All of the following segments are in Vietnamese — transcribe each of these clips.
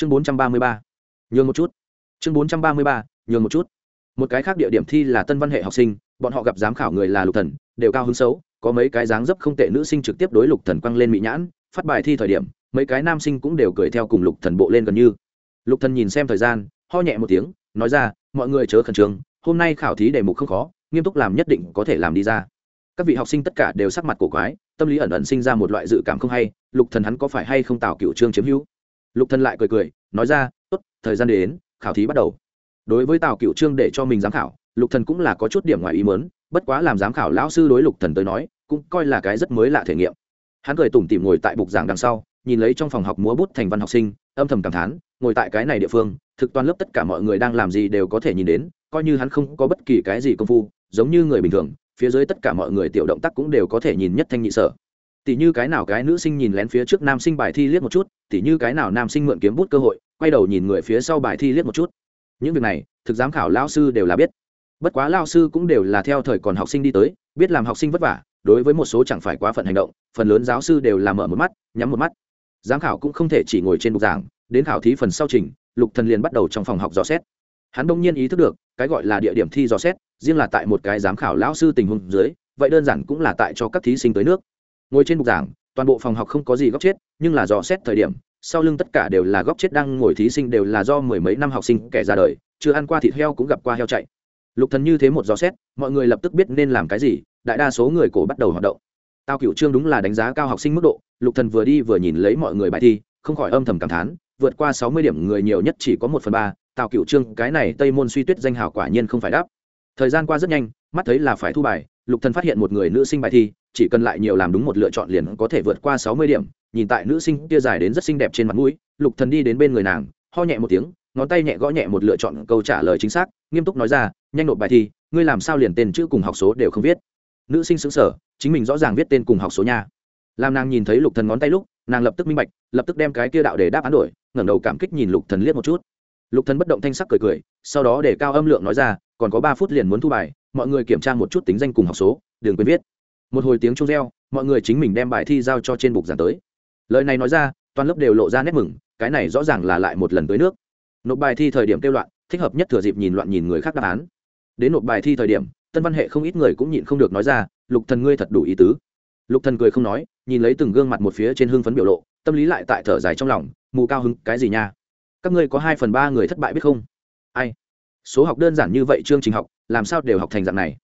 chương bốn trăm ba mươi ba. Nhường một chút. Chương bốn trăm ba mươi ba, nhường một chút. Một cái khác địa điểm thi là tân văn hệ học sinh, bọn họ gặp giám khảo người là lục thần, đều cao hứng xấu, có mấy cái dáng dấp không tệ nữ sinh trực tiếp đối lục thần quăng lên mỹ nhãn, phát bài thi thời điểm, mấy cái nam sinh cũng đều cười theo cùng lục thần bộ lên gần như. Lục thần nhìn xem thời gian, ho nhẹ một tiếng, nói ra, mọi người chớ khẩn trương, hôm nay khảo thí đề mục không khó, nghiêm túc làm nhất định có thể làm đi ra. Các vị học sinh tất cả đều sắc mặt cổ quái, tâm lý ẩn ẩn sinh ra một loại dự cảm không hay, lục thần hắn có phải hay không tạo cựu trương chiếm hữu? Lục thần lại cười cười, nói ra, tốt, thời gian đến, khảo thí bắt đầu. Đối với tào cựu trương để cho mình giám khảo, lục thần cũng là có chút điểm ngoài ý muốn, bất quá làm giám khảo lão sư đối lục thần tới nói, cũng coi là cái rất mới lạ thể nghiệm. Hắn cười tủm tỉm ngồi tại bục giảng đằng sau, nhìn lấy trong phòng học múa bút thành văn học sinh, âm thầm cảm thán, ngồi tại cái này địa phương, thực toàn lớp tất cả mọi người đang làm gì đều có thể nhìn đến, coi như hắn không có bất kỳ cái gì công phu, giống như người bình thường, phía dưới tất cả mọi người tiểu động tác cũng đều có thể nhìn nhất thanh nhị sở tỉ như cái nào cái nữ sinh nhìn lén phía trước nam sinh bài thi liếc một chút, tỉ như cái nào nam sinh mượn kiếm bút cơ hội, quay đầu nhìn người phía sau bài thi liếc một chút. Những việc này, thực giám khảo lao sư đều là biết. Bất quá lao sư cũng đều là theo thời còn học sinh đi tới, biết làm học sinh vất vả, đối với một số chẳng phải quá phận hành động, phần lớn giáo sư đều là mở một mắt, nhắm một mắt. Giám khảo cũng không thể chỉ ngồi trên bục giảng, đến khảo thí phần sau trình, lục thần liền bắt đầu trong phòng học dò xét. Hắn đông nhiên ý thức được, cái gọi là địa điểm thi dò xét, riêng là tại một cái giám khảo lão sư tình huống dưới, vậy đơn giản cũng là tại cho các thí sinh tới nước ngồi trên bục giảng, toàn bộ phòng học không có gì góc chết, nhưng là dò xét thời điểm, sau lưng tất cả đều là góc chết đang ngồi thí sinh đều là do mười mấy năm học sinh kẻ ra đời, chưa ăn qua thịt heo cũng gặp qua heo chạy. Lục thần như thế một dò xét, mọi người lập tức biết nên làm cái gì, đại đa số người cổ bắt đầu hoạt động. Tao cựu trương đúng là đánh giá cao học sinh mức độ, lục thần vừa đi vừa nhìn lấy mọi người bài thi, không khỏi âm thầm cảm thán, vượt qua sáu mươi điểm người nhiều nhất chỉ có một phần ba, tào cựu trương, cái này tây môn suy tuyết danh hào quả nhiên không phải đáp. Thời gian qua rất nhanh, mắt thấy là phải thu bài, lục thần phát hiện một người nữ sinh bài thi chỉ cần lại nhiều làm đúng một lựa chọn liền có thể vượt qua sáu mươi điểm. Nhìn tại nữ sinh kia dài đến rất xinh đẹp trên mặt mũi, lục thần đi đến bên người nàng, ho nhẹ một tiếng, ngón tay nhẹ gõ nhẹ một lựa chọn câu trả lời chính xác, nghiêm túc nói ra, nhanh nộp bài thi, ngươi làm sao liền tên chữ cùng học số đều không viết? Nữ sinh xứng sở chính mình rõ ràng viết tên cùng học số nha. Làm nàng nhìn thấy lục thần ngón tay lúc, nàng lập tức minh bạch, lập tức đem cái kia đạo để đáp án đổi, ngẩng đầu cảm kích nhìn lục thần liếc một chút. Lục thần bất động thanh sắc cười cười, sau đó để cao âm lượng nói ra, còn có ba phút liền muốn thu bài, mọi người kiểm tra một chút tính danh cùng học số, đừng quên viết một hồi tiếng chung reo, mọi người chính mình đem bài thi giao cho trên bục giảng tới. Lời này nói ra, toàn lớp đều lộ ra nét mừng, cái này rõ ràng là lại một lần tới nước. Nộp bài thi thời điểm kêu loạn, thích hợp nhất thừa dịp nhìn loạn nhìn người khác đáp án. Đến nộp bài thi thời điểm, tân văn hệ không ít người cũng nhịn không được nói ra, lục thần ngươi thật đủ ý tứ. Lục thần cười không nói, nhìn lấy từng gương mặt một phía trên hương phấn biểu lộ, tâm lý lại tại thở dài trong lòng, mù cao hứng, cái gì nha? Các ngươi có hai phần ba người thất bại biết không? Ai? Số học đơn giản như vậy chương trình học, làm sao đều học thành dạng này?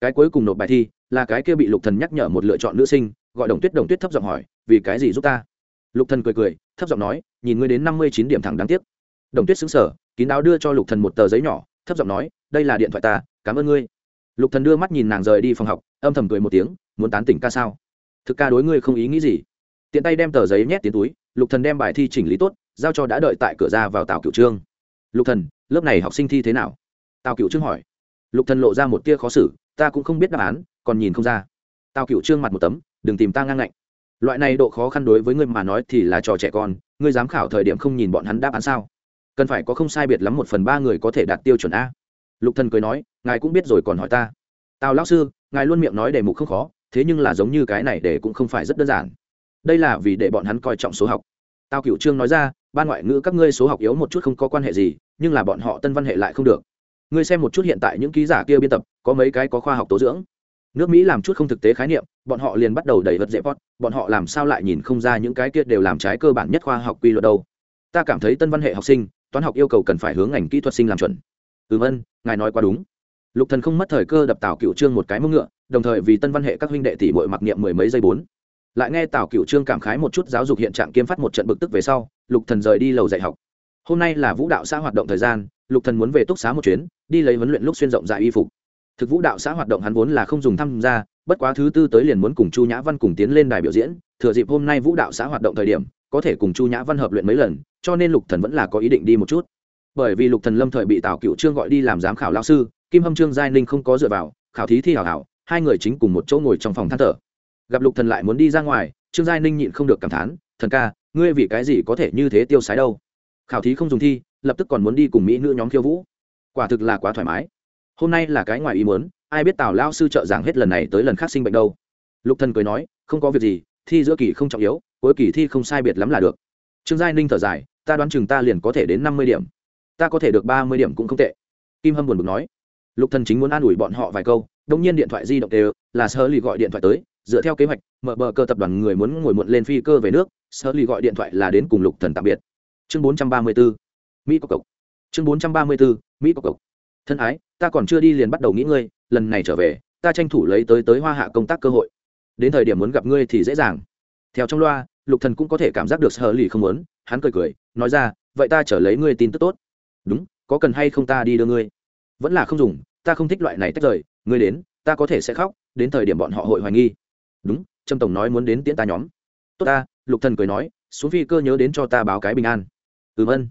Cái cuối cùng nộp bài thi là cái kia bị lục thần nhắc nhở một lựa chọn nữ sinh, gọi đồng tuyết đồng tuyết thấp giọng hỏi, vì cái gì giúp ta? Lục thần cười cười, thấp giọng nói, nhìn ngươi đến năm mươi chín điểm thẳng đáng tiếc. Đồng tuyết xứng sở kín đáo đưa cho lục thần một tờ giấy nhỏ, thấp giọng nói, đây là điện thoại ta, cảm ơn ngươi. Lục thần đưa mắt nhìn nàng rời đi phòng học, âm thầm cười một tiếng, muốn tán tỉnh ca sao? Thực ca đối ngươi không ý nghĩ gì. Tiện tay đem tờ giấy nhét tiến túi, lục thần đem bài thi chỉnh lý tốt, giao cho đã đợi tại cửa ra vào tào cửu trương. Lục thần, lớp này học sinh thi thế nào? Tào cửu trương hỏi. Lục thần lộ ra một tia khó xử, ta cũng không biết đáp án còn nhìn không ra. Tao cựu trương mặt một tấm, đừng tìm ta ngang ngạnh. Loại này độ khó khăn đối với ngươi mà nói thì là trò trẻ con, ngươi dám khảo thời điểm không nhìn bọn hắn đáp án sao? Cần phải có không sai biệt lắm một phần ba người có thể đạt tiêu chuẩn a. Lục thần cười nói, ngài cũng biết rồi còn hỏi ta. Tào lão sư, ngài luôn miệng nói đề mục không khó, thế nhưng là giống như cái này để cũng không phải rất đơn giản. Đây là vì để bọn hắn coi trọng số học. Tào cửu trương nói ra, ban ngoại ngữ các ngươi số học yếu một chút không có quan hệ gì, nhưng là bọn họ tân văn hệ lại không được. Ngươi xem một chút hiện tại những ký giả kia biên tập, có mấy cái có khoa học tố dưỡng? Nước mỹ làm chút không thực tế khái niệm, bọn họ liền bắt đầu đẩy vật dễ pot bọn họ làm sao lại nhìn không ra những cái kia đều làm trái cơ bản nhất khoa học quy luật đâu. Ta cảm thấy tân văn hệ học sinh, toán học yêu cầu cần phải hướng ngành kỹ thuật sinh làm chuẩn. Ừ vân, ngài nói quá đúng. Lục thần không mất thời cơ đập tào cựu trương một cái mông ngựa, đồng thời vì tân văn hệ các huynh đệ tỷ bội mặc niệm mười mấy giây bốn. Lại nghe tào cựu trương cảm khái một chút giáo dục hiện trạng kiêm phát một trận bực tức về sau, lục thần rời đi lầu dạy học. Hôm nay là vũ đạo xã hoạt động thời gian, lục thần muốn về túc xá một chuyến, đi lấy huấn luyện lúc xuyên rộng dài y phục thực vũ đạo xã hoạt động hắn vốn là không dùng tham gia, bất quá thứ tư tới liền muốn cùng chu nhã văn cùng tiến lên đài biểu diễn, thừa dịp hôm nay vũ đạo xã hoạt động thời điểm, có thể cùng chu nhã văn hợp luyện mấy lần, cho nên lục thần vẫn là có ý định đi một chút. Bởi vì lục thần lâm thời bị tào cựu trương gọi đi làm giám khảo lao sư, kim hâm trương giai ninh không có dựa vào, khảo thí thi hảo hảo, hai người chính cùng một chỗ ngồi trong phòng than thở. Gặp lục thần lại muốn đi ra ngoài, trương giai ninh nhịn không được cảm thán, thần ca, ngươi vì cái gì có thể như thế tiêu sái đâu? Khảo thí không dùng thi, lập tức còn muốn đi cùng mỹ nữ nhóm khiêu vũ. Quả thực là quá thoải mái hôm nay là cái ngoài ý muốn, ai biết tào lao sư trợ giảng hết lần này tới lần khác sinh bệnh đâu. Lục thần cười nói, không có việc gì, thi giữa kỳ không trọng yếu, cuối kỳ thi không sai biệt lắm là được. Trương giai ninh thở dài, ta đoán chừng ta liền có thể đến năm mươi điểm. Ta có thể được ba mươi điểm cũng không tệ. Kim hâm buồn bực nói. Lục thần chính muốn an ủi bọn họ vài câu, đông nhiên điện thoại di động đều, là sơ lì gọi điện thoại tới, dựa theo kế hoạch, mở bờ cơ tập đoàn người muốn ngồi muộn lên phi cơ về nước sơ lì gọi điện thoại là đến cùng lục thần tạm biệt. Chương bốn trăm ba mươi 434 mỹ cộc cộc. Chương bốn trăm ba mươi 434 mỹ cộc cộc thân ái, ta còn chưa đi liền bắt đầu nghĩ ngươi, lần này trở về, ta tranh thủ lấy tới tới hoa hạ công tác cơ hội. Đến thời điểm muốn gặp ngươi thì dễ dàng. Theo trong loa, lục thần cũng có thể cảm giác được sợ lì không muốn, hắn cười cười, nói ra, vậy ta trở lấy ngươi tin tức tốt. Đúng, có cần hay không ta đi đưa ngươi? Vẫn là không dùng, ta không thích loại này tách rời, ngươi đến, ta có thể sẽ khóc, đến thời điểm bọn họ hội hoài nghi. Đúng, trâm tổng nói muốn đến tiễn ta nhóm. Tốt ta, lục thần cười nói, xuống phi cơ nhớ đến cho ta báo cái bình an. Ừm ân.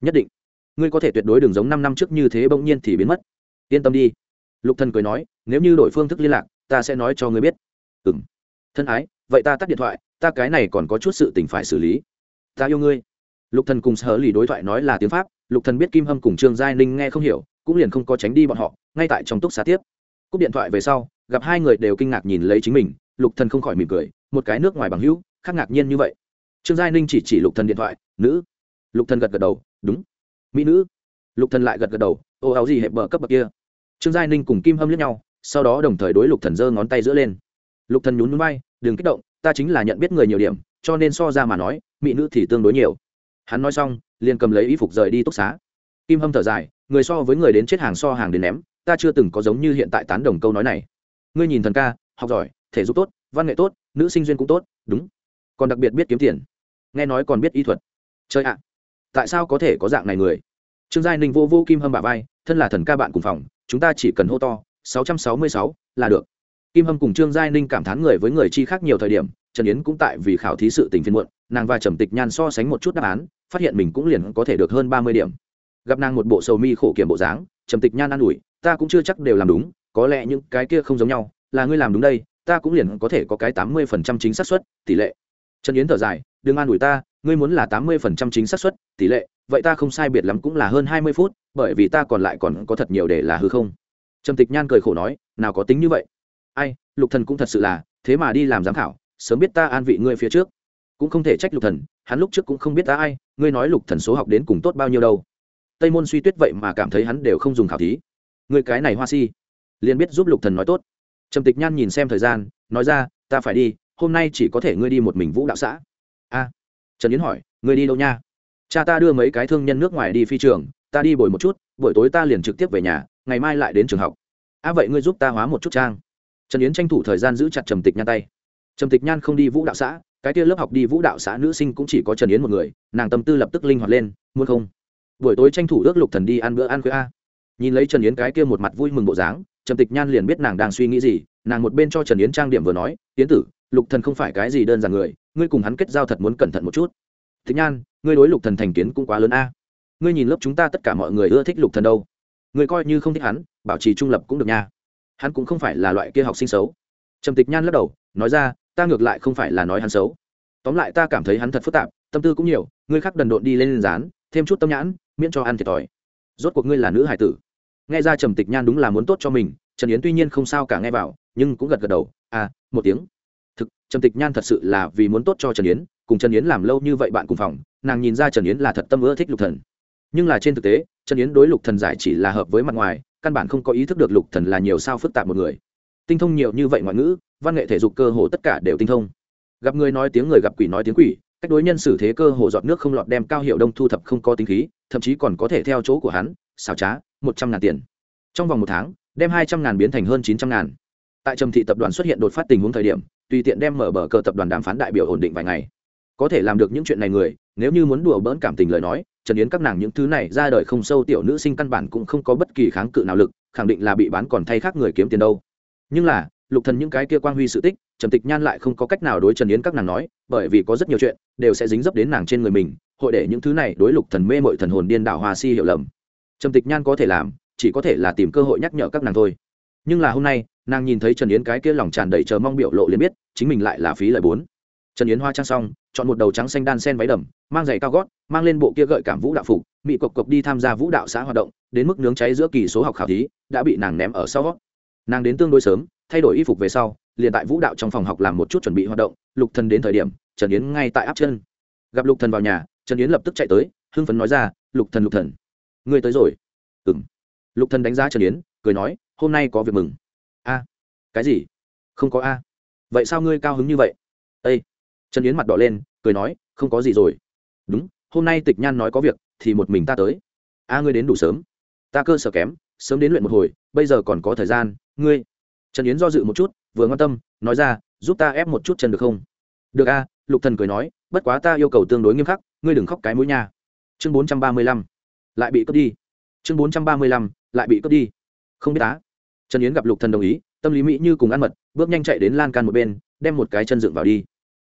Nhất định ngươi có thể tuyệt đối đừng giống năm năm trước như thế bỗng nhiên thì biến mất. Yên tâm đi. Lục thần cười nói, nếu như đổi phương thức liên lạc, ta sẽ nói cho ngươi biết. Ừm. Thân ái, vậy ta tắt điện thoại, ta cái này còn có chút sự tình phải xử lý. Ta yêu ngươi. Lục thần cùng sở lì đối thoại nói là tiếng pháp, lục thần biết kim hâm cùng trương giai ninh nghe không hiểu, cũng liền không có tránh đi bọn họ, ngay tại trong túc xá tiếp. Cúp điện thoại về sau, gặp hai người đều kinh ngạc nhìn lấy chính mình, lục thần không khỏi mỉm cười, một cái nước ngoài bằng hữu, khác ngạc nhiên như vậy. Trương giai ninh chỉ chỉ lục thần điện thoại, nữ. Lục thần gật gật đầu, đúng mỹ nữ lục thần lại gật gật đầu ô áo gì hẹp bờ cấp bậc kia trương giai ninh cùng kim hâm lướt nhau sau đó đồng thời đối lục thần giơ ngón tay giữa lên lục thần nhún núi bay, đừng kích động ta chính là nhận biết người nhiều điểm cho nên so ra mà nói mỹ nữ thì tương đối nhiều hắn nói xong liền cầm lấy y phục rời đi túc xá kim hâm thở dài người so với người đến chết hàng so hàng đến ném ta chưa từng có giống như hiện tại tán đồng câu nói này ngươi nhìn thần ca học giỏi thể dục tốt văn nghệ tốt nữ sinh duyên cũng tốt đúng còn đặc biệt biết kiếm tiền nghe nói còn biết y thuật chơi ạ tại sao có thể có dạng này người? Trương giai ninh vô vô kim hâm bà vai, thân là thần ca bạn cùng phòng, chúng ta chỉ cần hô to, sáu trăm sáu mươi sáu là được. Kim hâm cùng trương giai ninh cảm thán người với người chi khác nhiều thời điểm, trần yến cũng tại vì khảo thí sự tình phiên muộn, nàng và trầm tịch nhan so sánh một chút đáp án, phát hiện mình cũng liền có thể được hơn ba mươi điểm. Gặp nàng một bộ sầu mi khổ kiểm bộ dáng, trầm tịch nhan an ủi, ta cũng chưa chắc đều làm đúng, có lẽ những cái kia không giống nhau, là ngươi làm đúng đây, ta cũng liền có thể có cái tám mươi phần trăm chính xác suất, tỷ lệ. Trần yến thở dài, đừng an ủi ta ngươi muốn là tám mươi phần trăm chính xác suất, tỷ lệ, vậy ta không sai biệt lắm cũng là hơn hai mươi phút, bởi vì ta còn lại còn có thật nhiều để là hư không. Trầm tịch nhan cười khổ nói, nào có tính như vậy. Ai, lục thần cũng thật sự là, thế mà đi làm giám khảo, sớm biết ta an vị ngươi phía trước. Cũng không thể trách lục thần, hắn lúc trước cũng không biết ta ai, ngươi nói lục thần số học đến cùng tốt bao nhiêu đâu. Tây môn suy tuyết vậy mà cảm thấy hắn đều không dùng khảo thí. Ngươi cái này hoa si, liền biết giúp lục thần nói tốt. Trầm tịch nhan nhìn xem thời gian, nói ra, ta phải đi, hôm nay chỉ có thể ngươi đi một mình vũ đạo xã trần yến hỏi người đi đâu nha? Cha ta đưa mấy cái thương nhân nước ngoài đi phi trường, ta đi bồi một chút, buổi tối ta liền trực tiếp về nhà, ngày mai lại đến trường học. A, vậy ngươi giúp ta hóa một chút trang. Trần yến tranh thủ thời gian giữ chặt trầm tịch nhan tay. Trầm tịch nhan không đi vũ đạo xã, cái kia lớp học đi vũ đạo xã nữ sinh cũng chỉ có trần yến một người, nàng tâm tư lập tức linh hoạt lên, muốn không? Buổi tối tranh thủ ước lục thần đi ăn bữa ăn khuya a. Nhìn lấy trần yến cái kia một mặt vui mừng bộ dáng, trầm tịch nhan liền biết nàng đang suy nghĩ gì, nàng một bên cho trần yến trang điểm vừa nói, yến tử, lục thần không phải cái gì đơn giản người ngươi cùng hắn kết giao thật muốn cẩn thận một chút. Thích nhan, ngươi đối lục thần thành kiến cũng quá lớn a. Ngươi nhìn lớp chúng ta tất cả mọi người ưa thích lục thần đâu. Ngươi coi như không thích hắn, bảo trì trung lập cũng được nha. Hắn cũng không phải là loại kia học sinh xấu. Trầm tịch nhan lắc đầu, nói ra, ta ngược lại không phải là nói hắn xấu. Tóm lại ta cảm thấy hắn thật phức tạp, tâm tư cũng nhiều, ngươi khác đần độn đi lên dán, thêm chút tâm nhãn, miễn cho ăn thiệt thòi. Rốt cuộc ngươi là nữ hải tử. Nghe ra trầm tịch nhan đúng là muốn tốt cho mình, trần yến tuy nhiên không sao cả nghe vào, nhưng cũng gật gật đầu à một tiếng trầm tịch nhan thật sự là vì muốn tốt cho trần yến, cùng trần yến làm lâu như vậy bạn cùng phòng, nàng nhìn ra trần yến là thật tâm ưa thích lục thần. Nhưng là trên thực tế, trần yến đối lục thần giải chỉ là hợp với mặt ngoài, căn bản không có ý thức được lục thần là nhiều sao phức tạp một người. Tinh thông nhiều như vậy ngoại ngữ, văn nghệ thể dục cơ hồ tất cả đều tinh thông. Gặp người nói tiếng người gặp quỷ nói tiếng quỷ, cách đối nhân xử thế cơ hồ giọt nước không lọt đem cao hiệu đông thu thập không có tính khí, thậm chí còn có thể theo chỗ của hắn, xảo trá, một trăm ngàn tiền. Trong vòng một tháng, đem hai trăm ngàn biến thành hơn chín trăm ngàn tại trầm thị tập đoàn xuất hiện đột phát tình huống thời điểm, tùy tiện đem mở bờ cờ tập đoàn đàm phán đại biểu ổn định vài ngày. Có thể làm được những chuyện này người, nếu như muốn đùa bỡn cảm tình lời nói, trần yến các nàng những thứ này ra đời không sâu tiểu nữ sinh căn bản cũng không có bất kỳ kháng cự nào lực, khẳng định là bị bán còn thay khác người kiếm tiền đâu. Nhưng là, lục thần những cái kia quang huy sự tích, trầm tịch nhan lại không có cách nào đối trần yến các nàng nói, bởi vì có rất nhiều chuyện, đều sẽ dính dấp đến nàng trên người mình, hội để những thứ này đối lục thần mê mội thần hồn điên đảo hòa si hiểu lầm. Trầm tịch nhan có thể làm, chỉ có thể là tìm cơ hội nhắc nhở các nàng thôi. Nhưng là hôm nay nàng nhìn thấy trần yến cái kia lòng tràn đầy chờ mong biểu lộ liền biết chính mình lại là phí lời bốn trần yến hoa trang xong chọn một đầu trắng xanh đan sen váy đầm mang giày cao gót mang lên bộ kia gợi cảm vũ đạo phục bị cộc cộc đi tham gia vũ đạo xã hoạt động đến mức nướng cháy giữa kỳ số học khảo thí đã bị nàng ném ở sau nàng đến tương đối sớm thay đổi y phục về sau liền tại vũ đạo trong phòng học làm một chút chuẩn bị hoạt động lục thần đến thời điểm trần yến ngay tại áp chân gặp lục thần vào nhà trần yến lập tức chạy tới hưng phấn nói ra lục thần lục thần ngươi tới rồi Ừm lục thần đánh giá trần yến cười nói hôm nay có việc mừng cái gì? Không có a. Vậy sao ngươi cao hứng như vậy? Ây trần yến mặt đỏ lên, cười nói, không có gì rồi. Đúng, hôm nay tịch nhan nói có việc, thì một mình ta tới. A, ngươi đến đủ sớm. Ta cơ sở kém, sớm đến luyện một hồi, bây giờ còn có thời gian, ngươi. Trần yến do dự một chút, vừa quan tâm, nói ra, giúp ta ép một chút chân được không? Được a, lục thần cười nói, bất quá ta yêu cầu tương đối nghiêm khắc, ngươi đừng khóc cái mũi nha. Chương bốn trăm ba mươi lăm, lại bị cướp đi. Chương bốn trăm ba mươi lăm, lại bị cướp đi. Không biết á trần yến gặp lục thần đồng ý tâm lý mỹ như cùng ăn mật, bước nhanh chạy đến lan can một bên, đem một cái chân dựng vào đi.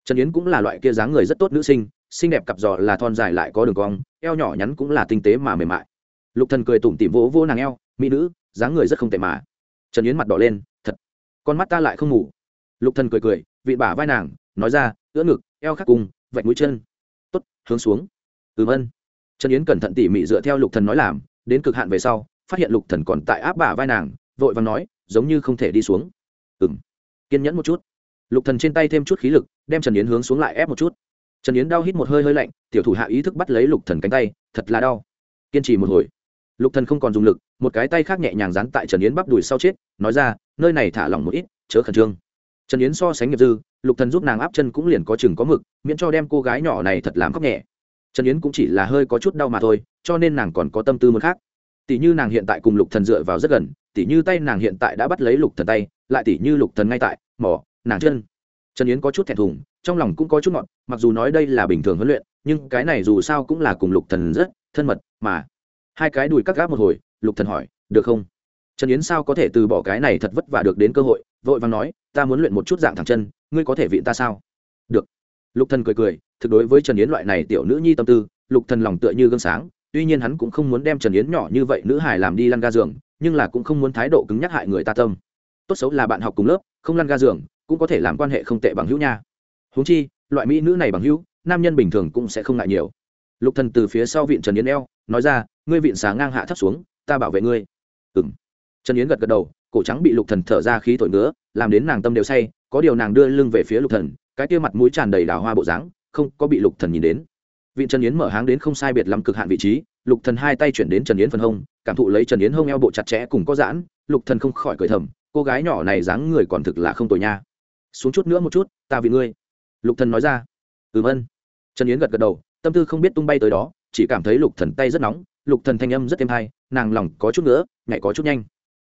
Trần yến cũng là loại kia dáng người rất tốt nữ sinh, xinh đẹp cặp giò là thon dài lại có đường cong, eo nhỏ nhắn cũng là tinh tế mà mềm mại. Lục thần cười tủm tỉm vỗ vỗ nàng eo, mỹ nữ, dáng người rất không tệ mà. Trần yến mặt đỏ lên, thật, con mắt ta lại không ngủ. Lục thần cười cười, vị bả vai nàng, nói ra, ưỡn ngực, eo khắc cùng, vạch mũi chân. Tốt, hướng xuống. Ừm ân. Trần yến cẩn thận tỉ mỉ dựa theo lục thần nói làm, đến cực hạn về sau, phát hiện lục thần còn tại áp bả vai nàng, vội vàng nói giống như không thể đi xuống. Ừm. Kiên nhẫn một chút. Lục thần trên tay thêm chút khí lực, đem trần yến hướng xuống lại ép một chút. Trần yến đau hít một hơi hơi lạnh, tiểu thủ hạ ý thức bắt lấy lục thần cánh tay, thật là đau. Kiên trì một hồi. Lục thần không còn dùng lực, một cái tay khác nhẹ nhàng dán tại trần yến bắp đùi sau chết, nói ra, nơi này thả lỏng một ít, chớ khẩn trương. Trần yến so sánh nghiệp dư, lục thần giúp nàng áp chân cũng liền có chừng có mực, miễn cho đem cô gái nhỏ này thật làm khóc nhẹ. Trần yến cũng chỉ là hơi có chút đau mà thôi, cho nên nàng còn có tâm tư muốn khác tỷ như nàng hiện tại cùng lục thần dựa vào rất gần, tỷ như tay nàng hiện tại đã bắt lấy lục thần tay, lại tỷ như lục thần ngay tại mỏ nàng chân. Trần yến có chút thẹn thùng, trong lòng cũng có chút ngọt, mặc dù nói đây là bình thường huấn luyện, nhưng cái này dù sao cũng là cùng lục thần rất thân mật, mà hai cái đùi cắt gáp một hồi, lục thần hỏi, được không? Trần yến sao có thể từ bỏ cái này thật vất vả được đến cơ hội, vội vàng nói, ta muốn luyện một chút dạng thẳng chân, ngươi có thể vịn ta sao? Được. Lục thần cười cười, thực đối với trần yến loại này tiểu nữ nhi tâm tư, lục thần lòng tựa như gương sáng tuy nhiên hắn cũng không muốn đem trần yến nhỏ như vậy nữ hài làm đi lăn ga giường, nhưng là cũng không muốn thái độ cứng nhắc hại người ta tâm. Tốt xấu là bạn học cùng lớp, không lăn ga giường, cũng có thể làm quan hệ không tệ bằng hữu nha. Huống chi, loại mỹ nữ này bằng hữu, nam nhân bình thường cũng sẽ không ngại nhiều. Lục thần từ phía sau viện trần yến eo, nói ra, ngươi viện xà ngang hạ thấp xuống, ta bảo vệ ngươi. Ừm. Trần yến gật gật đầu, cổ trắng bị lục thần thở ra khí thổi ngứa, làm đến nàng tâm đều say, có điều nàng đưa lưng về phía lục thần, cái kia mặt mũi tràn đầy đào hoa bộ dáng, không có bị lục thần nhìn đến. Vị trần yến mở háng đến không sai biệt lắm cực hạn vị trí, lục thần hai tay chuyển đến trần yến phần hông, cảm thụ lấy trần yến hông eo bộ chặt chẽ cùng có giãn, lục thần không khỏi cười thầm, cô gái nhỏ này dáng người còn thực là không tồi nha. Xuống chút nữa một chút, ta vì ngươi. Lục thần nói ra. Ừm ân trần yến gật gật đầu, tâm tư không biết tung bay tới đó, chỉ cảm thấy lục thần tay rất nóng, lục thần thanh âm rất êm hay, nàng lòng có chút nữa nhảy có chút nhanh.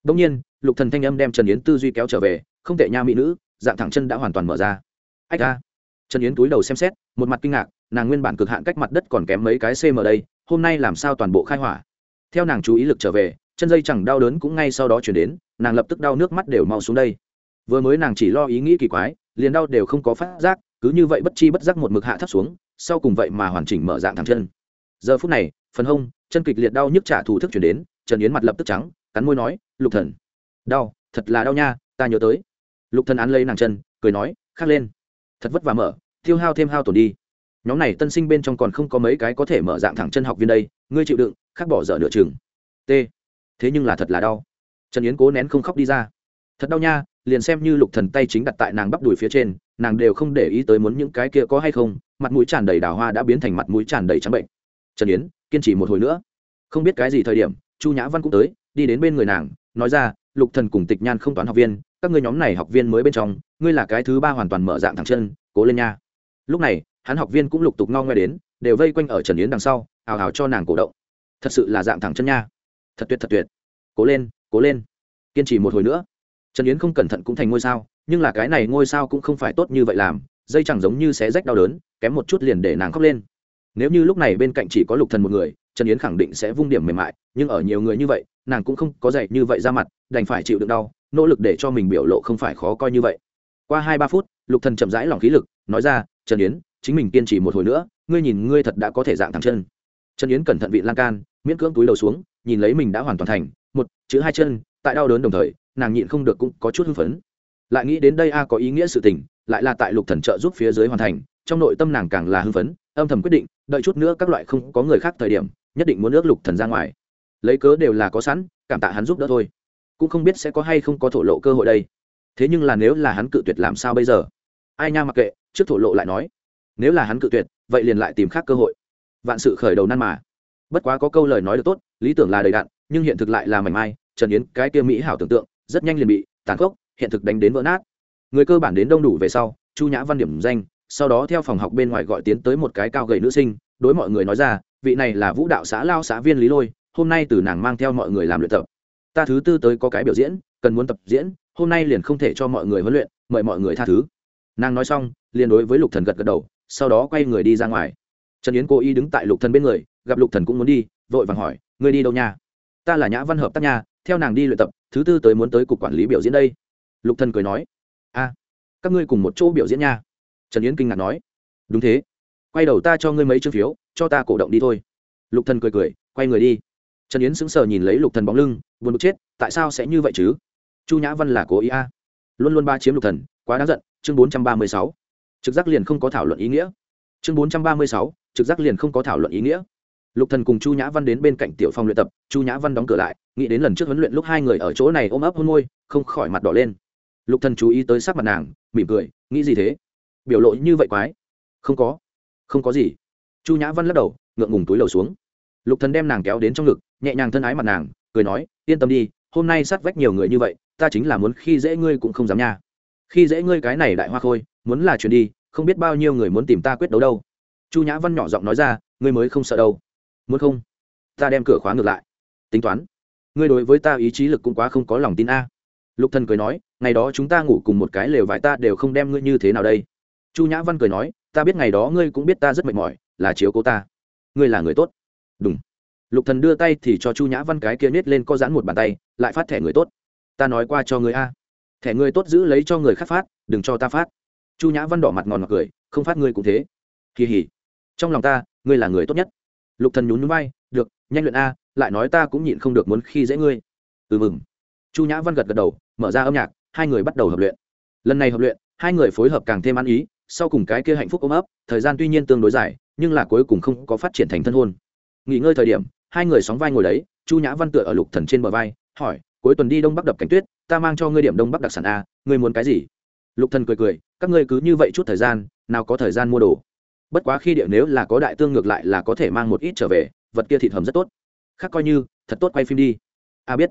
Đông nhiên, lục thần thanh âm đem trần yến tư duy kéo trở về, không tệ nha mỹ nữ, dạng thẳng chân đã hoàn toàn mở ra. Ách ra trần yến túi đầu xem xét, một mặt kinh ngạc nàng nguyên bản cực hạn cách mặt đất còn kém mấy cái cm đây, hôm nay làm sao toàn bộ khai hỏa? Theo nàng chú ý lực trở về, chân dây chẳng đau đớn cũng ngay sau đó chuyển đến, nàng lập tức đau nước mắt đều mau xuống đây. Vừa mới nàng chỉ lo ý nghĩ kỳ quái, liền đau đều không có phát giác, cứ như vậy bất chi bất giác một mực hạ thấp xuống, sau cùng vậy mà hoàn chỉnh mở dạng thẳng chân. Giờ phút này, phần hông, chân kịch liệt đau nhức trả thù thức chuyển đến, trần yến mặt lập tức trắng, cắn môi nói, lục thần. Đau, thật là đau nha, ta nhớ tới. Lục thần án lấy nàng chân, cười nói, khắc lên. Thật vất vả mở, tiêu hao thêm hao tổn đi nhóm này tân sinh bên trong còn không có mấy cái có thể mở dạng thẳng chân học viên đây, ngươi chịu đựng, khắc bỏ dở nửa chừng. T. Thế nhưng là thật là đau. Trần yến cố nén không khóc đi ra. Thật đau nha, liền xem như lục thần tay chính đặt tại nàng bắp đùi phía trên, nàng đều không để ý tới muốn những cái kia có hay không, mặt mũi tràn đầy đào hoa đã biến thành mặt mũi tràn đầy trắng bệnh. Trần yến, kiên trì một hồi nữa. Không biết cái gì thời điểm, chu nhã văn cũng tới, đi đến bên người nàng, nói ra, lục thần cùng tịch nhan không toán học viên, các ngươi nhóm này học viên mới bên trong, ngươi là cái thứ ba hoàn toàn mở dạng thẳng chân, cố lên nha. Lúc này hắn học viên cũng lục tục ngao ngoe đến, đều vây quanh ở trần yến đằng sau hào hào cho nàng cổ động. Thật sự là dạng thẳng chân nha. Thật tuyệt thật tuyệt. Cố lên cố lên. Kiên trì một hồi nữa. Trần yến không cẩn thận cũng thành ngôi sao, nhưng là cái này ngôi sao cũng không phải tốt như vậy làm, dây chẳng giống như xé rách đau đớn, kém một chút liền để nàng khóc lên. Nếu như lúc này bên cạnh chỉ có lục thần một người, trần yến khẳng định sẽ vung điểm mềm mại, nhưng ở nhiều người như vậy, nàng cũng không có dạy như vậy ra mặt, đành phải chịu đựng đau, nỗ lực để cho mình biểu lộ không phải khó coi như vậy. Qua hai ba phút, lục thần chậm rãi lòng khí lực, nói ra, trần yến chính mình kiên trì một hồi nữa, ngươi nhìn ngươi thật đã có thể dạng thẳng chân. Trần yến cẩn thận vị lan can, miễn cưỡng túi đầu xuống, nhìn lấy mình đã hoàn toàn thành, một, chữ hai chân, tại đau đớn đồng thời, nàng nhịn không được cũng có chút hưng phấn. Lại nghĩ đến đây a có ý nghĩa sự tình, lại là tại lục thần trợ giúp phía dưới hoàn thành, trong nội tâm nàng càng là hưng phấn, âm thầm quyết định, đợi chút nữa các loại không có người khác thời điểm, nhất định muốn ước lục thần ra ngoài. Lấy cớ đều là có sẵn, cảm tạ hắn giúp đỡ thôi. Cũng không biết sẽ có hay không có thổ lộ cơ hội đây. Thế nhưng là nếu là hắn cự tuyệt làm sao bây giờ? Ai nha mặc kệ, trước thổ lộ lại nói nếu là hắn cự tuyệt, vậy liền lại tìm khác cơ hội. Vạn sự khởi đầu nan mà. Bất quá có câu lời nói được tốt, lý tưởng là đầy đạn, nhưng hiện thực lại là mảnh mai, trần yến, cái kia mỹ hảo tưởng tượng, rất nhanh liền bị tàn khốc, hiện thực đánh đến vỡ nát. Người cơ bản đến đông đủ về sau, chu nhã văn điểm danh, sau đó theo phòng học bên ngoài gọi tiến tới một cái cao gầy nữ sinh, đối mọi người nói ra, vị này là vũ đạo xã lao xã viên lý lôi, hôm nay từ nàng mang theo mọi người làm luyện tập. Ta thứ tư tới có cái biểu diễn, cần muốn tập diễn, hôm nay liền không thể cho mọi người huấn luyện, mời mọi người tha thứ. Nàng nói xong, liền đối với lục thần gật gật đầu sau đó quay người đi ra ngoài. Trần yến cố ý đứng tại lục thần bên người, gặp lục thần cũng muốn đi, vội vàng hỏi, ngươi đi đâu nha? Ta là nhã văn hợp tác nha, theo nàng đi luyện tập, thứ tư tới muốn tới cục quản lý biểu diễn đây. Lục thần cười nói, a, các ngươi cùng một chỗ biểu diễn nha. Trần yến kinh ngạc nói, đúng thế. Quay đầu ta cho ngươi mấy chương phiếu, cho ta cổ động đi thôi. Lục thần cười cười, quay người đi. Trần yến sững sờ nhìn lấy lục thần bóng lưng, buồn bực chết, tại sao sẽ như vậy chứ? Chu nhã văn là cố ý a. Luôn luôn ba chiếm lục thần, quá đáng giận, chương bốn trăm ba mươi sáu trực giác liền không có thảo luận ý nghĩa. Chương bốn trăm ba mươi sáu, trực giác liền không có thảo luận ý nghĩa. Lục thần cùng chu nhã văn đến bên cạnh tiểu phòng luyện tập, chu nhã văn đóng cửa lại, nghĩ đến lần trước huấn luyện lúc hai người ở chỗ này ôm ấp hôn môi, không khỏi mặt đỏ lên. Lục thần chú ý tới sắc mặt nàng, mỉm cười, nghĩ gì thế? Biểu lộ như vậy quái. Không có. Không có gì. Chu nhã văn lắc đầu, ngượng ngùng túi lầu xuống. Lục thần đem nàng kéo đến trong ngực, nhẹ nhàng thân ái mặt nàng, cười nói, yên tâm đi, hôm nay sát vách nhiều người như vậy, ta chính là muốn khi dễ ngươi cũng không dám nha khi dễ ngươi cái này đại hoa khôi, muốn là chuyển đi, không biết bao nhiêu người muốn tìm ta quyết đấu đâu. Chu nhã văn nhỏ giọng nói ra, ngươi mới không sợ đâu. Muốn không? Ta đem cửa khóa ngược lại. Tính toán. Ngươi đối với ta ý chí lực cũng quá không có lòng tin a. Lục thần cười nói, ngày đó chúng ta ngủ cùng một cái lều vải ta đều không đem ngươi như thế nào đây. Chu nhã văn cười nói, ta biết ngày đó ngươi cũng biết ta rất mệt mỏi, là chiếu cố ta. Ngươi là người tốt. Đúng lục thần đưa tay thì cho chu nhã văn cái kia nết lên co giãn một bàn tay, lại phát thẻ người tốt. Ta nói qua cho ngươi a thẻ người tốt giữ lấy cho người khác phát, đừng cho ta phát. Chu nhã văn đỏ mặt ngòn ngọt cười, không phát ngươi cũng thế. Kỳ hỉ. Trong lòng ta, ngươi là người tốt nhất. Lục thần nhún nhún vai, được, nhanh luyện a, lại nói ta cũng nhịn không được muốn khi dễ ngươi. Ừ mừng. Chu nhã văn gật gật đầu, mở ra âm nhạc, hai người bắt đầu hợp luyện. Lần này hợp luyện, hai người phối hợp càng thêm ăn ý, sau cùng cái kia hạnh phúc ôm ấp, thời gian tuy nhiên tương đối dài, nhưng là cuối cùng không có phát triển thành thân hôn. Nghỉ ngơi thời điểm, hai người sóng vai ngồi đấy, chu nhã văn tựa ở lục thần trên bờ vai, hỏi cuối tuần đi đông bắc đập cảnh tuyết, ta mang cho ngươi điểm đông bắc đặc sản a, ngươi muốn cái gì? Lục thần cười cười, các ngươi cứ như vậy chút thời gian, nào có thời gian mua đồ. Bất quá khi địa nếu là có đại tương ngược lại là có thể mang một ít trở về, vật kia thịt hầm rất tốt. Khác coi như, thật tốt quay phim đi. A biết.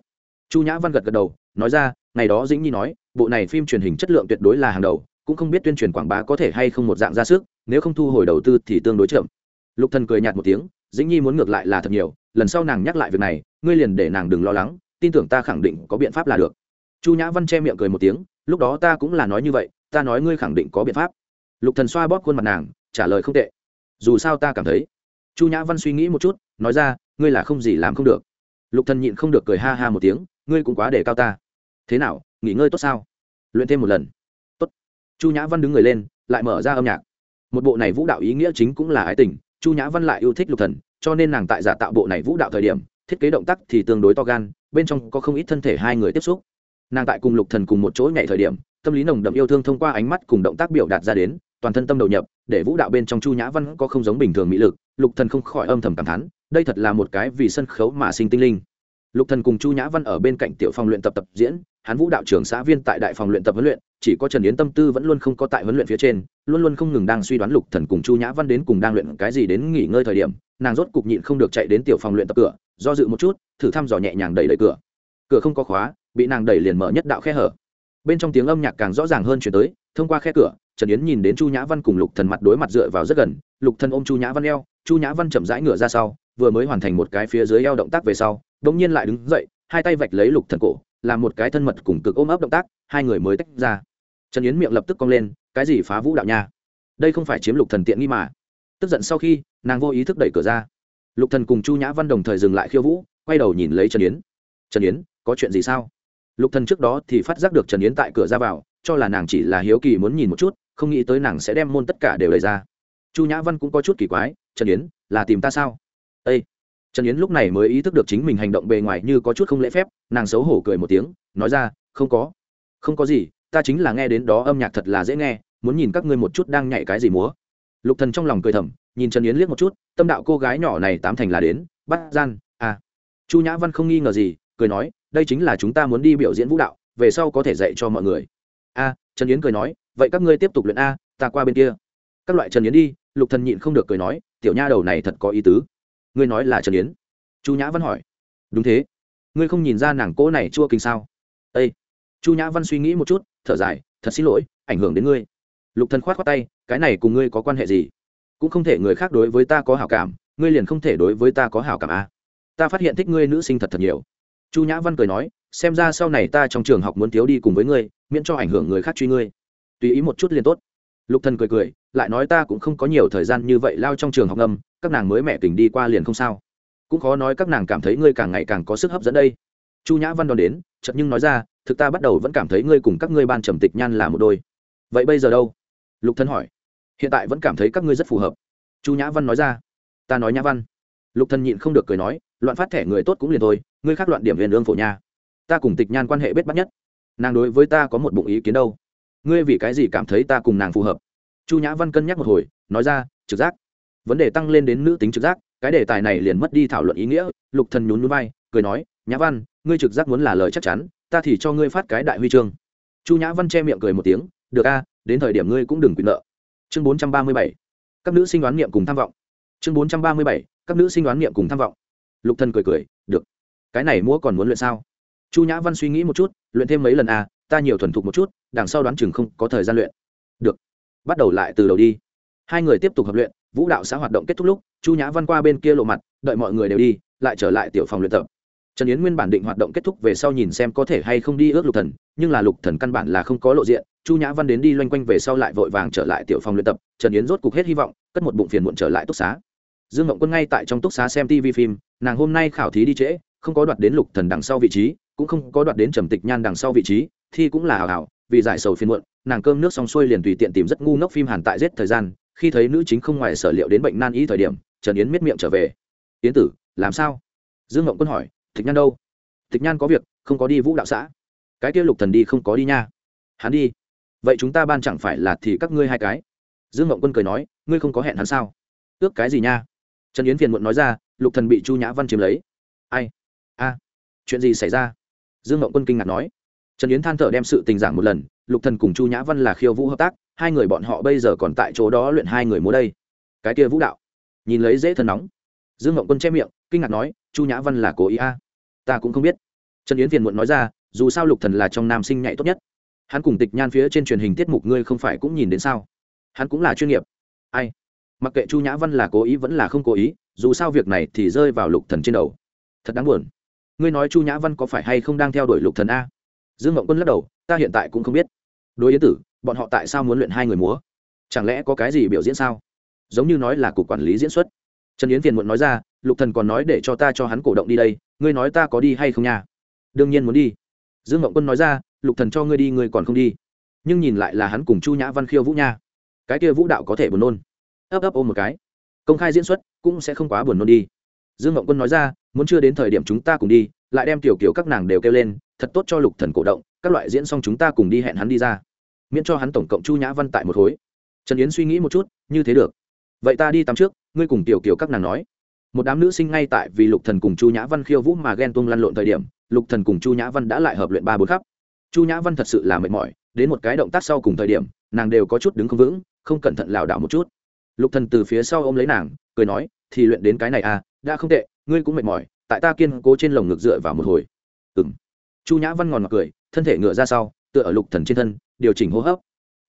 Chu nhã văn gật gật đầu, nói ra, ngày đó dĩnh nhi nói, bộ này phim truyền hình chất lượng tuyệt đối là hàng đầu, cũng không biết tuyên truyền quảng bá có thể hay không một dạng ra sức, nếu không thu hồi đầu tư thì tương đối chậm. Lục thần cười nhạt một tiếng, dĩnh nhi muốn ngược lại là thật nhiều, lần sau nàng nhắc lại việc này, ngươi liền để nàng đừng lo lắng tin tưởng ta khẳng định có biện pháp là được. Chu nhã văn che miệng cười một tiếng, lúc đó ta cũng là nói như vậy, ta nói ngươi khẳng định có biện pháp. Lục thần xoa bóp khuôn mặt nàng, trả lời không tệ. Dù sao ta cảm thấy, chu nhã văn suy nghĩ một chút, nói ra, ngươi là không gì làm không được. Lục thần nhịn không được cười ha ha một tiếng, ngươi cũng quá để cao ta. Thế nào, nghỉ ngơi tốt sao? Luyện thêm một lần. Tốt. Chu nhã văn đứng người lên, lại mở ra âm nhạc. Một bộ này vũ đạo ý nghĩa chính cũng là ái tình, chu nhã văn lại yêu thích lục thần, cho nên nàng tại giả tạo bộ này vũ đạo thời điểm thiết kế động tác thì tương đối to gan, bên trong có không ít thân thể hai người tiếp xúc. Nàng tại cùng lục thần cùng một chỗ nhảy thời điểm, tâm lý nồng đậm yêu thương thông qua ánh mắt cùng động tác biểu đạt ra đến, toàn thân tâm đầu nhập, để vũ đạo bên trong chu nhã văn có không giống bình thường mỹ lực, lục thần không khỏi âm thầm cảm thán, đây thật là một cái vì sân khấu mà sinh tinh linh. Lục thần cùng chu nhã văn ở bên cạnh tiểu phòng luyện tập tập diễn, hắn vũ đạo trưởng xã viên tại đại phòng luyện tập huấn luyện, chỉ có trần yến tâm tư vẫn luôn không có tại huấn luyện phía trên, luôn luôn không ngừng đang suy đoán lục thần cùng chu nhã văn đến cùng đang luyện cái gì đến nghỉ ngơi thời điểm, nàng rốt cục nhịn không được chạy đến tiểu phòng luyện tập cửa do dự một chút, thử thăm dò nhẹ nhàng đẩy đẩy cửa. Cửa không có khóa, bị nàng đẩy liền mở nhất đạo khe hở. Bên trong tiếng âm nhạc càng rõ ràng hơn chuyển tới, thông qua khe cửa, trần yến nhìn đến chu nhã văn cùng lục thần mặt đối mặt dựa vào rất gần, lục thần ôm chu nhã văn eo, chu nhã văn chậm rãi ngửa ra sau, vừa mới hoàn thành một cái phía dưới eo động tác về sau, đột nhiên lại đứng dậy, hai tay vạch lấy lục thần cổ, làm một cái thân mật cùng cực ôm ấp động tác, hai người mới tách ra. Trần yến miệng lập tức cong lên, cái gì phá vũ đạo nha? Đây không phải chiếm lục thần tiện nghi mà. Tức giận sau khi, nàng vô ý thức đẩy cửa ra lục thần cùng chu nhã văn đồng thời dừng lại khiêu vũ, quay đầu nhìn lấy trần yến. Trần yến, có chuyện gì sao? Lục thần trước đó thì phát giác được trần yến tại cửa ra vào, cho là nàng chỉ là hiếu kỳ muốn nhìn một chút, không nghĩ tới nàng sẽ đem môn tất cả đều lấy ra. Chu nhã văn cũng có chút kỳ quái, trần yến, là tìm ta sao? Ây trần yến lúc này mới ý thức được chính mình hành động bề ngoài như có chút không lễ phép, nàng xấu hổ cười một tiếng, nói ra, không có. Không có gì, ta chính là nghe đến đó âm nhạc thật là dễ nghe, muốn nhìn các ngươi một chút đang nhảy cái gì múa lục thần trong lòng cười thầm, nhìn trần yến liếc một chút, tâm đạo cô gái nhỏ này tám thành là đến, bắt gian à. Chu nhã văn không nghi ngờ gì, cười nói, đây chính là chúng ta muốn đi biểu diễn vũ đạo, về sau có thể dạy cho mọi người. A trần yến cười nói, vậy các ngươi tiếp tục luyện a, ta qua bên kia. Các loại trần yến đi, lục thần nhịn không được cười nói, tiểu nha đầu này thật có ý tứ. Ngươi nói là trần yến. Chu nhã văn hỏi. Đúng thế. Ngươi không nhìn ra nàng cỗ này chua kinh sao? Ây chu nhã văn suy nghĩ một chút, thở dài, thật xin lỗi, ảnh hưởng đến ngươi lục thần khoát khoát tay, cái này cùng ngươi có quan hệ gì? Cũng không thể người khác đối với ta có hảo cảm, ngươi liền không thể đối với ta có hảo cảm à. ta phát hiện thích ngươi nữ sinh thật thật nhiều. Chu nhã văn cười nói, xem ra sau này ta trong trường học muốn thiếu đi cùng với ngươi, miễn cho ảnh hưởng người khác truy ngươi. Tùy ý một chút liền tốt. Lục thần cười cười, lại nói ta cũng không có nhiều thời gian như vậy lao trong trường học ngâm các nàng mới mẹ tình đi qua liền không sao. Cũng khó nói các nàng cảm thấy ngươi càng ngày càng có sức hấp dẫn đây. Chu nhã văn đón đến, chợt nhưng nói ra, thực ta bắt đầu vẫn cảm thấy ngươi cùng các ngươi ban trầm tịch nhan là một đôi. Vậy bây giờ đâu? Lục thần hỏi. Hiện tại vẫn cảm thấy các ngươi rất phù hợp. Chu nhã văn nói ra. Ta nói nhã văn. Lục thần nhịn không được cười nói, loạn phát thẻ người tốt cũng liền thôi, ngươi khác loạn điểm huyền lương phổ nha. Ta cùng tịch nhan quan hệ bết bắt nhất. Nàng đối với ta có một bụng ý kiến đâu. Ngươi vì cái gì cảm thấy ta cùng nàng phù hợp? Chu nhã văn cân nhắc một hồi, nói ra, trực giác. Vấn đề tăng lên đến nữ tính trực giác, cái đề tài này liền mất đi thảo luận ý nghĩa. Lục thần nhún núi vai, cười nói, nhã văn, ngươi trực giác muốn là lời chắc chắn, ta thì cho ngươi phát cái đại huy chương. Chu nhã văn che miệng cười một tiếng, được a đến thời điểm ngươi cũng đừng quyền nợ. Chương bốn trăm ba mươi bảy, các nữ sinh đoán niệm cùng tham vọng. Chương bốn trăm ba mươi bảy, các nữ sinh đoán niệm cùng tham vọng. Lục thần cười cười, được. Cái này múa còn muốn luyện sao? Chu nhã văn suy nghĩ một chút, luyện thêm mấy lần à? ta nhiều thuần thục một chút, đằng sau đoán chừng không có thời gian luyện. Được. Bắt đầu lại từ đầu đi. Hai người tiếp tục hợp luyện, vũ đạo xã hoạt động kết thúc lúc, chu nhã văn qua bên kia lộ mặt, đợi mọi người đều đi, lại trở lại tiểu phòng luyện tập. Trần yến nguyên bản định hoạt động kết thúc về sau nhìn xem có thể hay không đi ước lục thần, nhưng là lục thần căn bản là không có lộ diện chu nhã văn đến đi loanh quanh về sau lại vội vàng trở lại tiểu phòng luyện tập, trần yến rốt cục hết hy vọng, cất một bụng phiền muộn trở lại túc xá. Dương ngộng quân ngay tại trong túc xá xem tv phim, nàng hôm nay khảo thí đi trễ, không có đoạt đến lục thần đằng sau vị trí, cũng không có đoạt đến trầm tịch nhan đằng sau vị trí, thi cũng là hào hào, vì giải sầu phiền muộn, nàng cơm nước xong xuôi liền tùy tiện tìm rất ngu ngốc phim hàn tại giết thời gian, khi thấy nữ chính không ngoài sở liệu đến bệnh nan y thời điểm, trần yến miết miệng trở về. Yến tử, làm sao? Dương ngộng quân hỏi, tịch nhan đâu? Tịch nhan có việc, không có đi vũ đạo xã. Cái kia lục thần đi không có đi nha. Hắn đi vậy chúng ta ban chẳng phải là thì các ngươi hai cái? Dương mộng quân cười nói, ngươi không có hẹn hắn sao? Ước cái gì nha? Trần yến phiền muộn nói ra, lục thần bị chu nhã văn chiếm lấy. Ai? A. Chuyện gì xảy ra? Dương mộng quân kinh ngạc nói. Trần yến than thở đem sự tình giảng một lần, lục thần cùng chu nhã văn là khiêu vũ hợp tác, hai người bọn họ bây giờ còn tại chỗ đó luyện hai người múa đây. Cái kia vũ đạo. Nhìn lấy dễ thân nóng. Dương mộng quân che miệng, kinh ngạc nói, chu nhã văn là cố ý a? À? ta cũng không biết. Trần yến phiền muộn nói ra, dù sao lục thần là trong nam sinh nhạy tốt nhất hắn cùng tịch nhan phía trên truyền hình tiết mục ngươi không phải cũng nhìn đến sao? Hắn cũng là chuyên nghiệp. Ai? Mặc kệ chu nhã văn là cố ý vẫn là không cố ý, dù sao việc này thì rơi vào lục thần trên đầu. Thật đáng buồn. Ngươi nói chu nhã văn có phải hay không đang theo đuổi lục thần a? Dương Mộng quân lắc đầu, ta hiện tại cũng không biết. Đối yến tử, bọn họ tại sao muốn luyện hai người múa? Chẳng lẽ có cái gì biểu diễn sao? Giống như nói là cục quản lý diễn xuất. Trần yến phiền muộn nói ra, lục thần còn nói để cho ta cho hắn cổ động đi đây, ngươi nói ta có đi hay không nha? Đương nhiên muốn đi. Dương Mộng quân nói ra lục thần cho ngươi đi, ngươi còn không đi. Nhưng nhìn lại là hắn cùng chu nhã văn khiêu vũ nha. Cái kia vũ đạo có thể buồn nôn. Ấp ấp ôm một cái. Công khai diễn xuất cũng sẽ không quá buồn nôn đi. Dương ngọc quân nói ra, muốn chưa đến thời điểm chúng ta cùng đi, lại đem tiểu kiểu các nàng đều kêu lên, thật tốt cho lục thần cổ động, các loại diễn xong chúng ta cùng đi hẹn hắn đi ra. Miễn cho hắn tổng cộng chu nhã văn tại một khối. Trần yến suy nghĩ một chút, như thế được. Vậy ta đi tắm trước, ngươi cùng tiểu kiểu các nàng nói. Một đám nữ sinh ngay tại vì lục thần cùng chu nhã văn khiêu vũ mà ghen tuông lăn lộn thời điểm, lục thần cùng chu nhã văn đã lại hợp luyện ba bốn khắp chu nhã văn thật sự là mệt mỏi, đến một cái động tác sau cùng thời điểm, nàng đều có chút đứng không vững, không cẩn thận lảo đảo một chút. Lục thần từ phía sau ôm lấy nàng, cười nói, thì luyện đến cái này à đã không tệ, ngươi cũng mệt mỏi, tại ta kiên cố trên lồng ngực dựa vào một hồi. Ừm. Chu nhã văn ngòn ngọt cười, thân thể ngựa ra sau, tựa ở lục thần trên thân, điều chỉnh hô hấp.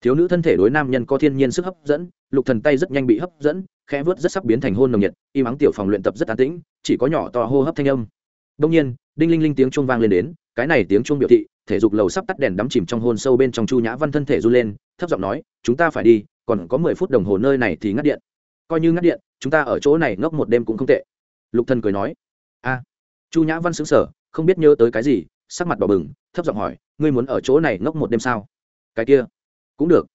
Thiếu nữ thân thể đối nam nhân có thiên nhiên sức hấp dẫn, lục thần tay rất nhanh bị hấp dẫn, khẽ vớt rất sắp biến thành hôn nồng nhiệt, im ắng tiểu phòng luyện tập rất an tĩnh, chỉ có nhỏ to hô hấp thanh âm. Đông nhiên, đinh linh linh tiếng chuông vang lên đến cái này tiếng chuông biểu thị, thể dục lầu sắp tắt đèn đắm chìm trong hôn sâu bên trong chu nhã văn thân thể run lên, thấp giọng nói, chúng ta phải đi, còn có mười phút đồng hồ nơi này thì ngắt điện. Coi như ngắt điện, chúng ta ở chỗ này ngốc một đêm cũng không tệ. Lục thần cười nói. A. Chu nhã văn sững sờ, không biết nhớ tới cái gì, sắc mặt đỏ bừng, thấp giọng hỏi, ngươi muốn ở chỗ này ngốc một đêm sao? Cái kia, cũng được.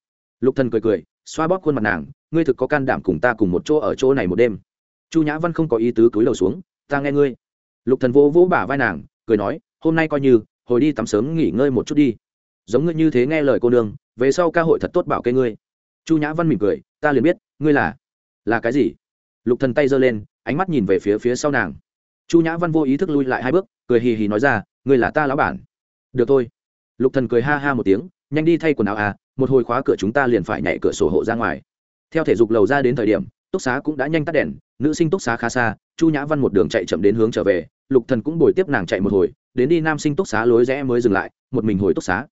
Lục thần cười cười, xoa bóp khuôn mặt nàng, ngươi thực có can đảm cùng ta cùng một chỗ ở chỗ này một đêm. Chu nhã văn không có ý tứ cúi đầu xuống, ta nghe ngươi. Lục thần vô vỗ bả vai nàng, cười nói hôm nay coi như, hồi đi tắm sớm nghỉ ngơi một chút đi. Giống ngươi như thế nghe lời cô nương, về sau ca hội thật tốt bảo kê ngươi. Chu nhã văn mỉm cười, ta liền biết, ngươi là là cái gì? Lục thần tay giơ lên, ánh mắt nhìn về phía phía sau nàng. Chu nhã văn vô ý thức lui lại hai bước, cười hì hì nói ra, ngươi là ta lão bản. Được thôi. Lục thần cười ha ha một tiếng, nhanh đi thay quần áo à một hồi khóa cửa chúng ta liền phải nhảy cửa sổ hộ ra ngoài. Theo thể dục lầu ra đến thời điểm, túc xá cũng đã nhanh tắt đèn, nữ sinh túc xá khá xa, chu nhã văn một đường chạy chậm đến hướng trở về, lục thần cũng bồi tiếp nàng chạy một hồi đến đi nam sinh túc xá lối rẽ mới dừng lại, một mình hồi túc xá.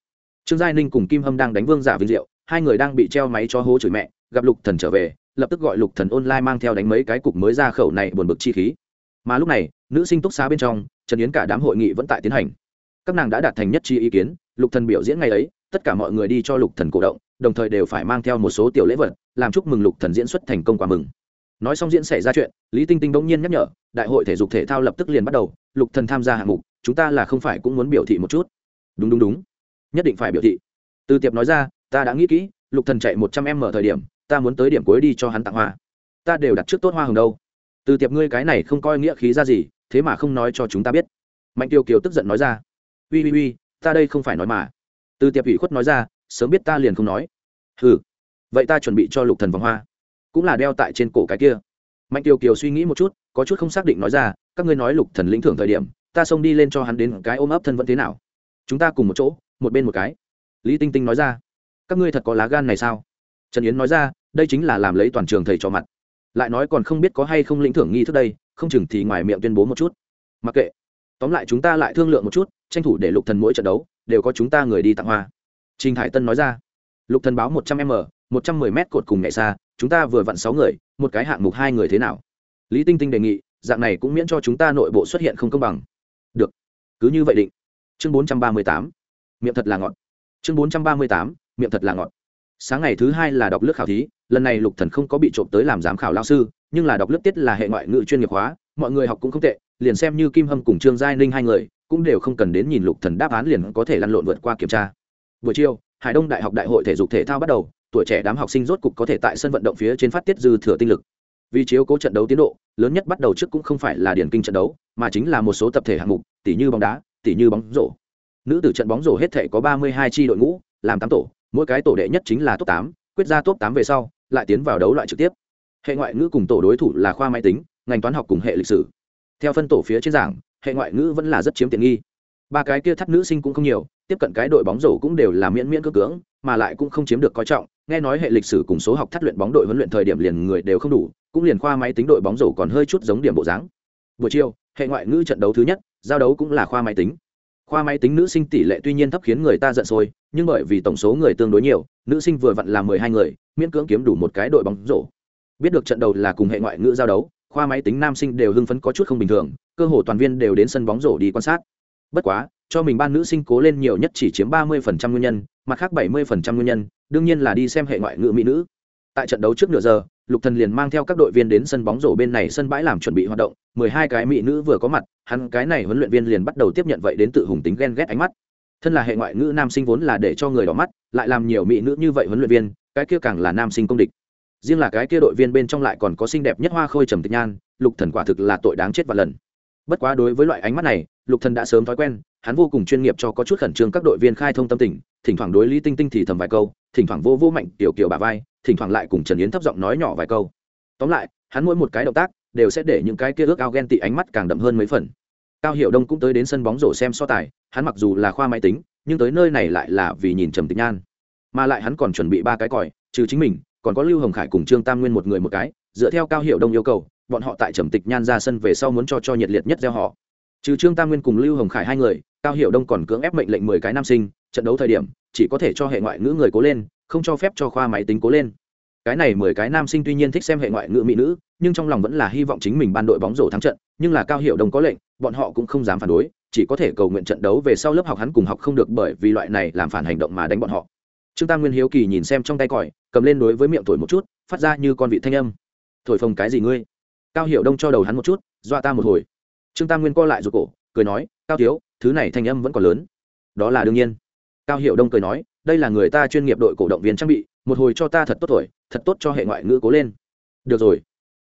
Trương giai ninh cùng kim hâm đang đánh vương giả vinh diệu, hai người đang bị treo máy cho hố chửi mẹ, gặp lục thần trở về, lập tức gọi lục thần online mang theo đánh mấy cái cục mới ra khẩu này buồn bực chi khí. Mà lúc này, nữ sinh túc xá bên trong, trần yến cả đám hội nghị vẫn tại tiến hành. Các nàng đã đạt thành nhất chi ý kiến, lục thần biểu diễn ngày ấy, tất cả mọi người đi cho lục thần cổ động, đồng thời đều phải mang theo một số tiểu lễ vật, làm chúc mừng lục thần diễn xuất thành công quả mừng. Nói xong diễn xảy ra chuyện, lý tinh tinh bỗng nhiên nhắc nhở, đại hội thể dục thể thao lập tức liền bắt đầu, lục thần tham gia hạng mục chúng ta là không phải cũng muốn biểu thị một chút. Đúng đúng đúng. Nhất định phải biểu thị. Từ tiệp nói ra, ta đã nghĩ kỹ, lục thần chạy một trăm em mở thời điểm, ta muốn tới điểm cuối đi cho hắn tặng hoa. Ta đều đặt trước tốt hoa hồng đâu. Từ tiệp ngươi cái này không coi nghĩa khí ra gì, thế mà không nói cho chúng ta biết. Mạnh tiêu kiều tức giận nói ra ui ui ui ta đây không phải nói mà. Từ tiệp ủy khuất nói ra, sớm biết ta liền không nói. Ừ vậy ta chuẩn bị cho lục thần vòng hoa. Cũng là đeo tại trên cổ cái kia. Mạnh tiêu kiều suy nghĩ một chút, có chút không xác định nói ra, các ngươi nói lục thần lĩnh thưởng thời điểm ta xông đi lên cho hắn đến cái ôm ấp thân vẫn thế nào? Chúng ta cùng một chỗ, một bên một cái. Lý tinh tinh nói ra. Các ngươi thật có lá gan này sao? Trần yến nói ra, đây chính là làm lấy toàn trường thầy cho mặt. Lại nói còn không biết có hay không lĩnh thưởng nghi thức đây, không chừng thì ngoài miệng tuyên bố một chút. Mặc kệ. Tóm lại chúng ta lại thương lượng một chút, tranh thủ để lục thần mỗi trận đấu, đều có chúng ta người đi tặng hoa. Trình hải tân nói ra. Lục thần báo một trăm m, một trăm mười m cột cùng nhảy xa, chúng ta vừa vặn sáu người, một cái hạng mục hai người thế nào? Lý tinh tinh đề nghị, dạng này cũng miễn cho chúng ta nội bộ xuất hiện không công bằng cứ như vậy định. Chương bốn trăm ba mươi tám, miệng thật là ngọt. Chương bốn trăm ba mươi tám, miệng thật là ngọt. Sáng ngày thứ hai là đọc lướt khảo thí, lần này lục thần không có bị trộm tới làm giám khảo lao sư, nhưng là đọc lướt tiết là hệ ngoại ngữ chuyên nghiệp hóa, mọi người học cũng không tệ, liền xem như kim hâm cùng trương giai ninh hai người, cũng đều không cần đến nhìn lục thần đáp án liền có thể lăn lộn vượt qua kiểm tra. Buổi chiều, hải đông đại học đại hội thể dục thể thao bắt đầu, tuổi trẻ đám học sinh rốt cục có thể tại sân vận động phía trên phát tiết dư thừa tinh lực. Vì chiếu cố trận đấu tiến độ, lớn nhất bắt đầu trước cũng không phải là điển kinh trận đấu mà chính là một số tập thể hạng mục tỷ như bóng đá tỷ như bóng rổ. Nữ tử trận bóng rổ hết thể có ba mươi hai tri đội ngũ, làm tám tổ, mỗi cái tổ đệ nhất chính là top tám, quyết ra top tám về sau, lại tiến vào đấu loại trực tiếp. Hệ ngoại ngữ cùng tổ đối thủ là khoa máy tính, ngành toán học cùng hệ lịch sử. Theo phân tổ phía trên giảng, hệ ngoại ngữ vẫn là rất chiếm tiện nghi. Ba cái kia thắt nữ sinh cũng không nhiều, tiếp cận cái đội bóng rổ cũng đều là miễn miễn cơ cưỡng, mà lại cũng không chiếm được coi trọng. Nghe nói hệ lịch sử cùng số học thắt luyện bóng đội huấn luyện thời điểm liền người đều không đủ, cũng liền khoa máy tính đội bóng rổ còn hơi chút giống điểm bộ dáng. Buổi chiều hệ ngoại ngữ trận đấu thứ nhất, giao đấu cũng là khoa máy tính. Khoa máy tính nữ sinh tỷ lệ tuy nhiên thấp khiến người ta giận sôi, nhưng bởi vì tổng số người tương đối nhiều, nữ sinh vừa vặn là mười hai người, miễn cưỡng kiếm đủ một cái đội bóng rổ. Biết được trận đầu là cùng hệ ngoại ngữ giao đấu, khoa máy tính nam sinh đều hưng phấn có chút không bình thường, cơ hồ toàn viên đều đến sân bóng rổ đi quan sát. Bất quá, cho mình ban nữ sinh cố lên nhiều nhất chỉ chiếm ba mươi phần trăm nguyên nhân, mặt khác bảy mươi phần trăm nguyên nhân, đương nhiên là đi xem hệ ngoại ngữ mỹ nữ. Tại trận đấu trước nửa giờ lục thần liền mang theo các đội viên đến sân bóng rổ bên này sân bãi làm chuẩn bị hoạt động. Mười hai cái mỹ nữ vừa có mặt, hắn cái này huấn luyện viên liền bắt đầu tiếp nhận vậy đến tự hùng tính ghen ghét ánh mắt. Thân là hệ ngoại ngữ nam sinh vốn là để cho người đỏ mắt, lại làm nhiều mỹ nữ như vậy huấn luyện viên, cái kia càng là nam sinh công địch. Riêng là cái kia đội viên bên trong lại còn có xinh đẹp nhất hoa khôi trầm tịch nhan, lục thần quả thực là tội đáng chết và lần. Bất quá đối với loại ánh mắt này, lục thần đã sớm thói quen, hắn vô cùng chuyên nghiệp cho có chút khẩn trương các đội viên khai thông tâm tình, thỉnh thoảng đối lý tinh tinh thì thầm vài câu, thỉnh thoảng vô vô mạnh tiểu kiều bà vai thỉnh thoảng lại cùng trần yến thấp giọng nói nhỏ vài câu. Tóm lại, hắn mỗi một cái động tác đều sẽ để những cái kia ước ao ghen tị ánh mắt càng đậm hơn mấy phần. Cao hiệu đông cũng tới đến sân bóng rổ xem so tài, hắn mặc dù là khoa máy tính, nhưng tới nơi này lại là vì nhìn trầm tịch nhan. Mà lại hắn còn chuẩn bị ba cái còi, trừ chính mình, còn có lưu hồng khải cùng trương tam nguyên một người một cái, dựa theo cao hiệu đông yêu cầu, bọn họ tại trầm tịch nhan ra sân về sau muốn cho cho nhiệt liệt nhất gieo họ. Trừ trương tam nguyên cùng lưu hồng khải hai người, cao hiệu đông còn cưỡng ép mệnh lệnh mười cái nam sinh, trận đấu thời điểm, chỉ có thể cho hệ ngoại ngữ người cố lên không cho phép cho khoa máy tính cố lên. Cái này mười cái nam sinh tuy nhiên thích xem hệ ngoại ngữ mỹ nữ, nhưng trong lòng vẫn là hy vọng chính mình ban đội bóng rổ thắng trận, nhưng là cao hiệu đông có lệnh, bọn họ cũng không dám phản đối, chỉ có thể cầu nguyện trận đấu về sau lớp học hắn cùng học không được bởi vì loại này làm phản hành động mà đánh bọn họ. Trương tam nguyên hiếu kỳ nhìn xem trong tay còi, cầm lên đối với miệng thổi một chút, phát ra như con vị thanh âm. Thổi phồng cái gì ngươi? Cao hiệu đông cho đầu hắn một chút, dọa ta một hồi. Trương tam nguyên co lại rồi cổ, cười nói, cao thiếu, thứ này thanh âm vẫn còn lớn. Đó là đương nhiên. Cao hiệu đông cười nói đây là người ta chuyên nghiệp đội cổ động viên trang bị, một hồi cho ta thật tốt tuổi thật tốt cho hệ ngoại ngữ cố lên. Được rồi.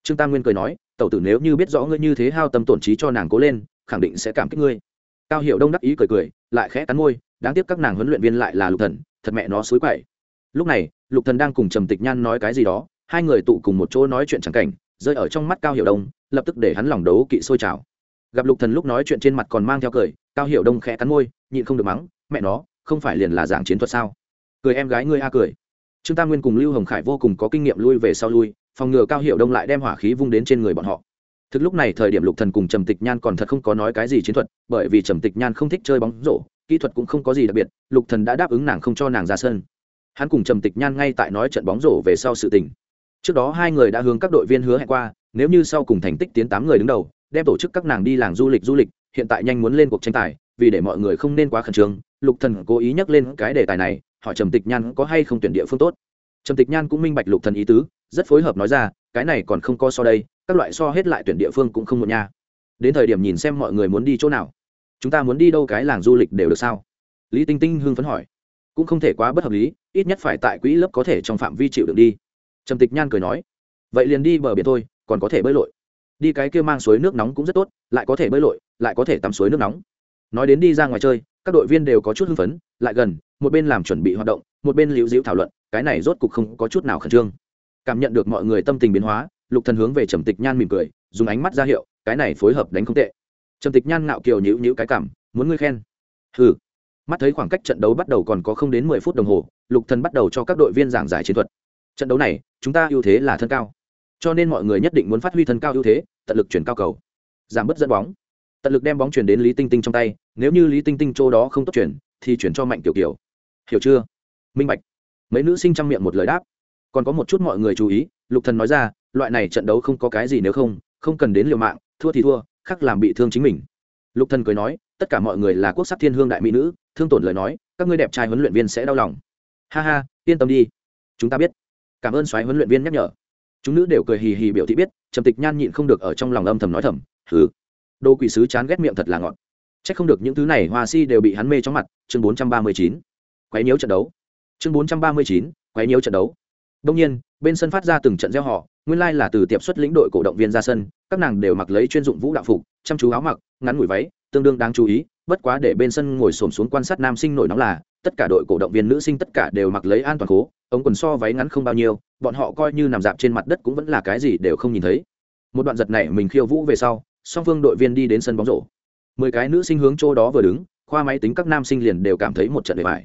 Trương tam nguyên cười nói, tẩu tử nếu như biết rõ ngươi như thế hao tâm tổn trí cho nàng cố lên, khẳng định sẽ cảm kích ngươi. Cao hiệu đông đắc ý cười cười, lại khẽ cắn môi, đáng tiếc các nàng huấn luyện viên lại là lục thần, thật mẹ nó xối quậy. Lúc này, lục thần đang cùng trầm tịch nhan nói cái gì đó, hai người tụ cùng một chỗ nói chuyện chẳng cảnh, rơi ở trong mắt cao hiệu đông, lập tức để hắn lòng đấu kỵ sôi trào. Gặp lục thần lúc nói chuyện trên mặt còn mang theo cười, cao hiệu đông khẽ cắn môi, nhịn không được mắng, mẹ nó không phải liền là giảng chiến thuật sao? Cười em gái ngươi a cười. Trương tam nguyên cùng lưu hồng khải vô cùng có kinh nghiệm lui về sau lui, phòng ngừa cao hiệu đông lại đem hỏa khí vung đến trên người bọn họ. Thực lúc này thời điểm lục thần cùng trầm tịch nhan còn thật không có nói cái gì chiến thuật, bởi vì trầm tịch nhan không thích chơi bóng rổ, kỹ thuật cũng không có gì đặc biệt, lục thần đã đáp ứng nàng không cho nàng ra sân. Hắn cùng trầm tịch nhan ngay tại nói trận bóng rổ về sau sự tình. Trước đó hai người đã hướng các đội viên hứa hẹn qua, nếu như sau cùng thành tích tiến tám người đứng đầu, đem tổ chức các nàng đi làng du lịch du lịch, hiện tại nhanh muốn lên cuộc tranh tài vì để mọi người không nên quá khẩn trương, lục thần cố ý nhắc lên cái đề tài này, hỏi trầm tịch nhan có hay không tuyển địa phương tốt. Trầm tịch nhan cũng minh bạch lục thần ý tứ, rất phối hợp nói ra, cái này còn không có so đây, các loại so hết lại tuyển địa phương cũng không một nha. Đến thời điểm nhìn xem mọi người muốn đi chỗ nào. Chúng ta muốn đi đâu cái làng du lịch đều được sao? Lý tinh tinh hưng phấn hỏi. Cũng không thể quá bất hợp lý, ít nhất phải tại quỹ lớp có thể trong phạm vi chịu được đi. Trầm tịch nhan cười nói. Vậy liền đi bờ biển thôi, còn có thể bơi lội. Đi cái kia mang suối nước nóng cũng rất tốt, lại có thể bơi lội, lại có thể tắm suối nước nóng nói đến đi ra ngoài chơi, các đội viên đều có chút hưng phấn, lại gần, một bên làm chuẩn bị hoạt động, một bên liễu diễu thảo luận, cái này rốt cục không có chút nào khẩn trương. Cảm nhận được mọi người tâm tình biến hóa, lục thần hướng về trầm tịch nhan mỉm cười, dùng ánh mắt ra hiệu, cái này phối hợp đánh không tệ. Trầm tịch nhan ngạo kiều nhữ nhữ cái cảm muốn ngươi khen. Hừ. Mắt thấy khoảng cách trận đấu bắt đầu còn có không đến mười phút đồng hồ, lục thần bắt đầu cho các đội viên giảng giải chiến thuật. Trận đấu này, chúng ta ưu thế là thân cao. Cho nên mọi người nhất định muốn phát huy thân cao ưu thế, tận lực chuyển cao cầu. Giảm bớt dẫn bóng tận lực đem bóng chuyển đến lý tinh tinh trong tay, nếu như lý tinh tinh chỗ đó không tốt chuyển, thì chuyển cho mạnh tiểu kiều. Hiểu chưa? Minh bạch. Mấy nữ sinh trong miệng một lời đáp. Còn có một chút mọi người chú ý, lục thần nói ra, loại này trận đấu không có cái gì nếu không không cần đến liều mạng, thua thì thua khắc làm bị thương chính mình. Lục thần cười nói, tất cả mọi người là quốc sắc thiên hương đại mỹ nữ, thương tổn lời nói, các ngươi đẹp trai huấn luyện viên sẽ đau lòng. Ha ha, yên tâm đi. Chúng ta biết. Cảm ơn soái huấn luyện viên nhắc nhở. Chúng nữ đều cười hì hì biểu thị biết, trầm tịch nhan nhịn không được ở trong lòng âm thầm nói thầm thử đồ quỷ sứ chán ghét miệng thật là ngọt. Chắc không được những thứ này, hoa si đều bị hắn mê trong mặt. Chương bốn trăm ba mươi chín. Quấy nhiễu trận đấu. Chương bốn trăm ba mươi chín. Quấy nhiễu trận đấu. Đông nhiên, bên sân phát ra từng trận gieo họ nguyên lai là từ tiệp xuất lĩnh đội cổ động viên ra sân, các nàng đều mặc lấy chuyên dụng vũ đạo phục, chăm chú áo mặc, ngắn ngủi váy, tương đương đáng chú ý, bất quá để bên sân ngồi xổm xuống quan sát nam sinh nổi nóng là, tất cả đội cổ động viên nữ sinh tất cả đều mặc lấy an toàn cố ống quần so váy ngắn không bao nhiêu, bọn họ coi như nằm dạp trên mặt đất cũng vẫn là cái gì đều không nhìn thấy. Một đoạn giật này mình khiêu vũ về sau song phương đội viên đi đến sân bóng rổ. Mười cái nữ sinh hướng chỗ đó vừa đứng, khoa máy tính các nam sinh liền đều cảm thấy một trận đề bài.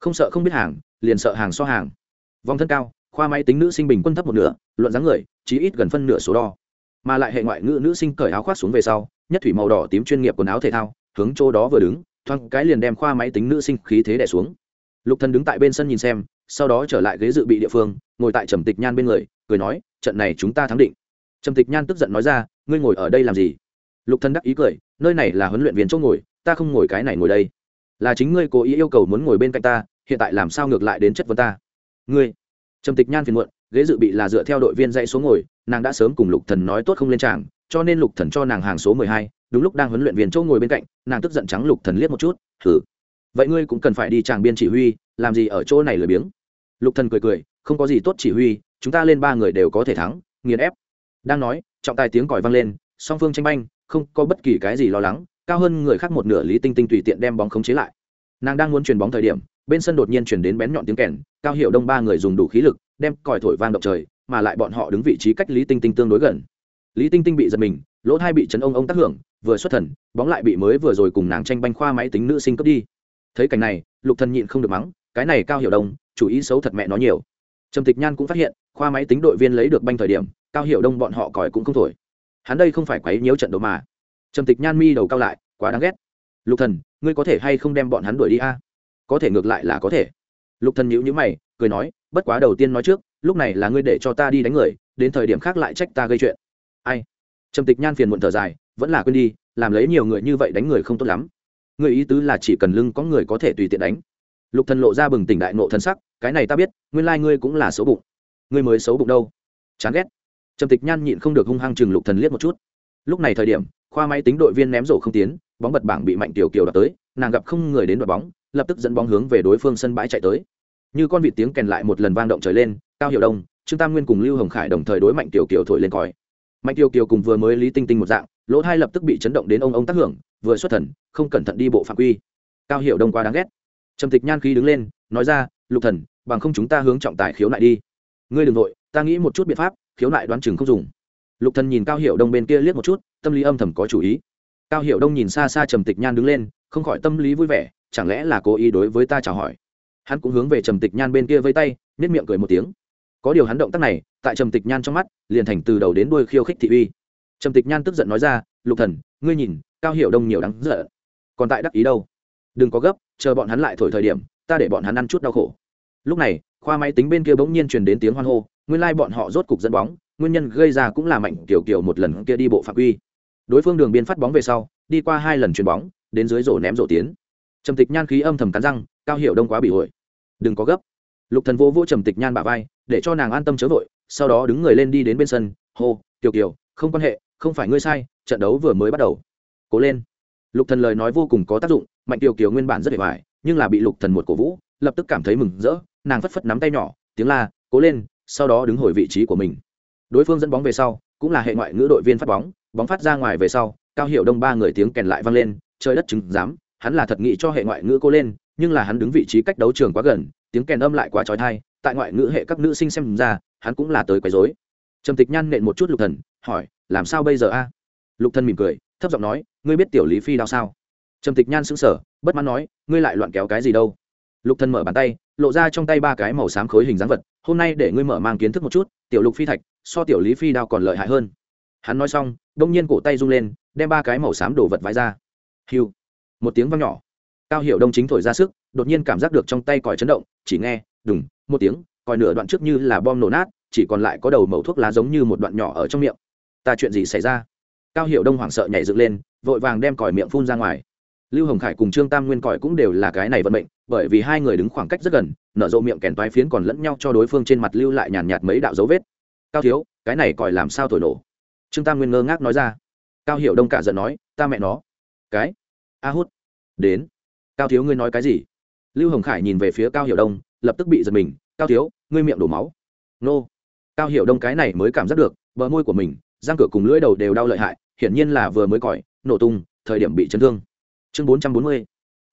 Không sợ không biết hàng, liền sợ hàng so hàng. Vòng thân cao, khoa máy tính nữ sinh bình quân thấp một nửa, luận dáng người, chí ít gần phân nửa số đo. Mà lại hệ ngoại ngữ nữ sinh cởi áo khoác xuống về sau, nhất thủy màu đỏ tím chuyên nghiệp quần áo thể thao, hướng chỗ đó vừa đứng, thoáng cái liền đem khoa máy tính nữ sinh khí thế đẻ xuống. Lục thần đứng tại bên sân nhìn xem, sau đó trở lại ghế dự bị địa phương, ngồi tại trầm tịch nhan bên người, cười nói, trận này chúng ta thắng định. Trầm tịch nhan tức giận nói ra, ngươi ngồi ở đây làm gì? Lục thần đắc ý cười, nơi này là huấn luyện viên chỗ ngồi, ta không ngồi cái này ngồi đây. Là chính ngươi cố ý yêu cầu muốn ngồi bên cạnh ta, hiện tại làm sao ngược lại đến chất vấn ta? Ngươi? Trầm tịch nhan phiền muộn, ghế dự bị là dựa theo đội viên dãy số ngồi, nàng đã sớm cùng lục thần nói tốt không lên tràng, cho nên lục thần cho nàng hàng số mười hai, đúng lúc đang huấn luyện viên chỗ ngồi bên cạnh, nàng tức giận trắng lục thần liếc một chút thử vậy ngươi cũng cần phải đi tràng biên chỉ huy, làm gì ở chỗ này lười biếng? Lục thần cười cười, không có gì tốt chỉ huy, chúng ta lên ba người đều có thể thắng, nghiền ép. Đang nói, trọng tài tiếng còi vang lên, song phương tranh banh không có bất kỳ cái gì lo lắng, cao hơn người khác một nửa lý tinh tinh tùy tiện đem bóng khống chế lại. Nàng đang muốn chuyền bóng thời điểm, bên sân đột nhiên chuyển đến bén nhọn tiếng kèn, cao hiệu đông ba người dùng đủ khí lực, đem còi thổi vang động trời, mà lại bọn họ đứng vị trí cách lý tinh tinh tương đối gần. Lý tinh tinh bị giật mình, lỗ thai bị chấn ông ông tác hưởng, vừa xuất thần, bóng lại bị mới vừa rồi cùng nàng tranh banh khoa máy tính nữ sinh cướp đi. Thấy cảnh này, lục thần nhịn không được mắng, cái này cao hiểu đông, chủ ý xấu thật mẹ nó nhiều. Trầm tịch nhan cũng phát hiện, khoa máy tính đội viên lấy được banh thời điểm, cao hiểu đông bọn họ còi cũng không thổi hắn đây không phải quấy nhiễu trận đấu mà. Trầm tịch nhan mi đầu cao lại, quá đáng ghét. Lục thần, ngươi có thể hay không đem bọn hắn đuổi đi a? Có thể ngược lại là có thể. Lục thần nhíu nhíu mày, cười nói, bất quá đầu tiên nói trước, lúc này là ngươi để cho ta đi đánh người, đến thời điểm khác lại trách ta gây chuyện. Ai? Trầm tịch nhan phiền muộn thở dài, vẫn là quên đi, làm lấy nhiều người như vậy đánh người không tốt lắm. Người ý tứ là chỉ cần lưng có người có thể tùy tiện đánh. Lục thần lộ ra bừng tỉnh đại nộ thân sắc, cái này ta biết, nguyên lai ngươi cũng là xấu bụng. Ngươi mới xấu bụng đâu? Chán ghét trầm tịch nhan nhịn không được hung hăng chừng lục thần liếc một chút. Lúc này thời điểm, khoa máy tính đội viên ném rổ không tiến, bóng bật bảng bị mạnh tiểu kiều đập tới, nàng gặp không người đến đoạt bóng, lập tức dẫn bóng hướng về đối phương sân bãi chạy tới. Như con vịt tiếng kèn lại một lần vang động trời lên, cao hiệu đông, trương tam nguyên cùng lưu hồng khải đồng thời đối mạnh tiểu kiều thổi lên còi. Mạnh tiểu kiều cùng vừa mới lý tinh tinh một dạng, lỗ thai lập tức bị chấn động đến ông ông tác hưởng, vừa xuất thần, không cẩn thận đi bộ phạm quy. Cao hiệu đông quá đáng ghét. Trầm tịch nhan khí đứng lên, nói ra, lục thần, bằng không chúng ta hướng trọng tài khiếu nại đi. Ngươi đừng nội ta nghĩ một chút biện pháp khiếu nại đoán chừng không dùng. Lục thần nhìn cao hiệu đông bên kia liếc một chút, tâm lý âm thầm có chủ ý. Cao hiệu đông nhìn xa xa trầm tịch nhan đứng lên, không khỏi tâm lý vui vẻ, chẳng lẽ là cố ý đối với ta chào hỏi? Hắn cũng hướng về trầm tịch nhan bên kia vây tay nết miệng cười một tiếng. Có điều hắn động tác này, tại trầm tịch nhan trong mắt, liền thành từ đầu đến đuôi khiêu khích thị uy. Trầm tịch nhan tức giận nói ra, lục thần, ngươi nhìn, cao hiểu đông nhiều đáng giận. Còn tại đắc ý đâu? Đừng có gấp, chờ bọn hắn lại thổi thời điểm, ta để bọn hắn ăn chút đau khổ. Lúc này, khoa máy tính bên kia bỗng nhiên truyền đến tiếng hoan hô nguyên lai bọn họ rốt cục dẫn bóng, nguyên nhân gây ra cũng là mạnh kiểu kiểu một lần kia đi bộ phạm quy. Đối phương đường biên phát bóng về sau, đi qua hai lần chuyền bóng, đến dưới rổ ném rổ tiến. Trầm tịch nhan khí âm thầm cắn răng, cao hiểu đông quá bị hội. Đừng có gấp. Lục thần vô vô trầm tịch nhan bả vai, để cho nàng an tâm chớ vội, sau đó đứng người lên đi đến bên sân, hô, kiều kiều, không quan hệ, không phải ngươi sai, trận đấu vừa mới bắt đầu. Cố lên. Lục thần lời nói vô cùng có tác dụng, mạnh kiều kiều nguyên bản rất để hoài, nhưng là bị lục thần một cổ vũ, lập tức cảm thấy mừng rỡ, nàng phất phất nắm tay nhỏ, tiếng la, cố lên sau đó đứng hồi vị trí của mình. Đối phương dẫn bóng về sau cũng là hệ ngoại ngữ đội viên phát bóng bóng phát ra ngoài về sau cao hiệu đông ba người tiếng kèn lại vang lên trời đất chứng giám, hắn là thật nghĩ cho hệ ngoại ngữ cô lên nhưng là hắn đứng vị trí cách đấu trường quá gần tiếng kèn âm lại quá trói thai tại ngoại ngữ hệ các nữ sinh xem ra hắn cũng là tới quấy rối. Trầm tịch nhan nện một chút lục thần hỏi làm sao bây giờ a? Lục thần mỉm cười thấp giọng nói ngươi biết tiểu lý phi đau sao? Trầm tịch nhan sững sờ bất mãn nói ngươi lại loạn kéo cái gì đâu? Lục thần mở bàn tay lộ ra trong tay ba cái màu xám khối hình dáng vật, hôm nay để ngươi mở mang kiến thức một chút, tiểu lục phi thạch, so tiểu lý phi đao còn lợi hại hơn. Hắn nói xong đông nhiên cổ tay rung lên, đem ba cái màu xám đổ vật vãi ra. Hiu! Một tiếng vang nhỏ. Cao hiểu đông chính thổi ra sức, đột nhiên cảm giác được trong tay còi chấn động, chỉ nghe, đùng, một tiếng, còi nửa đoạn trước như là bom nổ nát, chỉ còn lại có đầu mẩu thuốc lá giống như một đoạn nhỏ ở trong miệng. Ta chuyện gì xảy ra? Cao hiểu đông hoảng sợ nhảy dựng lên, vội vàng đem còi miệng phun ra ngoài lưu hồng khải cùng trương tam nguyên còi cũng đều là cái này vận mệnh, bởi vì hai người đứng khoảng cách rất gần, nở rộ miệng kèn toái phiến còn lẫn nhau cho đối phương trên mặt lưu lại nhàn nhạt mấy đạo dấu vết. Cao thiếu, cái này còi làm sao thổi nổ? Trương tam nguyên ngơ ngác nói ra. Cao hiểu đông cả giận nói, ta mẹ nó. Cái? A hút. Đến. Cao thiếu, ngươi nói cái gì? Lưu hồng khải nhìn về phía cao hiểu đông, lập tức bị giật mình. Cao thiếu, ngươi miệng đổ máu. Nô. Cao hiểu đông cái này mới cảm giác được, bờ môi của mình, răng cửa cùng lưỡi đầu đều đau lợi hại, hiển nhiên là vừa mới còi, nổ tung, thời điểm bị chấn thương chương bốn trăm bốn mươi,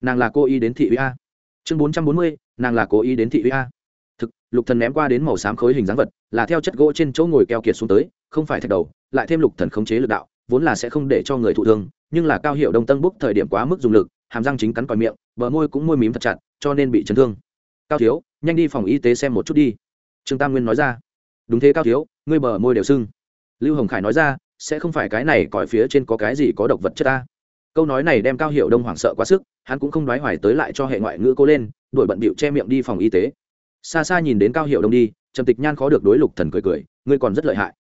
nàng là cô y đến thị uy a. Chương bốn trăm bốn mươi, nàng là cố ý đến thị uy a. Thực, lục thần ném qua đến màu xám khối hình dáng vật, là theo chất gỗ trên chỗ ngồi keo kiệt xuống tới, không phải thạch đầu, lại thêm lục thần khống chế lực đạo, vốn là sẽ không để cho người thụ thương, nhưng là cao hiệu đông tân búc thời điểm quá mức dùng lực, hàm răng chính cắn còi miệng, bờ môi cũng môi mím thật chặt, cho nên bị chấn thương. Cao thiếu, nhanh đi phòng y tế xem một chút đi. Trương tam nguyên nói ra. Đúng thế cao thiếu, ngươi bờ môi đều sưng. Lưu hồng khải nói ra, sẽ không phải cái này, còi phía trên có cái gì có độc vật chất ta câu nói này đem cao hiệu đông hoảng sợ quá sức, hắn cũng không đoái hoài tới lại cho hệ ngoại ngữ cô lên, đuổi bận bịu che miệng đi phòng y tế. Xa xa nhìn đến cao hiệu đông đi, trầm tịch nhan khó được đối lục thần cười cười, ngươi còn rất lợi hại.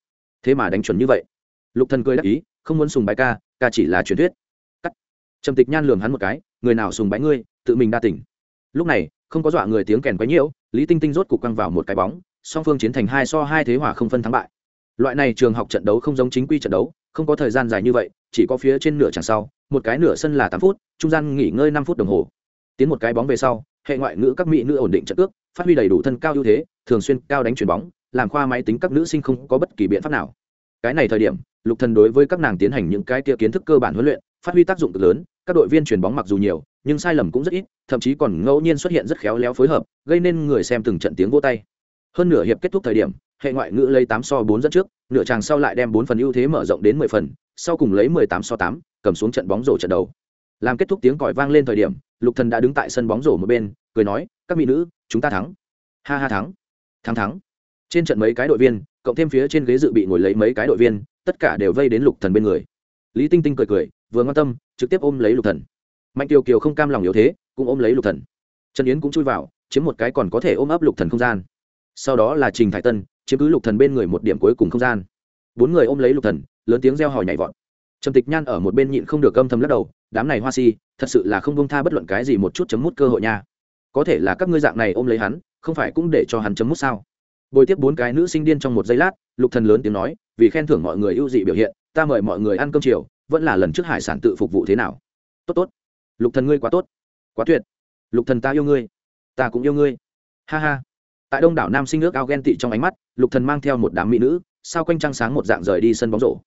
Thế mà đánh chuẩn như vậy. Lục thần cười đắc ý, không muốn sùng bái ca ca chỉ là truyền thuyết. Cắt. Trầm tịch nhan lường hắn một cái, người nào sùng bái ngươi, tự mình đa tỉnh lúc này, không có dọa người tiếng kèn quấy nhiễu, lý tinh tinh rốt cục căng vào một cái bóng, song phương chiến thành hai so hai thế hỏa không phân thắng bại loại này trường học trận đấu không giống chính quy trận đấu, không có thời gian dài như vậy, chỉ có phía trên nửa chẳng sau, một cái nửa sân là tám phút, trung gian nghỉ ngơi năm phút đồng hồ. Tiến một cái bóng về sau, hệ ngoại ngữ các mỹ nữ ổn định trận ước phát huy đầy đủ thân cao ưu thế, thường xuyên cao đánh chuyển bóng, làm khoa máy tính các nữ sinh không có bất kỳ biện pháp nào. Cái này thời điểm, lục thần đối với các nàng tiến hành những cái kia kiến thức cơ bản huấn luyện, phát huy tác dụng cực lớn, các đội viên chuyển bóng mặc dù nhiều, nhưng sai lầm cũng rất ít, thậm chí còn ngẫu nhiên xuất hiện rất khéo léo phối hợp, gây nên người xem từng trận tiếng vô tay. Hơn nửa hiệp kết thúc thời điểm hệ ngoại ngữ lấy tám so bốn dẫn trước, nửa chàng sau lại đem bốn phần ưu thế mở rộng đến mười phần, sau cùng lấy mười tám so tám, cầm xuống trận bóng rổ trận đấu làm kết thúc tiếng còi vang lên thời điểm, lục thần đã đứng tại sân bóng rổ một bên, cười nói, các mỹ nữ, chúng ta thắng. Ha ha thắng. Thắng thắng. Trên trận mấy cái đội viên, cộng thêm phía trên ghế dự bị ngồi lấy mấy cái đội viên, tất cả đều vây đến lục thần bên người. Lý tinh tinh cười cười, vừa ngoan tâm, trực tiếp ôm lấy lục thần. Mạnh kiều kiều không cam lòng yếu thế, cũng ôm lấy lục thần. Trần yến cũng chui vào, chiếm một cái còn có thể ôm ấp lục thần không gian. Sau đó là trình thái tân chiếm cứ lục thần bên người một điểm cuối cùng không gian. Bốn người ôm lấy lục thần, lớn tiếng reo hò nhảy vọt. Trầm tịch nhan ở một bên nhịn không được âm thầm lắc đầu, đám này hoa si, thật sự là không bông tha bất luận cái gì một chút chấm mút cơ hội nha. Có thể là các ngươi dạng này ôm lấy hắn, không phải cũng để cho hắn chấm mút sao? Bồi tiếp bốn cái nữ sinh điên trong một giây lát, lục thần lớn tiếng nói, vì khen thưởng mọi người ưu dị biểu hiện, ta mời mọi người ăn cơm chiều, vẫn là lần trước hải sản tự phục vụ thế nào? Tốt tốt. Lục thần ngươi quá tốt. Quá tuyệt. Lục thần ta yêu ngươi. Ta cũng yêu ngươi. Ha ha tại đông đảo nam sinh nước ao ghen tị trong ánh mắt, lục thần mang theo một đám mỹ nữ, sao quanh trăng sáng một dạng rời đi sân bóng rổ.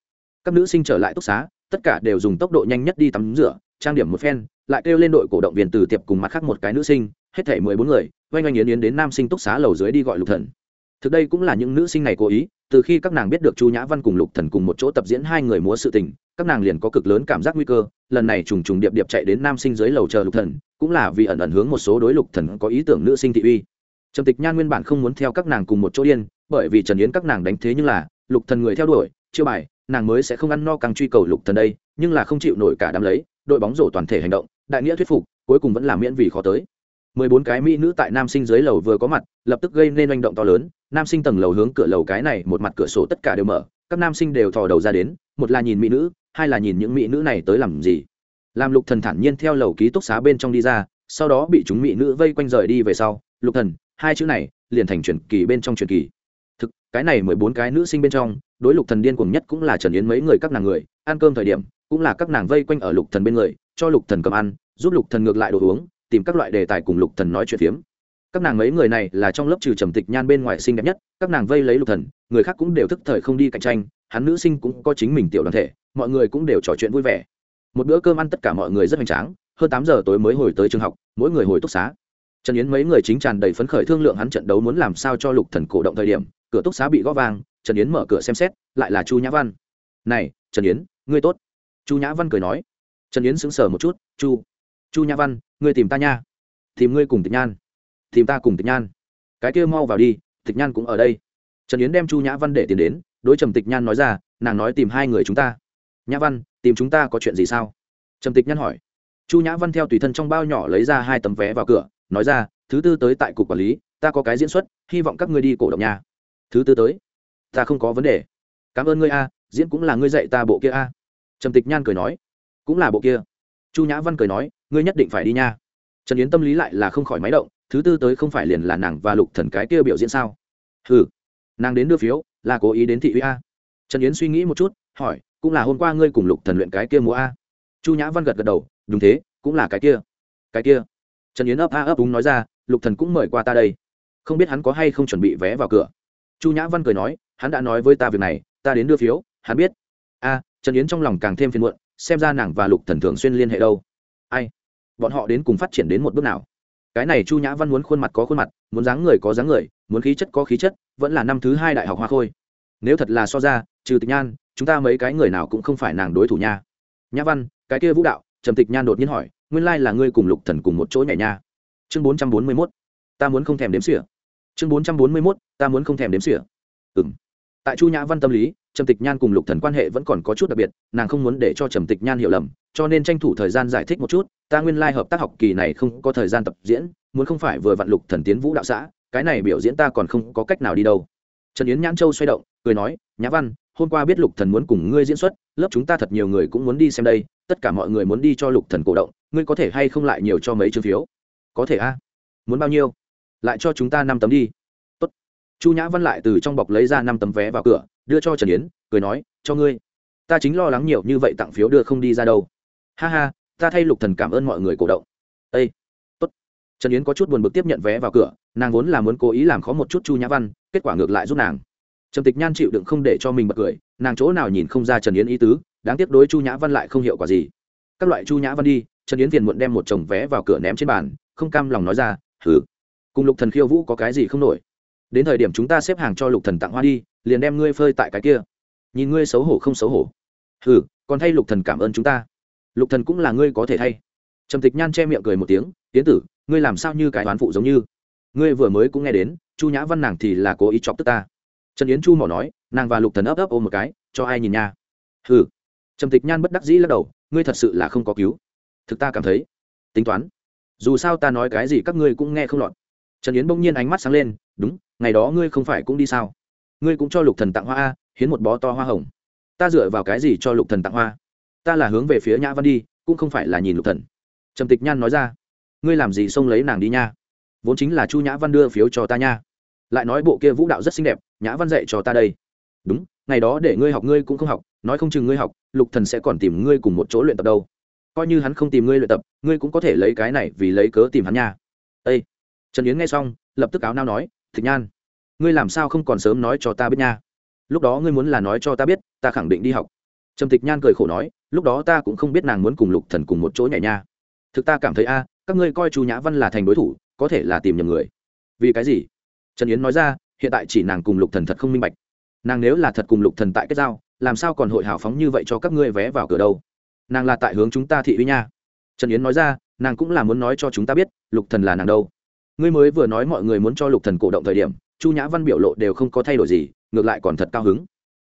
Các nữ sinh trở lại túc xá, tất cả đều dùng tốc độ nhanh nhất đi tắm rửa, trang điểm một phen, lại kêu lên đội cổ động viên từ tiệp cùng mặt khác một cái nữ sinh, hết thể mười bốn người, oanh oanh yến yến đến nam sinh túc xá lầu dưới đi gọi lục thần. Thực đây cũng là những nữ sinh này cố ý, từ khi các nàng biết được chu nhã văn cùng lục thần cùng một chỗ tập diễn hai người múa sự tình, các nàng liền có cực lớn cảm giác nguy cơ, lần này trùng trùng điệp điệp chạy đến nam sinh dưới lầu chờ lục thần, cũng là vì ẩn ẩn hướng một số đối lục thần có ý tưởng nữ sinh thị uy trầm tịch nhan nguyên bản không muốn theo các nàng cùng một chỗ điên, bởi vì trần yến các nàng đánh thế nhưng là, lục thần người theo đuổi chưa bài, nàng mới sẽ không ăn no càng truy cầu lục thần đây, nhưng là không chịu nổi cả đám lấy, đội bóng rổ toàn thể hành động, đại nghĩa thuyết phục, cuối cùng vẫn là miễn vì khó tới. Mười bốn cái mỹ nữ tại nam sinh dưới lầu vừa có mặt, lập tức gây nên manh động to lớn, nam sinh tầng lầu hướng cửa lầu cái này một mặt cửa sổ tất cả đều mở, các nam sinh đều thò đầu ra đến, một là nhìn mỹ nữ, hai là nhìn những mỹ nữ này tới làm gì. Làm lục thần thản nhiên theo lầu ký túc xá bên trong đi ra, sau đó bị chúng mỹ nữ vây quanh rời đi về sau, lục thần hai chữ này liền thành truyền kỳ bên trong truyền kỳ. Thực, cái này mười bốn cái nữ sinh bên trong, đối lục thần điên cuồng nhất cũng là trần yến mấy người các nàng người, ăn cơm thời điểm, cũng là các nàng vây quanh ở lục thần bên người, cho lục thần cầm ăn, giúp lục thần ngược lại đồ uống, tìm các loại đề tài cùng lục thần nói chuyện phiếm. Các nàng mấy người này là trong lớp trừ trầm tịch nhan bên ngoài xinh đẹp nhất, các nàng vây lấy lục thần, người khác cũng đều thức thời không đi cạnh tranh, hắn nữ sinh cũng có chính mình tiểu đoàn thể, mọi người cũng đều trò chuyện vui vẻ. Một bữa cơm ăn tất cả mọi người rất hoành tráng, hơn tám giờ tối mới hồi tới trường học, mỗi người hồi túc xá trần yến mấy người chính tràn đầy phấn khởi thương lượng hắn trận đấu muốn làm sao cho lục thần cổ động thời điểm, cửa túc xá bị gõ vang, trần yến mở cửa xem xét, lại là chu nhã văn. Này, trần yến, ngươi tốt. Chu nhã văn cười nói. Trần yến sững sờ một chút, chu chu nhã văn, ngươi tìm ta nha. Tìm ngươi cùng tịch nhan. Tìm ta cùng tịch nhan. Cái kia mau vào đi, tịch nhan cũng ở đây. Trần yến đem chu nhã văn để tiền đến, đối trầm tịch nhan nói ra, nàng nói tìm hai người chúng ta. Nhã văn, tìm chúng ta có chuyện gì sao? Trầm tịch nhan hỏi. Chu nhã văn theo tùy thân trong bao nhỏ lấy ra hai tấm vé vào cửa nói ra, thứ tư tới tại cục quản lý, ta có cái diễn xuất, hy vọng các ngươi đi cổ động nhà thứ tư tới? Ta không có vấn đề. Cảm ơn ngươi a, diễn cũng là ngươi dạy ta bộ kia a. Trầm tịch nhan cười nói. Cũng là bộ kia. Chu nhã văn cười nói, ngươi nhất định phải đi nha. Trần yến tâm lý lại là không khỏi máy động, thứ tư tới không phải liền là nàng và lục thần cái kia biểu diễn sao? Ừ nàng đến đưa phiếu, là cố ý đến thị uy a. Trần yến suy nghĩ một chút, hỏi, cũng là hôm qua ngươi cùng lục thần luyện cái kia múa a? Chu nhã văn gật gật đầu, đúng thế, cũng là cái kia. Cái kia? Trần yến ấp a ấp úng nói ra lục thần cũng mời qua ta đây không biết hắn có hay không chuẩn bị vé vào cửa chu nhã văn cười nói hắn đã nói với ta việc này ta đến đưa phiếu hắn biết a trần yến trong lòng càng thêm phiền muộn xem ra nàng và lục thần thường xuyên liên hệ đâu ai bọn họ đến cùng phát triển đến một bước nào cái này chu nhã văn muốn khuôn mặt có khuôn mặt muốn dáng người có dáng người muốn khí chất có khí chất vẫn là năm thứ hai đại học hoa khôi nếu thật là so ra trừ tịch nhan chúng ta mấy cái người nào cũng không phải nàng đối thủ nha nhã văn cái kia vũ đạo trầm tịch nhan đột nhiên hỏi nguyên lai là ngươi cùng lục thần cùng một chỗ nhảy nha. Chương bốn trăm bốn mươi mốt, ta muốn không thèm đếm xỉa. Chương bốn trăm bốn mươi mốt, ta muốn không thèm đếm xỉa. Ừm. Tại chu nhã văn tâm lý, trầm tịch nhan cùng lục thần quan hệ vẫn còn có chút đặc biệt, nàng không muốn để cho trầm tịch nhan hiểu lầm, cho nên tranh thủ thời gian giải thích một chút, ta nguyên lai hợp tác học kỳ này không có thời gian tập diễn, muốn không phải vừa vặn lục thần tiến vũ đạo xã, cái này biểu diễn ta còn không có cách nào đi đâu. Trần yến nhãn châu xoay động, cười nói, nhã văn, hôm qua biết lục thần muốn cùng ngươi diễn xuất, lớp chúng ta thật nhiều người cũng muốn đi xem đây, tất cả mọi người muốn đi cho lục thần cổ động ngươi có thể hay không lại nhiều cho mấy chương phiếu? Có thể a. Muốn bao nhiêu? Lại cho chúng ta năm tấm đi. Tốt. chu nhã văn lại từ trong bọc lấy ra năm tấm vé vào cửa, đưa cho trần yến, cười nói, cho ngươi. Ta chính lo lắng nhiều như vậy tặng phiếu đưa không đi ra đâu. Ha ha, ta thay lục thần cảm ơn mọi người cổ động. Ây tốt. Trần yến có chút buồn bực tiếp nhận vé vào cửa, nàng vốn là muốn cố ý làm khó một chút chu nhã văn, kết quả ngược lại giúp nàng. Trầm tịch nhan chịu đựng không để cho mình bật cười, nàng chỗ nào nhìn không ra trần yến ý tứ, đáng tiếc đối chu nhã văn lại không hiệu quả gì. Các loại chu nhã văn đi trần yến phiền muộn đem một chồng vé vào cửa ném trên bàn, không cam lòng nói ra thử cùng lục thần khiêu vũ có cái gì không nổi? Đến thời điểm chúng ta xếp hàng cho lục thần tặng hoa đi, liền đem ngươi phơi tại cái kia. Nhìn ngươi xấu hổ không xấu hổ. Hừ, còn thay lục thần cảm ơn chúng ta. Lục thần cũng là ngươi có thể thay. Trầm tịch nhan che miệng cười một tiếng tiến tử, ngươi làm sao như cái đoán phụ giống như? Ngươi vừa mới cũng nghe đến, chu nhã văn nàng thì là cố ý chọc tức ta. Trần yến chu mỏ nói, nàng và lục thần ấp ấp ôm một cái, cho ai nhìn nha? Hừ. Trầm tịch nhan bất đắc dĩ lắc đầu, ngươi thật sự là không có cứu thực ta cảm thấy, tính toán, dù sao ta nói cái gì các ngươi cũng nghe không lọt. Trần yến bỗng nhiên ánh mắt sáng lên, đúng, ngày đó ngươi không phải cũng đi sao? Ngươi cũng cho lục thần tặng hoa a, hiến một bó to hoa hồng. Ta dựa vào cái gì cho lục thần tặng hoa? Ta là hướng về phía nhã văn đi, cũng không phải là nhìn lục thần. Trầm tịch nhan nói ra, ngươi làm gì xông lấy nàng đi nha? Vốn chính là chu nhã văn đưa phiếu cho ta nha. Lại nói bộ kia vũ đạo rất xinh đẹp, nhã văn dạy cho ta đây. Đúng, ngày đó để ngươi học ngươi cũng không học, nói không chừng ngươi học, lục thần sẽ còn tìm ngươi cùng một chỗ luyện tập đâu coi như hắn không tìm ngươi luyện tập, ngươi cũng có thể lấy cái này vì lấy cớ tìm hắn nha. Ây trần yến nghe xong, lập tức áo nao nói thịt nhan, ngươi làm sao không còn sớm nói cho ta biết nha? Lúc đó ngươi muốn là nói cho ta biết, ta khẳng định đi học. Trầm tịch nhan cười khổ nói, lúc đó ta cũng không biết nàng muốn cùng lục thần cùng một chỗ nhảy nha. Thực ta cảm thấy a, các ngươi coi chu nhã văn là thành đối thủ, có thể là tìm nhầm người. Vì cái gì? Trần yến nói ra, hiện tại chỉ nàng cùng lục thần thật không minh bạch. Nàng nếu là thật cùng lục thần tại kết giao, làm sao còn hội hào phóng như vậy cho các ngươi vé vào cửa đâu? Nàng là tại hướng chúng ta thị uy nha. Trần yến nói ra, nàng cũng là muốn nói cho chúng ta biết, lục thần là nàng đâu. Ngươi mới vừa nói mọi người muốn cho lục thần cổ động thời điểm, chu nhã văn biểu lộ đều không có thay đổi gì, ngược lại còn thật cao hứng.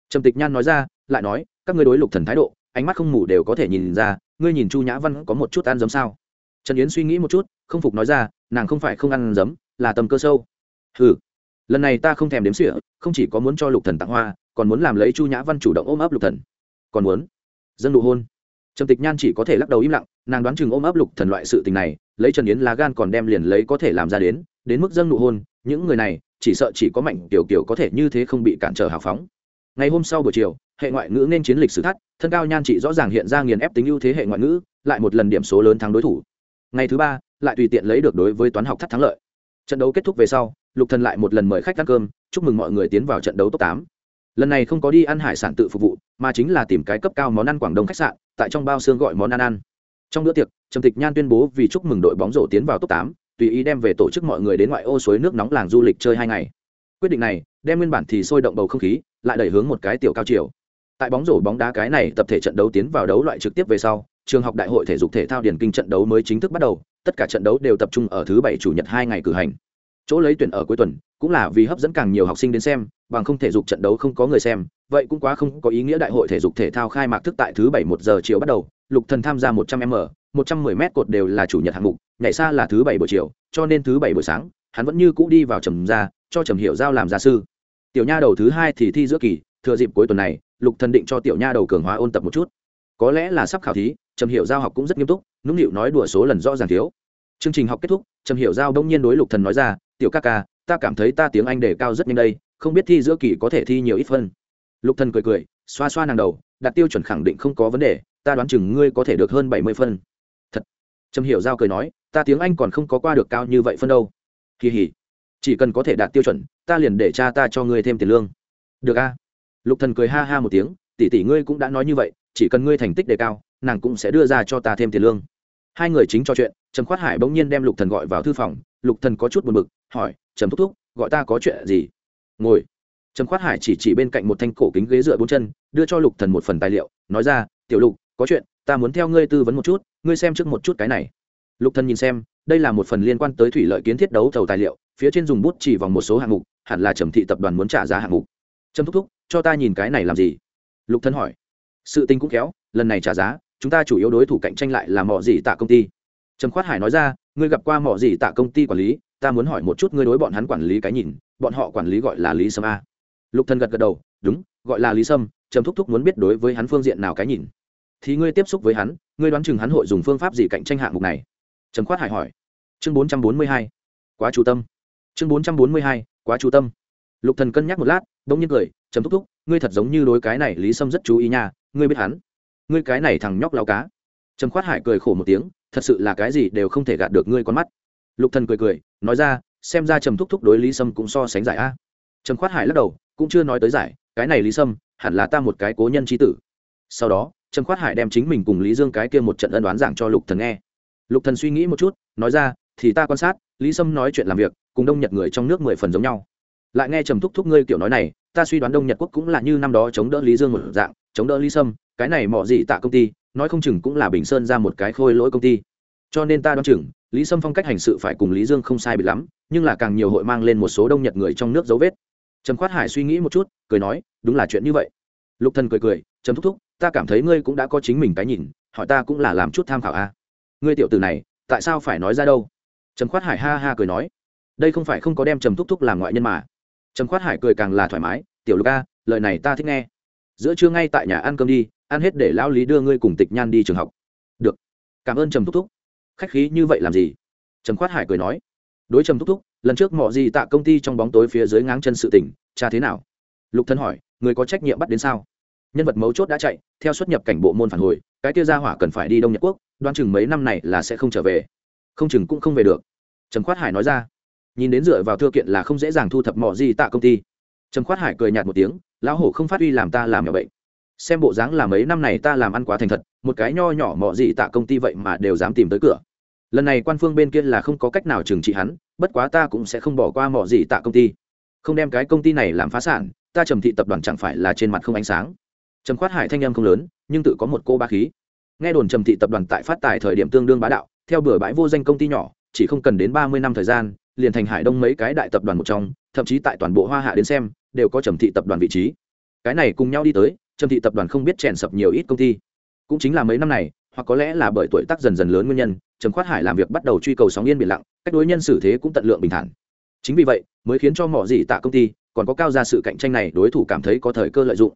Trầm tịch nhan nói ra, lại nói, các ngươi đối lục thần thái độ, ánh mắt không mù đều có thể nhìn ra, ngươi nhìn chu nhã văn có một chút ăn giấm sao? Trần yến suy nghĩ một chút, không phục nói ra, nàng không phải không ăn giấm là tầm cơ sâu. Ừ lần này ta không thèm đếm xỉa, không chỉ có muốn cho lục thần tặng hoa, còn muốn làm lấy chu nhã văn chủ động ôm ấp lục thần. Còn muốn? Dân nụ hôn trầm tịch nhan chỉ có thể lắc đầu im lặng, nàng đoán chừng ôm ấp lục thần loại sự tình này, lấy trần yến lá gan còn đem liền lấy có thể làm ra đến đến mức dâng nụ hôn, những người này, chỉ sợ chỉ có mạnh tiểu kiểu có thể như thế không bị cản trở hào phóng. Ngày hôm sau buổi chiều, hệ ngoại ngữ nên chiến lịch sử thắt, thân cao nhan Chỉ rõ ràng hiện ra nghiền ép tính ưu thế hệ ngoại ngữ, lại một lần điểm số lớn thắng đối thủ. Ngày thứ ba, lại tùy tiện lấy được đối với toán học thắt thắng lợi. Trận đấu kết thúc về sau, lục thần lại một lần mời khách ăn cơm, chúc mừng mọi người tiến vào trận đấu top tám lần này không có đi ăn hải sản tự phục vụ, mà chính là tìm cái cấp cao món ăn quảng đông khách sạn, tại trong bao xương gọi món ăn ăn. Trong bữa tiệc, trầm tịch nhan tuyên bố vì chúc mừng đội bóng rổ tiến vào top tám, tùy ý đem về tổ chức mọi người đến ngoại ô suối nước nóng làng du lịch chơi hai ngày. Quyết định này, đem nguyên bản thì sôi động bầu không khí, lại đẩy hướng một cái tiểu cao chiều. Tại bóng rổ bóng đá cái này tập thể trận đấu tiến vào đấu loại trực tiếp về sau, trường học đại hội thể dục thể thao điển kinh trận đấu mới chính thức bắt đầu, tất cả trận đấu đều tập trung ở thứ bảy chủ nhật hai ngày cử hành chỗ lấy tuyển ở cuối tuần, cũng là vì hấp dẫn càng nhiều học sinh đến xem, bằng không thể dục trận đấu không có người xem, vậy cũng quá không có ý nghĩa đại hội thể dục thể thao khai mạc thức tại thứ bảy một giờ chiều bắt đầu, lục thần tham gia một trăm m, một trăm mười m cột đều là chủ nhật hạng mục, nhảy xa là thứ bảy buổi chiều, cho nên thứ bảy buổi sáng, hắn vẫn như cũ đi vào trầm ra cho trầm hiểu giao làm gia sư. Tiểu nha đầu thứ hai thì thi giữa kỳ, thừa dịp cuối tuần này, lục thần định cho tiểu nha đầu cường hóa ôn tập một chút. Có lẽ là sắp khảo thí, trầm hiểu giao học cũng rất nghiêm túc, nũng nịu nói đùa số lần rõ ràng thiếu. Chương trình học kết thúc, trầm hiểu giao đông nhiên đối lục thần nói ra tiểu ca ca, ta cảm thấy ta tiếng anh đề cao rất nhanh đây, không biết thi giữa kỳ có thể thi nhiều ít phân. Lục thần cười cười, xoa xoa nàng đầu, đặt tiêu chuẩn khẳng định không có vấn đề, ta đoán chừng ngươi có thể được hơn bảy mươi phân. Thật. Trầm hiểu giao cười nói, ta tiếng anh còn không có qua được cao như vậy phân đâu. Kỳ hỉ. Chỉ cần có thể đạt tiêu chuẩn, ta liền để cha ta cho ngươi thêm tiền lương. Được a. Lục thần cười ha ha một tiếng, tỷ tỷ ngươi cũng đã nói như vậy, chỉ cần ngươi thành tích đề cao, nàng cũng sẽ đưa ra cho ta thêm tiền lương. Hai người chính trò chuyện, trầm khoát hải bỗng nhiên đem lục thần gọi vào thư phòng, lục thần có chút buồn bực hỏi, trầm thúc thúc, gọi ta có chuyện gì? Ngồi. Trầm khoát hải chỉ chỉ bên cạnh một thanh cổ kính ghế dựa bốn chân, đưa cho lục thần một phần tài liệu, nói ra, tiểu lục, có chuyện, ta muốn theo ngươi tư vấn một chút, ngươi xem trước một chút cái này. Lục thần nhìn xem, đây là một phần liên quan tới thủy lợi kiến thiết đấu thầu tài liệu, phía trên dùng bút chỉ vòng một số hạng mục, hẳn là trầm thị tập đoàn muốn trả giá hạng mục. Trầm thúc thúc, cho ta nhìn cái này làm gì? Lục thần hỏi. Sự tình cũng kéo lần này trả giá, chúng ta chủ yếu đối thủ cạnh tranh lại là mỏ gì tạ công ty. Trầm khoát hải nói ra, ngươi gặp qua mỏ gì tạ công ty quản lý ta muốn hỏi một chút ngươi đối bọn hắn quản lý cái nhìn, bọn họ quản lý gọi là lý sâm a. Lục thần gật gật đầu, đúng, gọi là lý sâm, trầm thúc thúc muốn biết đối với hắn phương diện nào cái nhìn. Thì ngươi tiếp xúc với hắn, ngươi đoán chừng hắn hội dùng phương pháp gì cạnh tranh hạng mục này? Trầm khoát hải hỏi. Chương bốn trăm bốn mươi hai, quá chú tâm. Chương bốn trăm bốn mươi hai, quá chú tâm. Lục thần cân nhắc một lát, bỗng nhiên cười, trầm thúc thúc, ngươi thật giống như đối cái này lý sâm rất chú ý nha, ngươi biết hắn? Ngươi cái này thằng nhóc lao cá. Trầm khoát hải cười khổ một tiếng, thật sự là cái gì đều không thể gạt được ngươi con mắt lục thần cười cười, nói ra, xem ra trầm thúc thúc đối lý sâm cũng so sánh giải a. Trầm khoát hải lắc đầu, cũng chưa nói tới giải, cái này lý sâm, hẳn là ta một cái cố nhân trí tử. Sau đó, trầm khoát hải đem chính mình cùng lý dương cái kia một trận ân đoán giảng cho lục thần nghe. Lục thần suy nghĩ một chút, nói ra, thì ta quan sát, lý sâm nói chuyện làm việc, cùng đông nhật người trong nước mười phần giống nhau. Lại nghe trầm thúc thúc ngươi kiểu nói này, ta suy đoán đông nhật quốc cũng là như năm đó chống đỡ lý dương một dạng, chống đỡ lý sâm, cái này mỏ gì tạ công ty, nói không chừng cũng là bình sơn ra một cái khôi lỗi công ty. Cho nên ta đoán chừng lý sâm phong cách hành sự phải cùng lý dương không sai bị lắm, nhưng là càng nhiều hội mang lên một số đông nhật người trong nước dấu vết. Trầm khoát hải suy nghĩ một chút, cười nói, đúng là chuyện như vậy. Lục thần cười cười, trầm thúc thúc, ta cảm thấy ngươi cũng đã có chính mình cái nhìn, hỏi ta cũng là làm chút tham khảo a à. ngươi tiểu tử này, tại sao phải nói ra đâu? Trầm khoát hải ha ha cười nói, đây không phải không có đem trầm thúc thúc làm ngoại nhân mà. Trầm khoát hải cười càng là thoải mái, tiểu lục a, lời này ta thích nghe. Giữa trưa ngay tại nhà ăn cơm đi, ăn hết để lão lý đưa ngươi cùng tịch nhan đi trường học. Được. Cảm ơn trầm thúc thúc khách khí như vậy làm gì? Trầm khoát hải cười nói. Đối trầm thúc thúc, lần trước mọi gì tạ công ty trong bóng tối phía dưới ngáng chân sự tỉnh cha thế nào? Lục thân hỏi, người có trách nhiệm bắt đến sao? Nhân vật mấu chốt đã chạy, theo xuất nhập cảnh bộ môn phản hồi, cái kia ra hỏa cần phải đi đông nhật quốc đoan chừng mấy năm này là sẽ không trở về. Không chừng cũng không về được. Trầm khoát hải nói ra. Nhìn đến dựa vào thư kiện là không dễ dàng thu thập mọi gì tạ công ty. Trầm khoát hải cười nhạt một tiếng, lão hổ không phát uy làm ta làm nhỏ bệnh. Xem bộ dáng là mấy năm này ta làm ăn quá thành thật, một cái nho nhỏ mọi gì tạ công ty vậy mà đều dám tìm tới cửa lần này quan phương bên kia là không có cách nào trừng trị hắn, bất quá ta cũng sẽ không bỏ qua mỏ gì tạ công ty. Không đem cái công ty này làm phá sản, ta trầm thị tập đoàn chẳng phải là trên mặt không ánh sáng. Trầm khoát hải thanh âm không lớn, nhưng tự có một cô ba khí. Nghe đồn trầm thị tập đoàn tại phát tài thời điểm tương đương bá đạo, theo bừa bãi vô danh công ty nhỏ, chỉ không cần đến ba mươi năm thời gian, liền thành hải đông mấy cái đại tập đoàn một trong, thậm chí tại toàn bộ hoa hạ đến xem, đều có trầm thị tập đoàn vị trí. Cái này cùng nhau đi tới, trầm thị tập đoàn không biết chèn sập nhiều ít công ty. Cũng chính là mấy năm này, hoặc có lẽ là bởi tuổi tác dần dần lớn nguyên nhân trầm khoát hải làm việc bắt đầu truy cầu sóng yên biển lặng, cách đối nhân xử thế cũng tận lượng bình thản. Chính vì vậy, mới khiến cho mỏ dị tạ công ty còn có cao ra sự cạnh tranh này đối thủ cảm thấy có thời cơ lợi dụng.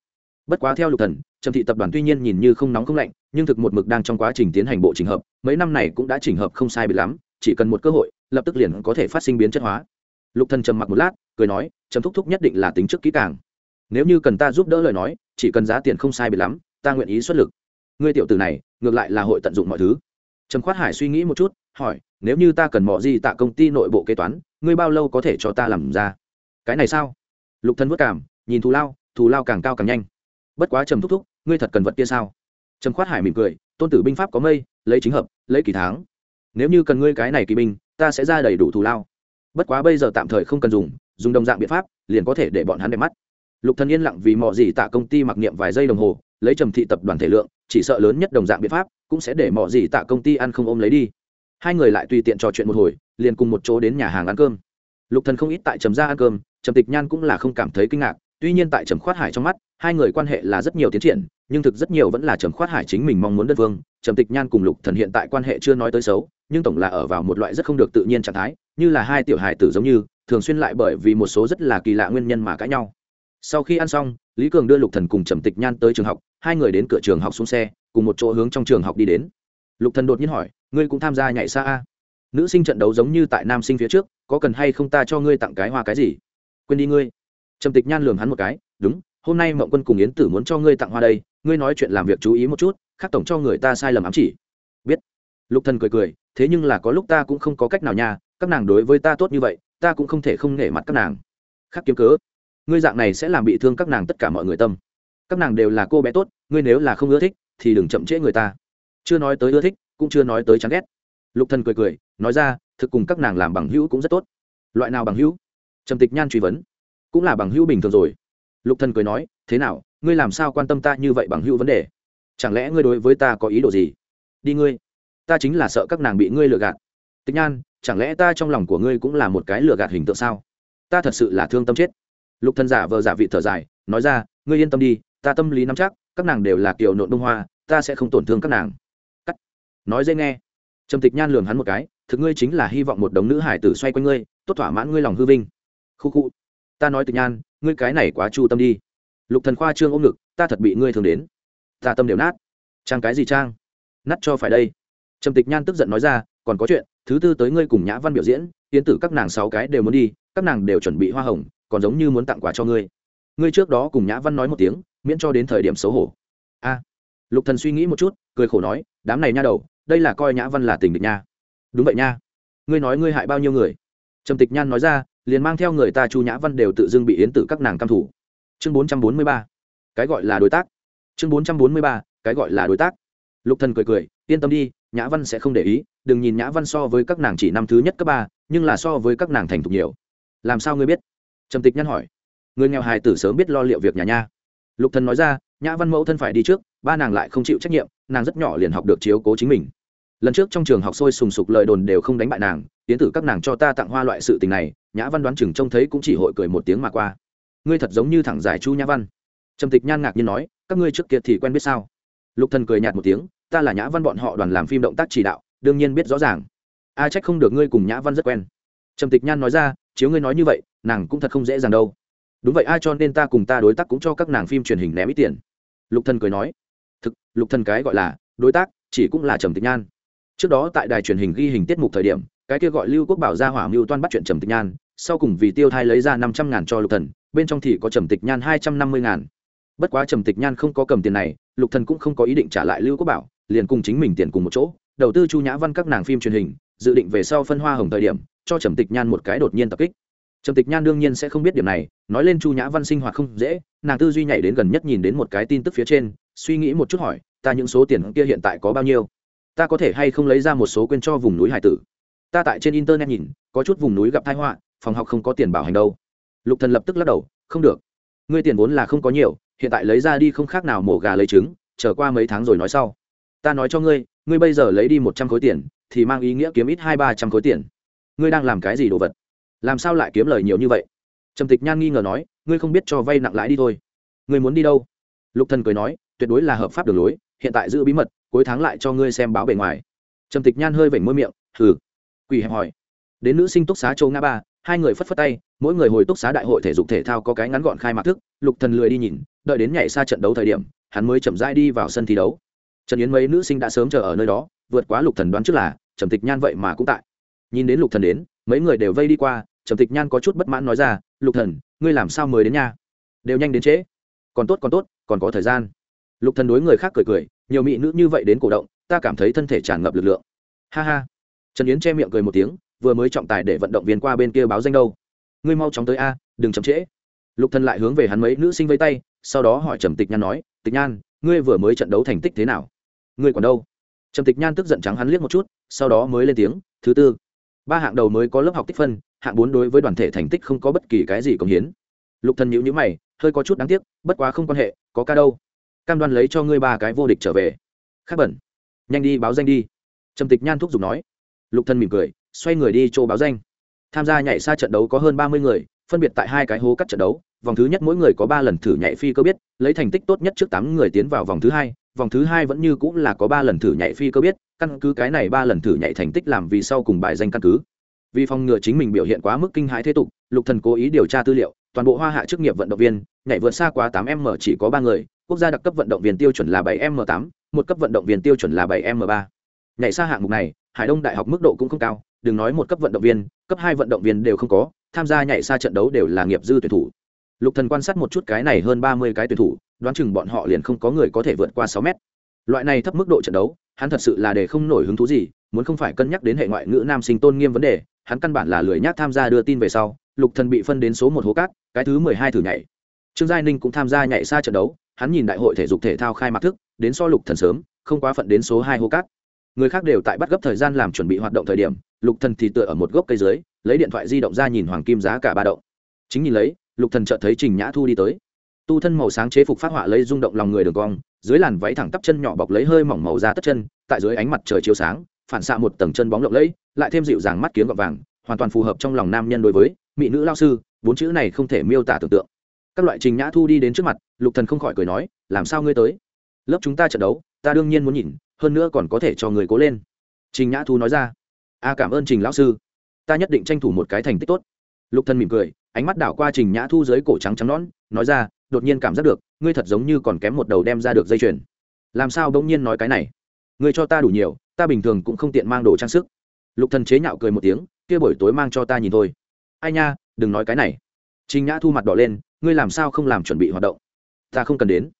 Bất quá theo lục thần, trầm thị tập đoàn tuy nhiên nhìn như không nóng không lạnh, nhưng thực một mực đang trong quá trình tiến hành bộ trình hợp, mấy năm này cũng đã chỉnh hợp không sai biệt lắm, chỉ cần một cơ hội, lập tức liền có thể phát sinh biến chất hóa. Lục thần trầm mặc một lát, cười nói, trầm thúc thúc nhất định là tính trước kỹ càng. Nếu như cần ta giúp đỡ lời nói, chỉ cần giá tiền không sai biệt lắm, ta nguyện ý xuất lực. Ngươi tiểu tử này, ngược lại là hội tận dụng mọi thứ trầm khoát hải suy nghĩ một chút, hỏi, nếu như ta cần mò gì tạ công ty nội bộ kế toán, ngươi bao lâu có thể cho ta làm ra? Cái này sao? Lục thân vất cảm nhìn thù lao thù lao càng cao càng nhanh. Bất quá trầm thúc thúc, ngươi thật cần vật kia sao? Trầm khoát hải mỉm cười, tôn tử binh pháp có mây, lấy chính hợp, lấy kỳ tháng. Nếu như cần ngươi cái này kỳ binh, ta sẽ ra đầy đủ thù lao. Bất quá bây giờ tạm thời không cần dùng dùng đồng dạng biện pháp, liền có thể để bọn hắn đẹp mắt. Lục thần yên lặng vì mọi gì tạ công ty mặc niệm vài giây đồng hồ, lấy trầm thị tập đoàn thể lượng, chỉ sợ lớn nhất đồng dạng biện pháp cũng sẽ để mọi gì tạ công ty ăn không ôm lấy đi. Hai người lại tùy tiện trò chuyện một hồi, liền cùng một chỗ đến nhà hàng ăn cơm. Lục thần không ít tại trầm ra ăn cơm, trầm tịch nhan cũng là không cảm thấy kinh ngạc, tuy nhiên tại trầm khoát hải trong mắt, hai người quan hệ là rất nhiều tiến triển, nhưng thực rất nhiều vẫn là trầm khoát hải chính mình mong muốn đơn phương. Trầm tịch nhan cùng lục thần hiện tại quan hệ chưa nói tới xấu, nhưng tổng là ở vào một loại rất không được tự nhiên trạng thái, như là hai tiểu hải tử giống như, thường xuyên lại bởi vì một số rất là kỳ lạ nguyên nhân mà cãi nhau. Sau khi ăn xong, lý cường đưa lục thần cùng trầm tịch nhan tới trường học, hai người đến cửa trường học xuống xe cùng một chỗ hướng trong trường học đi đến. Lục thần đột nhiên hỏi, ngươi cũng tham gia nhảy xa a? Nữ sinh trận đấu giống như tại nam sinh phía trước, có cần hay không ta cho ngươi tặng cái hoa cái gì? Quên đi ngươi. Trầm tịch nhan lườm hắn một cái, đúng, hôm nay Mộng quân cùng yến tử muốn cho ngươi tặng hoa đây, ngươi nói chuyện làm việc chú ý một chút, khác tổng cho người ta sai lầm ám chỉ. Biết. Lục thần cười cười, thế nhưng là có lúc ta cũng không có cách nào nha, các nàng đối với ta tốt như vậy, ta cũng không thể không nể mặt các nàng. Khác kiếm cớ, ngươi dạng này sẽ làm bị thương các nàng tất cả mọi người tâm. Các nàng đều là cô bé tốt, ngươi nếu là không ưa thích thì đừng chậm trễ người ta. Chưa nói tới ưa thích, cũng chưa nói tới chán ghét. Lục thần cười cười, nói ra, thực cùng các nàng làm bằng hữu cũng rất tốt. Loại nào bằng hữu? Trầm tịch nhan truy vấn. Cũng là bằng hữu bình thường rồi. Lục thần cười nói, thế nào, ngươi làm sao quan tâm ta như vậy bằng hữu vấn đề? Chẳng lẽ ngươi đối với ta có ý đồ gì? Đi ngươi. Ta chính là sợ các nàng bị ngươi lừa gạt. Tịch nhan, chẳng lẽ ta trong lòng của ngươi cũng là một cái lừa gạt hình tượng sao? Ta thật sự là thương tâm chết. Lục thần giả vờ giả vị thở dài, nói ra, ngươi yên tâm đi, ta tâm lý nắm chắc các nàng đều là kiểu nộn đông hoa, ta sẽ không tổn thương các nàng. Cắt. Nói dễ nghe. Trầm tịch nhan lường hắn một cái, thực ngươi chính là hy vọng một đống nữ hải tử xoay quanh ngươi, tốt thỏa mãn ngươi lòng hư vinh. Khu khu. Ta nói tịch nhan, ngươi cái này quá chu tâm đi. Lục thần khoa trương ôm ngực, ta thật bị ngươi thường đến. Ta tâm đều nát. Trang cái gì trang? Nát cho phải đây. Trầm tịch nhan tức giận nói ra, còn có chuyện, thứ tư tới ngươi cùng nhã văn biểu diễn, tiến tử các nàng sáu cái đều muốn đi, các nàng đều chuẩn bị hoa hồng, còn giống như muốn tặng quà cho ngươi. Ngươi trước đó cùng nhã văn nói một tiếng miễn cho đến thời điểm xấu hổ. A, lục thần suy nghĩ một chút, cười khổ nói, đám này nha đầu, đây là coi nhã văn là tình địch nha. Đúng vậy nha. Ngươi nói ngươi hại bao nhiêu người? Trầm tịch nhan nói ra, liền mang theo người ta chu nhã văn đều tự dưng bị yến tử các nàng căm thủ chương bốn trăm bốn mươi ba, cái gọi là đối tác. Chương bốn trăm bốn mươi ba, cái gọi là đối tác. Lục thần cười cười, yên tâm đi, nhã văn sẽ không để ý, đừng nhìn nhã văn so với các nàng chỉ năm thứ nhất cấp ba, nhưng là so với các nàng thành thục nhiều. Làm sao ngươi biết? Trầm tịch nhăn hỏi. Người nghèo hài tử sớm biết lo liệu việc nhà nha lục thần nói ra, nhã văn mẫu thân phải đi trước, ba nàng lại không chịu trách nhiệm, nàng rất nhỏ liền học được chiếu cố chính mình. Lần trước trong trường học sôi sùng sục lời đồn đều không đánh bại nàng, tiến tử các nàng cho ta tặng hoa loại sự tình này, nhã văn đoán chừng trông thấy cũng chỉ hội cười một tiếng mà qua. Ngươi thật giống như thẳng giải chu nhã văn. Trầm tịch nhan ngạc nhiên nói, các ngươi trước kia thì quen biết sao? Lục thần cười nhạt một tiếng, ta là nhã văn bọn họ đoàn làm phim động tác chỉ đạo, đương nhiên biết rõ ràng. A trách không được ngươi cùng nhã văn rất quen. Trầm tịch nhan nói ra, chiếu ngươi nói như vậy, nàng cũng thật không dễ dàng đâu đúng vậy, ai cho nên ta cùng ta đối tác cũng cho các nàng phim truyền hình ném ít tiền. Lục thần cười nói. Thực, lục thần cái gọi là đối tác chỉ cũng là trầm tịch nhan. Trước đó tại đài truyền hình ghi hình tiết mục thời điểm, cái kia gọi lưu quốc bảo ra hỏa mưu toan bắt chuyện trầm tịch nhan, sau cùng vì tiêu thai lấy ra năm trăm ngàn cho lục thần, bên trong thì có trầm tịch nhan hai trăm năm mươi ngàn. Bất quá trầm tịch nhan không có cầm tiền này, lục thần cũng không có ý định trả lại lưu quốc bảo, liền cùng chính mình tiền cùng một chỗ, đầu tư chu nhã văn các nàng phim truyền hình, dự định về sau phân hoa hồng thời điểm, cho trầm tịch nhan một cái đột nhiên tập kích trầm tịch nhan đương nhiên sẽ không biết điểm này, nói lên chu nhã văn sinh hoạt không dễ, nàng tư duy nhảy đến gần nhất nhìn đến một cái tin tức phía trên, suy nghĩ một chút hỏi, ta những số tiền kia hiện tại có bao nhiêu? Ta có thể hay không lấy ra một số quên cho vùng núi hải tử? Ta tại trên internet nhìn, có chút vùng núi gặp tai họa, phòng học không có tiền bảo hành đâu. Lục thần lập tức lắc đầu, không được. Ngươi tiền vốn là không có nhiều, hiện tại lấy ra đi không khác nào mổ gà lấy trứng trở qua mấy tháng rồi nói sau. Ta nói cho ngươi ngươi bây giờ lấy đi một trăm khối tiền, thì mang ý nghĩa kiếm ít hai ba trăm khối tiền. Ngươi đang làm cái gì đồ vật? Làm sao lại kiếm lời nhiều như vậy? Trầm tịch nhan nghi ngờ nói, ngươi không biết cho vay nặng lãi đi thôi. Ngươi muốn đi đâu? Lục thần cười nói, tuyệt đối là hợp pháp đường lối, hiện tại giữ bí mật, cuối tháng lại cho ngươi xem báo bề ngoài. Trầm tịch nhan hơi vểnh môi miệng, hừ. Quỷ hẹp hỏi. Đến nữ sinh túc xá châu Ngã ba, hai người phất phất tay, mỗi người hồi túc xá đại hội thể dục thể thao có cái ngắn gọn khai mạc thức, lục thần lười đi nhìn, đợi đến nhảy xa trận đấu thời điểm, hắn mới chậm rãi đi vào sân thi đấu. Trần yến mấy nữ sinh đã sớm chờ ở nơi đó, vượt quá lục thần đoán trước là, trầm tịch nhan vậy mà cũng tại. Nhìn đến lục thần đến, mấy người đều vây đi qua trầm tịch nhan có chút bất mãn nói ra, lục thần, ngươi làm sao mới đến nha? Đều nhanh đến trễ. Còn tốt còn tốt, còn có thời gian. Lục thần đối người khác cười cười, nhiều mỹ nữ như vậy đến cổ động, ta cảm thấy thân thể tràn ngập lực lượng. Ha ha. Trần yến che miệng cười một tiếng, vừa mới trọng tài để vận động viên qua bên kia báo danh đâu. Ngươi mau chóng tới a, đừng chậm trễ. Lục thần lại hướng về hắn mấy nữ sinh vây tay, sau đó hỏi trầm tịch nhan nói, tịch nhan, ngươi vừa mới trận đấu thành tích thế nào? Ngươi còn đâu? Trầm tịch nhan tức giận trắng hắn liếc một chút, sau đó mới lên tiếng, thứ tư, ba hạng đầu mới có lớp học tích phân hạng bốn đối với đoàn thể thành tích không có bất kỳ cái gì công hiến. Lục thần nhíu nhíu mày, hơi có chút đáng tiếc, bất quá không quan hệ, có ca đâu. Cam đoan lấy cho ngươi ba cái vô địch trở về. Khắc bẩn. Nhanh đi báo danh đi. Trầm tịch nhan thúc giục nói. Lục thần mỉm cười, xoay người đi chỗ báo danh. Tham gia nhảy xa trận đấu có hơn ba mươi người, phân biệt tại hai cái hố cắt trận đấu. Vòng thứ nhất mỗi người có ba lần thử nhảy phi cơ biết, lấy thành tích tốt nhất trước tám người tiến vào vòng thứ hai. Vòng thứ hai vẫn như cũng là có ba lần thử nhảy phi cơ biết, căn cứ cái này ba lần thử nhảy thành tích làm vì sau cùng bài danh căn cứ vì phòng ngừa chính mình biểu hiện quá mức kinh hãi thế tục, lục thần cố ý điều tra tư liệu, toàn bộ hoa hạ chức nghiệp vận động viên, nhảy vượt xa quá tám m chỉ có ba người, quốc gia đặc cấp vận động viên tiêu chuẩn là bảy m tám, một cấp vận động viên tiêu chuẩn là bảy m ba. Nhảy xa hạng mục này, hải đông đại học mức độ cũng không cao, đừng nói một cấp vận động viên, cấp hai vận động viên đều không có, tham gia nhảy xa trận đấu đều là nghiệp dư tuyển thủ. Lục thần quan sát một chút cái này hơn ba mươi cái tuyển thủ, đoán chừng bọn họ liền không có người có thể vượt qua sáu mét. Loại này thấp mức độ trận đấu, hắn thật sự là để không nổi hứng thú gì, muốn không phải cân nhắc đến hệ ngoại ngữ nam sinh tôn nghiêm vấn đề hắn căn bản là lười nhác tham gia đưa tin về sau, lục thần bị phân đến số một hố cát, cái thứ mười hai thử nhảy. Trương giai ninh cũng tham gia nhảy xa trận đấu, hắn nhìn đại hội thể dục thể thao khai mạc thức, đến so lục thần sớm, không quá phận đến số hai hố cát. Người khác đều tại bắt gấp thời gian làm chuẩn bị hoạt động thời điểm, lục thần thì tựa ở một gốc cây dưới, lấy điện thoại di động ra nhìn hoàng kim giá cả ba động. Chính nhìn lấy, lục thần chợt thấy trình nhã thu đi tới. Tu thân màu sáng chế phục phát họa lấy rung động lòng người đường cong, dưới làn váy thẳng tắp chân nhỏ bọc lấy hơi mỏng màu da tất chân, tại dưới ánh mặt trời chiếu sáng phản xạ một tầng chân bóng lộng lẫy, lại thêm dịu dàng mắt kiếm gọt vàng, hoàn toàn phù hợp trong lòng nam nhân đối với mỹ nữ lao sư, bốn chữ này không thể miêu tả tưởng tượng. Các loại trình nhã thu đi đến trước mặt, lục thần không khỏi cười nói, làm sao ngươi tới? Lớp chúng ta trận đấu, ta đương nhiên muốn nhìn, hơn nữa còn có thể cho người cố lên. Trình nhã thu nói ra, a, cảm ơn trình lão sư. Ta nhất định tranh thủ một cái thành tích tốt. Lục thần mỉm cười, ánh mắt đảo qua trình nhã thu dưới cổ trắng trắng nõn, nói ra, đột nhiên cảm giác được, ngươi thật giống như còn kém một đầu đem ra được dây chuyền. Làm sao bỗng nhiên nói cái này? Ngươi cho ta đủ nhiều ta bình thường cũng không tiện mang đồ trang sức. Lục thần chế nhạo cười một tiếng, kia buổi tối mang cho ta nhìn thôi. Ai nha, đừng nói cái này. Trình nhã thu mặt đỏ lên, ngươi làm sao không làm chuẩn bị hoạt động? Ta không cần đến.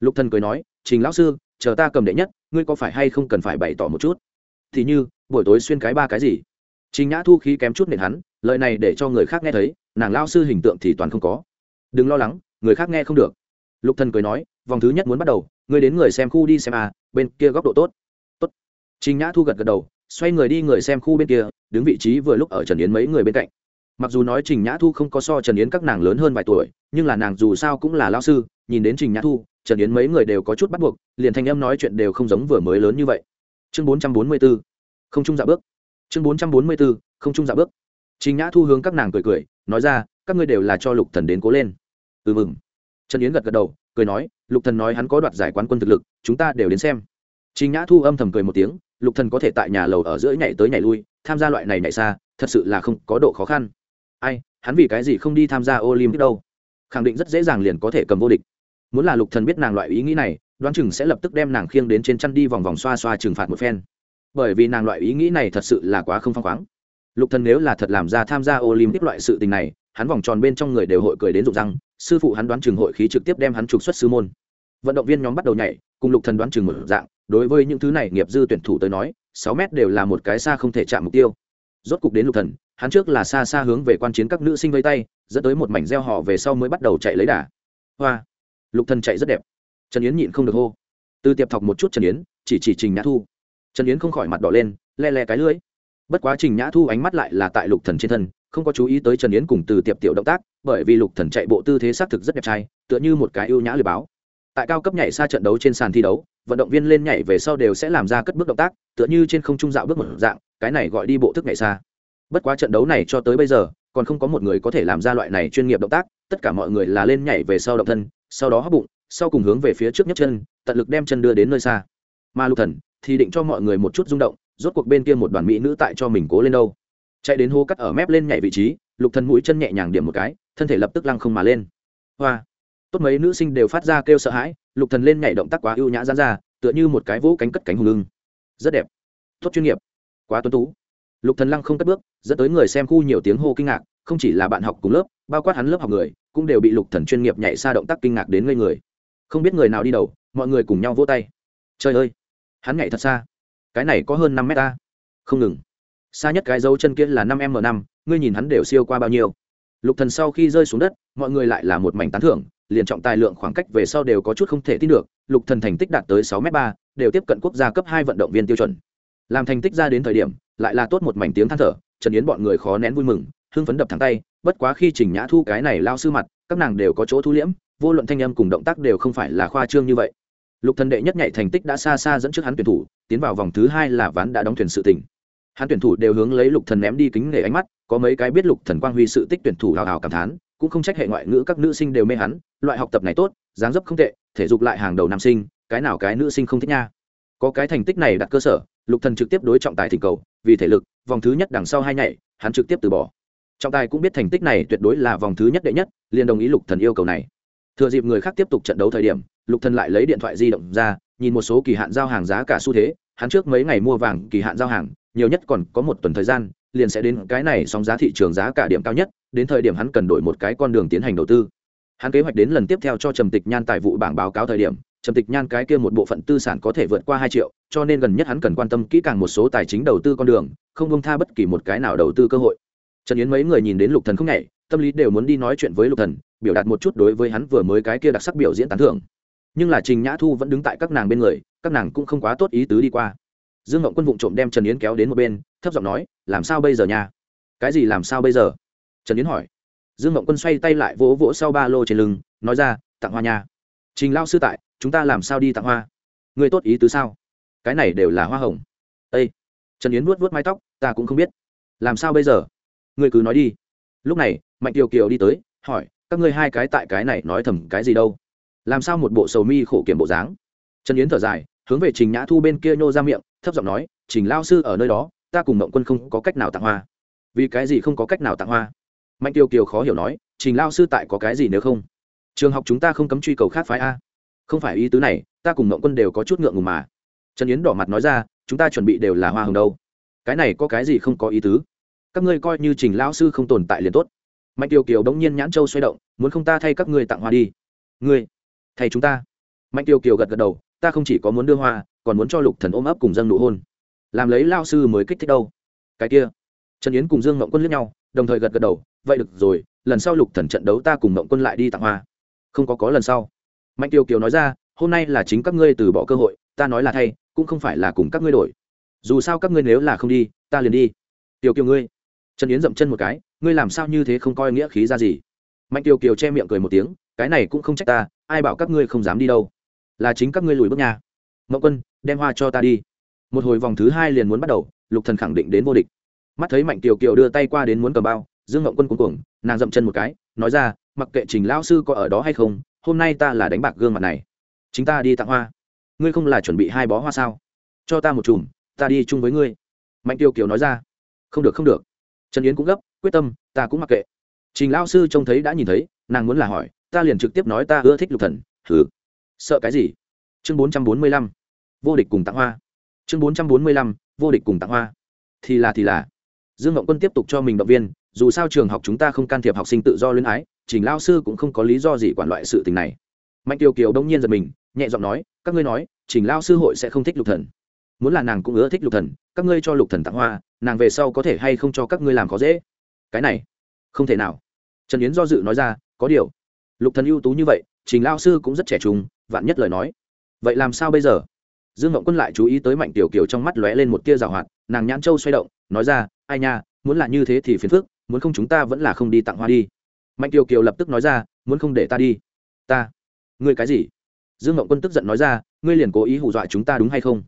Lục thần cười nói, trình lão sư, chờ ta cầm đệ nhất, ngươi có phải hay không cần phải bày tỏ một chút? Thì như, buổi tối xuyên cái ba cái gì? Trình nhã thu khí kém chút nền hắn, lời này để cho người khác nghe thấy, nàng lao sư hình tượng thì toàn không có. Đừng lo lắng, người khác nghe không được. Lục thần cười nói, vòng thứ nhất muốn bắt đầu, ngươi đến người xem khu đi xem à bên kia góc độ tốt tốt trình nhã thu gật gật đầu, xoay người đi người xem khu bên kia, đứng vị trí vừa lúc ở trần yến mấy người bên cạnh. Mặc dù nói trình nhã thu không có so trần yến các nàng lớn hơn vài tuổi, nhưng là nàng dù sao cũng là Lão sư, nhìn đến trình nhã thu, trần yến mấy người đều có chút bắt buộc, liền thanh em nói chuyện đều không giống vừa mới lớn như vậy. Chương bốn trăm bốn mươi b ố không trung dạ bước. Chương bốn trăm bốn mươi b ố không trung dạ bước. Trình nhã thu hướng các nàng cười cười, nói ra, các ngươi đều là cho lục thần đến cố lên. Ừ mừng. Trần yến gật gật đầu, cười nói, lục thần nói hắn có đoạt giải quán quân thực lực, chúng ta đều đến xem trình nhã thu âm thầm cười một tiếng, lục thần có thể tại nhà lầu ở giữa nhảy tới nhảy lui, tham gia loại này nhảy xa, thật sự là không có độ khó khăn. Ai, hắn vì cái gì không đi tham gia olympic đâu? Khẳng định rất dễ dàng liền có thể cầm vô địch. Muốn là lục thần biết nàng loại ý nghĩ này, đoán chừng sẽ lập tức đem nàng khiêng đến trên chăn đi vòng vòng xoa xoa trừng phạt một phen. Bởi vì nàng loại ý nghĩ này thật sự là quá không phong khoáng. Lục thần nếu là thật làm ra tham gia olympic loại sự tình này, hắn vòng tròn bên trong người đều hội cười đến rụng răng, sư phụ hắn đoán chừng hội khí trực tiếp đem hắn trục xuất sư môn. Vận động viên nhóm bắt đầu nhảy, cùng lục thần đoán chừng một dạng đối với những thứ này, nghiệp dư tuyển thủ tới nói, sáu mét đều là một cái xa không thể chạm mục tiêu. Rốt cục đến lục thần, hắn trước là xa xa hướng về quan chiến các nữ sinh vây tay, dẫn tới một mảnh gieo họ về sau mới bắt đầu chạy lấy đà. Hoa! Lục thần chạy rất đẹp. Trần yến nhịn không được hô. Từ tiệp thọc một chút trần yến, chỉ chỉ trình nhã thu. Trần yến không khỏi mặt đỏ lên, le le cái lưỡi. Bất quá trình nhã thu ánh mắt lại là tại lục thần trên thân, không có chú ý tới trần yến cùng từ tiệp tiểu động tác, bởi vì lục thần chạy bộ tư thế xác thực rất đẹp trai, tựa như một cái ưu nhã lười báo. Tại cao cấp nhảy xa trận đấu trên sàn thi đấu vận động viên lên nhảy về sau đều sẽ làm ra cất bước động tác, tựa như trên không trung dạo bước một dạng, cái này gọi đi bộ thức nhảy xa. Bất quá trận đấu này cho tới bây giờ, còn không có một người có thể làm ra loại này chuyên nghiệp động tác, tất cả mọi người là lên nhảy về sau động thân, sau đó hấp bụng, sau cùng hướng về phía trước nhấc chân, tận lực đem chân đưa đến nơi xa. Mà lục thần thì định cho mọi người một chút rung động, rốt cuộc bên kia một đoàn mỹ nữ tại cho mình cố lên đâu. Chạy đến hô cắt ở mép lên nhảy vị trí, lục thần mũi chân nhẹ nhàng điểm một cái, thân thể lập tức lăng không mà lên. Hoa! Tốt mấy nữ sinh đều phát ra kêu sợ hãi, lục thần lên nhảy động tác quá ưu nhã giãn ra, tựa như một cái vỗ cánh cất cánh hùng lưng rất đẹp. Tốt chuyên nghiệp. Quá tuấn tú. Lục thần lăng không cất bước, dẫn tới người xem khu nhiều tiếng hô kinh ngạc, không chỉ là bạn học cùng lớp, bao quát hắn lớp học người, cũng đều bị lục thần chuyên nghiệp nhảy xa động tác kinh ngạc đến ngây người. Không biết người nào đi đầu, mọi người cùng nhau vỗ tay. Trời ơi! Hắn nhảy thật xa. Cái này có hơn năm mét ta. Không ngừng. Xa nhất cái dấu chân kia là năm m năm, ngươi nhìn hắn đều siêu qua bao nhiêu. Lục thần sau khi rơi xuống đất, mọi người lại là một mảnh tán thưởng liền trọng tài lượng khoảng cách về sau đều có chút không thể tin được, lục thần thành tích đạt tới sáu m ba, đều tiếp cận quốc gia cấp hai vận động viên tiêu chuẩn. Làm thành tích ra đến thời điểm, lại là tốt một mảnh tiếng than thở, trần yến bọn người khó nén vui mừng, hưng phấn đập thẳng tay, bất quá khi trình nhã thu cái này lao sư mặt, các nàng đều có chỗ thu liễm, vô luận thanh âm cùng động tác đều không phải là khoa trương như vậy. Lục thần đệ nhất nhảy thành tích đã xa xa dẫn trước hắn tuyển thủ, tiến vào vòng thứ hai là ván đã đóng thuyền sự tình. Hắn tuyển thủ đều hướng lấy lục thần ném đi kính nể ánh mắt, có mấy cái biết lục thần quang huy sự tích tuyển thủ hào hào cảm thán cũng không trách hệ ngoại ngữ các nữ sinh đều mê hắn, loại học tập này tốt, dáng dấp không tệ, thể dục lại hàng đầu nam sinh, cái nào cái nữ sinh không thích nha. Có cái thành tích này đặt cơ sở, lục thần trực tiếp đối trọng tài thỉnh cầu, vì thể lực, vòng thứ nhất đằng sau hai nhảy, hắn trực tiếp từ bỏ. Trọng tài cũng biết thành tích này tuyệt đối là vòng thứ nhất đệ nhất, liền đồng ý lục thần yêu cầu này. Thừa dịp người khác tiếp tục trận đấu thời điểm, lục thần lại lấy điện thoại di động ra, nhìn một số kỳ hạn giao hàng giá cả xu thế, hắn trước mấy ngày mua vàng kỳ hạn giao hàng, nhiều nhất còn có một tuần thời gian liền sẽ đến cái này song giá thị trường giá cả điểm cao nhất, đến thời điểm hắn cần đổi một cái con đường tiến hành đầu tư. Hắn kế hoạch đến lần tiếp theo cho trầm tịch nhan tài vụ bảng báo cáo thời điểm, trầm tịch nhan cái kia một bộ phận tư sản có thể vượt qua hai triệu, cho nên gần nhất hắn cần quan tâm kỹ càng một số tài chính đầu tư con đường, không bông tha bất kỳ một cái nào đầu tư cơ hội. Trần yến mấy người nhìn đến lục thần không nhảy, tâm lý đều muốn đi nói chuyện với lục thần, biểu đạt một chút đối với hắn vừa mới cái kia đặc sắc biểu diễn tán thưởng. Nhưng là trình nhã thu vẫn đứng tại các nàng bên người, các nàng cũng không quá tốt ý tứ đi qua. Dương ngộng quân vụng trộm đem trần yến kéo đến một bên thấp giọng nói, làm sao bây giờ nha? Cái gì làm sao bây giờ? Trần yến hỏi. Dương Mộng quân xoay tay lại vỗ vỗ sau ba lô trên lưng, nói ra, tặng hoa nha. Trình lao sư tại, chúng ta làm sao đi tặng hoa? Người tốt ý tứ sao? Cái này đều là hoa hồng. Ây trần yến vuốt vuốt mái tóc, ta cũng không biết. Làm sao bây giờ? Người cứ nói đi. Lúc này, mạnh kiều kiều đi tới, hỏi, các ngươi hai cái tại cái này nói thầm cái gì đâu? Làm sao một bộ sầu mi khổ kiểm bộ dáng? Trần yến thở dài, hướng về trình nhã thu bên kia nhô ra miệng, thấp giọng nói, trình lao sư ở nơi đó ta cùng mộng quân không có cách nào tặng hoa. Vì cái gì không có cách nào tặng hoa? Mạnh tiêu kiều khó hiểu nói, trình lao sư tại có cái gì nếu không? Trường học chúng ta không cấm truy cầu khác phái a. Không phải ý tứ này, ta cùng mộng quân đều có chút ngượng ngùng mà. Trần yến đỏ mặt nói ra, chúng ta chuẩn bị đều là hoa hồng đâu. Cái này có cái gì không có ý tứ? Các ngươi coi như trình lao sư không tồn tại liền tốt. Mạnh tiêu kiều đống nhiên nhãn châu xoay động, muốn không ta thay các ngươi tặng hoa đi? Ngươi, thay chúng ta. Mạnh tiêu kiều gật gật đầu, ta không chỉ có muốn đưa hoa, còn muốn cho lục thần ôm ấp cùng dâng nụ hôn làm lấy lao sư mới kích thích đâu. Cái kia, trần yến cùng dương mộng quân liếc nhau, đồng thời gật gật đầu, vậy được rồi, lần sau lục thần trận đấu ta cùng mộng quân lại đi tặng hoa. Không có có lần sau. Mạnh tiêu kiều nói ra, hôm nay là chính các ngươi từ bỏ cơ hội, ta nói là thay, cũng không phải là cùng các ngươi đổi. Dù sao các ngươi nếu là không đi, ta liền đi. Tiêu kiều ngươi. Trần yến dậm chân một cái, ngươi làm sao như thế không coi nghĩa khí ra gì? Mạnh tiêu kiều che miệng cười một tiếng, cái này cũng không trách ta, ai bảo các ngươi không dám đi đâu. Là chính các ngươi lùi bước nhà mậu quân, đem hoa cho ta đi một hồi vòng thứ hai liền muốn bắt đầu, lục thần khẳng định đến vô địch. Mắt thấy mạnh tiểu kiều đưa tay qua đến muốn cầm bao, dương ngậm quân cuống cuồng, nàng dậm chân một cái, nói ra, mặc kệ trình lao sư có ở đó hay không, hôm nay ta là đánh bạc gương mặt này. Chính ta đi tặng hoa. Ngươi không là chuẩn bị hai bó hoa sao? Cho ta một chùm, ta đi chung với ngươi. Mạnh tiêu kiều nói ra, không được không được. Trần yến cũng gấp, quyết tâm, ta cũng mặc kệ. Trình lao sư trông thấy đã nhìn thấy, nàng muốn là hỏi, ta liền trực tiếp nói ta ưa thích lục thần thử sợ cái gì? Chương bốn trăm bốn mươi lăm, vô địch cùng tặng hoa chương bốn trăm bốn mươi lăm, vô địch cùng tặng hoa. Thì là thì là. Dương ngọc quân tiếp tục cho mình động viên, dù sao trường học chúng ta không can thiệp học sinh tự do luyến ái, trình lao sư cũng không có lý do gì quản loại sự tình này. Mạnh tiêu kiều đông nhiên giật mình, nhẹ giọng nói, các ngươi nói, trình lao sư hội sẽ không thích lục thần. Muốn là nàng cũng ưa thích lục thần, các ngươi cho lục thần tặng hoa, nàng về sau có thể hay không cho các ngươi làm khó dễ? Cái này, không thể nào. Trần yến do dự nói ra, có điều, lục thần ưu tú như vậy, trình lao sư cũng rất trẻ trung, vạn nhất lời nói. Vậy làm sao bây giờ? Dương ngộng quân lại chú ý tới mạnh tiểu kiều trong mắt lóe lên một tia rào hoạt, nàng nhãn châu xoay động, nói ra, ai nha, muốn là như thế thì phiền phức, muốn không chúng ta vẫn là không đi tặng hoa đi. Mạnh tiểu kiều lập tức nói ra, muốn không để ta đi. Ta? Ngươi cái gì? Dương ngộng quân tức giận nói ra, ngươi liền cố ý hù dọa chúng ta đúng hay không?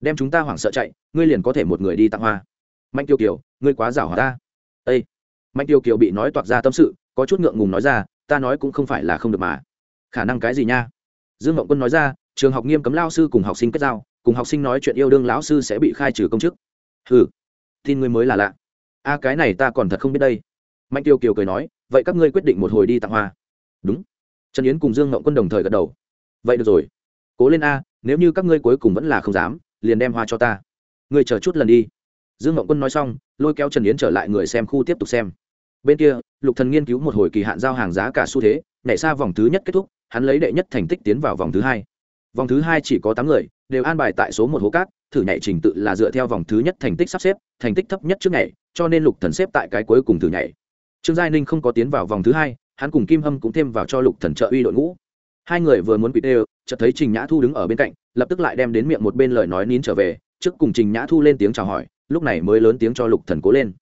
Đem chúng ta hoảng sợ chạy, ngươi liền có thể một người đi tặng hoa. Mạnh tiểu kiều, ngươi quá rào hòa ta. Ây mạnh tiêu kiều bị nói toạc ra tâm sự, có chút ngượng ngùng nói ra, ta nói cũng không phải là không được mà. Khả năng cái gì nha? Dương Mộng quân nói ra trường học nghiêm cấm lao sư cùng học sinh kết giao, cùng học sinh nói chuyện yêu đương lão sư sẽ bị khai trừ công chức. Ừ tin ngươi mới là lạ. A, cái này ta còn thật không biết đây. Mạnh tiêu kiều cười nói, vậy các ngươi quyết định một hồi đi tặng hoa. Đúng. Trần yến cùng dương ngậu quân đồng thời gật đầu. Vậy được rồi. Cố lên a, nếu như các ngươi cuối cùng vẫn là không dám, liền đem hoa cho ta. Ngươi chờ chút lần đi. Dương ngậu quân nói xong, lôi kéo trần yến trở lại người xem khu tiếp tục xem. Bên kia, lục thần nghiên cứu một hồi kỳ hạn giao hàng giá cả xu thế, nhảy xa vòng thứ nhất kết thúc, hắn lấy đệ nhất thành tích tiến vào vòng thứ hai vòng thứ hai chỉ có tám người, đều an bài tại số một hố cát, thử nhảy trình tự là dựa theo vòng thứ nhất thành tích sắp xếp, thành tích thấp nhất trước nhảy, cho nên lục thần xếp tại cái cuối cùng thử nhảy. Trương giai ninh không có tiến vào vòng thứ hai, hắn cùng kim hâm cũng thêm vào cho lục thần trợ uy đội ngũ. Hai người vừa muốn quỵ đều, chợt thấy trình nhã thu đứng ở bên cạnh, lập tức lại đem đến miệng một bên lời nói nín trở về, trước cùng trình nhã thu lên tiếng chào hỏi, lúc này mới lớn tiếng cho lục thần cố lên.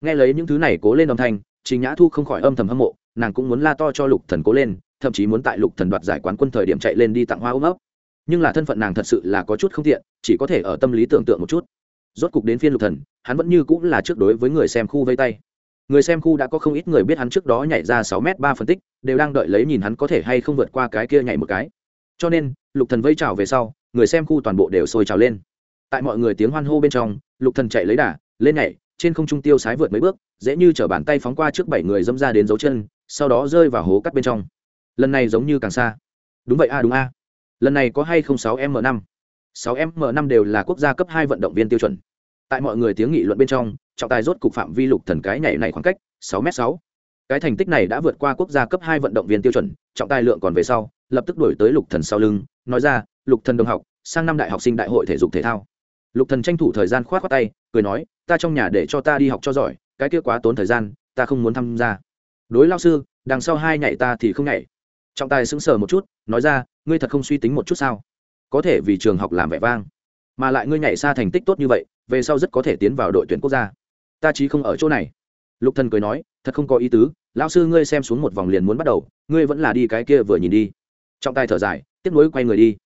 Nghe lấy những thứ này cố lên âm thanh, trình nhã thu không khỏi âm thầm hâm mộ, nàng cũng muốn la to cho lục thần cố lên, thậm chí muốn tại lục thần đoạt giải quán quân thời điểm chạy lên đi tặng hoa ôm ấp nhưng là thân phận nàng thật sự là có chút không tiện, chỉ có thể ở tâm lý tưởng tượng một chút. Rốt cục đến phiên lục thần, hắn vẫn như cũng là trước đối với người xem khu vây tay. Người xem khu đã có không ít người biết hắn trước đó nhảy ra sáu m ba phân tích, đều đang đợi lấy nhìn hắn có thể hay không vượt qua cái kia nhảy một cái. Cho nên, lục thần vây trào về sau, người xem khu toàn bộ đều sôi trào lên. Tại mọi người tiếng hoan hô bên trong, lục thần chạy lấy đà, lên nhảy, trên không trung tiêu sái vượt mấy bước, dễ như chở bàn tay phóng qua trước bảy người dâm ra đến dấu chân, sau đó rơi vào hố cắt bên trong. Lần này giống như càng xa. Đúng vậy a, đúng a lần này có hay không sáu m năm? Sáu m năm đều là quốc gia cấp hai vận động viên tiêu chuẩn. Tại mọi người tiếng nghị luận bên trong, trọng tài rốt cục phạm vi lục thần cái nhảy này khoảng cách sáu m sáu. Cái thành tích này đã vượt qua quốc gia cấp hai vận động viên tiêu chuẩn, trọng tài lượng còn về sau, lập tức đổi tới lục thần sau lưng, nói ra, lục thần đồng học, sang năm đại học sinh đại hội thể dục thể thao. Lục thần tranh thủ thời gian khoát khoát tay, cười nói, ta trong nhà để cho ta đi học cho giỏi, cái kia quá tốn thời gian, ta không muốn tham gia. Đối lao sư, đằng sau hai nhảy ta thì không nhảy. Trọng tài sững sờ một chút, nói ra ngươi thật không suy tính một chút sao? Có thể vì trường học làm vẻ vang, mà lại ngươi nhảy xa thành tích tốt như vậy, về sau rất có thể tiến vào đội tuyển quốc gia. Ta chí không ở chỗ này. Lục thần cười nói, thật không có ý tứ, lão sư ngươi xem xuống một vòng liền muốn bắt đầu, ngươi vẫn là đi cái kia vừa nhìn đi. Trọng tài thở dài, tiếp nối quay người đi.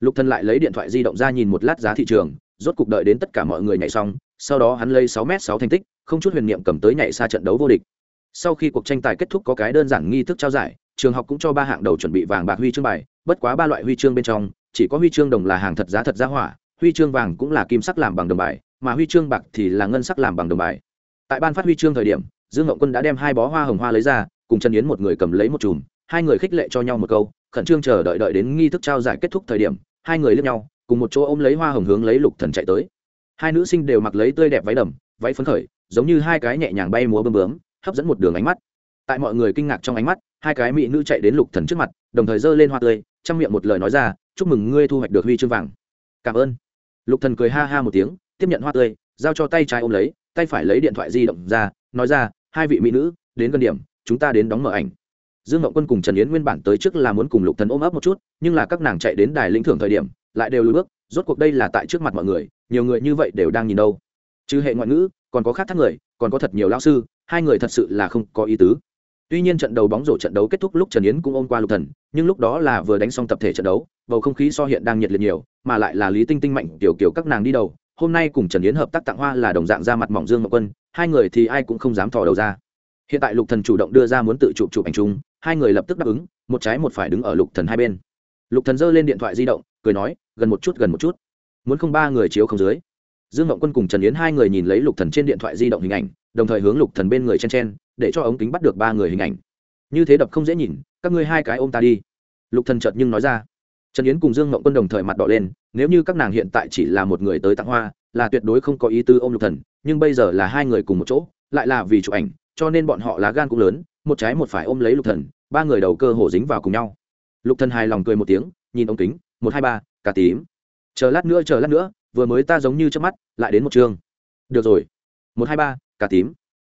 Lục thần lại lấy điện thoại di động ra nhìn một lát giá thị trường, rốt cục đợi đến tất cả mọi người nhảy xong, sau đó hắn lấy sáu m sáu thành tích, không chút huyền niệm cầm tới nhảy xa trận đấu vô địch. Sau khi cuộc tranh tài kết thúc có cái đơn giản nghi thức trao giải, trường học cũng cho ba hạng đầu chuẩn bị vàng bạc huy chương bài bất quá ba loại huy chương bên trong, chỉ có huy chương đồng là hàng thật giá thật giá hỏa, huy chương vàng cũng là kim sắc làm bằng đồng bài, mà huy chương bạc thì là ngân sắc làm bằng đồng bài. Tại ban phát huy chương thời điểm, dương ngậu quân đã đem hai bó hoa hồng hoa lấy ra, cùng trần yến một người cầm lấy một chùm, hai người khích lệ cho nhau một câu, khẩn trương chờ đợi đợi đến nghi thức trao giải kết thúc thời điểm, hai người lướt nhau, cùng một chỗ ôm lấy hoa hồng hướng lấy lục thần chạy tới. Hai nữ sinh đều mặc lấy tươi đẹp váy đầm, váy phấn khởi, giống như hai cái nhẹ nhàng bay múa bơm bướm, hấp dẫn một đường ánh mắt. Tại mọi người kinh ngạc trong ánh mắt, hai cái mỹ nữ chạy đến lục thần trước mặt, đồng thời giơ lên hoa tươi trong miệng một lời nói ra, chúc mừng ngươi thu hoạch được huy chương vàng. Cảm ơn. Lục thần cười ha ha một tiếng, tiếp nhận hoa tươi, giao cho tay trái ôm lấy, tay phải lấy điện thoại di động ra, nói ra, hai vị mỹ nữ, đến gần điểm, chúng ta đến đóng mở ảnh. Dương ngọc quân cùng trần yến nguyên bản tới trước là muốn cùng lục thần ôm ấp một chút, nhưng là các nàng chạy đến đài lĩnh thưởng thời điểm, lại đều lùi bước, rốt cuộc đây là tại trước mặt mọi người, nhiều người như vậy đều đang nhìn đâu. Chứ hệ ngoại ngữ, còn có khác thác người, còn có thật nhiều lão sư, hai người thật sự là không có ý tứ tuy nhiên trận đầu bóng rổ trận đấu kết thúc lúc trần yến cũng ôm qua lục thần, nhưng lúc đó là vừa đánh xong tập thể trận đấu, bầu không khí so hiện đang nhiệt liệt nhiều, mà lại là lý tinh tinh mạnh tiểu kiểu các nàng đi đầu. Hôm nay cùng trần yến hợp tác tặng hoa là đồng dạng ra mặt mỏng dương Mộc quân, hai người thì ai cũng không dám thò đầu ra. Hiện tại lục thần chủ động đưa ra muốn tự chụp chụp ảnh chung, hai người lập tức đáp ứng, một trái một phải đứng ở lục thần hai bên. Lục thần giơ lên điện thoại di động, cười nói, gần một chút, gần một chút. Muốn không ba người chiếu không dưới. Dương Mộng quân cùng trần yến hai người nhìn lấy lục thần trên điện thoại di động hình ảnh, đồng thời hướng lục thần bên người chen chen để cho ống kính bắt được ba người hình ảnh. Như thế đập không dễ nhìn, các ngươi hai cái ôm ta đi. Lục thần chợt nhưng nói ra. Trần yến cùng dương ngậu quân đồng thời mặt đỏ lên, nếu như các nàng hiện tại chỉ là một người tới tặng hoa, là tuyệt đối không có ý tư ôm lục thần, nhưng bây giờ là hai người cùng một chỗ, lại là vì chụp ảnh, cho nên bọn họ lá gan cũng lớn, một trái một phải ôm lấy lục thần, ba người đầu cơ hổ dính vào cùng nhau. Lục thần hài lòng cười một tiếng, nhìn ống kính, một hai ba, cả tím. Chờ lát nữa, chờ lát nữa, vừa mới ta giống như trước mắt, lại đến một chương. Được rồi. Một hai ba, cả tím.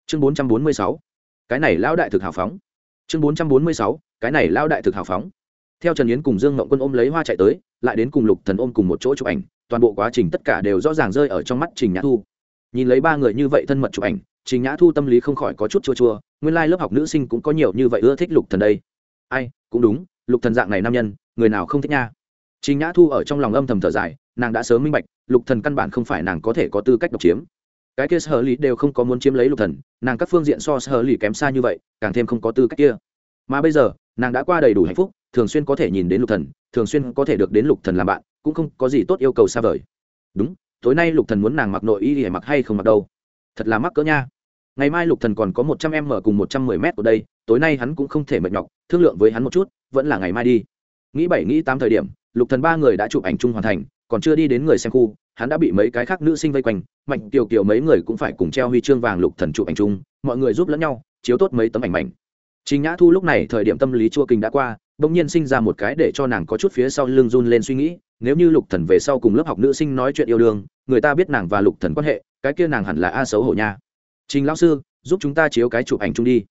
Chương bốn trăm bốn mươi sáu cái này lão đại thực hào phóng. Chương bốn trăm bốn mươi sáu, cái này lão đại thực hào phóng. Theo trần yến cùng dương ngộng quân ôm lấy hoa chạy tới, lại đến cùng lục thần ôm cùng một chỗ chụp ảnh, toàn bộ quá trình tất cả đều rõ ràng rơi ở trong mắt trình nhã thu. Nhìn lấy ba người như vậy thân mật chụp ảnh, trình nhã thu tâm lý không khỏi có chút chua chua, nguyên lai lớp học nữ sinh cũng có nhiều như vậy ưa thích lục thần đây. Ai, cũng đúng, lục thần dạng này nam nhân, người nào không thích nha. Trình nhã thu ở trong lòng âm thầm thở dài, nàng đã sớm minh bạch, lục thần căn bản không phải nàng có thể có tư cách độc chiếm cái kia sở lý đều không có muốn chiếm lấy lục thần, nàng các phương diện so sở lý kém xa như vậy, càng thêm không có tư cách kia. Mà bây giờ, nàng đã qua đầy đủ hạnh phúc, thường xuyên có thể nhìn đến lục thần, thường xuyên có thể được đến lục thần làm bạn, cũng không có gì tốt yêu cầu xa vời. Đúng, tối nay lục thần muốn nàng mặc nội y thì mặc hay không mặc đâu? Thật là mắc cỡ nha. Ngày mai lục thần còn có một trăm em mở cùng một trăm mười mét của đây, tối nay hắn cũng không thể mệt nhọc, thương lượng với hắn một chút, vẫn là ngày mai đi. Nghĩ bảy, nghĩ tám thời điểm, lục thần ba người đã chụp ảnh chung hoàn thành, còn chưa đi đến người xem khu hắn đã bị mấy cái khác nữ sinh vây quanh mạnh kiều kiều mấy người cũng phải cùng treo huy chương vàng lục thần chụp ảnh chung mọi người giúp lẫn nhau chiếu tốt mấy tấm ảnh mạnh. Trình Nhã Thu lúc này thời điểm tâm lý chua kinh đã qua, bỗng nhiên sinh ra một cái để cho nàng có chút phía sau lưng run lên suy nghĩ, nếu như Lục Thần về sau cùng lớp học nữ sinh nói chuyện yêu đương, người ta biết nàng và Lục Thần quan hệ, cái kia nàng hẳn là a xấu hổ nha. Trình lão sư, giúp chúng ta chiếu cái chụp ảnh chung đi.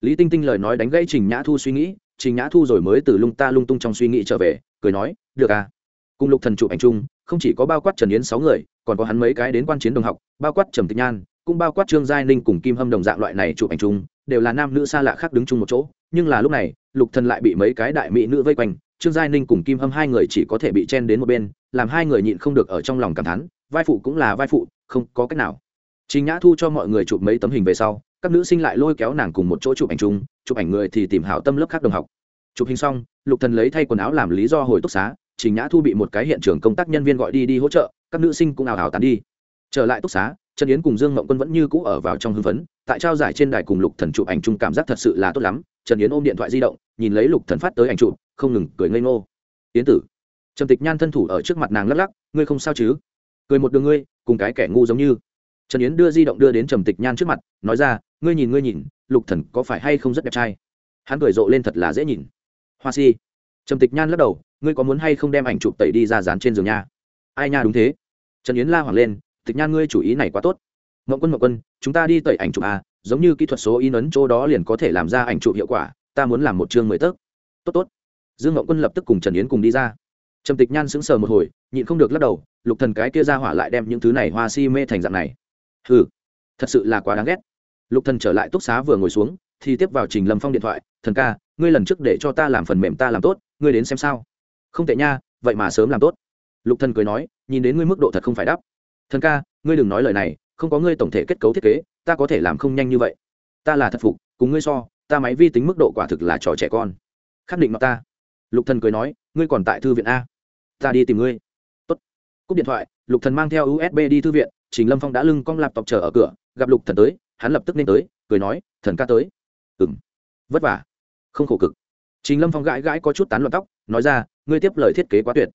Lý Tinh Tinh lời nói đánh gãy Trình Nhã Thu suy nghĩ, Trình Nhã Thu rồi mới từ lung ta lung tung trong suy nghĩ trở về, cười nói, "Được à." Cùng Lục Thần chụp ảnh chung, không chỉ có bao quát Trần Yến sáu người, còn có hắn mấy cái đến quan chiến đồng học, bao quát Trầm Tịch Nhan, cũng bao quát Trương Giai Ninh cùng Kim Hâm đồng dạng loại này chụp ảnh chung, đều là nam nữ xa lạ khác đứng chung một chỗ, nhưng là lúc này lục thần lại bị mấy cái đại mỹ nữ vây quanh trương giai ninh cùng kim hâm hai người chỉ có thể bị chen đến một bên làm hai người nhịn không được ở trong lòng cảm thán vai phụ cũng là vai phụ không có cách nào Trình Nhã Thu cho mọi người chụp mấy tấm hình về sau, các nữ sinh lại lôi kéo nàng cùng một chỗ chụp ảnh chung, chụp ảnh người thì tìm hảo tâm lớp khác đồng học. Chụp hình xong, Lục Thần lấy thay quần áo làm lý do hồi túc xá, Trình Nhã Thu bị một cái hiện trường công tác nhân viên gọi đi đi hỗ trợ, các nữ sinh cũng ào ào tán đi. Trở lại túc xá, Trần Yến cùng Dương Mộng Quân vẫn như cũ ở vào trong hưng phấn, tại trao giải trên đài cùng Lục Thần chụp ảnh chung cảm giác thật sự là tốt lắm, trần yến ôm điện thoại di động nhìn lấy lục thần phát tới ảnh chụp không ngừng cười ngây ngô. Yến tử. Trầm tịch nhan thân thủ ở trước mặt nàng lắc lắc ngươi không sao chứ? Cười một đường ngươi cùng cái kẻ ngu giống như. Trần yến đưa di động đưa đến trầm tịch nhan trước mặt nói ra ngươi nhìn ngươi nhìn lục thần có phải hay không rất đẹp trai? Hắn cười rộ lên thật là dễ nhìn. Hoa si. Trầm tịch nhan lắc đầu ngươi có muốn hay không đem ảnh chụp tẩy đi ra dán trên giường nha? Ai nha, đúng thế. Trần yến la hoảng lên, tịch nhan, ngươi chủ ý này quá tốt. Mộng quân mộng quân, chúng ta đi tẩy ảnh chụp à giống như kỹ thuật số in ấn chỗ đó liền có thể làm ra ảnh chụp hiệu quả, ta muốn làm một chương mười tấc. Tốt tốt. Dương mậu quân lập tức cùng trần yến cùng đi ra. Trầm tịch nhan sững sờ một hồi, nhịn không được lắc đầu, lục thần cái kia ra hỏa lại đem những thứ này hoa si mê thành dạng này. Hừ, thật sự là quá đáng ghét. Lục thần trở lại túc xá vừa ngồi xuống, thì tiếp vào trình lâm phong điện thoại, thần ca, ngươi lần trước để cho ta làm phần mềm ta làm tốt, ngươi đến xem sao không tệ nha, vậy mà sớm làm tốt. Lục thần cười nói, nhìn đến ngươi mức độ thật không phải đáp. Thần ca, ngươi đừng nói lời này, không có ngươi tổng thể kết cấu thiết kế, ta có thể làm không nhanh như vậy. Ta là thật phục, cùng ngươi so, ta máy vi tính mức độ quả thực là trò trẻ con. Khẳng định nó ta. Lục thần cười nói, ngươi còn tại thư viện a. Ta đi tìm ngươi. Tốt. cúp điện thoại, lục thần mang theo usb đi thư viện, trình lâm phong đã lưng cong laptop chờ ở cửa, gặp lục thần tới, hắn lập tức nên tới, cười nói, thần ca tới. Ừm. Vất vả. Không khổ cực trình lâm phong gãi gãi có chút tán loạn tóc, nói ra, ngươi tiếp lời thiết kế quá tuyệt.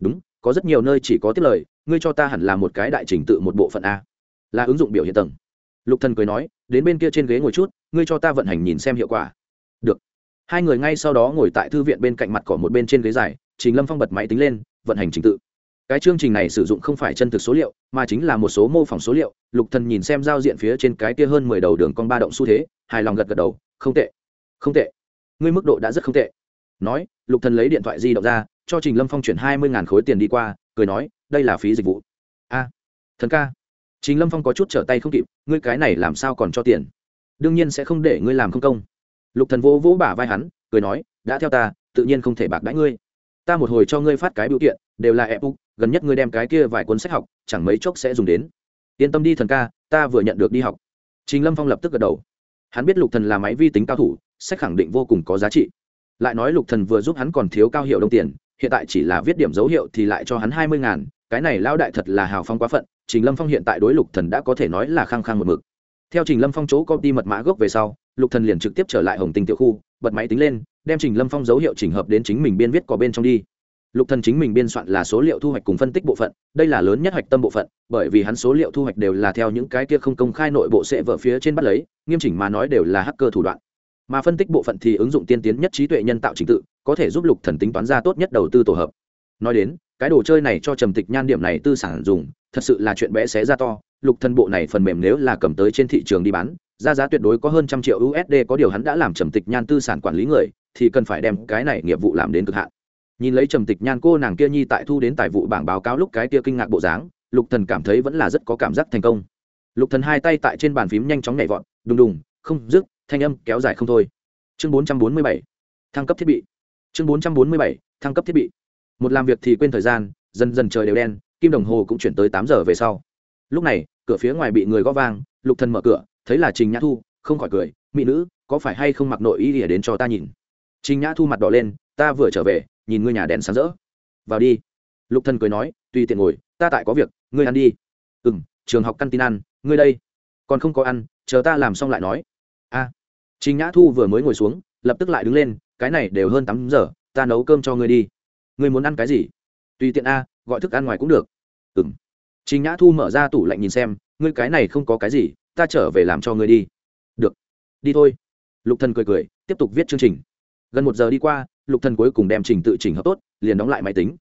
Đúng, có rất nhiều nơi chỉ có tiếp lời, ngươi cho ta hẳn là một cái đại trình tự một bộ phận a. Là ứng dụng biểu hiện tầng. Lục thần cười nói, đến bên kia trên ghế ngồi chút, ngươi cho ta vận hành nhìn xem hiệu quả. Được. Hai người ngay sau đó ngồi tại thư viện bên cạnh mặt cỏ một bên trên ghế dài, trình lâm phong bật máy tính lên, vận hành trình tự. Cái chương trình này sử dụng không phải chân thực số liệu, mà chính là một số mô phỏng số liệu. Lục thần nhìn xem giao diện phía trên cái kia hơn mười đầu đường cong ba động xu thế, hài lòng gật gật đầu, không tệ không tệ ngươi mức độ đã rất không tệ nói lục thần lấy điện thoại di động ra cho trình lâm phong chuyển hai mươi khối tiền đi qua cười nói đây là phí dịch vụ a thần ca Trình Lâm Phong có chút trở tay không kịp, ngươi cái này làm sao còn cho tiền? Đương nhiên sẽ không để ngươi làm không công. Lục Thần vỗ vỗ bả vai hắn, cười nói, đã theo ta, tự nhiên không thể bạc đãi ngươi. Ta một hồi cho ngươi phát cái biểu kiện, đều là ebook, gần nhất ngươi đem cái kia vài cuốn sách học, chẳng mấy chốc sẽ dùng đến. Yên tâm đi thần ca, ta vừa nhận được đi học. Trình Lâm Phong lập tức gật đầu. Hắn biết Lục Thần là máy vi tính cao thủ, sách khẳng định vô cùng có giá trị. Lại nói Lục Thần vừa giúp hắn còn thiếu cao hiệu đồng tiền, hiện tại chỉ là viết điểm dấu hiệu thì lại cho hắn hai mươi ngàn, cái này lao đại thật là hào phong quá phận, trình lâm phong hiện tại đối lục thần đã có thể nói là khăng khăng một mực theo trình lâm phong chỗ công ty mật mã gốc về sau lục thần liền trực tiếp trở lại hồng tinh tiểu khu bật máy tính lên đem trình lâm phong dấu hiệu chỉnh hợp đến chính mình biên viết có bên trong đi lục thần chính mình biên soạn là số liệu thu hoạch cùng phân tích bộ phận, đây là lớn nhất hoạch tâm bộ phận, bởi vì hắn số liệu thu hoạch đều là theo những cái kia không công khai nội bộ sẽ vở phía trên bắt lấy, nghiêm chỉnh mà nói đều là hacker thủ đoạn. Mà phân tích bộ phận thì ứng dụng tiên tiến nhất trí tuệ nhân tạo trình tự, có thể giúp lục thần tính toán ra tốt nhất đầu tư tổ hợp. Nói đến, cái đồ chơi này cho trầm tịch nhan điểm này tư sản dùng, thật sự là chuyện bé xé ra to, lục thần bộ này phần mềm nếu là cầm tới trên thị trường đi bán, ra giá tuyệt đối có hơn trăm triệu usd có điều hắn đã làm trầm tịch nhan tư sản quản lý người, thì cần phải đem cái này nghiệp vụ làm đến cực hạn nhìn lấy trầm tịch nhan cô nàng kia nhi tại thu đến tài vụ bảng báo cáo lúc cái kia kinh ngạc bộ dáng, lục thần cảm thấy vẫn là rất có cảm giác thành công. Lục thần hai tay tại trên bàn phím nhanh chóng nhảy vọt, đùng đùng, không, dứt, thanh âm kéo dài không thôi. Chương 447 thăng cấp thiết bị. Chương 447 thăng cấp thiết bị. Một làm việc thì quên thời gian, dần dần trời đều đen, kim đồng hồ cũng chuyển tới tám giờ về sau. Lúc này, cửa phía ngoài bị người gõ vang, lục thần mở cửa, thấy là trình nhã thu, không khỏi cười, mỹ nữ, có phải hay không mặc nội y để đến cho ta nhìn? Trình nhã thu mặt đỏ lên, ta vừa trở về nhìn ngươi nhà đèn sáng rỡ. Vào đi. Lục thần cười nói, tùy tiện ngồi, ta tại có việc, ngươi ăn đi. Ừ m trường học căn tin ăn, ngươi đây. Còn không có ăn, chờ ta làm xong lại nói. A. Trình nhã thu vừa mới ngồi xuống, lập tức lại đứng lên, cái này đều hơn tám giờ, ta nấu cơm cho ngươi đi. Ngươi muốn ăn cái gì? Tùy tiện a, gọi thức ăn ngoài cũng được. Ừ m trình nhã thu mở ra tủ lạnh nhìn xem, ngươi cái này không có cái gì, ta trở về làm cho ngươi đi. Được. Đi thôi. Lục thần cười cười, tiếp tục viết chương trình. Gần một giờ đi qua lục thần cuối cùng đem trình tự chỉnh hợp tốt, liền đóng lại máy tính.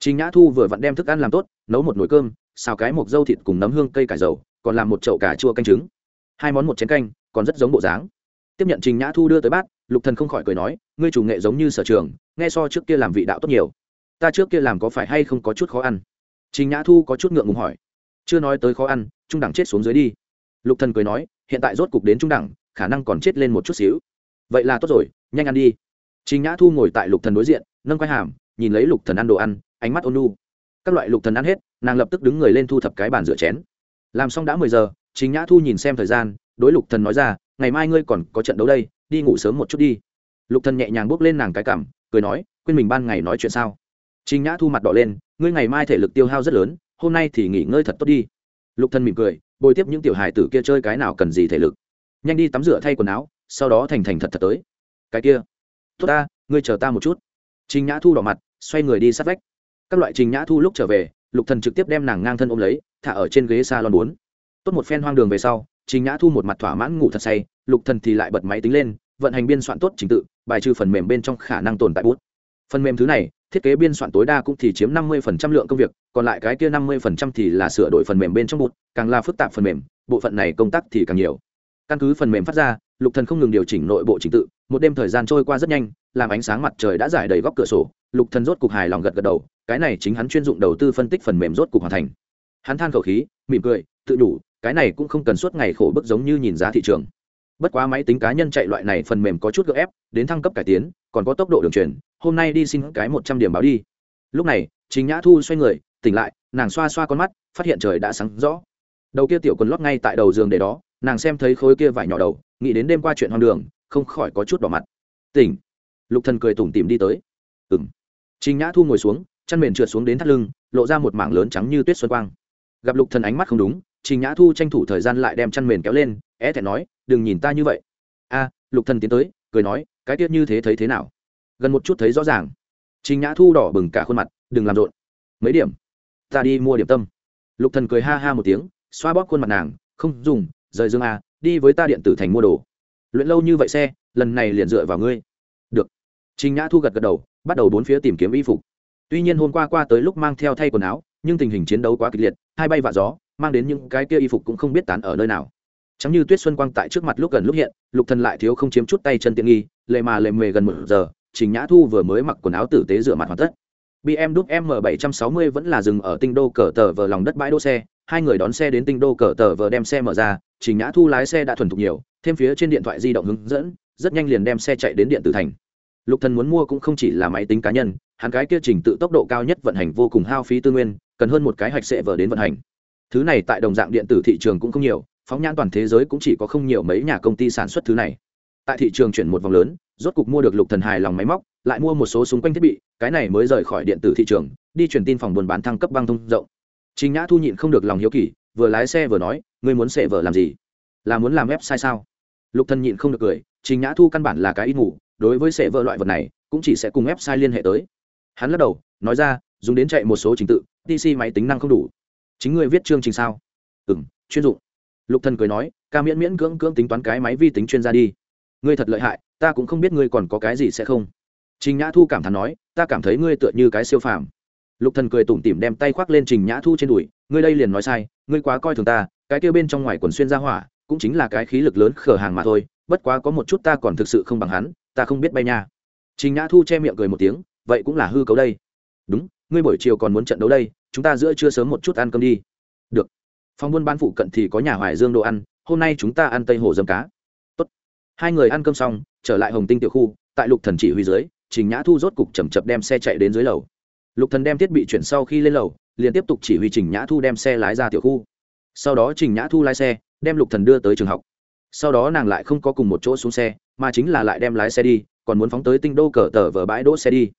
Trình nhã thu vừa vặn đem thức ăn làm tốt, nấu một nồi cơm, xào cái một dâu thịt cùng nấm hương, cây cải dầu, còn làm một chậu cà chua canh trứng. Hai món một chén canh, còn rất giống bộ dáng. Tiếp nhận trình nhã thu đưa tới bát, lục thần không khỏi cười nói, ngươi chủ nghệ giống như sở trường, nghe so trước kia làm vị đạo tốt nhiều. Ta trước kia làm có phải hay không có chút khó ăn? Trình nhã thu có chút ngượng ngùng hỏi. Chưa nói tới khó ăn, trung đẳng chết xuống dưới đi. Lục thần cười nói, hiện tại rốt cục đến trung đẳng, khả năng còn chết lên một chút xíu. Vậy là tốt rồi, nhanh ăn đi trình nhã thu ngồi tại lục thần đối diện nâng quai hàm nhìn lấy lục thần ăn đồ ăn ánh mắt ôn nhu. các loại lục thần ăn hết nàng lập tức đứng người lên thu thập cái bàn rửa chén. Làm xong đã mười giờ trình nhã thu nhìn xem thời gian đối lục thần nói ra ngày mai ngươi còn có trận đấu đây đi ngủ sớm một chút đi. Lục thần nhẹ nhàng bước lên nàng cái cằm, cười nói quên mình ban ngày nói chuyện sao? Trình nhã thu mặt đỏ lên ngươi ngày mai thể lực tiêu hao rất lớn hôm nay thì nghỉ ngơi thật tốt đi. Lục thần mỉm cười bồi tiếp những tiểu hài tử kia chơi cái nào cần gì thể lực. Nhanh đi tắm rửa thay quần áo sau đó thành thành thật thật tới. Cái kia tốt ta, ngươi chờ ta một chút. Trình nhã thu đỏ mặt, xoay người đi sát vách. Các loại trình nhã thu lúc trở về, lục thần trực tiếp đem nàng ngang thân ôm lấy, thả ở trên ghế salon bốn. Tốt một phen hoang đường về sau, trình nhã thu một mặt thỏa mãn ngủ thật say, lục thần thì lại bật máy tính lên, vận hành biên soạn tốt trình tự, bài trừ phần mềm bên trong khả năng tồn tại bút. Phần mềm thứ này, thiết kế biên soạn tối đa cũng thì chiếm năm mươi lượng công việc, còn lại cái kia năm mươi thì là sửa đổi phần mềm bên trong bút, càng là phức tạp phần mềm, bộ phận này công tác thì càng nhiều. Căn cứ phần mềm phát ra lục thần không ngừng điều chỉnh nội bộ trình tự, một đêm thời gian trôi qua rất nhanh, làm ánh sáng mặt trời đã giải đầy góc cửa sổ, lục thần rốt cục hài lòng gật gật đầu, cái này chính hắn chuyên dụng đầu tư phân tích phần mềm rốt cục hoàn thành. Hắn than khẩu khí, mỉm cười, tự đủ, cái này cũng không cần suốt ngày khổ bức giống như nhìn giá thị trường. Bất quá máy tính cá nhân chạy loại này phần mềm có chút gợ ép, đến thăng cấp cải tiến, còn có tốc độ đường truyền, hôm nay đi xin cái một trăm điểm báo đi. Lúc này chính nhã thu xoay người, tỉnh lại, nàng xoa xoa con mắt, phát hiện trời đã sáng rõ. Đầu kia tiểu quần lót ngay tại đầu giường để đó nàng xem thấy khối kia vải nhỏ đầu, nghĩ đến đêm qua chuyện hoang đường, không khỏi có chút đỏ mặt. Tỉnh. Lục thần cười tủm tỉm đi tới. Ừm. Trình nhã thu ngồi xuống, chăn mền trượt xuống đến thắt lưng, lộ ra một mảng lớn trắng như tuyết xuân quang. Gặp lục thần ánh mắt không đúng, trình nhã thu tranh thủ thời gian lại đem chăn mền kéo lên, é thẹn nói, đừng nhìn ta như vậy. A, lục thần tiến tới, cười nói, cái tiết như thế thấy thế nào? Gần một chút thấy rõ ràng. Trình nhã thu đỏ bừng cả khuôn mặt, đừng làm rộn. Mấy điểm? Ta đi mua điểm tâm. Lục thần cười ha ha một tiếng, xoa bóp khuôn mặt nàng, không dùng rời dương a, đi với ta điện tử thành mua đồ. Luyện lâu như vậy xe, lần này liền dựa vào ngươi. Được. Trình nhã thu gật gật đầu, bắt đầu bốn phía tìm kiếm y phục. Tuy nhiên hôm qua qua tới lúc mang theo thay quần áo, nhưng tình hình chiến đấu quá kịch liệt, hai bay vạ gió, mang đến những cái kia y phục cũng không biết tán ở nơi nào. Chẳng như tuyết xuân quang tại trước mặt lúc gần lúc hiện, lục thần lại thiếu không chiếm chút tay chân tiện nghi, lệ mà lệ mề gần một giờ, trình nhã thu vừa mới mặc quần áo tử tế rửa mặt hoàn tất. Bm đúc m 760 vẫn là dừng ở tinh đô cờ tờ vờ lòng đất bãi đỗ xe hai người đón xe đến tinh đô cờ tờ vờ đem xe mở ra, trình nhã thu lái xe đã thuần thục nhiều, thêm phía trên điện thoại di động hướng dẫn, rất nhanh liền đem xe chạy đến điện tử thành. Lục thần muốn mua cũng không chỉ là máy tính cá nhân, hắn cái kia trình tự tốc độ cao nhất vận hành vô cùng hao phí tư nguyên, cần hơn một cái hạch sẽ vờ đến vận hành. Thứ này tại đồng dạng điện tử thị trường cũng không nhiều, phóng nhãn toàn thế giới cũng chỉ có không nhiều mấy nhà công ty sản xuất thứ này. Tại thị trường chuyển một vòng lớn, rốt cục mua được lục thần hài lòng máy móc, lại mua một số xung quanh thiết bị, cái này mới rời khỏi điện tử thị trường, đi truyền tin phòng buôn bán thăng cấp băng thông rộng trình nhã thu nhịn không được lòng hiếu kỳ vừa lái xe vừa nói ngươi muốn sẽ vợ làm gì? Là muốn làm website sao? Lục thần nhịn không được cười trình nhã thu căn bản là cái ít ngủ đối với sẽ vợ loại vật này cũng chỉ sẽ cùng website liên hệ tới. Hắn lắc đầu nói ra dùng đến chạy một số trình tự pc máy tính năng không đủ. Chính ngươi viết chương trình sao? Ừm, chuyên dụng. Lục thần cười nói ca miễn miễn cưỡng cưỡng tính toán cái máy vi tính chuyên gia đi. Ngươi thật lợi hại ta cũng không biết ngươi còn có cái gì sẽ không. Trình nhã thu cảm thán nói ta cảm thấy ngươi tựa như cái siêu phàm lục thần cười tủm tỉm đem tay khoác lên trình nhã thu trên đùi, ngươi đây liền nói sai, ngươi quá coi thường ta, cái kia bên trong ngoài quần xuyên ra hỏa, cũng chính là cái khí lực lớn khở hàng mà thôi, bất quá có một chút ta còn thực sự không bằng hắn, ta không biết bay nha. Trình nhã thu che miệng cười một tiếng, vậy cũng là hư cấu đây. Đúng, ngươi buổi chiều còn muốn trận đấu đây, chúng ta giữa trưa sớm một chút ăn cơm đi. Được. Phòng buôn bán phụ cận thì có nhà hoài dương đồ ăn, hôm nay chúng ta ăn tây hồ dâm cá. Tốt. hai người ăn cơm xong, trở lại hồng tinh tiểu khu, tại lục thần chỉ huy dưới, trình nhã thu rốt cục chầm chập đem xe chạy đến dưới lầu lục thần đem thiết bị chuyển sau khi lên lầu, liền tiếp tục chỉ huy trình nhã thu đem xe lái ra tiểu khu. Sau đó trình nhã thu lái xe, đem lục thần đưa tới trường học. Sau đó nàng lại không có cùng một chỗ xuống xe, mà chính là lại đem lái xe đi, còn muốn phóng tới tinh đô cờ tờ vở bãi đỗ xe đi.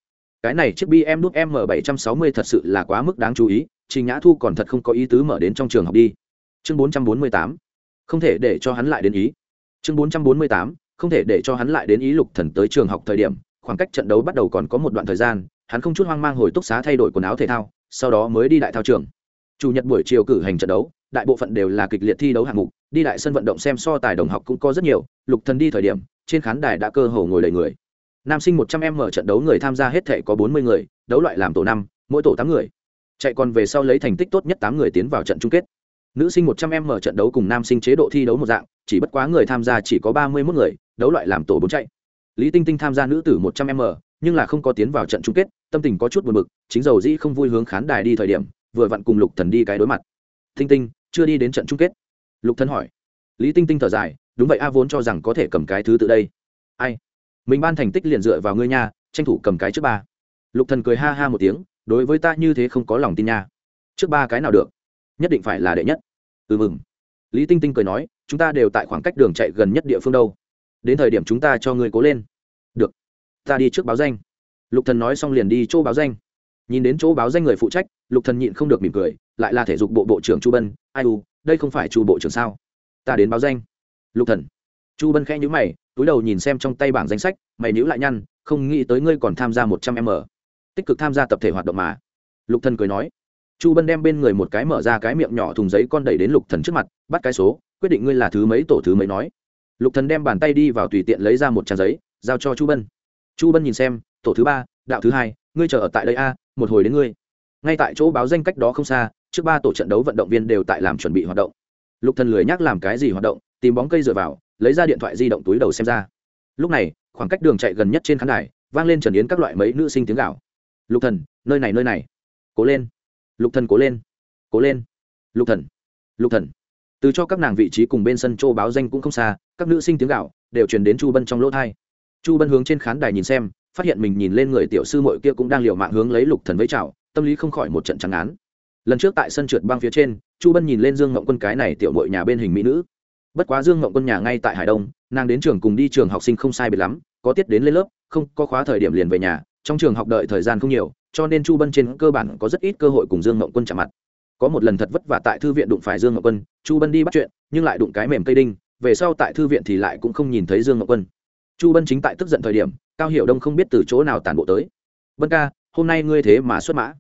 Cái này chiếc bm đúc m 760 thật sự là quá mức đáng chú ý, trình nhã thu còn thật không có ý tứ mở đến trong trường học đi. Chương 448 không thể để cho hắn lại đến ý. Chương 448 không thể để cho hắn lại đến ý lục thần tới trường học thời điểm, khoảng cách trận đấu bắt đầu còn có một đoạn thời gian hắn không chút hoang mang hồi túc xá thay đổi quần áo thể thao, sau đó mới đi đại thao trường. Chủ nhật buổi chiều cử hành trận đấu, đại bộ phận đều là kịch liệt thi đấu hạng mục, đi đại sân vận động xem so tài đồng học cũng có rất nhiều, lục thần đi thời điểm, trên khán đài đã cơ hồ ngồi đầy người. Nam sinh một trăm em mở trận đấu người tham gia hết thể có bốn mươi người, đấu loại làm tổ năm, mỗi tổ tám người. Chạy còn về sau lấy thành tích tốt nhất tám người tiến vào trận chung kết. Nữ sinh một trăm em mở trận đấu cùng nam sinh chế độ thi đấu một dạng, chỉ bất quá người tham gia chỉ có ba mươi mốt người, đấu loại làm tổ bốn chạy. Lý tinh tinh tham gia nữ tử một trăm m nhưng là không có tiến vào trận chung kết, tâm tình có chút buồn bực, chính dầu dĩ không vui hướng khán đài đi thời điểm, vừa vặn cùng lục thần đi cái đối mặt. Tinh tinh, chưa đi đến trận chung kết. Lục thần hỏi. Lý tinh tinh thở dài, đúng vậy, a vốn cho rằng có thể cầm cái thứ tự đây. Ai? Mình ban thành tích liền dựa vào ngươi nha, tranh thủ cầm cái trước ba. Lục thần cười ha ha một tiếng, đối với ta như thế không có lòng tin nha. Trước ba cái nào được? Nhất định phải là đệ nhất. Ừ mừng. Lý tinh tinh cười nói, chúng ta đều tại khoảng cách đường chạy gần nhất địa phương đâu. Đến thời điểm chúng ta cho ngươi cố lên ta đi trước báo danh. Lục thần nói xong liền đi chỗ báo danh. Nhìn đến chỗ báo danh người phụ trách, lục thần nhịn không được mỉm cười, lại là thể dục bộ bộ trưởng chu bân. Ai u, đây không phải chu bộ trưởng sao? Ta đến báo danh. Lục thần. Chu bân khẽ nhíu mày, túi đầu nhìn xem trong tay bảng danh sách, mày nhíu lại nhăn, không nghĩ tới ngươi còn tham gia một trăm m. Tích cực tham gia tập thể hoạt động mà. Lục thần cười nói. Chu bân đem bên người một cái mở ra cái miệng nhỏ thùng giấy con đẩy đến lục thần trước mặt, bắt cái số, quyết định ngươi là thứ mấy tổ thứ mấy nói. Lục thần đem bàn tay đi vào tùy tiện lấy ra một trang giấy, giao cho chu bân chu bân nhìn xem, tổ thứ ba, đạo thứ hai, ngươi chờ ở tại đây a, một hồi đến ngươi. Ngay tại chỗ báo danh cách đó không xa, trước ba tổ trận đấu vận động viên đều tại làm chuẩn bị hoạt động. Lục thần lười nhắc làm cái gì hoạt động, tìm bóng cây dựa vào, lấy ra điện thoại di động túi đầu xem ra. Lúc này, khoảng cách đường chạy gần nhất trên khán đài, vang lên trần yến các loại mấy nữ sinh tiếng gạo lục thần, nơi này nơi này. Cố lên. Lục thần, cố lên. Cố lên. Lục thần lục thần. Từ cho các nàng vị trí cùng bên sân châu báo danh cũng không xa, các nữ sinh tiếng gạo đều truyền đến chu bân trong lỗ thai chu bân hướng trên khán đài nhìn xem, phát hiện mình nhìn lên người tiểu sư mội kia cũng đang liều mạng hướng lấy lục thần với chào, tâm lý không khỏi một trận trắng án lần trước tại sân trượt băng phía trên, chu bân nhìn lên dương ngộng quân cái này tiểu mội nhà bên hình mỹ nữ. Bất quá dương ngộng quân nhà ngay tại hải đông, nàng đến trường cùng đi trường học sinh không sai biệt lắm, có tiết đến lên lớp, không, có khóa thời điểm liền về nhà, trong trường học đợi thời gian không nhiều, cho nên chu bân trên cơ bản có rất ít cơ hội cùng dương ngộng quân chạm mặt. Có một lần thật vất vả tại thư viện đụng phải dương ngọc quân, chu bân đi bắt chuyện, nhưng lại đụng cái mềm cây đinh, về sau tại thư viện thì lại cũng không nhìn thấy dương ngọc quân chu bân chính tại tức giận thời điểm, cao hiểu đông không biết từ chỗ nào tản bộ tới. Bân ca, hôm nay ngươi thế mà xuất mã.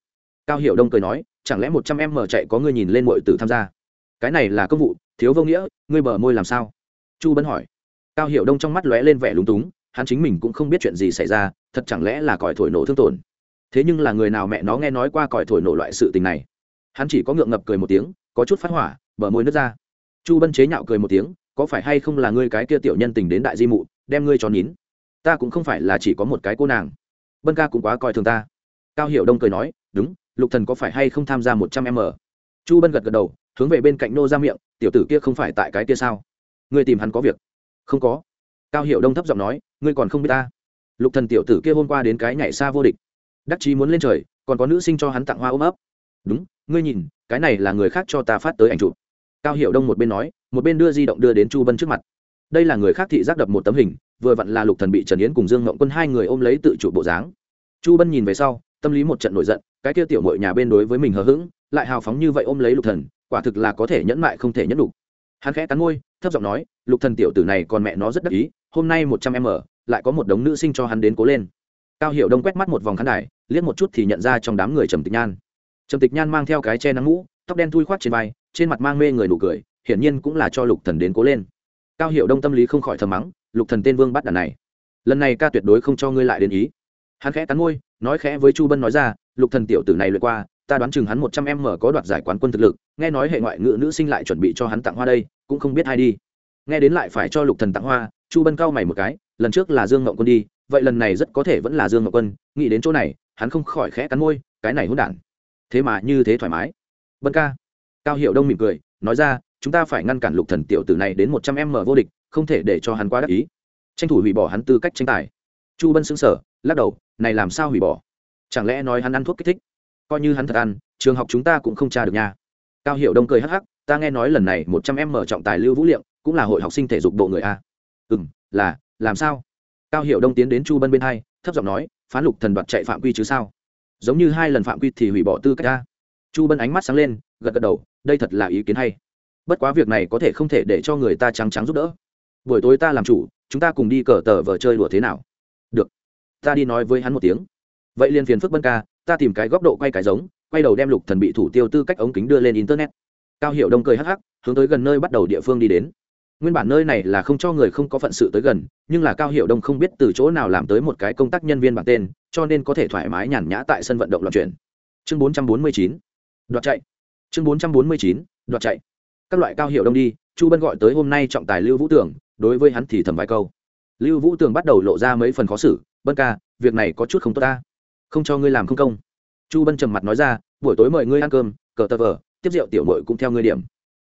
Cao hiểu đông cười nói, chẳng lẽ một trăm em mở chạy có ngươi nhìn lên mọi tử tham gia? Cái này là công vụ, thiếu vô nghĩa, ngươi bờ môi làm sao? Chu bân hỏi. Cao hiểu đông trong mắt lóe lên vẻ lúng túng, hắn chính mình cũng không biết chuyện gì xảy ra, thật chẳng lẽ là còi thổi nổ thương tổn? Thế nhưng là người nào mẹ nó nghe nói qua còi thổi nổ loại sự tình này? Hắn chỉ có ngượng ngập cười một tiếng, có chút phát hỏa, bờ môi nước ra. Chu bân chế nhạo cười một tiếng, có phải hay không là ngươi cái kia tiểu nhân tình đến đại di mụ đem ngươi cho nín. Ta cũng không phải là chỉ có một cái cô nàng. Bân ca cũng quá coi thường ta. Cao hiểu đông cười nói, đúng, lục thần có phải hay không tham gia một trăm m? Chu bân gật gật đầu, hướng về bên cạnh nô ra miệng, tiểu tử kia không phải tại cái kia sao? Ngươi tìm hắn có việc? Không có. Cao hiểu đông thấp giọng nói, ngươi còn không biết ta. Lục thần tiểu tử kia hôm qua đến cái nhảy xa vô địch. Đắc chí muốn lên trời, còn có nữ sinh cho hắn tặng hoa ôm ấp. Đúng, ngươi nhìn, cái này là người khác cho ta phát tới ảnh chụp. Cao hiệu đông một bên nói, một bên đưa di động đưa đến chu bân trước mặt đây là người khác thị giác đập một tấm hình, vừa vặn là lục thần bị trần yến cùng dương ngộng quân hai người ôm lấy tự chủ bộ dáng. Chu bân nhìn về sau, tâm lý một trận nổi giận, cái kia tiểu mội nhà bên đối với mình hờ hững, lại hào phóng như vậy ôm lấy lục thần, quả thực là có thể nhẫn mại không thể nhẫn đủ hắn khẽ cắn môi, thấp giọng nói, lục thần tiểu tử này còn mẹ nó rất đắc ý, hôm nay một trăm em ở, lại có một đống nữ sinh cho hắn đến cố lên. Cao hiểu đông quét mắt một vòng khán đài, liếc một chút thì nhận ra trong đám người trầm tịch nhan. Trầm tịch nhan mang theo cái che nắng mũ, tóc đen thui khoát trên vai, trên mặt mang mê người nụ cười, hiển nhiên cũng là cho lục thần đến cố lên cao hiệu đông tâm lý không khỏi thầm mắng lục thần tên vương bắt đàn này lần này ca tuyệt đối không cho ngươi lại đến ý hắn khẽ cắn môi nói khẽ với chu bân nói ra lục thần tiểu tử này lượt qua ta đoán chừng hắn một trăm em mở có đoạt giải quán quân thực lực nghe nói hệ ngoại ngữ nữ sinh lại chuẩn bị cho hắn tặng hoa đây cũng không biết ai đi nghe đến lại phải cho lục thần tặng hoa chu bân cau mày một cái lần trước là dương ngậu quân đi vậy lần này rất có thể vẫn là dương ngậu quân nghĩ đến chỗ này hắn không khỏi khẽ cắn môi cái này hỗn đản thế mà như thế thoải mái Bân ca cao hiệu đông mỉm cười nói ra chúng ta phải ngăn cản lục thần tiểu tử này đến một trăm em mở vô địch, không thể để cho hắn quá đắc ý. Tranh thủ hủy bỏ hắn tư cách tranh tài. Chu bân xứng sở lắc đầu, này làm sao hủy bỏ? Chẳng lẽ nói hắn ăn thuốc kích thích? Coi như hắn thật ăn, trường học chúng ta cũng không tra được nha. Cao hiệu đông cười hắc hắc, ta nghe nói lần này một trăm em mở trọng tài lưu vũ liệm cũng là hội học sinh thể dục bộ người a. Ừ m là, làm sao? Cao hiệu đông tiến đến chu bân bên hai, thấp giọng nói, phán lục thần đoạt chạy phạm quy chứ sao? Giống như hai lần phạm quy thì hủy bỏ tư cách a. Chu bân ánh mắt sáng lên, gật gật đầu, đây thật là ý kiến hay bất quá việc này có thể không thể để cho người ta trắng trắng giúp đỡ. Buổi tối ta làm chủ, chúng ta cùng đi cờ tờ vờ chơi đùa thế nào? Được. Ta đi nói với hắn một tiếng. Vậy liền phiền phức bân ca, ta tìm cái góc độ quay cái giống, quay đầu đem lục thần bị thủ tiêu tư cách ống kính đưa lên internet. Cao hiệu đông cười hắc hắc, hướng tới gần nơi bắt đầu địa phương đi đến. Nguyên bản nơi này là không cho người không có phận sự tới gần, nhưng là cao hiệu đông không biết từ chỗ nào làm tới một cái công tác nhân viên bản tên, cho nên có thể thoải mái nhàn nhã tại sân vận động loạn chuyển. Chương 449 đoạt chạy. Chương 449 đoạt chạy các loại cao hiệu đông đi, chu bân gọi tới hôm nay trọng tài lưu vũ tưởng đối với hắn thì thầm vài câu. Lưu vũ tường bắt đầu lộ ra mấy phần khó xử, bân ca, việc này có chút không tốt ta. Không cho ngươi làm không công. Chu bân trầm mặt nói ra, buổi tối mời ngươi ăn cơm, cờ tờ vờ, tiếp rượu tiểu mội cũng theo ngươi điểm.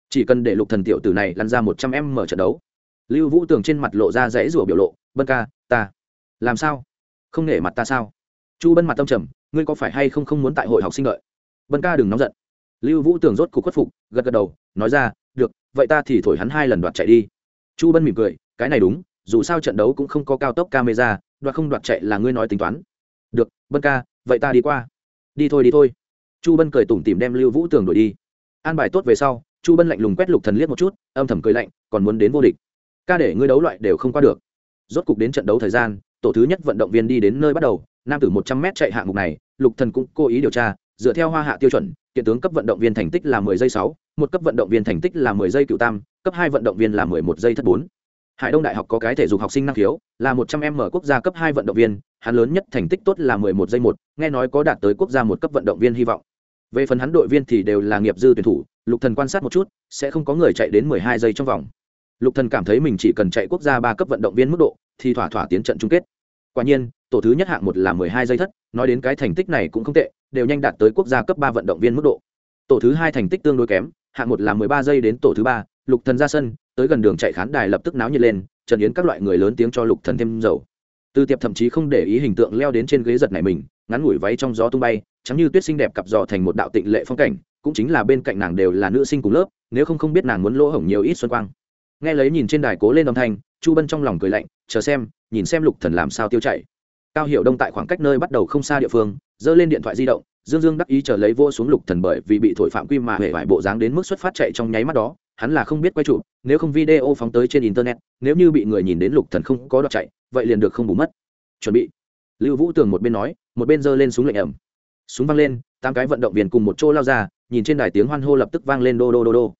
Chỉ cần để lục thần tiểu tử này lăn ra một trăm em mở trận đấu. Lưu vũ tường trên mặt lộ ra dãy rủa biểu lộ, bân ca, ta làm sao? Không nể mặt ta sao? Chu bân mặt tâm trầm, ngươi có phải hay không không muốn tại hội học sinh đợi? Bân ca đừng nóng giận lưu vũ tường rốt cục khuất phục, gật gật đầu, nói ra, được, vậy ta thì thổi hắn hai lần đoạt chạy đi. Chu bân mỉm cười, cái này đúng, dù sao trận đấu cũng không có cao tốc camera, đoạt không đoạt chạy là ngươi nói tính toán. Được, bân ca, vậy ta đi qua. Đi thôi đi thôi. Chu bân cười tủm tìm đem lưu vũ tường đuổi đi. An bài tốt về sau, chu bân lạnh lùng quét lục thần liếc một chút, âm thầm cười lạnh, còn muốn đến vô địch. Ca để ngươi đấu loại đều không qua được. Rốt cục đến trận đấu thời gian, tổ thứ nhất vận động viên đi đến nơi bắt đầu, nam tử một trăm m chạy hạng mục này, lục thần cũng cố ý điều tra dựa theo hoa hạ tiêu chuẩn kiện tướng cấp vận động viên thành tích là mười giây 6, một cấp vận động viên thành tích là mười giây cựu tam cấp hai vận động viên là mười một giây thất bốn. Hải đông đại học có cái thể dục học sinh năng khiếu là một trăm em mở quốc gia cấp hai vận động viên hắn lớn nhất thành tích tốt là mười một giây một nghe nói có đạt tới quốc gia một cấp vận động viên hy vọng. Về phần hắn đội viên thì đều là nghiệp dư tuyển thủ lục thần quan sát một chút sẽ không có người chạy đến mười hai giây trong vòng. Lục thần cảm thấy mình chỉ cần chạy quốc gia ba cấp vận động viên mức độ thì thỏa thỏa tiến trận chung kết. Quả nhiên tổ thứ nhất hạng một là mười hai giây thất nói đến cái thành tích này cũng không tệ đều nhanh đạt tới quốc gia cấp ba vận động viên mức độ. Tổ thứ hai thành tích tương đối kém, hạng một là mười ba giây đến tổ thứ ba, lục thần ra sân, tới gần đường chạy khán đài lập tức náo nhiệt lên, trần yến các loại người lớn tiếng cho lục thần thêm dầu. Từ tiệp thậm chí không để ý hình tượng leo đến trên ghế giật này mình, ngắn ngủi váy trong gió tung bay chẳng như tuyết xinh đẹp cặp giò thành một đạo tịnh lệ phong cảnh, cũng chính là bên cạnh nàng đều là nữ sinh cùng lớp, nếu không không biết nàng muốn lỗ hổng nhiều ít xuân quang. Nghe lấy nhìn trên đài cố lên âm thanh, chu bân trong lòng cười lạnh, chờ xem, nhìn xem lục thần làm sao tiêu chạy cao hiệu đông tại khoảng cách nơi bắt đầu không xa địa phương, giơ lên điện thoại di động, dương dương đắc ý chờ lấy vô xuống lục thần bởi vì bị thổi phạm quy mà hề vải bộ dáng đến mức xuất phát chạy trong nháy mắt đó, hắn là không biết quay chụp, nếu không video phóng tới trên internet, nếu như bị người nhìn đến lục thần không có đoạt chạy, vậy liền được không bù mất. Chuẩn bị. Lưu vũ tường một bên nói, một bên giơ lên súng lệnh ẩm. Súng văng lên, tám cái vận động viên cùng một chỗ lao ra, nhìn trên đài tiếng hoan hô lập tức vang lên đô đô đô đô.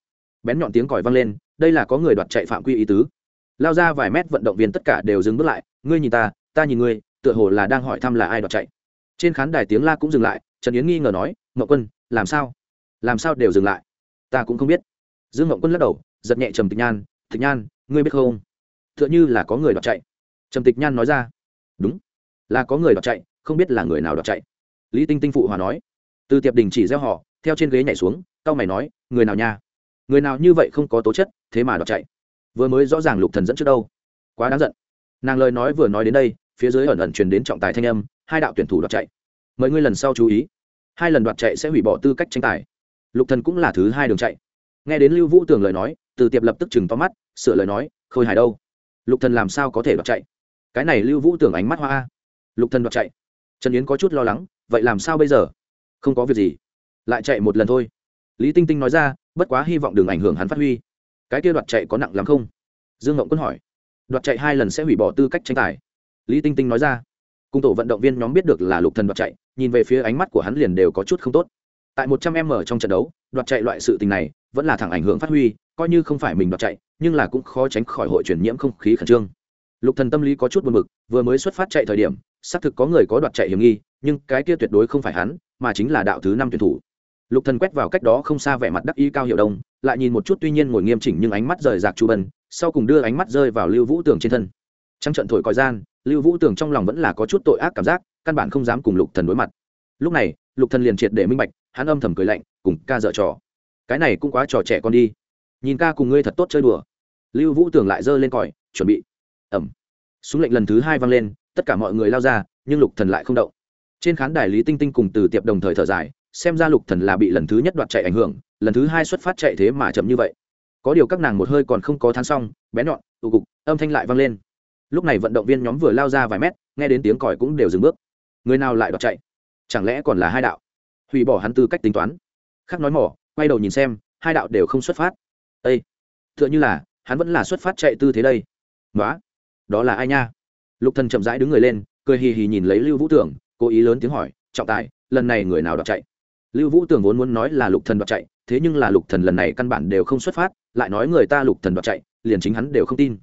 Bén nhọn tiếng còi vang lên, đây là có người đoạt chạy phạm quy ý tứ. Lao ra vài mét vận động viên tất cả đều dừng bước lại, ngươi nhìn ta ta nhìn ngươi tựa hồ là đang hỏi thăm là ai đoạt chạy. Trên khán đài tiếng la cũng dừng lại, trần yến nghi ngờ nói ngậu quân, làm sao? Làm sao đều dừng lại? Ta cũng không biết. Dương ngậu quân lắc đầu, giật nhẹ trầm tịch nhan tịch nhan, ngươi biết không? T h ư ợ n h ư là có người đoạt chạy. Trầm tịch nhan nói ra, đúng, là có người đoạt chạy, không biết là người nào đoạt chạy. Lý tinh tinh phụ hòa nói, từ tiệp đình chỉ gieo họ, theo trên ghế nhảy xuống tao mày nói, người nào nha? Người nào như vậy không có tố chất, thế mà đoạt chạy? Vừa mới rõ ràng lục thần dẫn trước đâu. Quá đáng giận. Nàng lời nói vừa nói đến đây phía dưới ẩn ẩn truyền đến trọng tài thanh âm, hai đạo tuyển thủ đoạt chạy. Mời ngươi lần sau chú ý. Hai lần đoạt chạy sẽ hủy bỏ tư cách tranh tài. Lục thần cũng là thứ hai đường chạy. Nghe đến lưu vũ tường lời nói, từ tiệp lập tức chừng to mắt, sửa lời nói, khôi hài đâu? Lục thần làm sao có thể đoạt chạy? Cái này lưu vũ tưởng ánh mắt hoa lục thần đoạt chạy. Trần yến có chút lo lắng, vậy làm sao bây giờ? Không có việc gì. Lại chạy một lần thôi. Lý tinh tinh nói ra, bất quá hy vọng đừng ảnh hưởng hắn phát huy. Cái kia đoạt chạy có nặng lắm không? Dương ngộng quân hỏi. Đoạt chạy hai lần sẽ hủy bỏ tư cách tranh tài lý tinh tinh nói ra. Cùng tổ vận động viên nhóm biết được là lục thần đoạt chạy, nhìn về phía ánh mắt của hắn liền đều có chút không tốt. Tại một trăm m trong trận đấu, đoạt chạy loại sự tình này vẫn là thẳng ảnh hưởng phát huy, coi như không phải mình đoạt chạy, nhưng là cũng khó tránh khỏi hội truyền nhiễm không khí khẩn trương. Lục thần tâm lý có chút buồn bực, vừa mới xuất phát chạy thời điểm, xác thực có người có đoạt chạy hiểm nghi, nhưng cái kia tuyệt đối không phải hắn, mà chính là đạo thứ năm tuyển thủ. Lục thần quét vào cách đó không xa vẻ mặt đắc ý cao hiệu đông, lại nhìn một chút tuy nhiên ngồi nghiêm chỉnh nhưng ánh mắt rời rạc chu bần sau cùng đưa ánh mắt rơi vào lưu vũ tường trên thân trắng trận thổi còi gian, lưu vũ tưởng trong lòng vẫn là có chút tội ác cảm giác, căn bản không dám cùng lục thần đối mặt. Lúc này, lục thần liền triệt để minh bạch, hắn âm thầm cười lạnh, cùng ca dở trò, cái này cũng quá trò trẻ con đi. Nhìn ca cùng ngươi thật tốt chơi đùa. Lưu vũ tưởng lại giơ lên còi, chuẩn bị. Ẩm. Súng lệnh lần thứ hai vang lên, tất cả mọi người lao ra, nhưng lục thần lại không động. Trên khán đài lý tinh tinh cùng từ tiệp đồng thời thở dài, xem ra lục thần là bị lần thứ nhất đoạt chạy ảnh hưởng, lần thứ hai xuất phát chạy thế mà chậm như vậy. Có điều các nàng một hơi còn không có thán xong bé nhọn, tụ cục, âm thanh lại vang lên lúc này vận động viên nhóm vừa lao ra vài mét, nghe đến tiếng còi cũng đều dừng bước. Người nào lại đọc chạy? Chẳng lẽ còn là hai đạo? Hủy bỏ hắn tư cách tính toán. Khác nói mỏ, quay đầu nhìn xem, hai đạo đều không xuất phát. Ây tựa như là, hắn vẫn là xuất phát chạy tư thế đây. Nói đó là ai nha? Lục thần chậm rãi đứng người lên, cười hì hì nhìn lấy lưu vũ tưởng, cố ý lớn tiếng hỏi, trọng tài, lần này người nào đọc chạy? Lưu vũ tưởng vốn muốn nói là lục thần đọc chạy, thế nhưng là lục thần lần này căn bản đều không xuất phát, lại nói người ta lục thần đọc chạy, liền chính hắn đều không tin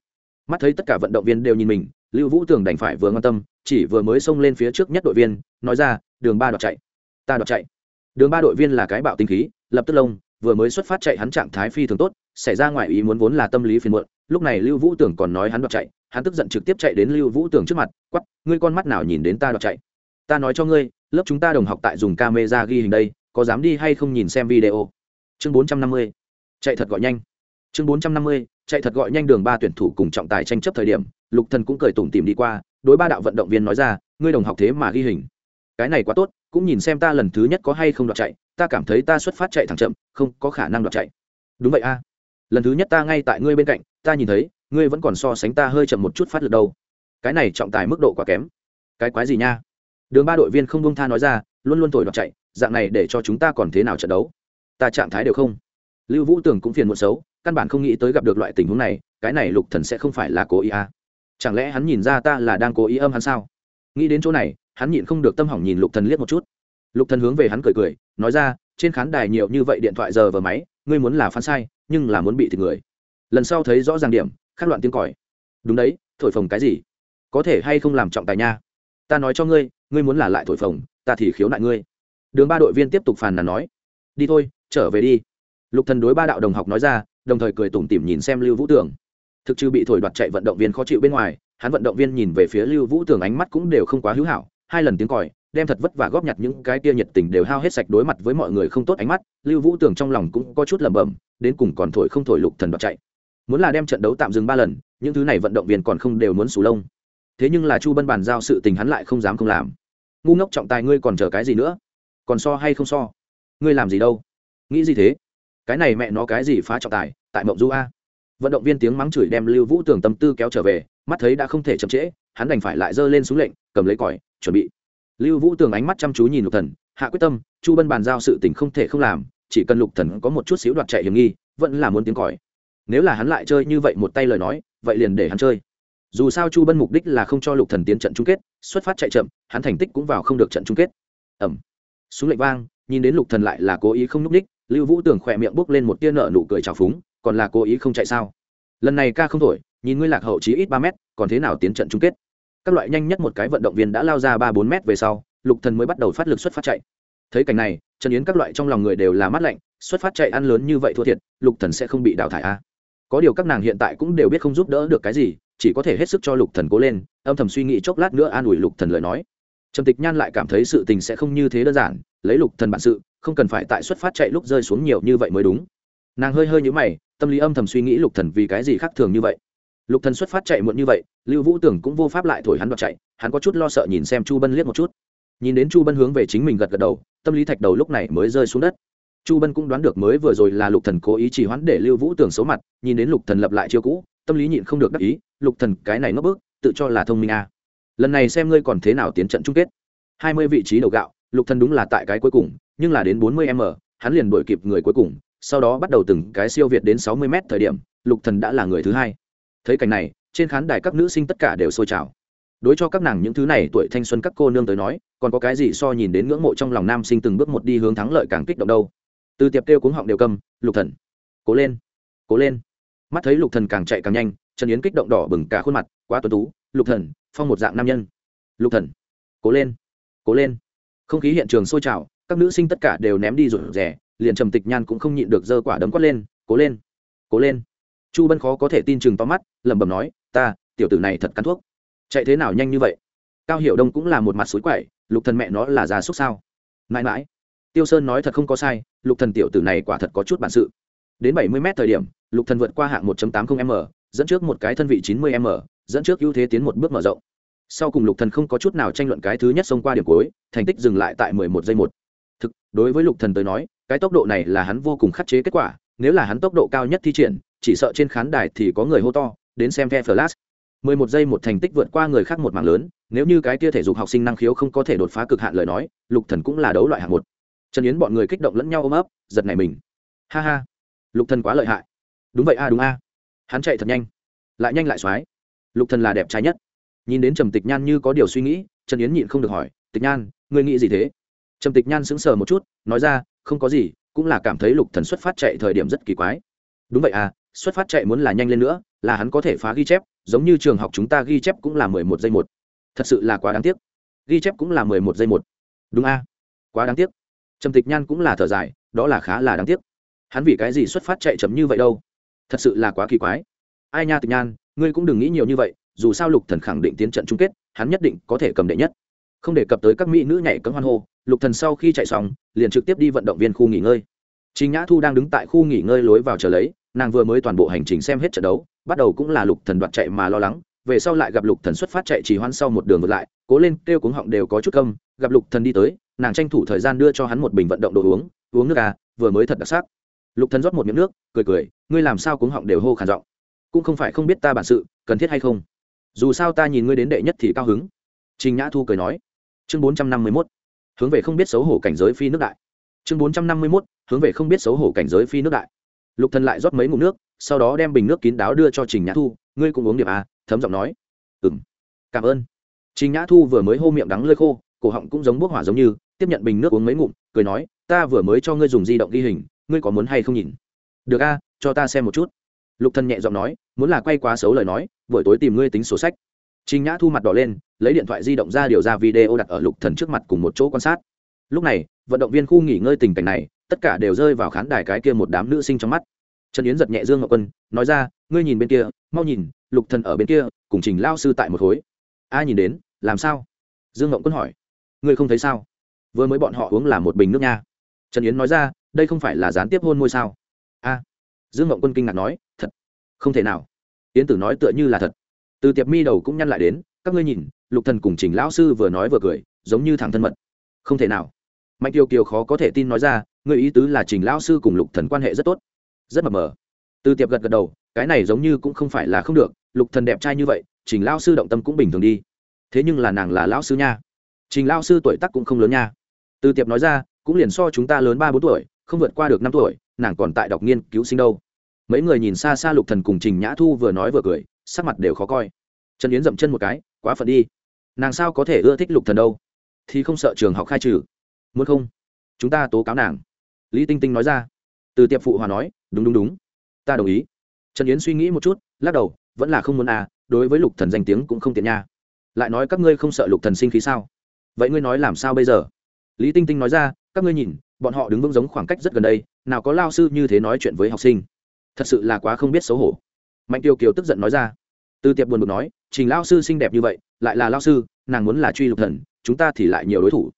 mắt thấy tất cả vận động viên đều nhìn mình, lưu vũ tưởng đành phải vừa quan tâm, chỉ vừa mới xông lên phía trước nhất đội viên, nói ra, đường ba đoạt chạy. Ta đoạt chạy. Đường ba đội viên là cái bạo tinh khí, lập tức lông, vừa mới xuất phát chạy hắn trạng thái phi thường tốt, xảy ra ngoài ý muốn vốn là tâm lý phiền muộn, lúc này lưu vũ tưởng còn nói hắn đoạt chạy, hắn tức giận trực tiếp chạy đến lưu vũ tưởng trước mặt quắp ngươi con mắt nào nhìn đến ta đoạt chạy? Ta nói cho ngươi, lớp chúng ta đồng học tại dùng camera ghi hình đây, có dám đi hay không nhìn xem video? Chương bốn trăm năm mươi. Chạy thật gọi nhanh. Chương bốn trăm năm mươi chạy thật gọi nhanh đường ba tuyển thủ cùng trọng tài tranh chấp thời điểm, lục thần cũng cười tủm tìm đi qua, đối ba đạo vận động viên nói ra, ngươi đồng học thế mà ghi hình. Cái này quá tốt, cũng nhìn xem ta lần thứ nhất có hay không đoạt chạy, ta cảm thấy ta xuất phát chạy thẳng chậm, không có khả năng đoạt chạy. Đúng vậy a. Lần thứ nhất ta ngay tại ngươi bên cạnh, ta nhìn thấy, ngươi vẫn còn so sánh ta hơi chậm một chút phát lực đâu. Cái này trọng tài mức độ quá kém. Cái quái gì nha? Đường ba đội viên không buông tha nói ra, luôn luôn thổi đoạt chạy, dạng này để cho chúng ta còn thế nào trận đấu? Ta trạng thái đều không. Lưu vũ tưởng cũng phiền muộn xấu căn bản không nghĩ tới gặp được loại tình huống này, cái này lục thần sẽ không phải là cố ý à. chẳng lẽ hắn nhìn ra ta là đang cố ý âm hắn sao? Nghĩ đến chỗ này, hắn nhịn không được tâm hỏng nhìn lục thần liếc một chút. Lục thần hướng về hắn cười cười, nói ra, trên khán đài nhiều như vậy điện thoại giờ và máy, ngươi muốn là phán sai, nhưng là muốn bị thịt người. Lần sau thấy rõ ràng điểm khát loạn tiếng còi. Đúng đấy, thổi phồng cái gì? Có thể hay không làm trọng tài nha? Ta nói cho ngươi ngươi muốn là lại thổi phồng, ta thì khiếu nại ngươi. Đường ba đội viên tiếp tục phàn nàn nói. Đi thôi, trở về đi. Lục thần đối ba đạo đồng học nói ra đồng thời cười tủm tỉm nhìn xem lưu vũ tường. Thực chư bị thổi đoạt chạy vận động viên khó chịu bên ngoài, hắn vận động viên nhìn về phía lưu vũ tường ánh mắt cũng đều không quá hữu hảo, hai lần tiếng còi, đem thật vất vả góp nhặt những cái tia nhiệt tình đều hao hết sạch đối mặt với mọi người không tốt ánh mắt, lưu vũ tường trong lòng cũng có chút lẩm bẩm, đến cùng còn thổi không thổi lục thần đoạt chạy. Muốn là đem trận đấu tạm dừng ba lần, những thứ này vận động viên còn không đều muốn sù lông. Thế nhưng là chu bân bàn giao sự tình hắn lại không dám không làm. Ngu ngốc trọng tài ngươi còn chờ cái gì nữa? Còn so hay không so? Ngươi làm gì đâu? Nghĩ gì thế? Cái này mẹ nó cái gì phá trọng tài, tại mộng du a. Vận động viên tiếng mắng chửi đem lưu vũ tường tâm tư kéo trở về, mắt thấy đã không thể chậm trễ, hắn đành phải lại giơ lên xuống lệnh, cầm lấy còi, chuẩn bị. Lưu vũ tường ánh mắt chăm chú nhìn lục thần, hạ quyết tâm, chu bân bàn giao sự tình không thể không làm, chỉ cần lục thần có một chút xíu đoạt chạy hiểm nghi, vẫn là muốn tiếng còi. Nếu là hắn lại chơi như vậy một tay lời nói, vậy liền để hắn chơi. Dù sao chu bân mục đích là không cho lục thần tiến trận chung kết, xuất phát chạy chậm, hắn thành tích cũng vào không được trận chung kết. Ẩm súng lệnh vang, nhìn đến lục thần lại là cố ý không núp đích lưu vũ tường khỏe miệng bốc lên một tia nợ nụ cười trào phúng, còn là cố ý không chạy sao? Lần này ca không thổi, nhìn ngươi lạc hậu chí ít ba mét, còn thế nào tiến trận chung kết? Các loại nhanh nhất một cái vận động viên đã lao ra ba bốn mét về sau, lục thần mới bắt đầu phát lực xuất phát chạy. Thấy cảnh này, trần yến các loại trong lòng người đều là mát lạnh, xuất phát chạy ăn lớn như vậy thua thiệt, lục thần sẽ không bị đào thải a. À. có điều các nàng hiện tại cũng đều biết không giúp đỡ được cái gì, chỉ có thể hết sức cho lục thần cố lên, âm thầm suy nghĩ chốc lát nữa an ủi lục thần lời nói. Trầm tịch nhan lại cảm thấy sự tình sẽ không như thế đơn giản, lấy lục thần bản sự không cần phải tại xuất phát chạy lúc rơi xuống nhiều như vậy mới đúng. Nàng hơi hơi nhũ mày, tâm lý âm thầm suy nghĩ lục thần vì cái gì khác thường như vậy. Lục thần xuất phát chạy muộn như vậy, lưu vũ tưởng cũng vô pháp lại thổi hắn đoạt chạy, hắn có chút lo sợ nhìn xem chu bân liếc một chút. Nhìn đến chu bân hướng về chính mình gật gật đầu, tâm lý thạch đầu lúc này mới rơi xuống đất. Chu bân cũng đoán được mới vừa rồi là lục thần cố ý chỉ hoãn để lưu vũ tưởng xấu mặt, nhìn đến lục thần lập lại chiêu cũ, tâm lý nhịn không được đắc ý, lục thần, cái này ngốc bước tự cho là thông minh à. lần này xem ngươi còn thế nào tiến trận chung kết. Hai mươi vị trí đầu gạo, lục thần đúng là tại cái cuối cùng nhưng là đến bốn mươi m, hắn liền đuổi kịp người cuối cùng, sau đó bắt đầu từng cái siêu việt đến sáu mươi m thời điểm, lục thần đã là người thứ hai. Thấy cảnh này, trên khán đài các nữ sinh tất cả đều sôi trào. Đối cho các nàng những thứ này tuổi thanh xuân các cô nương tới nói, còn có cái gì so nhìn đến ngưỡng mộ trong lòng nam sinh từng bước một đi hướng thắng lợi càng kích động đâu. Từ tiệp kêu cuống họng đều cầm, lục thần, cố lên cố lên. Mắt thấy lục thần càng chạy càng nhanh, trần yến kích động đỏ bừng cả khuôn mặt, quá tuấn tú, lục thần, phong một dạng nam nhân. Lục thần, cố lên cố lên. Không khí hiện trường sôi trào các nữ sinh tất cả đều ném đi rồi rẻ liền trầm tịch nhan cũng không nhịn được giơ quả đấm quát lên, cố lên cố lên. Chu bân khó có thể tin chừng to mắt, lẩm bẩm nói, ta, tiểu tử này thật cắn thuốc. Chạy thế nào nhanh như vậy? Cao hiểu đông cũng là một mặt suối quậy, lục thần mẹ nó là già xúc sao? Mãi mãi. Tiêu sơn nói thật không có sai, lục thần tiểu tử này quả thật có chút bản sự. Đến bảy mươi m thời điểm, lục thần vượt qua hạng 1 80 m, dẫn trước một cái thân vị chín mươi m, dẫn trước ưu thế tiến một bước mở rộng. Sau cùng lục thần không có chút nào tranh luận cái thứ nhất xông qua điểm cuối, thành tích dừng lại tại mười một giây một thực, đối với lục thần tới nói, cái tốc độ này là hắn vô cùng khắc chế kết quả, nếu là hắn tốc độ cao nhất thi triển, chỉ sợ trên khán đài thì có người hô to, đến xem the flash. 11 giây một thành tích vượt qua người khác một mảng lớn, nếu như cái kia thể dục học sinh năng khiếu không có thể đột phá cực hạn lời nói, lục thần cũng là đấu loại hạng một. Trần yến bọn người kích động lẫn nhau ôm ấp, giật nảy mình. Ha ha, lục thần quá lợi hại. Đúng vậy a, đúng a. Hắn chạy thật nhanh, lại nhanh lại xoái. Lục thần là đẹp trai nhất. Nhìn đến trầm tịch nhan như có điều suy nghĩ, trần yến nhịn không được hỏi, tịch nhan, ngươi nghĩ gì thế? Trầm tịch nhan sững sờ một chút, nói ra, không có gì, cũng là cảm thấy lục thần xuất phát chạy thời điểm rất kỳ quái. Đúng vậy à xuất phát chạy muốn là nhanh lên nữa, là hắn có thể phá ghi chép, giống như trường học chúng ta ghi chép cũng là mười một giây một. Thật sự là quá đáng tiếc. Ghi chép cũng là mười một giây một. Đúng a, quá đáng tiếc. Trầm tịch nhan cũng là thở dài, đó là khá là đáng tiếc. Hắn vì cái gì xuất phát chạy chậm như vậy đâu? Thật sự là quá kỳ quái. Ai nha tịch nhan, ngươi cũng đừng nghĩ nhiều như vậy, dù sao lục thần khẳng định tiến trận chung kết, hắn nhất định có thể cầm đệ nhất không đề cập tới các mỹ nữ nhảy cấm hoan hô lục thần sau khi chạy xong liền trực tiếp đi vận động viên khu nghỉ ngơi Trình Nhã Thu đang đứng tại khu nghỉ ngơi lối vào chờ lấy, nàng vừa mới toàn bộ hành trình xem hết trận đấu, bắt đầu cũng là Lục Thần đoạt chạy mà lo lắng, về sau lại gặp Lục Thần xuất phát chạy chỉ hoan sau một đường ngược lại, cố lên kêu cuống họng đều có chút câm, gặp Lục Thần đi tới, nàng tranh thủ thời gian đưa cho hắn một bình vận động đồ uống, uống nước à, vừa mới thật đặc sắc. Lục Thần rót một miếng nước, cười cười, ngươi làm sao cuống họng đều hô khàn giọng, cũng không phải không biết ta bản sự, cần thiết hay không. Dù sao ta nhìn ngươi đến đệ nhất thì cao hứng. Trình Nhã Thu cười nói. Chương 451. Hướng về không biết xấu hổ cảnh giới phi nước đại. Chương bốn trăm năm mươi mốt, hướng về không biết xấu hổ cảnh giới phi nước đại. Lục thần lại rót mấy ngụm nước, sau đó đem bình nước kín đáo đưa cho trình nhã thu. Ngươi cũng uống điệp à? thấm giọng nói. Ừm, cảm ơn. Trình nhã thu vừa mới hô miệng đắng lơi khô, cổ họng cũng giống bốc hỏa giống như, tiếp nhận bình nước uống mấy ngụm, cười nói, ta vừa mới cho ngươi dùng di động ghi hình, ngươi có muốn hay không nhìn? Được a, cho ta xem một chút. Lục thần nhẹ giọng nói, muốn là quay quá xấu lời nói, buổi tối tìm ngươi tính sổ sách trình nhã thu mặt đỏ lên, lấy điện thoại di động ra điều ra video đặt ở lục thần trước mặt cùng một chỗ quan sát. Lúc này, vận động viên khu nghỉ ngơi tình cảnh này, tất cả đều rơi vào khán đài cái kia một đám nữ sinh trong mắt. Trần yến giật nhẹ dương ngọc quân, nói ra, ngươi nhìn bên kia, mau nhìn, lục thần ở bên kia, cùng trình lao sư tại một khối. A, nhìn đến, làm sao? Dương ngọc quân hỏi. Ngươi không thấy sao? Vừa mới bọn họ uống là một bình nước nha. Trần yến nói ra, đây không phải là gián tiếp hôn môi sao? A. Dương ngọc quân kinh ngạc nói, thật, không thể nào. Yến tử nói tựa như là thật từ tiệp mi đầu cũng nhăn lại đến, các ngươi nhìn, lục thần cùng trình lão sư vừa nói vừa cười, giống như thằng thân mật. Không thể nào. Mạnh kiều kiều khó có thể tin nói ra người ý tứ là trình lão sư cùng lục thần quan hệ rất tốt. Rất mập mờ. Từ tiệp gật gật đầu, cái này giống như cũng không phải là không được, lục thần đẹp trai như vậy, trình lão sư động tâm cũng bình thường đi. Thế nhưng là nàng là lão sư nha. Trình lão sư tuổi tác cũng không lớn nha. Từ tiệp nói ra, cũng liền so chúng ta lớn ba bốn tuổi, không vượt qua được năm tuổi, nàng còn tại đọc nghiên cứu sinh đâu. Mấy người nhìn xa xa lục thần cùng trình nhã thu vừa nói vừa cười sắc mặt đều khó coi. Trần yến dậm chân một cái, quá phận đi. Nàng sao có thể ưa thích lục thần đâu? Thì không sợ trường học khai trừ. Muốn không? Chúng ta tố cáo nàng. Lý tinh tinh nói ra. Từ tiệp phụ hòa nói, đúng đúng đúng. Ta đồng ý. Trần yến suy nghĩ một chút, lắc đầu, vẫn là không muốn à đối với lục thần danh tiếng cũng không tiện nha. Lại nói các ngươi không sợ lục thần sinh khí sao? Vậy ngươi nói làm sao bây giờ? Lý tinh tinh nói ra, các ngươi nhìn, bọn họ đứng vững giống khoảng cách rất gần đây, nào có lao sư như thế nói chuyện với học sinh. Thật sự là quá không biết xấu hổ. Mạnh tiêu kiều tức giận nói ra từ tiệp buồn bực nói, trình lao sư xinh đẹp như vậy, lại là lao sư, nàng muốn là truy lục thần, chúng ta thì lại nhiều đối thủ.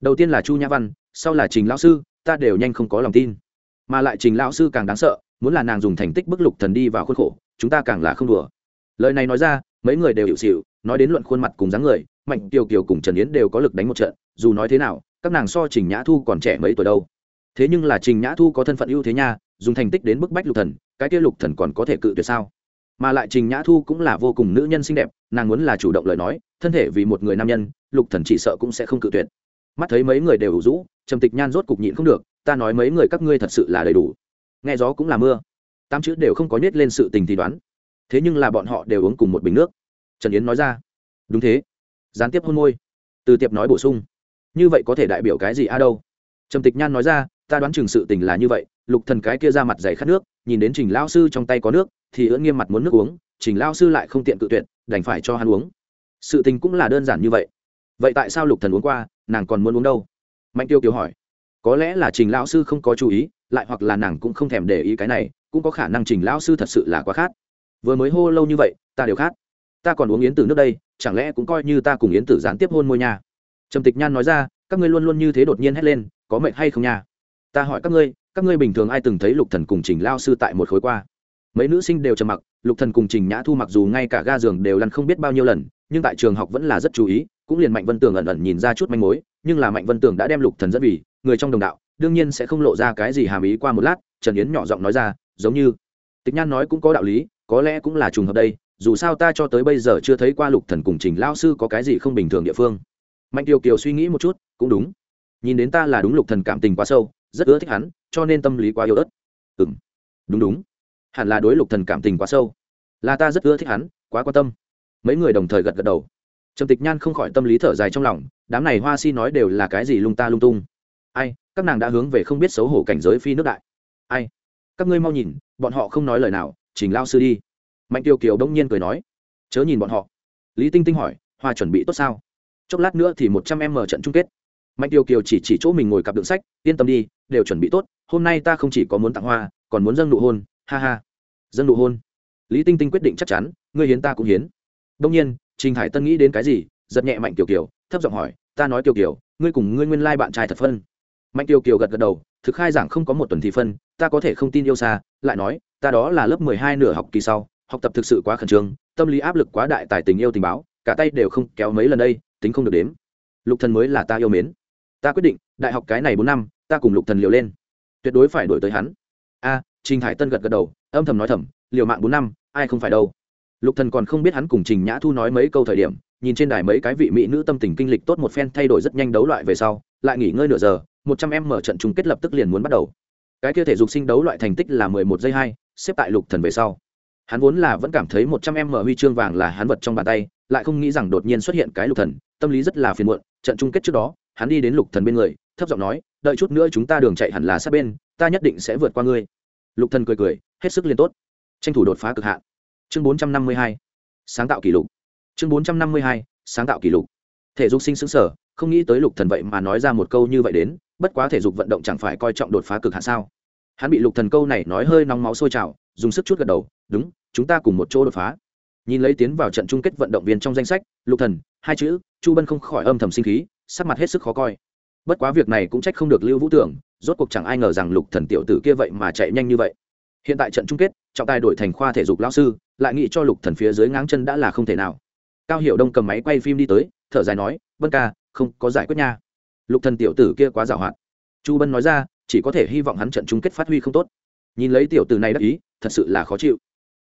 Đầu tiên là chu nhã văn, sau là trình lão sư, ta đều nhanh không có lòng tin. Mà lại trình lão sư càng đáng sợ, muốn là nàng dùng thành tích bức lục thần đi vào khuôn khổ, chúng ta càng là không đùa. Lời này nói ra, mấy người đều hiểu xịu nói đến luận khuôn mặt cùng dáng người, mạnh kiều kiều cùng trần yến đều có lực đánh một trận, dù nói thế nào, các nàng so trình nhã thu còn trẻ mấy tuổi đâu. Thế nhưng là trình nhã thu có thân phận ưu thế nha, dùng thành tích đến bức bách lục thần, cái kia lục thần còn có thể cự tuyệt sao? Mà lại trình nhã thu cũng là vô cùng nữ nhân xinh đẹp, nàng muốn là chủ động lời nói, thân thể vì một người nam nhân, lục thần chỉ sợ cũng sẽ không cự tuyệt. Mắt thấy mấy người đều ủ rũ, trầm tịch nhan rốt cục nhịn không được, ta nói mấy người các ngươi thật sự là đầy đủ. Nghe gió cũng là mưa. Tám chữ đều không có nhét lên sự tình thì đoán. Thế nhưng là bọn họ đều uống cùng một bình nước. Trần yến nói ra. Đúng thế. Gián tiếp hôn môi. Từ tiệp nói bổ sung. Như vậy có thể đại biểu cái gì a đâu? Trầm tịch nhan nói ra ta đoán chừng sự tình là như vậy, lục thần cái kia ra mặt dày khát nước, nhìn đến trình lao sư trong tay có nước, thì ưỡn nghiêm mặt muốn nước uống, trình lao sư lại không tiện cự tuyệt, đành phải cho hắn uống. Sự tình cũng là đơn giản như vậy. Vậy tại sao lục thần uống qua, nàng còn muốn uống đâu? Mạnh tiêu kiều hỏi. Có lẽ là trình lão sư không có chú ý, lại hoặc là nàng cũng không thèm để ý cái này, cũng có khả năng trình lão sư thật sự là quá khát. Vừa mới hô lâu như vậy, ta đều khát. Ta còn uống yến tử nước đây, chẳng lẽ cũng coi như ta cùng yến tử gián tiếp hôn môi nha? Trầm tịch nhan nói ra, các ngươi luôn luôn như thế đột nhiên hét lên, có mệnh hay không nha? Ta hỏi các ngươi các ngươi bình thường ai từng thấy lục thần cùng trình lao sư tại một khối qua? Mấy nữ sinh đều trầm mặc, lục thần cùng trình nhã thu mặc dù ngay cả ga giường đều lăn không biết bao nhiêu lần, nhưng tại trường học vẫn là rất chú ý, cũng liền mạnh vân tường ẩn ẩn nhìn ra chút manh mối, nhưng là mạnh vân tường đã đem lục thần dẫn vì, người trong đồng đạo, đương nhiên sẽ không lộ ra cái gì hàm ý qua một lát, trần yến nhỏ giọng nói ra, giống như, tịch nhan nói cũng có đạo lý, có lẽ cũng là trùng hợp đây, dù sao ta cho tới bây giờ chưa thấy qua lục thần cùng trình lao sư có cái gì không bình thường địa phương. Mạnh kiều kiều suy nghĩ một chút, cũng đúng. Nhìn đến ta là đúng lục thần cảm tình quá sâu rất ưa thích hắn, cho nên tâm lý quá yếu ớt. Ừm, đúng đúng. Hẳn là đối lục thần cảm tình quá sâu. Là ta rất ưa thích hắn, quá quan tâm. Mấy người đồng thời gật gật đầu. Trầm tịch nhan không khỏi tâm lý thở dài trong lòng, đám này hoa si nói đều là cái gì lung ta lung tung. Ai, các nàng đã hướng về không biết xấu hổ cảnh giới phi nước đại. Ai, các ngươi mau nhìn, bọn họ không nói lời nào, trình lao sư đi. Mạnh tiêu kiều đông nhiên cười nói. Chớ nhìn bọn họ. Lý tinh tinh hỏi, hoa chuẩn bị tốt sao? Chốc lát nữa thì một trăm em mở trận chung kết. Mạnh tiêu kiều chỉ chỉ chỗ mình ngồi cặp đựng sách, yên tâm đi đều chuẩn bị tốt, hôm nay ta không chỉ có muốn tặng hoa, còn muốn dâng nụ hôn, ha ha. Dâng nụ hôn. Lý tinh tinh quyết định chắc chắn, ngươi hiến ta cũng hiến. Đông nhiên, trình hải tân nghĩ đến cái gì, giật nhẹ mạnh kiều kiều, thấp giọng hỏi, ta nói kiều kiều, ngươi cùng ngươi nguyên lai bạn trai thật phân. Mạnh kiều kiều gật gật đầu, thực khai giảng không có một tuần thì phân, ta có thể không tin yêu xa, lại nói, ta đó là lớp mười hai nửa học kỳ sau, học tập thực sự quá khẩn trương, tâm lý áp lực quá đại tài tình yêu tình báo, cả tay đều không kéo mấy lần đây, tính không được đếm. Lục thần mới là ta yêu mến. Ta quyết định, đại học cái này bốn năm ta cùng lục thần liều lên. Tuyệt đối phải đổi tới hắn. A, trình hải tân gật gật đầu, âm thầm nói thầm, liều mạng bốn năm, ai không phải đâu. Lục thần còn không biết hắn cùng trình nhã thu nói mấy câu thời điểm, nhìn trên đài mấy cái vị mỹ nữ tâm tình kinh lịch tốt một phen thay đổi rất nhanh đấu loại về sau, lại nghỉ ngơi nửa giờ, một trăm em mở trận chung kết lập tức liền muốn bắt đầu. Cái kia thể dục sinh đấu loại thành tích là mười một giây hai, xếp tại lục thần về sau. Hắn vốn là vẫn cảm thấy một trăm em mở huy chương vàng là hắn vật trong bàn tay, lại không nghĩ rằng đột nhiên xuất hiện cái lục thần, tâm lý rất là phiền muộn, trận chung kết trước đó, hắn đi đến lục thần bên người, thấp giọng nói đợi chút nữa chúng ta đường chạy hẳn là sát bên, ta nhất định sẽ vượt qua ngươi. Lục thần cười cười, hết sức liên tốt. Tranh thủ đột phá cực hạn. Chương bốn trăm năm mươi hai, sáng tạo kỷ lục. Chương bốn trăm năm mươi hai, sáng tạo kỷ lục. Thể dục sinh xứng sở, không nghĩ tới lục thần vậy mà nói ra một câu như vậy đến, bất quá thể dục vận động chẳng phải coi trọng đột phá cực hạn sao? Hắn bị lục thần câu này nói hơi nóng máu sôi trào, dùng sức chút gật đầu, đúng, chúng ta cùng một chỗ đột phá. Nhìn lấy tiến vào trận chung kết vận động viên trong danh sách, lục thần, hai chữ, chu bân không khỏi âm thầm sinh khí, sắc mặt hết sức khó coi bất quá việc này cũng trách không được lưu vũ tưởng, rốt cuộc chẳng ai ngờ rằng lục thần tiểu tử kia vậy mà chạy nhanh như vậy. Hiện tại trận chung kết, trọng tài đổi thành khoa thể dục lão sư, lại nghĩ cho lục thần phía dưới ngáng chân đã là không thể nào. Cao hiểu đông cầm máy quay phim đi tới, thở dài nói, vân ca, không có giải quyết nha. Lục thần tiểu tử kia quá giàu hạn. Chu bân nói ra, chỉ có thể hy vọng hắn trận chung kết phát huy không tốt. Nhìn lấy tiểu tử này đắc ý, thật sự là khó chịu.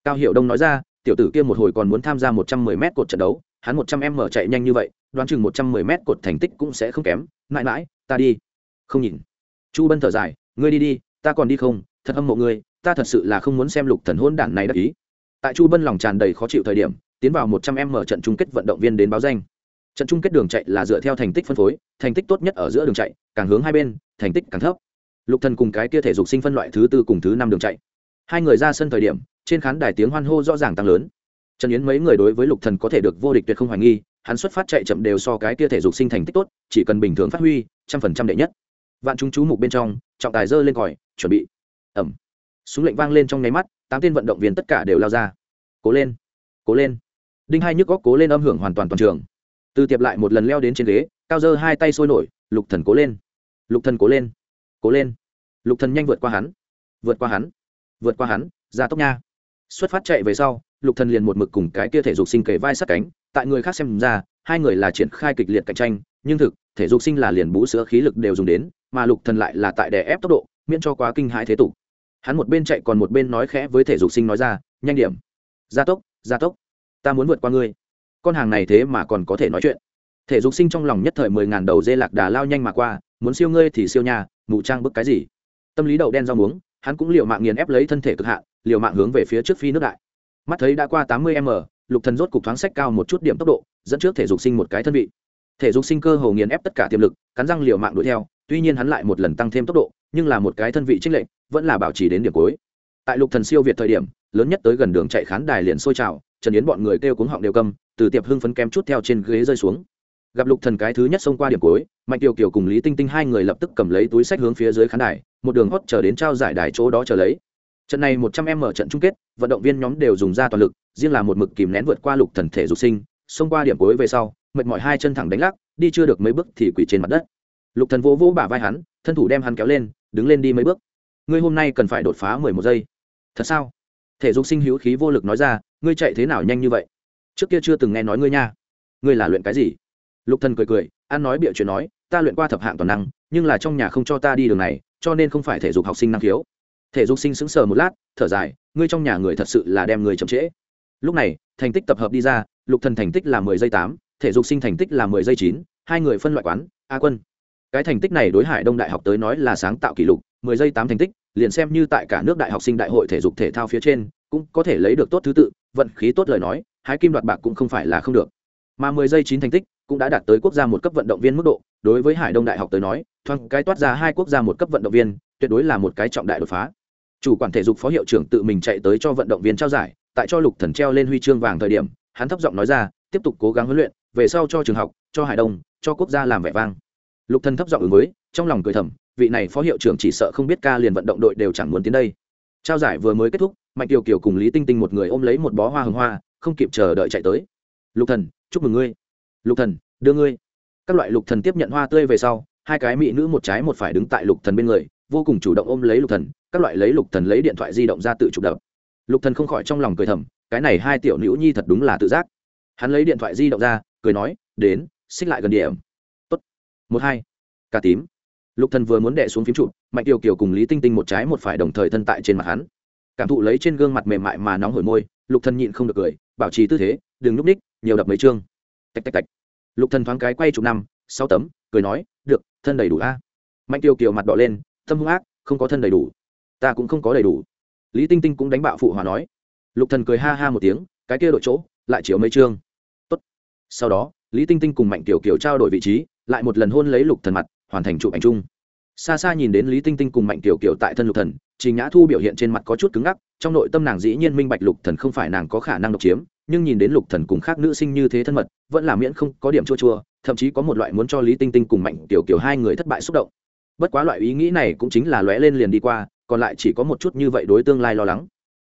Cao hiểu đông nói ra, tiểu tử kia một hồi còn muốn tham gia một trăm mười mét cột trận đấu hắn một trăm m chạy nhanh như vậy, đoán chừng một trăm mười m cột thành tích cũng sẽ không kém. Mãi mãi, ta đi. Không nhìn. Chu bân thở dài, ngươi đi đi, ta còn đi không, thật âm mộ ngươi, ta thật sự là không muốn xem lục thần hôn đản này đắc ý. Tại chu bân lòng tràn đầy khó chịu thời điểm, tiến vào một trăm m trận chung kết vận động viên đến báo danh. Trận chung kết đường chạy là dựa theo thành tích phân phối, thành tích tốt nhất ở giữa đường chạy, càng hướng hai bên, thành tích càng thấp. Lục thần cùng cái kia thể dục sinh phân loại thứ tư cùng thứ năm đường chạy. Hai người ra sân thời điểm, trên khán đài tiếng hoan hô rõ ràng tăng lớn trần yến mấy người đối với lục thần có thể được vô địch tuyệt không hoài nghi, hắn xuất phát chạy chậm đều so cái kia thể dục sinh thành tích tốt, chỉ cần bình thường phát huy, trăm phần trăm đệ nhất. Vạn chúng chú mục bên trong, trọng tài dơ lên còi, chuẩn bị. Ẩm. Súng lệnh vang lên trong nháy mắt, tám tên vận động viên tất cả đều lao ra. Cố lên. Cố lên. Đinh hai nhức góc cố lên âm hưởng hoàn toàn toàn trường. Từ tiệp lại một lần leo đến trên ghế, cao dơ hai tay sôi nổi, lục thần cố lên. Lục thần cố lên. Cố lên. Lục thần nhanh vượt qua hắn. Vượt qua hắn. Vượt qua hắn. Ra tốc nha. Xuất phát chạy về sau lục thần liền một mực cùng cái kia thể dục sinh kề vai sát cánh, tại người khác xem ra, hai người là triển khai kịch liệt cạnh tranh, nhưng thực, thể dục sinh là liền bú sữa khí lực đều dùng đến, mà lục thần lại là tại đè ép tốc độ, miễn cho quá kinh hãi thế tục. Hắn một bên chạy còn một bên nói khẽ với thể dục sinh nói ra, nhanh điểm. Gia tốc gia tốc. Ta muốn vượt qua ngươi. Con hàng này thế mà còn có thể nói chuyện. Thể dục sinh trong lòng nhất thời mười ngàn đầu dê lạc đà lao nhanh mà qua, muốn siêu ngươi thì siêu nhà, mù trang bức cái gì? Tâm lý đậu đen rau muống, hắn cũng liều mạng nghiền ép lấy thân thể cực hạn, liều mạng hướng về phía trước phi nước đại mắt thấy đã qua tám mươi m lục thần rốt cục thoáng sách cao một chút điểm tốc độ, dẫn trước thể dục sinh một cái thân vị. Thể dục sinh cơ hồ nghiền ép tất cả tiềm lực, cắn răng liều mạng đuổi theo, tuy nhiên hắn lại một lần tăng thêm tốc độ, nhưng là một cái thân vị trích lệnh vẫn là bảo trì đến điểm cuối. Tại lục thần siêu việt thời điểm, lớn nhất tới gần đường chạy khán đài liền sôi trào, trần yến bọn người kêu cuống họng đều câm từ tiệp hưng phấn kém chút theo trên ghế rơi xuống. Gặp lục thần cái thứ nhất xông qua điểm cuối, mạnh tiểu kiều cùng lý tinh tinh hai người lập tức cầm lấy túi sách hướng phía dưới khán đài, một đường hót chờ đến trao giải đài chỗ đó chờ lấy trận này một trăm em mở trận chung kết, vận động viên nhóm đều dùng ra toàn lực, riêng là một mực kìm nén vượt qua lục thần thể dục sinh, xông qua điểm cuối về sau, mệt mỏi hai chân thẳng đánh lắc, đi chưa được mấy bước thì quỳ trên mặt đất. Lục thần vỗ vỗ bả vai hắn, thân thủ đem hắn kéo lên, đứng lên đi mấy bước. Ngươi hôm nay cần phải đột phá mười một giây. Thật sao? Thể dục sinh hữu khí vô lực nói ra, ngươi chạy thế nào nhanh như vậy? Trước kia chưa từng nghe nói ngươi nha. Ngươi là luyện cái gì? Lục thần cười cười an nói bịa chuyện nói, ta luyện qua thập hạng toàn năng, nhưng là trong nhà không cho ta đi đường này, cho nên không phải thể dục học sinh năng khiếu thể dục sinh sững sờ một lát, thở dài, ngươi trong nhà người thật sự là đem người chậm trễ. Lúc này, thành tích tập hợp đi ra, lục thần thành tích là mười giây tám, thể dục sinh thành tích là mười giây chín, hai người phân loại quán, a quân. Cái thành tích này đối hải đông đại học tới nói là sáng tạo kỷ lục, mười giây tám thành tích, liền xem như tại cả nước đại học sinh đại hội thể dục thể thao phía trên, cũng có thể lấy được tốt thứ tự, vận khí tốt lời nói, hái kim đoạt bạc cũng không phải là không được. Mà mười giây chín thành tích cũng đã đạt tới quốc gia một cấp vận động viên mức độ, đối với hải đông đại học tới nói, thoáng cái toát ra hai quốc gia một cấp vận động viên tuyệt đối là một cái trọng đại đột phá. Chủ quản thể dục phó hiệu trưởng tự mình chạy tới cho vận động viên trao giải, tại cho lục thần treo lên huy chương vàng thời điểm, hắn thấp giọng nói ra, tiếp tục cố gắng huấn luyện, về sau cho trường học, cho hải đông, cho quốc gia làm vẻ vang. Lục thần thấp giọng ứng với, trong lòng cười thầm, vị này phó hiệu trưởng chỉ sợ không biết ca liền vận động đội đều chẳng muốn tiến đây. Trao giải vừa mới kết thúc, mạnh kiều kiều cùng lý tinh tinh một người ôm lấy một bó hoa hồng hoa, không kịp chờ đợi chạy tới. Lục thần, chúc mừng ngươi. Lục thần, đưa ngươi. Các loại lục thần tiếp nhận hoa tươi về sau, hai cái mỹ nữ một trái một phải đứng tại lục thần bên người vô cùng chủ động ôm lấy lục thần, các loại lấy lục thần lấy điện thoại di động ra tự chụp đập. Lục thần không khỏi trong lòng cười thầm, cái này hai tiểu nữ nhi thật đúng là tự giác. Hắn lấy điện thoại di động ra, cười nói, đến, xích lại gần điểm tốt. Một hai. Cả tím. Lục thần vừa muốn đè xuống phím chụp mạnh tiểu kiều cùng lý tinh tinh một trái một phải đồng thời thân tại trên mặt hắn. Cảm thụ lấy trên gương mặt mềm mại mà nóng hổi môi, lục thần nhịn không được cười, bảo trì tư thế, đừng núp ních nhiều đập mấy chương. Tạch tạch tạch. Lục thần thoáng cái quay chụp năm, sáu tấm, cười nói, được, thân đầy đủ a. Mạnh tiêu kiều mặt đỏ lên tâm hung ác, không có thân đầy đủ. Ta cũng không có đầy đủ. Lý tinh tinh cũng đánh bạo phụ hòa nói. Lục thần cười ha ha một tiếng, cái kia đội chỗ, lại chiếu mấy chương. Tốt. Sau đó, lý tinh tinh cùng mạnh tiểu kiều trao đổi vị trí, lại một lần hôn lấy lục thần mặt, hoàn thành chụp ảnh chung. Xa xa nhìn đến lý tinh tinh cùng mạnh tiểu kiều tại thân lục thần, trình nhã thu biểu hiện trên mặt có chút cứng ngắc, trong nội tâm nàng dĩ nhiên minh bạch lục thần không phải nàng có khả năng độc chiếm, nhưng nhìn đến lục thần cùng khác nữ sinh như thế thân mật, vẫn là miễn không có điểm chua chua, thậm chí có một loại muốn cho lý tinh tinh cùng mạnh tiểu kiều hai người thất bại xúc động bất quá loại ý nghĩ này cũng chính là lóe lên liền đi qua, còn lại chỉ có một chút như vậy đối tương lai lo lắng.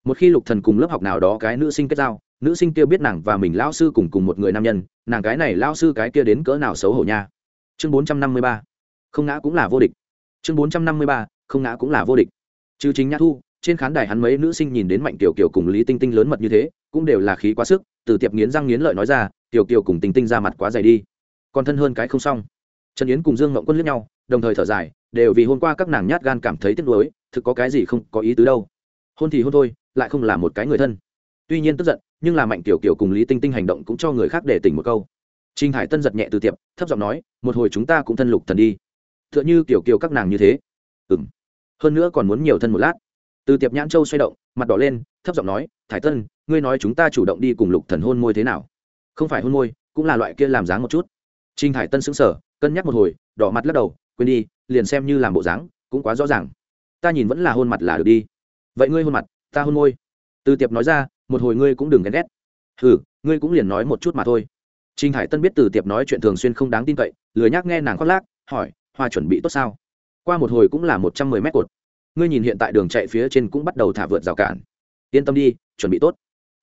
Một khi lục thần cùng lớp học nào đó cái nữ sinh kết giao, nữ sinh kia biết nàng và mình lão sư cùng cùng một người nam nhân, nàng cái này lão sư cái kia đến cỡ nào xấu hổ nha. Chương bốn trăm năm mươi ba, không ngã cũng là vô địch. Chương bốn trăm năm mươi ba, không ngã cũng là vô địch. Trừ chính nhã thu, trên khán đài hắn mấy nữ sinh nhìn đến mạnh tiểu kiều cùng lý tinh tinh lớn mật như thế, cũng đều là khí quá sức, từ tiệp nghiến răng nghiến lợi nói ra, tiểu kiều cùng tinh tinh ra mặt quá dày đi. Còn thân hơn cái không xong. Trần yến cùng dương Mộng quân lướt nhau đồng thời thở dài, đều vì hôm qua các nàng nhát gan cảm thấy tiếc nuối, thực có cái gì không có ý tứ đâu. Hôn thì hôn thôi, lại không là một cái người thân. Tuy nhiên tức giận, nhưng là mạnh tiểu kiểu cùng lý tinh tinh hành động cũng cho người khác để tỉnh một câu. Trinh hải tân giật nhẹ từ tiệp, thấp giọng nói, một hồi chúng ta cũng thân lục thần đi. Tựa như kiểu kiểu các nàng như thế. Ừ m hơn nữa còn muốn nhiều thân một lát. Từ tiệp nhãn châu xoay động, mặt đỏ lên, thấp giọng nói, thải tân, ngươi nói chúng ta chủ động đi cùng lục thần hôn môi thế nào? Không phải hôn môi, cũng là loại kia làm dáng một chút. Trinh Hải tân sững sờ, cân nhắc một hồi, đỏ mặt lắc đầu quên đi, liền xem như làm bộ dáng, cũng quá rõ ràng. Ta nhìn vẫn là hôn mặt là được đi. Vậy ngươi hôn mặt, ta hôn môi. Từ tiệp nói ra, một hồi ngươi cũng đừng ghen ghét. Ừ ngươi cũng liền nói một chút mà thôi. Trinh hải tân biết từ tiệp nói chuyện thường xuyên không đáng tin cậy, lười nhác nghe nàng khoác lác, hỏi, hoa chuẩn bị tốt sao? Qua một hồi cũng là một trăm mười mét cột. Ngươi nhìn hiện tại đường chạy phía trên cũng bắt đầu thả vượt rào cản. Yên tâm đi, chuẩn bị tốt.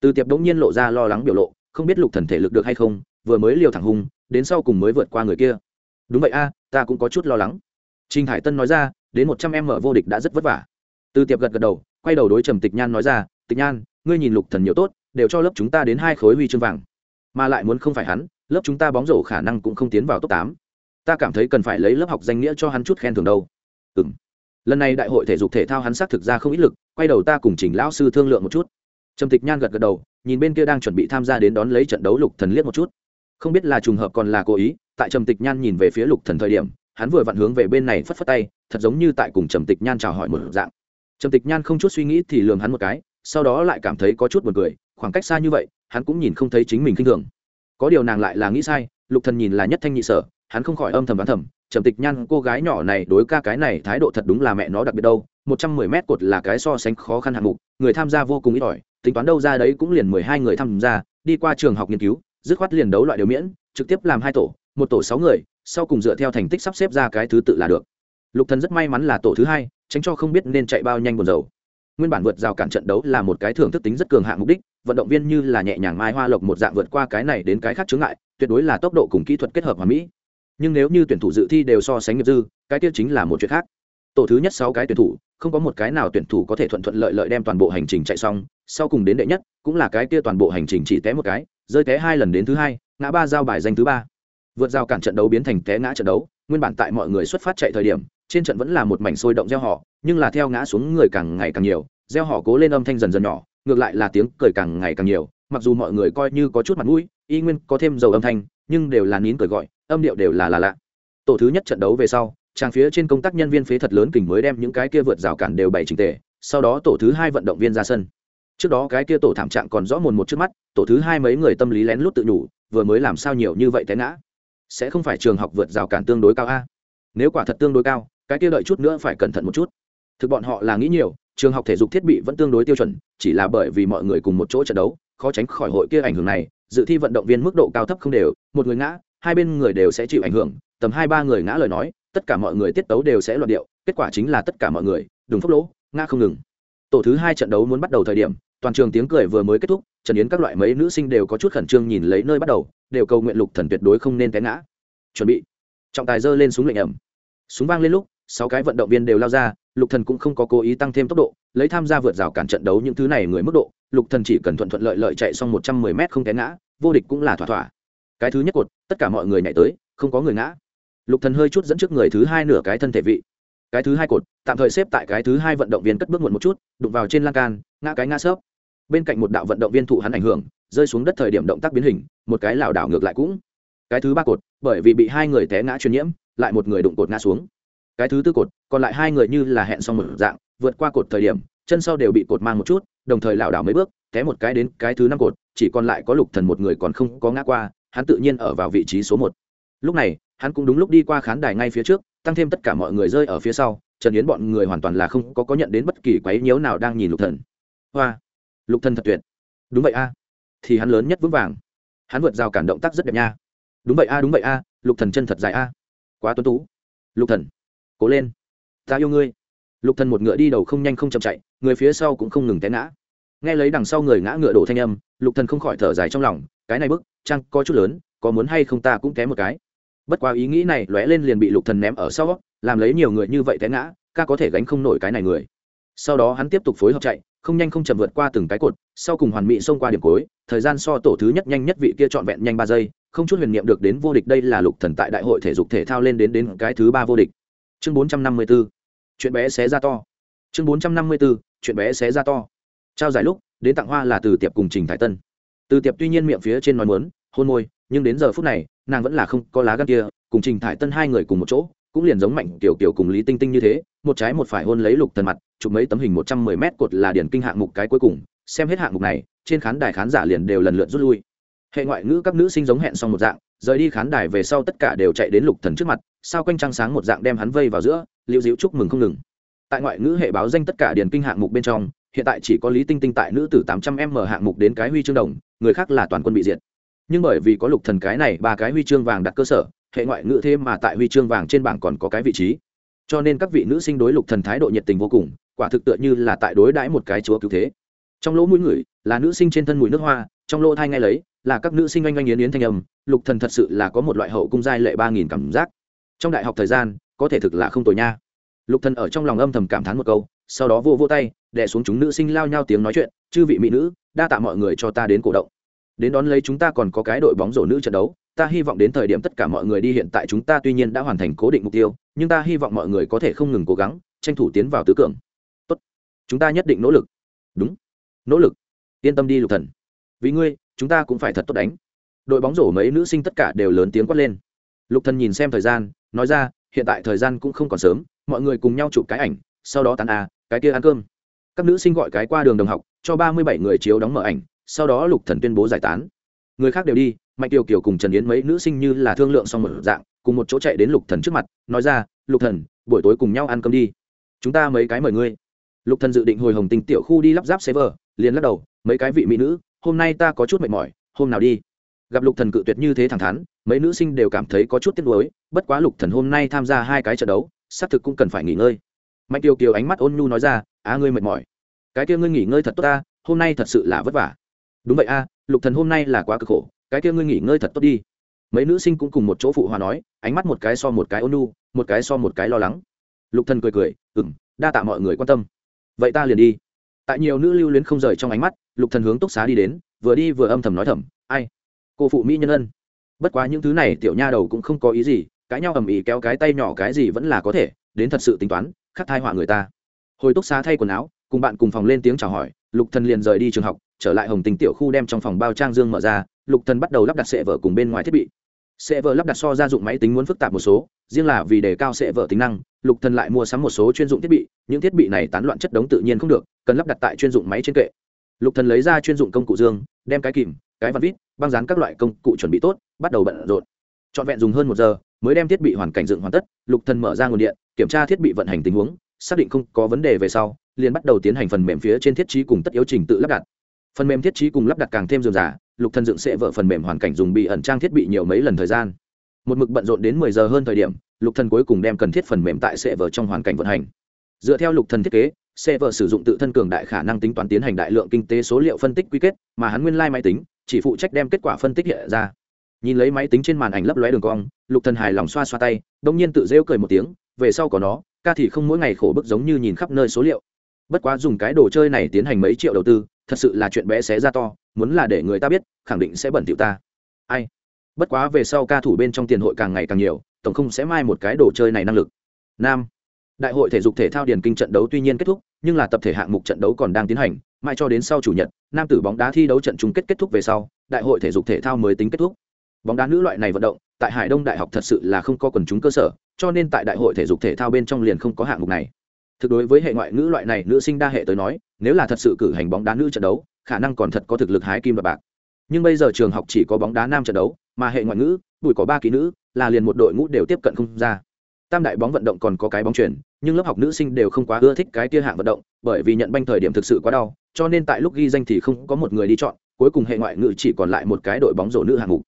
Từ tiệp đống nhiên lộ ra lo lắng biểu lộ, không biết lục thần thể lực được hay không, vừa mới liều thẳng hung, đến sau cùng mới vượt qua người kia. Đúng vậy a ta cũng có chút lo lắng. Trinh hải tân nói ra, đến một trăm em mở vô địch đã rất vất vả. Từ tiệp gật gật đầu, quay đầu đối trầm tịch nhan nói ra, tịch nhan, ngươi nhìn lục thần nhiều tốt, đều cho lớp chúng ta đến hai khối huy chương vàng. Mà lại muốn không phải hắn, lớp chúng ta bóng rổ khả năng cũng không tiến vào top tám. Ta cảm thấy cần phải lấy lớp học danh nghĩa cho hắn chút khen thưởng đâu. Ừ m lần này đại hội thể dục thể thao hắn xác thực ra không ít lực, quay đầu ta cùng chỉnh lão sư thương lượng một chút. Trầm tịch nhan gật gật đầu, nhìn bên kia đang chuẩn bị tham gia đến đón lấy trận đấu lục thần liếc một chút. Không biết là trùng hợp còn là cố ý tại trầm tịch nhan nhìn về phía lục thần thời điểm, hắn vừa vặn hướng về bên này phất phất tay, thật giống như tại cùng trầm tịch nhan chào hỏi một dạng. Trầm tịch nhan không chút suy nghĩ thì lường hắn một cái, sau đó lại cảm thấy có chút buồn cười, khoảng cách xa như vậy, hắn cũng nhìn không thấy chính mình khinh thường. Có điều nàng lại là nghĩ sai, lục thần nhìn là nhất thanh nhị sở, hắn không khỏi âm thầm đoán thầm, trầm tịch nhan cô gái nhỏ này đối ca cái này thái độ thật đúng là mẹ nó đặc biệt đâu, một trăm mười mét cột là cái so sánh khó khăn hạng mục, người tham gia vô cùng ít ỏi, tính toán đâu ra đấy cũng liền mười hai người tham gia, đi qua trường học nghiên cứu, dứt khoát liền đấu loại đều miễn, trực tiếp làm hai tổ một tổ sáu người, sau cùng dựa theo thành tích sắp xếp ra cái thứ tự là được. Lục thần rất may mắn là tổ thứ hai, tránh cho không biết nên chạy bao nhanh buồn dầu nguyên bản vượt rào cản trận đấu là một cái thưởng thức tính rất cường hạng mục đích, vận động viên như là nhẹ nhàng mai hoa lộc một dạng vượt qua cái này đến cái khác chướng ngại, tuyệt đối là tốc độ cùng kỹ thuật kết hợp hòa mỹ. Nhưng nếu như tuyển thủ dự thi đều so sánh nghiệp dư, cái tiêu chính là một chuyện khác. Tổ thứ nhất sáu cái tuyển thủ, không có một cái nào tuyển thủ có thể thuận thuận lợi lợi đem toàn bộ hành trình chạy xong, sau cùng đến đệ nhất, cũng là cái kia toàn bộ hành trình chỉ té một cái, rơi té hai lần đến thứ hai, ngã ba giao bài danh thứ ba vượt rào cản trận đấu biến thành té ngã trận đấu, nguyên bản tại mọi người xuất phát chạy thời điểm, trên trận vẫn là một mảnh sôi động gieo họ nhưng là theo ngã xuống người càng ngày càng nhiều gieo họ cố lên âm thanh dần dần nhỏ, ngược lại là tiếng cười càng ngày càng nhiều, mặc dù mọi người coi như có chút mặt mũi, y nguyên có thêm dầu âm thanh, nhưng đều là nín cười gọi, âm điệu đều là là lạ. Tổ thứ nhất trận đấu về sau, trang phía trên công tác nhân viên phế thật lớn kình mới đem những cái kia vượt rào cản đều bày trình tề, sau đó tổ thứ hai vận động viên ra sân. Trước đó cái kia tổ thảm trạng còn rõ mồn một trước mắt, tổ thứ hai mấy người tâm lý lén lút tự nhủ, vừa mới làm sao nhiều như vậy té ngã sẽ không phải trường học vượt rào cản tương đối cao a. Nếu quả thật tương đối cao, cái kia đợi chút nữa phải cẩn thận một chút. Thực bọn họ là nghĩ nhiều, trường học thể dục thiết bị vẫn tương đối tiêu chuẩn, chỉ là bởi vì mọi người cùng một chỗ trận đấu, khó tránh khỏi hội kia ảnh hưởng này, dự thi vận động viên mức độ cao thấp không đều, một người ngã, hai bên người đều sẽ chịu ảnh hưởng, tầm hai ba người ngã lời nói, tất cả mọi người tiết tấu đều sẽ loạt điệu, kết quả chính là tất cả mọi người, đừng phốc lỗ, ngã không ngừng. Tổ thứ hai trận đấu muốn bắt đầu thời điểm, toàn trường tiếng cười vừa mới kết thúc trần yến các loại mấy nữ sinh đều có chút khẩn trương nhìn lấy nơi bắt đầu, đều cầu nguyện lục thần tuyệt đối không nên té ngã. Chuẩn bị. Trọng tài giơ lên súng lệnh ẩm. Súng vang lên lúc, sáu cái vận động viên đều lao ra, lục thần cũng không có cố ý tăng thêm tốc độ, lấy tham gia vượt rào cản trận đấu những thứ này người mức độ, lục thần chỉ cần thuận thuận lợi lợi chạy xong một trăm mười m không té ngã, vô địch cũng là thỏa thỏa. Cái thứ nhất cột, tất cả mọi người nhảy tới, không có người ngã. Lục thần hơi chút dẫn trước người thứ hai nửa cái thân thể vị. Cái thứ hai cột, tạm thời xếp tại cái thứ hai vận động viên cất bước muộn một chút, đụng vào trên lan can, ngã cái ngã sấp bên cạnh một đạo vận động viên thụ hắn ảnh hưởng, rơi xuống đất thời điểm động tác biến hình, một cái lảo đảo ngược lại cũng. Cái thứ ba cột, bởi vì bị hai người té ngã truyền nhiễm, lại một người đụng cột ngã xuống. Cái thứ tư cột, còn lại hai người như là hẹn xong một dạng, vượt qua cột thời điểm, chân sau đều bị cột mang một chút, đồng thời lảo đảo mấy bước, té một cái đến cái thứ năm cột, chỉ còn lại có lục thần một người còn không có ngã qua, hắn tự nhiên ở vào vị trí số một. Lúc này, hắn cũng đúng lúc đi qua khán đài ngay phía trước, tăng thêm tất cả mọi người rơi ở phía sau, trần yến bọn người hoàn toàn là không có có nhận đến bất kỳ quấy nhiễu nào đang nhìn lục thần. Hoa! Lục thần thật tuyệt. Đúng vậy a. Thì hắn lớn nhất vững vàng. Hắn vượt rào cản động tác rất đẹp nha. Đúng vậy a, đúng vậy a, lục thần chân thật dài a. Quá tuấn tú. Lục thần, cố lên. Ta yêu ngươi. Lục thần một ngựa đi đầu không nhanh không chậm chạy, người phía sau cũng không ngừng té ngã. Nghe lấy đằng sau người ngã ngựa đổ thanh âm, lục thần không khỏi thở dài trong lòng, cái này bức trang có chút lớn, có muốn hay không ta cũng té một cái. Bất quá ý nghĩ này lóe lên liền bị lục thần ném ở sau, làm lấy nhiều người như vậy té ngã, ca có thể gánh không nổi cái này người. Sau đó hắn tiếp tục phối hợp chạy không nhanh không chậm vượt qua từng cái cột, sau cùng hoàn mỹ xông qua điểm cuối, thời gian so tổ thứ nhất nhanh nhất vị kia trọn vẹn nhanh ba giây, không chút huyền niệm được đến vô địch đây là lục thần tại đại hội thể dục thể thao lên đến đến cái thứ ba vô địch. Chương bốn trăm năm mươi 454 chuyện bé xé ra to. Chương bốn trăm năm mươi 454 chuyện bé xé ra to. Trao giải lúc, đến tặng hoa là từ tiệp cùng trình thái tân. Từ tiệp tuy nhiên miệng phía trên nói muốn, hôn môi, nhưng đến giờ phút này, nàng vẫn là không có lá gan kia, cùng trình thải tân hai người cùng một chỗ, cũng liền giống mạnh tiểu kiểu cùng lý tinh tinh như thế, một trái một phải hôn lấy lục thần mặt chụp mấy tấm hình một trăm mười mét cột là điển kinh hạng mục cái cuối cùng, xem hết hạng mục này, trên khán đài khán giả liền đều lần lượt rút lui. Hệ ngoại ngữ các nữ sinh giống hẹn xong một dạng, rời đi khán đài về sau tất cả đều chạy đến lục thần trước mặt, sao quanh trăng sáng một dạng đem hắn vây vào giữa, liễu diễu chúc mừng không ngừng. Tại ngoại ngữ hệ báo danh tất cả điển kinh hạng mục bên trong, hiện tại chỉ có lý tinh tinh tại nữ tử tám trăm m hạng mục đến cái huy chương đồng, người khác là toàn quân bị diệt. Nhưng bởi vì có lục thần cái này ba cái huy chương vàng đặt cơ sở, hệ ngoại ngữ thêm mà tại huy chương vàng trên bảng còn có cái vị trí. Cho nên các vị nữ sinh đối lục thần thái độ nhiệt tình vô cùng quả thực tựa như là tại đối đãi một cái chúa cứu thế. Trong lỗ mũi người là nữ sinh trên thân mùi nước hoa, trong lỗ thai ngay lấy là các nữ sinh oanh oanh yến yến thanh âm, lục thần thật sự là có một loại hậu cung giai lệ ba nghìn cảm giác. Trong đại học thời gian, có thể thực là không tồi nha. Lục thần ở trong lòng âm thầm cảm thán một câu, sau đó vô vô tay, đè xuống chúng nữ sinh lao nhau tiếng nói chuyện, chư vị mỹ nữ, đa tạ mọi người cho ta đến cổ động. Đến đón lấy chúng ta còn có cái đội bóng rổ nữ trận đấu, ta hy vọng đến thời điểm tất cả mọi người đi hiện tại chúng ta tuy nhiên đã hoàn thành cố định mục tiêu, nhưng ta hy vọng mọi người có thể không ngừng cố gắng, tranh thủ tiến vào tứ cường chúng ta nhất định nỗ lực. Đúng. Nỗ lực. Yên tâm đi, lục thần. Vì ngươi, chúng ta cũng phải thật tốt đánh. Đội bóng rổ mấy nữ sinh tất cả đều lớn tiếng quát lên. Lục thần nhìn xem thời gian, nói ra, hiện tại thời gian cũng không còn sớm, mọi người cùng nhau chụp cái ảnh, sau đó tán à cái kia ăn cơm. Các nữ sinh gọi cái qua đường đồng học, cho ba mươi bảy người chiếu đóng mở ảnh, sau đó lục thần tuyên bố giải tán. Người khác đều đi, mạnh kiều kiều cùng trần yến mấy nữ sinh như là thương lượng xong một dạng, cùng một chỗ chạy đến lục thần trước mặt, nói ra, lục thần, buổi tối cùng nhau ăn cơm đi. Chúng ta mấy cái mời ngươi lục thần dự định hồi hồng tình tiểu khu đi lắp ráp server liền lắc đầu mấy cái vị mỹ nữ hôm nay ta có chút mệt mỏi hôm nào đi? Gặp lục thần cự tuyệt như thế thẳng thắn mấy nữ sinh đều cảm thấy có chút tiếc nuối bất quá lục thần hôm nay tham gia hai cái trận đấu xác thực cũng cần phải nghỉ ngơi. Mạnh kiều kiều ánh mắt ôn nhu nói ra á ngươi mệt mỏi. Cái kia ngươi nghỉ ngơi thật tốt ta hôm nay thật sự là vất vả. Đúng vậy a lục thần hôm nay là quá cực khổ cái kia ngươi nghỉ ngơi thật tốt đi. Mấy nữ sinh cũng cùng một chỗ phụ hòa nói ánh mắt một cái so một cái ôn nhu, một cái so một cái lo lắng. Lục thần cười cười ừm đa tạ mọi người quan tâm vậy ta liền đi. Tại nhiều nữ lưu luyến không rời trong ánh mắt, lục thần hướng túc xá đi đến, vừa đi vừa âm thầm nói thầm, ai? Cô phụ mỹ nhân ân. Bất quá những thứ này tiểu nha đầu cũng không có ý gì, cãi nhau ầm ĩ kéo cái tay nhỏ cái gì vẫn là có thể, đến thật sự tính toán, khắc thai họa người ta. Hồi túc xá thay quần áo, cùng bạn cùng phòng lên tiếng chào hỏi, lục thần liền rời đi trường học, trở lại hồng tình tiểu khu đem trong phòng bao trang dương mở ra, lục thần bắt đầu lắp đặt sệ vở cùng bên ngoài thiết bị. Sẽ vợ lắp đặt so gia dụng máy tính muốn phức tạp một số, riêng là vì đề cao sẽ vợ tính năng, lục thần lại mua sắm một số chuyên dụng thiết bị, những thiết bị này tán loạn chất đống tự nhiên không được, cần lắp đặt tại chuyên dụng máy trên kệ. Lục thần lấy ra chuyên dụng công cụ dương, đem cái kìm, cái văn vít, băng dán các loại công cụ chuẩn bị tốt, bắt đầu bận rộn. Trọn vẹn dùng hơn một giờ, mới đem thiết bị hoàn cảnh dựng hoàn tất, lục thần mở ra nguồn điện, kiểm tra thiết bị vận hành tình huống, xác định không có vấn đề về sau, liền bắt đầu tiến hành phần mềm phía trên thiết trí cùng tất yếu trình tự lắp đặt. Phần mềm thiết trí cùng lắp đặt càng thêm dườm giả lục thần dựng sẽ vợ phần mềm hoàn cảnh dùng bị ẩn trang thiết bị nhiều mấy lần thời gian. Một mực bận rộn đến mười giờ hơn thời điểm, lục thần cuối cùng đem cần thiết phần mềm tại sẽ vợ trong hoàn cảnh vận hành. Dựa theo lục thần thiết kế, sẽ vợ sử dụng tự thân cường đại khả năng tính toán tiến hành đại lượng kinh tế số liệu phân tích quy kết, mà hắn nguyên lai like máy tính, chỉ phụ trách đem kết quả phân tích hiện ra. Nhìn lấy máy tính trên màn ảnh lấp lóe đường cong, lục thần hài lòng xoa xoa tay, đông nhiên tự rêu cười một tiếng, về sau có nó, ca thì không mỗi ngày khổ bức giống như nhìn khắp nơi số liệu bất quá dùng cái đồ chơi này tiến hành mấy triệu đầu tư, thật sự là chuyện bé xé ra to, muốn là để người ta biết, khẳng định sẽ bẩn thiệu ta. Ai? Bất quá về sau ca thủ bên trong tiền hội càng ngày càng nhiều, tổng không sẽ mai một cái đồ chơi này năng lực. Nam. Đại hội thể dục thể thao điền kinh trận đấu tuy nhiên kết thúc, nhưng là tập thể hạng mục trận đấu còn đang tiến hành mai cho đến sau chủ nhật, nam tử bóng đá thi đấu trận chung kết kết thúc về sau, đại hội thể dục thể thao mới tính kết thúc. Bóng đá nữ loại này vận động, tại hải đông đại học thật sự là không có quần chúng cơ sở, cho nên tại đại hội thể dục thể thao bên trong liền không có hạng mục này thực đối với hệ ngoại ngữ loại này nữ sinh đa hệ tới nói, nếu là thật sự cử hành bóng đá nữ trận đấu, khả năng còn thật có thực lực hái kim và bạc. Nhưng bây giờ trường học chỉ có bóng đá nam trận đấu, mà hệ ngoại ngữ bùi có ba kỹ nữ, là liền một đội ngũ đều tiếp cận không ra. Tam đại bóng vận động còn có cái bóng chuyển, nhưng lớp học nữ sinh đều không quá ưa thích cái kia hạng vận động, bởi vì nhận banh thời điểm thực sự quá đau, cho nên tại lúc ghi danh thì không có một người đi chọn, cuối cùng hệ ngoại ngữ chỉ còn lại một cái đội bóng rổ nữ hạng mục.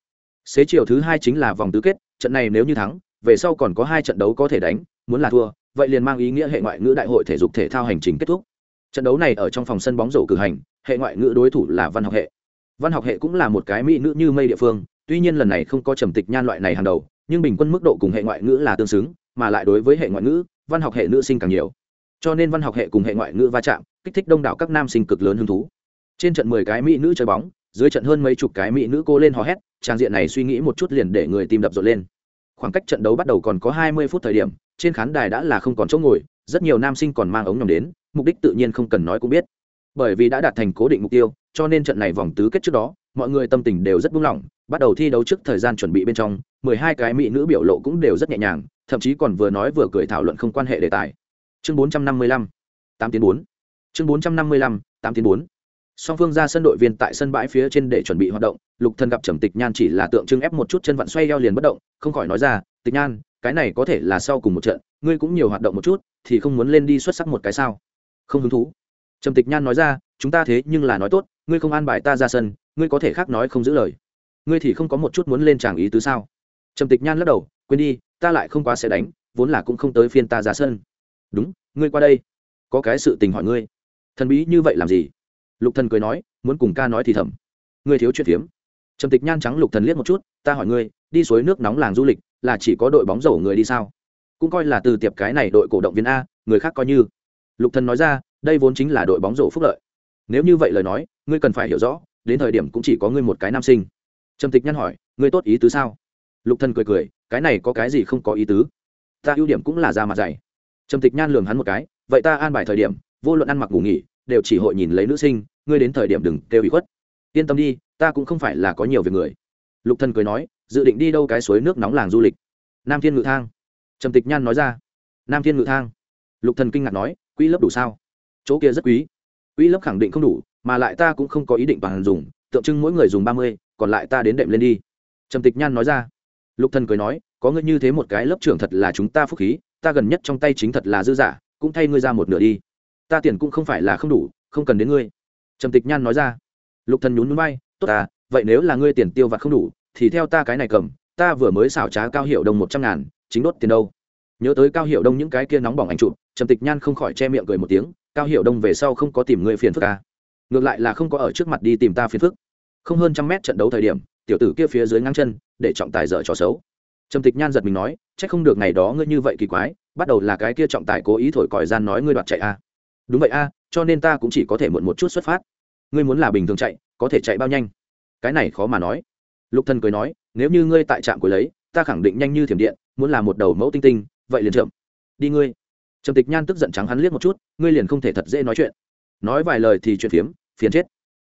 Xế chiều thứ hai chính là vòng tứ kết, trận này nếu như thắng, về sau còn có hai trận đấu có thể đánh, muốn là thua vậy liền mang ý nghĩa hệ ngoại ngữ đại hội thể dục thể thao hành trình kết thúc. Trận đấu này ở trong phòng sân bóng rổ cử hành, hệ ngoại ngữ đối thủ là văn học hệ. Văn học hệ cũng là một cái mỹ nữ như mây địa phương, tuy nhiên lần này không có trầm tịch nhan loại này hàng đầu, nhưng bình quân mức độ cùng hệ ngoại ngữ là tương xứng, mà lại đối với hệ ngoại ngữ, văn học hệ nữ sinh càng nhiều. Cho nên văn học hệ cùng hệ ngoại ngữ va chạm, kích thích đông đảo các nam sinh cực lớn hứng thú. Trên trận mười cái mỹ nữ chơi bóng, dưới trận hơn mấy chục cái mỹ nữ cô lên hò hét, trang diện này suy nghĩ một chút liền để người tim đập rộn lên. Khoảng cách trận đấu bắt đầu còn có hai mươi phút thời điểm trên khán đài đã là không còn chỗ ngồi, rất nhiều nam sinh còn mang ống nhòm đến, mục đích tự nhiên không cần nói cũng biết. Bởi vì đã đạt thành cố định mục tiêu, cho nên trận này vòng tứ kết trước đó, mọi người tâm tình đều rất buông lỏng, bắt đầu thi đấu trước thời gian chuẩn bị bên trong, mười hai cái mỹ nữ biểu lộ cũng đều rất nhẹ nhàng, thậm chí còn vừa nói vừa cười thảo luận không quan hệ đề tài. Chương bốn trăm năm mươi lăm, tám tiếng bốn. Chương bốn trăm năm mươi lăm, tám tiếng bốn. Song phương ra sân đội viên tại sân bãi phía trên để chuẩn bị hoạt động, lục thần gặp trầm tịch nhan chỉ là tượng trưng ép một chút chân vặn xoay eo liền bất động, không khỏi nói ra, tịch nhan cái này có thể là sau cùng một trận, ngươi cũng nhiều hoạt động một chút, thì không muốn lên đi xuất sắc một cái sao? Không hứng thú. Trầm tịch nhan nói ra, chúng ta thế nhưng là nói tốt, ngươi không an bài ta ra sân, ngươi có thể khác nói không giữ lời. Ngươi thì không có một chút muốn lên tràng ý tứ sao? Trầm tịch nhan lắc đầu, quên đi, ta lại không quá sẽ đánh, vốn là cũng không tới phiên ta ra sân. Đúng, ngươi qua đây. Có cái sự tình hỏi ngươi. Thần bí như vậy làm gì? Lục thần cười nói, muốn cùng ca nói thì thầm. Ngươi thiếu chuyện phiếm. Trầm tịch nhan trắng lục thần liếc một chút, ta hỏi ngươi, đi suối nước nóng làng du lịch là chỉ có đội bóng rổ người đi sao? Cũng coi là từ tiệp cái này đội cổ động viên a, người khác coi như. Lục thần nói ra, đây vốn chính là đội bóng rổ phúc lợi. Nếu như vậy lời nói, ngươi cần phải hiểu rõ, đến thời điểm cũng chỉ có ngươi một cái nam sinh. Trầm tịch nhăn hỏi, ngươi tốt ý tứ sao? Lục thần cười cười, cái này có cái gì không có ý tứ? Ta ưu điểm cũng là ra mặt dày. Trầm tịch nhan lường hắn một cái, vậy ta an bài thời điểm, vô luận ăn mặc ngủ nghỉ, đều chỉ hội nhìn lấy nữ sinh, ngươi đến thời điểm đừng kêu bị khuất. Yên tâm đi, ta cũng không phải là có nhiều việc người. Lục thần cười nói dự định đi đâu cái suối nước nóng làng du lịch. Nam thiên ngự thang. Trầm tịch nhan nói ra. Nam thiên ngự thang. Lục thần kinh ngạc nói, quỹ lớp đủ sao? Chỗ kia rất quý. Quỹ lớp khẳng định không đủ, mà lại ta cũng không có ý định toàn dùng, tượng trưng mỗi người dùng ba mươi, còn lại ta đến đệm lên đi. Trầm tịch nhan nói ra. Lục thần cười nói, có ngươi như thế một cái lớp trưởng thật là chúng ta phúc khí, ta gần nhất trong tay chính thật là dư giả, cũng thay ngươi ra một nửa đi. Ta tiền cũng không phải là không đủ, không cần đến ngươi. Trầm tịch nhan nói ra. Lục thần nhún nhún bay, tốt à vậy nếu là ngươi tiền tiêu vặt không đủ thì theo ta cái này cầm ta vừa mới xảo trá cao hiệu đồng một trăm ngàn chính đốt tiền đâu? Nhớ tới cao hiệu đông những cái kia nóng bỏng ảnh chụp trầm tịch nhan không khỏi che miệng cười một tiếng cao hiệu đông về sau không có tìm người phiền phức à. ngược lại là không có ở trước mặt đi tìm ta phiền phức. Không hơn trăm mét trận đấu thời điểm tiểu tử kia phía dưới ngang chân để trọng tài dở trò xấu. Trầm tịch nhan giật mình nói chắc không được ngày đó ngươi như vậy kỳ quái bắt đầu là cái kia trọng tài cố ý thổi còi gian nói ngươi đoạt chạy a à. đúng vậy a à, cho nên ta cũng chỉ có thể muộn một chút xuất phát. Ngươi muốn là bình thường chạy có thể chạy bao nhanh? Cái này khó mà nói lục thần cười nói, nếu như ngươi tại trạm cuối lấy, ta khẳng định nhanh như thiểm điện, muốn làm một đầu mẫu tinh tinh, vậy liền chậm. Đi ngươi. Trầm tịch nhan tức giận trắng hắn liếc một chút, ngươi liền không thể thật dễ nói chuyện. Nói vài lời thì chuyện phiếm, phiền chết.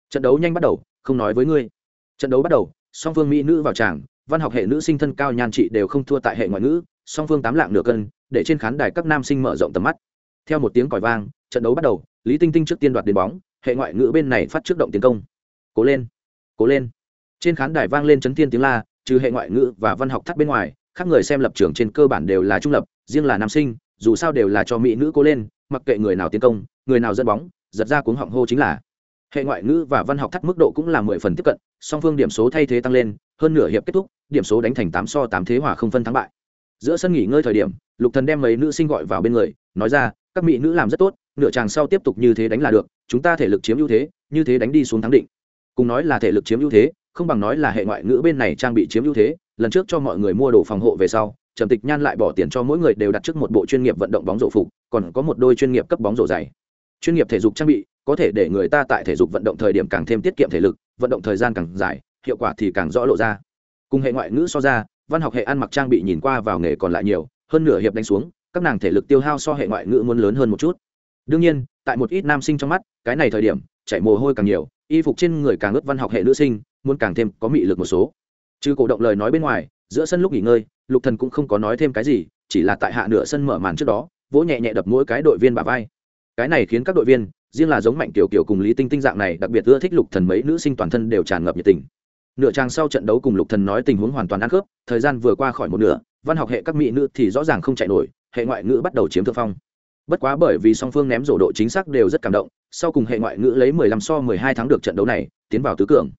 Trận đấu nhanh bắt đầu, không nói với ngươi. Trận đấu bắt đầu, song phương mỹ nữ vào tràng, văn học hệ nữ sinh thân cao nhan trị đều không thua tại hệ ngoại ngữ, song phương tám lạng nửa cân, để trên khán đài các nam sinh mở rộng tầm mắt. Theo một tiếng còi vang, trận đấu bắt đầu, lý tinh tinh trước tiên đoạt đến bóng, hệ ngoại ngữ bên này phát trước động tiến công. Cố lên cố lên trên khán đài vang lên chấn thiên tiếng la, trừ hệ ngoại ngữ và văn học thắt bên ngoài, khác người xem lập trường trên cơ bản đều là trung lập, riêng là nam sinh, dù sao đều là cho mỹ nữ cố lên, mặc kệ người nào tiến công, người nào dẫn bóng, giật ra cuống họng hô chính là. Hệ ngoại ngữ và văn học thắt mức độ cũng là mười phần tiếp cận, song phương điểm số thay thế tăng lên, hơn nửa hiệp kết thúc, điểm số đánh thành tám so tám thế hòa không phân thắng bại. Giữa sân nghỉ ngơi thời điểm, lục thần đem mấy nữ sinh gọi vào bên người, nói ra, các mỹ nữ làm rất tốt, nửa chàng sau tiếp tục như thế đánh là được, chúng ta thể lực chiếm ưu thế, như thế đánh đi xuống thắng định. Cùng nói là thể lực chiếm ưu thế không bằng nói là hệ ngoại ngữ bên này trang bị chiếm ưu thế, lần trước cho mọi người mua đồ phòng hộ về sau, trầm tịch nhan lại bỏ tiền cho mỗi người đều đặt trước một bộ chuyên nghiệp vận động bóng rổ phục, còn có một đôi chuyên nghiệp cấp bóng rổ dày chuyên nghiệp thể dục trang bị, có thể để người ta tại thể dục vận động thời điểm càng thêm tiết kiệm thể lực, vận động thời gian càng dài, hiệu quả thì càng rõ lộ ra. Cùng hệ ngoại ngữ so ra, văn học hệ ăn mặc trang bị nhìn qua vào nghề còn lại nhiều, hơn nửa hiệp đánh xuống, các nàng thể lực tiêu hao so hệ ngoại ngữ muốn lớn hơn một chút. Đương nhiên, tại một ít nam sinh trong mắt, cái này thời điểm, chảy mồ hôi càng nhiều, y phục trên người càng ướt văn học hệ nữ sinh muốn càng thêm có mị lực một số. Trừ cổ động lời nói bên ngoài, giữa sân lúc nghỉ ngơi, lục thần cũng không có nói thêm cái gì, chỉ là tại hạ nửa sân mở màn trước đó, vỗ nhẹ nhẹ đập mỗi cái đội viên bả vai. Cái này khiến các đội viên riêng là giống mạnh tiểu kiều cùng lý tinh tinh dạng này, đặc biệt ưa thích lục thần mấy nữ sinh toàn thân đều tràn ngập nhiệt tình. Nửa trang sau trận đấu cùng lục thần nói tình huống hoàn toàn ăn khớp, thời gian vừa qua khỏi một nửa, văn học hệ các mỹ nữ thì rõ ràng không chạy nổi, hệ ngoại ngữ bắt đầu chiếm thượng phong. Bất quá bởi vì song phương ném rổ độ chính xác đều rất cảm động, sau cùng hệ ngoại ngữ lấy 15 so 12 tháng được trận đấu này, tiến vào tứ cường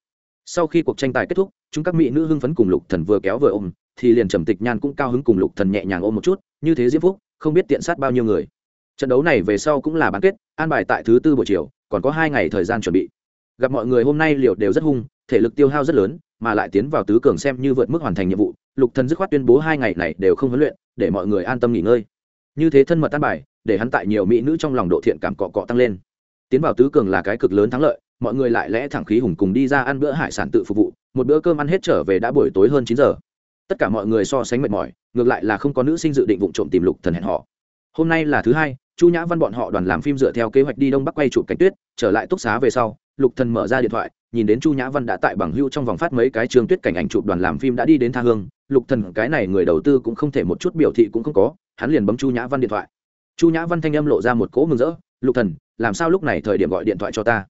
sau khi cuộc tranh tài kết thúc, chúng các mỹ nữ hưng phấn cùng lục thần vừa kéo vừa ôm, thì liền trầm tịch nhan cũng cao hứng cùng lục thần nhẹ nhàng ôm một chút, như thế diễm phúc, không biết tiện sát bao nhiêu người. Trận đấu này về sau cũng là bán kết, an bài tại thứ tư buổi chiều, còn có hai ngày thời gian chuẩn bị. Gặp mọi người hôm nay liệu đều rất hung, thể lực tiêu hao rất lớn, mà lại tiến vào tứ cường xem như vượt mức hoàn thành nhiệm vụ, lục thần dứt khoát tuyên bố hai ngày này đều không huấn luyện, để mọi người an tâm nghỉ ngơi. Như thế thân mật tan bài, để hắn tại nhiều mỹ nữ trong lòng độ thiện cảm cọ cọ tăng lên. Tiến vào tứ cường là cái cực lớn thắng lợi mọi người lại lẽ thẳng khí hùng cùng đi ra ăn bữa hải sản tự phục vụ, một bữa cơm ăn hết trở về đã buổi tối hơn chín giờ. Tất cả mọi người so sánh mệt mỏi, ngược lại là không có nữ sinh dự định vụ trộm tìm lục thần hẹn họ. Hôm nay là thứ hai, chu nhã văn bọn họ đoàn làm phim dựa theo kế hoạch đi đông bắc quay chụp cánh tuyết, trở lại túc xá về sau, lục thần mở ra điện thoại, nhìn đến chu nhã văn đã tại bằng hưu trong vòng phát mấy cái trường tuyết cảnh ảnh chụp đoàn làm phim đã đi đến tha hương, lục thần cái này người đầu tư cũng không thể một chút biểu thị cũng không có, hắn liền bấm chu nhã văn điện thoại. Chu nhã văn thanh âm lộ ra một cỗ mừng rỡ, lục thần, làm sao lúc này thời điểm gọi điện thoại cho ta?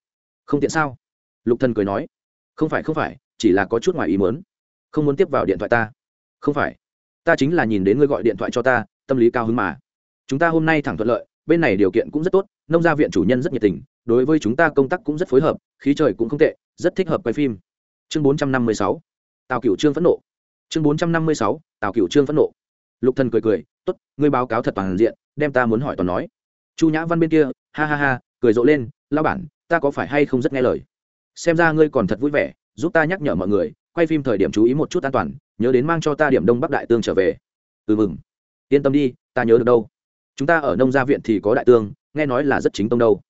Không tiện sao? Lục thần cười nói, không phải không phải, chỉ là có chút ngoài ý muốn. Không muốn tiếp vào điện thoại ta. Không phải. Ta chính là nhìn đến ngươi gọi điện thoại cho ta, tâm lý cao hứng mà. Chúng ta hôm nay thẳng thuận lợi, bên này điều kiện cũng rất tốt, nông gia viện chủ nhân rất nhiệt tình, đối với chúng ta công tác cũng rất phối hợp, khí trời cũng không tệ, rất thích hợp quay phim. Chương bốn trăm năm mươi sáu, tào cửu trương phẫn nộ. Chương bốn trăm năm mươi sáu, tào cửu trương phẫn nộ. Lục thần cười cười, tốt, ngươi báo cáo thật toàn diện, đem ta muốn hỏi toàn nói. Chu nhã văn bên kia, ha ha ha, cười rộ lên lao bản ta có phải hay không rất nghe lời? Xem ra ngươi còn thật vui vẻ, giúp ta nhắc nhở mọi người, quay phim thời điểm chú ý một chút an toàn, nhớ đến mang cho ta điểm đông bắc đại tương trở về. Ừ mừng. Yên tâm đi, ta nhớ được đâu. Chúng ta ở nông gia viện thì có đại tương, nghe nói là rất chính tông đâu.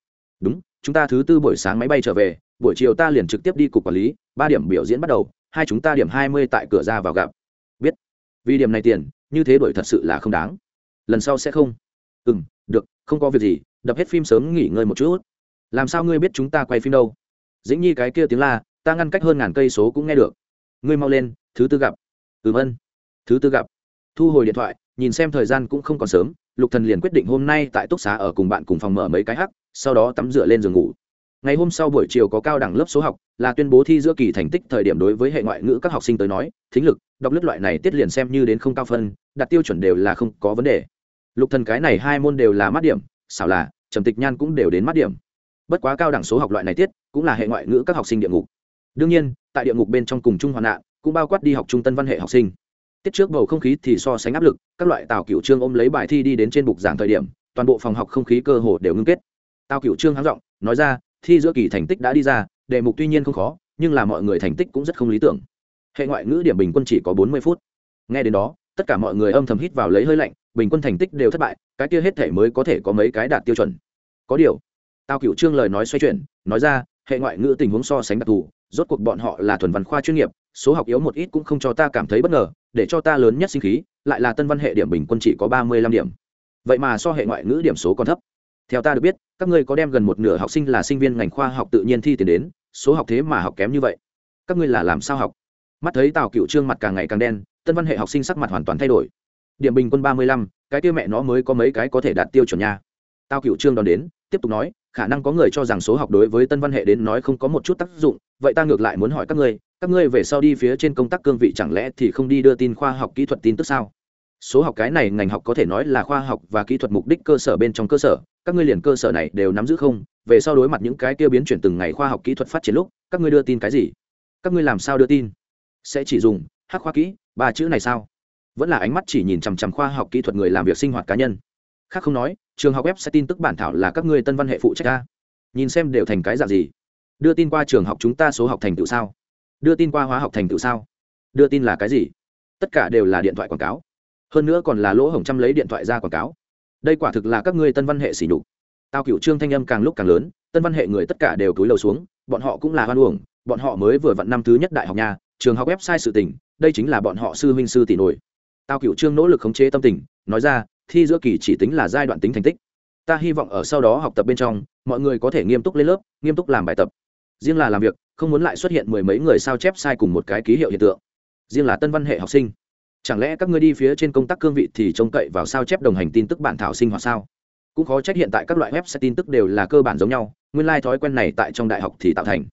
Đúng, chúng ta thứ tư buổi sáng máy bay trở về, buổi chiều ta liền trực tiếp đi cục quản lý, ba điểm biểu diễn bắt đầu, hai chúng ta điểm hai mươi tại cửa ra vào gặp. Biết. Vì điểm này tiền, như thế đổi thật sự là không đáng. Lần sau sẽ không. Ừ m được, không có việc gì, đập hết phim sớm nghỉ ngơi một chút làm sao ngươi biết chúng ta quay phim đâu? Dĩnh nhi cái kia tiếng la, ta ngăn cách hơn ngàn cây số cũng nghe được. Ngươi mau lên, thứ tư gặp. Ừm ân. Thứ tư gặp. Thu hồi điện thoại, nhìn xem thời gian cũng không còn sớm, lục thần liền quyết định hôm nay tại túc xá ở cùng bạn cùng phòng mở mấy cái hắc, sau đó tắm rửa lên giường ngủ. Ngày hôm sau buổi chiều có cao đẳng lớp số học, là tuyên bố thi giữa kỳ thành tích thời điểm đối với hệ ngoại ngữ các học sinh tới nói, thính lực, đọc lướt loại này tiết liền xem như đến không cao phân, đặt tiêu chuẩn đều là không có vấn đề. Lục thần cái này hai môn đều là mát điểm, xảo là, trầm tịch nhan cũng đều đến mát điểm bất quá cao đẳng số học loại này tiết, cũng là hệ ngoại ngữ các học sinh địa ngục. Đương nhiên, tại địa ngục bên trong cùng chung hoạn nạn, cũng bao quát đi học trung tân văn hệ học sinh. Tiết trước bầu không khí thì so sánh áp lực, các loại tào cựu trương ôm lấy bài thi đi đến trên bục giảng thời điểm, toàn bộ phòng học không khí cơ hồ đều ngưng kết. Tào cựu trương háng giọng, nói ra, thi giữa kỳ thành tích đã đi ra, đề mục tuy nhiên không khó, nhưng là mọi người thành tích cũng rất không lý tưởng. Hệ ngoại ngữ điểm bình quân chỉ có bốn mươi phút. Nghe đến đó, tất cả mọi người âm thầm hít vào lấy hơi lạnh, bình quân thành tích đều thất bại, cái kia hết thể mới có thể có mấy cái đạt tiêu chuẩn. Có điều Tao cựu trương lời nói xoay chuyển, nói ra, hệ ngoại ngữ tình huống so sánh đặc thù, rốt cuộc bọn họ là thuần văn khoa chuyên nghiệp, số học yếu một ít cũng không cho ta cảm thấy bất ngờ, để cho ta lớn nhất sinh khí, lại là tân văn hệ điểm bình quân chỉ có ba mươi lăm điểm. Vậy mà so hệ ngoại ngữ điểm số còn thấp. Theo ta được biết, các ngươi có đem gần một nửa học sinh là sinh viên ngành khoa học tự nhiên thi tiền đến, số học thế mà học kém như vậy. Các ngươi là làm sao học? Mắt thấy tào cựu trương mặt càng ngày càng đen, tân văn hệ học sinh sắc mặt hoàn toàn thay đổi. Điểm bình quân ba mươi lăm, cái tiêu mẹ nó mới có mấy cái có thể đạt tiêu chuẩn nha. Tào cựu trương đón đến, tiếp tục nói khả năng có người cho rằng số học đối với tân văn hệ đến nói không có một chút tác dụng, vậy ta ngược lại muốn hỏi các ngươi các ngươi về sau đi phía trên công tác cương vị chẳng lẽ thì không đi đưa tin khoa học kỹ thuật tin tức sao? Số học cái này ngành học có thể nói là khoa học và kỹ thuật mục đích cơ sở bên trong cơ sở, các ngươi liền cơ sở này đều nắm giữ không? Về sau đối mặt những cái kia biến chuyển từng ngày khoa học kỹ thuật phát triển lúc, các ngươi đưa tin cái gì? Các ngươi làm sao đưa tin? Sẽ chỉ dùng hắc khoa kỹ, ba chữ này sao? Vẫn là ánh mắt chỉ nhìn chằm chằm khoa học kỹ thuật người làm việc sinh hoạt cá nhân khác không nói, trường học web sẽ tin tức bản thảo là các ngươi tân văn hệ phụ trách ta. Nhìn xem đều thành cái dạng gì. Đưa tin qua trường học chúng ta số học thành tựu sao? Đưa tin qua hóa học thành tựu sao? Đưa tin là cái gì? Tất cả đều là điện thoại quảng cáo. Hơn nữa còn là lỗ hổng trăm lấy điện thoại ra quảng cáo. Đây quả thực là các ngươi tân văn hệ xỉ nhục. Tao cựu trương thanh âm càng lúc càng lớn, tân văn hệ người tất cả đều cúi đầu xuống, bọn họ cũng là hoan uổng, bọn họ mới vừa vặn năm thứ nhất đại học nhà trường học website sự tình, đây chính là bọn họ sư huynh sư tỷ nổi. Tao cựu trương nỗ lực khống chế tâm tình, nói ra thi giữa kỳ chỉ tính là giai đoạn tính thành tích. Ta hy vọng ở sau đó học tập bên trong, mọi người có thể nghiêm túc lên lớp, nghiêm túc làm bài tập. Riêng là làm việc, không muốn lại xuất hiện mười mấy người sao chép sai cùng một cái ký hiệu hiện tượng. Riêng là tân văn hệ học sinh. Chẳng lẽ các ngươi đi phía trên công tác cương vị thì trông cậy vào sao chép đồng hành tin tức bản thảo sinh hoạt sao? Cũng khó trách hiện tại các loại web sẽ tin tức đều là cơ bản giống nhau, nguyên lai、like、thói quen này tại trong đại học thì tạo thành.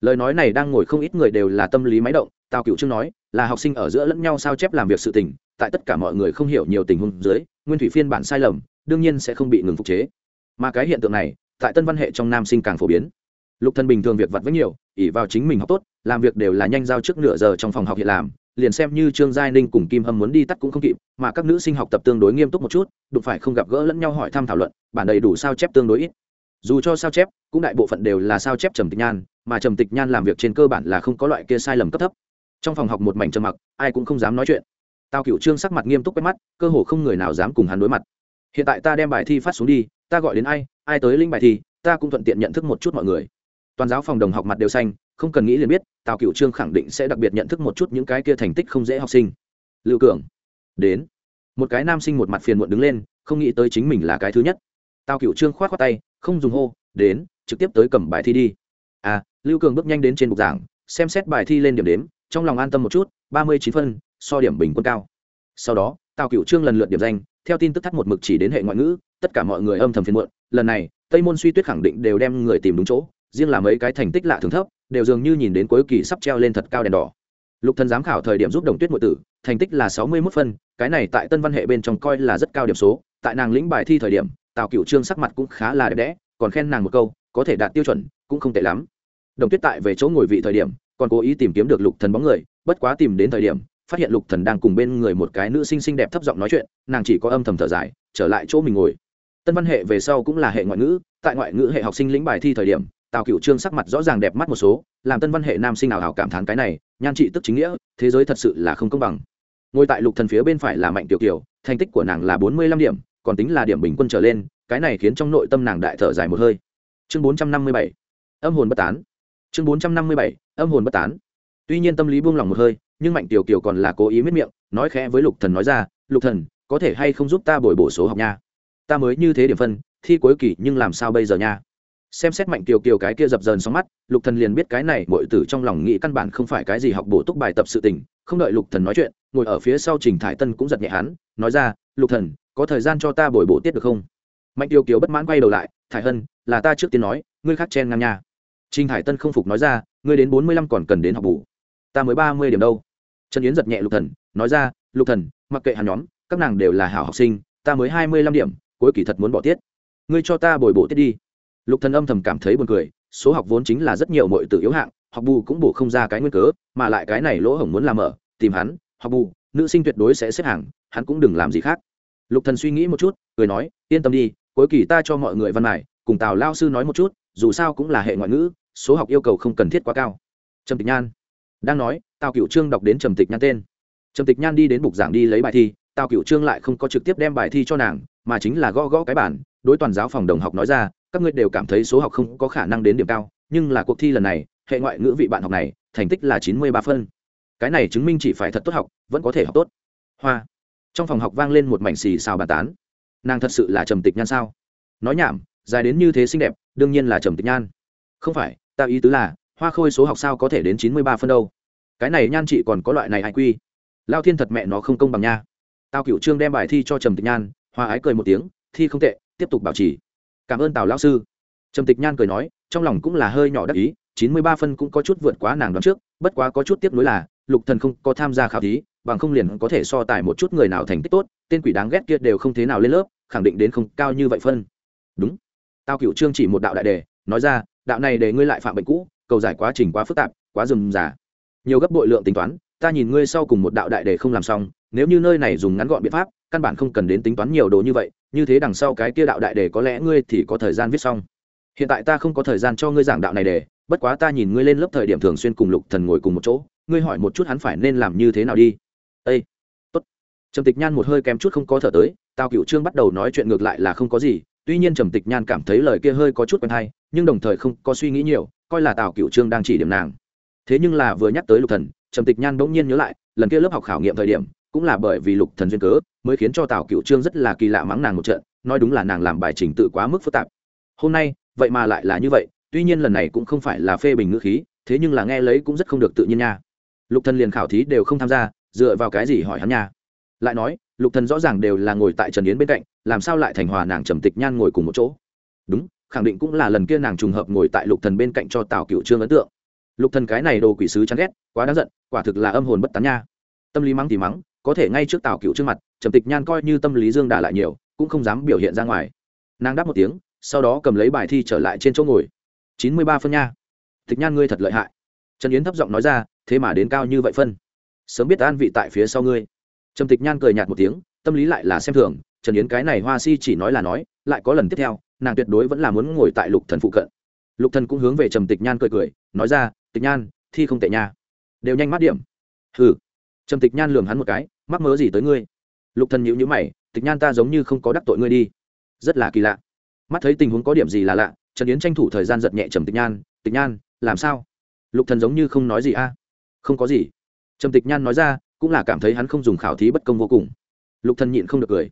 Lời nói này đang ngồi không ít người đều là tâm lý máy động, tào cựu chương nói là học sinh ở giữa lẫn nhau sao chép làm việc sự tình, tại tất cả mọi người không hiểu nhiều tình huống dưới, nguyên thủy phiên bản sai lầm, đương nhiên sẽ không bị ngừng phục chế. Mà cái hiện tượng này, tại tân văn hệ trong nam sinh càng phổ biến. Lục thân bình thường việc vặt với nhiều ỉ vào chính mình học tốt, làm việc đều là nhanh giao trước nửa giờ trong phòng học hiện làm, liền xem như trương giai ninh cùng kim hâm muốn đi tắt cũng không kịp, mà các nữ sinh học tập tương đối nghiêm túc một chút, đụng phải không gặp gỡ lẫn nhau hỏi thăm thảo luận, bản đầy đủ sao chép tương đối ít. Dù cho sao chép, cũng đại bộ phận đều là sao chép trầm tịch nhan, mà trầm tịch nhan làm việc trên cơ bản là không có loại kia sai lầm cấp thấp trong phòng học một mảnh trầm mặc, ai cũng không dám nói chuyện. Tao cựu trương sắc mặt nghiêm túc quét mắt, cơ hồ không người nào dám cùng hắn đối mặt. Hiện tại ta đem bài thi phát xuống đi, ta gọi đến ai ai tới linh bài thi, ta cũng thuận tiện nhận thức một chút mọi người. Toàn giáo phòng đồng học mặt đều xanh, không cần nghĩ liền biết, tào cựu trương khẳng định sẽ đặc biệt nhận thức một chút những cái kia thành tích không dễ học sinh. Lưu cường, đến. Một cái nam sinh một mặt phiền muộn đứng lên, không nghĩ tới chính mình là cái thứ nhất. Tào cựu trương k h o á t khoác tay, không dùng hô, đến, trực tiếp tới cầm bài thi đi. À lưu cường bước nhanh đến trên bục giảng, xem xét bài thi lên điểm đếm trong lòng an tâm một chút, ba mươi chín phân, so điểm bình quân cao. Sau đó, tào cựu trương lần lượt điểm danh, theo tin tức thắt một mực chỉ đến hệ ngoại ngữ, tất cả mọi người âm thầm phiền muộn, lần này, tây môn suy tuyết khẳng định đều đem người tìm đúng chỗ, riêng là mấy cái thành tích lạ thường thấp, đều dường như nhìn đến cuối kỳ sắp treo lên thật cao đèn đỏ. Lục thần giám khảo thời điểm giúp đồng tuyết muội tử, thành tích là sáu mươi 61 phân, cái này tại tân văn hệ bên trong coi là rất cao điểm số, tại nàng lĩnh bài thi thời điểm, tào cửu trương sắc mặt cũng khá là đẹp đẽ, còn khen nàng một câu, có thể đạt tiêu chuẩn, cũng không tệ lắm. Đồng tuyết tại về chỗ ngồi vị thời điểm còn cố ý tìm kiếm được lục thần bóng người, bất quá tìm đến thời điểm, phát hiện lục thần đang cùng bên người một cái nữ sinh xinh đẹp thấp giọng nói chuyện, nàng chỉ có âm thầm thở dài, trở lại chỗ mình ngồi. Tân văn hệ về sau cũng là hệ ngoại ngữ, tại ngoại ngữ hệ học sinh lĩnh bài thi thời điểm, tào cựu trương sắc mặt rõ ràng đẹp mắt một số, làm tân văn hệ nam sinh nào hảo cảm thán cái này, nhan trị tức chính nghĩa, thế giới thật sự là không công bằng. Ngồi tại lục thần phía bên phải là mạnh tiểu kiều, thành tích của nàng là bốn mươi lăm điểm, còn tính là điểm bình quân trở lên, cái này khiến trong nội tâm nàng đại thở dài một hơi. Chương bốn trăm năm mươi bảy, âm hồn bất tán. Chương bốn trăm năm mươi bảy âm hồn bất tán. Tuy nhiên tâm lý buông lòng một hơi, nhưng mạnh tiểu kiều còn là cố ý miết miệng, nói khẽ với lục thần nói ra, lục thần, có thể hay không giúp ta bồi bổ số học nha? Ta mới như thế điểm phân, thi cuối kỳ nhưng làm sao bây giờ nha? Xem xét mạnh kiều kiều cái kia dập dờn sóng mắt, lục thần liền biết cái này mọi tử trong lòng nghĩ căn bản không phải cái gì học bổ túc bài tập sự tình, không đợi lục thần nói chuyện, ngồi ở phía sau trình thải tân cũng giật nhẹ hắn, nói ra, lục thần, có thời gian cho ta bồi bổ tiết được không? Mạnh kiều kiều bất mãn quay đầu lại, thải hân, là ta trước tiên nói, ngươi khác chen ngang nha. Trình thải tân không phục nói ra ngươi đến bốn mươi lăm còn cần đến học bổ ta mới ba mươi điểm đâu. Trần yến giật nhẹ lục thần, nói ra, lục thần, mặc kệ hắn nhóm, các nàng đều là hảo học sinh, ta mới hai mươi lăm điểm, cuối kỳ thật muốn bỏ tiết. Ngươi cho ta bồi bổ tiết đi. Lục thần âm thầm cảm thấy buồn cười, số học vốn chính là rất nhiều mọi tử yếu hạng, học bù cũng bổ không ra cái nguyên cớ, mà lại cái này lỗ hổng muốn làm mở tìm hắn, học bù, nữ sinh tuyệt đối sẽ xếp hàng, hắn cũng đừng làm gì khác. Lục thần suy nghĩ một chút, cười nói, yên tâm đi, cuối kỳ ta cho mọi người văn mải cùng tào lao sư nói một chút, dù sao cũng là hệ ngoại ngữ số học yêu cầu không cần thiết quá cao. Trầm tịch nhan đang nói, tào cửu trương đọc đến trầm tịch nhan tên. Trầm tịch nhan đi đến bục giảng đi lấy bài thi, tào cửu trương lại không có trực tiếp đem bài thi cho nàng, mà chính là gõ gõ cái bản đối toàn giáo phòng đồng học nói ra, các ngươi đều cảm thấy số học không có khả năng đến điểm cao, nhưng là cuộc thi lần này, hệ ngoại ngữ vị bạn học này, thành tích là chín mươi ba phân. Cái này chứng minh chỉ phải thật tốt học, vẫn có thể học tốt. Hoa. Trong phòng học vang lên một mảnh xì xào bàn tán. Nàng thật sự là trầm tịch nhan sao? Nói nhảm, dài đến như thế xinh đẹp, đương nhiên là trầm tịch nhan. Không phải ta ý tứ là, hoa khôi số học sao có thể đến chín mươi ba phân đâu. Cái này nhan chị còn có loại này ai quy. Lao thiên thật mẹ nó không công bằng nha. Tao cựu trương đem bài thi cho trầm tịch nhan hoa ái cười một tiếng, thi không tệ, tiếp tục bảo trì. Cảm ơn tào lão sư. Trầm tịch nhan cười nói, trong lòng cũng là hơi nhỏ đắc ý, chín mươi ba phân cũng có chút vượt quá nàng đoán trước, bất quá có chút tiếp nối là, lục thần không có tham gia khảo thí, bằng không liền có thể so tài một chút người nào thành tích tốt, tên quỷ đáng ghét kia đều không thế nào lên lớp, khẳng định đến không cao như vậy phân. Đúng. Tao cựu trương chỉ một đạo đại đề, nói ra đạo này để ngươi lại phạm bệnh cũ cầu giải quá trình quá phức tạp quá rườm rà. Nhiều gấp bội lượng tính toán ta nhìn ngươi sau cùng một đạo đại để không làm xong nếu như nơi này dùng ngắn gọn biện pháp căn bản không cần đến tính toán nhiều đồ như vậy như thế đằng sau cái kia đạo đại để có lẽ ngươi thì có thời gian viết xong. Hiện tại ta không có thời gian cho ngươi giảng đạo này để, bất quá ta nhìn ngươi lên lớp thời điểm thường xuyên cùng lục thần ngồi cùng một chỗ ngươi hỏi một chút hắn phải nên làm như thế nào đi. Ây tốt. Trầm tịch nhan một hơi kém chút không có thở tới tao cựu trương bắt đầu nói chuyện ngược lại là không có gì tuy nhiên trầm tịch nhan cảm thấy lời kia hơi có chút quen hay, nhưng đồng thời không có suy nghĩ nhiều, coi là tào cựu trương đang chỉ điểm nàng. Thế nhưng là vừa nhắc tới lục thần, trầm tịch nhan bỗng nhiên nhớ lại, lần kia lớp học khảo nghiệm thời điểm, cũng là bởi vì lục thần duyên cớ, mới khiến cho tào cựu trương rất là kỳ lạ mắng nàng một trận, nói đúng là nàng làm bài trình tự quá mức phức tạp. Hôm nay, vậy mà lại là như vậy, tuy nhiên lần này cũng không phải là phê bình ngữ khí, thế nhưng là nghe lấy cũng rất không được tự nhiên nha. Lục thần liền khảo thí đều không tham gia, dựa vào cái gì hỏi hắn nha? Lại nói, lục thần rõ ràng đều là ngồi tại trần yến bên cạnh làm sao lại thành hòa nàng trầm tịch nhan ngồi cùng một chỗ? Đúng, khẳng định cũng là lần kia nàng trùng hợp ngồi tại lục thần bên cạnh cho tào cựu trương ấn tượng. Lục thần cái này đồ quỷ sứ chán ghét, quá đáng giận, quả thực là âm hồn bất tán nha. Tâm lý mắng thì mắng, có thể ngay trước tào cựu trước mặt, trầm tịch nhan coi như tâm lý dương đả lại nhiều, cũng không dám biểu hiện ra ngoài. Nàng đáp một tiếng, sau đó cầm lấy bài thi trở lại trên chỗ ngồi. Chín mươi ba phân nha. Tịch nhan ngươi thật lợi hại. Trần yến thấp giọng nói ra, thế mà đến cao như vậy phân. Sớm biết an vị tại phía sau ngươi. Trầm tịch nhan cười nhạt một tiếng, tâm lý lại là xem thường trần yến cái này hoa si chỉ nói là nói, lại có lần tiếp theo, nàng tuyệt đối vẫn là muốn ngồi tại lục thần phụ cận. Lục thần cũng hướng về trầm tịch nhan cười cười, nói ra, tịch nhan, thi không tệ nha. Đều nhanh mắt điểm. Hừ. Trầm tịch nhan lường hắn một cái, mắc mớ gì tới ngươi? Lục thần nhíu nhíu mày, tịch nhan ta giống như không có đắc tội ngươi đi. Rất là kỳ lạ. Mắt thấy tình huống có điểm gì là lạ, trần yến tranh thủ thời gian giật nhẹ trầm tịch nhan tịch nhan, làm sao? Lục thần giống như không nói gì a. Không có gì. Trầm tịch nhan nói ra, cũng là cảm thấy hắn không dùng khảo thí bất công vô cùng. Lục thần nhịn không được cười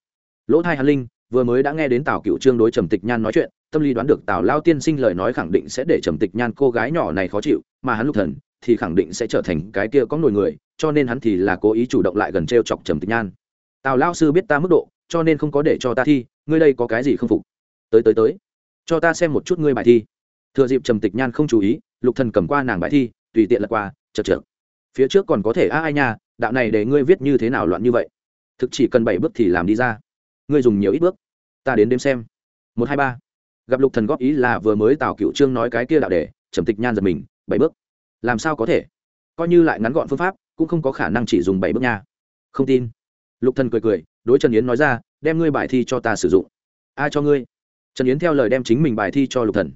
lỗ thai hàn linh, vừa mới đã nghe đến tào cựu trương đối trầm tịch nhan nói chuyện, tâm lý đoán được tào lao tiên sinh lời nói khẳng định sẽ để trầm tịch nhan cô gái nhỏ này khó chịu, mà hắn lục thần thì khẳng định sẽ trở thành cái kia có nổi người, cho nên hắn thì là cố ý chủ động lại gần t chọc trầm tịch nhan. Tào lao sư biết ta mức độ, cho nên không có để cho ta thi, ngươi đây có cái gì không phục? Tới tới tới. Cho ta xem một chút ngươi bài thi. Thừa dịp trầm tịch nhan không chú ý, lục thần cầm qua nàng bài thi, tùy tiện lật qua, chật trượt phía trước còn có thể, a ai nha, đạo này để ngươi viết như thế nào loạn như vậy? Thực chỉ cần bảy bước thì làm đi ra ngươi dùng nhiều ít bước, ta đến đếm xem. Một, hai, ba. Gặp lục thần góp ý là vừa mới tào cựu trương nói cái kia đạo để trầm tịch nhan giật mình, bảy bước. Làm sao có thể? Coi như lại ngắn gọn phương pháp, cũng không có khả năng chỉ dùng bảy bước nha. Không tin. Lục thần cười cười, đối trần yến nói ra, đem ngươi bài thi cho ta sử dụng. Ai cho ngươi. Trần yến theo lời đem chính mình bài thi cho lục thần.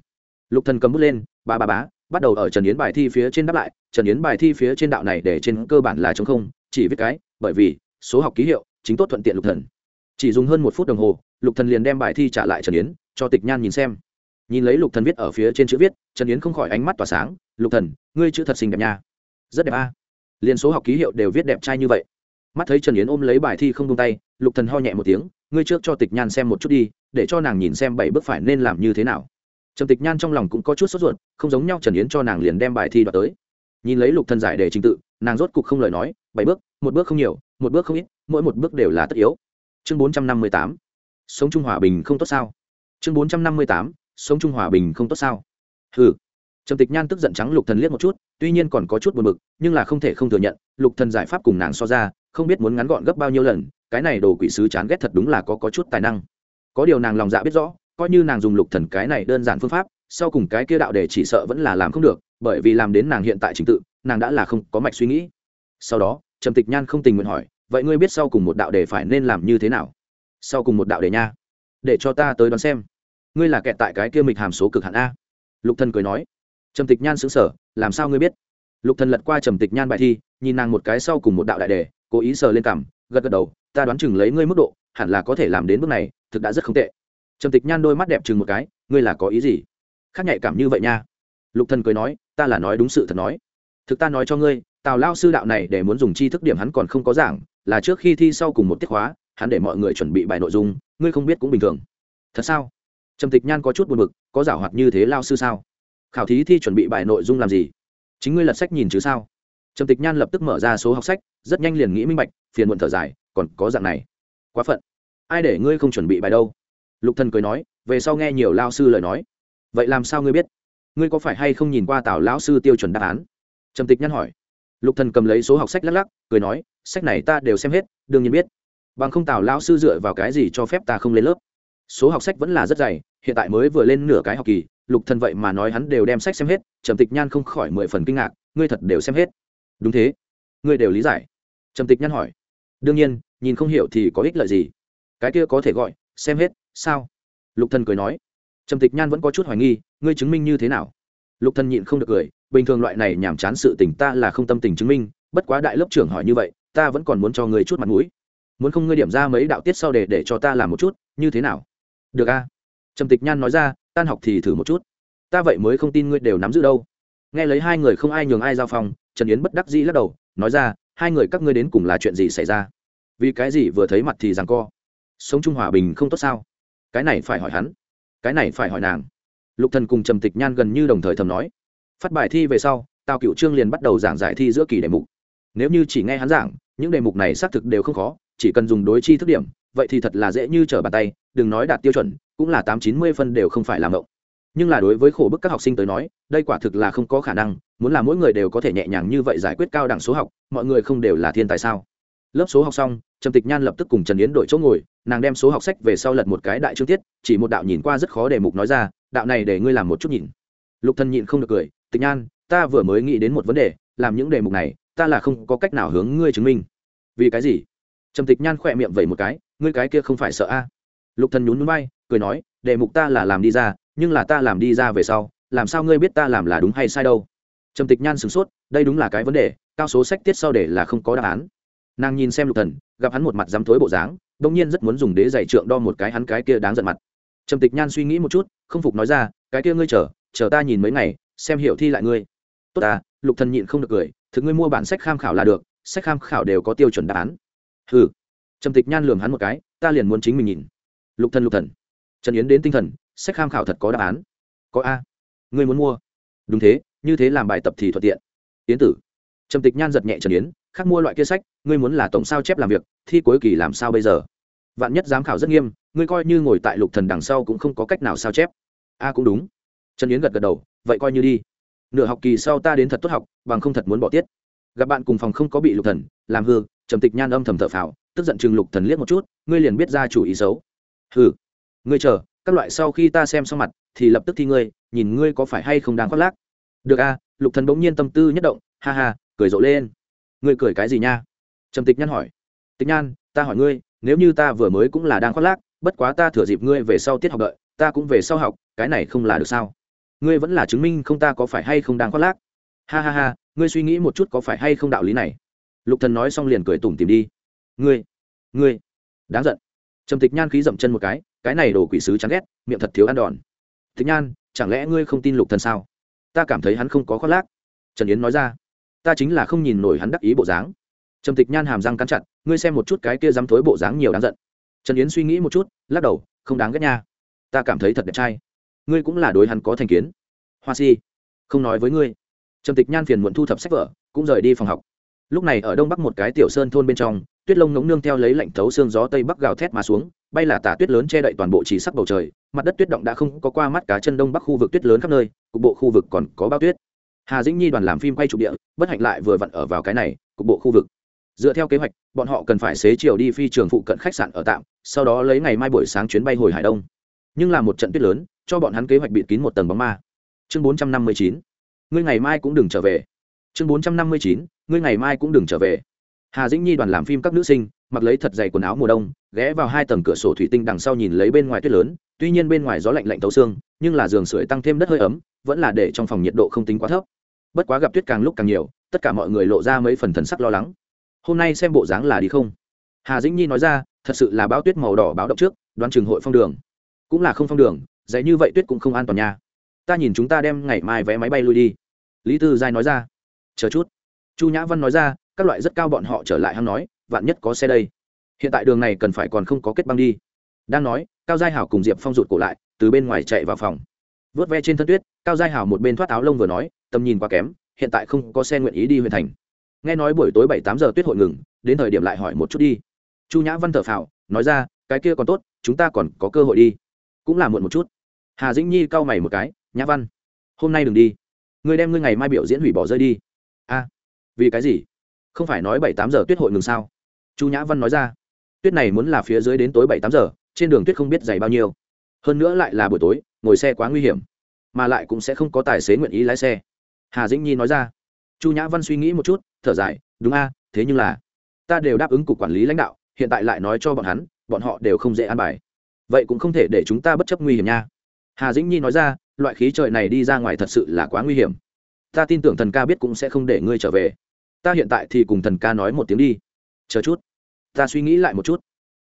Lục thần cầm bút lên ba ba bá, bắt đầu ở trần yến bài thi phía trên đáp lại. Trần yến bài thi phía trên đạo này để trên cơ bản là chống không, chỉ viết cái, bởi vì số học ký hiệu, chính tốt thuận tiện lục thần chỉ dùng hơn một phút đồng hồ, lục thần liền đem bài thi trả lại trần yến, cho tịch nhan nhìn xem. Nhìn lấy lục thần viết ở phía trên chữ viết, trần yến không khỏi ánh mắt tỏa sáng, lục thần, ngươi chữ thật xinh đẹp nha. Rất đẹp a. À. liền số học ký hiệu đều viết đẹp trai như vậy. Mắt thấy trần yến ôm lấy bài thi không tung tay, lục thần ho nhẹ một tiếng, ngươi trước cho tịch nhan xem một chút đi, để cho nàng nhìn xem bảy bước phải nên làm như thế nào. Trầm tịch nhan trong lòng cũng có chút sốt ruột, không giống nhau trần yến cho nàng liền đem bài thi đoạt tới. Nhìn lấy lục thần giải đề trình tự, nàng rốt cục không lời nói, bảy bước, một bước không nhiều, một bước không ít, mỗi một bước đều là tất yếu chương bốn trăm năm mươi tám. Sống trung hòa bình không tốt sao? Chương bốn trăm năm mươi tám. Sống trung hòa bình không tốt sao? Hừ. Trầm tịch nhan tức giận trắng lục thần liếc một chút, tuy nhiên còn có chút buồn bực, nhưng là không thể không thừa nhận, lục thần giải pháp cùng nàng so ra, không biết muốn ngắn gọn gấp bao nhiêu lần, cái này đồ quỷ sứ chán ghét thật đúng là có có chút tài năng. Có điều nàng lòng dạ biết rõ, coi như nàng dùng lục thần cái này đơn giản phương pháp, sau cùng cái kia đạo để chỉ sợ vẫn là làm không được, bởi vì làm đến nàng hiện tại trình tự, nàng đã là không có mạch suy nghĩ. Sau đó, trầm tịch nhan không tình nguyện hỏi vậy ngươi biết sau cùng một đạo đề phải nên làm như thế nào? Sau cùng một đạo đề nha. Để cho ta tới đoán xem. Ngươi là kẹt tại cái kia mịch hàm số cực hạn a. Lục thần cười nói. Trầm tịch nhan sững sở làm sao ngươi biết? Lục thần lật qua trầm tịch nhan bài thi, nhìn nàng một cái sau cùng một đạo đại đề, cố ý sờ lên cằm, gật gật đầu, ta đoán chừng lấy ngươi mức độ, hẳn là có thể làm đến bước này, thực đã rất không tệ. Trầm tịch nhan đôi mắt đẹp chừng một cái, ngươi là có ý gì? Khác nhạy cảm như vậy nha. Lục thần cười nói, ta là nói đúng sự thật nói. Thực ta nói cho ngươi, tào lao sư đạo này để muốn dùng chi thức điểm hắn còn không có giảng là trước khi thi sau cùng một tiết khóa, hắn để mọi người chuẩn bị bài nội dung, ngươi không biết cũng bình thường. Thật sao? Trầm tịch nhan có chút buồn b ự c có giảo hoạt như thế lao sư sao? Khảo thí thi chuẩn bị bài nội dung làm gì? Chính ngươi lật sách nhìn chứ sao? Trầm tịch nhan lập tức mở ra số học sách, rất nhanh liền nghĩ minh bạch, phiền muộn thở dài, còn có dạng này. Quá phận. Ai để ngươi không chuẩn bị bài đâu? Lục thần cười nói, về sau nghe nhiều lao sư lời nói. Vậy làm sao ngươi biết? Ngươi có phải hay không nhìn qua tào lão sư tiêu chuẩn đáp án? Trầm tịch nhan hỏi lục thần cầm lấy số học sách lắc lắc, cười nói, sách này ta đều xem hết, đương nhiên biết. Bằng không tào lão sư dựa vào cái gì cho phép ta không lên lớp? Số học sách vẫn là rất dày, hiện tại mới vừa lên nửa cái học kỳ, lục thần vậy mà nói hắn đều đem sách xem hết, trầm tịch nhan không khỏi mười phần kinh ngạc, ngươi thật đều xem hết? Đúng thế. Ngươi đều lý giải. Trầm tịch nhan hỏi. Đương nhiên, nhìn không hiểu thì có ích lợi gì? Cái kia có thể gọi, xem hết, sao? Lục thần cười nói. Trầm tịch nhan vẫn có chút hoài nghi, ngươi chứng minh như thế nào? Lục thần nhịn không được cười bình thường loại này nhảm chán sự tình ta là không tâm tình chứng minh, bất quá đại lớp trưởng hỏi như vậy, ta vẫn còn muốn cho ngươi chút mặt mũi. Muốn không ngươi điểm ra mấy đạo tiết sau để để cho ta làm một chút, như thế nào? Được a. Trầm tịch nhan nói ra, tan học thì thử một chút. Ta vậy mới không tin ngươi đều nắm giữ đâu. Nghe lấy hai người không ai nhường ai giao phòng, trần yến bất đắc dĩ lắc đầu, nói ra, hai người các ngươi đến cùng là chuyện gì xảy ra? Vì cái gì vừa thấy mặt thì rằng co? Sống chung hòa bình không tốt sao? Cái này phải hỏi hắn. Cái này phải hỏi nàng. Lục thần cùng trầm tịch nhan gần như đồng thời thầm nói phát bài thi về sau, tào cựu trương liền bắt đầu giảng giải thi giữa kỳ đề mục. Nếu như chỉ nghe hắn giảng, những đề mục này xác thực đều không khó, chỉ cần dùng đối chi thức điểm, vậy thì thật là dễ như trở bàn tay, đừng nói đạt tiêu chuẩn, cũng là tám chín mươi phân đều không phải làm động nhưng là đối với khổ bức các học sinh tới nói, đây quả thực là không có khả năng, muốn là mỗi người đều có thể nhẹ nhàng như vậy giải quyết cao đẳng số học, mọi người không đều là thiên tài sao? Lớp số học xong, trầm tịch nhan lập tức cùng trần yến đổi chỗ ngồi, nàng đem số học sách về sau lật một cái đại chương tiết, chỉ một đạo nhìn qua rất khó đề mục nói ra, đạo này để ngươi làm một chút nhìn. Lục thần nhịn không được cười tịch nhan, ta vừa mới nghĩ đến một vấn đề, làm những đề mục này, ta là không có cách nào hướng ngươi chứng minh. Vì cái gì? Trầm tịch nhan khỏe miệng vẩy một cái, ngươi cái kia không phải sợ a? Lục thần nhún nhún bay cười nói, đề mục ta là làm đi ra, nhưng là ta làm đi ra về sau, làm sao ngươi biết ta làm là đúng hay sai đâu? Trầm tịch nhan sửng sốt, đây đúng là cái vấn đề, cao số sách tiết sau để là không có đáp án. Nàng nhìn xem lục thần, gặp hắn một mặt dám thối bộ dáng, đông nhiên rất muốn dùng đế giày trượng đo một cái hắn cái kia đáng giận mặt. Trầm tịch nhan suy nghĩ một chút, không phục nói ra, cái kia ngươi chờ chờ ta nhìn mấy ngày xem hiểu thi lại ngươi. Tốt ta, lục thần nhịn không được cười, thực ngươi mua bản sách kham khảo là được, sách kham khảo đều có tiêu chuẩn đáp án. Hừ. Trầm tịch nhan lườm hắn một cái, ta liền muốn chính mình nhìn. Lục thần lục thần. Trần yến đến tinh thần, sách kham khảo thật có đáp án. Có a. Ngươi muốn mua. Đúng thế, như thế làm bài tập thì thuận tiện. Yến tử. Trầm tịch nhan giật nhẹ trần yến, khác mua loại kia sách, ngươi muốn là tổng sao chép làm việc, thi cuối kỳ làm sao bây giờ? Vạn nhất giám khảo rất nghiêm, ngươi coi như ngồi tại lục thần đằng sau cũng không có cách nào sao chép. A cũng đúng. Trần yến gật gật đầu vậy coi như đi. Nửa học kỳ sau ta đến thật tốt học, bằng không thật muốn bỏ tiết. Gặp bạn cùng phòng không có bị lục thần, làm hư, trầm tịch nhan âm thầm thở phào, tức giận chừng lục thần liếc một chút, ngươi liền biết ra chủ ý xấu. Hừ, ngươi chờ, các loại sau khi ta xem xong mặt, thì lập tức thi ngươi, nhìn ngươi có phải hay không đang khoác lác. Được a lục thần bỗng nhiên tâm tư nhất động, ha ha, cười rộ lên. Ngươi cười cái gì nha? Trầm tịch nhan hỏi. Tịch nhan, ta hỏi ngươi, nếu như ta vừa mới cũng là đang khoác lác, bất quá ta thừa dịp ngươi về sau tiết học đợi, ta cũng về sau học, cái này không là được sao? Ngươi vẫn là chứng minh không ta có phải hay không đang khoác lác. Ha ha ha, ngươi suy nghĩ một chút có phải hay không đạo lý này. Lục thần nói xong liền cười tủm tìm đi. Ngươi ngươi, đáng giận. Trầm tịch nhan khí dậm chân một cái cái này đồ quỷ sứ chán ghét, miệng thật thiếu ăn đòn. Tịch nhan, chẳng lẽ ngươi không tin lục thần sao? Ta cảm thấy hắn không có khoác lác. Trần yến nói ra, ta chính là không nhìn nổi hắn đắc ý bộ dáng. Trầm tịch nhan hàm răng cắn chặt, ngươi xem một chút cái kia dám thối bộ dáng nhiều đáng giận. Trần yến suy nghĩ một chút, lắc đầu, không đáng ghét nha. Ta cảm thấy thật đẹp trai ngươi cũng là đối hắn có thành kiến. Hoa si, không nói với ngươi. Trầm tịch nhan phiền muộn thu thập sách vở, cũng rời đi phòng học. Lúc này ở đông bắc một cái tiểu sơn thôn bên trong, tuyết lông ngống nương theo lấy lạnh thấu xương gió tây bắc gào thét mà xuống, bay là tả tuyết lớn che đậy toàn bộ chỉ sắc bầu trời, mặt đất tuyết động đã không có qua mắt cá chân đông bắc khu vực tuyết lớn khắp nơi, cục bộ khu vực còn có bao tuyết. Hà dĩnh nhi đoàn làm phim quay trục địa, bất hạnh lại vừa vặn ở vào cái này, cục bộ khu vực. Dựa theo kế hoạch, bọn họ cần phải xế chiều đi phi trường phụ cận khách sạn ở tạm, sau đó lấy ngày mai buổi sáng chuyến bay hồi hải đông nhưng là một trận tuyết lớn, cho bọn hắn kế hoạch bịt kín một tầng bóng ma. Chương bốn trăm năm mươi chín, ngươi ngày mai cũng đừng trở về. Chương bốn trăm năm mươi chín, ngươi ngày mai cũng đừng trở về. Hà dĩnh nhi đoàn làm phim các nữ sinh, mặc lấy thật dày quần áo mùa đông, ghé vào hai tầng cửa sổ thủy tinh đằng sau nhìn lấy bên ngoài tuyết lớn, tuy nhiên bên ngoài gió lạnh lạnh tấu xương, nhưng là giường sưởi tăng thêm đất hơi ấm, vẫn là để trong phòng nhiệt độ không tính quá thấp. Bất quá gặp tuyết càng lúc càng nhiều, tất cả mọi người lộ ra mấy phần thần sắc lo lắng. Hôm nay xem bộ dáng là đi không? Hà dĩnh nhi nói ra, thật sự là báo tuyết màu đỏ báo động trước, đoán trường hội phong đường cũng là không phong đường, dạy như vậy tuyết cũng không an toàn nha. Ta nhìn chúng ta đem ngày mai vé máy bay lui đi. Lý tư giai nói ra. Chờ chút. Chu nhã văn nói ra, các loại rất cao bọn họ trở lại hăng nói, vạn nhất có xe đây. Hiện tại đường này cần phải còn không có kết băng đi. Đang nói, cao giai hảo cùng diệp phong rụt cổ lại, từ bên ngoài chạy vào phòng. Vớt ve trên thân tuyết, cao giai hảo một bên thoát áo lông vừa nói, tầm nhìn quá kém, hiện tại không có xe nguyện ý đi huyện thành. Nghe nói buổi tối bảy tám giờ tuyết hội ngừng, đến thời điểm lại hỏi một chút đi. Chu nhã văn thở phào, nói ra, cái kia còn tốt, chúng ta còn có cơ hội đi cũng là muộn một chút. Hà dĩnh nhi cau mày một cái, nhã văn, hôm nay đừng đi. Người đem ngươi ngày mai biểu diễn hủy bỏ rơi đi. A, vì cái gì? Không phải nói bảy tám giờ tuyết hội ngừng sao? Chu nhã văn nói ra. Tuyết này muốn là phía dưới đến tối bảy tám giờ, trên đường tuyết không biết dày bao nhiêu. Hơn nữa lại là buổi tối, ngồi xe quá nguy hiểm, mà lại cũng sẽ không có tài xế nguyện ý lái xe. Hà dĩnh nhi nói ra. Chu nhã văn suy nghĩ một chút, thở dài, đúng a, thế nhưng là, ta đều đáp ứng cục quản lý lãnh đạo, hiện tại lại nói cho bọn hắn, bọn họ đều không dễ an bài vậy cũng không thể để chúng ta bất chấp nguy hiểm nha. Hà dĩnh nhi nói ra, loại khí trời này đi ra ngoài thật sự là quá nguy hiểm. Ta tin tưởng thần ca biết cũng sẽ không để ngươi trở về. Ta hiện tại thì cùng thần ca nói một tiếng đi. Chờ chút. Ta suy nghĩ lại một chút.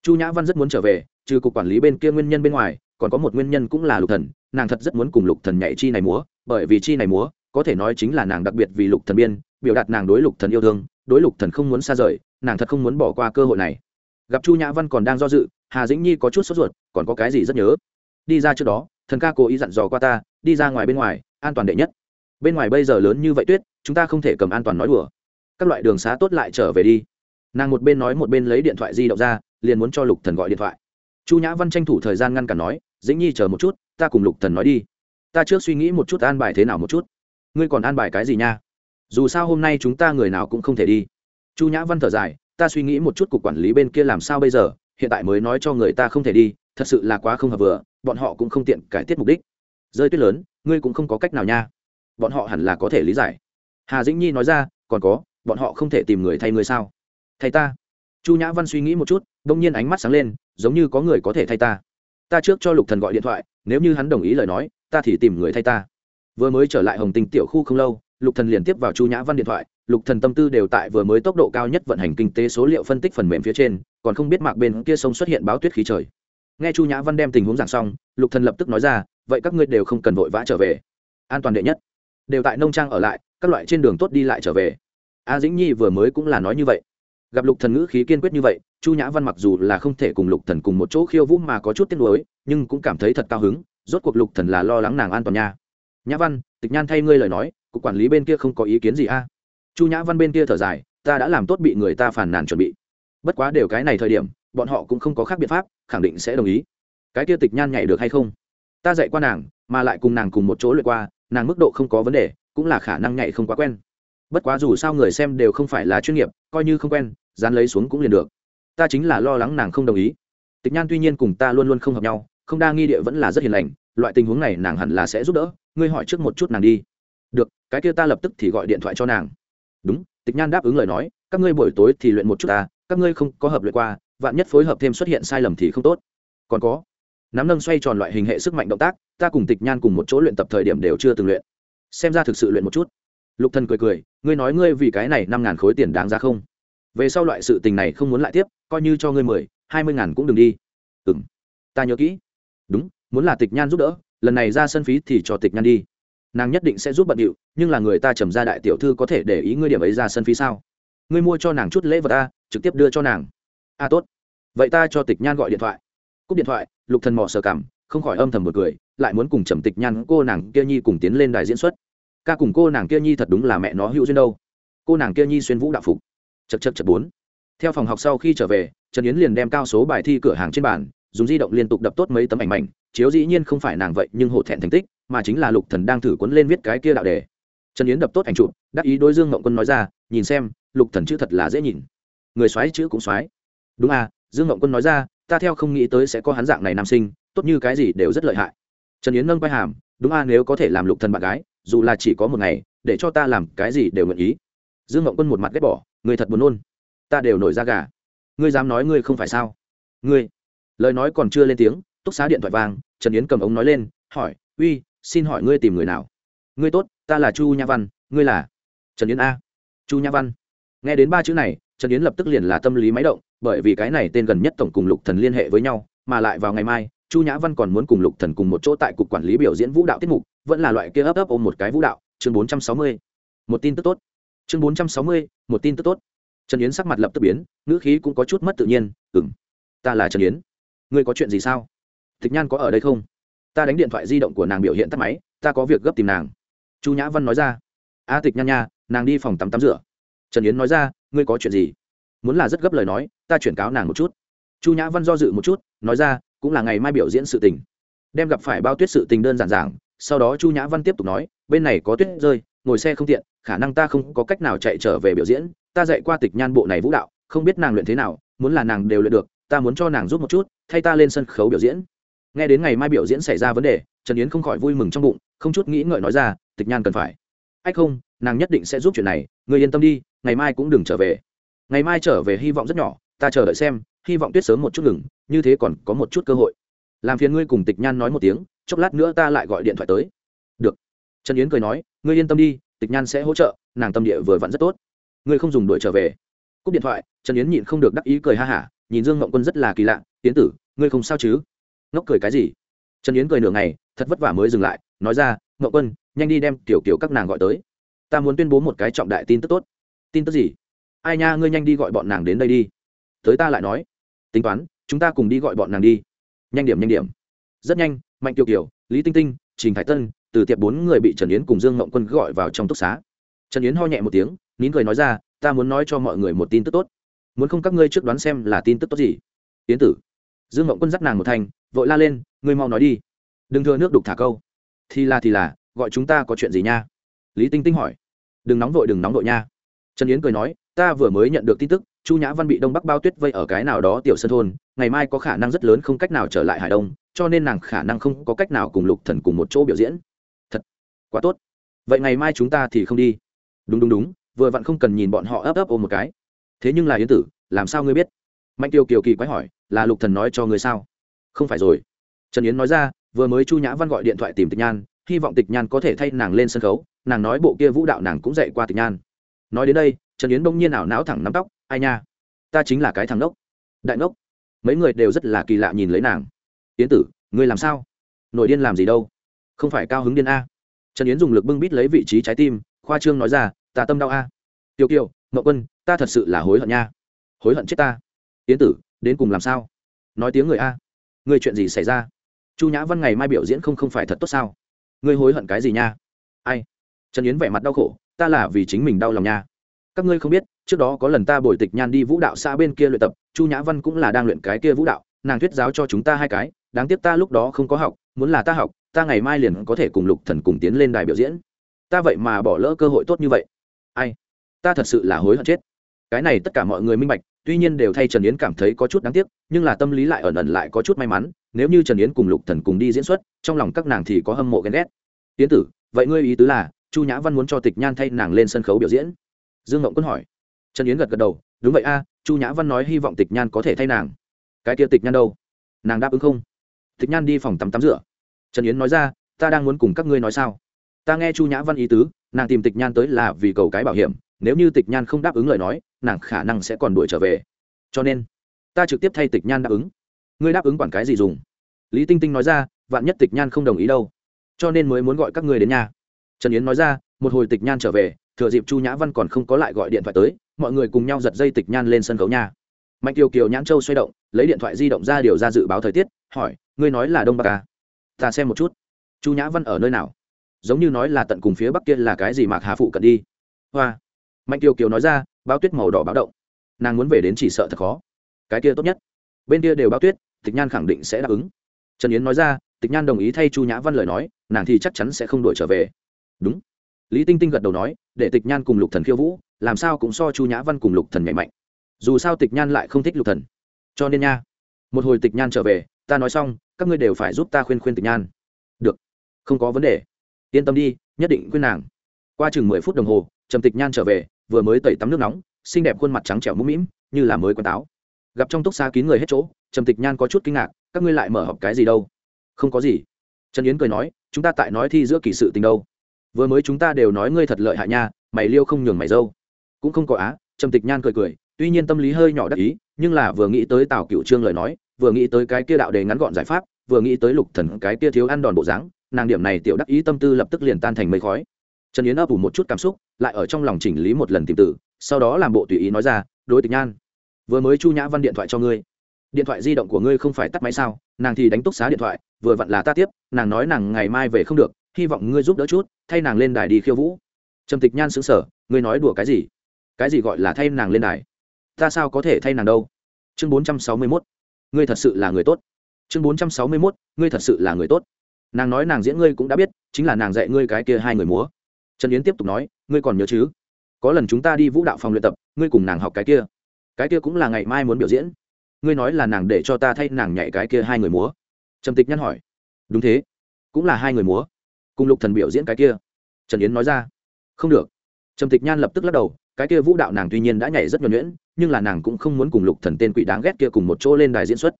Chu nhã văn rất muốn trở về, trừ cục quản lý bên kia nguyên nhân bên ngoài, còn có một nguyên nhân cũng là lục thần. Nàng thật rất muốn cùng lục thần nhảy chi này múa, bởi vì chi này múa, có thể nói chính là nàng đặc biệt vì lục thần biên, biểu đạt nàng đối lục thần yêu thương, đối lục thần không muốn xa rời, nàng thật không muốn bỏ qua cơ hội này. Gặp chu nhã văn còn đang do dự hà dĩnh nhi có chút sốt ruột, còn có cái gì rất nhớ? Đi ra trước đó, thần ca cố ý dặn dò qua ta, đi ra ngoài bên ngoài, an toàn đệ nhất. Bên ngoài bây giờ lớn như vậy tuyết, chúng ta không thể cầm an toàn nói đùa. Các loại đường xá tốt lại trở về đi. Nàng một bên nói một bên lấy điện thoại di động ra, liền muốn cho lục thần gọi điện thoại. Chu nhã văn tranh thủ thời gian ngăn cản nói, dĩnh nhi chờ một chút, ta cùng lục thần nói đi. Ta trước suy nghĩ một chút an bài thế nào một chút. Ngươi còn an bài cái gì nha? Dù sao hôm nay chúng ta người nào cũng không thể đi. Chu nhã văn thở dài, ta suy nghĩ một chút cục quản lý bên kia làm sao bây giờ? Hiện tại mới nói cho người ta không thể đi, thật sự là quá không hợp vừa, bọn họ cũng không tiện cải tiết mục đích. Rơi tuyết lớn, ngươi cũng không có cách nào nha. Bọn họ hẳn là có thể lý giải. Hà dĩnh nhi nói ra, còn có, bọn họ không thể tìm người thay ngươi sao? Thay ta. Chu nhã văn suy nghĩ một chút, đông nhiên ánh mắt sáng lên, giống như có người có thể thay ta. Ta trước cho lục thần gọi điện thoại, nếu như hắn đồng ý lời nói, ta thì tìm người thay ta. Vừa mới trở lại hồng tinh tiểu khu không lâu, lục thần liền tiếp vào chu nhã văn điện thoại, lục thần tâm tư đều tại vừa mới tốc độ cao nhất vận hành kinh tế số liệu phân tích phần mềm phía trên còn không biết mạc bên kia sông xuất hiện báo tuyết khí trời. Nghe chu nhã văn đem tình huống giảng xong, lục thần lập tức nói ra, vậy các ngươi đều không cần vội vã trở về. An toàn đệ nhất. Đều tại nông trang ở lại, các loại trên đường tốt đi lại trở về. A dĩnh nhi vừa mới cũng là nói như vậy. Gặp lục thần ngữ khí kiên quyết như vậy, chu nhã văn mặc dù là không thể cùng lục thần cùng một chỗ khiêu vũ mà có chút tiếc nuối, nhưng cũng cảm thấy thật cao hứng, rốt cuộc lục thần là lo lắng nàng an toàn nha. Nhã văn, tịch nhan thay ngươi lời nói, cục quản lý bên kia không có ý kiến gì a? Chu nhã văn bên kia thở dài, ta đã làm tốt bị người ta phản nàn chuẩn bị bất quá đều cái này thời điểm, bọn họ cũng không có khác biện pháp, khẳng định sẽ đồng ý. Cái kia tịch nhan nhảy được hay không? Ta dạy qua nàng, mà lại cùng nàng cùng một chỗ luyện qua, nàng mức độ không có vấn đề, cũng là khả năng nhảy không quá quen. Bất quá dù sao người xem đều không phải là chuyên nghiệp, coi như không quen, dán lấy xuống cũng liền được. Ta chính là lo lắng nàng không đồng ý. Tịch nhan tuy nhiên cùng ta luôn luôn không hợp nhau, không đa nghi địa vẫn là rất hiền lành, loại tình huống này nàng hẳn là sẽ giúp đỡ, ngươi hỏi trước một chút nàng đi. Được, cái kia ta lập tức thì gọi điện thoại cho nàng. Đúng, tịch nhan đáp ứng lời nói, các ngươi buổi tối thì luyện một chút ta các ngươi không có hợp luyện qua, vạn nhất phối hợp thêm xuất hiện sai lầm thì không tốt. Còn có, nắm nâng xoay tròn loại hình hệ sức mạnh động tác, ta cùng tịch nhan cùng một chỗ luyện tập thời điểm đều chưa từng luyện. Xem ra thực sự luyện một chút. Lục thần cười cười, ngươi nói ngươi vì cái này năm ngàn khối tiền đáng giá không? Về sau loại sự tình này không muốn lại tiếp, coi như cho ngươi mười, hai mươi ngàn cũng đừng đi. Ừm, ta nhớ kỹ. Đúng, muốn là tịch nhan giúp đỡ, lần này ra sân phí thì cho tịch nhan đi. Nàng nhất định sẽ giúp bận điệu, nhưng là người ta trầm ra đại tiểu thư có thể để ý ngươi điểm ấy ra sân phí sao? Ngươi mua cho nàng chút lễ vật ta trực tiếp đưa cho nàng. A à, tốt. Vậy ta cho tịch nhan gọi điện thoại. Cúp điện thoại lục thần mò sờ cảm không khỏi âm thầm một cười lại muốn cùng trầm tịch nhan cô nàng kia nhi cùng tiến lên đài diễn xuất. Ca cùng cô nàng kia nhi thật đúng là mẹ nó hữu duyên đâu. Cô nàng kia nhi xuyên vũ đạo phục. Chật chật chật bốn. Theo phòng học sau khi trở về trần yến liền đem cao số bài thi cửa hàng trên bàn dùng di động liên tục đập tốt mấy tấm ảnh mảnh chiếu dĩ nhiên không phải nàng vậy nhưng hổ thẹn thành tích mà chính là lục thần đang thử cuốn lên viết cái kia đạo đề. Trần yến đập tốt ảnh chụp đắc ý đối dương ngậu quân nói ra nhìn xem lục thần chữ thật là dễ nhìn người xoáy chữ cũng xoáy. Đúng à dương ngộng quân nói ra, ta theo không nghĩ tới sẽ có hắn dạng này nam sinh, tốt như cái gì đều rất lợi hại. Trần yến nâng vai hàm, đúng à nếu có thể làm lục thần bạn gái, dù là chỉ có một ngày, để cho ta làm cái gì đều nguyện ý. Dương ngộng quân một mặt ghét bỏ, người thật buồn nôn. Ta đều nổi ra gà. Ngươi dám nói ngươi không phải sao? Ngươi. Lời nói còn chưa lên tiếng, túc xá điện thoại vang, trần yến cầm ống nói lên, hỏi, uy, xin hỏi ngươi tìm người nào? Ngươi tốt, ta là chu nha văn, ngươi là? Trần yến a. Chu nha văn. Nghe đến ba chữ này trần yến lập tức liền là tâm lý máy động, bởi vì cái này tên gần nhất tổng cùng lục thần liên hệ với nhau, mà lại vào ngày mai, chu nhã văn còn muốn cùng lục thần cùng một chỗ tại cục quản lý biểu diễn vũ đạo tiết mục, vẫn là loại kia ấp ấp ôm một cái vũ đạo. Chương bốn trăm sáu mươi. Một tin tức tốt. Chương bốn trăm sáu mươi, một tin tức tốt. Trần yến sắc mặt lập tức biến, ngữ khí cũng có chút mất tự nhiên ừng ta là trần yến. Ngươi có chuyện gì sao? Tịch nhan có ở đây không? Ta đánh điện thoại di động của nàng biểu hiện tắt máy, ta có việc gấp tìm nàng. Chu nhã văn nói ra. A tịch nhan nha, nàng đi phòng tắm tắm rửa. Trần yến nói ra ngươi có chuyện gì? Muốn là rất gấp lời nói, ta chuyển cáo nàng một chút. Chu nhã văn do dự một chút, nói ra, cũng là ngày mai biểu diễn sự tình. Đem gặp phải bao tuyết sự tình đơn giản giảng, sau đó chu nhã văn tiếp tục nói, bên này có tuyết rơi, ngồi xe không tiện, khả năng ta không có cách nào chạy trở về biểu diễn. Ta dạy qua tịch nhan bộ này vũ đạo, không biết nàng luyện thế nào, muốn là nàng đều luyện được, ta muốn cho nàng giúp một chút, thay ta lên sân khấu biểu diễn. Nghe đến ngày mai biểu diễn xảy ra vấn đề, trần yến không khỏi vui mừng trong bụng, không chút nghĩ ngợi nói ra, tịch nhan cần phải. Ách không nàng nhất định sẽ giúp chuyện này người yên tâm đi, ngày mai cũng đừng trở về. Ngày mai trở về hy vọng rất nhỏ, ta chờ đợi xem, hy vọng tuyết sớm một chút ngừng, như thế còn có một chút cơ hội. Làm phiền ngươi cùng tịch nhan nói một tiếng, chốc lát nữa ta lại gọi điện thoại tới. Được. Trần yến cười nói, ngươi yên tâm đi, tịch nhan sẽ hỗ trợ, nàng tâm địa vừa vặn rất tốt. Ngươi không dùng đuổi trở về. Cúp điện thoại, trần yến nhịn không được đắc ý cười ha hả, nhìn dương ngọc quân rất là kỳ lạ tiến tử, ngươi không sao chứ? Ngốc cười cái gì? Trần yến cười nửa ngày, thật vất vả mới dừng lại, nói ra, ngọc quân, nhanh đi đem tiểu kiểu các nàng gọi tới ta muốn tuyên bố một cái trọng đại tin tức tốt. Tin tức gì? Ai nha, ngươi nhanh đi gọi bọn nàng đến đây đi. Tới ta lại nói. Tính toán, chúng ta cùng đi gọi bọn nàng đi. Nhanh điểm nhanh điểm. Rất nhanh, mạnh kiều kiều, lý tinh tinh, trình thái tân, từ tiệp bốn người bị trần yến cùng dương mộng quân gọi vào trong túc xá. Trần yến ho nhẹ một tiếng, nín cười nói ra, ta muốn nói cho mọi người một tin tức tốt. Muốn không các ngươi trước đoán xem là tin tức tốt gì? Yến tử. Dương mộng quân dắt nàng một thành vội la lên, ngươi mau nói đi. Đừng thừa nước đục thả câu. Thì là thì là, gọi chúng ta có chuyện gì nha? Lý tinh tinh hỏi. Đừng nóng vội, đừng nóng vội nha. Trần yến cười nói, ta vừa mới nhận được tin tức, chu nhã văn bị đông bắc bao tuyết vây ở cái nào đó tiểu sân thôn, ngày mai có khả năng rất lớn không cách nào trở lại hải đông, cho nên nàng khả năng không có cách nào cùng lục thần cùng một chỗ biểu diễn. Thật? Quá tốt. Vậy ngày mai chúng ta thì không đi. Đúng đúng đúng, vừa vặn không cần nhìn bọn họ ấp ấp ôm một cái. Thế nhưng là yến tử, làm sao ngươi biết? Mạnh tiêu kiều kỳ quái hỏi, là lục thần nói cho ngươi sao? Không phải rồi. Trần yến nói ra, vừa mới chu nhã văn gọi điện thoại tìm tịch nhan, hy vọng tịch nhan có thể thay nàng lên sân khấu nàng nói bộ kia vũ đạo nàng cũng dạy qua tịch nhan. Nói đến đây, trần yến bỗng nhiên ảo não thẳng nắm tóc, ai nha, ta chính là cái thằng ngốc. Đại ngốc? Mấy người đều rất là kỳ lạ nhìn lấy nàng. Yến tử, ngươi làm sao? Nội điên làm gì đâu? Không phải cao hứng điên a? Trần yến dùng lực bưng bít lấy vị trí trái tim, khoa trương nói ra, ta tâm đau a. Tiêu kiều ngậu quân, ta thật sự là hối hận nha. Hối hận chết ta. Yến tử, đến cùng làm sao? Nói tiếng người a. Ngươi chuyện gì xảy ra? Chu nhã văn ngày mai biểu diễn không không phải thật tốt sao? Ngươi hối hận cái gì nha? Ai trần yến vẻ mặt đau khổ, ta là vì chính mình đau lòng nha. Các ngươi không biết, trước đó có lần ta bồi tịch nhan đi vũ đạo xa bên kia luyện tập, chu nhã văn cũng là đang luyện cái kia vũ đạo, nàng thuyết giáo cho chúng ta hai cái, đáng tiếc ta lúc đó không có học, muốn là ta học, ta ngày mai liền có thể cùng lục thần cùng tiến lên đài biểu diễn. Ta vậy mà bỏ lỡ cơ hội tốt như vậy. Ai? Ta thật sự là hối hận chết. Cái này tất cả mọi người minh bạch, tuy nhiên đều thay trần yến cảm thấy có chút đáng tiếc, nhưng là tâm lý lại ẩn ẩn lại có chút may mắn, nếu như trần yến cùng lục thần cùng đi diễn xuất, trong lòng các nàng thì có hâm mộ ghen ghét. Tiến tử, vậy ngươi ý tứ là chu nhã văn muốn cho tịch nhan thay nàng lên sân khấu biểu diễn. Dương ngộng quân hỏi. Trần yến gật gật đầu, đúng vậy a, chu nhã văn nói hy vọng tịch nhan có thể thay nàng. Cái kia tịch nhan đâu? Nàng đáp ứng không? Tịch nhan đi phòng tắm tắm rửa. Trần yến nói ra, ta đang muốn cùng các ngươi nói sao? Ta nghe chu nhã văn ý tứ, nàng tìm tịch nhan tới là vì cầu cái bảo hiểm, nếu như tịch nhan không đáp ứng lời nói, nàng khả năng sẽ còn đuổi trở về. Cho nên, ta trực tiếp thay tịch nhan đáp ứng. Ngươi đáp ứng quản cái gì dùng? Lý tinh tinh nói ra, vạn nhất tịch nhan không đồng ý đâu, cho nên mới muốn gọi các ngươi đến nhà trần yến nói ra, một hồi tịch nhan trở về, thừa dịp chu nhã văn còn không có lại gọi điện thoại tới, mọi người cùng nhau giật dây tịch nhan lên sân khấu nha. Mạnh kiều kiều nhãn châu xoay động, lấy điện thoại di động ra điều ra dự báo thời tiết, hỏi, ngươi nói là đông bắc à? ta xem một chút. Chu nhã văn ở nơi nào? Giống như nói là tận cùng phía bắc kia là cái gì mạc hà phụ cận đi. Hoa. Mạnh kiều kiều nói ra, báo tuyết màu đỏ báo động. Nàng muốn về đến chỉ sợ thật khó. Cái kia tốt nhất. Bên kia đều báo tuyết, tịch nhan khẳng định sẽ đáp ứng. Trần yến nói ra, tịch nhan đồng ý thay chu nhã văn lời nói, nàng thì chắc chắn sẽ không đổi trở về đúng. Lý tinh tinh gật đầu nói, để tịch nhan cùng lục thần khiêu vũ, làm sao cũng so chu nhã văn cùng lục thần nhảy mạnh. Dù sao tịch nhan lại không thích lục thần. Cho nên nha, một hồi tịch nhan trở về, ta nói xong, các ngươi đều phải giúp ta khuyên khuyên tịch nhan. Được. Không có vấn đề. Yên tâm đi, nhất định khuyên nàng. Qua chừng mười phút đồng hồ, trầm tịch nhan trở về, vừa mới tẩy tắm nước nóng, xinh đẹp khuôn mặt trắng trẻo mũm mĩm, như là mới quần táo gặp trong túc xa kín người hết chỗ, trầm tịch nhan có chút kinh ngạc, các ngươi lại mở họp cái gì đâu? Không có gì. Trần yến cười nói, chúng ta tại nói thi giữa kỳ sự tình đâu vừa mới chúng ta đều nói ngươi thật lợi hại nha, mày liêu không nhường mày dâu. Cũng không có á, trầm tịch nhan cười cười, tuy nhiên tâm lý hơi nhỏ đắc ý, nhưng là vừa nghĩ tới tào cựu trương lời nói, vừa nghĩ tới cái kia đạo đề ngắn gọn giải pháp, vừa nghĩ tới lục thần cái kia thiếu ăn đòn bộ dáng, nàng điểm này tiểu đắc ý tâm tư lập tức liền tan thành mây khói. Trần yến ấp ủ một chút cảm xúc, lại ở trong lòng chỉnh lý một lần tìm tử, sau đó làm bộ tùy ý nói ra, đối tịch nhan, vừa mới chu nhã văn điện thoại cho ngươi. Điện thoại di động của ngươi không phải tắt máy sao? Nàng thì đánh túc xá điện thoại, vừa vặn là ta tiếp, nàng nói nàng ngày mai về không được hy vọng ngươi giúp đỡ chút, thay nàng lên đài đi khiêu vũ. Trầm tịch nhan xứng sở ngươi nói đùa cái gì? Cái gì gọi là thay nàng lên đài? Ta sao có thể thay nàng đâu? Chương bốn trăm sáu mươi mốt, ngươi thật sự là người tốt. Chương bốn trăm sáu mươi mốt, ngươi thật sự là người tốt. Nàng nói nàng diễn ngươi cũng đã biết, chính là nàng dạy ngươi cái kia hai người múa. Trần yến tiếp tục nói, ngươi còn nhớ chứ? Có lần chúng ta đi vũ đạo phòng luyện tập, ngươi cùng nàng học cái kia. Cái kia cũng là ngày mai muốn biểu diễn. Ngươi nói là nàng để cho ta thay nàng nhảy cái kia hai người múa. Trầm tịch nhăn hỏi. Đúng thế. Cũng là hai người múa cùng lục thần biểu diễn cái kia. Trần yến nói ra, không được. Trầm tịch nhan lập tức lắc đầu, cái kia vũ đạo nàng tuy nhiên đã nhảy rất nhuẩn nhuyễn, nhưng là nàng cũng không muốn cùng lục thần tên quỷ đáng ghét kia cùng một chỗ lên đài diễn xuất.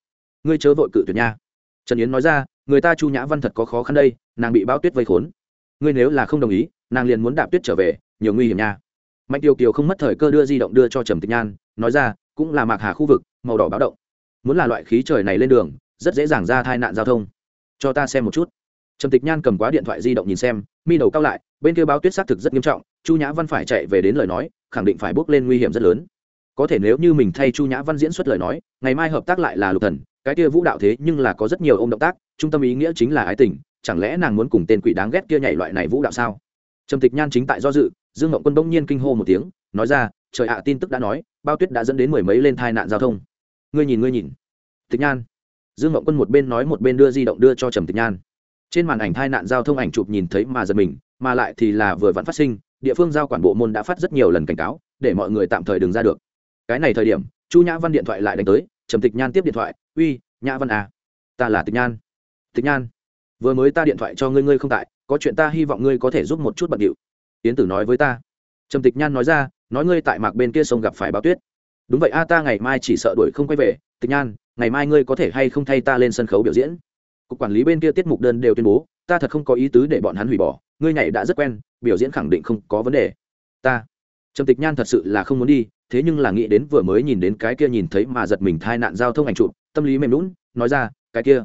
Ngươi chớ vội cự tuyệt nha. Trần yến nói ra, người ta chu nhã văn thật có khó khăn đây, nàng bị Bão tuyết vây khốn. Ngươi nếu là không đồng ý, nàng liền muốn đạp tuyết trở về, nhiều nguy hiểm nha. Mạnh tiêu kiều không mất thời cơ đưa di động đưa cho trầm tịch nhan, nói ra, cũng là mạc hà khu vực, màu đỏ báo động. Muốn là loại khí trời này lên đường, rất dễ dàng ra tai nạn giao thông. Cho ta xem một chút trầm tịch nhan cầm quá điện thoại di động nhìn xem, mi đầu cao lại, bên kia báo tuyết xác thực rất nghiêm trọng, chu nhã văn phải chạy về đến lời nói, khẳng định phải bước lên nguy hiểm rất lớn. Có thể nếu như mình thay chu nhã văn diễn xuất lời nói, ngày mai hợp tác lại là lục thần, cái kia vũ đạo thế nhưng là có rất nhiều ông động tác, trung tâm ý nghĩa chính là ái tình, chẳng lẽ nàng muốn cùng tên quỷ đáng ghét kia nhảy loại này vũ đạo sao? Trầm tịch nhan chính tại do dự, dương ngọc quân bỗng nhiên kinh hô một tiếng, nói ra, trời ạ à, tin tức đã nói bao tuyết đã dẫn đến mười mấy lên tai nạn giao thông. Ngươi nhìn ngươi nhìn. Tịch nhan. Dương ngọc quân một bên nói một bên đưa di động đưa cho trầm tịch nhan trên màn ảnh tai nạn giao thông ảnh chụp nhìn thấy mà giật mình, mà lại thì là vừa vặn phát sinh, địa phương giao quản bộ môn đã phát rất nhiều lần cảnh cáo, để mọi người tạm thời đừng ra được. Cái này thời điểm, chu nhã văn điện thoại lại đánh tới, trầm tịch nhan tiếp điện thoại, uy, nhã văn à ta là tịch nhan. Tịch nhan, vừa mới ta điện thoại cho ngươi ngươi không tại, có chuyện ta hy vọng ngươi có thể giúp một chút bận điệu. Tiến tử nói với ta. Trầm tịch nhan nói ra, nói ngươi tại mạc bên kia sông gặp phải báo tuyết. Đúng vậy a, ta ngày mai chỉ sợ đuổi không quay về. Tịch nhan, ngày mai ngươi có thể hay không thay ta lên sân khấu biểu diễn? Cục quản lý bên kia tiết mục đơn đều tuyên bố, ta thật không có ý tứ để bọn hắn hủy bỏ, ngươi nhảy đã rất quen, biểu diễn khẳng định không có vấn đề. Ta, trầm tịch nhan thật sự là không muốn đi, thế nhưng là nghĩ đến vừa mới nhìn đến cái kia nhìn thấy mà giật mình thai nạn giao thông ảnh chụp, tâm lý mềm lún nói ra, cái kia,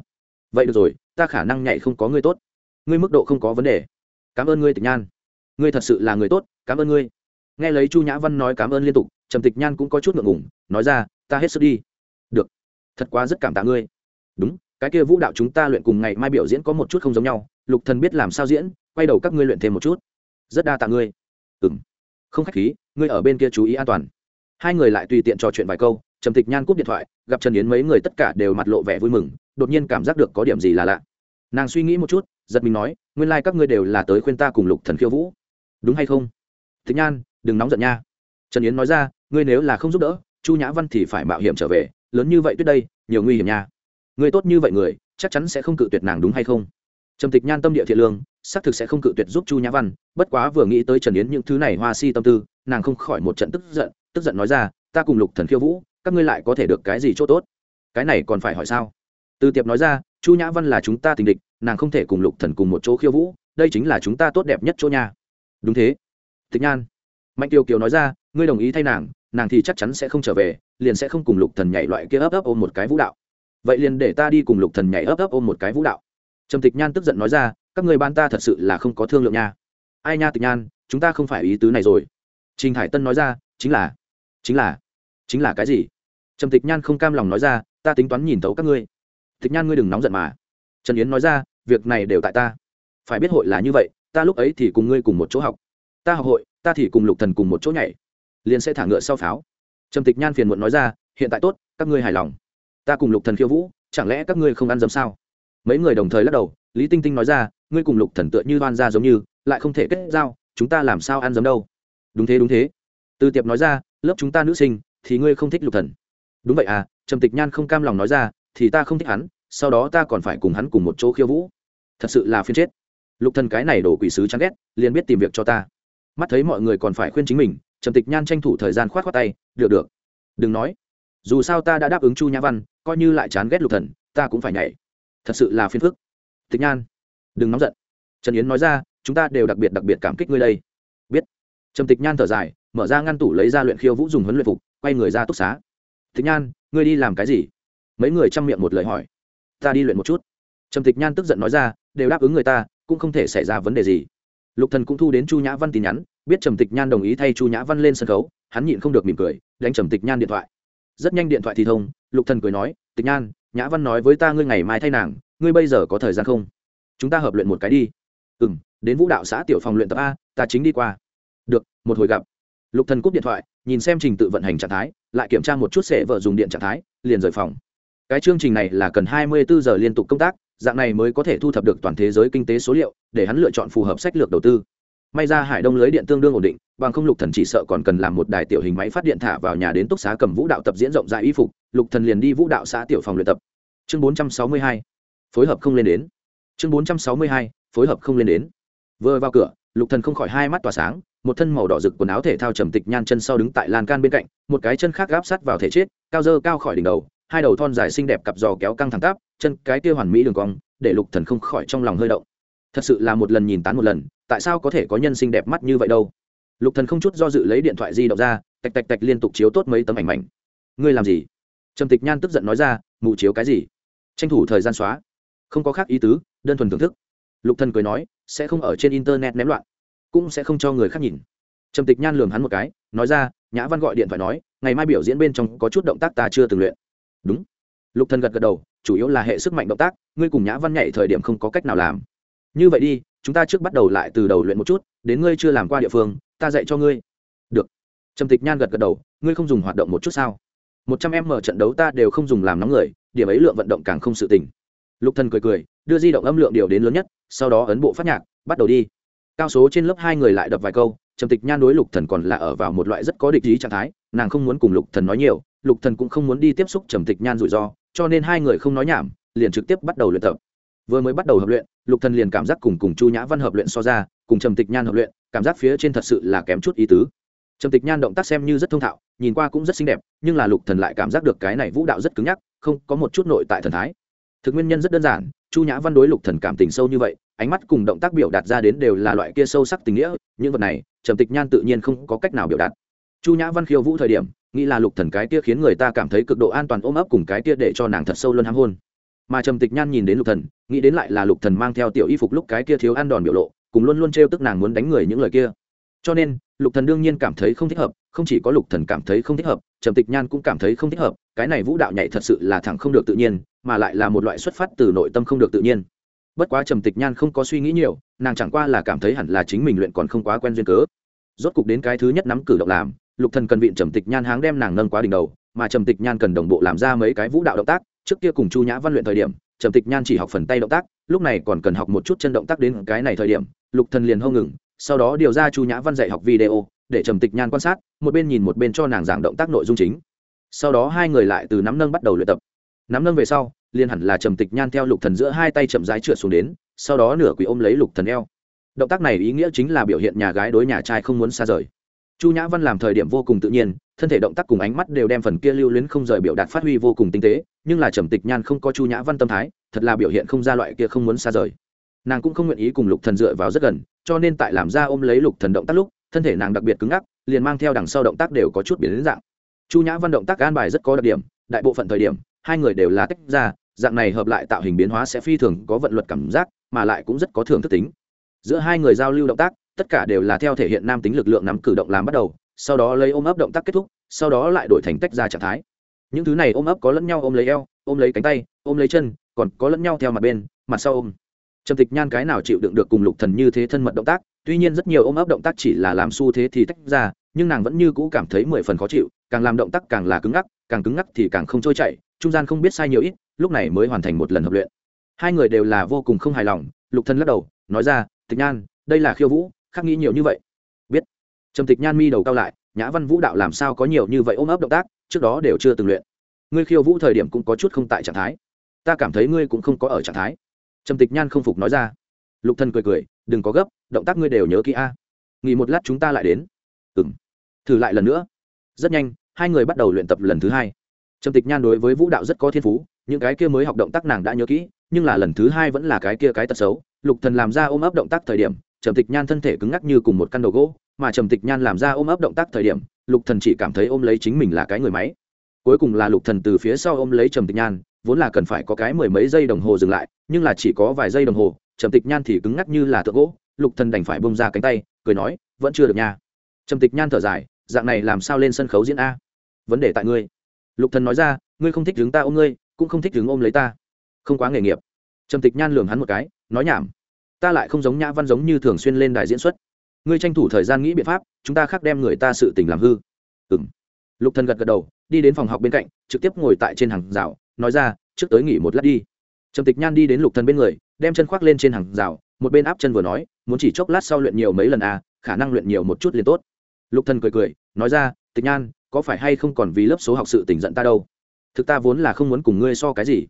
vậy được rồi, ta khả năng nhảy không có ngươi tốt. Ngươi mức độ không có vấn đề. Cảm ơn ngươi, tịch nhan. Ngươi thật sự là người tốt, cảm ơn ngươi. Nghe lấy chu nhã văn nói cảm ơn liên tục, trầm tịch nhan cũng có chút ngượng ngủng nói ra, ta hết sức đi. Được. Thật quá rất cảm tạ ngươi. Đúng cái kia vũ đạo chúng ta luyện cùng ngày mai biểu diễn có một chút không giống nhau, lục thần biết làm sao diễn, quay đầu các ngươi luyện thêm một chút. Rất đa tạ ngươi. Ừm. Không khách khí, ngươi ở bên kia chú ý an toàn. Hai người lại tùy tiện trò chuyện vài câu, trầm tịch nhan cúp điện thoại, gặp trần yến mấy người tất cả đều mặt lộ vẻ vui mừng, đột nhiên cảm giác được có điểm gì là lạ. Nàng suy nghĩ một chút, giật mình nói, nguyên lai、like、các ngươi đều là tới khuyên ta cùng lục thần khiêu vũ. Đúng hay không? Tịch nhan, đừng nóng giận nha. Trần yến nói ra, ngươi nếu là không giúp đỡ, chu nhã văn thì phải mạo hiểm trở về, lớn như vậy tuyết đây, nhiều nguy hiểm nha người tốt như vậy người, chắc chắn sẽ không cự tuyệt nàng đúng hay không? Trầm tịch nhan tâm địa thiện lương, xác thực sẽ không cự tuyệt giúp chu nhã văn, bất quá vừa nghĩ tới trần yến những thứ này hoa si tâm tư, nàng không khỏi một trận tức giận tức giận nói ra, ta cùng lục thần khiêu vũ, các ngươi lại có thể được cái gì chỗ tốt? Cái này còn phải hỏi sao? Từ tiệp nói ra, chu nhã văn là chúng ta tình địch, nàng không thể cùng lục thần cùng một chỗ khiêu vũ, đây chính là chúng ta tốt đẹp nhất chỗ nhà. đúng thế. Tịch nhan, mạnh tiêu kiều nói ra, ngươi đồng ý thay nàng nàng thì chắc chắn sẽ không trở về, liền sẽ không cùng lục thần nhảy loại kia ấp ấp ôm một cái vũ đạo vậy liền để ta đi cùng lục thần nhảy ấp ấp ôm một cái vũ đạo. Trầm tịch nhan tức giận nói ra, các người ban ta thật sự là không có thương lượng nha. Ai nha tịch nhan, chúng ta không phải ý tứ này rồi. Trình hải tân nói ra, chính là chính là chính là cái gì? Trầm tịch nhan không cam lòng nói ra, ta tính toán nhìn thấu các ngươi. Tịch nhan ngươi đừng nóng giận mà. Trần yến nói ra, việc này đều tại ta. Phải biết hội là như vậy, ta lúc ấy thì cùng ngươi cùng một chỗ học. Ta học hội, ta thì cùng lục thần cùng một chỗ nhảy. Liền sẽ thả ngựa sau pháo. Trầm tịch nhan phiền muộn nói ra, hiện tại tốt, các ngươi hài lòng ta cùng lục thần khiêu vũ, chẳng lẽ các ngươi không ăn dấm sao? Mấy người đồng thời lắc đầu, lý tinh tinh nói ra, ngươi cùng lục thần tựa như đoan ra giống như, lại không thể kết giao, chúng ta làm sao ăn dấm đâu? Đúng thế đúng thế. Từ tiệp nói ra, lớp chúng ta nữ sinh, thì ngươi không thích lục thần. Đúng vậy à trầm tịch nhan không cam lòng nói ra, thì ta không thích hắn, sau đó ta còn phải cùng hắn cùng một chỗ khiêu vũ. Thật sự là phiên chết. Lục thần cái này đổ quỷ sứ chán ghét, liền biết tìm việc cho ta. Mắt thấy mọi người còn phải khuyên chính mình, trầm tịch nhan tranh thủ thời gian khoát khoát tay, được được. Đừng nói dù sao ta đã đáp ứng chu nhã văn, coi như lại chán ghét lục thần, ta cũng phải nhảy. Thật sự là phiền phức. Tịch nhan, đừng nóng giận. Trần yến nói ra, chúng ta đều đặc biệt đặc biệt cảm kích ngươi đây. Biết. Trầm tịch nhan thở dài, mở ra ngăn tủ lấy ra luyện khiêu vũ dùng huấn luyện phục, quay người ra túc xá. Tịch nhan, ngươi đi làm cái gì? Mấy người chăm miệng một lời hỏi. Ta đi luyện một chút. Trầm tịch nhan tức giận nói ra, đều đáp ứng người ta, cũng không thể xảy ra vấn đề gì. Lục thần cũng thu đến chu nhã văn tin nhắn, biết trầm tịch nhan đồng ý thay chu nhã văn lên sân khấu, hắn nhịn không được mỉm cười, đánh trầm tịch nhan điện thoại rất nhanh điện thoại thì thông, lục thần cười nói, tịch nhan, nhã văn nói với ta ngươi ngày mai thay nàng, ngươi bây giờ có thời gian không? Chúng ta hợp luyện một cái đi. Ừ m đến vũ đạo xã tiểu phòng luyện tập a, ta chính đi qua. Được, một hồi gặp. Lục thần cúp điện thoại, nhìn xem trình tự vận hành trạng thái, lại kiểm tra một chút sẽ vợ dùng điện trạng thái, liền rời phòng. Cái chương trình này là cần 24 giờ liên tục công tác, dạng này mới có thể thu thập được toàn thế giới kinh tế số liệu, để hắn lựa chọn phù hợp sách lược đầu tư may ra hải đông lưới điện tương đương ổn định, bằng không lục thần chỉ sợ còn cần làm một đài tiểu hình máy phát điện thả vào nhà đến túc xá cầm vũ đạo tập diễn rộng rãi y phục, lục thần liền đi vũ đạo xã tiểu phòng luyện tập. Chương 462 phối hợp không lên đến. Chương 462 phối hợp không lên đến. Vừa vào cửa, lục thần không khỏi hai mắt tỏa sáng, một thân màu đỏ rực quần áo thể thao trầm tịch nhan chân sau đứng tại lan can bên cạnh, một cái chân khác gáp sát vào thể chết, cao dơ cao khỏi đỉnh đầu, hai đầu thon dài xinh đẹp cặp giò kéo căng thẳng tắp, chân cái kia hoàn mỹ đường cong, để lục thần không khỏi trong lòng hơi động. Thật sự là một lần nhìn tán một lần tại sao có thể có nhân sinh đẹp mắt như vậy đâu? Lục thần không chút do dự lấy điện thoại di động ra, tạch tạch tạch liên tục chiếu tốt mấy tấm ảnh mảnh. Ngươi làm gì? Trầm tịch nhan tức giận nói ra, mù chiếu cái gì? Tranh thủ thời gian xóa. Không có khác ý tứ, đơn thuần thưởng thức. Lục thần cười nói, sẽ không ở trên internet ném loạn, cũng sẽ không cho người khác nhìn. Trầm tịch nhan lườm hắn một cái, nói ra, nhã văn gọi điện thoại nói, ngày mai biểu diễn bên trong có chút động tác ta chưa từng luyện. Đúng. Lục thần gật gật đầu, chủ yếu là hệ sức mạnh động tác, ngươi cùng nhã văn nhảy thời điểm không có cách nào làm. Như vậy đi chúng ta trước bắt đầu lại từ đầu luyện một chút, đến ngươi chưa làm qua địa phương, ta dạy cho ngươi. Được. Trầm tịch nhan gật gật đầu, ngươi không dùng hoạt động một chút sao? Một trăm em mở trận đấu ta đều không dùng làm nóng người, điểm ấy lượng vận động càng không sự tình. Lục thần cười cười, đưa di động âm lượng điều đến lớn nhất, sau đó ấn bộ phát nhạc, bắt đầu đi. Cao số trên lớp hai người lại đập vài câu, trầm tịch nhan đối lục thần còn là ở vào một loại rất có địch ý trạng thái, nàng không muốn cùng lục thần nói nhiều, lục thần cũng không muốn đi tiếp xúc trầm tịch nhan rủi ro, cho nên hai người không nói nhảm, liền trực tiếp bắt đầu luyện tập vừa mới bắt đầu hợp luyện, lục thần liền cảm giác cùng cùng chu nhã văn hợp luyện so ra, cùng trầm tịch nhan hợp luyện, cảm giác phía trên thật sự là kém chút ý tứ. Trầm tịch nhan động tác xem như rất thông thạo, nhìn qua cũng rất xinh đẹp, nhưng là lục thần lại cảm giác được cái này vũ đạo rất cứng nhắc, không, có một chút nội tại thần thái. Thực nguyên nhân rất đơn giản, chu nhã văn đối lục thần cảm tình sâu như vậy, ánh mắt cùng động tác biểu đạt ra đến đều là loại kia sâu sắc tình nghĩa, những vật này, trầm tịch nhan tự nhiên không có cách nào biểu đạt. Chu nhã văn khiêu vũ thời điểm, nghĩ là lục thần cái kia khiến người ta cảm thấy cực độ an toàn ôm ấp cùng cái kia để cho nàng thật sâu luôn hám hôn mà trầm tịch nhan nhìn đến lục thần, nghĩ đến lại là lục thần mang theo tiểu y phục lúc cái kia thiếu ăn đòn biểu lộ, cùng luôn luôn trêu tức nàng muốn đánh người những lời kia. Cho nên, lục thần đương nhiên cảm thấy không thích hợp, không chỉ có lục thần cảm thấy không thích hợp, trầm tịch nhan cũng cảm thấy không thích hợp, cái này vũ đạo nhảy thật sự là thẳng không được tự nhiên, mà lại là một loại xuất phát từ nội tâm không được tự nhiên. Bất quá trầm tịch nhan không có suy nghĩ nhiều, nàng chẳng qua là cảm thấy hẳn là chính mình luyện còn không quá quen duyên cớ. Rốt cục đến cái thứ nhất nắm cử động làm, lục thần cần viện trầm tịch nhan háng đem nàng nâng quá đỉnh đầu, mà trầm tịch nhan cần đồng bộ làm ra mấy cái vũ đạo động tác trước kia cùng chu nhã văn luyện thời điểm, trầm tịch nhan chỉ học phần tay động tác, lúc này còn cần học một chút chân động tác đến cái này thời điểm, lục thần liền hô ngừng, sau đó điều ra chu nhã văn dạy học video, để trầm tịch nhan quan sát, một bên nhìn một bên cho nàng giảng động tác nội dung chính. Sau đó hai người lại từ nắm nâng bắt đầu luyện tập. Nắm nâng về sau, liền hẳn là trầm tịch nhan theo lục thần giữa hai tay chậm rãi trượt xuống đến, sau đó nửa quỳ ôm lấy lục thần eo. Động tác này ý nghĩa chính là biểu hiện nhà gái đối nhà trai không muốn xa rời chu nhã văn làm thời điểm vô cùng tự nhiên, thân thể động tác cùng ánh mắt đều đem phần kia lưu luyến không rời biểu đạt phát huy vô cùng tinh tế, nhưng là trầm tịch nhan không có chu nhã văn tâm thái, thật là biểu hiện không ra loại kia không muốn xa rời. Nàng cũng không nguyện ý cùng lục thần dựa vào rất gần, cho nên tại làm ra ôm lấy lục thần động tác lúc, thân thể nàng đặc biệt cứng ngắc, liền mang theo đằng sau động tác đều có chút biến đến dạng. Chu nhã văn động tác an bài rất có đặc điểm, đại bộ phận thời điểm, hai người đều là tách ra, dạng này hợp lại tạo hình biến hóa sẽ phi thường có vận luật cảm giác, mà lại cũng rất có thường thức tính. Giữa hai người giao lưu động tác tất cả đều là theo thể hiện nam tính lực lượng nắm cử động làm bắt đầu, sau đó lấy ôm ấp động tác kết thúc, sau đó lại đổi thành tách ra trạng thái. Những thứ này ôm ấp có lẫn nhau ôm lấy eo, ôm lấy cánh tay, ôm lấy chân, còn có lẫn nhau theo mặt bên, mặt sau ôm. Trầm tịch nhan cái nào chịu đựng được cùng lục thần như thế thân mật động tác, tuy nhiên rất nhiều ôm ấp động tác chỉ là làm xu thế thì tách ra, nhưng nàng vẫn như cũ cảm thấy mười phần khó chịu, càng làm động tác càng là cứng ngắc, càng cứng ngắc thì càng không trôi chảy, trung gian không biết sai nhiều ít, lúc này mới hoàn thành một lần hợp luyện. Hai người đều là vô cùng không hài lòng, lục thần lắc đầu, nói ra, tịch nhan, đây là khiêu vũ khác nghĩ nhiều như vậy. Biết. Trầm tịch nhan mi đầu cao lại, nhã văn vũ đạo làm sao có nhiều như vậy ôm ấp động tác, trước đó đều chưa từng luyện. Ngươi khiêu vũ thời điểm cũng có chút không tại trạng thái. Ta cảm thấy ngươi cũng không có ở trạng thái. Trầm tịch nhan không phục nói ra. Lục thần cười cười, đừng có gấp, động tác ngươi đều nhớ kỹ a. Nghỉ một lát chúng ta lại đến. Ừm. Thử lại lần nữa. Rất nhanh, hai người bắt đầu luyện tập lần thứ hai. Trầm tịch nhan đối với vũ đạo rất có thiên phú, những cái kia mới học động tác nàng đã nhớ kỹ, nhưng là lần thứ hai vẫn là cái kia cái tật xấu. Lục thần làm ra ôm ấp động tác thời điểm trầm tịch nhan thân thể cứng ngắc như cùng một căn đầu gỗ, mà trầm tịch nhan làm ra ôm ấp động tác thời điểm, lục thần chỉ cảm thấy ôm lấy chính mình là cái người máy. Cuối cùng là lục thần từ phía sau ôm lấy trầm tịch nhan, vốn là cần phải có cái mười mấy giây đồng hồ dừng lại, nhưng là chỉ có vài giây đồng hồ, trầm tịch nhan thì cứng ngắc như là tượng gỗ, lục thần đành phải bông ra cánh tay, cười nói, vẫn chưa được nha. Trầm tịch nhan thở dài, dạng này làm sao lên sân khấu diễn a? Vấn đề tại ngươi. Lục thần nói ra, ngươi không thích đứng ta ôm ngươi, cũng không thích đứng ôm lấy ta. Không quá nghề nghiệp. Trầm tịch nhan lường hắn một cái, nói nhảm ta lại không giống nhã văn giống như thường xuyên lên đài diễn xuất. Ngươi tranh thủ thời gian nghĩ biện pháp, chúng ta khác đem người ta sự tình làm hư. Ừng lục thần gật gật đầu, đi đến phòng học bên cạnh, trực tiếp ngồi tại trên hàng rào, nói ra, trước tới nghỉ một lát đi. Trầm tịch nhan đi đến lục thần bên người, đem chân khoác lên trên hàng rào, một bên áp chân vừa nói, muốn chỉ chốc lát sau luyện nhiều mấy lần à khả năng luyện nhiều một chút liền tốt. Lục thần cười cười, nói ra, tịch nhan, có phải hay không còn vì lớp số học sự tỉnh giận ta đâu? Thực ta vốn là không muốn cùng ngươi so cái gì.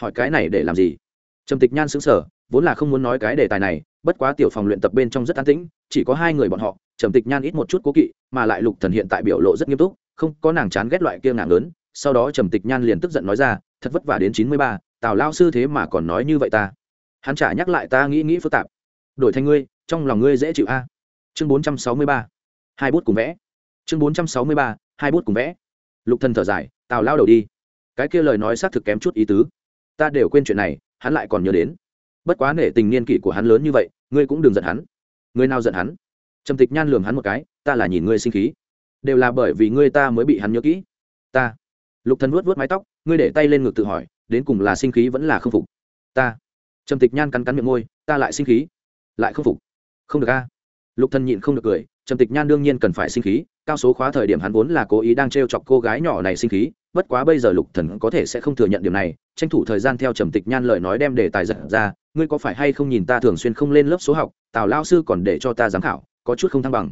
Hỏi cái này để làm gì? Trầm tịch nhan sững sờ vốn là không muốn nói cái đề tài này, bất quá tiểu phòng luyện tập bên trong rất an tĩnh, chỉ có hai người bọn họ, trầm tịch nhan ít một chút cố kỵ, mà lại lục thần hiện tại biểu lộ rất nghiêm túc, không có nàng chán ghét loại kia ngạc lớn sau đó trầm tịch nhan liền tức giận nói ra, thật vất vả đến chín mươi ba, tào lao sư thế mà còn nói như vậy ta? Hắn trả nhắc lại ta nghĩ nghĩ phức tạp. Đổi thành ngươi, trong lòng ngươi dễ chịu a. Chương bốn trăm sáu mươi ba, hai bút cùng vẽ. Chương bốn trăm sáu mươi ba, hai bút cùng vẽ. Lục thần thở dài, tào lao đầu đi. Cái kia lời nói xác thực kém chút ý tứ. Ta đều quên chuyện này, hắn lại còn nhớ đến bất quá nể tình niên kỷ của hắn lớn như vậy, ngươi cũng đừng giận hắn. Ngươi nào giận hắn? Trầm tịch nhan lường hắn một cái, ta là nhìn ngươi sinh khí. Đều là bởi vì ngươi ta mới bị hắn nhớ kỹ. Ta. Lục thần vuốt vuốt mái tóc, ngươi để tay lên ngực tự hỏi, đến cùng là sinh khí vẫn là không phục? Ta. Trầm tịch nhan cắn cắn miệng môi, ta lại sinh khí. Lại không phục. Không được a. Lục thần nhịn không được cười, trầm tịch nhan đương nhiên cần phải sinh khí, cao số khóa thời điểm hắn vốn là cố ý đang trêu chọc cô gái nhỏ này sinh khí, bất quá bây giờ lục thần có thể sẽ không thừa nhận điều này, tranh thủ thời gian theo trầm tịch nhan lời nói đem đề tài giật ra ngươi có phải hay không nhìn ta thường xuyên không lên lớp số học, tào lao sư còn để cho ta giám khảo, có chút không thăng bằng.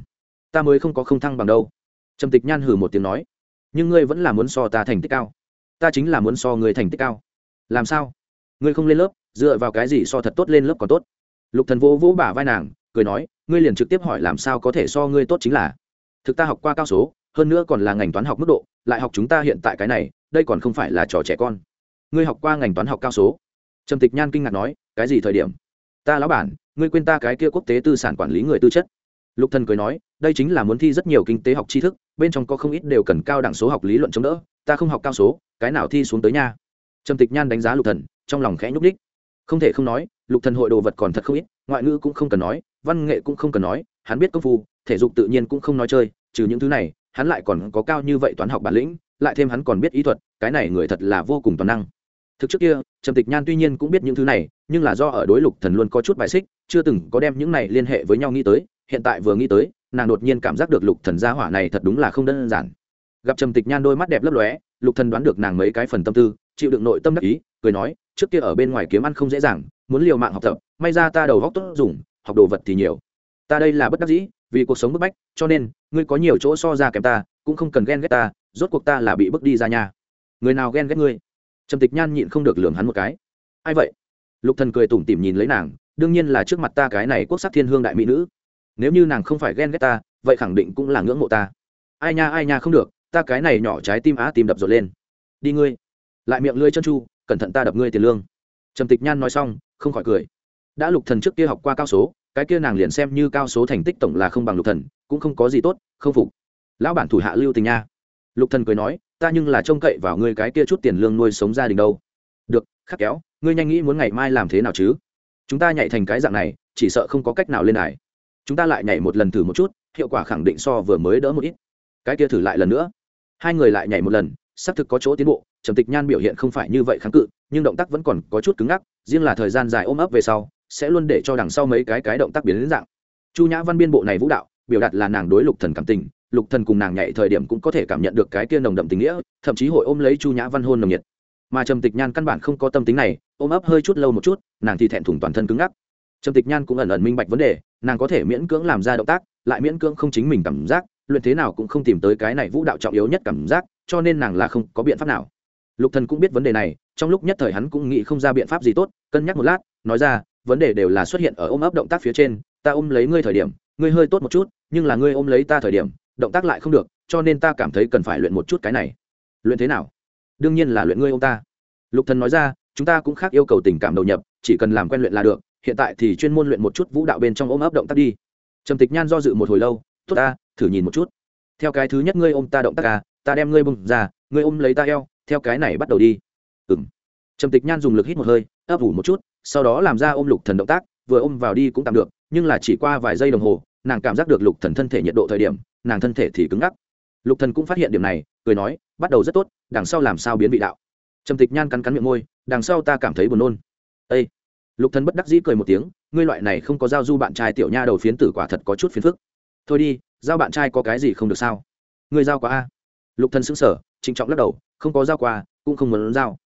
Ta mới không có không thăng bằng đâu. Trầm tịch nhan hử một tiếng nói. Nhưng ngươi vẫn là muốn so ta thành tích cao. Ta chính là muốn so ngươi thành tích cao. Làm sao? Ngươi không lên lớp, dựa vào cái gì so thật tốt lên lớp còn tốt? Lục thần vỗ vỗ bả vai nàng, cười nói, ngươi liền trực tiếp hỏi làm sao có thể so ngươi tốt chính là. Thực ta học qua cao số, hơn nữa còn là ngành toán học mức độ, lại học chúng ta hiện tại cái này, đây còn không phải là trò trẻ con. Ngươi học qua ngành toán học cao số trầm tịch nhan kinh ngạc nói, cái gì thời điểm? Ta lão bản, ngươi quên ta cái kia quốc tế tư sản quản lý người tư chất. Lục thần cười nói, đây chính là muốn thi rất nhiều kinh tế học tri thức, bên trong có không ít đều cần cao đẳng số học lý luận chống đỡ, ta không học cao số, cái nào thi xuống tới nha? Trầm tịch nhan đánh giá lục thần, trong lòng khẽ nhúc đích không thể không nói, lục thần hội đồ vật còn thật không ít, ngoại ngữ cũng không cần nói, văn nghệ cũng không cần nói, hắn biết công phu, thể dục tự nhiên cũng không nói chơi, trừ những thứ này, hắn lại còn có cao như vậy toán học bản lĩnh, lại thêm hắn còn biết ý thuật, cái này người thật là vô cùng toàn năng thực trước kia, trầm tịch nhan tuy nhiên cũng biết những thứ này, nhưng là do ở đối lục thần luôn có chút bài xích, chưa từng có đem những này liên hệ với nhau nghĩ tới, hiện tại vừa nghĩ tới, nàng đột nhiên cảm giác được lục thần gia hỏa này thật đúng là không đơn giản. Gặp trầm tịch nhan đôi mắt đẹp lấp lóe, lục thần đoán được nàng mấy cái phần tâm tư, chịu đựng nội tâm đắc ý, cười nói, trước kia ở bên ngoài kiếm ăn không dễ dàng, muốn liều mạng học tập, may ra ta đầu góc tốt dùng, học đồ vật thì nhiều. Ta đây là bất đắc dĩ, vì cuộc sống bức bách, cho nên, ngươi có nhiều chỗ so ra kém ta, cũng không cần ghen ghét ta, rốt cuộc ta là bị bước đi ra nhà người nào ghen ghét ngươi? Trầm tịch nhan nhịn không được lường hắn một cái. Ai vậy? Lục thần cười tủm tỉm nhìn lấy nàng, đương nhiên là trước mặt ta cái này quốc sắc thiên hương đại mỹ nữ. Nếu như nàng không phải ghen ghét ta, vậy khẳng định cũng là ngưỡng mộ ta. Ai nha ai nha, không được, ta cái này nhỏ trái tim á tim đập rộn lên. Đi ngươi. Lại miệng lưỡi chân chu, cẩn thận ta đập ngươi tiền lương. Trầm tịch nhan nói xong, không khỏi cười. Đã lục thần trước kia học qua cao số, cái kia nàng liền xem như cao số thành tích tổng là không bằng lục thần, cũng không có gì tốt, không phục. Lão bản thủ hạ lưu tình nha. Lục thần cười nói ta nhưng là trông cậy vào ngươi cái kia chút tiền lương nuôi sống gia đình đâu. Được, khắc kéo, ngươi nhanh nghĩ muốn ngày mai làm thế nào chứ? Chúng ta nhảy thành cái dạng này, chỉ sợ không có cách nào lên đài. Chúng ta lại nhảy một lần thử một chút, hiệu quả khẳng định so vừa mới đỡ một ít. Cái kia thử lại lần nữa. Hai người lại nhảy một lần, xác thực có chỗ tiến bộ, trầm tịch nhan biểu hiện không phải như vậy kháng cự, nhưng động tác vẫn còn có chút cứng ngắc, riêng là thời gian dài ôm ấp về sau, sẽ luôn để cho đằng sau mấy cái cái động tác biến đến dạng. Chu nhã văn biên bộ này vũ đạo, biểu đạt là nàng đối lục thần cảm tình lục thần cùng nàng nhảy thời điểm cũng có thể cảm nhận được cái kia nồng đậm tình nghĩa, thậm chí hội ôm lấy chu nhã văn hôn nồng nhiệt. Mà trầm tịch nhan căn bản không có tâm tính này, ôm ấp hơi chút lâu một chút, nàng thì thẹn thùng toàn thân cứng ngắc. Trầm tịch nhan cũng ẩn ẩn minh bạch vấn đề, nàng có thể miễn cưỡng làm ra động tác, lại miễn cưỡng không chính mình cảm giác, luyện thế nào cũng không tìm tới cái này vũ đạo trọng yếu nhất cảm giác, cho nên nàng là không có biện pháp nào. Lục thần cũng biết vấn đề này, trong lúc nhất thời hắn cũng nghĩ không ra biện pháp gì tốt, cân nhắc một lát, nói ra, vấn đề đều là xuất hiện ở ôm ấp động tác phía trên, ta ôm lấy ngươi thời điểm, ngươi hơi tốt một chút, nhưng là ngươi ôm lấy ta thời điểm động tác lại không được, cho nên ta cảm thấy cần phải luyện một chút cái này. Luyện thế nào? Đương nhiên là luyện ngươi ôm ta. Lục thần nói ra, chúng ta cũng khác yêu cầu tình cảm đầu nhập, chỉ cần làm quen luyện là được, hiện tại thì chuyên môn luyện một chút vũ đạo bên trong ôm ấp động tác đi. Trầm tịch nhan do dự một hồi lâu, tốt ta, thử nhìn một chút. Theo cái thứ nhất ngươi ôm ta động tác à ta đem ngươi bung ra, ngươi ôm lấy ta eo, theo cái này bắt đầu đi. Ừng trầm tịch nhan dùng lực hít một hơi, ấp ủ một chút, sau đó làm ra ôm lục thần động tác, vừa ôm vào đi cũng tạm được, nhưng là chỉ qua vài giây đồng hồ, nàng cảm giác được lục thần thân thể nhiệt độ thời điểm nàng thân thể thì cứng ngắc. Lục thần cũng phát hiện điểm này cười nói bắt đầu rất tốt đằng sau làm sao biến vị đạo? Trầm tịch nhan cắn cắn miệng môi đằng sau ta cảm thấy buồn nôn. Ê, lục thần bất đắc dĩ cười một tiếng ngươi loại này không có giao du bạn trai tiểu nha đầu phiến tử quả thật có chút phiền phức. Thôi đi giao bạn trai có cái gì không được sao? Ngươi giao quá a. Lục thần sững sờ trịnh trọng lắc đầu không có giao qua cũng không muốn giao.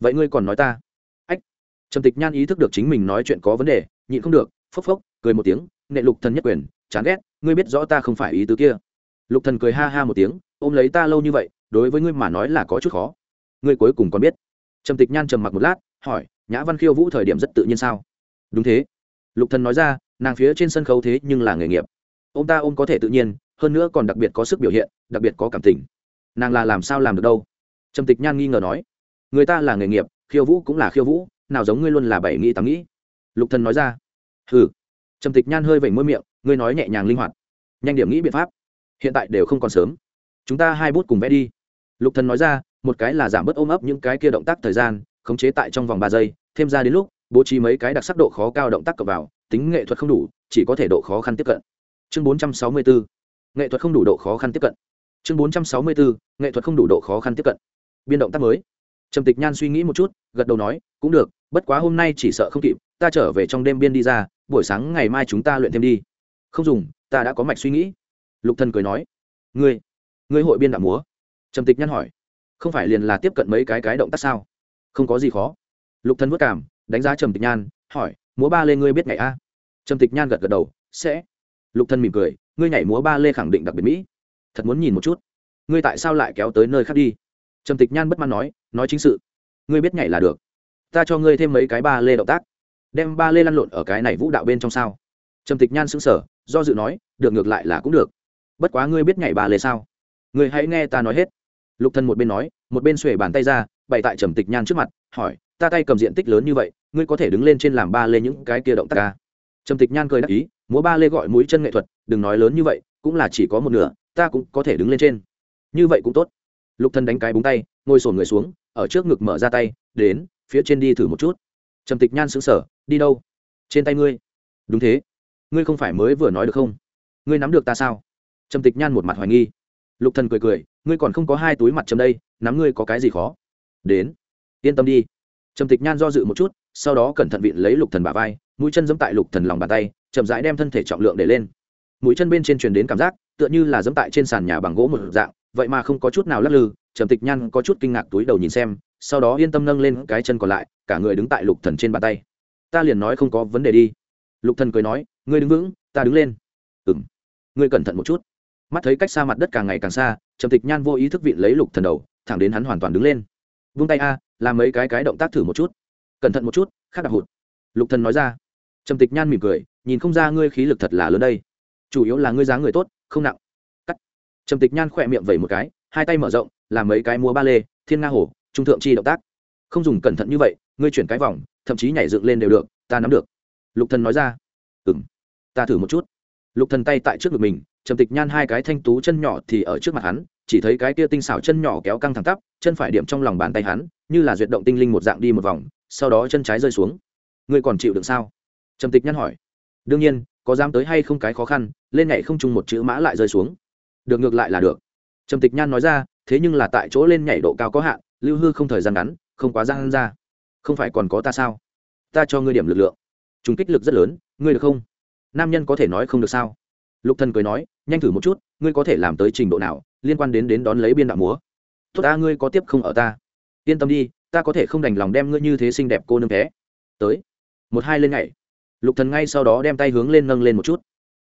Vậy ngươi còn nói ta? Ách! Trầm tịch nhan ý thức được chính mình nói chuyện có vấn đề nhịn không được phốc phốc cười một tiếng nệ lục thần nhất quyền chán ghét ngươi biết rõ ta không phải ý tứ kia. Lục thần cười ha ha một tiếng, ôm lấy ta lâu như vậy, đối với ngươi mà nói là có chút khó. Ngươi cuối cùng còn biết. Trầm tịch nhan trầm mặc một lát, hỏi, nhã văn khiêu vũ thời điểm rất tự nhiên sao? Đúng thế. Lục thần nói ra, nàng phía trên sân khấu thế nhưng là nghề nghiệp. Ông ta ôm có thể tự nhiên, hơn nữa còn đặc biệt có sức biểu hiện, đặc biệt có cảm tình. Nàng là làm sao làm được đâu? Trầm tịch nhan nghi ngờ nói, người ta là nghề nghiệp, khiêu vũ cũng là khiêu vũ, nào giống ngươi luôn là bảy nghĩ tám nghĩ. Lục thần nói ra, hừ. Trầm tịch nhan hơi vẩy môi miệng ngươi nói nhẹ nhàng linh hoạt. Nhanh điểm nghĩ biện pháp. Hiện tại đều không còn sớm. Chúng ta hai bút cùng vẽ đi. Lục thần nói ra, một cái là giảm bớt ôm ấp những cái kia động tác thời gian, khống chế tại trong vòng ba giây, thêm ra đến lúc, bố trí mấy cái đặc sắc độ khó cao động tác cập vào, tính nghệ thuật không đủ, chỉ có thể độ khó khăn tiếp cận. Chương 464 nghệ thuật không đủ độ khó khăn tiếp cận. Chương 464 nghệ thuật không đủ độ khó khăn tiếp cận. Biên động tác mới. Trầm tịch nhan suy nghĩ một chút, gật đầu nói, cũng được, bất quá hôm nay chỉ sợ không kịp, ta trở về trong đêm biên đi ra, buổi sáng ngày mai chúng ta luyện thêm đi không dùng, ta đã có mạch suy nghĩ. Lục thần cười nói, ngươi ngươi hội biên đạo múa? Trầm tịch nhan hỏi, không phải liền là tiếp cận mấy cái cái động tác sao? Không có gì khó. Lục thần vất cảm đánh giá trầm tịch nhan, hỏi, múa ba lê ngươi biết nhảy a? Trầm tịch nhan gật gật đầu, sẽ. Lục thần mỉm cười, ngươi nhảy múa ba lê khẳng định đặc biệt mỹ. Thật muốn nhìn một chút. Ngươi tại sao lại kéo tới nơi khác đi? Trầm tịch nhan bất mãn nói nói chính sự. Ngươi biết nhảy là được. Ta cho ngươi thêm mấy cái ba lê động tác. Đem ba lê lăn lộn ở cái này vũ đạo bên trong sao. Trầm tịch nhan sững sờ do dự nói, được ngược lại là cũng được. Bất quá ngươi biết nhảy bà lê sao? Ngươi hãy nghe ta nói hết. Lục thần một bên nói, một bên xuề bàn tay ra, bày tại trầm tịch nhan trước mặt, hỏi, ta tay cầm diện tích lớn như vậy, ngươi có thể đứng lên trên làm ba lê những cái kia động tác ca trầm tịch nhan cười đáp ý, múa ba lê gọi mũi chân nghệ thuật, đừng nói lớn như vậy, cũng là chỉ có một nửa, ta cũng có thể đứng lên trên. Như vậy cũng tốt. Lục thần đánh cái búng tay, ngồi sổn người xuống, ở trước ngực mở ra tay, đến, phía trên đi thử một chút. Trầm tịch nhan sững sờ, đi đâu? Trên tay ngươi. Đúng thế ngươi không phải mới vừa nói được không? Ngươi nắm được ta sao? Trầm tịch nhan một mặt hoài nghi. Lục thần cười cười, ngươi còn không có hai túi mặt trầm đây, nắm ngươi có cái gì khó? Đến, yên tâm đi. Trầm tịch nhan do dự một chút, sau đó cẩn thận vịn lấy lục thần bả vai, mũi chân giẫm tại lục thần lòng bàn tay, chậm rãi đem thân thể trọng lượng để lên. Mũi chân bên trên truyền đến cảm giác, tựa như là giẫm tại trên sàn nhà bằng gỗ một dạng, vậy mà không có chút nào lắc lư, trầm tịch nhan có chút kinh ngạc túi đầu nhìn xem, sau đó yên tâm nâng lên cái chân còn lại, cả người đứng tại lục thần trên bàn tay. Ta liền nói không có vấn đề đi. Lục thần cười nói ngươi đứng vững, ta đứng lên. Ừm. Ngươi cẩn thận một chút. Mắt thấy cách xa mặt đất càng ngày càng xa, trầm tịch nhan vô ý thức vịn lấy lục thần đầu, thẳng đến hắn hoàn toàn đứng lên. Vung tay a, làm mấy cái cái động tác thử một chút. Cẩn thận một chút, khác đặc hụt. Lục thần nói ra. Trầm tịch nhan mỉm cười, nhìn không ra ngươi khí lực thật là lớn đây. Chủ yếu là ngươi dáng người tốt, không nặng. Cắt. Trầm tịch nhan khỏe miệng vẩy một cái, hai tay mở rộng, làm mấy cái múa ba lê, thiên nga hổ, trung thượng chi động tác. Không dùng cẩn thận như vậy, ngươi chuyển cái vòng, thậm chí nhảy dựng lên đều được, ta nắm được. Lục thần nói ra. Ừm ta thử một chút. Lục thần tay tại trước ngực mình, trầm tịch nhan hai cái thanh tú chân nhỏ thì ở trước mặt hắn, chỉ thấy cái kia tinh xảo chân nhỏ kéo căng thẳng tắp, chân phải điểm trong lòng bàn tay hắn, như là duyệt động tinh linh một dạng đi một vòng, sau đó chân trái rơi xuống. Ngươi còn chịu được sao? Trầm tịch nhan hỏi. Đương nhiên, có dám tới hay không cái khó khăn, lên nhảy không chung một chữ mã lại rơi xuống. Được ngược lại là được. Trầm tịch nhan nói ra, thế nhưng là tại chỗ lên nhảy độ cao có hạn, lưu hư không thời gian ngắn, không quá gian ra. Không phải còn có ta sao? Ta cho ngươi điểm lực lượng. Chúng kích lực rất lớn, ngươi được không? Nam nhân có thể nói không được sao? Lục thần cười nói, nhanh thử một chút, ngươi có thể làm tới trình độ nào, liên quan đến đến đón lấy biên đạo múa. Tốt ta, ngươi có tiếp không ở ta? Yên tâm đi, ta có thể không đành lòng đem ngươi như thế xinh đẹp cô nương thế tới. Một hai lên nhảy. Lục thần ngay sau đó đem tay hướng lên nâng lên một chút.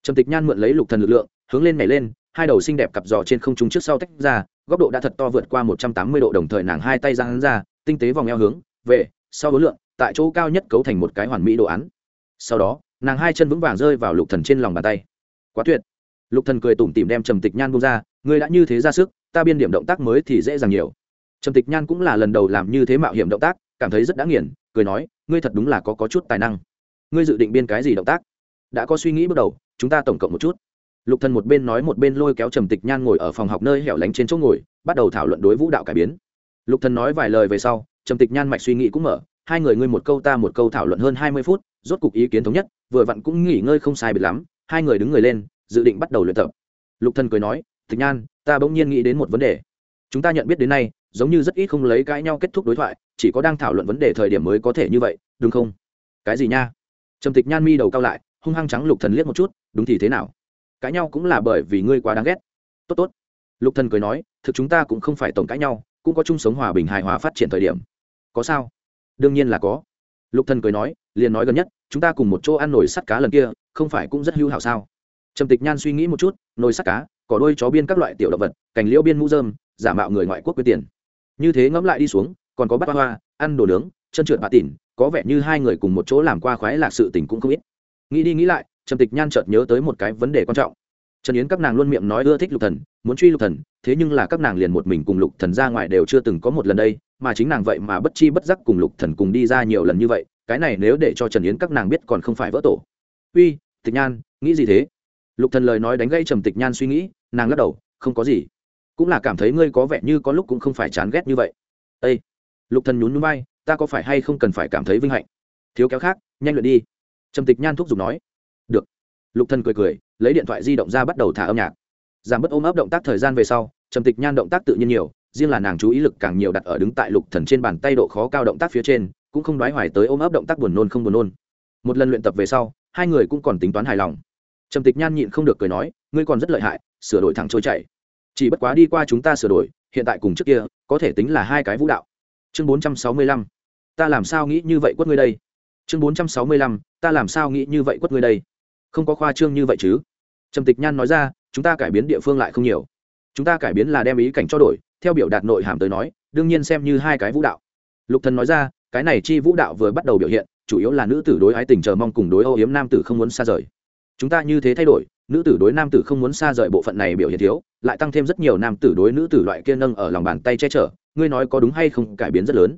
Trầm tịch nhan mượn lấy lục thần lực lượng, hướng lên nhảy lên, hai đầu xinh đẹp cặp giò trên không trung trước sau tách ra, góc độ đã thật to vượt qua một trăm tám mươi độ đồng thời nàng hai tay giang ra, tinh tế vòng eo hướng về, sau đối lượng, tại chỗ cao nhất cấu thành một cái hoàn mỹ đồ án. Sau đó nàng hai chân vững vàng rơi vào lục thần trên lòng bàn tay. Quá tuyệt. Lục thần cười tủm tỉm đem trầm tịch nhan bông ra, ngươi đã như thế ra sức, ta biên điểm động tác mới thì dễ dàng nhiều. Trầm tịch nhan cũng là lần đầu làm như thế mạo hiểm động tác, cảm thấy rất đã nghiền, cười nói, ngươi thật đúng là có có chút tài năng. Ngươi dự định biên cái gì động tác? Đã có suy nghĩ bước đầu, chúng ta tổng cộng một chút. Lục thần một bên nói một bên lôi kéo trầm tịch nhan ngồi ở phòng học nơi hẻo lánh trên chỗ ngồi, bắt đầu thảo luận đối vũ đạo cải biến. Lục thần nói vài lời về sau, trầm tịch nhan mạch suy nghĩ cũng mở, hai người ngươi một câu ta một câu thảo luận hơn hai mươi phút rốt cục ý kiến thống nhất, vừa vặn cũng nghỉ ngơi không sai biệt lắm, hai người đứng người lên, dự định bắt đầu luyện tập. Lục thần cười nói tịch nhan, ta bỗng nhiên nghĩ đến một vấn đề. Chúng ta nhận biết đến nay, giống như rất ít không lấy cãi nhau kết thúc đối thoại, chỉ có đang thảo luận vấn đề thời điểm mới có thể như vậy, đúng không? Cái gì nha? Trầm tịch nhan mi đầu cao lại, hung hăng trắng lục thần liếc một chút, đúng thì thế nào? Cãi nhau cũng là bởi vì ngươi quá đáng ghét. Tốt tốt. Lục thần cười nói, thực chúng ta cũng không phải tổng cãi nhau, cũng có chung sống hòa bình hài hòa phát triển thời điểm. Có sao? Đương nhiên là có. Lục thần cười nói, liền nói gần nhất chúng ta cùng một chỗ ăn nồi sắt cá lần kia, không phải cũng rất hữu hảo sao? Trầm tịch nhan suy nghĩ một chút, nồi sắt cá, cỏ đôi chó biên các loại tiểu động vật, cành liễu biên mũ dơm giả mạo người ngoại quốc quyết tiền. Như thế ngẫm lại đi xuống, còn có bắt hoa, ăn đồ nướng, chân trượt bà tỉn, có vẻ như hai người cùng một chỗ làm qua khoái lạc sự tình cũng không ít. Nghĩ đi nghĩ lại, trầm tịch nhan chợt nhớ tới một cái vấn đề quan trọng. Trần yến các nàng luôn miệng nói ưa thích lục thần, muốn truy lục thần, thế nhưng là các nàng liền một mình cùng lục thần ra ngoài đều chưa từng có một lần đây, mà chính nàng vậy mà bất chi bất giác cùng lục thần cùng đi ra nhiều lần như vậy cái này nếu để cho trần yến các nàng biết còn không phải vỡ tổ. Uy, tịch nhan, nghĩ gì thế? Lục thần lời nói đánh gây trầm tịch nhan suy nghĩ, nàng lắc đầu, không có gì. Cũng là cảm thấy ngươi có vẻ như có lúc cũng không phải chán ghét như vậy. Ây lục thần nhún nhún vai, ta có phải hay không cần phải cảm thấy vinh hạnh? Thiếu kéo khác, nhanh luyện đi. Trầm tịch nhan thúc giục nói. Được. Lục thần cười cười, lấy điện thoại di động ra bắt đầu thả âm nhạc. Giảm bớt ôm ấp động tác thời gian về sau, trầm tịch nhan động tác tự nhiên nhiều, riêng là nàng chú ý lực càng nhiều đặt ở đứng tại lục thần trên bàn tay độ khó cao động tác phía trên cũng không đoái hoài tới ôm ấp động tác buồn nôn không buồn nôn. Một lần luyện tập về sau, hai người cũng còn tính toán hài lòng. Trầm tịch nhan nhịn không được cười nói, ngươi còn rất lợi hại, sửa đổi thẳng trôi chảy. Chỉ bất quá đi qua chúng ta sửa đổi, hiện tại cùng trước kia, có thể tính là hai cái vũ đạo. Chương bốn trăm sáu mươi lăm. Ta làm sao nghĩ như vậy quất ngươi đây? Chương bốn trăm sáu mươi lăm. Ta làm sao nghĩ như vậy quất ngươi đây? Không có khoa trương như vậy chứ? Trầm tịch nhan nói ra, chúng ta cải biến địa phương lại không nhiều. Chúng ta cải biến là đem ý cảnh cho đổi, theo biểu đạt nội hàm tới nói, đương nhiên xem như hai cái vũ đạo. Lục thần nói ra cái này chi vũ đạo vừa bắt đầu biểu hiện, chủ yếu là nữ tử đối ái tình chờ mong cùng đối âu yếm nam tử không muốn xa rời. Chúng ta như thế thay đổi, nữ tử đối nam tử không muốn xa rời bộ phận này biểu hiện thiếu, lại tăng thêm rất nhiều nam tử đối nữ tử loại kia nâng ở lòng bàn tay che chở, ngươi nói có đúng hay không, cải biến rất lớn.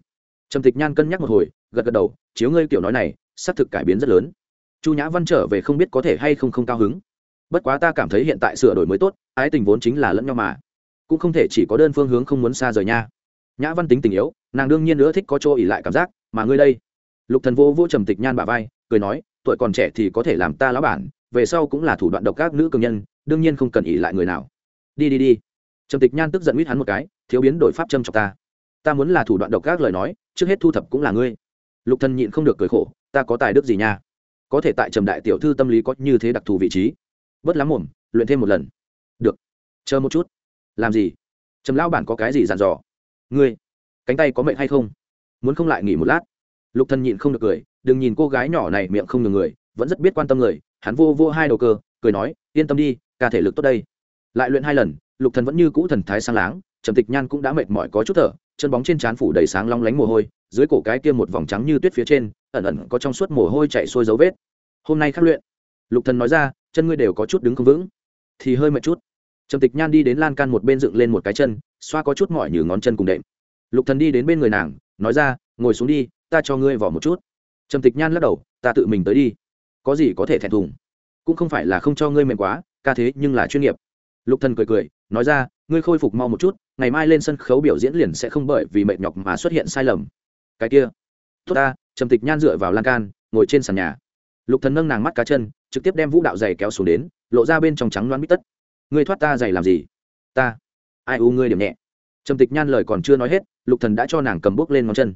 Trầm tịch nhan cân nhắc một hồi, gật gật đầu, chiếu ngươi kiểu nói này, xác thực cải biến rất lớn. Chu nhã văn trở về không biết có thể hay không không cao hứng. Bất quá ta cảm thấy hiện tại sửa đổi mới tốt, ái tình vốn chính là lẫn nhau mà. Cũng không thể chỉ có đơn phương hướng không muốn xa rời nha nhã văn tính tình yếu, nàng đương nhiên nữa thích có chỗ ỉ lại cảm giác, mà ngươi đây? Lục thần vô vô trầm tịch nhan bà vai, cười nói, tuổi còn trẻ thì có thể làm ta lão bản, về sau cũng là thủ đoạn độc các nữ cường nhân, đương nhiên không cần ỉ lại người nào. Đi đi đi. Trầm tịch nhan tức giận huýt hắn một cái, thiếu biến đổi pháp châm chọc ta. Ta muốn là thủ đoạn độc các lời nói, trước hết thu thập cũng là ngươi. Lục thần nhịn không được cười khổ, ta có tài đức gì nha? Có thể tại trầm đại tiểu thư tâm lý có như thế đặc thù vị trí. Bớt lắm mồm, luyện thêm một lần. Được, chờ một chút. Làm gì? Trầm lão bản có cái gì dặn dò? Ngươi, cánh tay có mệnh hay không? Muốn không lại nghỉ một lát. Lục thần nhịn không được cười, đừng nhìn cô gái nhỏ này miệng không ngừng người, vẫn rất biết quan tâm người, hắn vô vô hai đầu cơ, cười nói, yên tâm đi ca thể lực tốt đây. Lại luyện hai lần, lục thần vẫn như cũ thần thái sáng láng, trầm tịch nhan cũng đã mệt mỏi có chút thở, chân bóng trên trán phủ đầy sáng long lánh mồ hôi, dưới cổ cái kia một vòng trắng như tuyết phía trên, ẩn ẩn có trong suốt mồ hôi chạy xuôi dấu vết. Hôm nay khắc luyện. Lục thần nói ra, chân ngươi đều có chút đứng không vững. Thì hơi mệt chút. Trầm tịch nhan đi đến lan can một bên dựng lên một cái chân xoa có chút mỏi như ngón chân cùng đệm. Lục thần đi đến bên người nàng, nói ra, ngồi xuống đi, ta cho ngươi vỏ một chút. Trầm tịch nhan lắc đầu, ta tự mình tới đi. Có gì có thể thẹn thùng. Cũng không phải là không cho ngươi mềm quá, ca thế nhưng là chuyên nghiệp. Lục thần cười cười, nói ra, ngươi khôi phục mau một chút, ngày mai lên sân khấu biểu diễn liền sẽ không bởi vì mệt nhọc mà xuất hiện sai lầm. Cái kia. Tốt ta. Trầm tịch nhan dựa vào lan can, ngồi trên sàn nhà. Lục thần nâng nàng mắt cá chân, trực tiếp đem vũ đạo giày kéo xuống đến, lộ ra bên trong trắng loáng bít tất. Ngươi thoát ta giày làm gì? Ta ai u ngươi điểm nhẹ. Trầm tịch nhan lời còn chưa nói hết, lục thần đã cho nàng cầm bước lên ngón chân.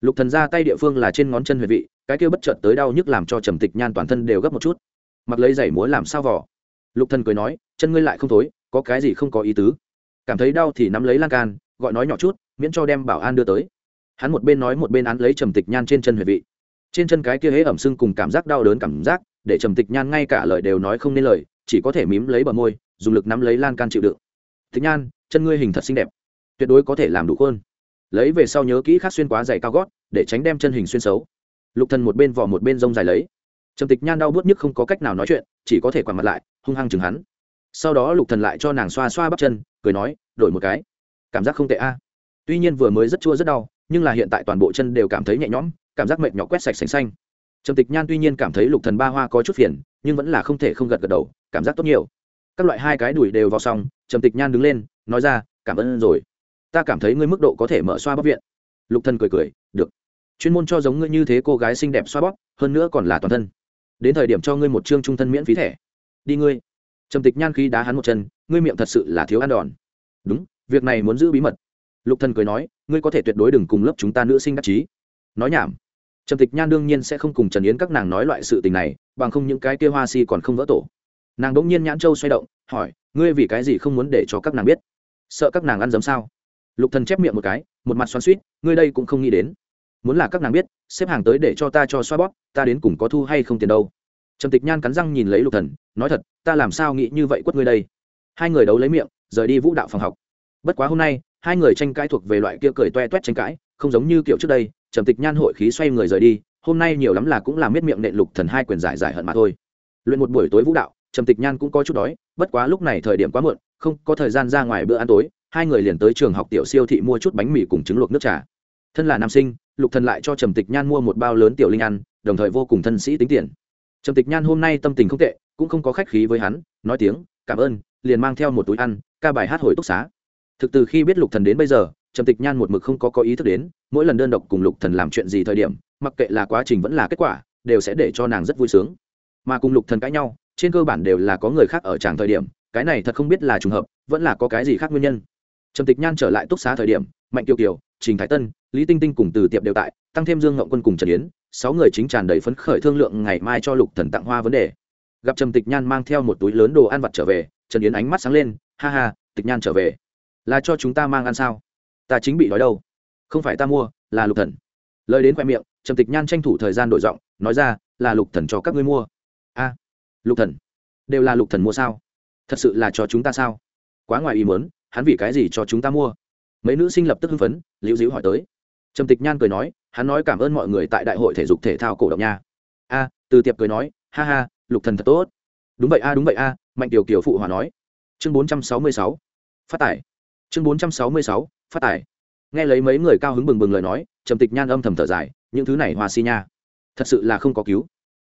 Lục thần ra tay địa phương là trên ngón chân huyệt vị, cái kia bất chợt tới đau nhức làm cho trầm tịch nhan toàn thân đều gấp một chút. Mặc lấy giày múa làm sao vỏ lục thần cười nói, chân ngươi lại không thối, có cái gì không có ý tứ. Cảm thấy đau thì nắm lấy lan can, gọi nói nhỏ chút, miễn cho đem bảo an đưa tới. Hắn một bên nói một bên án lấy trầm tịch nhan trên chân huyệt vị. Trên chân cái kia hễ ẩm sưng cùng cảm giác đau đớn cảm giác, để trầm tịch nhan ngay cả lời đều nói không nên lời, chỉ có thể mím lấy bờ môi, dùng lực nắm lấy lan can chịu đựng. Tịch nhan chân ngươi hình thật xinh đẹp, tuyệt đối có thể làm đủ hơn lấy về sau nhớ kỹ khác xuyên quá dày cao gót, để tránh đem chân hình xuyên xấu. Lục thần một bên vỏ một bên rông dài lấy. Trầm tịch nhan đau bớt nhức không có cách nào nói chuyện, chỉ có thể quằn mặt lại, hung hăng chừng hắn. Sau đó lục thần lại cho nàng xoa xoa bắp chân, cười nói, đổi một cái. Cảm giác không tệ a. Tuy nhiên vừa mới rất chua rất đau, nhưng là hiện tại toàn bộ chân đều cảm thấy nhẹ nhõm, cảm giác mệt nhọc quét sạch sành xanh. Trầm tịch nhan tuy nhiên cảm thấy lục thần ba hoa có chút phiền, nhưng vẫn là không thể không gật gật đầu, cảm giác tốt nhiều. Các loại hai cái đùi đều vào xong, trầm tịch nhan đứng lên nói ra, cảm ơn rồi. Ta cảm thấy ngươi mức độ có thể mở xoa bắp viện. Lục thần cười cười, được. Chuyên môn cho giống ngươi như thế cô gái xinh đẹp xoa bóp, hơn nữa còn là toàn thân. Đến thời điểm cho ngươi một chương trung thân miễn phí thẻ. Đi ngươi. Trầm tịch nhan khí đá hắn một chân, ngươi miệng thật sự là thiếu ăn đòn. Đúng, việc này muốn giữ bí mật. Lục thần cười nói, ngươi có thể tuyệt đối đừng cùng lớp chúng ta nữ sinh đắc chí. Nói nhảm. Trầm tịch nhan đương nhiên sẽ không cùng trần yến các nàng nói loại sự tình này, bằng không những cái kia hoa si còn không vỡ tổ. Nàng đỗng nhiên nhãn châu xoay động, hỏi, ngươi vì cái gì không muốn để cho các nàng biết? Sợ các nàng ăn giấm sao? Lục thần chép miệng một cái, một mặt xoắn suýt ngươi đây cũng không nghĩ đến. Muốn là các nàng biết, xếp hàng tới để cho ta cho xoa bóp, ta đến cùng có thu hay không tiền đâu. Trầm tịch nhan cắn răng nhìn lấy lục thần, nói thật, ta làm sao nghĩ như vậy quất ngươi đây? Hai người đấu lấy miệng, rời đi vũ đạo phòng học. Bất quá hôm nay, hai người tranh cãi thuộc về loại kia cười toe toét tranh cãi, không giống như kiểu trước đây, trầm tịch nhan hội khí xoay người rời đi, hôm nay nhiều lắm là cũng làm miết miệng nện lục thần hai quyền giải giải hận mà thôi. Luyện một buổi tối vũ đạo, trầm tịch nhan cũng có chút đói, bất quá lúc này thời điểm quá muộn không có thời gian ra ngoài bữa ăn tối, hai người liền tới trường học tiểu siêu thị mua chút bánh mì cùng trứng luộc nước trà. Thân là nam sinh, lục thần lại cho trầm tịch nhan mua một bao lớn tiểu linh ăn, đồng thời vô cùng thân sĩ tính tiền. Trầm tịch nhan hôm nay tâm tình không tệ, cũng không có khách khí với hắn, nói tiếng, cảm ơn, liền mang theo một túi ăn, ca bài hát hồi túc xá. Thực từ khi biết lục thần đến bây giờ, trầm tịch nhan một mực không có có ý thức đến, mỗi lần đơn độc cùng lục thần làm chuyện gì thời điểm, mặc kệ là quá trình vẫn là kết quả, đều sẽ để cho nàng rất vui sướng. Mà cùng lục thần cãi nhau, trên cơ bản đều là có người khác ở tràng thời điểm cái này thật không biết là trùng hợp, vẫn là có cái gì khác nguyên nhân. Trầm tịch nhan trở lại túc xá thời điểm, mạnh kiều kiều, trình thái tân, lý tinh tinh cùng từ tiệp đều tại, tăng thêm dương ngộng quân cùng trần yến, sáu người chính tràn đầy phấn khởi thương lượng ngày mai cho lục thần tặng hoa vấn đề. Gặp trầm tịch nhan mang theo một túi lớn đồ ăn vặt trở về, trần yến ánh mắt sáng lên, ha ha, tịch nhan trở về. Là cho chúng ta mang ăn sao? Ta chính bị đói đâu. Không phải ta mua, là lục thần. Lời đến khoe miệng, trầm tịch nhan tranh thủ thời gian đổi giọng, nói ra, là lục thần cho các ngươi mua. A, lục thần? Đều là lục thần mua sao? Thật sự là cho chúng ta sao? Quá ngoài ý muốn, hắn vì cái gì cho chúng ta mua? Mấy nữ sinh lập tức hưng phấn, liễu dĩu hỏi tới. Trầm tịch nhan cười nói, hắn nói cảm ơn mọi người tại đại hội thể dục thể thao cổ động nha. A, từ tiệp cười nói, ha ha, lục thần thật tốt. Đúng vậy a, đúng vậy a, mạnh tiểu kiều phụ hòa nói. Chương bốn trăm sáu mươi sáu, phát tải chương bốn trăm sáu mươi sáu, phát tải nghe lấy mấy người cao hứng bừng bừng lời nói, trầm tịch nhan âm thầm thở dài, những thứ này hoa si nha. Thật sự là không có cứu.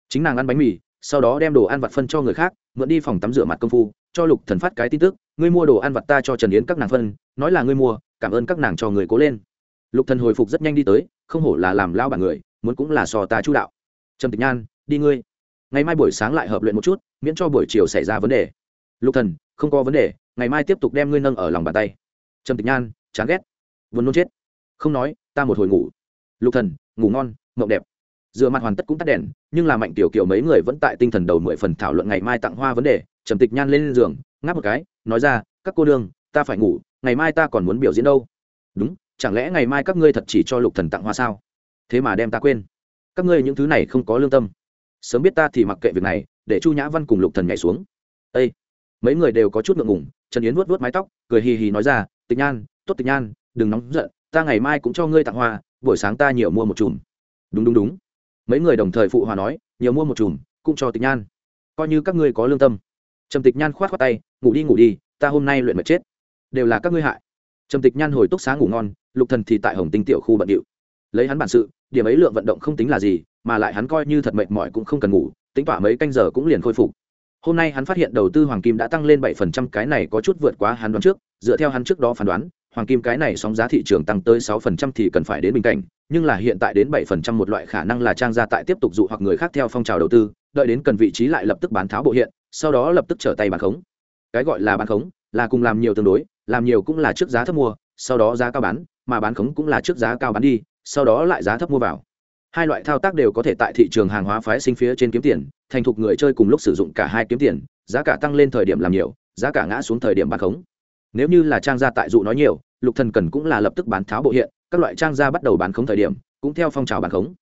Chính nàng ăn bánh mì, sau đó đem đồ ăn vặt phân cho người khác mượn đi phòng tắm rửa mặt công phu, cho lục thần phát cái tin tức, ngươi mua đồ ăn vặt ta cho trần yến các nàng phân, nói là ngươi mua, cảm ơn các nàng cho người cố lên. Lục thần hồi phục rất nhanh đi tới, không hổ là làm lao bản người, muốn cũng là so ta chú đạo. Trầm tịch nhan, đi ngươi. Ngày mai buổi sáng lại hợp luyện một chút, miễn cho buổi chiều xảy ra vấn đề. Lục thần, không có vấn đề, ngày mai tiếp tục đem ngươi nâng ở lòng bàn tay. Trầm tịch nhan, chán ghét. Vốn nôn chết. Không nói, ta một hồi ngủ. Lục thần, ngủ ngon, mộng đẹp dựa mặt hoàn tất cũng tắt đèn, nhưng là mạnh tiểu kiểu mấy người vẫn tại tinh thần đầu mười phần thảo luận ngày mai tặng hoa vấn đề, trầm tịch nhan lên giường, ngáp một cái, nói ra, các cô đương ta phải ngủ, ngày mai ta còn muốn biểu diễn đâu. Đúng, chẳng lẽ ngày mai các ngươi thật chỉ cho lục thần tặng hoa sao? Thế mà đem ta quên. Các ngươi những thứ này không có lương tâm. Sớm biết ta thì mặc kệ việc này, để chu nhã văn cùng lục thần nhảy xuống. Ê! mấy người đều có chút ngượng ngùng, trần yến vuốt vuốt mái tóc, cười hì hì nói ra, tịch nhan, tốt tịch nhan, đừng nóng giận, ta ngày mai cũng cho ngươi tặng hoa, buổi sáng ta nhiều mua một chùm. Đúng đúng đúng mấy người đồng thời phụ hòa nói, nhiều mua một chùm, cũng cho tịch nhan. Coi như các ngươi có lương tâm. Trầm tịch nhan khoát khoát tay, ngủ đi ngủ đi, ta hôm nay luyện mệt chết. Đều là các ngươi hại. Trầm tịch nhan hồi túc xá ngủ ngon, lục thần thì tại hồng tinh tiểu khu bận điệu. Lấy hắn bản sự, điểm ấy lượng vận động không tính là gì, mà lại hắn coi như thật mệt mỏi cũng không cần ngủ, tính tỏa mấy canh giờ cũng liền khôi phục. Hôm nay hắn phát hiện đầu tư hoàng kim đã tăng lên bảy phần trăm, cái này có chút vượt quá hắn đoán trước, dựa theo hắn trước đó phán đoán hoàng kim cái này sóng giá thị trường tăng tới sáu phần trăm thì cần phải đến bình cảnh, nhưng là hiện tại đến bảy phần trăm một loại khả năng là trang gia tại tiếp tục dụ hoặc người khác theo phong trào đầu tư, đợi đến cần vị trí lại lập tức bán tháo bộ hiện, sau đó lập tức trở tay bán khống. Cái gọi là bán khống, là cùng làm nhiều tương đối, làm nhiều cũng là trước giá thấp mua, sau đó giá cao bán, mà bán khống cũng là trước giá cao bán đi, sau đó lại giá thấp mua vào. Hai loại thao tác đều có thể tại thị trường hàng hóa phái sinh phía trên kiếm tiền, thành thục người chơi cùng lúc sử dụng cả hai kiếm tiền, giá cả tăng lên thời điểm làm nhiều, giá cả ngã xuống thời điểm bán khống nếu như là trang gia tại dụ nói nhiều, lục thần cần cũng là lập tức bán tháo bộ hiện, các loại trang gia bắt đầu bán khống thời điểm, cũng theo phong trào bán khống.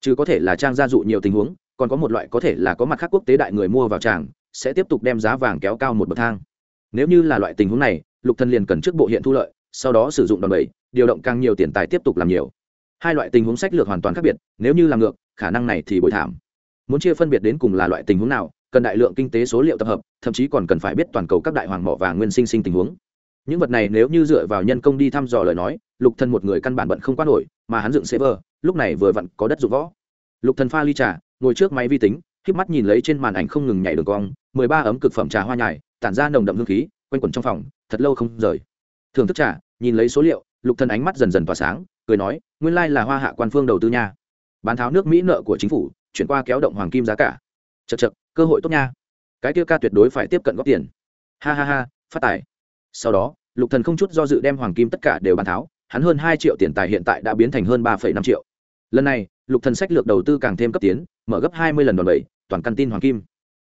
Chứ có thể là trang gia dụ nhiều tình huống, còn có một loại có thể là có mặt khác quốc tế đại người mua vào tràng, sẽ tiếp tục đem giá vàng kéo cao một bậc thang. Nếu như là loại tình huống này, lục thần liền cần trước bộ hiện thu lợi, sau đó sử dụng đòn bẩy, điều động càng nhiều tiền tài tiếp tục làm nhiều. Hai loại tình huống sách lược hoàn toàn khác biệt, nếu như làm ngược, khả năng này thì bội thảm. Muốn chia phân biệt đến cùng là loại tình huống nào, cần đại lượng kinh tế số liệu tập hợp, thậm chí còn cần phải biết toàn cầu các đại hoàng mỏ và nguyên sinh sinh tình huống những vật này nếu như dựa vào nhân công đi thăm dò lời nói, lục thần một người căn bản bận không quan nổi, mà hắn dựng server lúc này vừa vặn có đất dụng võ. Lục thần pha ly trà, ngồi trước máy vi tính híp mắt nhìn lấy trên màn ảnh không ngừng nhảy đường cong, mười ba ấm cực phẩm trà hoa nhài, tản ra nồng đậm hương khí, quanh quẩn trong phòng, thật lâu không rời. Thưởng thức trà, nhìn lấy số liệu, lục thần ánh mắt dần dần tỏa sáng, cười nói, nguyên lai là hoa hạ quan phương đầu tư nha. Bán tháo nước mỹ nợ của chính phủ, chuyển qua kéo động hoàng kim giá cả. Chật chật cơ hội tốt nha. Cái kia ca tuyệt đối phải tiếp cận góp tiền. Ha ha ha, phát tài sau đó, lục thần không chút do dự đem hoàng kim tất cả đều bán tháo, hắn hơn hai triệu tiền tài hiện tại đã biến thành hơn ba năm triệu. Lần này, lục thần sách lược đầu tư càng thêm cấp tiến, mở gấp hai mươi lần đòn bẩy, toàn căn tin hoàng kim.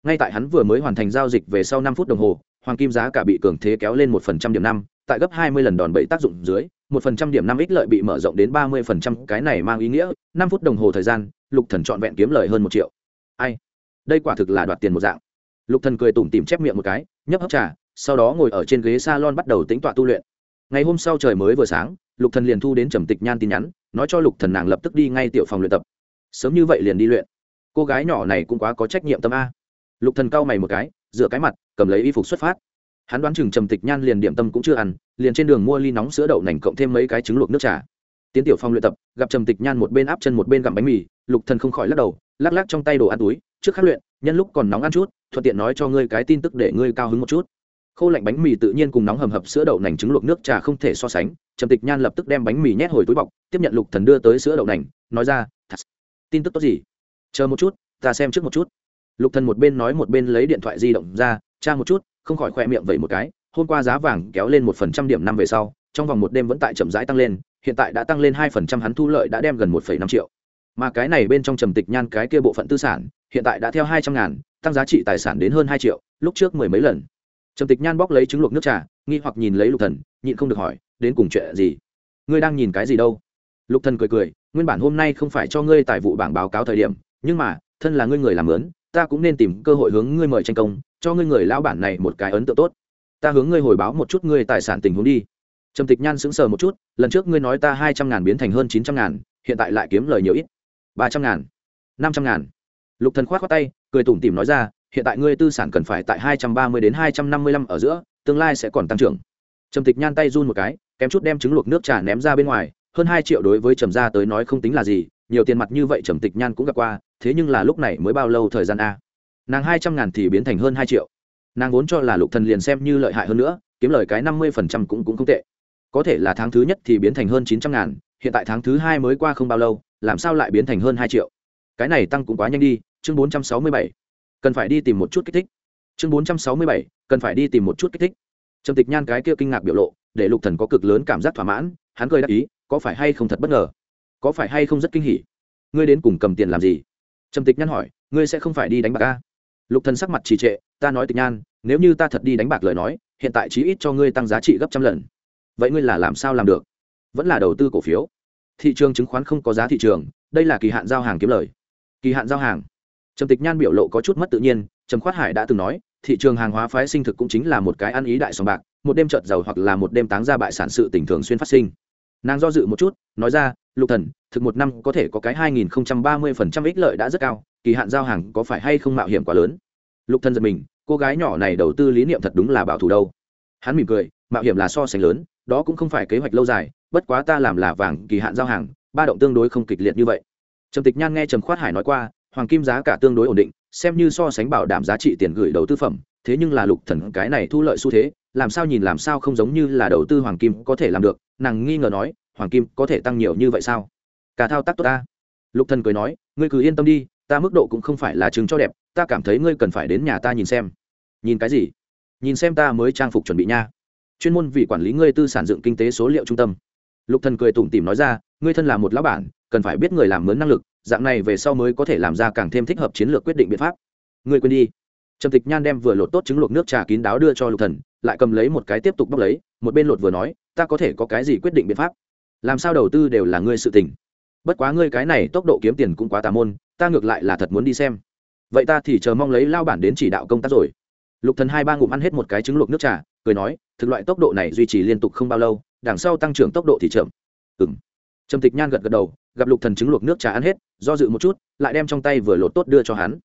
Ngay tại hắn vừa mới hoàn thành giao dịch về sau năm phút đồng hồ, hoàng kim giá cả bị cường thế kéo lên một phần trăm điểm năm, tại gấp hai mươi lần đòn bẩy tác dụng dưới, một phần trăm điểm năm ích lợi bị mở rộng đến ba mươi phần trăm, cái này mang ý nghĩa, năm phút đồng hồ thời gian, lục thần trọn vẹn kiếm lời hơn một triệu. Ai? Đây quả thực là đoạt tiền một dạng. Lục thần cười tủm tỉm chép miệng một cái, nhấp hấp trà sau đó ngồi ở trên ghế salon bắt đầu tính tọa tu luyện. Ngày hôm sau trời mới vừa sáng, lục thần liền thu đến trầm tịch nhan tin nhắn, nói cho lục thần nàng lập tức đi ngay tiểu phòng luyện tập. Sớm như vậy liền đi luyện. Cô gái nhỏ này cũng quá có trách nhiệm tâm a. Lục thần cau mày một cái rửa cái mặt, cầm lấy y phục xuất phát. Hắn đoán chừng trầm tịch nhan liền điểm tâm cũng chưa ăn, liền trên đường mua ly nóng sữa đậu nành cộng thêm mấy cái trứng luộc nước trà. Tiến tiểu phong luyện tập, gặp trầm tịch nhan một bên áp chân một bên gặm bánh mì, lục thần không khỏi lắc đầu, lắc lắc trong tay đồ ăn túi, trước khắc luyện, nhân lúc còn nóng ăn chút, thuận tiện nói cho ngươi cái tin tức để ngươi cao hứng một chút khô lạnh bánh mì tự nhiên cùng nóng hầm hập sữa đậu nành trứng luộc nước trà không thể so sánh, trầm tịch nhan lập tức đem bánh mì nhét hồi túi bọc, tiếp nhận lục thần đưa tới sữa đậu nành, nói ra, thật tin tức tốt gì? Chờ một chút, ta xem trước một chút. Lục thần một bên nói một bên lấy điện thoại di động ra tra một chút, không khỏi khoe miệng vậy một cái, hôm qua giá vàng kéo lên một phần trăm điểm năm về sau, trong vòng một đêm vẫn tại chậm rãi tăng lên, hiện tại đã tăng lên hai phần trăm, hắn thu lợi đã đem gần một phẩy năm triệu. Mà cái này bên trong trầm tịch nhan cái kia bộ phận tư sản, hiện tại đã theo hai trăm ngàn, tăng giá trị tài sản đến hơn hai triệu, lúc trước mười mấy lần trầm tịch nhan bóc lấy trứng luộc nước trà, nghi hoặc nhìn lấy lục thần, nhịn không được hỏi, đến cùng chuyện gì? Ngươi đang nhìn cái gì đâu? Lục thần cười cười, nguyên bản hôm nay không phải cho ngươi tài vụ bảng báo cáo thời điểm, nhưng mà, thân là ngươi người làm lớn, ta cũng nên tìm cơ hội hướng ngươi mời tranh công, cho ngươi người lão bản này một cái ấn tượng tốt. Ta hướng ngươi hồi báo một chút ngươi tài sản tình huống đi. Trầm tịch nhan sững sờ một chút, lần trước ngươi nói ta hai trăm ngàn biến thành hơn chín trăm ngàn, hiện tại lại kiếm lời nhiều ít. Ba trăm ngàn, năm trăm ngàn. Lục thần khoát khoát tay, cười tủm tỉm nói ra hiện tại ngươi tư sản cần phải tại hai trăm ba mươi đến hai trăm năm mươi lăm ở giữa, tương lai sẽ còn tăng trưởng. Trầm tịch nhan tay run một cái, kém chút đem trứng luộc nước trà ném ra bên ngoài, hơn hai triệu đối với trầm gia tới nói không tính là gì, nhiều tiền mặt như vậy trầm tịch nhan cũng gặp qua, thế nhưng là lúc này mới bao lâu thời gian a? Nàng hai trăm ngàn thì biến thành hơn hai triệu. Nàng vốn cho là lục thần liền xem như lợi hại hơn nữa, kiếm lời cái năm mươi phần trăm cũng cũng không tệ. Có thể là tháng thứ nhất thì biến thành hơn chín trăm ngàn, hiện tại tháng thứ hai mới qua không bao lâu, làm sao lại biến thành hơn hai triệu? Cái này tăng cũng quá nhanh đi, chương bốn trăm sáu mươi bảy cần phải đi tìm một chút kích thích. Chương bốn trăm sáu mươi bảy, cần phải đi tìm một chút kích thích. Trầm tịch nhan cái kia kinh ngạc biểu lộ, để lục thần có cực lớn cảm giác thỏa mãn, hắn cười đáp ý, có phải hay không thật bất ngờ? Có phải hay không rất kinh hỉ? Ngươi đến cùng cầm tiền làm gì? Trầm tịch nhan hỏi, ngươi sẽ không phải đi đánh bạc a lục thần sắc mặt trì trệ, ta nói tịch nhan, nếu như ta thật đi đánh bạc lời nói, hiện tại chí ít cho ngươi tăng giá trị gấp trăm lần. Vậy ngươi là làm sao làm được? Vẫn là đầu tư cổ phiếu. Thị trường chứng khoán không có giá thị trường, đây là kỳ hạn giao hàng kiếm lời. Kỳ hạn giao hàng trầm tịch nhan biểu lộ có chút mất tự nhiên, trầm khoát hải đã từng nói, thị trường hàng hóa phái sinh thực cũng chính là một cái ăn ý đại sòng bạc, một đêm trợt giàu hoặc là một đêm táng ra bại sản sự tình thường xuyên phát sinh. Nàng do dự một chút, nói ra, lục thần, thực một năm có thể có cái hai nghìn ba mươi phần trăm ích lợi đã rất cao, kỳ hạn giao hàng có phải hay không mạo hiểm quá lớn? Lục thần giật mình, cô gái nhỏ này đầu tư lý niệm thật đúng là bảo thủ đâu. Hắn mỉm cười, mạo hiểm là so sánh lớn, đó cũng không phải kế hoạch lâu dài, bất quá ta làm là vàng kỳ hạn giao hàng, ba động tương đối không kịch liệt như vậy. Trầm tịch nhan nghe trầm khoát hải nói qua hoàng kim giá cả tương đối ổn định, xem như so sánh bảo đảm giá trị tiền gửi đầu tư phẩm, thế nhưng là lục thần cái này thu lợi xu thế, làm sao nhìn làm sao không giống như là đầu tư hoàng kim có thể làm được, nàng nghi ngờ nói, hoàng kim có thể tăng nhiều như vậy sao? Cả thao tác tốt ta. Lục thần cười nói, ngươi cứ yên tâm đi, ta mức độ cũng không phải là chứng cho đẹp, ta cảm thấy ngươi cần phải đến nhà ta nhìn xem. Nhìn cái gì? Nhìn xem ta mới trang phục chuẩn bị nha. Chuyên môn vì quản lý ngươi tư sản dựng kinh tế số liệu trung tâm. Lục thần cười tủm tỉm nói ra, ngươi thân là một lão bản, cần phải biết người làm mướn năng lực dạng này về sau mới có thể làm ra càng thêm thích hợp chiến lược quyết định biện pháp. Người quên đi. Trầm tịch nhan đem vừa lột tốt trứng luộc nước trà kín đáo đưa cho lục thần, lại cầm lấy một cái tiếp tục bóc lấy, một bên lột vừa nói, ta có thể có cái gì quyết định biện pháp? Làm sao đầu tư đều là ngươi sự tình. Bất quá ngươi cái này tốc độ kiếm tiền cũng quá tà môn, ta ngược lại là thật muốn đi xem. Vậy ta thì chờ mong lấy lao bản đến chỉ đạo công tác rồi. Lục thần hai ba ngụm ăn hết một cái trứng luộc nước trà, cười nói, thực loại tốc độ này duy trì liên tục không bao lâu, đằng sau tăng trưởng tốc độ thì chậm. Ừm trầm tịch nhan gật gật đầu, gặp lục thần trứng luộc nước trà ăn hết, do dự một chút, lại đem trong tay vừa lột tốt đưa cho hắn.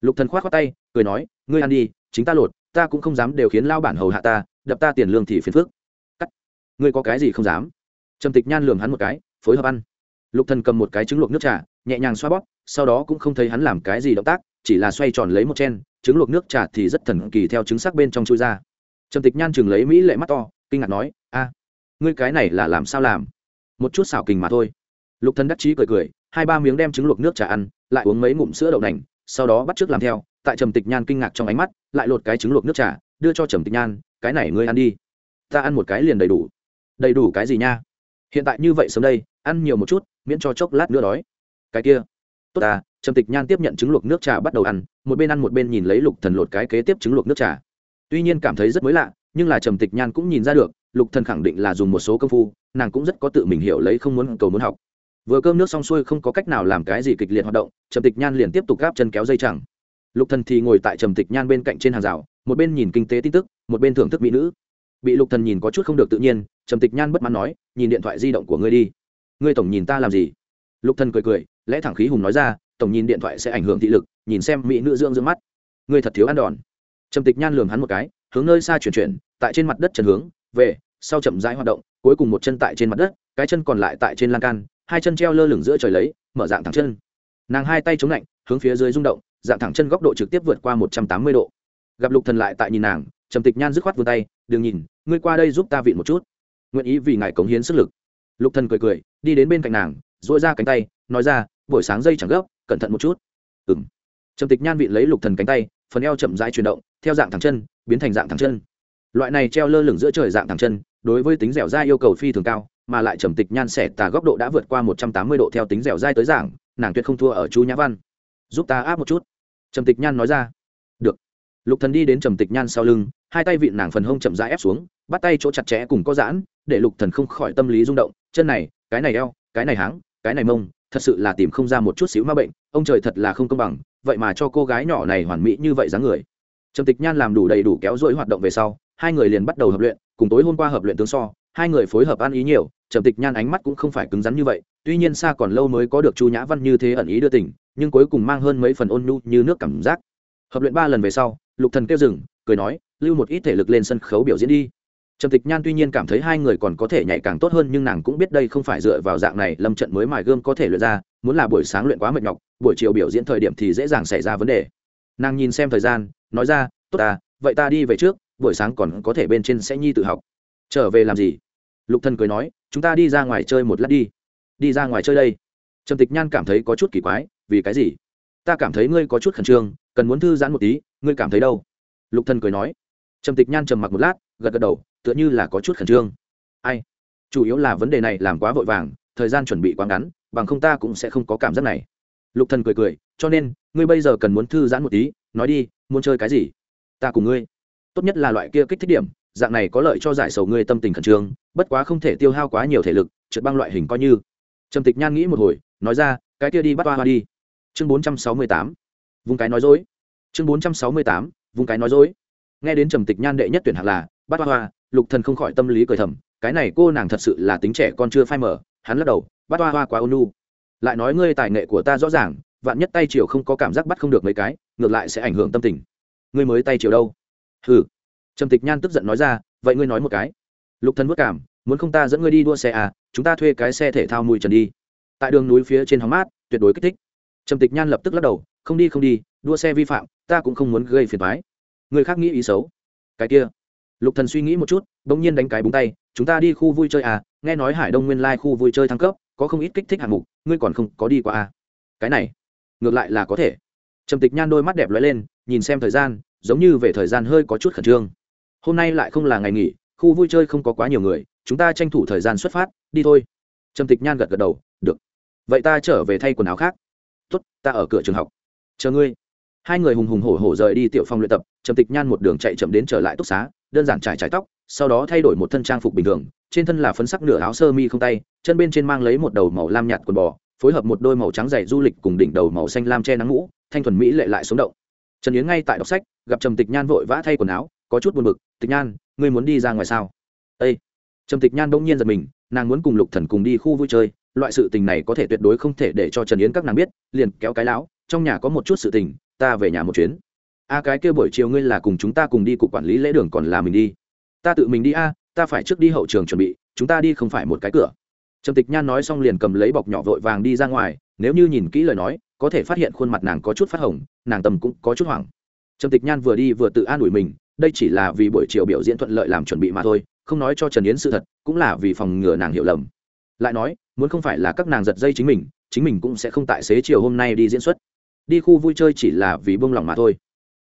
Lục thần khoát khoát tay, cười nói, ngươi ăn đi, chính ta lột, ta cũng không dám đều khiến lao bản hầu hạ ta, đập ta tiền lương thì phiền phức. Cắt, ngươi có cái gì không dám? Trầm tịch nhan lườm hắn một cái, phối hợp ăn. Lục thần cầm một cái trứng luộc nước trà, nhẹ nhàng xoa bóp, sau đó cũng không thấy hắn làm cái gì động tác, chỉ là xoay tròn lấy một chen, trứng luộc nước trà thì rất thần kỳ theo trứng sắc bên trong chui ra. Trầm tịch nhan chừng lấy mỹ lệ mắt to, kinh ngạc nói, a, ngươi cái này là làm sao làm? Một chút xảo kình mà thôi. Lục thần đắc chí cười cười, hai ba miếng đem trứng luộc nước trà ăn, lại uống mấy ngụm sữa đậu nành, sau đó bắt trước làm theo, tại trầm tịch nhan kinh ngạc trong ánh mắt, lại lột cái trứng luộc nước trà, đưa cho trầm tịch nhan, cái này ngươi ăn đi. Ta ăn một cái liền đầy đủ. Đầy đủ cái gì nha? Hiện tại như vậy sớm đây, ăn nhiều một chút, miễn cho chốc lát nữa đói. Cái kia. Tốt ta. Trầm tịch nhan tiếp nhận trứng luộc nước trà bắt đầu ăn, một bên ăn một bên nhìn lấy lục thần lột cái kế tiếp trứng luộc nước trà. Tuy nhiên cảm thấy rất mới lạ, nhưng là trầm tịch nhan cũng nhìn ra được lục thần khẳng định là dùng một số công phu, nàng cũng rất có tự mình hiểu lấy không muốn cầu muốn học. Vừa cơm nước xong xuôi không có cách nào làm cái gì kịch liệt hoạt động, trầm tịch nhan liền tiếp tục gáp chân kéo dây chẳng. Lục thần thì ngồi tại trầm tịch nhan bên cạnh trên hàng rào, một bên nhìn kinh tế tin tức, một bên thưởng thức mỹ nữ. Bị lục thần nhìn có chút không được tự nhiên, trầm tịch nhan bất mãn nói, nhìn điện thoại di động của ngươi đi. Ngươi tổng nhìn ta làm gì? Lục thần cười cười, lẽ thẳng khí hùng nói ra, tổng nhìn điện thoại sẽ ảnh hưởng thị lực, nhìn xem mỹ nữ dưỡng dưỡng mắt. Ngươi thật thiếu ăn đòn. Trầm tịch nhan lườm hắn một cái, hướng nơi xa chuyển chuyển, tại trên mặt đất trần hướng, về sau chậm rãi hoạt động, cuối cùng một chân tại trên mặt đất, cái chân còn lại tại trên lan can, hai chân treo lơ lửng giữa trời lấy, mở dạng thẳng chân. Nàng hai tay chống lạnh, hướng phía dưới rung động, dạng thẳng chân góc độ trực tiếp vượt qua một trăm tám mươi độ. Gặp lục thần lại tại nhìn nàng, trầm tịch nhan dứt khoát vươn tay, đừng nhìn, ngươi qua đây giúp ta vịn một chút. Nguyện ý vì ngài cống hiến sức lực. Lục thần cười cười, đi đến bên cạnh nàng dội ra cánh tay, nói ra, buổi sáng dây chẳng gấp, cẩn thận một chút. Ừng trầm tịch nhan vịn lấy lục thần cánh tay, phần eo chậm rãi chuyển động, theo dạng thẳng chân, biến thành dạng thẳng chân. Loại này treo lơ lửng giữa trời dạng thẳng chân đối với tính dẻo dai yêu cầu phi thường cao, mà lại trầm tịch nhan sẻ tà góc độ đã vượt qua một trăm tám mươi độ theo tính dẻo dai tới giảng, nàng tuyệt không thua ở chú nhã văn. Giúp ta áp một chút. Trầm tịch nhan nói ra. Được. Lục thần đi đến trầm tịch nhan sau lưng, hai tay vịn nàng phần hông chậm rãi ép xuống, bắt tay chỗ chặt chẽ cùng có giãn, để lục thần không khỏi tâm lý rung động. Chân này, cái này eo, cái này háng, cái này mông, thật sự là tìm không ra một chút xíu ma bệnh, ông trời thật là không công bằng, vậy mà cho cô gái nhỏ này hoàn mỹ như vậy dáng người. Trầm tịch nhan làm đủ đầy đủ kéo dỗi hoạt động về sau, hai người liền bắt đầu hợp luyện cùng tối hôm qua hợp luyện tướng so, hai người phối hợp ăn ý nhiều, trầm tịch nhan ánh mắt cũng không phải cứng rắn như vậy, tuy nhiên xa còn lâu mới có được chu nhã văn như thế ẩn ý đưa tình, nhưng cuối cùng mang hơn mấy phần ôn nhu như nước cảm giác. Hợp luyện ba lần về sau, lục thần kêu dừng, cười nói, lưu một ít thể lực lên sân khấu biểu diễn đi. Trầm tịch nhan tuy nhiên cảm thấy hai người còn có thể nhảy càng tốt hơn nhưng nàng cũng biết đây không phải dựa vào dạng này lâm trận mới mài gươm có thể luyện ra, muốn là buổi sáng luyện quá mệt nhọc, buổi chiều biểu diễn thời điểm thì dễ dàng xảy ra vấn đề. Nàng nhìn xem thời gian, nói ra, tốt à vậy ta đi về trước buổi sáng còn có thể bên trên sẽ nhi tự học. Trở về làm gì? Lục thần cười nói, chúng ta đi ra ngoài chơi một lát đi. Đi ra ngoài chơi đây. Trầm tịch nhan cảm thấy có chút kỳ quái, vì cái gì? Ta cảm thấy ngươi có chút khẩn trương, cần muốn thư giãn một tí, ngươi cảm thấy đâu? Lục thần cười nói. Trầm tịch nhan trầm mặc một lát, gật gật đầu, tựa như là có chút khẩn trương. Ai? Chủ yếu là vấn đề này làm quá vội vàng, thời gian chuẩn bị quá ngắn, bằng không ta cũng sẽ không có cảm giác này. Lục thần cười cười, cho nên, ngươi bây giờ cần muốn thư giãn một tí, nói đi, muốn chơi cái gì? Ta cùng ngươi tốt nhất là loại kia kích thích điểm, dạng này có lợi cho giải sầu ngươi tâm tình khẩn trương, bất quá không thể tiêu hao quá nhiều thể lực, trượt băng loại hình coi như. Trầm tịch nhan nghĩ một hồi, nói ra, cái kia đi bắt hoa hoa đi. Chương bốn trăm sáu mươi tám, vùng cái nói dối. Chương bốn trăm sáu mươi tám, vùng cái nói dối. Nghe đến trầm tịch nhan đệ nhất tuyển hạng là, bắt hoa hoa, lục thần không khỏi tâm lý cười thầm, cái này cô nàng thật sự là tính trẻ con chưa phai mở hắn lắc đầu, bắt hoa hoa quá ôn nu lại nói, ngươi tài nghệ của ta rõ ràng, vạn nhất tay chiều không có cảm giác bắt không được mấy cái, ngược lại sẽ ảnh hưởng tâm tình. Ngươi mới tay chiều đâu? Hừ. Trầm tịch nhan tức giận nói ra, vậy ngươi nói một cái. Lục thần vất cảm, muốn không ta dẫn ngươi đi đua xe à chúng ta thuê cái xe thể thao mùi trần đi. Tại đường núi phía trên hóng mát, tuyệt đối kích thích. Trầm tịch nhan lập tức lắc đầu, không đi không đi, đua xe vi phạm, ta cũng không muốn gây phiền toái. Người khác nghĩ ý xấu. Cái kia. Lục thần suy nghĩ một chút, bỗng nhiên đánh cái búng tay, chúng ta đi khu vui chơi à nghe nói hải đông nguyên lai khu vui chơi thăng cấp, có không ít kích thích hạng mục, ngươi còn không có đi qua à? Cái này, ngược lại là có thể. Trầm tịch nhan đôi mắt đẹp lóe lên, nhìn xem thời gian giống như về thời gian hơi có chút khẩn trương. Hôm nay lại không là ngày nghỉ, khu vui chơi không có quá nhiều người, chúng ta tranh thủ thời gian xuất phát, đi thôi. Trầm tịch nhan gật gật đầu, được. Vậy ta trở về thay quần áo khác. Tốt, ta ở cửa trường học. Chờ ngươi. Hai người hùng hùng hổ hổ rời đi tiểu phòng luyện tập, trầm tịch nhan một đường chạy chậm đến trở lại túc xá, đơn giản trải trải tóc, sau đó thay đổi một thân trang phục bình thường, trên thân là phấn sắc nửa áo sơ mi không tay, chân bên trên mang lấy một đầu màu lam nhạt quần bò, phối hợp một đôi màu trắng dày du lịch cùng đỉnh đầu màu xanh lam che nắng mũ thanh thuần mỹ lệ lại sống động trần yến ngay tại đọc sách, gặp trầm tịch nhan vội vã thay quần áo, có chút buồn bực, tịch nhan, ngươi muốn đi ra ngoài sao? Ây trầm tịch nhan bỗng nhiên giật mình, nàng muốn cùng lục thần cùng đi khu vui chơi, loại sự tình này có thể tuyệt đối không thể để cho trần yến các nàng biết, liền kéo cái lão trong nhà có một chút sự tình, ta về nhà một chuyến. A, cái kia buổi chiều ngươi là cùng chúng ta cùng đi cục quản lý lễ đường còn là mình đi? Ta tự mình đi a, ta phải trước đi hậu trường chuẩn bị, chúng ta đi không phải một cái cửa. Trầm tịch nhan nói xong liền cầm lấy bọc nhỏ vội vàng đi ra ngoài, nếu như nhìn kỹ lời nói có thể phát hiện khuôn mặt nàng có chút phát hồng, nàng tầm cũng có chút hoảng. Trầm tịch nhan vừa đi vừa tự an ủi mình, đây chỉ là vì buổi chiều biểu diễn thuận lợi làm chuẩn bị mà thôi, không nói cho trần yến sự thật, cũng là vì phòng ngừa nàng hiểu lầm. Lại nói, muốn không phải là các nàng giật dây chính mình chính mình cũng sẽ không tại xế chiều hôm nay đi diễn xuất. Đi khu vui chơi chỉ là vì bông lòng mà thôi.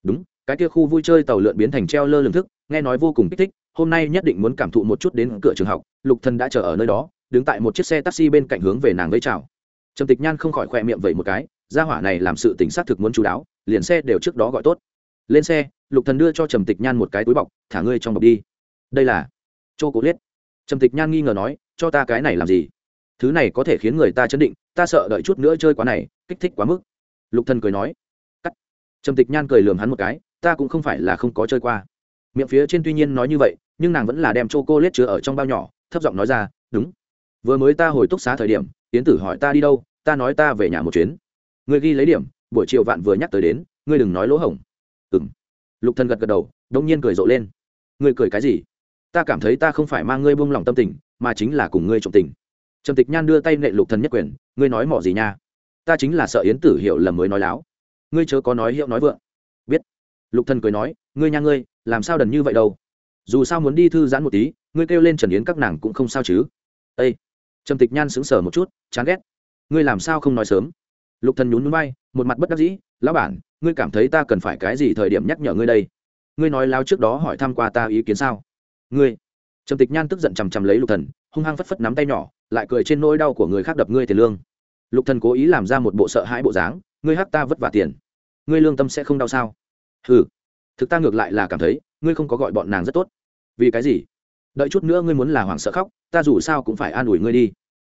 Đúng, cái kia khu vui chơi tàu lượn biến thành treo lơ lường thức, nghe nói vô cùng kích thích, hôm nay nhất định muốn cảm thụ một chút đến cửa trường học, lục thần đã chờ ở nơi đó, đứng tại một chiếc xe taxi bên cạnh hướng về nàng với chào. Trầm tịch nhan không khỏi khoe miệng vẩy một cái gia hỏa này làm sự tình xác thực muốn chú đáo, liền xe đều trước đó gọi tốt. Lên xe, lục thần đưa cho trầm tịch nhan một cái túi bọc, thả ngươi trong bọc đi. Đây là chô cố liết trầm tịch nhan nghi ngờ nói, cho ta cái này làm gì? Thứ này có thể khiến người ta chấn định, ta sợ đợi chút nữa chơi quá này, kích thích quá mức. Lục thần cười nói, cắt. Trầm tịch nhan cười lườm hắn một cái, ta cũng không phải là không có chơi qua. Miệng phía trên tuy nhiên nói như vậy, nhưng nàng vẫn là đem chô cô liết chứa ở trong bao nhỏ, thấp giọng nói ra, đúng. Vừa mới ta hồi túc xá thời điểm tiến tử hỏi ta đi đâu, ta nói ta về nhà một chuyến ngươi ghi lấy điểm, buổi chiều vạn vừa nhắc tới đến, ngươi đừng nói lỗ hổng. Ừng lục thần gật gật đầu, đông nhiên cười rộ lên. Ngươi cười cái gì? Ta cảm thấy ta không phải mang ngươi buông lòng tâm tình, mà chính là cùng ngươi trọng tình. Trầm tịch nhan đưa tay nệ lục thần nhất quyền, ngươi nói mỏ gì nha? Ta chính là sợ yến tử hiểu lầm mới nói láo. Ngươi chớ có nói hiệu nói vượng. Biết. Lục thần cười nói, ngươi nha ngươi, làm sao đần như vậy đâu? Dù sao muốn đi thư giãn một tí, ngươi kêu lên trần yến các nàng cũng không sao chứ. Ây trầm tịch nhan sững sờ một chút, chán ghét. Ngươi làm sao không nói sớm? Lục thần nhún nhún bay, một mặt bất đắc dĩ, lão bản, ngươi cảm thấy ta cần phải cái gì thời điểm nhắc nhở ngươi đây? Ngươi nói lao trước đó hỏi thăm qua ta ý kiến sao? Ngươi? Trầm tịch nhan tức giận chằm chằm lấy lục thần, hung hăng phất phất nắm tay nhỏ, lại cười trên nỗi đau của người khác đập ngươi tiền lương. Lục thần cố ý làm ra một bộ sợ hãi bộ dáng, ngươi hắc ta vất vả tiền. Ngươi lương tâm sẽ không đau sao? Hừ. Thực ta ngược lại là cảm thấy, ngươi không có gọi bọn nàng rất tốt. Vì cái gì? Đợi chút nữa ngươi muốn là hoàng sợ khóc, ta dù sao cũng phải an ủi ngươi đi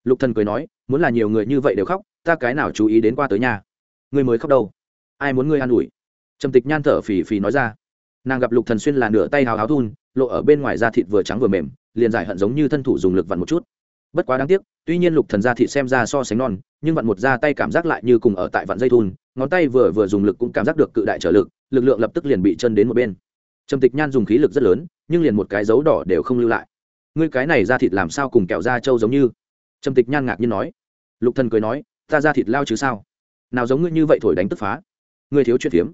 lục thần cười nói, muốn là nhiều người như vậy đều khóc, ta cái nào chú ý đến qua tới nhà? Ngươi mới khóc đâu? Ai muốn ngươi an ủi? Trầm tịch nhan thở phì phì nói ra. Nàng gặp lục thần xuyên là nửa tay hào háo thun, lộ ở bên ngoài da thịt vừa trắng vừa mềm, liền giải hận giống như thân thủ dùng lực vặn một chút. Bất quá đáng tiếc, tuy nhiên lục thần da thịt xem ra so sánh non, nhưng vặn một da tay cảm giác lại như cùng ở tại vặn dây thun, ngón tay vừa vừa dùng lực cũng cảm giác được cự đại trở lực lực lượng lập tức liền bị chân đến một bên. Trầm tịch nhan dùng khí lực rất lớn, nhưng liền một cái dấu đỏ đều không lưu lại. Ngươi cái này da thịt làm sao cùng kẹo da trâu giống như? Trầm tịch nhan ngạc nhiên nói. Lục thần cười nói, ta ra thịt lao chứ sao? Nào giống ngươi như vậy thổi đánh tức phá. Ngươi thiếu chuyện phiếm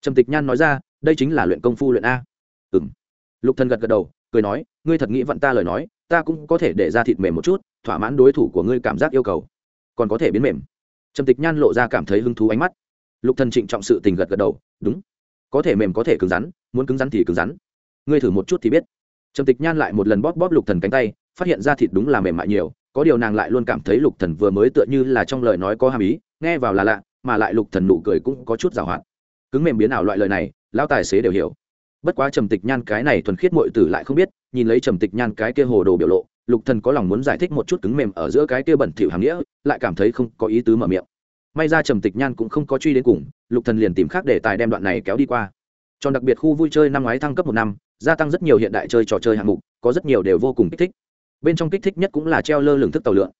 trầm tịch nhan nói ra, đây chính là luyện công phu luyện a. Ừm. Lục thần gật gật đầu, cười nói, ngươi thật nghĩ vặn ta lời nói, ta cũng có thể để ra thịt mềm một chút, thỏa mãn đối thủ của ngươi cảm giác yêu cầu. Còn có thể biến mềm. Trầm tịch nhan lộ ra cảm thấy hứng thú ánh mắt. Lục thần trịnh trọng sự tình gật gật đầu, đúng. Có thể mềm có thể cứng rắn, muốn cứng rắn thì cứng rắn. Ngươi thử một chút thì biết. Trầm tịch nhan lại một lần bóp bóp lục thần cánh tay, phát hiện ra thịt đúng là mềm mại nhiều có điều nàng lại luôn cảm thấy lục thần vừa mới tựa như là trong lời nói có hàm ý, nghe vào là lạ, mà lại lục thần nụ cười cũng có chút giảo hoạt. Cứng mềm biến ảo loại lời này, lão tài xế đều hiểu. Bất quá trầm tịch nhan cái này thuần khiết muội tử lại không biết, nhìn lấy trầm tịch nhan cái kia hồ đồ biểu lộ, lục thần có lòng muốn giải thích một chút cứng mềm ở giữa cái kia bẩn thỉu hàng nghĩa, lại cảm thấy không có ý tứ mở miệng. May ra trầm tịch nhan cũng không có truy đến cùng, lục thần liền tìm khác để tài đem đoạn này kéo đi qua. Tròn đặc biệt khu vui chơi năm ngoái thăng cấp một năm, gia tăng rất nhiều hiện đại chơi trò chơi hạng mục, có rất nhiều đều vô cùng kích thích bên trong kích thích nhất cũng là treo lơ lửng thức tàu lượn.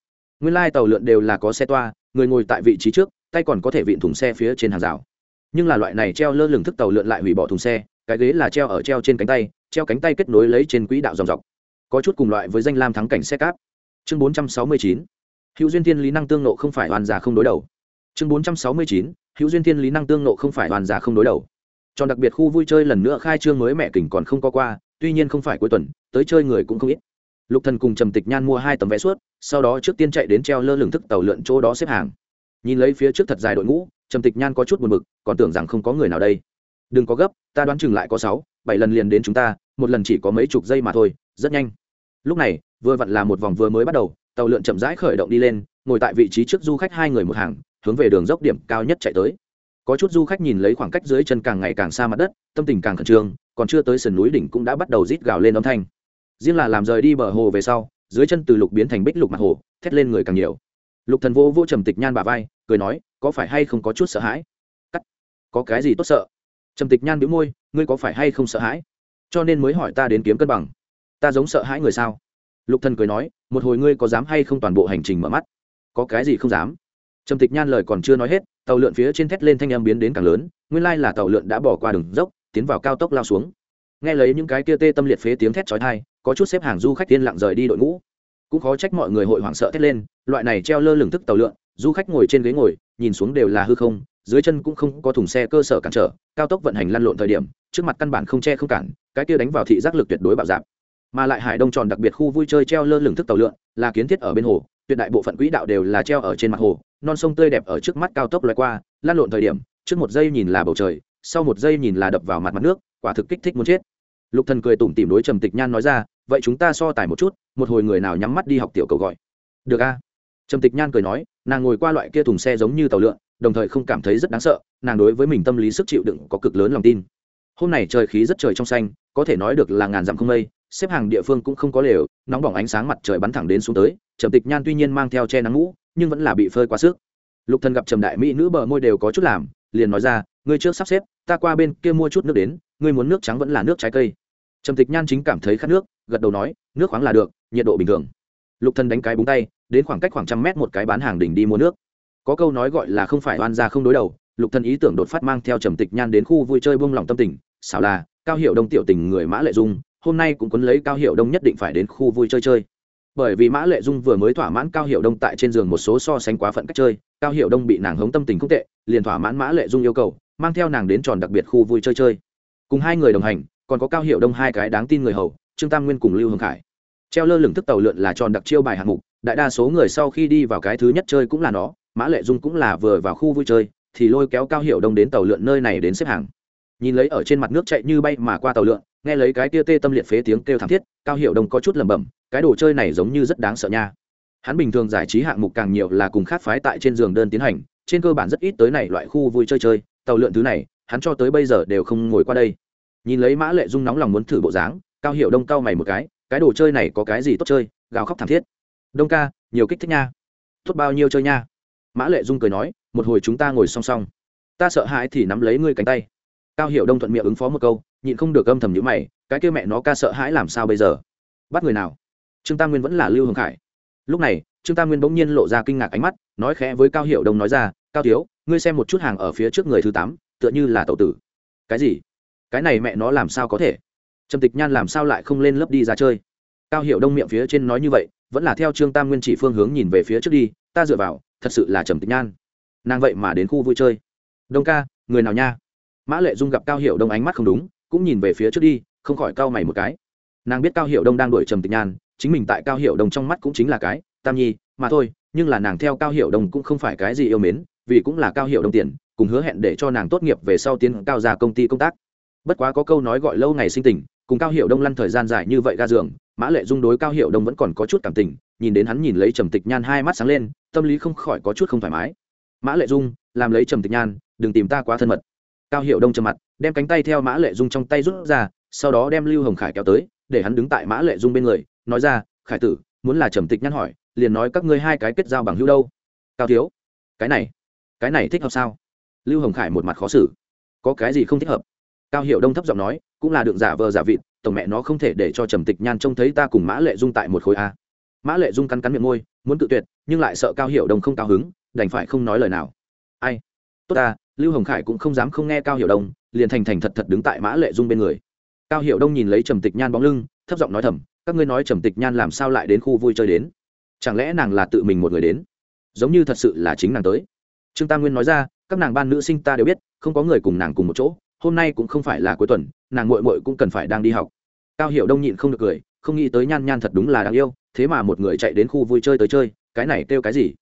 Nguyên lai tàu lượn đều là có xe toa, người ngồi tại vị trí trước, tay còn có thể vịn thùng xe phía trên hàng rào. Nhưng là loại này treo lơ lửng thức tàu lượn lại hủy bỏ thùng xe, cái ghế là treo ở treo trên cánh tay, treo cánh tay kết nối lấy trên quỹ đạo dòng dọc. Có chút cùng loại với danh lam thắng cảnh xe cáp. Chương 469. hữu duyên thiên lý năng tương nộ không phải hoàn giả không đối đầu. Chương 469. hữu duyên thiên lý năng tương nộ không phải hoàn giả không đối đầu. Cho đặc biệt khu vui chơi lần nữa khai trương mới mẹ kỉnh còn không có qua, tuy nhiên không phải cuối tuần, tới chơi người cũng không ít lục thần cùng trầm tịch nhan mua hai tấm vé suốt, sau đó trước tiên chạy đến treo lơ lửng thức tàu lượn chỗ đó xếp hàng. Nhìn lấy phía trước thật dài đội ngũ, trầm tịch nhan có chút buồn bực, còn tưởng rằng không có người nào đây. Đừng có gấp, ta đoán chừng lại có sáu, bảy lần liền đến chúng ta, một lần chỉ có mấy chục giây mà thôi, rất nhanh. Lúc này, vừa vặn là một vòng vừa mới bắt đầu, tàu lượn chậm rãi khởi động đi lên, ngồi tại vị trí trước du khách hai người một hàng, hướng về đường dốc điểm cao nhất chạy tới. Có chút du khách nhìn lấy khoảng cách dưới chân càng ngày càng xa mặt đất, tâm tình càng khẩn trương, còn chưa tới sườn núi đỉnh cũng đã bắt đầu rít gào lên âm thanh riêng là làm rời đi bờ hồ về sau, dưới chân từ lục biến thành bích lục mặt hồ, thét lên người càng nhiều. Lục thần vô vô trầm tịch nhan bà vai, cười nói, có phải hay không có chút sợ hãi? Cắt, có cái gì tốt sợ? Trầm tịch nhan bĩu môi, ngươi có phải hay không sợ hãi? Cho nên mới hỏi ta đến kiếm cân bằng. Ta giống sợ hãi người sao? Lục thần cười nói, một hồi ngươi có dám hay không toàn bộ hành trình mở mắt? Có cái gì không dám? Trầm tịch nhan lời còn chưa nói hết, tàu lượn phía trên thét lên thanh âm biến đến càng lớn, nguyên lai là tàu lượn đã bỏ qua đường dốc, tiến vào cao tốc lao xuống. Nghe lấy những cái kia tê tâm liệt phế tiếng thét chói tai có chút xếp hàng du khách tiên lặng rời đi đội ngũ. Cũng khó trách mọi người hội hoảng sợ thét lên, loại này treo lơ lửng thức tàu lượn, du khách ngồi trên ghế ngồi, nhìn xuống đều là hư không, dưới chân cũng không có thùng xe cơ sở cản trở, cao tốc vận hành lăn lộn thời điểm, trước mặt căn bản không che không cản, cái kia đánh vào thị giác lực tuyệt đối bạo dạp mà lại hải đông tròn đặc biệt khu vui chơi treo lơ lửng thức tàu lượn, là kiến thiết ở bên hồ, tuyệt đại bộ phận quỹ đạo đều là treo ở trên mặt hồ, non sông tươi đẹp ở trước mắt cao tốc loại qua, lăn lộn thời điểm, trước một giây nhìn là bầu trời, sau một giây nhìn là đập vào mặt mặt nước, quả thực kích thích muốn chết. Lục thần cười tủm tỉm đối trầm tịch nhan nói ra vậy chúng ta so tài một chút, một hồi người nào nhắm mắt đi học tiểu cầu gọi. Được a? Trầm tịch nhan cười nói, nàng ngồi qua loại kia thùng xe giống như tàu lượn, đồng thời không cảm thấy rất đáng sợ, nàng đối với mình tâm lý sức chịu đựng có cực lớn lòng tin. Hôm nay trời khí rất trời trong xanh, có thể nói được là ngàn dặm không mây, xếp hàng địa phương cũng không có lều, nóng bỏng ánh sáng mặt trời bắn thẳng đến xuống tới, trầm tịch nhan tuy nhiên mang theo che nắng mũ nhưng vẫn là bị phơi quá sức. Lục thần gặp trầm đại mỹ nữ bờ môi đều có chút làm, liền nói ra, ngươi trước sắp xếp, ta qua bên kia mua chút nước đến, ngươi muốn nước trắng vẫn là nước trái cây trầm tịch nhan chính cảm thấy khát nước, gật đầu nói, nước khoáng là được, nhiệt độ bình thường. Lục thần đánh cái búng tay, đến khoảng cách khoảng trăm mét một cái bán hàng đỉnh đi mua nước. Có câu nói gọi là không phải oan gia không đối đầu, lục thần ý tưởng đột phát mang theo trầm tịch nhan đến khu vui chơi buông lòng tâm tình, xảo là, cao hiệu đông tiểu tình người mã lệ dung, hôm nay cũng quấn lấy cao hiệu đông nhất định phải đến khu vui chơi chơi. Bởi vì mã lệ dung vừa mới thỏa mãn cao hiệu đông tại trên giường một số so sánh quá phận cách chơi, cao hiệu đông bị nàng hống tâm tình không tệ, liền thỏa mãn mã lệ dung yêu cầu, mang theo nàng đến tròn đặc biệt khu vui chơi chơi. Cùng hai người đồng hành còn có cao hiệu đông hai cái đáng tin người hầu, trương tam nguyên cùng lưu hồng khải. Treo lơ lửng thức tàu lượn là tròn đặc chiêu bài hạng mục, đại đa số người sau khi đi vào cái thứ nhất chơi cũng là nó, mã lệ dung cũng là vừa vào khu vui chơi, thì lôi kéo cao hiệu đông đến tàu lượn nơi này đến xếp hàng. Nhìn lấy ở trên mặt nước chạy như bay mà qua tàu lượn, nghe lấy cái tia tê tâm liệt phế tiếng kêu thảm thiết, cao hiệu đông có chút lẩm bẩm, cái đồ chơi này giống như rất đáng sợ nha. Hắn bình thường giải trí hạng mục càng nhiều là cùng khác phái tại trên giường đơn tiến hành, trên cơ bản rất ít tới này loại khu vui chơi chơi, tàu lượn thứ này, hắn cho tới bây giờ đều không ngồi qua đây nhìn lấy mã lệ dung nóng lòng muốn thử bộ dáng, cao hiệu đông cao mày một cái cái đồ chơi này có cái gì tốt chơi, gào khóc thảm thiết. Đông ca, nhiều kích thích nha. Tốt bao nhiêu chơi nha. Mã lệ dung cười nói, một hồi chúng ta ngồi song song. Ta sợ hãi thì nắm lấy ngươi cánh tay. Cao hiệu đông thuận miệng ứng phó một câu, nhịn không được âm thầm nhữ mày, cái kêu mẹ nó ca sợ hãi làm sao bây giờ? Bắt người nào? Trương tam nguyên vẫn là lưu hồng khải. Lúc này, trương tam nguyên bỗng nhiên lộ ra kinh ngạc ánh mắt, nói khẽ với cao hiệu đông nói ra, cao thiếu, ngươi xem một chút hàng ở phía trước người thứ tám, tựa như là tậu tử. Cái gì? Cái này mẹ nó làm sao có thể? Trầm tịch nhan làm sao lại không lên lớp đi ra chơi? Cao hiệu đông miệng phía trên nói như vậy, vẫn là theo trương tam nguyên chỉ phương hướng nhìn về phía trước đi, ta dựa vào, thật sự là trầm tịch nhan. Nàng vậy mà đến khu vui chơi. Đông ca, người nào nha? Mã lệ dung gặp cao hiệu đông ánh mắt không đúng, cũng nhìn về phía trước đi, không khỏi cao mày một cái. Nàng biết cao hiệu đông đang đuổi trầm tịch nhan, chính mình tại cao hiệu đông trong mắt cũng chính là cái, tam nhi, mà thôi, nhưng là nàng theo cao hiệu đông cũng không phải cái gì yêu mến, vì cũng là cao hiệu đông tiền, cùng hứa hẹn để cho nàng tốt nghiệp về sau tiến cao ra công ty công tác bất quá có câu nói gọi lâu ngày sinh tình, cùng cao hiệu đông lăn thời gian dài như vậy ga giường, mã lệ dung đối cao hiệu đông vẫn còn có chút cảm tình, nhìn đến hắn nhìn lấy trầm tịch nhan hai mắt sáng lên, tâm lý không khỏi có chút không thoải mái. Mã lệ dung, làm lấy trầm tịch nhan, đừng tìm ta quá thân mật. Cao hiệu đông trầm mặt, đem cánh tay theo mã lệ dung trong tay rút ra, sau đó đem lưu hồng khải kéo tới, để hắn đứng tại mã lệ dung bên người, nói ra, khải tử, muốn là trầm tịch nhan hỏi, liền nói các ngươi hai cái kết giao bằng hữu đâu. Cao thiếu, cái này cái này thích hợp sao? Lưu hồng khải một mặt khó xử. Có cái gì không thích hợp? Cao hiệu đông thấp giọng nói, cũng là đường giả vờ giả vịt, tổng mẹ nó không thể để cho trầm tịch nhan trông thấy ta cùng mã lệ dung tại một khối a. Mã lệ dung cắn cắn miệng môi, muốn tự tuyệt, nhưng lại sợ cao hiệu đông không cao hứng, đành phải không nói lời nào. Ai? Tốt ta, lưu hồng khải cũng không dám không nghe cao hiệu đông, liền thành thành thật thật đứng tại mã lệ dung bên người. Cao hiệu đông nhìn lấy trầm tịch nhan bóng lưng, thấp giọng nói thầm, các ngươi nói trầm tịch nhan làm sao lại đến khu vui chơi đến? Chẳng lẽ nàng là tự mình một người đến? Giống như thật sự là chính nàng tới. Trương tam nguyên nói ra, các nàng ban nữ sinh ta đều biết, không có người cùng nàng cùng một chỗ hôm nay cũng không phải là cuối tuần, nàng mội mội cũng cần phải đang đi học. Cao hiệu đông nhịn không được cười, không nghĩ tới nhan nhan thật đúng là đáng yêu, thế mà một người chạy đến khu vui chơi tới chơi, cái này kêu cái gì?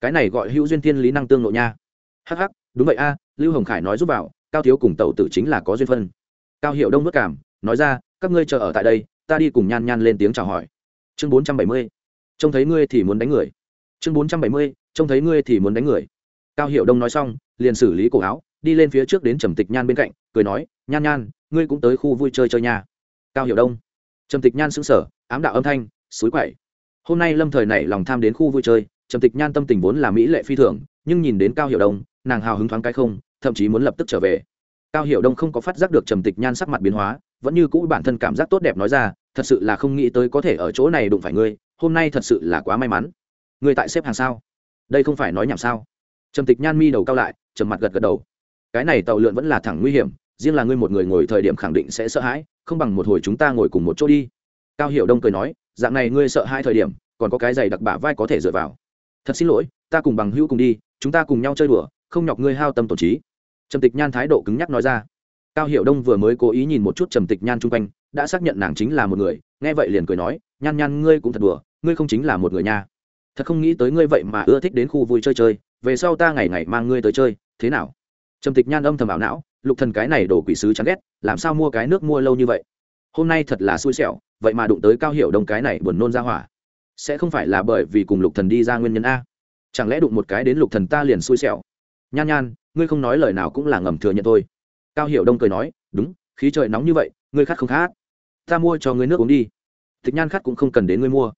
Cái này gọi hữu duyên thiên lý năng tương lộ nha. Hh đúng vậy a, lưu hồng khải nói giúp vào, cao thiếu cùng tàu tử chính là có duyên phân. Cao hiệu đông vất cảm, nói ra, các ngươi chờ ở tại đây, ta đi cùng nhan nhan lên tiếng chào hỏi. Chương bốn trăm bảy mươi, trông thấy ngươi thì muốn đánh người. Chương bốn trăm bảy mươi, trông thấy ngươi thì muốn đánh người. Cao hiệu đông nói xong, liền xử lý cổ áo đi lên phía trước đến trầm tịch nhan bên cạnh, cười nói, nhan nhan, ngươi cũng tới khu vui chơi chơi nhà cao hiệu đông. Trầm tịch nhan sững sở ám đạo âm thanh, suối quậy. Hôm nay lâm thời này lòng tham đến khu vui chơi, trầm tịch nhan tâm tình vốn là mỹ lệ phi thường, nhưng nhìn đến cao hiệu đông, nàng hào hứng thoáng cái không, thậm chí muốn lập tức trở về. Cao hiệu đông không có phát giác được trầm tịch nhan sắc mặt biến hóa, vẫn như cũ bản thân cảm giác tốt đẹp nói ra, thật sự là không nghĩ tới có thể ở chỗ này đụng phải ngươi, hôm nay thật sự là quá may mắn. Ngươi tại xếp hàng sao? Đây không phải nói nhảm sao? Trầm tịch nhan mi đầu cao lại, trầm mặt gật gật đầu cái này tàu lượn vẫn là thẳng nguy hiểm, riêng là ngươi một người ngồi thời điểm khẳng định sẽ sợ hãi, không bằng một hồi chúng ta ngồi cùng một chỗ đi. Cao Hiểu đông cười nói, dạng này ngươi sợ hai thời điểm, còn có cái giày đặc bả vai có thể dựa vào. Thật xin lỗi, ta cùng bằng hữu cùng đi, chúng ta cùng nhau chơi đùa, không nhọc ngươi hao tâm tổ trí. Trầm tịch nhan thái độ cứng nhắc nói ra. Cao Hiểu đông vừa mới cố ý nhìn một chút trầm tịch nhan chung quanh, đã xác nhận nàng chính là một người, nghe vậy liền cười nói, nhan nhan, ngươi cũng thật đùa, ngươi không chính là một người nha. Thật không nghĩ tới ngươi vậy mà ưa thích đến khu vui chơi chơi, về sau ta ngày ngày mang ngươi tới chơi, thế nào? Trầm tịch nhan âm thầm ảo não, lục thần cái này đổ quỷ sứ chán ghét, làm sao mua cái nước mua lâu như vậy? Hôm nay thật là xui xẻo, vậy mà đụng tới cao hiểu đông cái này buồn nôn ra hỏa. Sẽ không phải là bởi vì cùng lục thần đi ra nguyên nhân a? Chẳng lẽ đụng một cái đến lục thần ta liền xui xẻo? Nhan nhan, ngươi không nói lời nào cũng là ngầm thừa nhận thôi. Cao hiểu đông cười nói, đúng, khí trời nóng như vậy, ngươi khát không khát? Ta mua cho ngươi nước uống đi. Tịch nhan khát cũng không cần đến ngươi mua.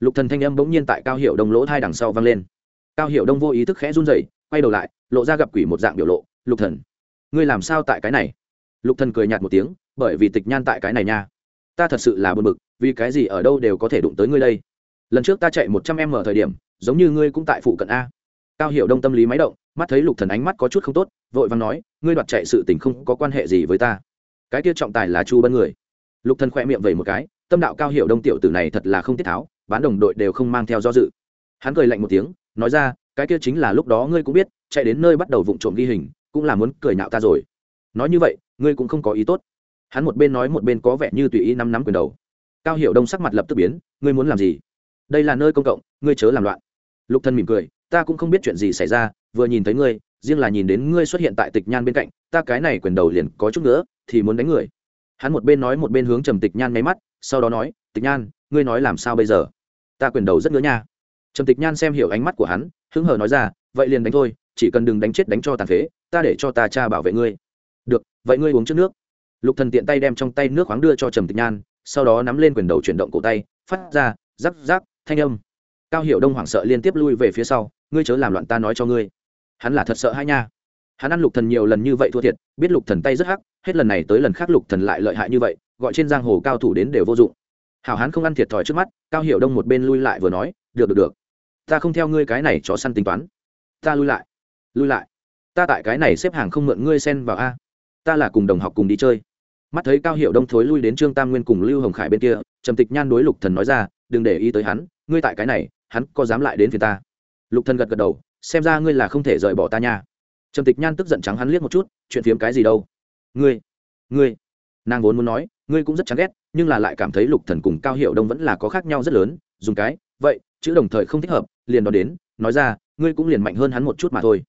Lục thần thanh âm bỗng nhiên tại cao hiểu đông lỗ thai đằng sau vang lên. Cao hiểu đông vô ý thức khẽ run rẩy, quay đầu lại, lộ ra gặp quỷ một dạng biểu lộ lục thần, ngươi làm sao tại cái này? Lục thần cười nhạt một tiếng, bởi vì tịch nhan tại cái này nha. Ta thật sự là buồn bực, vì cái gì ở đâu đều có thể đụng tới ngươi đây? Lần trước ta chạy một trăm em mở thời điểm, giống như ngươi cũng tại phụ cận a. Cao hiểu đông tâm lý máy động, mắt thấy lục thần ánh mắt có chút không tốt, vội vàng nói, ngươi đoạt chạy sự tình không có quan hệ gì với ta. Cái kia trọng tài là chu bân người. Lục thần khỏe miệng vẩy một cái, tâm đạo cao hiểu đông tiểu tử này thật là không tiết tháo, bán đồng đội đều không mang theo do dự. Hắn cười lạnh một tiếng, nói ra, cái kia chính là lúc đó ngươi cũng biết, chạy đến nơi bắt đầu vụng trộm ghi hình cũng là muốn cười nhạo ta rồi. Nói như vậy, ngươi cũng không có ý tốt. Hắn một bên nói một bên có vẻ như tùy ý nắm nắm quyền đầu. Cao hiểu đông sắc mặt lập tức biến, ngươi muốn làm gì? Đây là nơi công cộng, ngươi chớ làm loạn. Lục thân mỉm cười, ta cũng không biết chuyện gì xảy ra, vừa nhìn thấy ngươi, riêng là nhìn đến ngươi xuất hiện tại tịch nhan bên cạnh, ta cái này quyền đầu liền có chút nữa, thì muốn đánh người. Hắn một bên nói một bên hướng trầm tịch nhan nháy mắt, sau đó nói, tịch nhan, ngươi nói làm sao bây giờ? Ta quyền đầu rất ngứa nha. Trầm tịch nhan xem hiểu ánh mắt của hắn, hứng hờ nói ra, vậy liền đánh thôi, chỉ cần đừng đánh chết đánh cho tàn phế ta để cho ta cha bảo vệ ngươi. Được, vậy ngươi uống trước nước. Lục thần tiện tay đem trong tay nước khoáng đưa cho trầm tịch nhan, sau đó nắm lên quyền đầu chuyển động cổ tay, phát ra rắc rắc thanh âm. Cao hiểu đông hoảng sợ liên tiếp lui về phía sau, ngươi chớ làm loạn ta nói cho ngươi. Hắn là thật sợ hai nha. Hắn ăn lục thần nhiều lần như vậy thua thiệt, biết lục thần tay rất hắc, hết lần này tới lần khác lục thần lại lợi hại như vậy, gọi trên giang hồ cao thủ đến đều vô dụng. Hảo hắn không ăn thiệt thòi trước mắt, cao hiểu đông một bên lui lại vừa nói, được được được. Ta không theo ngươi cái này chó săn tính toán. Ta lui lại lui lại ta tại cái này xếp hàng không mượn ngươi xen vào a. Ta là cùng đồng học cùng đi chơi. Mắt thấy cao hiệu đông thối lui đến trương tam nguyên cùng lưu hồng khải bên kia, trầm tịch nhan đối lục thần nói ra, đừng để ý tới hắn, ngươi tại cái này, hắn có dám lại đến phía ta? Lục thần gật gật đầu, xem ra ngươi là không thể rời bỏ ta nha. Trầm tịch nhan tức giận trắng hắn liếc một chút, chuyện phiếm cái gì đâu? Ngươi ngươi. Nàng vốn muốn nói, ngươi cũng rất chán ghét, nhưng là lại cảm thấy lục thần cùng cao hiệu đông vẫn là có khác nhau rất lớn, dùng cái, vậy, chữ đồng thời không thích hợp, liền đó đến, nói ra, ngươi cũng liền mạnh hơn hắn một chút mà thôi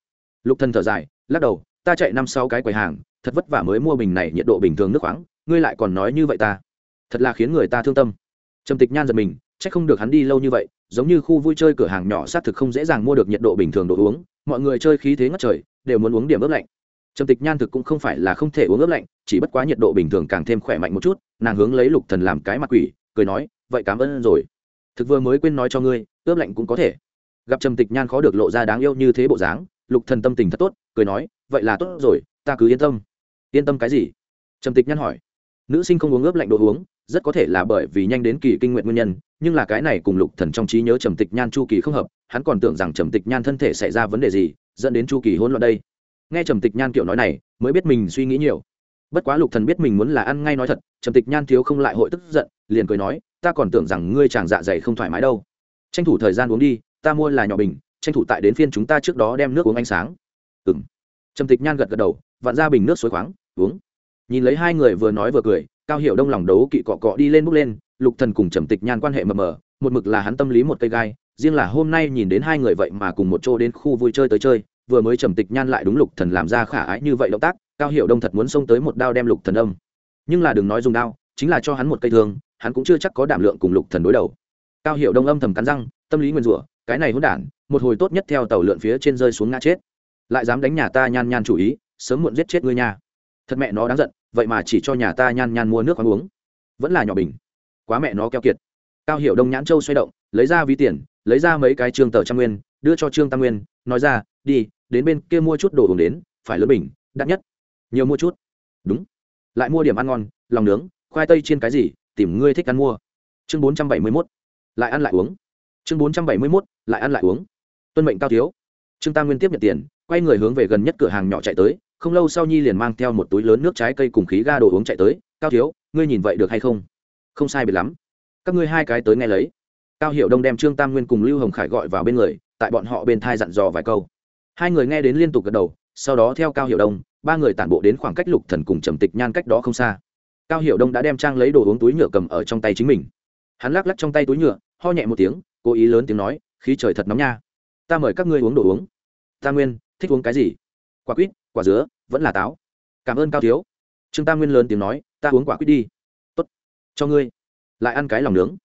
lục thần thở dài, lắc đầu, ta chạy năm sáu cái quầy hàng, thật vất vả mới mua bình này, nhiệt độ bình thường nước khoáng, ngươi lại còn nói như vậy ta. Thật là khiến người ta thương tâm. Trầm tịch nhan giật mình, chắc không được hắn đi lâu như vậy, giống như khu vui chơi cửa hàng nhỏ xác thực không dễ dàng mua được nhiệt độ bình thường đồ uống, mọi người chơi khí thế ngất trời, đều muốn uống điểm ướp lạnh. Trầm tịch nhan thực cũng không phải là không thể uống ướp lạnh, chỉ bất quá nhiệt độ bình thường càng thêm khỏe mạnh một chút, nàng hướng lấy lục thần làm cái mặt quỷ, cười nói, vậy cảm ơn rồi. Thực vừa mới quên nói cho ngươi, ướp lạnh cũng có thể. Gặp trầm tịch nhan khó được lộ ra đáng yêu như thế bộ dáng lục thần tâm tình thật tốt, cười nói, vậy là tốt rồi, ta cứ yên tâm. Yên tâm cái gì? Trầm tịch nhan hỏi. Nữ sinh không uống ướp lạnh đồ uống, rất có thể là bởi vì nhanh đến kỳ kinh nguyện nguyên nhân, nhưng là cái này cùng lục thần trong trí nhớ trầm tịch nhan chu kỳ không hợp, hắn còn tưởng rằng trầm tịch nhan thân thể xảy ra vấn đề gì, dẫn đến chu kỳ hỗn loạn đây. Nghe trầm tịch nhan kiểu nói này, mới biết mình suy nghĩ nhiều. Bất quá lục thần biết mình muốn là ăn ngay nói thật, trầm tịch nhan thiếu không lại hội tức giận, liền cười nói, ta còn tưởng rằng ngươi chàng dạ dày không thoải mái đâu. Tranh thủ thời gian uống đi, ta mua là nhỏ bình tranh thủ tại đến phiên chúng ta trước đó đem nước uống ánh sáng. Ừng trầm tịch nhan gật gật đầu, vặn ra bình nước suối khoáng, uống. Nhìn lấy hai người vừa nói vừa cười, cao hiểu đông lòng đấu kỵ cọ cọ đi lên bước lên, lục thần cùng trầm tịch nhan quan hệ mờ mờ, một mực là hắn tâm lý một cây gai, riêng là hôm nay nhìn đến hai người vậy mà cùng một chỗ đến khu vui chơi tới chơi, vừa mới trầm tịch nhan lại đúng lục thần làm ra khả ái như vậy động tác, cao hiểu đông thật muốn xông tới một đao đem lục thần âm nhưng là đừng nói dùng đao, chính là cho hắn một cây thương, hắn cũng chưa chắc có đảm lượng cùng lục thần đối đầu. Cao hiểu đông âm thầm cắn răng tâm lý nguyên rủa, cái này hỗn đản, một hồi tốt nhất theo tàu lượn phía trên rơi xuống ngã chết. Lại dám đánh nhà ta nhan nhan chủ ý, sớm muộn giết chết ngươi nha. Thật mẹ nó đáng giận, vậy mà chỉ cho nhà ta nhan nhan mua nước khoáng uống. Vẫn là nhỏ bình. Quá mẹ nó keo kiệt. Cao hiểu đông nhãn châu xoay động, lấy ra ví tiền, lấy ra mấy cái trương tờ trăm nguyên, đưa cho trương tam nguyên, nói ra, đi, đến bên kia mua chút đồ uống đến, phải lớn bình, đắt nhất. Nhiều mua chút. Đúng. Lại mua điểm ăn ngon, lòng nướng, khoai tây chiên cái gì, tìm ngươi thích ăn mua. Chương bốn trăm bảy mươi mốt. Lại ăn lại uống chương bốn trăm bảy mươi mốt, lại ăn lại uống. Tuân mệnh cao thiếu. Trương tam nguyên tiếp nhận tiền, quay người hướng về gần nhất cửa hàng nhỏ chạy tới, không lâu sau nhi liền mang theo một túi lớn nước trái cây cùng khí ga đồ uống chạy tới, cao thiếu, ngươi nhìn vậy được hay không? Không sai biệt lắm. Các ngươi hai cái tới nghe lấy. Cao hiệu đông đem trương tam nguyên cùng lưu hồng khải gọi vào bên người, tại bọn họ bên thai dặn dò vài câu. Hai người nghe đến liên tục gật đầu, sau đó theo cao hiệu đông, ba người tản bộ đến khoảng cách lục thần cùng trầm tịch nhan cách đó không xa. Cao hiệu đông đã đem trang lấy đồ uống túi nhựa cầm ở trong tay chính mình. Hắn lắc lắc trong tay túi nhựa, ho nhẹ một tiếng cố ý lớn tiếng nói, khí trời thật nóng nha. Ta mời các ngươi uống đồ uống. Ta nguyên, thích uống cái gì? Quả quýt, quả dứa, vẫn là táo. Cảm ơn cao thiếu. Trương tam nguyên lớn tiếng nói, ta uống quả quýt đi. Tốt. Cho ngươi. Lại ăn cái lòng nướng.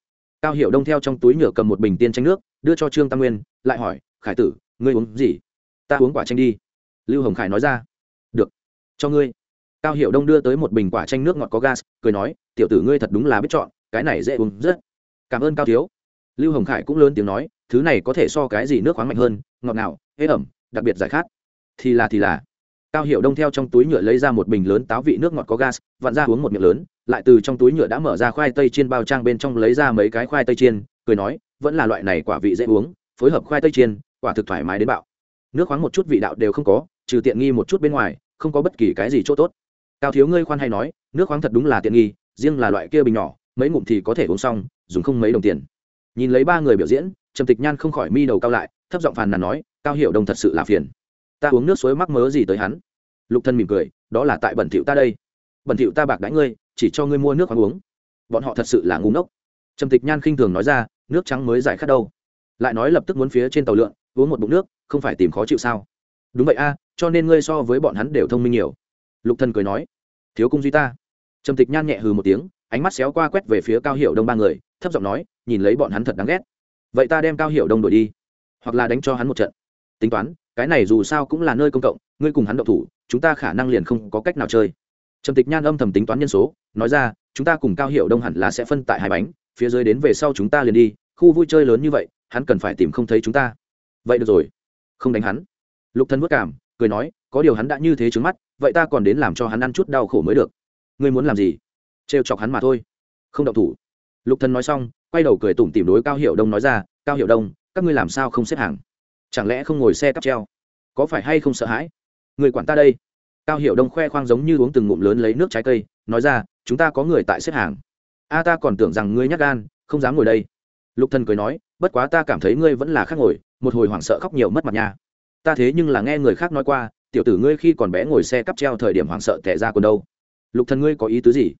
Cao hiểu đông theo trong túi nhựa cầm một bình tiên tranh nước, đưa cho trương tam nguyên, lại hỏi, khải tử, ngươi uống gì? Ta uống quả chanh đi. Lưu hồng khải nói ra. Được. Cho ngươi. Cao hiểu đông đưa tới một bình quả chanh nước ngọt có gas, cười nói, tiểu tử ngươi thật đúng là biết chọn, cái này dễ uống rất. Cảm ơn cao thiếu lưu hồng khải cũng lớn tiếng nói, thứ này có thể so cái gì nước khoáng mạnh hơn, ngọt ngào hế ẩm, đặc biệt giải khát. Thì là thì là. Cao hiệu đông theo trong túi nhựa lấy ra một bình lớn táo vị nước ngọt có gas, vặn ra uống một miệng lớn, lại từ trong túi nhựa đã mở ra khoai tây chiên bao trang bên trong lấy ra mấy cái khoai tây chiên, cười nói, vẫn là loại này quả vị dễ uống, phối hợp khoai tây chiên, quả thực thoải mái đến bạo. Nước khoáng một chút vị đạo đều không có, trừ tiện nghi một chút bên ngoài, không có bất kỳ cái gì chỗ tốt. Cao thiếu ngươi khoan hay nói, nước khoáng thật đúng là tiện nghi, riêng là loại kia bình nhỏ, mấy ngụm thì có thể uống xong, dùng không mấy đồng tiền nhìn lấy ba người biểu diễn, trầm tịch nhan không khỏi mi đầu cao lại, thấp giọng phàn nàn nói, cao hiểu đông thật sự là phiền. Ta uống nước suối mắc mớ gì tới hắn? Lục thân mỉm cười, đó là tại bẩn thỉu ta đây. Bẩn thỉu ta bạc đãi ngươi, chỉ cho ngươi mua nước khoáng uống. Bọn họ thật sự là ngu ngốc. Trầm tịch nhan khinh thường nói ra, nước trắng mới giải khát đâu. Lại nói lập tức muốn phía trên tàu lượn, uống một bụng nước, không phải tìm khó chịu sao? Đúng vậy a, cho nên ngươi so với bọn hắn đều thông minh nhiều. Lục thân cười nói, thiếu cung duy ta. Trầm tịch nhan nhẹ hừ một tiếng, ánh mắt xéo qua quét về phía cao hiệu đông ba người, thấp giọng nói nhìn lấy bọn hắn thật đáng ghét. Vậy ta đem cao hiệu đông đổi đi, hoặc là đánh cho hắn một trận. Tính toán, cái này dù sao cũng là nơi công cộng, ngươi cùng hắn độc thủ, chúng ta khả năng liền không có cách nào chơi. Trầm tịch nhan âm thầm tính toán nhân số, nói ra, chúng ta cùng cao hiệu đông hẳn là sẽ phân tại hai bánh, phía dưới đến về sau chúng ta liền đi, khu vui chơi lớn như vậy, hắn cần phải tìm không thấy chúng ta. Vậy được rồi, không đánh hắn. Lục thân vất cảm, cười nói, có điều hắn đã như thế trước mắt, vậy ta còn đến làm cho hắn ăn chút đau khổ mới được. Ngươi muốn làm gì? Trêu chọc hắn mà thôi. Không động thủ. Lục thần nói xong quay đầu cười tủm tỉm đối cao hiệu đông nói ra, cao hiệu đông, các ngươi làm sao không xếp hàng? Chẳng lẽ không ngồi xe cắp treo? Có phải hay không sợ hãi? Người quản ta đây. Cao hiệu đông khoe khoang giống như uống từng ngụm lớn lấy nước trái cây, nói ra, chúng ta có người tại xếp hàng. A, ta còn tưởng rằng ngươi nhắc gan, không dám ngồi đây. Lục thần cười nói, bất quá ta cảm thấy ngươi vẫn là khác ngồi, một hồi hoảng sợ khóc nhiều mất mặt nha. Ta thế nhưng là nghe người khác nói qua, tiểu tử ngươi khi còn bé ngồi xe cắp treo thời điểm hoảng sợ tẻ ra còn đâu. Lục thần ngươi có ý tứ gì?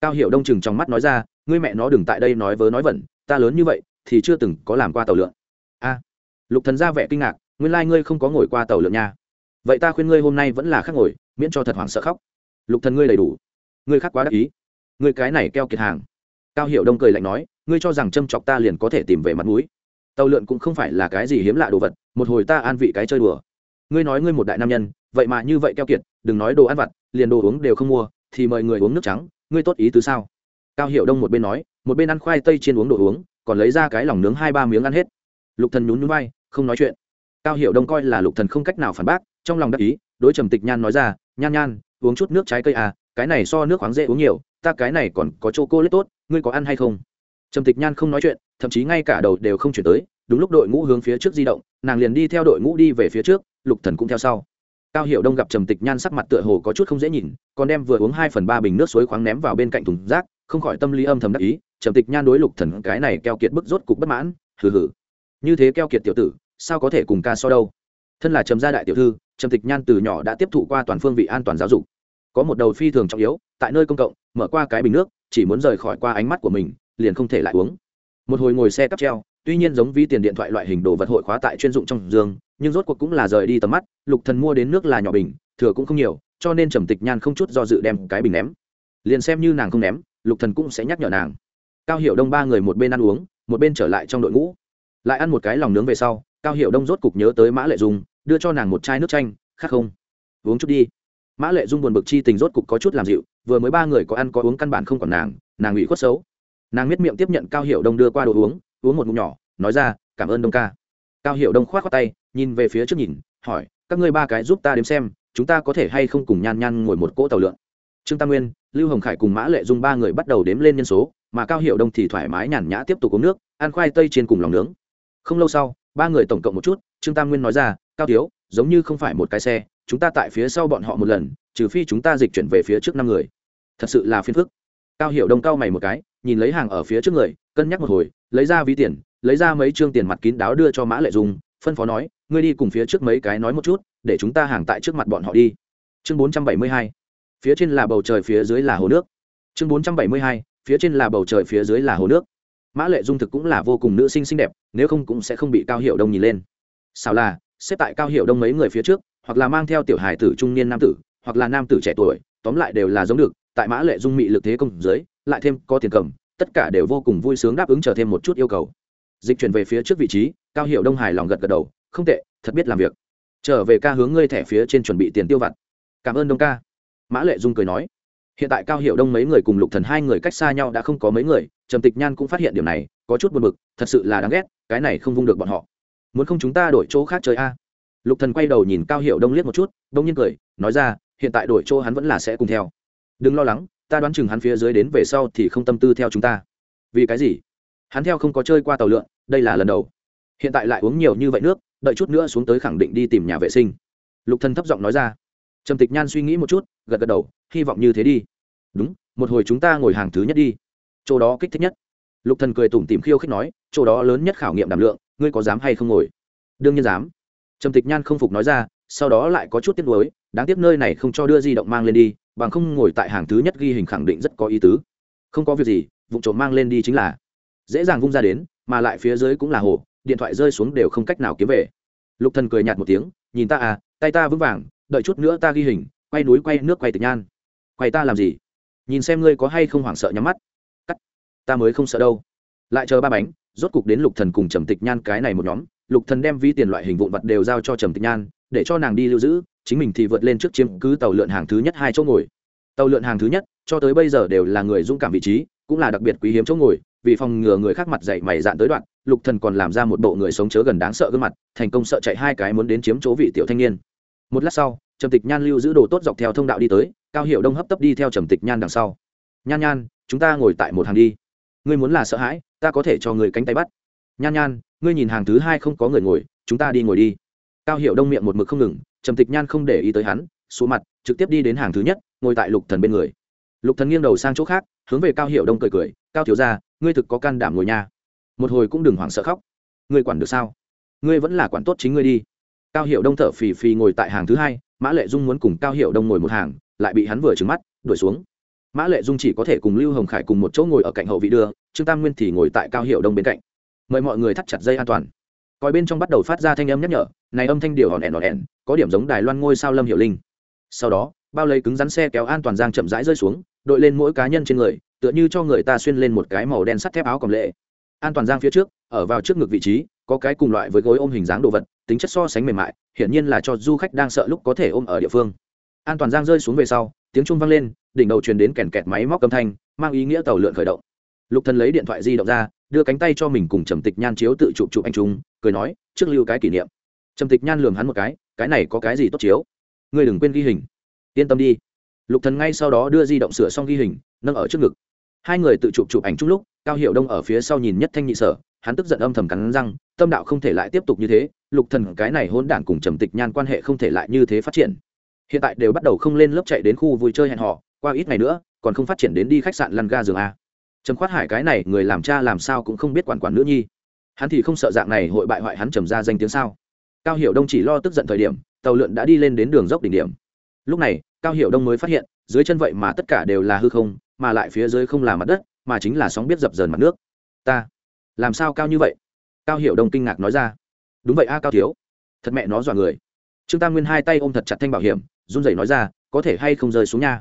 Cao hiệu đông chừng trong mắt nói ra ngươi mẹ nó đừng tại đây nói vớ nói vẩn, ta lớn như vậy, thì chưa từng có làm qua tàu lượn. A. Lục thần ra vẻ kinh ngạc, nguyên lai ngươi không có ngồi qua tàu lượn nha. Vậy ta khuyên ngươi hôm nay vẫn là khác ngồi, miễn cho thật hoảng sợ khóc. Lục thần ngươi đầy đủ. Ngươi khác quá đắc ý. Ngươi cái này keo kiệt hàng. Cao Hiểu đông cười lạnh nói, ngươi cho rằng châm chọc ta liền có thể tìm về mặt mũi. Tàu lượn cũng không phải là cái gì hiếm lạ đồ vật, một hồi ta an vị cái chơi đùa. Ngươi nói ngươi một đại nam nhân, vậy mà như vậy keo kiệt, đừng nói đồ ăn vặt, liền đồ uống đều không mua, thì mời người uống nước trắng, ngươi tốt ý tứ sao? Cao hiệu đông một bên nói, một bên ăn khoai tây chiên uống đồ uống, còn lấy ra cái lòng nướng hai ba miếng ăn hết. Lục thần nhún nhún vai, không nói chuyện. Cao hiệu đông coi là lục thần không cách nào phản bác, trong lòng đắc ý, đối trầm tịch nhan nói ra, nhan nhan, uống chút nước trái cây à cái này so nước khoáng dễ uống nhiều, ta cái này còn có chỗ cô lết tốt, ngươi có ăn hay không? Trầm tịch nhan không nói chuyện, thậm chí ngay cả đầu đều không chuyển tới, đúng lúc đội ngũ hướng phía trước di động, nàng liền đi theo đội ngũ đi về phía trước, lục thần cũng theo sau. Cao hiệu đông gặp trầm tịch nhan sắc mặt tựa hồ có chút không dễ nhìn, còn đem vừa uống hai phần ba bình nước suối khoáng ném vào bên cạnh thùng rác không khỏi tâm lý âm thầm đắc ý, trầm tịch nhan đối lục thần cái này keo kiệt bức rốt cục bất mãn, hừ hừ. Như thế keo kiệt tiểu tử, sao có thể cùng ca so đâu? Thân là trầm gia đại tiểu thư, trầm tịch nhan từ nhỏ đã tiếp thụ qua toàn phương vị an toàn giáo dục. Có một đầu phi thường trọng yếu, tại nơi công cộng, mở qua cái bình nước, chỉ muốn rời khỏi qua ánh mắt của mình, liền không thể lại uống. Một hồi ngồi xe cắp treo, tuy nhiên giống vi tiền điện thoại loại hình đồ vật hội khóa tại chuyên dụng trong giường, nhưng rốt cuộc cũng là rời đi tầm mắt, lục thần mua đến nước là nhỏ bình, thừa cũng không nhiều, cho nên trầm tịch nhan không chút do dự đem cái bình ném. Liền xem như nàng không ném lục thần cũng sẽ nhắc nhở nàng. Cao hiểu đông ba người một bên ăn uống, một bên trở lại trong đội ngũ. Lại ăn một cái lòng nướng về sau, cao hiểu đông rốt cục nhớ tới mã lệ dung, đưa cho nàng một chai nước chanh khác không? Uống chút đi. Mã lệ dung buồn bực chi tình rốt cục có chút làm dịu, vừa mới ba người có ăn có uống căn bản không còn nàng nàng ủy khuất xấu. Nàng miết miệng tiếp nhận cao hiểu đông đưa qua đồ uống uống một ngụm nhỏ, nói ra, cảm ơn đông ca. Cao hiệu đông k h o á t khoác tay, nhìn về phía trước nhìn, hỏi, các ngươi ba cái giúp ta đếm xem, chúng ta có thể hay không cùng nhan nhan ngồi một cỗ tàu lượn? Trương tam nguyên, lưu hồng khải cùng mã lệ dung ba người bắt đầu đếm lên nhân số, mà cao hiệu đông thì thoải mái nhàn nhã tiếp tục uống nước, ăn khoai tây trên cùng lòng nướng. Không lâu sau, ba người tổng cộng một chút, trương tam nguyên nói ra, cao thiếu, giống như không phải một cái xe, chúng ta tại phía sau bọn họ một lần, trừ phi chúng ta dịch chuyển về phía trước năm người. Thật sự là phiền phức. Cao hiệu đông cao mày một cái, nhìn lấy hàng ở phía trước người, cân nhắc một hồi, lấy ra ví tiền, lấy ra mấy chương tiền mặt kín đáo đưa cho mã lệ dung, phân phó nói, ngươi đi cùng phía trước mấy cái nói một chút, để chúng ta hàng tại trước mặt bọn họ đi. Chương bốn trăm bảy mươi hai phía trên là bầu trời phía dưới là hồ nước. Chương bốn trăm bảy mươi hai, phía trên là bầu trời phía dưới là hồ nước. Mã lệ dung thực cũng là vô cùng nữ sinh xinh đẹp, nếu không cũng sẽ không bị cao hiệu đông nhìn lên. Sao là, xếp tại cao hiệu đông mấy người phía trước, hoặc là mang theo tiểu hài tử trung niên nam tử, hoặc là nam tử trẻ tuổi, tóm lại đều là giống được, tại mã lệ dung mị lực thế công dưới, lại thêm có tiền cầm, tất cả đều vô cùng vui sướng đáp ứng chờ thêm một chút yêu cầu. Dịch chuyển về phía trước vị trí, cao hiệu đông hài lòng gật gật đầu, không tệ, thật biết làm việc. Trở về ca hướng ngươi thẻ phía trên chuẩn bị tiền tiêu vặt. Cảm ơn đông ca mã lệ dung cười nói, hiện tại cao hiệu đông mấy người cùng lục thần hai người cách xa nhau đã không có mấy người, trầm tịch nhan cũng phát hiện điểm này, có chút buồn bực, thật sự là đáng ghét, cái này không vung được bọn họ. Muốn không chúng ta đổi chỗ khác chơi a? Lục thần quay đầu nhìn cao hiệu đông liếc một chút, đông nhiên cười, nói ra, hiện tại đổi chỗ hắn vẫn là sẽ cùng theo. Đừng lo lắng, ta đoán chừng hắn phía dưới đến về sau thì không tâm tư theo chúng ta. Vì cái gì? Hắn theo không có chơi qua tàu lượn, đây là lần đầu. Hiện tại lại uống nhiều như vậy nước, đợi chút nữa xuống tới khẳng định đi tìm nhà vệ sinh. Lục thần thấp giọng nói ra trầm tịch nhan suy nghĩ một chút, gật gật đầu, hy vọng như thế đi. Đúng, một hồi chúng ta ngồi hàng thứ nhất đi. Chỗ đó kích thích nhất. Lục thần cười tủm tỉm khiêu khích nói, chỗ đó lớn nhất khảo nghiệm đảm lượng, ngươi có dám hay không ngồi? Đương nhiên dám. Trầm tịch nhan không phục nói ra, sau đó lại có chút tiếc nuối, đáng tiếc nơi này không cho đưa di động mang lên đi, bằng không ngồi tại hàng thứ nhất ghi hình khẳng định rất có ý tứ. Không có việc gì, vụ trộm mang lên đi chính là. Dễ dàng vung ra đến, mà lại phía dưới cũng là hồ, điện thoại rơi xuống đều không cách nào kiếm về. Lục thần cười nhạt một tiếng, nhìn ta à tay ta vững vàng đợi chút nữa ta ghi hình, quay núi quay nước quay tịch nhan. Quay ta làm gì? Nhìn xem ngươi có hay không hoảng sợ nhắm mắt. Cắt. Ta mới không sợ đâu. Lại chờ ba bánh, rốt cục đến lục thần cùng trầm tịch nhan cái này một nhóm. Lục thần đem vi tiền loại hình vụn vật đều giao cho trầm tịch nhan, để cho nàng đi lưu giữ, chính mình thì vượt lên trước chiếm cứ tàu lượn hàng thứ nhất hai chỗ ngồi. Tàu lượn hàng thứ nhất, cho tới bây giờ đều là người dũng cảm vị trí, cũng là đặc biệt quý hiếm chỗ ngồi, vì phòng ngừa người khác mặt dậy mày dạn tới đoạn, lục thần còn làm ra một bộ người sống chớ gần đáng sợ gương mặt, thành công sợ chạy hai cái muốn đến chiếm chỗ vị tiểu thanh niên một lát sau, trầm tịch nhan lưu giữ đồ tốt dọc theo thông đạo đi tới, cao hiệu đông hấp tấp đi theo trầm tịch nhan đằng sau. Nhan nhan, chúng ta ngồi tại một hàng đi. Ngươi muốn là sợ hãi, ta có thể cho người cánh tay bắt. Nhan nhan, ngươi nhìn hàng thứ hai không có người ngồi, chúng ta đi ngồi đi. Cao hiệu đông miệng một mực không ngừng, trầm tịch nhan không để ý tới hắn xuống mặt, trực tiếp đi đến hàng thứ nhất, ngồi tại lục thần bên người. Lục thần nghiêng đầu sang chỗ khác, hướng về cao hiệu đông cười cười, cao thiếu gia, ngươi thực có can đảm ngồi nha. Một hồi cũng đừng hoảng sợ khóc. Ngươi quản được sao? Ngươi vẫn là quản tốt chính ngươi đi cao hiệu đông thở phì phì ngồi tại hàng thứ hai, mã lệ dung muốn cùng cao hiệu đông ngồi một hàng, lại bị hắn vừa trừng mắt, đuổi xuống. Mã lệ dung chỉ có thể cùng lưu hồng khải cùng một chỗ ngồi ở cạnh hậu vị đưa, trương tam nguyên thì ngồi tại cao hiệu đông bên cạnh. Mời mọi người thắt chặt dây an toàn. Coi bên trong bắt đầu phát ra thanh âm nhắc nhở, này âm thanh điều hòn ẻn hòn ẻn, có điểm giống đài loan ngôi sao lâm hiệu linh. Sau đó, bao lấy cứng rắn xe kéo an toàn giang chậm rãi rơi xuống, đội lên mỗi cá nhân trên người, tựa như cho người ta xuyên lên một cái màu đen sắt thép áo còn lệ. An toàn giang phía trước ở vào trước ngực vị trí, có cái cùng loại với gối ôm hình dáng đồ vật, tính chất so sánh mềm mại, hiển nhiên là cho du khách đang sợ lúc có thể ôm ở địa phương. An toàn giang rơi xuống về sau, tiếng trung vang lên, đỉnh đầu truyền đến kèn kẹt máy móc âm thanh, mang ý nghĩa tàu lượn khởi động. Lục thần lấy điện thoại di động ra, đưa cánh tay cho mình cùng trầm tịch nhan chiếu tự chụp chụp anh trung cười nói, trước lưu cái kỷ niệm. Trầm tịch nhan lườm hắn một cái cái này có cái gì tốt chiếu? Ngươi đừng quên ghi hình. Yên tâm đi. Lục thần ngay sau đó đưa di động sửa xong ghi hình, nâng ở trước ngực. Hai người tự chụp chụp ảnh chung lúc, cao hiệu đông ở phía sau nhìn nhất thanh nhị sở hắn tức giận âm thầm cắn răng, tâm đạo không thể lại tiếp tục như thế, lục thần cái này hôn đản cùng trầm tịch nhan quan hệ không thể lại như thế phát triển. Hiện tại đều bắt đầu không lên lớp chạy đến khu vui chơi hẹn họ qua ít ngày nữa, còn không phát triển đến đi khách sạn lăn ga giường a. Trầm khoát hải cái này người làm cha làm sao cũng không biết quản quản nữ nhi. Hắn thì không sợ dạng này hội bại hoại hắn trầm ra danh tiếng sao? Cao hiểu đông chỉ lo tức giận thời điểm, tàu lượn đã đi lên đến đường dốc đỉnh điểm. Lúc này, cao hiểu đông mới phát hiện, dưới chân vậy mà tất cả đều là hư không, mà lại phía dưới không là mặt đất, mà chính là sóng biết dập dờn mặt nước. Ta làm sao cao như vậy? Cao hiểu đông kinh ngạc nói ra. Đúng vậy a, cao thiếu. Thật mẹ nó dọa người. Trương tam nguyên hai tay ôm thật chặt thanh bảo hiểm, run rẩy nói ra, có thể hay không rơi xuống nha?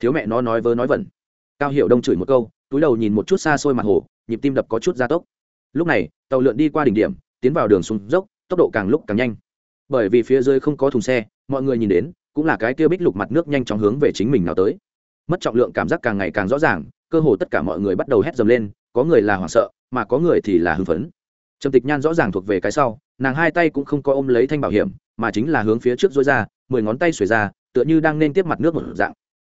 Thiếu mẹ nó nói vớ nói vẩn. Cao hiểu đông chửi một câu, túi đầu nhìn một chút xa xôi mặt hồ, nhịp tim đập có chút gia tốc. Lúc này, tàu lượn đi qua đỉnh điểm, tiến vào đường xuống dốc, tốc độ càng lúc càng nhanh. Bởi vì phía dưới không có thùng xe, mọi người nhìn đến, cũng là cái kia bích lục mặt nước nhanh chóng hướng về chính mình nào tới. Mất trọng lượng cảm giác càng ngày càng rõ ràng, cơ hồ tất cả mọi người bắt đầu hét dầm lên có người là hoảng sợ, mà có người thì là hưng phấn. Trầm tịch nhan rõ ràng thuộc về cái sau, nàng hai tay cũng không có ôm lấy thanh bảo hiểm, mà chính là hướng phía trước dối ra, mười ngón tay xuề ra, tựa như đang nên tiếp mặt nước một dạng.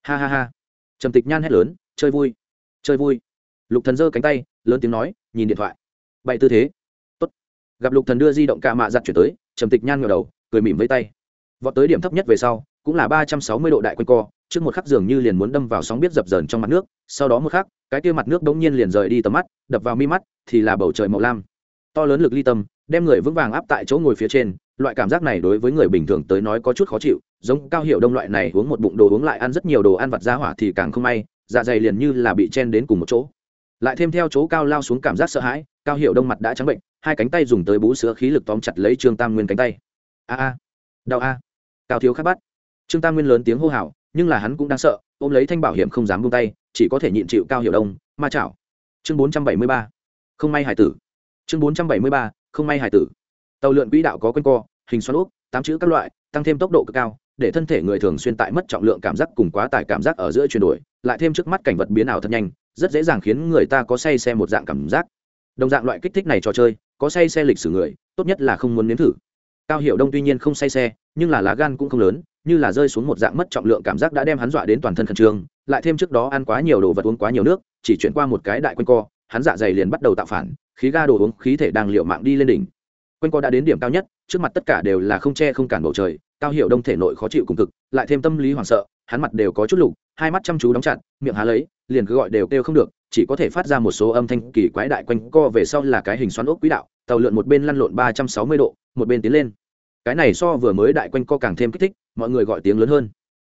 Ha ha ha. Trầm tịch nhan hét lớn, chơi vui chơi vui. Lục thần giơ cánh tay, lớn tiếng nói, nhìn điện thoại. Bậy tư thế. Tốt. Gặp lục thần đưa di động ca mạ giặt chuyển tới, trầm tịch nhan ngẩng đầu, cười mỉm với tay. Vọt tới điểm thấp nhất về sau, cũng là ba trăm sáu mươi độ đại quanh co, trước một khắc dường như liền muốn đâm vào sóng biết dập dờn trong mặt nước, sau đó một khắc cái kia mặt nước đống nhiên liền rời đi tầm mắt, đập vào mi mắt, thì là bầu trời màu lam. To lớn lực ly tâm, đem người vững vàng áp tại chỗ ngồi phía trên, loại cảm giác này đối với người bình thường tới nói có chút khó chịu, giống cao hiệu đông loại này uống một bụng đồ uống lại ăn rất nhiều đồ ăn vặt ra hỏa thì càng không may dạ dày liền như là bị chen đến cùng một chỗ. Lại thêm theo chỗ cao lao xuống cảm giác sợ hãi, cao hiệu đông mặt đã trắng bệnh, hai cánh tay dùng tới bú sữa khí lực tóm chặt lấy trương tam nguyên cánh tay. A a, đau a. Cao thiếu khát bắt trương tam nguyên lớn tiếng hô hào, nhưng là hắn cũng đang sợ, ôm lấy thanh bảo hiểm không dám buông tay chỉ có thể nhịn chịu cao hiểu đông, ma chảo. Chương bốn trăm bảy mươi ba, không may hải tử. Chương bốn trăm bảy mươi ba, không may hải tử. Tàu lượn quỹ đạo có quanh co, hình xoắn úp, tám chữ các loại, tăng thêm tốc độ cực cao, để thân thể người thường xuyên tại mất trọng lượng cảm giác cùng quá tải cảm giác ở giữa chuyển đổi, lại thêm trước mắt cảnh vật biến ảo thật nhanh, rất dễ dàng khiến người ta có say xe một dạng cảm giác. Đồng dạng loại kích thích này trò chơi, có say xe lịch sử người, tốt nhất là không muốn nếm thử. Cao hiệu đông tuy nhiên không say xe, nhưng là lá gan cũng không lớn, như là rơi xuống một dạng mất trọng lượng cảm giác đã đem hắn dọa đến toàn thân khẩn trương lại thêm trước đó ăn quá nhiều đồ vật uống quá nhiều nước, chỉ chuyển qua một cái đại quanh co, hắn dạ dày liền bắt đầu tạo phản, khí ga đồ uống, khí thể đang liệu mạng đi lên đỉnh. Quanh co đã đến điểm cao nhất, trước mặt tất cả đều là không che không cản bầu trời, cao hiệu đông thể nội khó chịu cùng cực, lại thêm tâm lý hoảng sợ, hắn mặt đều có chút lục, hai mắt chăm chú đóng chặt, miệng há lấy, liền cứ gọi đều kêu không được, chỉ có thể phát ra một số âm thanh kỳ quái đại quanh co về sau là cái hình xoắn ốc quỹ đạo, tàu lượn một bên lăn lộn ba trăm sáu mươi độ, một bên tiến lên. Cái này so vừa mới đại quanh co càng thêm kích thích, mọi người gọi tiếng lớn hơn.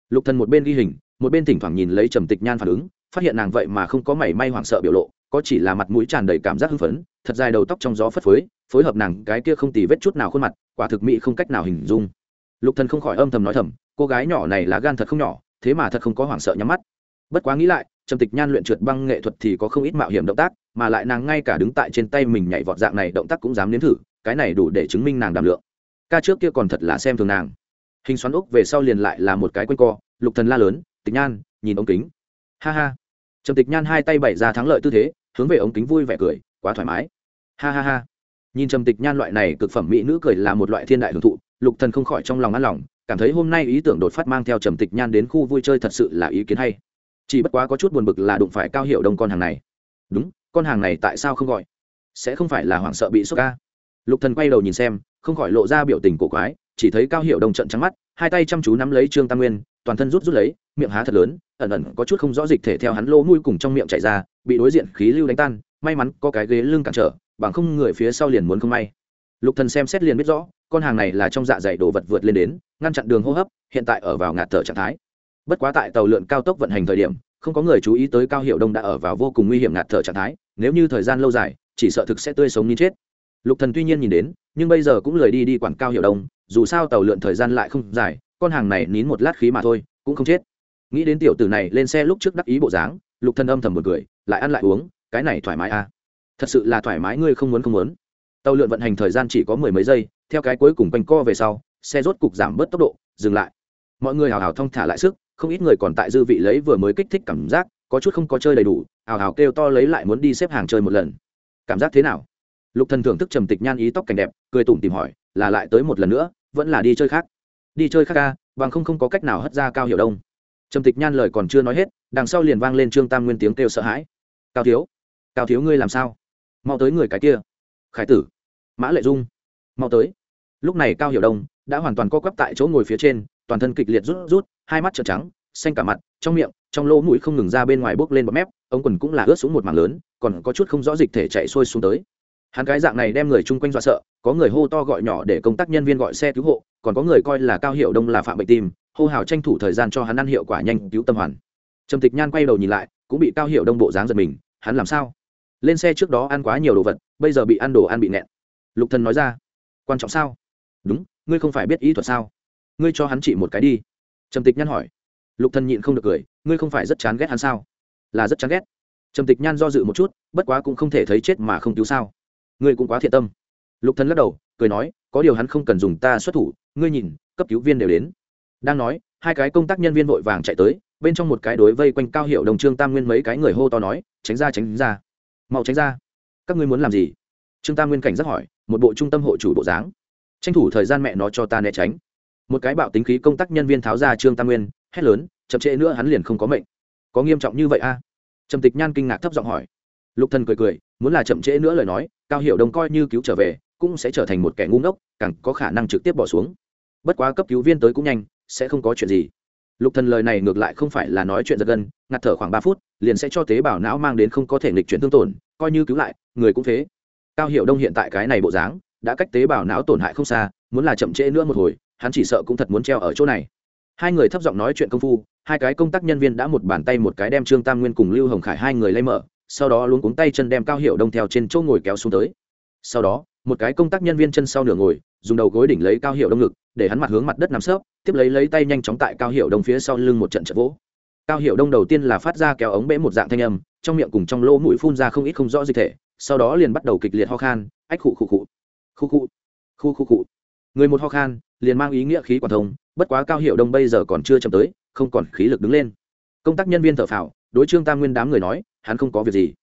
Lục thần một bên ghi hình một bên thỉnh thoảng nhìn lấy trầm tịch nhan phản ứng, phát hiện nàng vậy mà không có mảy may hoảng sợ biểu lộ, có chỉ là mặt mũi tràn đầy cảm giác hưng phấn, thật dài đầu tóc trong gió phất phới, phối hợp nàng cái kia không tì vết chút nào khuôn mặt, quả thực mỹ không cách nào hình dung. Lục thần không khỏi âm thầm nói thầm, cô gái nhỏ này là gan thật không nhỏ, thế mà thật không có hoảng sợ nhắm mắt. Bất quá nghĩ lại, trầm tịch nhan luyện trượt băng nghệ thuật thì có không ít mạo hiểm động tác, mà lại nàng ngay cả đứng tại trên tay mình nhảy vọt dạng này động tác cũng dám nếm thử, cái này đủ để chứng minh nàng đảm lượng. Ca trước kia còn thật là xem thường nàng. Hình xoắn úc về sau liền lại là một cái quanh co, lục thần la lớn tịch nhan, nhìn ống kính. Ha ha. Trầm tịch nhan hai tay bày ra thắng lợi tư thế, hướng về ống kính vui vẻ cười, quá thoải mái. Ha ha ha. Nhìn trầm tịch nhan loại này cực phẩm mỹ nữ cười là một loại thiên đại hưởng thụ, lục thần không khỏi trong lòng ăn lòng, cảm thấy hôm nay ý tưởng đột phát mang theo trầm tịch nhan đến khu vui chơi thật sự là ý kiến hay. Chỉ bất quá có chút buồn bực là đụng phải cao hiệu đông con hàng này. Đúng, con hàng này tại sao không gọi? Sẽ không phải là hoảng sợ bị sốt ca? Lục thần quay đầu nhìn xem, không khỏi lộ ra biểu tình cổ quái, chỉ thấy cao hiệu đông trận trắng mắt, hai tay chăm chú nắm lấy trương tam nguyên, toàn thân rút rút lấy miệng há thật lớn, ẩn ẩn có chút không rõ dịch thể theo hắn lỗ mũi cùng trong miệng chảy ra, bị đối diện khí lưu đánh tan, may mắn có cái ghế lưng cản trở, bằng không người phía sau liền muốn không may. Lục thần xem xét liền biết rõ, con hàng này là trong dạ dày đồ vật vượt lên đến, ngăn chặn đường hô hấp, hiện tại ở vào ngạt thở trạng thái. Bất quá tại tàu lượn cao tốc vận hành thời điểm, không có người chú ý tới cao hiệu đông đã ở vào vô cùng nguy hiểm ngạt thở trạng thái, nếu như thời gian lâu dài, chỉ sợ thực sẽ tươi sống như chết. Lục thần tuy nhiên nhìn đến, nhưng bây giờ cũng lười đi đi quản cao hiệu đông, dù sao tàu lượn thời gian lại không dài, con hàng này nín một lát khí mà thôi, cũng không chết nghĩ đến tiểu tử này lên xe lúc trước đắc ý bộ dáng, lục thần âm thầm một cười, lại ăn lại uống, cái này thoải mái à? Thật sự là thoải mái, ngươi không muốn không muốn. Tàu lượn vận hành thời gian chỉ có mười mấy giây, theo cái cuối cùng quanh co về sau, xe rốt cục giảm bớt tốc độ, dừng lại. Mọi người hào hào thong thả lại sức, không ít người còn tại dư vị lấy vừa mới kích thích cảm giác, có chút không có chơi đầy đủ, hào hào kêu to lấy lại muốn đi xếp hàng chơi một lần. Cảm giác thế nào? Lục thần thưởng thức trầm tịch nhan ý tóc cảnh đẹp, cười tủm tìm hỏi, là lại tới một lần nữa, vẫn là đi chơi khác? Đi chơi khác ca bằng không không có cách nào hất ra cao hiểu đông trầm tịch nhan lời còn chưa nói hết, đằng sau liền vang lên trương tam nguyên tiếng kêu sợ hãi. Cao thiếu cao thiếu ngươi làm sao? Mau tới người cái kia. Khải tử. Mã lệ dung. Mau tới. Lúc này cao hiểu đông đã hoàn toàn co quắp tại chỗ ngồi phía trên, toàn thân kịch liệt rút rút, hai mắt trợn trắng, xanh cả mặt, trong miệng, trong lỗ mũi không ngừng ra bên ngoài bốc lên bọt mép, ống quần cũng là ướt xuống một mảng lớn, còn có chút không rõ dịch thể chạy sôi xuống tới. Hắn cái dạng này đem người chung quanh dọa sợ, có người hô to gọi nhỏ để công tác nhân viên gọi xe cứu hộ, còn có người coi là cao hiệu đông là phạm bệnh tim hô hào tranh thủ thời gian cho hắn ăn hiệu quả nhanh cứu tâm hoàn. Trầm tịch nhan quay đầu nhìn lại, cũng bị cao hiệu đông bộ dáng giật mình, hắn làm sao? Lên xe trước đó ăn quá nhiều đồ vật, bây giờ bị ăn đồ ăn bị nẹn. Lục thần nói ra, quan trọng sao? Đúng, ngươi không phải biết ý thuật sao? Ngươi cho hắn chỉ một cái đi. Trầm tịch nhan hỏi. Lục thần nhịn không được cười, ngươi không phải rất chán ghét hắn sao? Là rất chán ghét. Trầm tịch nhan do dự một chút, bất quá cũng không thể thấy chết mà không cứu sao. Ngươi cũng quá thiện tâm. Lục thần lắc đầu, cười nói, có điều hắn không cần dùng ta xuất thủ, ngươi nhìn, cấp cứu viên đều đến đang nói, hai cái công tác nhân viên vội vàng chạy tới, bên trong một cái đối vây quanh cao hiệu đồng trương tam nguyên mấy cái người hô to nói, tránh ra tránh ra. Mau tránh ra. Các ngươi muốn làm gì? Trương tam nguyên cảnh giác hỏi, một bộ trung tâm hộ chủ bộ dáng. Tranh thủ thời gian mẹ nó cho ta né tránh. Một cái bạo tính khí công tác nhân viên tháo ra trương tam nguyên, hét lớn, chậm trễ nữa, hắn liền không có mệnh. Có nghiêm trọng như vậy a? À? trầm tịch nhan kinh ngạc thấp giọng hỏi. Lục thần cười cười, muốn là chậm trễ nữa lời nói, cao hiệu đồng coi như cứu trở về, cũng sẽ trở thành một kẻ ngu ngốc, càng có khả năng trực tiếp bỏ xuống. Bất quá cấp cứu viên tới cũng nhanh sẽ không có chuyện gì. Lục thần lời này ngược lại không phải là nói chuyện giật gân ngạt thở khoảng ba phút, liền sẽ cho tế bào não mang đến không có thể nghịch chuyển thương tổn, coi như cứu lại, người cũng thế. Cao hiệu đông hiện tại cái này bộ dáng, đã cách tế bào não tổn hại không xa, muốn là chậm trễ nữa một hồi, hắn chỉ sợ cũng thật muốn treo ở chỗ này. Hai người thấp giọng nói chuyện công phu, hai cái công tác nhân viên đã một bàn tay một cái đem trương tam nguyên cùng lưu hồng khải hai người lấy mở, sau đó luống cuống tay chân đem cao hiệu đông theo trên chỗ ngồi kéo xuống tới. Sau đó một cái công tác nhân viên chân sau nửa ngồi, dùng đầu gối đỉnh lấy cao hiệu đông ngực, để hắn mặt hướng mặt đất nằm sấp, tiếp lấy lấy tay nhanh chóng tại cao hiệu đông phía sau lưng một trận trận vỗ. Cao hiệu đông đầu tiên là phát ra kéo ống bẽ một dạng thanh âm, trong miệng cùng trong lỗ mũi phun ra không ít không rõ dịch thể, sau đó liền bắt đầu kịch liệt ho khan, ách khụ khụ khụ. Khụ khụ. Khụ khụ khụ. Người một ho khan, liền mang ý nghĩa khí quản thông, bất quá cao hiệu đông bây giờ còn chưa chậm tới, không còn khí lực đứng lên. Công tác nhân viên thợ phào, đối trương tam nguyên đám người nói, hắn không có việc gì.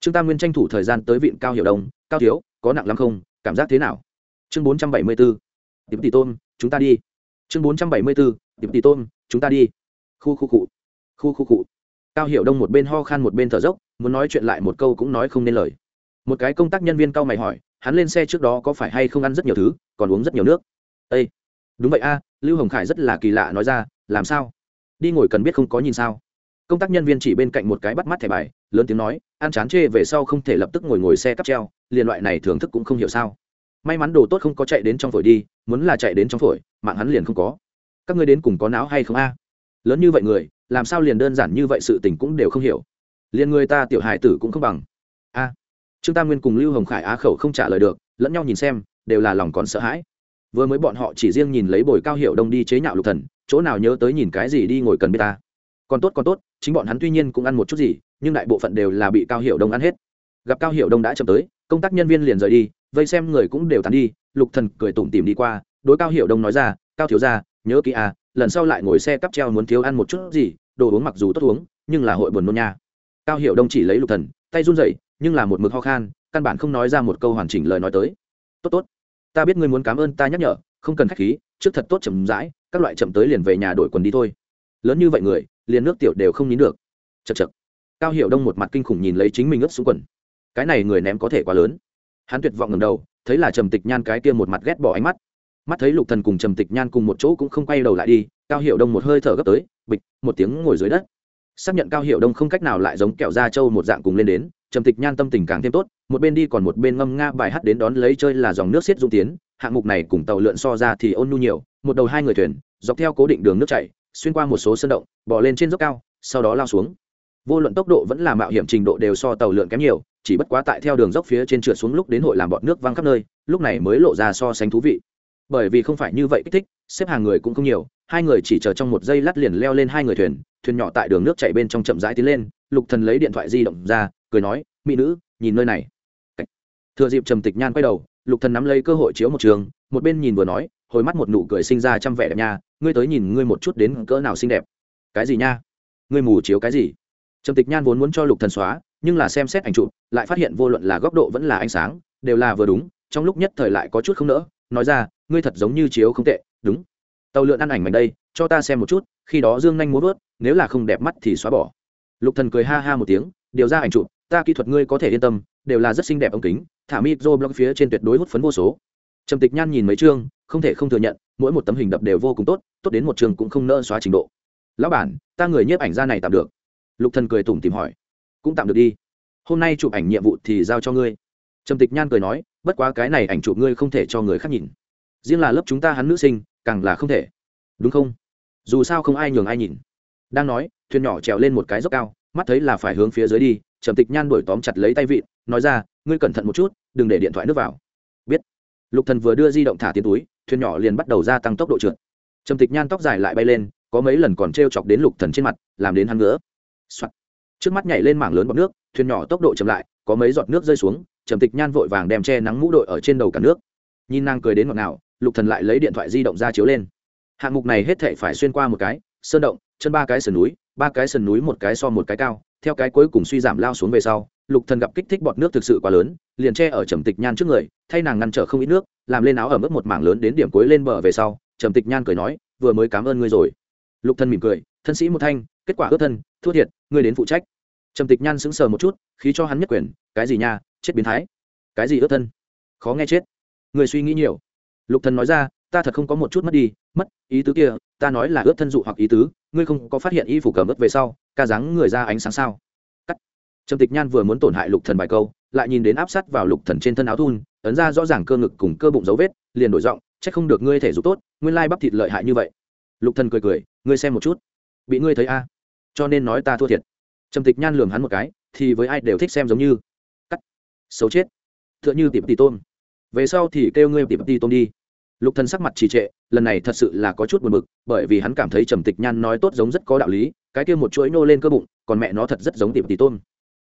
Trương tam nguyên tranh thủ thời gian tới viện cao hiệu đông, cao thiếu, có nặng lắm không? Cảm giác thế nào? Chương bốn trăm bảy mươi bốn điểm tỷ tôn, chúng ta đi. Chương bốn trăm bảy mươi bốn điểm tỷ tôn, chúng ta đi. Khu khu cụ khu khu cụ cao hiệu đông một bên ho khan một bên thở dốc, muốn nói chuyện lại một câu cũng nói không nên lời. Một cái công tác nhân viên cao mày hỏi, hắn lên xe trước đó có phải hay không ăn rất nhiều thứ, còn uống rất nhiều nước? Â đúng vậy a, lưu hồng khải rất là kỳ lạ nói ra, làm sao? Đi ngồi cần biết không có nhìn sao? Công tác nhân viên chỉ bên cạnh một cái bắt mắt thẻ bài, lớn tiếng nói ăn chán chê về sau không thể lập tức ngồi ngồi xe cắp treo, liền loại này thưởng thức cũng không hiểu sao. May mắn đồ tốt không có chạy đến trong phổi đi, muốn là chạy đến trong phổi, mạng hắn liền không có. Các ngươi đến cùng có não hay không a? Lớn như vậy người, làm sao liền đơn giản như vậy sự tình cũng đều không hiểu. Liền người ta tiểu hài tử cũng không bằng. A, trương tam nguyên cùng lưu hồng khải á khẩu không trả lời được, lẫn nhau nhìn xem, đều là lòng còn sợ hãi. Vừa mới bọn họ chỉ riêng nhìn lấy bồi cao hiệu đông đi chế nhạo lục thần, chỗ nào nhớ tới nhìn cái gì đi ngồi cần biết ta. Còn tốt còn tốt, chính bọn hắn tuy nhiên cũng ăn một chút gì nhưng đại bộ phận đều là bị cao hiệu đông ăn hết. Gặp cao hiệu đông đã chậm tới, công tác nhân viên liền rời đi, vây xem người cũng đều tàn đi, lục thần cười tủm tỉm đi qua, đối cao hiệu đông nói ra, cao thiếu gia, nhớ kỹ à lần sau lại ngồi xe cắp treo muốn thiếu ăn một chút gì, đồ uống mặc dù tốt uống, nhưng là hội buồn nôn nha. Cao hiệu đông chỉ lấy lục thần, tay run rẩy, nhưng là một mực ho khan, căn bản không nói ra một câu hoàn chỉnh lời nói tới. Tốt tốt, ta biết ngươi muốn cảm ơn ta nhắc nhở, không cần khách khí, trước thật tốt chậm rãi, các loại chậm tới liền về nhà đổi quần đi thôi. Lớn như vậy người, liền nước tiểu đều không nín được. Chật chật cao hiệu đông một mặt kinh khủng nhìn lấy chính mình ướt xuống quần. Cái này người ném có thể quá lớn. Hắn tuyệt vọng ngầm đầu, thấy là trầm tịch nhan cái kia một mặt ghét bỏ ánh mắt. Mắt thấy lục thần cùng trầm tịch nhan cùng một chỗ cũng không quay đầu lại đi, cao hiệu đông một hơi thở gấp tới, bịch, một tiếng ngồi dưới đất. Xác nhận cao hiệu đông không cách nào lại giống kẹo da trâu một dạng cùng lên đến, trầm tịch nhan tâm tình càng thêm tốt, một bên đi còn một bên ngâm nga bài hát đến đón lấy chơi là dòng nước xiết dung tiến, hạng mục này cùng tàu lượn so ra thì ôn nhu nhiều, một đầu hai người thuyền, dọc theo cố định đường nước chảy, xuyên qua một số sân động bỏ lên trên dốc cao, sau đó lao xuống vô luận tốc độ vẫn là mạo hiểm trình độ đều so tàu lượn kém nhiều, chỉ bất quá tại theo đường dốc phía trên trượt xuống lúc đến hội làm bọn nước văng khắp nơi, lúc này mới lộ ra so sánh thú vị. Bởi vì không phải như vậy kích thích, xếp hàng người cũng không nhiều, hai người chỉ chờ trong một giây lát liền leo lên hai người thuyền thuyền nhỏ tại đường nước chạy bên trong chậm rãi tiến lên, lục thần lấy điện thoại di động ra, cười nói, mỹ nữ, nhìn nơi này. Thừa dịp trầm tịch nhan quay đầu, lục thần nắm lấy cơ hội chiếu một trường, một bên nhìn vừa nói, hồi mắt một nụ cười sinh ra trăm vẻ đẹp nha, ngươi tới nhìn ngươi một chút đến cỡ nào xinh đẹp. Cái gì nha? Ngươi mù chiếu cái gì? Trầm tịch nhan vốn muốn cho lục thần xóa, nhưng là xem xét ảnh chụp, lại phát hiện vô luận là góc độ vẫn là ánh sáng, đều là vừa đúng, trong lúc nhất thời lại có chút không nỡ, nói ra, ngươi thật giống như chiếu không tệ, đúng. Tàu lượn ăn ảnh mình đây, cho ta xem một chút, khi đó dương nhanh muốn vớt, nếu là không đẹp mắt thì xóa bỏ. Lục thần cười ha ha một tiếng, điều ra ảnh chụp, ta kỹ thuật ngươi có thể yên tâm, đều là rất xinh đẹp ống kính, thả micro blog phía trên tuyệt đối hút phấn vô số. Trầm tịch nhan nhìn mấy chương, không thể không thừa nhận, mỗi một tấm hình đập đều vô cùng tốt tốt đến một trường cũng không nỡ xóa trình độ. Lão bản, ta người nhiếp ảnh ra này tạm được lục thần cười tủm tìm hỏi, cũng tạm được đi. Hôm nay chụp ảnh nhiệm vụ thì giao cho ngươi. Trầm tịch nhan cười nói, bất quá cái này ảnh chụp ngươi không thể cho người khác nhìn. Riêng là lớp chúng ta hắn nữ sinh, càng là không thể. Đúng không? Dù sao không ai nhường ai nhìn. Đang nói, thuyền nhỏ trèo lên một cái dốc cao, mắt thấy là phải hướng phía dưới đi, trầm tịch nhan đuổi tóm chặt lấy tay vịn, nói ra, ngươi cẩn thận một chút, đừng để điện thoại nước vào. Biết. Lục thần vừa đưa di động thả tiến túi, thuyền nhỏ liền bắt đầu gia tăng tốc độ trượt. Trầm tịch nhan tóc dài lại bay lên, có mấy lần còn trêu chọc đến lục thần trên mặt, làm đến hắn ngứa. Soạt. trước mắt nhảy lên mảng lớn bọt nước, thuyền nhỏ tốc độ chậm lại, có mấy giọt nước rơi xuống, trầm tịch nhan vội vàng đem che nắng mũ đội ở trên đầu cả nước. Nhìn nàng cười đến ngọt ngào, lục thần lại lấy điện thoại di động ra chiếu lên. Hạng mục này hết thảy phải xuyên qua một cái, sơn động, chân ba cái sườn núi, ba cái sườn núi một cái so một cái cao, theo cái cuối cùng suy giảm lao xuống về sau, lục thần gặp kích thích bọt nước thực sự quá lớn, liền che ở trầm tịch nhan trước người, thay nàng ngăn trở không ít nước, làm lên áo ở mức một mảng lớn đến điểm cuối lên bờ về sau, trầm tịch nhan cười nói, vừa mới cảm ơn ngươi rồi. Lục thần mỉm cười, thân sĩ một thanh, kết quả ước thân thua thiệt, ngươi đến phụ trách. Trầm tịch nhan sững sờ một chút, khí cho hắn nhất quyền, cái gì nha, chết biến thái. Cái gì ướt thân? Khó nghe chết. Người suy nghĩ nhiều. Lục thần nói ra, ta thật không có một chút mất đi, mất, ý tứ kia, ta nói là ướt thân dụ hoặc ý tứ, ngươi không có phát hiện y phủ cầm ướt về sau, ca dáng người ra ánh sáng sao? Cắt. Trầm tịch nhan vừa muốn tổn hại lục thần bài câu, lại nhìn đến áp sát vào lục thần trên thân áo thun, ấn ra rõ ràng cơ ngực cùng cơ bụng dấu vết, liền đổi giọng, chắc không được ngươi thể dục tốt, nguyên lai bắp thịt lợi hại như vậy. Lục thần cười cười, ngươi xem một chút. Bị ngươi thấy a? Cho nên nói ta thua thiệt. Trầm tịch nhan lườm hắn một cái, thì với ai đều thích xem giống như. Cắt. Xấu chết. Tựa như tiệm tì tôm. Về sau thì kêu ngươi tìm tì tôm đi. Lục thần sắc mặt trì trệ, lần này thật sự là có chút buồn bực, bởi vì hắn cảm thấy trầm tịch nhan nói tốt giống rất có đạo lý, cái kia một chuỗi nô lên cơ bụng, còn mẹ nó thật rất giống tìm tì tôm.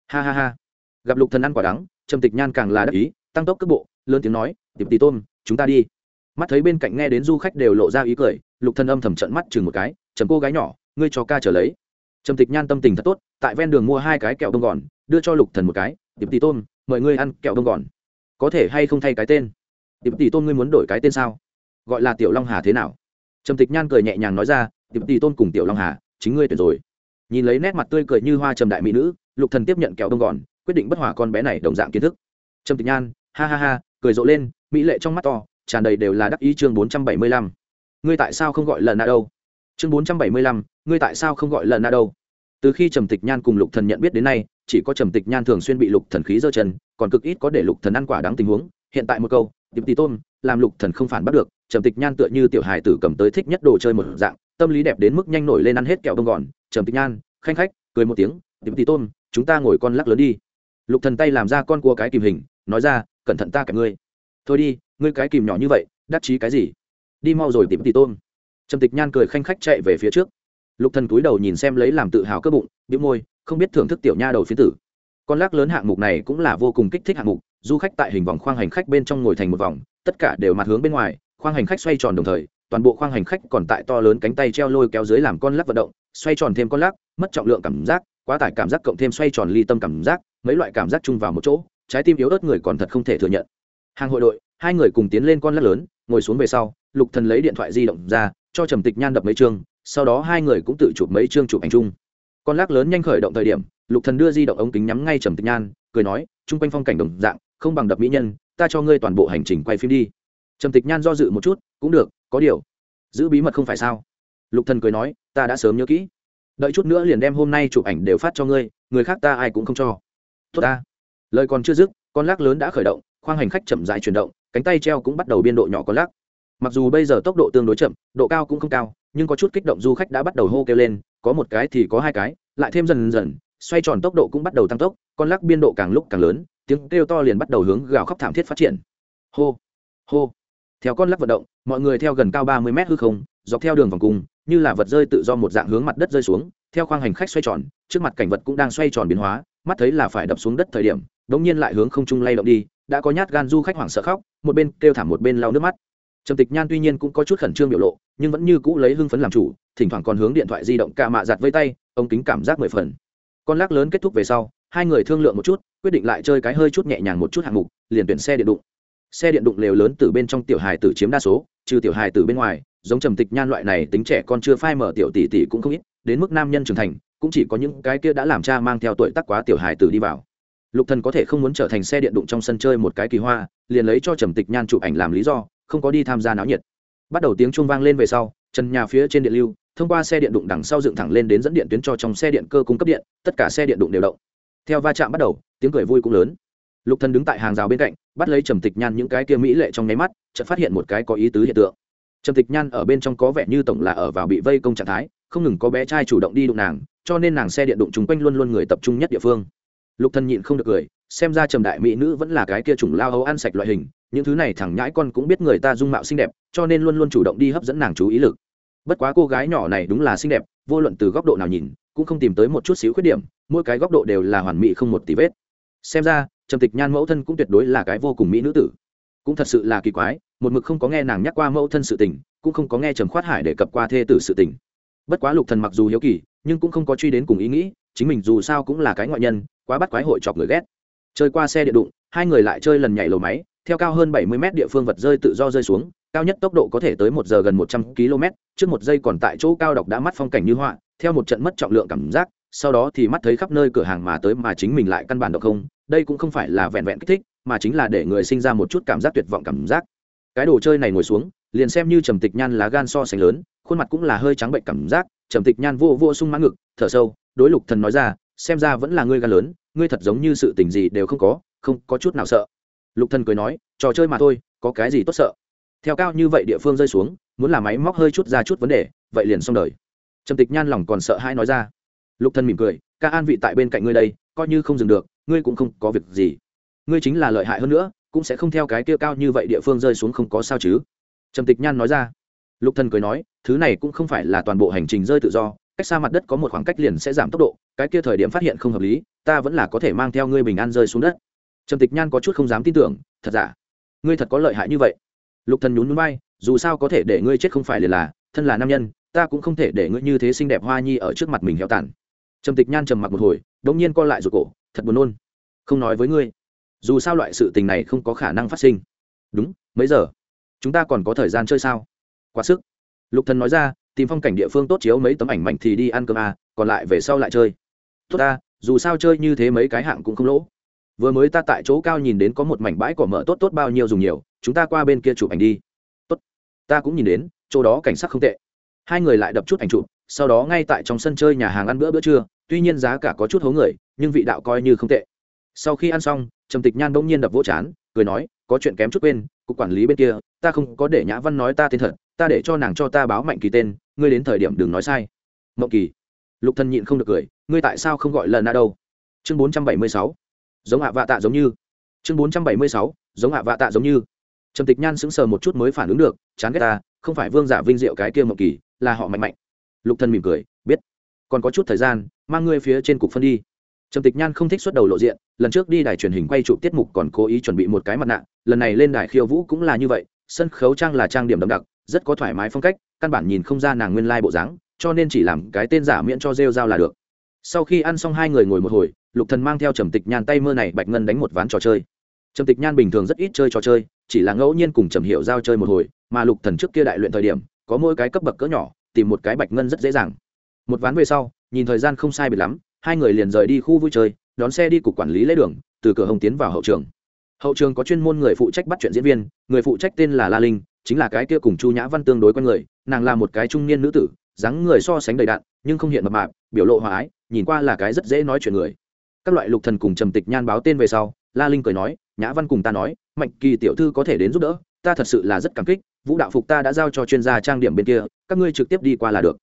Ha ha ha. Gặp lục thần ăn quả đắng, trầm tịch nhan càng là đắc ý, tăng tốc cước bộ, lớn tiếng nói tìm tì tôm, chúng ta đi. Mắt thấy bên cạnh nghe đến du khách đều lộ ra ý cười, lục thần âm thầm trận mắt chừng một cái, trầm cô gái nhỏ, ngươi cho ca trở lấy trầm tịch nhan tâm tình thật tốt, tại ven đường mua hai cái kẹo đông gòn đưa cho lục thần một cái, tiệp tỷ tôm mời ngươi ăn kẹo đông gòn có thể hay không thay cái tên? Tiệp tỷ tôm ngươi muốn đổi cái tên sao? Gọi là tiểu long hà thế nào? Trầm tịch nhan cười nhẹ nhàng nói ra, tiệp tỷ tôm cùng tiểu long hà, chính ngươi tuyển rồi. Nhìn lấy nét mặt tươi cười như hoa trầm đại mỹ nữ, lục thần tiếp nhận kẹo đông gòn quyết định bất hòa con bé này đồng dạng kiến thức. Trầm tịch nhan, ha ha ha, cười rộ lên, mỹ lệ trong mắt to, tràn đầy đều là đắc ý chương bốn trăm bảy mươi lăm. Ngươi tại sao không gọi lần nào đâu? Chương bốn trăm bảy mươi lăm, ngươi tại sao không gọi lần nào đâu? Từ khi trầm tịch nhan cùng lục thần nhận biết đến nay, chỉ có trầm tịch nhan thường xuyên bị lục thần khí giơ chân, còn cực ít có để lục thần ăn quả đáng tình huống. Hiện tại một câu, tiệp tì tôm làm lục thần không phản bắt được, trầm tịch nhan tựa như tiểu hài tử cầm tới thích nhất đồ chơi một dạng, tâm lý đẹp đến mức nhanh nổi lên ăn hết kẹo bông gòn. Trầm tịch nhan, khanh khách, cười một tiếng, tiệp tì tôm chúng ta ngồi con lắc lớn đi. Lục thần tay làm ra con cua cái kìm hình, nói ra, cẩn thận ta cả ngươi. Thôi đi, ngươi cái kìm nhỏ như vậy, đắc chí cái gì? Đi mau rồi, tiệp tì tôm trầm tịch nhan cười khanh khách chạy về phía trước. Lục thần cúi đầu nhìn xem lấy làm tự hào cơ bụng, bĩu môi, không biết thưởng thức tiểu nha đầu phía tử. Con lắc lớn hạng mục này cũng là vô cùng kích thích hạng mục, du khách tại hình vòng khoang hành khách bên trong ngồi thành một vòng, tất cả đều mặt hướng bên ngoài, khoang hành khách xoay tròn đồng thời, toàn bộ khoang hành khách còn tại to lớn cánh tay treo lôi kéo dưới làm con lắc vận động, xoay tròn thêm con lắc, mất trọng lượng cảm giác, quá tải cảm giác cộng thêm xoay tròn ly tâm cảm giác, mấy loại cảm giác chung vào một chỗ, trái tim yếu ớt người còn thật không thể thừa nhận. Hàng hội đội, hai người cùng tiến lên con lắc lớn, ngồi xuống về sau, lục thần lấy điện thoại di động ra cho trầm tịch nhan đập mấy chương, sau đó hai người cũng tự chụp mấy chương chụp ảnh chung. Con lắc lớn nhanh khởi động thời điểm, lục thần đưa di động ống kính nhắm ngay trầm tịch nhan, cười nói, chung quanh phong cảnh đồng dạng, không bằng đập mỹ nhân, ta cho ngươi toàn bộ hành trình quay phim đi. Trầm tịch nhan do dự một chút, cũng được, có điều, giữ bí mật không phải sao? Lục thần cười nói, ta đã sớm nhớ kỹ. Đợi chút nữa liền đem hôm nay chụp ảnh đều phát cho ngươi, người khác ta ai cũng không cho. Tốt ta. Lời còn chưa dứt, con lắc lớn đã khởi động, khoang hành khách chậm rãi chuyển động, cánh tay treo cũng bắt đầu biên độ nhỏ con lắc mặc dù bây giờ tốc độ tương đối chậm, độ cao cũng không cao, nhưng có chút kích động du khách đã bắt đầu hô kêu lên, có một cái thì có hai cái, lại thêm dần dần, xoay tròn tốc độ cũng bắt đầu tăng tốc, con lắc biên độ càng lúc càng lớn, tiếng kêu to liền bắt đầu hướng gào khóc thảm thiết phát triển. Hô hô. Theo con lắc vận động, mọi người theo gần cao ba mươi mét hư không, dọc theo đường vòng cung, như là vật rơi tự do một dạng hướng mặt đất rơi xuống, theo khoang hành khách xoay tròn, trước mặt cảnh vật cũng đang xoay tròn biến hóa, mắt thấy là phải đập xuống đất thời điểm đ ỗ n g nhiên lại hướng không trung lay động đi, đã có nhát gan du khách hoảng sợ khóc, một bên kêu thảm một bên lau nước mắt trầm tịch nhan tuy nhiên cũng có chút khẩn trương biểu lộ, nhưng vẫn như cũ lấy hưng phấn làm chủ, thỉnh thoảng còn hướng điện thoại di động ca mạ giặt vây tay, ông kính cảm giác mười phần. Con lắc lớn kết thúc về sau, hai người thương lượng một chút, quyết định lại chơi cái hơi chút nhẹ nhàng một chút hạng mục, liền tuyển xe điện đụng. Xe điện đụng lều lớn từ bên trong tiểu hài tử chiếm đa số, trừ tiểu hài tử bên ngoài, giống trầm tịch nhan loại này tính trẻ con chưa phai mở tiểu tỷ tỷ cũng không ít, đến mức nam nhân trưởng thành, cũng chỉ có những cái kia đã làm cha mang theo tuổi tác quá tiểu hài tử đi vào. Lục thần có thể không muốn trở thành xe điện đụng trong sân chơi một cái kỳ hoa, liền lấy cho trầm tịch nhan chụp ảnh làm lý do không có đi tham gia náo nhiệt. Bắt đầu tiếng chuông vang lên về sau, trần nhà phía trên điện lưu, thông qua xe điện đụng đằng sau dựng thẳng lên đến dẫn điện tuyến cho trong xe điện cơ cung cấp điện, tất cả xe điện đụng đều động. Theo va chạm bắt đầu, tiếng cười vui cũng lớn. Lục thần đứng tại hàng rào bên cạnh, bắt lấy trầm tịch nhan những cái kia mỹ lệ trong nháy mắt, chợt phát hiện một cái có ý tứ hiện tượng. Trầm tịch nhan ở bên trong có vẻ như tổng là ở vào bị vây công trạng thái, không ngừng có bé trai chủ động đi đụng nàng, cho nên nàng xe điện đụng chung quanh luôn luôn người tập trung nhất địa phương. Lục thần nhịn không được cười, xem ra trầm đại mỹ nữ vẫn là cái kia chủng lao hấu ăn sạch loại hình những thứ này thằng nhãi con cũng biết người ta dung mạo xinh đẹp, cho nên luôn luôn chủ động đi hấp dẫn nàng chú ý lực. Bất quá cô gái nhỏ này đúng là xinh đẹp, vô luận từ góc độ nào nhìn, cũng không tìm tới một chút xíu khuyết điểm, mỗi cái góc độ đều là hoàn mỹ không một tí vết. Xem ra, trầm tịch nhan mẫu thân cũng tuyệt đối là cái vô cùng mỹ nữ tử. Cũng thật sự là kỳ quái, một mực không có nghe nàng nhắc qua mẫu thân sự tình, cũng không có nghe trầm khoát hải để cập qua thê tử sự tình. Bất quá lục thần mặc dù hiếu kỳ, nhưng cũng không có truy đến cùng ý nghĩ, chính mình dù sao cũng là cái ngoại nhân, quá bắt quái hội chọc người ghét. Chơi qua xe điện đụng, hai người lại chơi lần nhảy lầu máy theo cao hơn 70 mét địa phương vật rơi tự do rơi xuống, cao nhất tốc độ có thể tới một giờ gần 100 km, trước một giây còn tại chỗ cao độc đã mắt phong cảnh như họa, theo một trận mất trọng lượng cảm giác, sau đó thì mắt thấy khắp nơi cửa hàng mà tới mà chính mình lại căn bản độc không, đây cũng không phải là vẹn vẹn kích thích, mà chính là để người sinh ra một chút cảm giác tuyệt vọng cảm giác. Cái đồ chơi này ngồi xuống, liền xem như trầm tịch nhan lá gan so sánh lớn, khuôn mặt cũng là hơi trắng bệnh cảm giác, trầm tịch nhan vô vô sung mãn ngực, thở sâu, đối lục thần nói ra, xem ra vẫn là ngươi gan lớn, ngươi thật giống như sự tình gì đều không có không có chút nào sợ lục thần cười nói, trò chơi mà thôi, có cái gì tốt sợ? Theo cao như vậy địa phương rơi xuống, muốn làm máy móc hơi chút ra chút vấn đề, vậy liền xong đời. Trầm tịch nhan lòng còn sợ hai nói ra. Lục thần mỉm cười, ca an vị tại bên cạnh ngươi đây, coi như không dừng được, ngươi cũng không có việc gì. Ngươi chính là lợi hại hơn nữa, cũng sẽ không theo cái kia cao như vậy địa phương rơi xuống không có sao chứ. Trầm tịch nhan nói ra. Lục thần cười nói, thứ này cũng không phải là toàn bộ hành trình rơi tự do, cách xa mặt đất có một khoảng cách liền sẽ giảm tốc độ, cái kia thời điểm phát hiện không hợp lý, ta vẫn là có thể mang theo ngươi bình an rơi xuống đất trầm tịch nhan có chút không dám tin tưởng thật giả? Ngươi thật có lợi hại như vậy? Lục thần nhún nhún bay dù sao có thể để ngươi chết không phải liền là thân là nam nhân ta cũng không thể để ngươi như thế xinh đẹp hoa nhi ở trước mặt mình héo tàn. Trầm tịch nhan trầm mặc một hồi đống nhiên co lại ruột cổ thật buồn nôn. Không nói với ngươi. Dù sao loại sự tình này không có khả năng phát sinh. Đúng mấy giờ? Chúng ta còn có thời gian chơi sao? Quá sức. Lục thần nói ra tìm phong cảnh địa phương tốt chiếu mấy tấm ảnh mạnh thì đi ăn cơm à, còn lại về sau lại chơi. Tốt ta dù sao chơi như thế mấy cái hạng cũng không lỗ vừa mới ta tại chỗ cao nhìn đến có một mảnh bãi cỏ mở tốt tốt bao nhiêu dùng nhiều, chúng ta qua bên kia chụp ảnh đi. Tốt. Ta cũng nhìn đến, chỗ đó cảnh sắc không tệ. Hai người lại đập chút ảnh chụp, sau đó ngay tại trong sân chơi nhà hàng ăn bữa bữa trưa, tuy nhiên giá cả có chút hố người, nhưng vị đạo coi như không tệ. Sau khi ăn xong, trầm tịch nhan bỗng nhiên đập vỗ chán, cười nói, có chuyện kém chút quên, cục quản lý bên kia, ta không có để nhã văn nói ta tên thật, ta để cho nàng cho ta báo mạnh kỳ tên, ngươi đến thời điểm đừng nói sai. Mộng kỳ. Lục thần nhịn không được cười, ngươi tại sao không gọi lần na đâu? Chương bốn trăm bảy mươi sáu giống hạ vạ tạ giống như. Chương bốn trăm bảy mươi sáu, giống hạ vạ tạ giống như. Trầm tịch nhan sững sờ một chút mới phản ứng được, chán ghét ta, không phải vương giả vinh diệu cái kia mộng kỳ, là họ mạnh mạnh. Lục thân mỉm cười, biết. Còn có chút thời gian, mang ngươi phía trên cục phân đi. Trầm tịch nhan không thích xuất đầu lộ diện, lần trước đi đài truyền hình quay chụp tiết mục còn cố ý chuẩn bị một cái mặt nạ, lần này lên đài khiêu vũ cũng là như vậy, sân khấu trang là trang điểm đậm đặc, rất có thoải mái phong cách, căn bản nhìn không ra nàng nguyên lai bộ dáng, cho nên chỉ làm cái tên giả miễn cho rêu dao là được. Sau khi ăn xong hai người ngồi một hồi lục thần mang theo trầm tịch nhan tay mơ này bạch ngân đánh một ván trò chơi. Trầm tịch nhan bình thường rất ít chơi trò chơi, chỉ là ngẫu nhiên cùng trầm hiệu giao chơi một hồi, mà lục thần trước kia đại luyện thời điểm, có mỗi cái cấp bậc cỡ nhỏ, tìm một cái bạch ngân rất dễ dàng. Một ván về sau, nhìn thời gian không sai biệt lắm, hai người liền rời đi khu vui chơi, đón xe đi cục quản lý lễ đường, từ cửa hồng tiến vào hậu trường. Hậu trường có chuyên môn người phụ trách bắt chuyện diễn viên, người phụ trách tên là la linh, chính là cái kia cùng chu nhã văn tương đối quen người, nàng là một cái trung niên nữ tử, dáng người so sánh đầy đạn nhưng không hiện mập mạp, biểu lộ hòa ái, nhìn qua là cái rất dễ nói chuyện người các loại lục thần cùng trầm tịch nhan báo tên về sau, la linh cười nói, nhã văn cùng ta nói, mạnh kỳ tiểu thư có thể đến giúp đỡ, ta thật sự là rất cảm kích, vũ đạo phục ta đã giao cho chuyên gia trang điểm bên kia, các ngươi trực tiếp đi qua là được.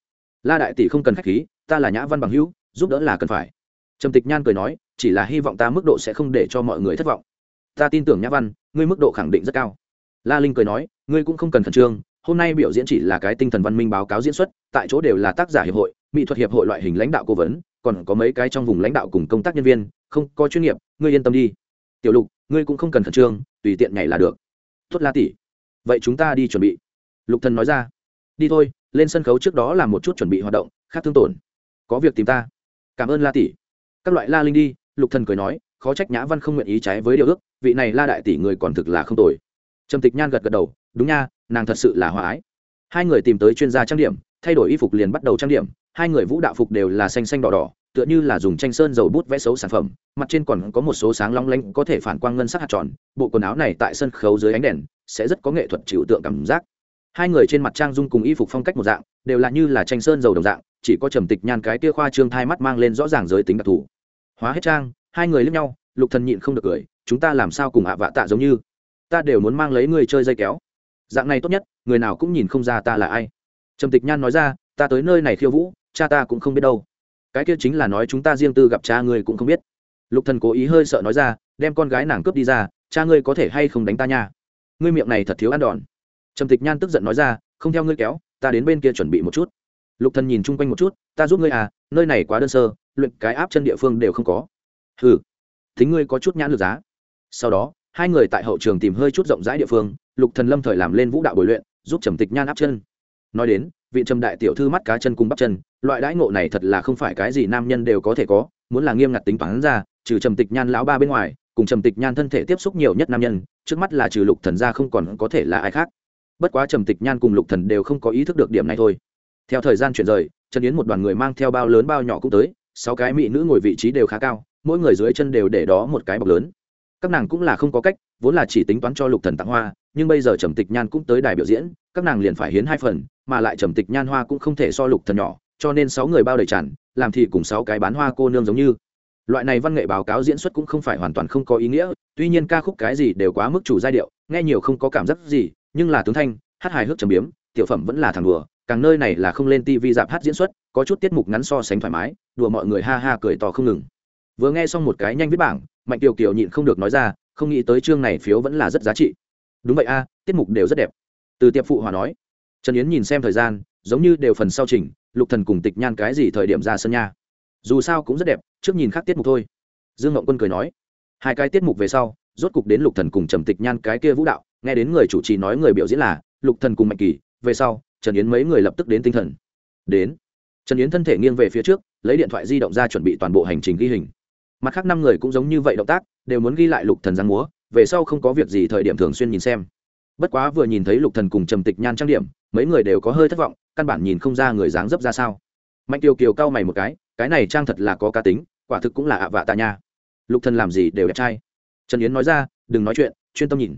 La đại tỷ không cần khách khí, ta là nhã văn bằng hữu, giúp đỡ là cần phải. Trầm tịch nhan cười nói, chỉ là hy vọng ta mức độ sẽ không để cho mọi người thất vọng. Ta tin tưởng nhã văn, ngươi mức độ khẳng định rất cao. La linh cười nói, ngươi cũng không cần khẩn trương, hôm nay biểu diễn chỉ là cái tinh thần văn minh báo cáo diễn xuất, tại chỗ đều là tác giả hiệp hội, mỹ thuật hiệp hội loại hình lãnh đạo cố vấn còn có mấy cái trong vùng lãnh đạo cùng công tác nhân viên, không, có chuyên nghiệp, ngươi yên tâm đi. Tiểu lục, ngươi cũng không cần khẩn trương, tùy tiện nhảy là được. Tốt la tỷ, vậy chúng ta đi chuẩn bị. Lục thần nói ra. Đi thôi, lên sân khấu trước đó làm một chút chuẩn bị hoạt động, khác thương tổn. Có việc tìm ta. Cảm ơn la tỷ. Các loại la linh đi, lục thần cười nói, khó trách nhã văn không nguyện ý trái với điều ước, vị này la đại tỷ người còn thực là không tồi. Trầm tịch nhan gật gật đầu, đúng nha, nàng thật sự là hòa ái. Hai người tìm tới chuyên gia trang điểm, thay đổi y phục liền bắt đầu trang điểm hai người vũ đạo phục đều là xanh xanh đỏ đỏ, tựa như là dùng tranh sơn dầu bút vẽ xấu sản phẩm, mặt trên còn có một số sáng long lanh có thể phản quang ngân sắc hạt tròn, bộ quần áo này tại sân khấu dưới ánh đèn, sẽ rất có nghệ thuật chịu tượng cảm giác. Hai người trên mặt trang dung cùng y phục phong cách một dạng, đều là như là tranh sơn dầu đồng dạng, chỉ có trầm tịch nhan cái kia khoa trương thai mắt mang lên rõ ràng giới tính đặc thù. Hóa hết trang, hai người lướt nhau, lục thần nhịn không được cười, chúng ta làm sao cùng ạ vạ tạ giống như? Ta đều muốn mang lấy người chơi dây kéo. Dạng này tốt nhất, người nào cũng nhìn không ra ta là ai. Trầm tịch nhan nói ra, ta tới nơi này khiêu vũ cha ta cũng không biết đâu. Cái kia chính là nói chúng ta riêng tư gặp cha ngươi cũng không biết. Lục thần cố ý hơi sợ nói ra, đem con gái nàng cướp đi ra, cha ngươi có thể hay không đánh ta nha? Ngươi miệng này thật thiếu ăn đòn. Trầm tịch nhan tức giận nói ra, không theo ngươi kéo, ta đến bên kia chuẩn bị một chút. Lục thần nhìn chung quanh một chút, ta giúp ngươi à nơi này quá đơn sơ, luyện cái áp chân địa phương đều không có. Hừ, thính ngươi có chút nhãn lực giá. Sau đó, hai người tại hậu trường tìm hơi chút rộng rãi địa phương, lục thần lâm thời làm lên vũ đạo bồi luyện, giúp trầm tịch nhan áp chân. Nói đến vị trầm đại tiểu thư mắt cá chân cùng bắp chân, loại đãi ngộ này thật là không phải cái gì nam nhân đều có thể có, muốn là nghiêm ngặt tính toán ra, trừ trầm tịch nhan lão ba bên ngoài, cùng trầm tịch nhan thân thể tiếp xúc nhiều nhất nam nhân, trước mắt là trừ lục thần ra không còn có thể là ai khác. Bất quá trầm tịch nhan cùng lục thần đều không có ý thức được điểm này thôi. Theo thời gian chuyển rời, trần yến một đoàn người mang theo bao lớn bao nhỏ cũng tới, sáu cái mỹ nữ ngồi vị trí đều khá cao, mỗi người dưới chân đều để đó một cái bọc lớn. Các nàng cũng là không có cách, vốn là chỉ tính toán cho lục thần tặng hoa, nhưng bây giờ trầm tịch nhan cũng tới đài biểu diễn, các nàng liền phải hiến hai phần mà lại trầm tịch nhan hoa cũng không thể so lục thần nhỏ, cho nên sáu người bao đầy tràn, làm thì cùng sáu cái bán hoa cô nương giống như. Loại này văn nghệ báo cáo diễn xuất cũng không phải hoàn toàn không có ý nghĩa, tuy nhiên ca khúc cái gì đều quá mức chủ giai điệu, nghe nhiều không có cảm giác gì, nhưng là tướng thanh, hát hài hước trầm biếm, tiểu phẩm vẫn là thằng đùa, càng nơi này là không lên tivi dạp hát diễn xuất, có chút tiết mục ngắn so sánh thoải mái, đùa mọi người ha ha cười to không ngừng. Vừa nghe xong một cái nhanh viết bảng, mạnh tiểu kiều nhịn không được nói ra, không nghĩ tới chương này phiếu vẫn là rất giá trị. Đúng vậy a, tiết mục đều rất đẹp. Từ tiệp phụ hòa nói trần yến nhìn xem thời gian, giống như đều phần sau trình, lục thần cùng tịch nhan cái gì thời điểm ra sân nha. Dù sao cũng rất đẹp, trước nhìn khác tiết mục thôi. Dương ngộng quân cười nói, hai cái tiết mục về sau, rốt cục đến lục thần cùng trầm tịch nhan cái kia vũ đạo, nghe đến người chủ trì nói người biểu diễn là, lục thần cùng mạnh kỳ, về sau, trần yến mấy người lập tức đến tinh thần. Đến, trần yến thân thể nghiêng về phía trước, lấy điện thoại di động ra chuẩn bị toàn bộ hành trình ghi hình. Mặt khác năm người cũng giống như vậy động tác, đều muốn ghi lại lục thần giang múa, về sau không có việc gì thời điểm thường xuyên nhìn xem bất quá vừa nhìn thấy lục thần cùng trầm tịch nhan trang điểm, mấy người đều có hơi thất vọng, căn bản nhìn không ra người dáng dấp ra sao. Mạnh kiều kiều cau mày một cái cái này trang thật là có cá tính, quả thực cũng là ạ vạ tạ nha. Lục thần làm gì đều đẹp trai. Trần yến nói ra, đừng nói chuyện, chuyên tâm nhìn.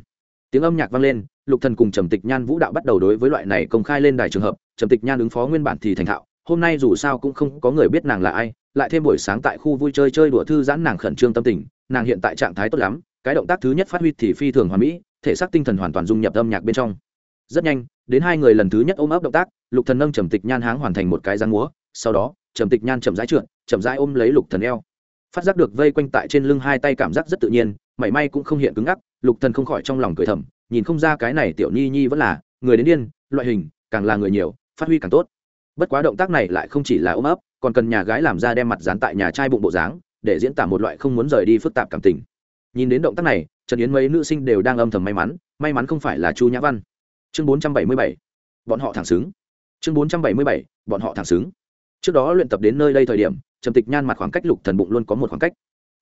Tiếng âm nhạc vang lên, lục thần cùng trầm tịch nhan vũ đạo bắt đầu đối với loại này công khai lên đài trường hợp, trầm tịch nhan ứng phó nguyên bản thì thành thạo, hôm nay dù sao cũng không có người biết nàng là ai, lại thêm buổi sáng tại khu vui chơi chơi đùa thư giãn nàng khẩn trương tâm tình, nàng hiện tại trạng thái tốt lắm, cái động tác thứ nhất phát huy thì phi thường hoàn mỹ thể xác tinh thần hoàn toàn dung nhập âm nhạc bên trong. Rất nhanh, đến hai người lần thứ nhất ôm ấp động tác, lục thần nâng trầm tịch nhan háng hoàn thành một cái giang múa, sau đó, trầm tịch nhan chậm rãi trượt, chậm rãi ôm lấy lục thần eo. Phát giác được vây quanh tại trên lưng hai tay cảm giác rất tự nhiên, mảy may cũng không hiện cứng ngắc, lục thần không khỏi trong lòng cười thầm, nhìn không ra cái này tiểu nhi nhi vẫn là người đến điên, loại hình, càng là người nhiều, phát huy càng tốt. Bất quá động tác này lại không chỉ là ôm ấp, còn cần nhà gái làm ra đem mặt dán tại nhà trai bụng bộ dáng, để diễn tả một loại không muốn rời đi phức tạp cảm tình nhìn đến động tác này, trần yến mấy nữ sinh đều đang âm thầm may mắn may mắn không phải là chu nhã văn. Chương bốn trăm bảy mươi bảy, bọn họ thẳng xứng. Chương bốn trăm bảy mươi bảy, bọn họ thẳng xứng. Trước đó luyện tập đến nơi đây thời điểm, trầm tịch nhan mặt khoảng cách lục thần bụng luôn có một khoảng cách.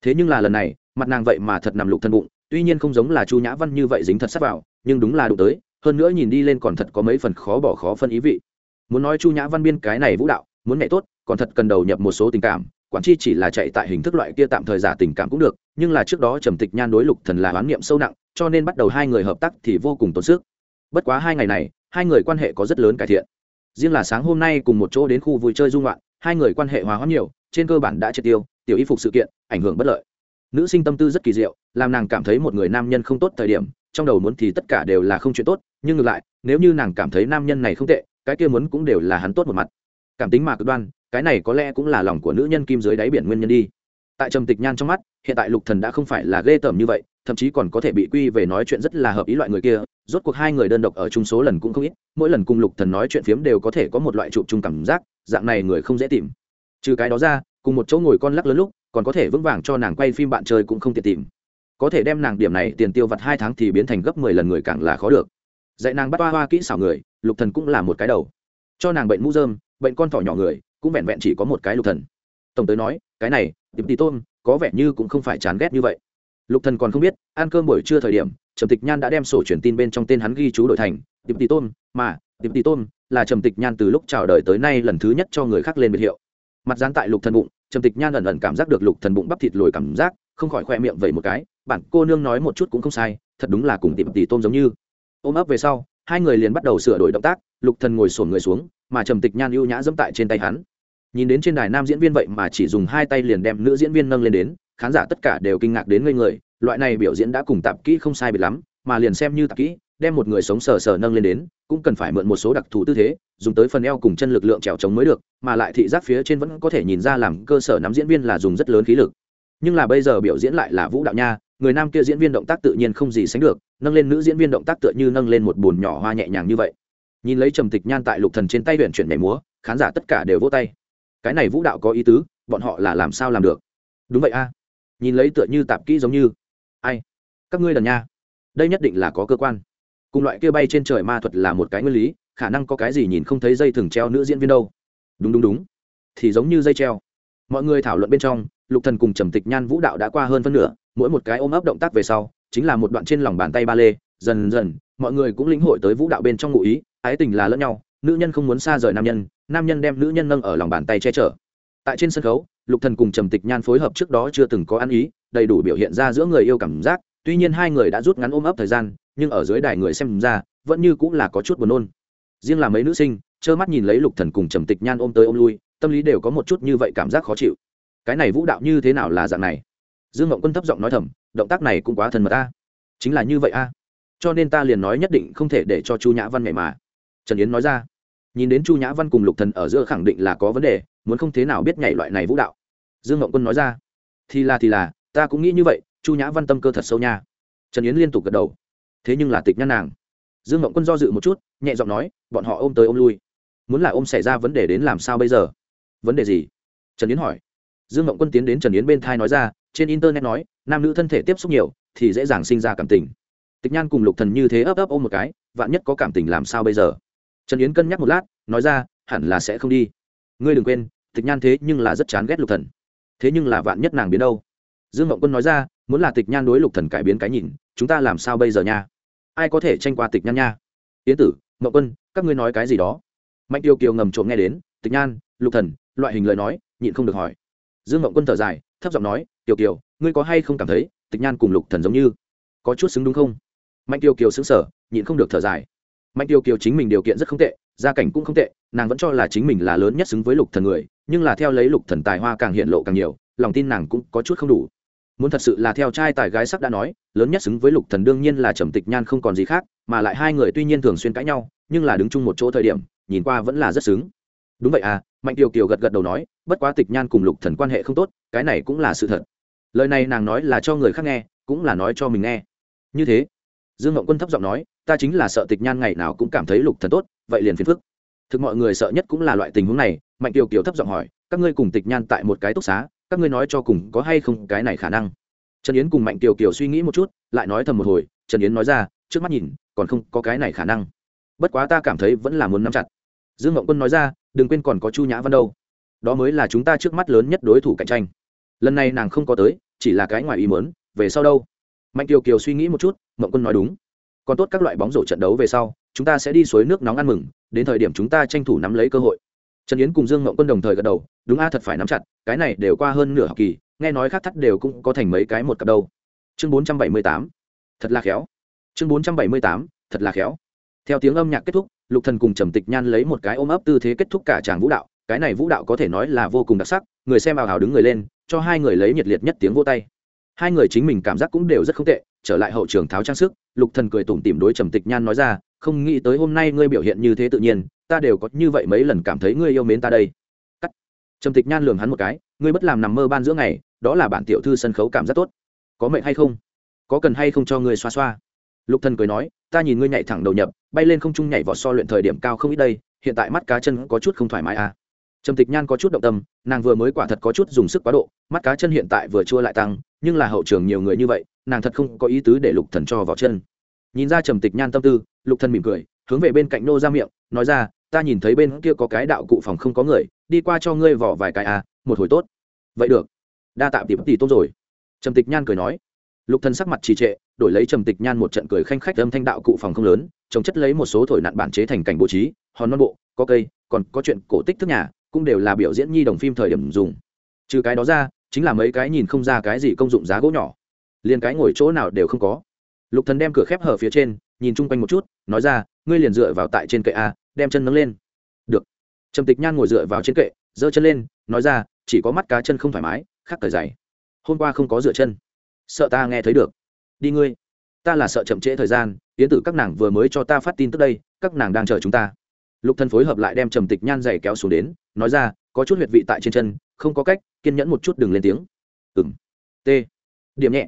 Thế nhưng là lần này, mặt nàng vậy mà thật nằm lục thần bụng, tuy nhiên không giống là chu nhã văn như vậy dính thật sắp vào, nhưng đúng là đụng tới, hơn nữa nhìn đi lên còn thật có mấy phần khó bỏ khó phân ý vị. Muốn nói chu nhã văn biên cái này vũ đạo, muốn mẹ tốt, còn thật cần đầu nhập một số tình cảm quản chi chỉ là chạy tại hình thức loại kia tạm thời giả tình cảm cũng được, nhưng là trước đó trầm tịch nhan đối lục thần là oán niệm sâu nặng, cho nên bắt đầu hai người hợp tác thì vô cùng tốn sức. Bất quá hai ngày này, hai người quan hệ có rất lớn cải thiện. Riêng là sáng hôm nay cùng một chỗ đến khu vui chơi dung loạn hai người quan hệ hòa hoãn nhiều, trên cơ bản đã triệt tiêu, tiểu y phục sự kiện, ảnh hưởng bất lợi. Nữ sinh tâm tư rất kỳ diệu, làm nàng cảm thấy một người nam nhân không tốt thời điểm, trong đầu muốn thì tất cả đều là không chuyện tốt, nhưng ngược lại, nếu như nàng cảm thấy nam nhân này không tệ, cái kia muốn cũng đều là hắn tốt một mặt. Cảm tính mà cực đoan cái này có lẽ cũng là lòng của nữ nhân kim dưới đáy biển nguyên nhân đi. Tại trầm tịch nhan trong mắt, hiện tại lục thần đã không phải là ghê tởm như vậy, thậm chí còn có thể bị quy về nói chuyện rất là hợp ý loại người kia, rốt cuộc hai người đơn độc ở chung số lần cũng không ít, mỗi lần cùng lục thần nói chuyện phiếm đều có thể có một loại trụ chung cảm giác, dạng này người không dễ tìm. Trừ cái đó ra, cùng một chỗ ngồi con lắc lớn lúc, còn có thể vững vàng cho nàng quay phim bạn chơi cũng không tiện tìm. Có thể đem nàng điểm này tiền tiêu vặt hai tháng thì biến thành gấp mười lần người càng là khó được. Dạy nàng bắt hoa hoa kỹ xảo người, lục thần cũng là một cái đầu. Cho nàng bệnh mũ dơm bệnh con thỏ nhỏ người cũng vẹn vẹn chỉ có một cái lục thần. Tổng tới nói, cái này, tiệp tì tôm, có vẻ như cũng không phải chán ghét như vậy. Lục thần còn không biết, ăn cơm buổi trưa thời điểm, trầm tịch nhan đã đem sổ truyền tin bên trong tên hắn ghi chú đổi thành, tiệp tì tôm, mà, tiệp tì tôm là trầm tịch nhan từ lúc chào đời tới nay lần thứ nhất cho người khác lên biệt hiệu. Mặt dán tại lục thần bụng, trầm tịch nhan ẩn ẩn cảm giác được lục thần bụng bắp thịt lồi cảm giác, không khỏi khoe miệng vậy một cái bản cô nương nói một chút cũng không sai, thật đúng là cùng tiệp tì tôm giống như. Ôm ấp về sau, hai người liền bắt đầu sửa đổi động tác, lục thần ngồi sổn người xuống mà trầm tịch nhan ưu nhã dẫm tại trên tay hắn. Nhìn đến trên đài nam diễn viên vậy mà chỉ dùng hai tay liền đem nữ diễn viên nâng lên đến, khán giả tất cả đều kinh ngạc đến ngây người, loại này biểu diễn đã cùng tạp kỹ không sai biệt lắm, mà liền xem như tạp kỹ, đem một người sống sờ sờ nâng lên đến, cũng cần phải mượn một số đặc thù tư thế, dùng tới phần eo cùng chân lực lượng trèo trống mới được, mà lại thị giác phía trên vẫn có thể nhìn ra làm cơ sở nắm diễn viên là dùng rất lớn khí lực. Nhưng là bây giờ biểu diễn lại là vũ đạo nha, người nam kia diễn viên động tác tự nhiên không gì sánh được, nâng lên nữ diễn viên động tác tựa như nâng lên một bồn nhỏ hoa nhẹ nhàng như vậy nhìn lấy trầm tịch nhan tại lục thần trên tay huyện chuyển nhảy múa, khán giả tất cả đều vỗ tay. Cái này vũ đạo có ý tứ, bọn họ là làm sao làm được? Đúng vậy a. Nhìn lấy tựa như tạp kỹ giống như. Ai? Các ngươi đần nha. Đây nhất định là có cơ quan. Cùng loại kia bay trên trời ma thuật là một cái nguyên lý, khả năng có cái gì nhìn không thấy dây thừng treo nữ diễn viên đâu. Đúng đúng đúng. Thì giống như dây treo. Mọi người thảo luận bên trong, lục thần cùng trầm tịch nhan vũ đạo đã qua hơn phân nửa, mỗi một cái ôm ấp động tác về sau, chính là một đoạn trên lòng bàn tay ba lê, dần dần, mọi người cũng lĩnh hội tới vũ đạo bên trong ngụ ý ái tình là lẫn nhau, nữ nhân không muốn xa rời nam nhân nam nhân đem nữ nhân nâng ở lòng bàn tay che chở. Tại trên sân khấu, lục thần cùng trầm tịch nhan phối hợp trước đó chưa từng có ăn ý, đầy đủ biểu hiện ra giữa người yêu cảm giác, tuy nhiên hai người đã rút ngắn ôm ấp thời gian, nhưng ở dưới đài người xem ra, vẫn như cũng là có chút buồn nôn. Riêng là mấy nữ sinh, trơ mắt nhìn lấy lục thần cùng trầm tịch nhan ôm tới ôm lui, tâm lý đều có một chút như vậy cảm giác khó chịu. Cái này vũ đạo như thế nào là dạng này? Dương ngộng quân thấp giọng nói thầm, động tác này cũng quá thần mật ta chính là như vậy a. Cho nên ta liền nói nhất định không thể để cho chu nhã văn ngày mà trần yến nói ra. Nhìn đến chu nhã văn cùng lục thần ở giữa khẳng định là có vấn đề, muốn không thế nào biết nhảy loại này vũ đạo. Dương ngộng quân nói ra. Thì là thì là, ta cũng nghĩ như vậy, chu nhã văn tâm cơ thật sâu nha. Trần yến liên tục gật đầu. Thế nhưng là tịch nhan nàng. Dương mộng quân do dự một chút, nhẹ giọng nói, bọn họ ôm tới ôm lui. Muốn là ôm xảy ra vấn đề đến làm sao bây giờ? Vấn đề gì? Trần yến hỏi. Dương mộng quân tiến đến trần yến bên thai nói ra, trên internet nói, nam nữ thân thể tiếp xúc nhiều, thì dễ dàng sinh ra cảm tình. Tịch nhan cùng lục thần như thế ấp ấp ôm một cái, vạn nhất có cảm tình làm sao bây giờ? Trần yến cân nhắc một lát, nói ra, hẳn là sẽ không đi. Ngươi đừng quên, tịch nhan thế nhưng là rất chán ghét lục thần. Thế nhưng là vạn nhất nàng biến đâu? Dương mộng quân nói ra, muốn là tịch nhan đối lục thần cải biến cái nhìn, chúng ta làm sao bây giờ nha? Ai có thể tranh qua tịch nhan nha? Yến tử mậu quân, các ngươi nói cái gì đó? Mạnh tiêu kiều ngầm trộm nghe đến, tịch nhan, lục thần, loại hình lời nói, nhịn không được hỏi. Dương mậu quân thở dài, thấp giọng nói, tiểu kiều, ngươi có hay không cảm thấy tịch nhan cùng lục thần giống như có chút xứng đúng không? Mạnh tiêu kiều xứng sở nhịn không được thở dài mạnh tiêu kiều chính mình điều kiện rất không tệ, gia cảnh cũng không tệ, nàng vẫn cho là chính mình là lớn nhất xứng với lục thần người, nhưng là theo lấy lục thần tài hoa càng hiện lộ càng nhiều, lòng tin nàng cũng có chút không đủ. Muốn thật sự là theo trai tài gái sắc đã nói, lớn nhất xứng với lục thần đương nhiên là trầm tịch nhan không còn gì khác, mà lại hai người tuy nhiên thường xuyên cãi nhau, nhưng là đứng chung một chỗ thời điểm, nhìn qua vẫn là rất xứng. Đúng vậy à mạnh tiêu kiều gật gật đầu nói, bất quá tịch nhan cùng lục thần quan hệ không tốt, cái này cũng là sự thật. Lời này nàng nói là cho người khác nghe, cũng là nói cho mình nghe. Như thế, dương ngộng quân thấp giọng nói ta chính là sợ tịch nhan ngày nào cũng cảm thấy lục thần tốt, vậy liền phiền phức. Thực mọi người sợ nhất cũng là loại tình huống này, mạnh Tiêu kiều thấp giọng hỏi, các ngươi cùng tịch nhan tại một cái túc xá, các ngươi nói cho cùng có hay không cái này khả năng? Trần yến cùng mạnh Tiêu kiều suy nghĩ một chút, lại nói thầm một hồi, trần yến nói ra, trước mắt nhìn, còn không có cái này khả năng. Bất quá ta cảm thấy vẫn là muốn nắm chặt. Dương ngộng quân nói ra, đừng quên còn có chu nhã văn đâu. Đó mới là chúng ta trước mắt lớn nhất đối thủ cạnh tranh. Lần này nàng không có tới, chỉ là cái ngoài ý mớn về sau đâu? Mạnh kiều kiều suy nghĩ một chút ngộng quân nói đúng còn tốt các loại bóng rổ trận đấu về sau, chúng ta sẽ đi suối nước nóng ăn mừng, đến thời điểm chúng ta tranh thủ nắm lấy cơ hội. Trần yến cùng dương mộng quân đồng thời gật đầu, đúng a, thật phải nắm chặt, cái này đều qua hơn nửa học kỳ, nghe nói khác thắt đều cũng có thành mấy cái một cặp đâu. Chương bốn trăm bảy mươi tám, thật là khéo. Chương bốn trăm bảy mươi tám, thật là khéo. Theo tiếng âm nhạc kết thúc, lục thần cùng trầm tịch nhan lấy một cái ôm ấp tư thế kết thúc cả tràng vũ đạo, cái này vũ đạo có thể nói là vô cùng đặc sắc, người xem ào ào đứng người lên, cho hai người lấy nhiệt liệt nhất tiếng vô tay hai người chính mình cảm giác cũng đều rất không tệ, trở lại hậu trường tháo trang sức, lục thần cười tủm tỉm đối trầm tịch nhan nói ra, không nghĩ tới hôm nay ngươi biểu hiện như thế tự nhiên, ta đều có như vậy mấy lần cảm thấy ngươi yêu mến ta đây. Cắt. Trầm tịch nhan lường hắn một cái, ngươi bất làm nằm mơ ban giữa ngày, đó là bạn tiểu thư sân khấu cảm giác tốt. Có mệnh hay không? Có cần hay không cho ngươi xoa xoa? Lục thần cười nói, ta nhìn ngươi nhảy thẳng đầu nhập, bay lên không trung nhảy vọt so luyện thời điểm cao không ít đây, hiện tại mắt cá chân có chút không thoải mái à trầm tịch nhan có chút động tâm, nàng vừa mới quả thật có chút dùng sức quá độ, mắt cá chân hiện tại vừa chua lại tăng, nhưng là hậu trường nhiều người như vậy, nàng thật không có ý tứ để lục thần cho vào chân. Nhìn ra trầm tịch nhan tâm tư, lục thần mỉm cười, hướng về bên cạnh nô ra miệng, nói ra, ta nhìn thấy bên kia có cái đạo cụ phòng không có người, đi qua cho ngươi vỏ vài cái à một hồi tốt. Vậy được. Đa tạ tỷ tỷ tốt rồi. Trầm tịch nhan cười nói. Lục thần sắc mặt trì trệ, đổi lấy trầm tịch nhan một trận cười khanh khách âm thanh đạo cụ phòng không lớn, trồng chất lấy một số thổi nạn bản chế thành cảnh bố trí, hòn non bộ, có cây, còn có chuyện cổ tích thức nhà cũng đều là biểu diễn nhi đồng phim thời điểm dùng. Trừ cái đó ra, chính là mấy cái nhìn không ra cái gì công dụng giá gỗ nhỏ. Liền cái ngồi chỗ nào đều không có. Lục thần đem cửa khép hở phía trên, nhìn chung quanh một chút, nói ra, ngươi liền dựa vào tại trên kệ a, đem chân nâng lên. Được. Trầm tịch nhan ngồi dựa vào trên kệ, giơ chân lên, nói ra, chỉ có mắt cá chân không thoải mái khác thời dày hôm qua không có dựa chân. Sợ ta nghe thấy được. Đi ngươi. Ta là sợ chậm trễ thời gian, yến tử các nàng vừa mới cho ta phát tin tức đây, các nàng đang chờ chúng ta lục thần phối hợp lại đem trầm tịch nhan giày kéo xuống đến, nói ra, có chút huyệt vị tại trên chân, không có cách, kiên nhẫn một chút đừng lên tiếng. Ừng t. Điểm nhẹ.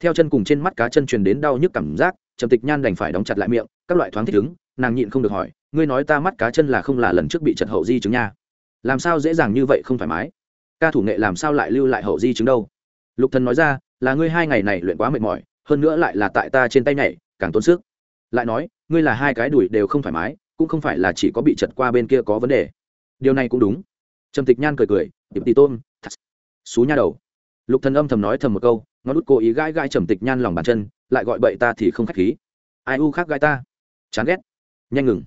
Theo chân cùng trên mắt cá chân truyền đến đau nhức cảm giác, trầm tịch nhan đành phải đóng chặt lại miệng, các loại thoáng thích ứng, nàng nhịn không được hỏi, ngươi nói ta mắt cá chân là không là lần trước bị trật hậu di chứng nha? Làm sao dễ dàng như vậy không thoải mái? Ca thủ nghệ làm sao lại lưu lại hậu di chứng đâu? Lục thần nói ra, là ngươi hai ngày này luyện quá mệt mỏi, hơn nữa lại là tại ta trên tay nhảy, càng tốn sức. Lại nói, ngươi là hai cái đùi đều không thoải mái cũng không phải là chỉ có bị chật qua bên kia có vấn đề. Điều này cũng đúng. Trầm tịch nhan cười cười tiệp tì tôm xú nha đầu. Lục thần âm thầm nói thầm một câu, ngón đút cố ý gãi gãi trầm tịch nhan lòng bàn chân, lại gọi bậy ta thì không khách khí. Ai u khác gãi ta? Chán ghét. Nhanh ngừng.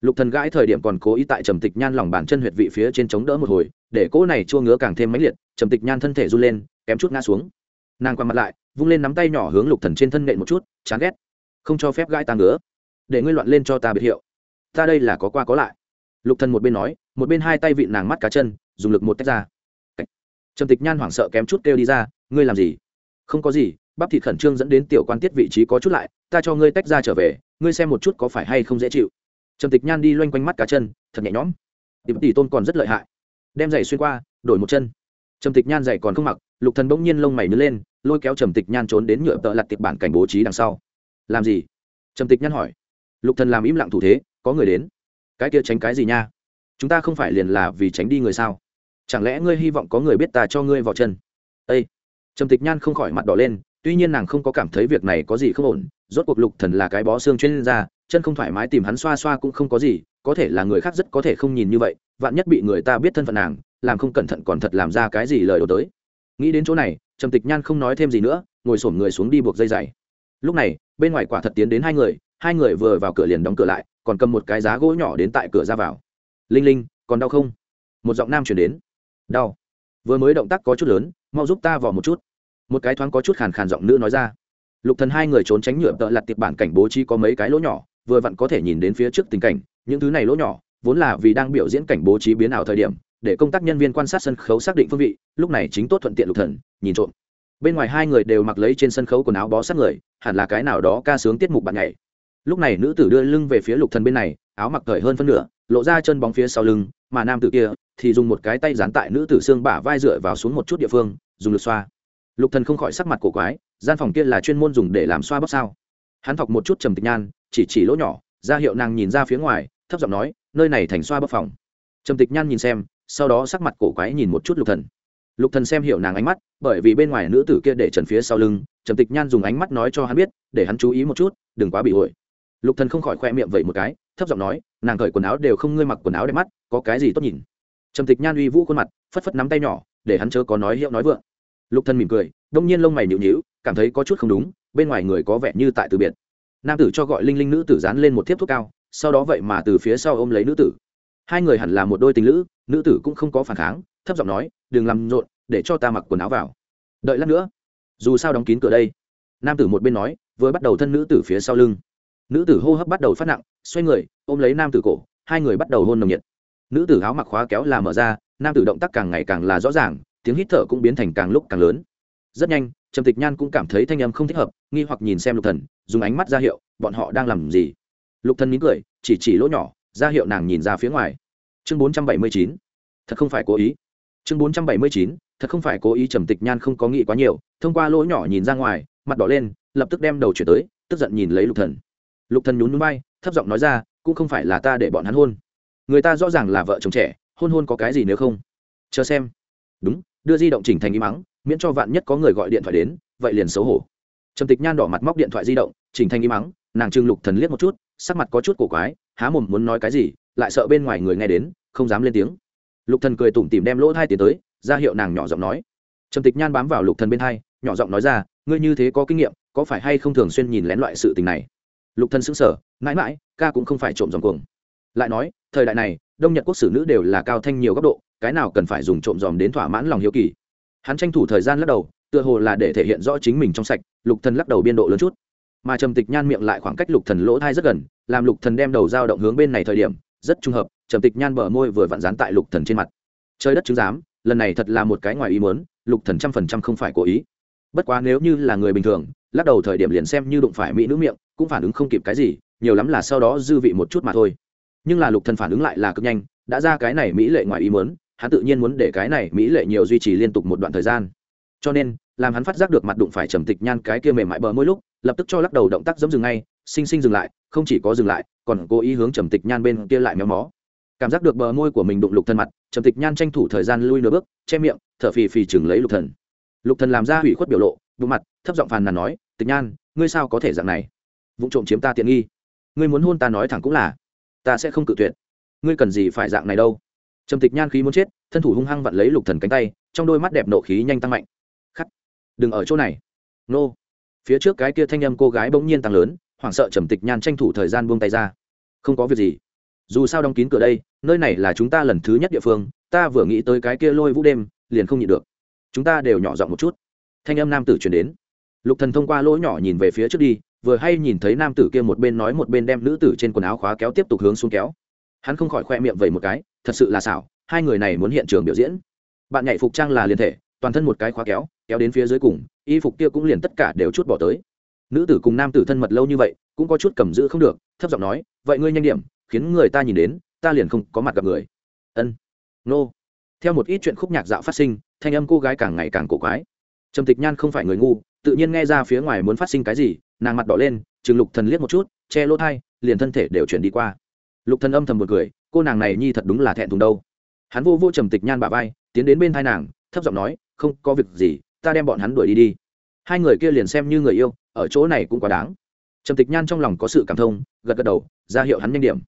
Lục thần gãi thời điểm còn cố ý tại trầm tịch nhan lòng bàn chân huyệt vị phía trên chống đỡ một hồi, để cỗ này chua ngứa càng thêm mãnh liệt, trầm tịch nhan thân thể run lên, kém chút ngã xuống. Nàng qua mặt lại, vung lên nắm tay nhỏ hướng lục thần trên thân nện một chút, chán ghét. Không cho phép gãi ta ngứa. Để ngươi loạn lên cho ta biệt hiệu ta đây là có qua có lại. Lục thần một bên nói, một bên hai tay vịn nàng mắt cá chân, dùng lực một tách ra. Trầm tịch nhan hoảng sợ kém chút kêu đi ra, ngươi làm gì? Không có gì, bắp thịt khẩn trương dẫn đến tiểu quan tiết vị trí có chút lại, ta cho ngươi tách ra trở về, ngươi xem một chút có phải hay không dễ chịu. Trầm tịch nhan đi loanh quanh mắt cá chân, thật nhẹ nhõm. Tìm tỷ tôn còn rất lợi hại. Đem giày xuyên qua, đổi một chân. Trầm tịch nhan giày còn không mặc, lục thần bỗng nhiên lông mày nứt lên, lôi kéo trầm tịch nhan trốn đến nhựa tợ lặt tiệp bản cảnh bố trí đằng sau. Làm gì? Trầm tịch nhan hỏi. Lục thần làm im lặng thủ thế có người đến. Cái kia tránh cái gì nha? Chúng ta không phải liền là vì tránh đi người sao? Chẳng lẽ ngươi hy vọng có người biết ta cho ngươi vào chân? Â trầm tịch nhan không khỏi mặt đỏ lên, tuy nhiên nàng không có cảm thấy việc này có gì không ổn, rốt cuộc lục thần là cái bó xương chuyên gia, chân không thoải mái tìm hắn xoa xoa cũng không có gì, có thể là người khác rất có thể không nhìn như vậy, vạn nhất bị người ta biết thân phận nàng, làm không cẩn thận còn thật làm ra cái gì lời đổ tới. Nghĩ đến chỗ này, trầm tịch nhan không nói thêm gì nữa, ngồi xổm người xuống đi buộc dây dày lúc này, bên ngoài quả thật tiến đến hai người hai người vừa vào cửa liền đóng cửa lại còn cầm một cái giá gỗ nhỏ đến tại cửa ra vào. Linh linh, còn đau không? Một giọng nam chuyển đến. Đau. Vừa mới động tác có chút lớn, mau giúp ta vò một chút. Một cái thoáng có chút khàn khàn giọng nữ nói ra. Lục thần hai người trốn tránh nhựa tợ lặt tiệp bản cảnh bố trí có mấy cái lỗ nhỏ, vừa vặn có thể nhìn đến phía trước tình cảnh, những thứ này lỗ nhỏ vốn là vì đang biểu diễn cảnh bố trí biến ảo thời điểm, để công tác nhân viên quan sát sân khấu xác định phương vị, lúc này chính tốt thuận tiện lục thần, nhìn trộm. Bên ngoài hai người đều mặc lấy trên sân khấu quần áo bó sát người, hẳn là cái nào đó ca sướng tiết mục bạn nhảy lúc này nữ tử đưa lưng về phía lục thần bên này, áo mặc cởi hơn phân nửa, lộ ra chân bóng phía sau lưng, mà nam tử kia thì dùng một cái tay dán tại nữ tử xương bả vai dựa vào xuống một chút địa phương, dùng lực xoa. Lục thần không khỏi sắc mặt cổ quái, gian phòng kia là chuyên môn dùng để làm xoa bóp sao? Hắn thọc một chút trầm tịch nhan, chỉ chỉ lỗ nhỏ, ra hiệu nàng nhìn ra phía ngoài, thấp giọng nói, nơi này thành xoa bóp phòng. Trầm tịch nhan nhìn xem, sau đó sắc mặt cổ quái nhìn một chút lục thần. Lục thần xem hiểu nàng ánh mắt, bởi vì bên ngoài nữ tử kia để trần phía sau lưng, trầm tịch nhan dùng ánh mắt nói cho hắn biết, để hắn chú ý một chút, đừng quá bị ổi lục thần không khỏi khoe miệng vậy một cái, thấp giọng nói, nàng cởi quần áo đều không ngươi mặc quần áo đẹp mắt, có cái gì tốt nhìn? Trầm tịch nhan uy vũ khuôn mặt, phất phất nắm tay nhỏ, để hắn chớ có nói hiệu nói vượng. Lục thần mỉm cười, đông nhiên lông mày nhịu nhịu cảm thấy có chút không đúng, bên ngoài người có vẻ như tại từ biệt. Nam tử cho gọi linh linh nữ tử dán lên một thiếp thuốc cao, sau đó vậy mà từ phía sau ôm lấy nữ tử. Hai người hẳn là một đôi tình lữ, nữ tử cũng không có phản kháng, thấp giọng nói, đừng làm rộn, để cho ta mặc quần áo vào. Đợi lát nữa. Dù sao đóng kín cửa đây. Nam tử một bên nói, vừa bắt đầu thân nữ tử phía sau lưng nữ tử hô hấp bắt đầu phát nặng, xoay người, ôm lấy nam tử cổ, hai người bắt đầu hôn nồng nhiệt. Nữ tử áo mặc khóa kéo là mở ra, nam tử động tác càng ngày càng là rõ ràng, tiếng hít thở cũng biến thành càng lúc càng lớn. Rất nhanh, trầm tịch nhan cũng cảm thấy thanh âm không thích hợp, nghi hoặc nhìn xem lục thần, dùng ánh mắt ra hiệu, bọn họ đang làm gì? Lục thần mỉm cười, chỉ chỉ lỗ nhỏ, ra hiệu nàng nhìn ra phía ngoài. Chương bốn trăm bảy mươi chín, thật không phải cố ý. Chương bốn trăm bảy mươi chín, thật không phải cố ý, trầm tịch nhan không có nghĩ quá nhiều, thông qua lỗ nhỏ nhìn ra ngoài, mặt đỏ lên, lập tức đem đầu chuyển tới, tức giận nhìn lấy lục thần lục thần nhún nhún bay thấp giọng nói ra, cũng không phải là ta để bọn hắn hôn. Người ta rõ ràng là vợ chồng trẻ, hôn hôn có cái gì nếu không? Chờ xem. Đúng, đưa di động chỉnh thành im mắng miễn cho vạn nhất có người gọi điện thoại đến, vậy liền xấu hổ. Trầm tịch nhan đỏ mặt móc điện thoại di động, chỉnh thành im mắng nàng trưng lục thần liếc một chút, sắc mặt có chút cổ quái, há mồm muốn nói cái gì, lại sợ bên ngoài người nghe đến, không dám lên tiếng. Lục thần cười tủm tỉm đem lỗ thai tiến tới, ra hiệu nàng nhỏ giọng nói. Trầm tịch nhan bám vào lục thần bên hai, nhỏ giọng nói ra, ngươi như thế có kinh nghiệm, có phải hay không thường xuyên nhìn lén loại sự tình này? Lục thần sững sờ mãi mãi, ca cũng không phải trộm dòng cuồng. Lại nói, thời đại này, đông nhật quốc sử nữ đều là cao thanh nhiều góc độ, cái nào cần phải dùng trộm dòm đến thỏa mãn lòng hiếu kỳ. Hắn tranh thủ thời gian lắc đầu, tựa hồ là để thể hiện rõ chính mình trong sạch, lục thần lắc đầu biên độ lớn chút. Mà trầm tịch nhan miệng lại khoảng cách lục thần lỗ thai rất gần, làm lục thần đem đầu dao động hướng bên này thời điểm, rất trùng hợp, trầm tịch nhan bờ môi vừa vặn dán tại lục thần trên mặt. Trời đất chứng giám, lần này thật là một cái ngoài ý muốn, lục thần trăm phần trăm không phải cố ý. Bất quá nếu như là người bình thường lắc đầu thời điểm liền xem như đụng phải mỹ nữ miệng, cũng phản ứng không kịp cái gì, nhiều lắm là sau đó dư vị một chút mà thôi. Nhưng là lục thần phản ứng lại là cực nhanh, đã ra cái này mỹ lệ ngoài ý muốn, hắn tự nhiên muốn để cái này mỹ lệ nhiều duy trì liên tục một đoạn thời gian. Cho nên, làm hắn phát giác được mặt đụng phải trầm tịch nhan cái kia mềm mại bờ môi lúc, lập tức cho lắc đầu động tác giống dừng ngay sinh sinh dừng lại, không chỉ có dừng lại, còn cố ý hướng trầm tịch nhan bên kia lại méo mó. Cảm giác được bờ môi của mình đụng lục thần mặt, trầm tịch nhan tranh thủ thời gian lui nửa bước, che miệng, thở phì phì chừng lấy lục thần. Lục thần làm ra hủy khuất biểu lộ bộ mặt, thấp giọng phàn nàn nói, tịch nhan, ngươi sao có thể dạng này? Vụ trộm chiếm ta tiện nghi. Ngươi muốn hôn ta nói thẳng cũng là, ta sẽ không cự tuyệt. Ngươi cần gì phải dạng này đâu? Trầm tịch nhan khí muốn chết, thân thủ hung hăng vặn lấy lục thần cánh tay, trong đôi mắt đẹp nộ khí nhanh tăng mạnh. Khắc, đừng ở chỗ này. Nô. Phía trước cái kia thanh âm cô gái bỗng nhiên tăng lớn, hoảng sợ trầm tịch nhan tranh thủ thời gian buông tay ra. Không có việc gì. Dù sao đóng kín cửa đây, nơi này là chúng ta lần thứ nhất địa phương, ta vừa nghĩ tới cái kia lôi vũ đêm, liền không nhịn được. Chúng ta đều nhỏ giọng một chút thanh âm nam tử truyền đến. Lục thần thông qua lỗ nhỏ nhìn về phía trước đi, vừa hay nhìn thấy nam tử kia một bên nói một bên đem nữ tử trên quần áo khóa kéo tiếp tục hướng xuống kéo. Hắn không khỏi khoe miệng vậy một cái, thật sự là xảo, hai người này muốn hiện trường biểu diễn. Bạn nhảy phục trang là liền thể, toàn thân một cái khóa kéo kéo đến phía dưới cùng, y phục kia cũng liền tất cả đều chút bỏ tới. Nữ tử cùng nam tử thân mật lâu như vậy, cũng có chút cầm giữ không được, thấp giọng nói, vậy ngươi nhanh điểm, khiến người ta nhìn đến, ta liền không có mặt gặp người. Ân. Nô. Theo một ít chuyện khúc nhạc dạo phát sinh, thanh âm cô gái càng ngày càng cổ quái trầm tịch nhan không phải người ngu, tự nhiên nghe ra phía ngoài muốn phát sinh cái gì, nàng mặt đỏ lên chừng lục thần liếc một chút, che lỗ thai, liền thân thể đều chuyển đi qua. Lục thần âm thầm một cười, cô nàng này nhi thật đúng là thẹn thùng đâu. Hắn vô vô trầm tịch nhan bả vai, tiến đến bên thai nàng, thấp giọng nói, không có việc gì, ta đem bọn hắn đuổi đi đi. Hai người kia liền xem như người yêu, ở chỗ này cũng quá đáng. Trầm tịch nhan trong lòng có sự cảm thông, gật gật đầu, ra hiệu hắn nhanh điểm.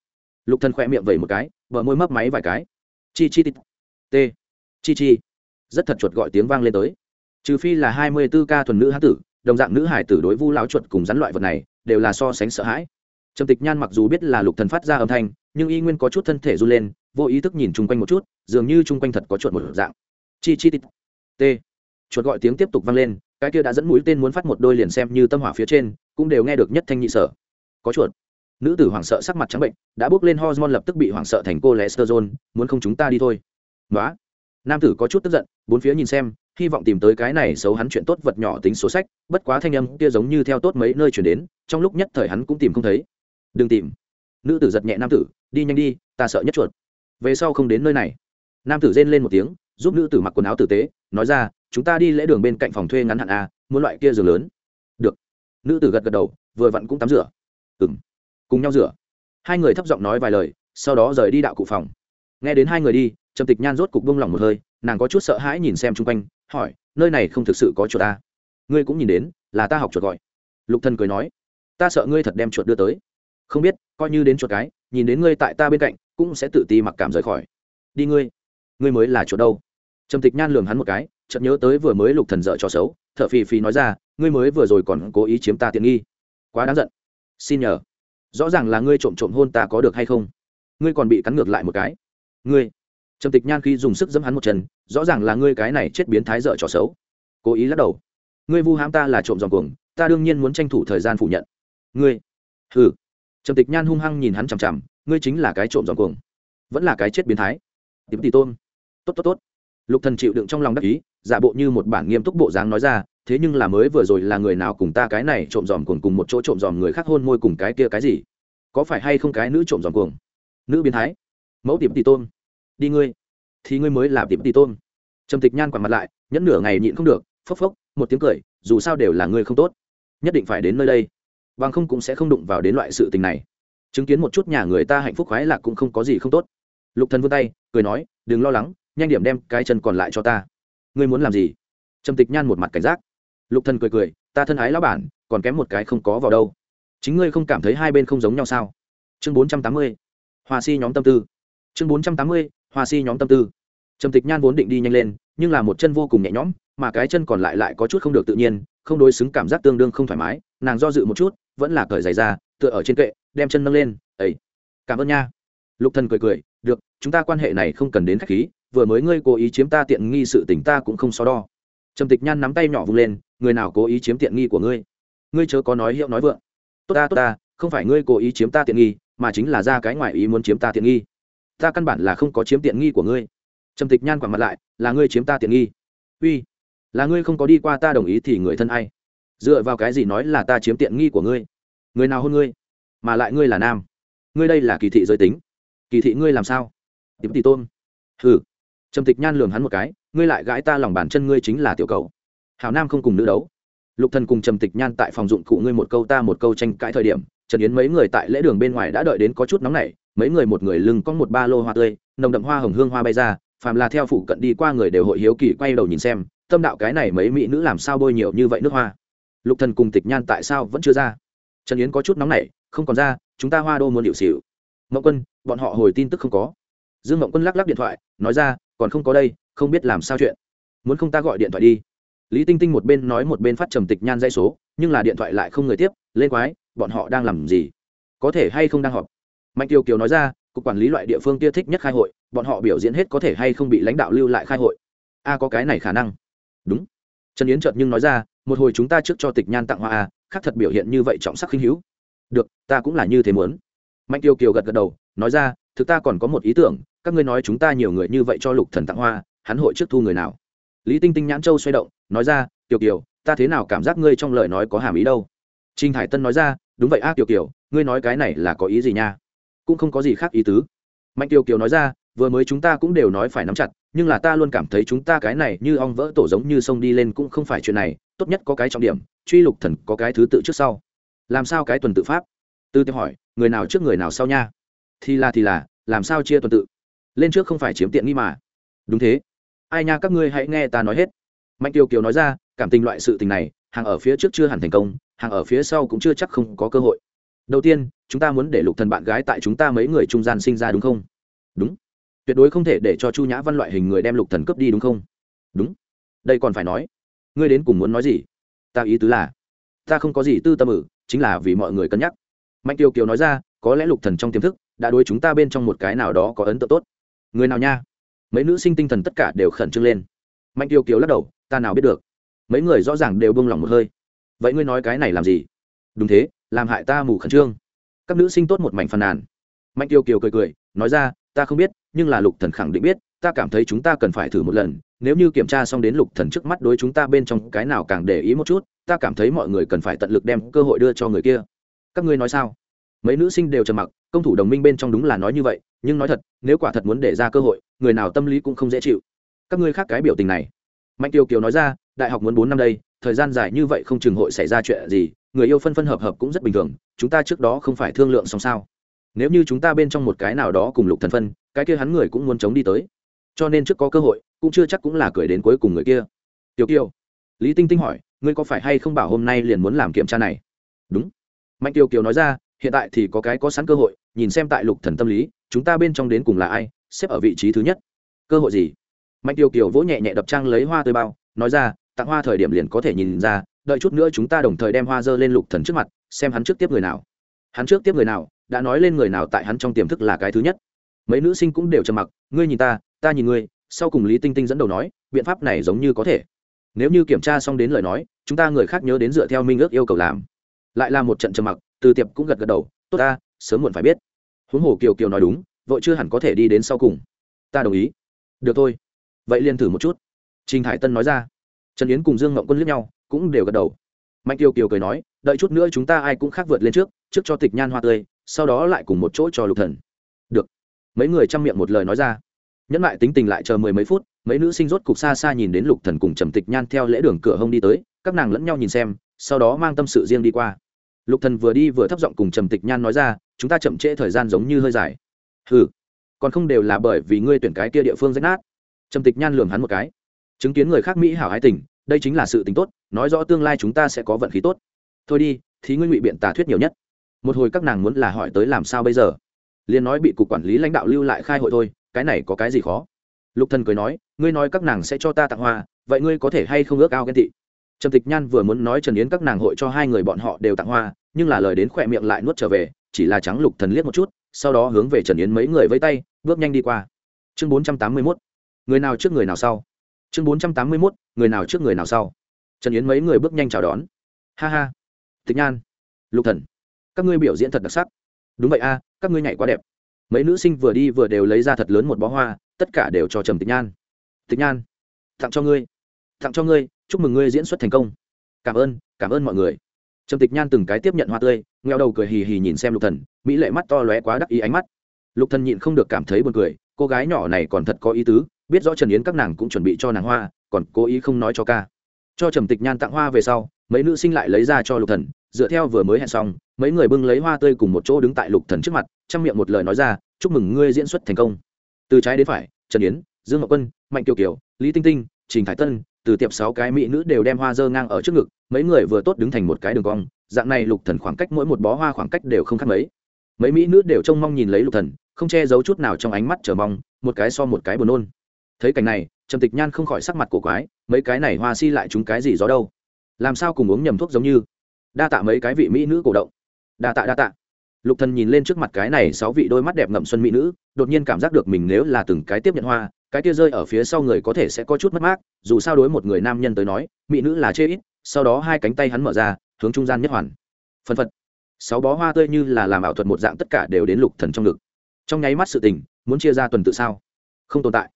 Lục thần khỏe miệng vẩy một cái vợ môi mấp máy vài cái. Chi chi t. Chi chi. Rất thật chuột gọi tiếng vang lên tới trừ phi là hai mươi 24 ca thuần nữ hán tử, đồng dạng nữ hải tử đối vu lão chuột cùng rắn loại vật này, đều là so sánh sợ hãi. Trầm tịch nhan mặc dù biết là lục thần phát ra âm thanh, nhưng y nguyên có chút thân thể run lên, vô ý thức nhìn chung quanh một chút, dường như chung quanh thật có chuột một dạng. Chi chi t. Chuột gọi tiếng tiếp tục vang lên, cái kia đã dẫn mũi tên muốn phát một đôi liền xem như tâm hỏa phía trên, cũng đều nghe được nhất thanh nhị sở. Có chuột. Nữ tử hoảng sợ sắc mặt trắng bệnh, đã bước lên hormone lập tức bị hoảng sợ thành cô lesterol muốn không chúng ta đi thôi. Nói nam tử có chút tức giận, bốn phía nhìn xem hy vọng tìm tới cái này xấu hắn chuyện tốt vật nhỏ tính số sách, bất quá thanh âm kia giống như theo tốt mấy nơi chuyển đến, trong lúc nhất thời hắn cũng tìm không thấy. Đừng tìm. Nữ tử giật nhẹ nam tử, đi nhanh đi, ta sợ nhất chuột. Về sau không đến nơi này. Nam tử rên lên một tiếng, giúp nữ tử mặc quần áo tử tế, nói ra, chúng ta đi lễ đường bên cạnh phòng thuê ngắn hạn a muốn loại kia giường lớn. Được. Nữ tử gật gật đầu, vừa vặn cũng tắm rửa. Ừng cùng nhau rửa. Hai người thấp giọng nói vài lời, sau đó rời đi đạo cụ phòng. Nghe đến hai người đi, trầm tịch nhan rốt cục bông lỏng một hơi, nàng có chút sợ hãi nhìn xem chung quanh hỏi, nơi này không thực sự có chuột ta? Ngươi cũng nhìn đến, là ta học chuột gọi. Lục thần cười nói, ta sợ ngươi thật đem chuột đưa tới. Không biết, coi như đến chuột cái, nhìn đến ngươi tại ta bên cạnh, cũng sẽ tự ti mặc cảm rời khỏi. Đi ngươi ngươi mới là chuột đâu? Trầm tịch nhan lường hắn một cái, chợt nhớ tới vừa mới lục thần dở cho xấu, thở phì phì nói ra, ngươi mới vừa rồi còn cố ý chiếm ta tiện nghi. Quá đáng giận. Xin nhờ. Rõ ràng là ngươi trộm trộm hôn ta có được hay không? Ngươi còn bị cắn ngược lại một cái. Ngươi trầm tịch nhan khi dùng sức dẫm hắn một chân, rõ ràng là ngươi cái này chết biến thái dở trò xấu. Cố ý lắc đầu. Ngươi vu hãm ta là trộm dòng cuồng, ta đương nhiên muốn tranh thủ thời gian phủ nhận. Ngươi? Hừ. Trầm tịch nhan hung hăng nhìn hắn chằm chằm, ngươi chính là cái trộm dòng cuồng. Vẫn là cái chết biến thái. Tìm tì tôn. Tốt tốt tốt. Lục thần chịu đựng trong lòng đắc ý, giả bộ như một bản nghiêm túc bộ dáng nói ra, thế nhưng là mới vừa rồi là người nào cùng ta cái này trộm dòm cuồng cùng một chỗ trộm dòm người khác hôn môi cùng cái kia cái gì? Có phải hay không cái nữ trộm dòm cuồng? Nữ biến thái. Mẫu tiệm tì tôn đi ngươi. Thì ngươi mới là tìm tì tôn trầm tịch nhan quẳng mặt lại, nhẫn nửa ngày nhịn không được, phốc phốc, một tiếng cười, dù sao đều là ngươi không tốt. Nhất định phải đến nơi đây. Bằng không cũng sẽ không đụng vào đến loại sự tình này. Chứng kiến một chút nhà người ta hạnh phúc khoái lạc cũng không có gì không tốt. Lục thần vươn tay, cười nói, đừng lo lắng, nhanh điểm đem cái chân còn lại cho ta. Ngươi muốn làm gì? Trầm tịch nhan một mặt cảnh giác. Lục thần cười cười, ta thân ái lão bản, còn kém một cái không có vào đâu. Chính ngươi không cảm thấy hai bên không giống nhau sao? Chương bốn trăm tám mươi, hoa si nhóm tâm tư. Chương bốn trăm tám mươi hoa si nhóm tâm tư. Trầm tịch nhan vốn định đi nhanh lên, nhưng là một chân vô cùng nhẹ nhõm, mà cái chân còn lại lại có chút không được tự nhiên, không đối xứng cảm giác tương đương không thoải mái, nàng do dự một chút, vẫn là cởi giày ra, tựa ở trên kệ, đem chân nâng lên ấy cảm ơn nha. Lục thần cười cười, được, chúng ta quan hệ này không cần đến khách khí, vừa mới ngươi cố ý chiếm ta tiện nghi sự tình ta cũng không so đo. Trầm tịch nhan nắm tay nhỏ vung lên, người nào cố ý chiếm tiện nghi của ngươi? Ngươi chớ có nói hiệu nói vượng. Tốt ta tốt ta, không phải ngươi cố ý chiếm ta tiện nghi, mà chính là ra cái ngoại ý muốn chiếm ta tiện nghi ta căn bản là không có chiếm tiện nghi của ngươi. Trầm tịch nhan quẳng mặt lại, là ngươi chiếm ta tiện nghi. Uy, là ngươi không có đi qua ta đồng ý thì người thân ai? Dựa vào cái gì nói là ta chiếm tiện nghi của ngươi? Người nào hôn ngươi? Mà lại ngươi là nam. Ngươi đây là kỳ thị giới tính. Kỳ thị ngươi làm sao? Tìm tỷ tôn. Hừ. Trầm tịch nhan lường hắn một cái, ngươi lại gãi ta lòng bàn chân ngươi chính là tiểu cầu. Hào nam không cùng nữ đấu. Lục thần cùng trầm tịch nhan tại phòng dụng cụ ngươi một câu ta một câu tranh cãi thời điểm, trần yến mấy người tại lễ đường bên ngoài đã đợi đến có chút nóng nảy mấy người một người lưng có một ba lô hoa tươi, nồng đậm hoa hồng hương hoa bay ra, phàm là theo phụ cận đi qua người đều hội hiếu kỳ quay đầu nhìn xem, tâm đạo cái này mấy mỹ nữ làm sao bôi nhiều như vậy nước hoa. Lục thần cùng tịch nhan tại sao vẫn chưa ra? Trần yến có chút nóng nảy, không còn ra, chúng ta hoa đô muốn điệu xỉu. Mậu quân, bọn họ hồi tin tức không có. Dương mậu quân lắc lắc điện thoại, nói ra, còn không có đây, không biết làm sao chuyện. Muốn không ta gọi điện thoại đi. Lý tinh tinh một bên nói một bên phát trầm tịch nhan dây số, nhưng là điện thoại lại không người tiếp, lên quái, bọn họ đang làm gì? Có thể hay không đang họp? Mạnh kiều kiều nói ra, cục quản lý loại địa phương kia thích nhất khai hội, bọn họ biểu diễn hết có thể hay không bị lãnh đạo lưu lại khai hội? A, có cái này khả năng. Đúng. Trần yến chợt nhưng nói ra, một hồi chúng ta trước cho tịch nhan tặng hoa a khác thật biểu hiện như vậy trọng sắc khinh hữu. Được, ta cũng là như thế muốn. Mạnh kiều kiều gật gật đầu, nói ra, thực ta còn có một ý tưởng, các ngươi nói chúng ta nhiều người như vậy cho lục thần tặng hoa, hắn hội trước thu người nào? Lý tinh tinh nhãn châu xoay động, nói ra, kiều kiều, ta thế nào cảm giác ngươi trong lời nói có hàm ý đâu? Trinh hải tân nói ra, đúng vậy a kiều kiều, ngươi nói cái này là có ý gì nha? Cũng không có gì khác ý tứ. Mạnh kiều kiều nói ra, vừa mới chúng ta cũng đều nói phải nắm chặt, nhưng là ta luôn cảm thấy chúng ta cái này như ong vỡ tổ giống như sông đi lên cũng không phải chuyện này, tốt nhất có cái trọng điểm, truy lục thần có cái thứ tự trước sau. Làm sao cái tuần tự pháp? Tư tiêu hỏi, người nào trước người nào sau nha? Thì là thì là, làm sao chia tuần tự? Lên trước không phải chiếm tiện nghi mà. Đúng thế. Ai nha, các ngươi hãy nghe ta nói hết. Mạnh kiều kiều nói ra, cảm tình loại sự tình này, hàng ở phía trước chưa hẳn thành công, hàng ở phía sau cũng chưa chắc không có cơ hội đầu tiên, chúng ta muốn để lục thần bạn gái tại chúng ta mấy người trung gian sinh ra đúng không? Đúng. Tuyệt đối không thể để cho chu nhã văn loại hình người đem lục thần cướp đi đúng không? Đúng. Đây còn phải nói. Ngươi đến cùng muốn nói gì? Ta ý tứ là, ta không có gì tư tâm ử, chính là vì mọi người cân nhắc. Mạnh kiều kiều nói ra, có lẽ lục thần trong tiềm thức đã đối chúng ta bên trong một cái nào đó có ấn tượng tốt. Người nào nha? Mấy nữ sinh tinh thần tất cả đều khẩn trương lên. Mạnh kiều kiều lắc đầu, ta nào biết được. Mấy người rõ ràng đều buông lỏng một hơi. Vậy ngươi nói cái này làm gì? Đúng thế, làm hại ta mù khẩn trương. Các nữ sinh tốt một mảnh phàn nàn. Mạnh tiêu kiều cười cười, nói ra, ta không biết, nhưng là lục thần khẳng định biết, ta cảm thấy chúng ta cần phải thử một lần. Nếu như kiểm tra xong đến lục thần trước mắt đối chúng ta bên trong cái nào càng để ý một chút, ta cảm thấy mọi người cần phải tận lực đem cơ hội đưa cho người kia. Các ngươi nói sao? Mấy nữ sinh đều trầm mặc, công thủ đồng minh bên trong đúng là nói như vậy, nhưng nói thật, nếu quả thật muốn để ra cơ hội, người nào tâm lý cũng không dễ chịu. Các ngươi khác cái biểu tình này. Mạnh tiêu kiều nói ra, đại học muốn bốn năm đây, thời gian dài như vậy không chừng hội xảy ra chuyện gì người yêu phân phân hợp hợp cũng rất bình thường, chúng ta trước đó không phải thương lượng xong sao? Nếu như chúng ta bên trong một cái nào đó cùng lục thần phân, cái kia hắn người cũng muốn chống đi tới. Cho nên trước có cơ hội, cũng chưa chắc cũng là cười đến cuối cùng người kia. Tiểu kiều, lý tinh tinh hỏi, ngươi có phải hay không bảo hôm nay liền muốn làm kiểm tra này? Đúng. Mạnh kiều kiều nói ra, hiện tại thì có cái có sẵn cơ hội, nhìn xem tại lục thần tâm lý, chúng ta bên trong đến cùng là ai, xếp ở vị trí thứ nhất. Cơ hội gì? Mạnh kiều kiều vỗ nhẹ nhẹ đập trang lấy hoa tươi bao, nói ra, tặng hoa thời điểm liền có thể nhìn ra đợi chút nữa chúng ta đồng thời đem hoa dơ lên lục thần trước mặt, xem hắn trước tiếp người nào. Hắn trước tiếp người nào, đã nói lên người nào tại hắn trong tiềm thức là cái thứ nhất. Mấy nữ sinh cũng đều trầm mặc, ngươi nhìn ta ta nhìn ngươi, sau cùng lý tinh tinh dẫn đầu nói, biện pháp này giống như có thể. Nếu như kiểm tra xong đến lời nói, chúng ta người khác nhớ đến dựa theo minh ước yêu cầu làm. Lại là một trận trầm mặc, từ tiệp cũng gật gật đầu, tốt ta, sớm muộn phải biết. Huống hồ kiều kiều nói đúng, vội chưa hẳn có thể đi đến sau cùng. Ta đồng ý. Được thôi. Vậy liền thử một chút. Trình hải tân nói ra. Trần yến cùng dương ngậm quân liếc nhau cũng đều gật đầu. Mạnh tiêu kiều cười nói, đợi chút nữa chúng ta ai cũng khác vượt lên trước trước cho tịch nhan hoa tươi, sau đó lại cùng một chỗ cho lục thần. Được. Mấy người chăm miệng một lời nói ra. Nhẫn lại tính tình lại chờ mười mấy phút, mấy nữ sinh rốt cục xa xa nhìn đến lục thần cùng trầm tịch nhan theo lễ đường cửa hông đi tới, các nàng lẫn nhau nhìn xem, sau đó mang tâm sự riêng đi qua. Lục thần vừa đi vừa thấp giọng cùng trầm tịch nhan nói ra, chúng ta chậm trễ thời gian giống như hơi dài. Ừ còn không đều là bởi vì ngươi tuyển cái kia địa phương rách nát. Trầm tịch nhan lườm hắn một cái. Chứng kiến người khác mỹ hảo hái tình đây chính là sự tình tốt, nói rõ tương lai chúng ta sẽ có vận khí tốt. Thôi đi thì ngươi ngụy biện tà thuyết nhiều nhất. Một hồi các nàng muốn là hỏi tới làm sao bây giờ? Liền nói bị cục quản lý lãnh đạo lưu lại khai hội thôi, cái này có cái gì khó? Lục thần cười nói, ngươi nói các nàng sẽ cho ta tặng hoa, vậy ngươi có thể hay không ước ao ghen tị? Trầm tịch nhan vừa muốn nói trần yến các nàng hội cho hai người bọn họ đều tặng hoa, nhưng là lời đến khỏe miệng lại nuốt trở về, chỉ là trắng lục thần liếc một chút, sau đó hướng về trần yến mấy người vây tay, bước nhanh đi qua. Chương bốn trăm tám mươi 481 người nào trước người nào sau? Chương bốn trăm tám mươi mốt, người nào trước người nào sau. Trần yến mấy người bước nhanh chào đón. Ha ha. Tịch nhan, lục thần, các ngươi biểu diễn thật đặc sắc. Đúng vậy a, các ngươi nhảy quá đẹp. Mấy nữ sinh vừa đi vừa đều lấy ra thật lớn một bó hoa, tất cả đều cho trầm tịch nhan. Tịch nhan, tặng cho ngươi. Tặng cho ngươi, chúc mừng ngươi diễn xuất thành công. Cảm ơn cảm ơn mọi người. Trầm tịch nhan từng cái tiếp nhận hoa tươi ngheo đầu cười hì hì nhìn xem lục thần, mỹ lệ mắt to lóe quá đắc ý ánh mắt. Lục thần nhịn không được cảm thấy buồn cười, cô gái nhỏ này còn thật có ý tứ biết rõ trần yến các nàng cũng chuẩn bị cho nàng hoa, còn cố ý không nói cho ca. Cho trầm tịch nhan tặng hoa về sau, mấy nữ sinh lại lấy ra cho lục thần, dựa theo vừa mới hẹn xong, mấy người bưng lấy hoa tươi cùng một chỗ đứng tại lục thần trước mặt trong miệng một lời nói ra, chúc mừng ngươi diễn xuất thành công. Từ trái đến phải, trần yến, dương ngọc quân, mạnh kiều kiều, lý tinh tinh, trình thái tân, từ tiệp sáu cái mỹ nữ đều đem hoa dơ ngang ở trước ngực, mấy người vừa tốt đứng thành một cái đường cong, dạng này lục thần khoảng cách mỗi một bó hoa khoảng cách đều không khác mấy. Mấy mỹ nữ đều trông mong nhìn lấy lục thần, không che giấu chút nào trong ánh mắt chờ mong, một cái so một cái buồn nôn thấy cảnh này, trầm tịch nhan không khỏi sắc mặt cổ quái, mấy cái này hoa si lại chúng cái gì gió đâu? Làm sao cùng uống nhầm thuốc giống như? Đa tạ mấy cái vị mỹ nữ cổ động. Đa tạ đa tạ. Lục thần nhìn lên trước mặt cái này sáu vị đôi mắt đẹp ngậm xuân mỹ nữ, đột nhiên cảm giác được mình nếu là từng cái tiếp nhận hoa, cái kia rơi ở phía sau người có thể sẽ có chút mất mát, dù sao đối một người nam nhân tới nói, mỹ nữ là chê ít, sau đó hai cánh tay hắn mở ra, hướng trung gian nhất hoàn. Phân phật. Sáu bó hoa tươi như là làm ảo thuật một dạng tất cả đều đến lục thần trong ngực. Trong nháy mắt sự tình, muốn chia ra tuần tự sao? Không tồn tại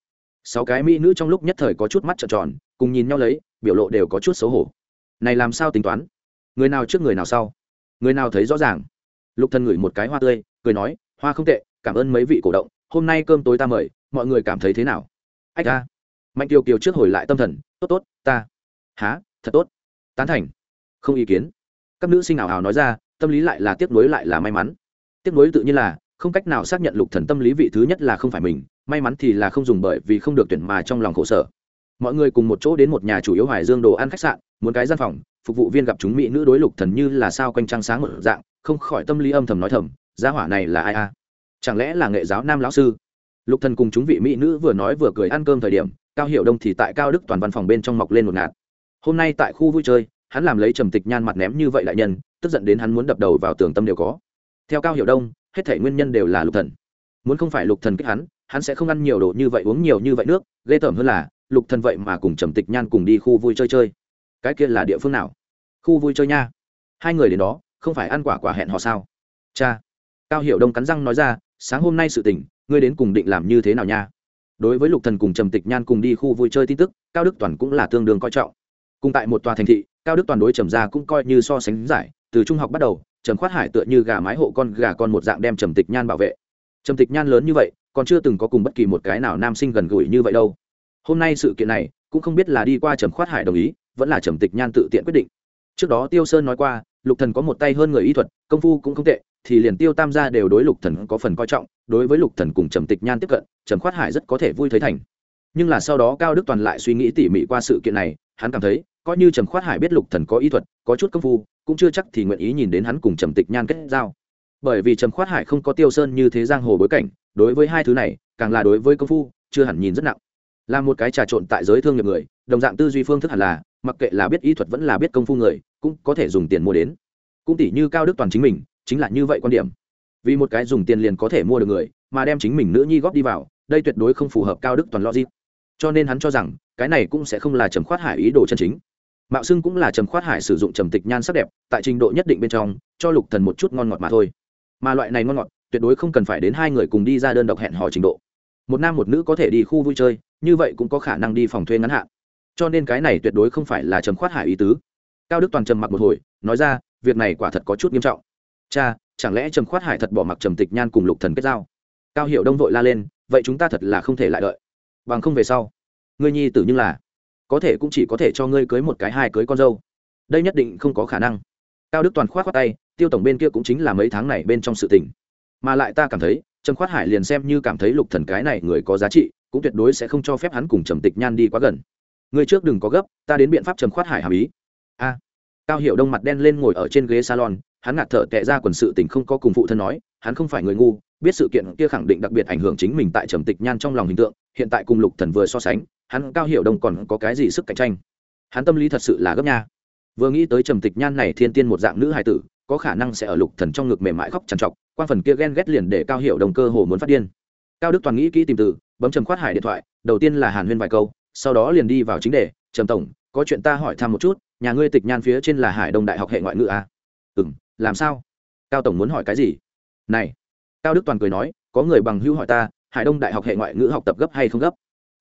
sáu cái mỹ nữ trong lúc nhất thời có chút mắt trợn tròn, cùng nhìn nhau lấy, biểu lộ đều có chút xấu hổ. Này làm sao tính toán? Người nào trước người nào sau? Người nào thấy rõ ràng? Lục thần ngửi một cái hoa tươi, cười nói, hoa không tệ, cảm ơn mấy vị cổ động, hôm nay cơm tối ta mời, mọi người cảm thấy thế nào? Ách ta mạnh kiều kiều trước hồi lại tâm thần, tốt tốt, ta. Há thật tốt. Tán thành. Không ý kiến. Các nữ sinh ảo ảo nói ra, tâm lý lại là tiếc nuối lại là may mắn. Tiếc nuối tự nhiên là không cách nào xác nhận lục thần tâm lý vị thứ nhất là không phải mình, may mắn thì là không dùng bởi vì không được tuyển mà trong lòng khổ sở. Mọi người cùng một chỗ đến một nhà chủ yếu hoài dương đồ ăn khách sạn, muốn cái gian phòng, phục vụ viên gặp chúng mỹ nữ đối lục thần như là sao quanh trăng sáng một dạng, không khỏi tâm lý âm thầm nói thầm, gia hỏa này là ai a? Chẳng lẽ là nghệ giáo nam lão sư? Lục thần cùng chúng vị mỹ nữ vừa nói vừa cười ăn cơm thời điểm, cao hiểu đông thì tại cao đức toàn văn phòng bên trong mọc lên một ngạt. Hôm nay tại khu vui chơi, hắn làm lấy trầm tịch nhan mặt ném như vậy đại nhân, tức giận đến hắn muốn đập đầu vào tường tâm đều có. Theo cao hiểu đông hết thể nguyên nhân đều là lục thần. Muốn không phải lục thần kích hắn hắn sẽ không ăn nhiều đồ như vậy, uống nhiều như vậy nước, ghê tởm hơn là, lục thần vậy mà cùng trầm tịch nhan cùng đi khu vui chơi chơi. Cái kia là địa phương nào? Khu vui chơi nha. Hai người đến đó, không phải ăn quả quả hẹn họ sao? Cha. Cao hiểu đông cắn răng nói ra, sáng hôm nay sự tình, ngươi đến cùng định làm như thế nào nha? Đối với lục thần cùng trầm tịch nhan cùng đi khu vui chơi tin tức, cao đức toàn cũng là tương đương coi trọng. Cùng tại một tòa thành thị, cao đức toàn đối trầm gia cũng coi như so sánh giải, từ trung học bắt đầu trầm khoát hải tựa như gà mái hộ con gà con một dạng đem trầm tịch nhan bảo vệ. Trầm tịch nhan lớn như vậy, còn chưa từng có cùng bất kỳ một cái nào nam sinh gần gũi như vậy đâu. Hôm nay sự kiện này, cũng không biết là đi qua trầm khoát hải đồng ý, vẫn là trầm tịch nhan tự tiện quyết định. Trước đó tiêu sơn nói qua, lục thần có một tay hơn người y thuật, công phu cũng không tệ, thì liền tiêu tam gia đều đối lục thần có phần coi trọng, đối với lục thần cùng trầm tịch nhan tiếp cận, trầm khoát hải rất có thể vui thấy thành. Nhưng là sau đó cao đức toàn lại suy nghĩ tỉ mỉ qua sự kiện này, hắn cảm thấy coi như trầm khoát hải biết lục thần có ý thuật, có chút công phu, cũng chưa chắc thì nguyện ý nhìn đến hắn cùng trầm tịch nhan kết giao. Bởi vì trầm khoát hải không có tiêu sơn như thế giang hồ bối cảnh, đối với hai thứ này, càng là đối với công phu, chưa hẳn nhìn rất nặng. Là một cái trà trộn tại giới thương nghiệp người, đồng dạng tư duy phương thức hẳn là, mặc kệ là biết ý thuật vẫn là biết công phu người, cũng có thể dùng tiền mua đến. Cũng tỷ như cao đức toàn chính mình, chính là như vậy quan điểm. Vì một cái dùng tiền liền có thể mua được người, mà đem chính mình nữ nhi góp đi vào, đây tuyệt đối không phù hợp cao đức toàn logic. Cho nên hắn cho rằng, cái này cũng sẽ không là trầm khoát hải ý đồ chân chính mạo xưng cũng là trầm khoát hải sử dụng trầm tịch nhan sắc đẹp, tại trình độ nhất định bên trong, cho lục thần một chút ngon ngọt mà thôi. Mà loại này ngon ngọt, tuyệt đối không cần phải đến hai người cùng đi ra đơn độc hẹn hò trình độ. Một nam một nữ có thể đi khu vui chơi, như vậy cũng có khả năng đi phòng thuê ngắn hạn. Cho nên cái này tuyệt đối không phải là trầm khoát hải ý tứ. Cao đức toàn trầm mặc một hồi, nói ra, việc này quả thật có chút nghiêm trọng. Cha, chẳng lẽ trầm khoát hải thật bỏ mặc trầm tịch nhan cùng lục thần kết giao? Cao hiệu đông vội la lên, vậy chúng ta thật là không thể lại đợi. Bằng không về sau, ngươi nhi tử nhưng là có thể cũng chỉ có thể cho ngươi cưới một cái hai cưới con dâu. Đây nhất định không có khả năng. Cao đức toàn khoát khoát tay, tiêu tổng bên kia cũng chính là mấy tháng này bên trong sự tình. Mà lại ta cảm thấy, trầm khoát hải liền xem như cảm thấy lục thần cái này người có giá trị, cũng tuyệt đối sẽ không cho phép hắn cùng trầm tịch nhan đi quá gần. Ngươi trước đừng có gấp, ta đến biện pháp trầm khoát hải hàm ý. A. Cao hiệu đông mặt đen lên ngồi ở trên ghế salon hắn ngạt thở tệ ra quần sự tình không có cùng phụ thân nói, hắn không phải người ngu, biết sự kiện kia khẳng định đặc biệt ảnh hưởng chính mình tại trầm tịch nhan trong lòng hình tượng, hiện tại cùng lục thần vừa so sánh, hắn cao hiểu đồng còn có cái gì sức cạnh tranh. Hắn tâm lý thật sự là gấp nha. Vừa nghĩ tới trầm tịch nhan này thiên tiên một dạng nữ hài tử, có khả năng sẽ ở lục thần trong ngực mềm mại khóc trằn trọc quan phần kia ghen ghét liền để cao hiểu đồng cơ hồ muốn phát điên. Cao đức toàn nghĩ kỹ tìm từ, bấm trầm khoát hải điện thoại, đầu tiên là hàn huyên vài câu, sau đó liền đi vào chính đề, trầm tổng, có chuyện ta hỏi thăm một chút, nhà ngươi tịch nhan phía trên là hải đông đại học hệ ngoại ngữ à? ừm làm sao? Cao tổng muốn hỏi cái gì? Này, cao đức toàn cười nói, có người bằng hữu hỏi ta, hải đông đại học hệ ngoại ngữ học tập gấp hay không gấp?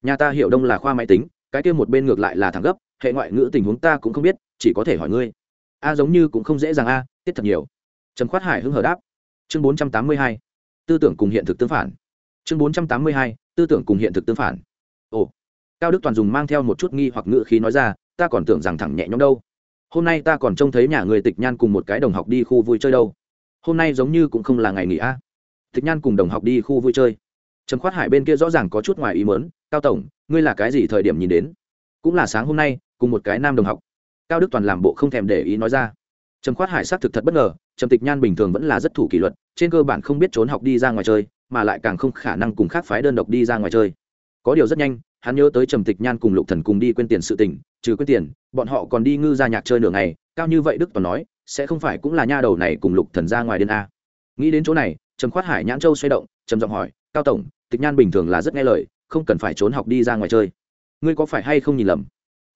Nhà ta hiểu đông là khoa máy tính, cái kia một bên ngược lại là thẳng gấp, hệ ngoại ngữ tình huống ta cũng không biết, chỉ có thể hỏi ngươi. A giống như cũng không dễ dàng a, tiết thật nhiều. Trầm khoát hải hưng hờ đáp. Chương bốn trăm tám mươi hai, tư tưởng cùng hiện thực tương phản. Chương bốn trăm tám mươi hai, tư tưởng cùng hiện thực tương phản. Ồ, cao đức toàn dùng mang theo một chút nghi hoặc ngữ khí nói ra, ta còn tưởng rằng thẳng nhẹ nhõm đâu hôm nay ta còn trông thấy nhà người tịch nhan cùng một cái đồng học đi khu vui chơi đâu. Hôm nay giống như cũng không là ngày nghỉ a. Tịch nhan cùng đồng học đi khu vui chơi. Trầm khoát hải bên kia rõ ràng có chút ngoài ý mớn cao tổng, ngươi là cái gì thời điểm nhìn đến? Cũng là sáng hôm nay, cùng một cái nam đồng học. Cao đức toàn làm bộ không thèm để ý nói ra. Trầm khoát hải xác thực thật bất ngờ, trầm tịch nhan bình thường vẫn là rất thủ kỷ luật, trên cơ bản không biết trốn học đi ra ngoài chơi, mà lại càng không khả năng cùng khác phái đơn độc đi ra ngoài chơi. Có điều rất nhanh hắn nhớ tới trầm tịch nhan cùng lục thần cùng đi quên tiền sự tình, trừ quên tiền, bọn họ còn đi ngư ra nhạc chơi nửa ngày, cao như vậy đức toàn nói, sẽ không phải cũng là nha đầu này cùng lục thần ra ngoài điên a. Nghĩ đến chỗ này, trầm khoát hải nhãn châu xoay động, trầm giọng hỏi, cao tổng, tịch nhan bình thường là rất nghe lời, không cần phải trốn học đi ra ngoài chơi. Ngươi có phải hay không nhìn lầm?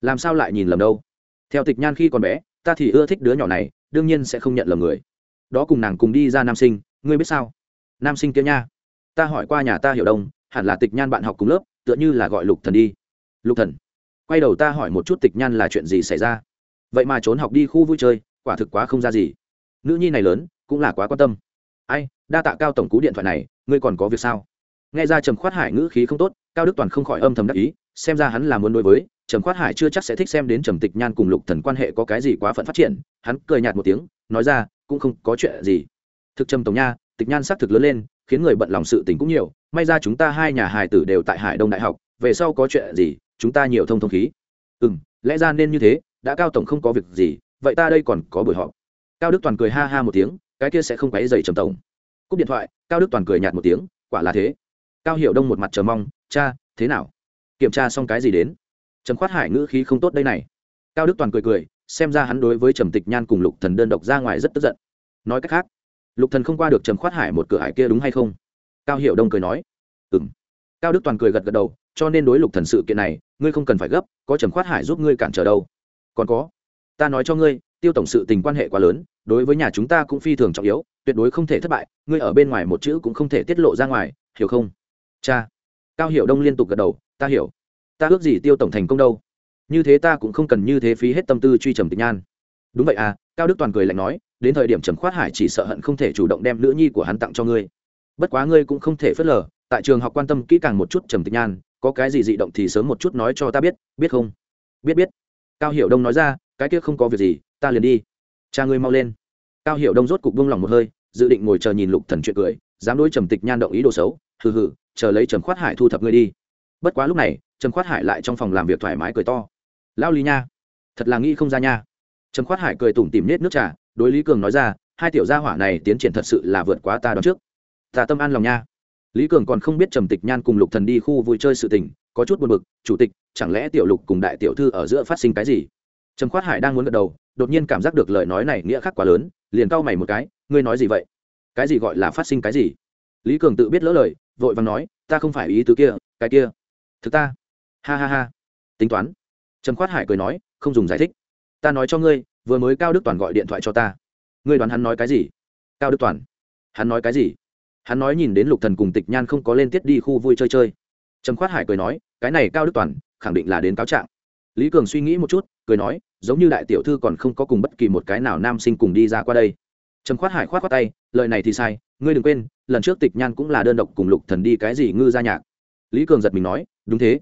Làm sao lại nhìn lầm đâu? Theo tịch nhan khi còn bé, ta thì ưa thích đứa nhỏ này, đương nhiên sẽ không nhận lầm người. Đó cùng nàng cùng đi ra nam sinh, ngươi biết sao? Nam sinh kia nha. Ta hỏi qua nhà ta hiểu đông hẳn là tịch nhan bạn học cùng lớp, tựa như là gọi lục thần đi. Lục thần, quay đầu ta hỏi một chút tịch nhan là chuyện gì xảy ra? Vậy mà trốn học đi khu vui chơi, quả thực quá không ra gì. Nữ nhi này lớn, cũng là quá quan tâm. Ai, đa tạ cao tổng cú điện thoại này, ngươi còn có việc sao? Nghe ra trầm khoát hải ngữ khí không tốt, cao đức toàn không khỏi âm thầm đắc ý, xem ra hắn là muốn đối với, trầm khoát hải chưa chắc sẽ thích xem đến trầm tịch nhan cùng lục thần quan hệ có cái gì quá phận phát triển, hắn cười nhạt một tiếng, nói ra, cũng không có chuyện gì. Thực trầm tổng nha, tịch nhan xác thực lớn lên khiến người bận lòng sự tình cũng nhiều, may ra chúng ta hai nhà hài tử đều tại hải đông đại học, về sau có chuyện gì, chúng ta nhiều thông thông khí. Ừ m lẽ ra nên như thế, đã cao tổng không có việc gì, vậy ta đây còn có buổi họp. Cao đức toàn cười ha ha một tiếng, cái kia sẽ không quáy dày trầm tổng. Cúp điện thoại, cao đức toàn cười nhạt một tiếng, quả là thế. Cao hiểu đông một mặt chờ mong, cha, thế nào? Kiểm tra xong cái gì đến? Trầm khoát hải ngữ khí không tốt đây này. Cao đức toàn cười cười, xem ra hắn đối với trầm tịch nhan cùng lục thần đơn độc ra ngoài rất tức giận. Nói cách khác lục thần không qua được trầm khoát hải một cửa hải kia đúng hay không? Cao hiểu đông cười nói. Ừm. Cao đức toàn cười gật gật đầu, cho nên đối lục thần sự kiện này, ngươi không cần phải gấp, có trầm khoát hải giúp ngươi cản trở đâu. Còn có, ta nói cho ngươi, tiêu tổng sự tình quan hệ quá lớn, đối với nhà chúng ta cũng phi thường trọng yếu, tuyệt đối không thể thất bại, ngươi ở bên ngoài một chữ cũng không thể tiết lộ ra ngoài, hiểu không? Cha. Cao hiểu đông liên tục gật đầu, ta hiểu. Ta ước gì tiêu tổng thành công đâu? Như thế ta cũng không cần như thế phí hết tâm tư truy trầm tịch nhan. Đúng vậy à cao đức toàn cười lạnh nói, đến thời điểm trầm khoát hải chỉ sợ hận không thể chủ động đem nữ nhi của hắn tặng cho ngươi. Bất quá ngươi cũng không thể phớt lờ, tại trường học quan tâm kỹ càng một chút trầm tịch nhan, có cái gì dị động thì sớm một chút nói cho ta biết biết không? Biết biết. Cao hiểu đông nói ra, cái kia không có việc gì, ta liền đi. Cha ngươi mau lên. Cao hiểu đông rốt cục buông lòng một hơi, dự định ngồi chờ nhìn lục thần chuyện cười, dám đối trầm tịch nhan động ý đồ xấu, hừ hừ, chờ lấy trầm khoát hải thu thập ngươi đi. Bất quá lúc này, trầm khoát hải lại trong phòng làm việc thoải mái cười to. Lao lý nha, thật là nghĩ không ra nha trầm khoát hải cười tủm tìm nết nước trà, đối lý cường nói ra, hai tiểu gia hỏa này tiến triển thật sự là vượt quá ta đón trước. Ta tâm an lòng nha. Lý cường còn không biết trầm tịch nhan cùng lục thần đi khu vui chơi sự tình, có chút buồn bực, chủ tịch, chẳng lẽ tiểu lục cùng đại tiểu thư ở giữa phát sinh cái gì? Trầm khoát hải đang muốn gật đầu, đột nhiên cảm giác được lời nói này nghĩa khác quá lớn, liền cau mày một cái, ngươi nói gì vậy? Cái gì gọi là phát sinh cái gì? Lý cường tự biết lỡ lời, vội vàng nói, ta không phải ý tứ kia, cái kia, thực ta. Ha ha ha. Tính toán. Trầm khoát hải cười nói, không dùng giải thích ta nói cho ngươi, vừa mới cao đức toàn gọi điện thoại cho ta. Ngươi đoán hắn nói cái gì? Cao đức toàn. Hắn nói cái gì? Hắn nói nhìn đến lục thần cùng tịch nhan không có lên tiết đi khu vui chơi chơi. Trầm khoát hải cười nói, cái này cao đức toàn, khẳng định là đến cáo trạng. Lý cường suy nghĩ một chút, cười nói, giống như đại tiểu thư còn không có cùng bất kỳ một cái nào nam sinh cùng đi ra qua đây. Trầm khoát hải khoát khoát tay, lời này thì sai, ngươi đừng quên, lần trước tịch nhan cũng là đơn độc cùng lục thần đi cái gì ngư ra nhạc. Lý cường giật mình nói, đúng thế.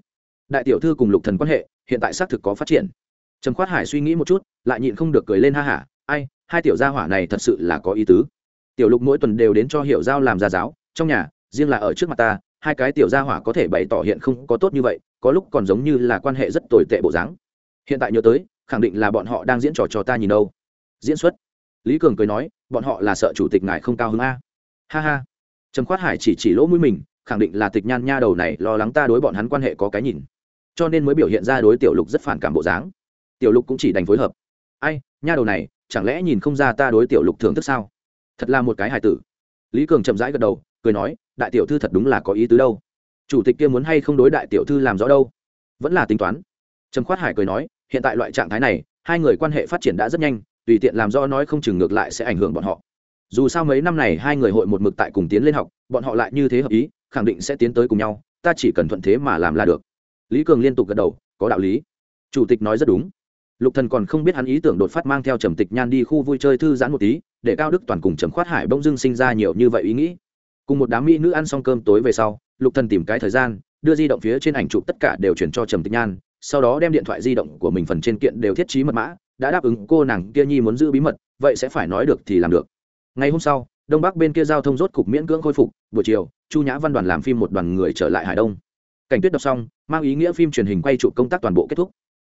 Đại tiểu thư cùng lục thần quan hệ, hiện tại xác thực có phát triển trầm khoát hải suy nghĩ một chút, lại nhịn không được cười lên ha hả, ai, hai tiểu gia hỏa này thật sự là có ý tứ. Tiểu lục mỗi tuần đều đến cho hiểu giao làm gia giáo, trong nhà, riêng là ở trước mặt ta, hai cái tiểu gia hỏa có thể bày tỏ hiện không có tốt như vậy, có lúc còn giống như là quan hệ rất tồi tệ bộ dáng. Hiện tại nhớ tới, khẳng định là bọn họ đang diễn trò cho ta nhìn đâu. Diễn xuất. Lý cường cười nói, bọn họ là sợ chủ tịch ngài không cao hứng a. Ha ha. Trầm khoát hải chỉ chỉ lỗ mũi mình, khẳng định là tịch nhan nha đầu này lo lắng ta đối bọn hắn quan hệ có cái nhìn. Cho nên mới biểu hiện ra đối tiểu lục rất phản cảm bộ dáng tiểu lục cũng chỉ đành phối hợp. Ai, nha đầu này, chẳng lẽ nhìn không ra ta đối tiểu lục thưởng thức sao? Thật là một cái hài tử. Lý cường chậm rãi gật đầu, cười nói, đại tiểu thư thật đúng là có ý tứ đâu. Chủ tịch kia muốn hay không đối đại tiểu thư làm rõ đâu? Vẫn là tính toán. Trầm khoát hải cười nói, hiện tại loại trạng thái này, hai người quan hệ phát triển đã rất nhanh, tùy tiện làm rõ nói không chừng ngược lại sẽ ảnh hưởng bọn họ. Dù sao mấy năm này hai người hội một mực tại cùng tiến lên học, bọn họ lại như thế hợp ý, khẳng định sẽ tiến tới cùng nhau, ta chỉ cần thuận thế mà làm là được. Lý cường liên tục gật đầu, có đạo lý. Chủ tịch nói rất đúng lục thần còn không biết hắn ý tưởng đột phát mang theo trầm tịch nhan đi khu vui chơi thư giãn một tí, để cao đức toàn cùng trầm khoát hải bỗng dưng sinh ra nhiều như vậy ý nghĩ. Cùng một đám mỹ nữ ăn xong cơm tối về sau, lục thần tìm cái thời gian, đưa di động phía trên ảnh chụp tất cả đều chuyển cho trầm tịch nhan, sau đó đem điện thoại di động của mình phần trên kiện đều thiết trí mật mã, đã đáp ứng cô nàng kia nhi muốn giữ bí mật, vậy sẽ phải nói được thì làm được. Ngày hôm sau, đông bắc bên kia giao thông rốt cục miễn cưỡng khôi phục, buổi chiều, chu nhã văn đoàn làm phim một đoàn người trở lại hải đông. Cảnh tuyết đọc xong, mang ý nghĩa phim truyền hình quay trụ công tác toàn bộ kết thúc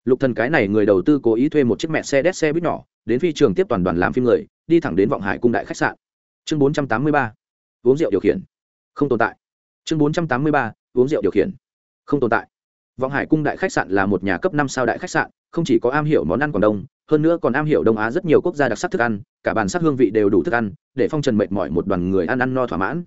lục thần cái này người đầu tư cố ý thuê một chiếc mẹ xe đét xe buýt nhỏ, đến phi trường tiếp toàn đoàn làm phim người, đi thẳng đến vọng hải cung đại khách sạn. Chương 483 uống rượu điều khiển. Không tồn tại. Chương 483 uống rượu điều khiển. Không tồn tại. Vọng hải cung đại khách sạn là một nhà cấp năm sao đại khách sạn, không chỉ có am hiểu món ăn quảng đông, hơn nữa còn am hiểu đông á rất nhiều quốc gia đặc sắc thức ăn, cả bàn sắc hương vị đều đủ thức ăn, để phong trần mệt mỏi một đoàn người ăn ăn no thỏa mãn.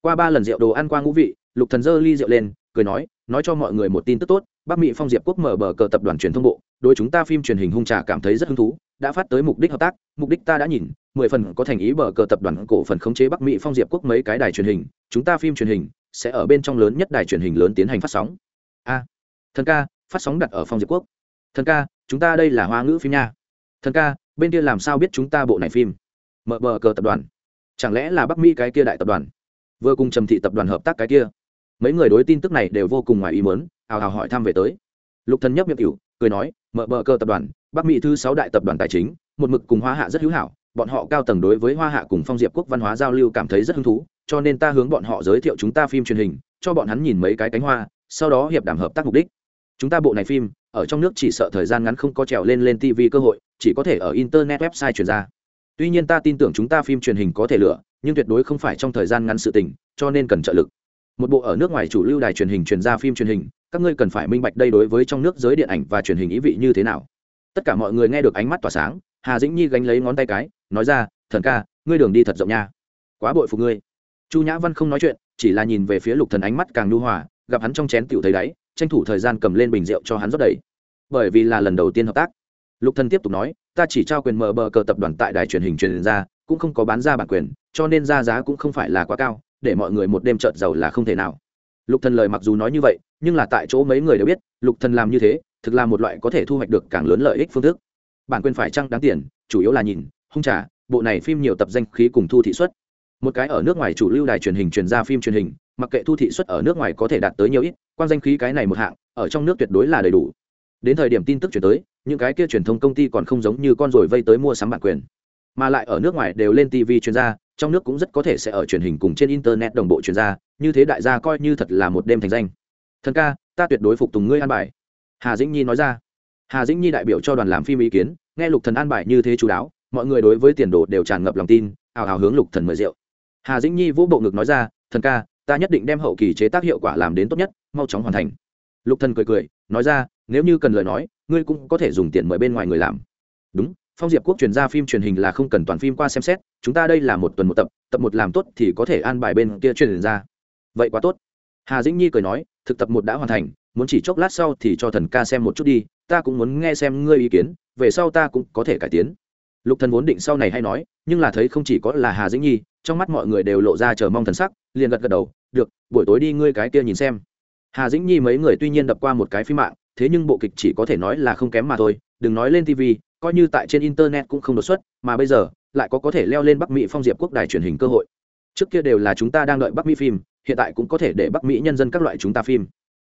Qua ba lần rượu đồ ăn qua ngũ vị, lục thần dơ ly rượu lên cười nói nói cho mọi người một tin tức tốt, bắc mỹ phong diệp quốc mở bờ cờ tập đoàn truyền thông bộ, đối chúng ta phim truyền hình hung trà cảm thấy rất hứng thú, đã phát tới mục đích hợp tác, mục đích ta đã nhìn, mười phần có thành ý bờ cờ tập đoàn cổ phần khống chế bắc mỹ phong diệp quốc mấy cái đài truyền hình, chúng ta phim truyền hình sẽ ở bên trong lớn nhất đài truyền hình lớn tiến hành phát sóng. A, thần ca, phát sóng đặt ở phong diệp quốc. Thần ca, chúng ta đây là hoa ngữ phim nha. Thần ca, bên kia làm sao biết chúng ta bộ này phim? Mở bờ cờ tập đoàn. Chẳng lẽ là bắc mỹ cái kia đại tập đoàn? Vừa cùng trầm thị tập đoàn hợp tác cái kia mấy người đối tin tức này đều vô cùng ngoài ý muốn hào hào hỏi thăm về tới. Lục thần nhấp miệng cửu, cười nói, mở bờ cơ tập đoàn, bắc mỹ thứ sáu đại tập đoàn tài chính, một mực cùng hoa hạ rất hữu hảo, bọn họ cao tầng đối với hoa hạ cùng phong diệp quốc văn hóa giao lưu cảm thấy rất hứng thú, cho nên ta hướng bọn họ giới thiệu chúng ta phim truyền hình, cho bọn hắn nhìn mấy cái cánh hoa, sau đó hiệp đảm hợp tác mục đích. Chúng ta bộ này phim, ở trong nước chỉ sợ thời gian ngắn không có trèo lên lên tv cơ hội, chỉ có thể ở internet website truyền ra. Tuy nhiên ta tin tưởng chúng ta phim truyền hình có thể lựa, nhưng tuyệt đối không phải trong thời gian ngắn sự tình, cho nên cần trợ lực một bộ ở nước ngoài chủ lưu đài truyền hình truyền ra phim truyền hình, các ngươi cần phải minh bạch đây đối với trong nước giới điện ảnh và truyền hình ý vị như thế nào. Tất cả mọi người nghe được ánh mắt tỏa sáng, hà dĩnh nhi gánh lấy ngón tay cái, nói ra, thần ca, ngươi đường đi thật rộng nha. Quá bội phục ngươi. Chu nhã văn không nói chuyện, chỉ là nhìn về phía lục thần ánh mắt càng nhu hòa, gặp hắn trong chén tiểu thấy đáy, tranh thủ thời gian cầm lên bình rượu cho hắn rót đầy. Bởi vì là lần đầu tiên hợp tác, lục thần tiếp tục nói, ta chỉ trao quyền mở bờ cờ tập đoàn tại đài truyền hình truyền ra, cũng không có bán ra bản quyền, cho nên ra giá cũng không phải là quá cao để mọi người một đêm trợt giàu là không thể nào. Lục thần lời mặc dù nói như vậy, nhưng là tại chỗ mấy người đều biết, lục thần làm như thế, thực là một loại có thể thu hoạch được càng lớn lợi ích phương thức. Bản quyền phải chăng đáng tiền, chủ yếu là nhìn, hung trả bộ này phim nhiều tập danh khí cùng thu thị suất. Một cái ở nước ngoài chủ lưu đài truyền hình truyền ra phim truyền hình, mặc kệ thu thị suất ở nước ngoài có thể đạt tới nhiều ít, quan danh khí cái này một hạng, ở trong nước tuyệt đối là đầy đủ. Đến thời điểm tin tức chuyển tới, những cái kia truyền thông công ty còn không giống như con rồi vây tới mua sắm bản quyền, mà lại ở nước ngoài đều lên tv chuyên gia trong nước cũng rất có thể sẽ ở truyền hình cùng trên internet đồng bộ truyền ra, như thế đại gia coi như thật là một đêm thành danh. Thần ca, ta tuyệt đối phục tùng ngươi an bài. Hà dĩnh nhi nói ra. Hà dĩnh nhi đại biểu cho đoàn làm phim ý kiến, nghe lục thần an bài như thế chú đáo, mọi người đối với tiền đồ đều tràn ngập lòng tin ào ào hướng lục thần mời rượu. Hà dĩnh nhi vỗ bộ ngực nói ra, thần ca, ta nhất định đem hậu kỳ chế tác hiệu quả làm đến tốt nhất, mau chóng hoàn thành. Lục thần cười cười, nói ra, nếu như cần lời nói, ngươi cũng có thể dùng tiền mời bên ngoài người làm. Đúng phong diệp quốc truyền ra phim truyền hình là không cần toàn phim qua xem xét, chúng ta đây là một tuần một tập tập một làm tốt thì có thể an bài bên kia truyền ra. Vậy quá tốt. Hà dĩnh nhi cười nói, thực tập một đã hoàn thành, muốn chỉ chốc lát sau thì cho thần ca xem một chút đi, ta cũng muốn nghe xem ngươi ý kiến, về sau ta cũng có thể cải tiến. Lục thần vốn định sau này hay nói, nhưng là thấy không chỉ có là hà dĩnh nhi, trong mắt mọi người đều lộ ra chờ mong thần sắc, liền gật gật đầu, được, buổi tối đi ngươi cái kia nhìn xem. Hà dĩnh nhi mấy người tuy nhiên đập qua một cái phim mạng, thế nhưng bộ kịch chỉ có thể nói là không kém mà thôi, đừng nói lên tv coi như tại trên internet cũng không đột xuất, mà bây giờ, lại có có thể leo lên bắc mỹ phong diệp quốc đài truyền hình cơ hội. Trước kia đều là chúng ta đang đợi bắc mỹ phim, hiện tại cũng có thể để bắc mỹ nhân dân các loại chúng ta phim.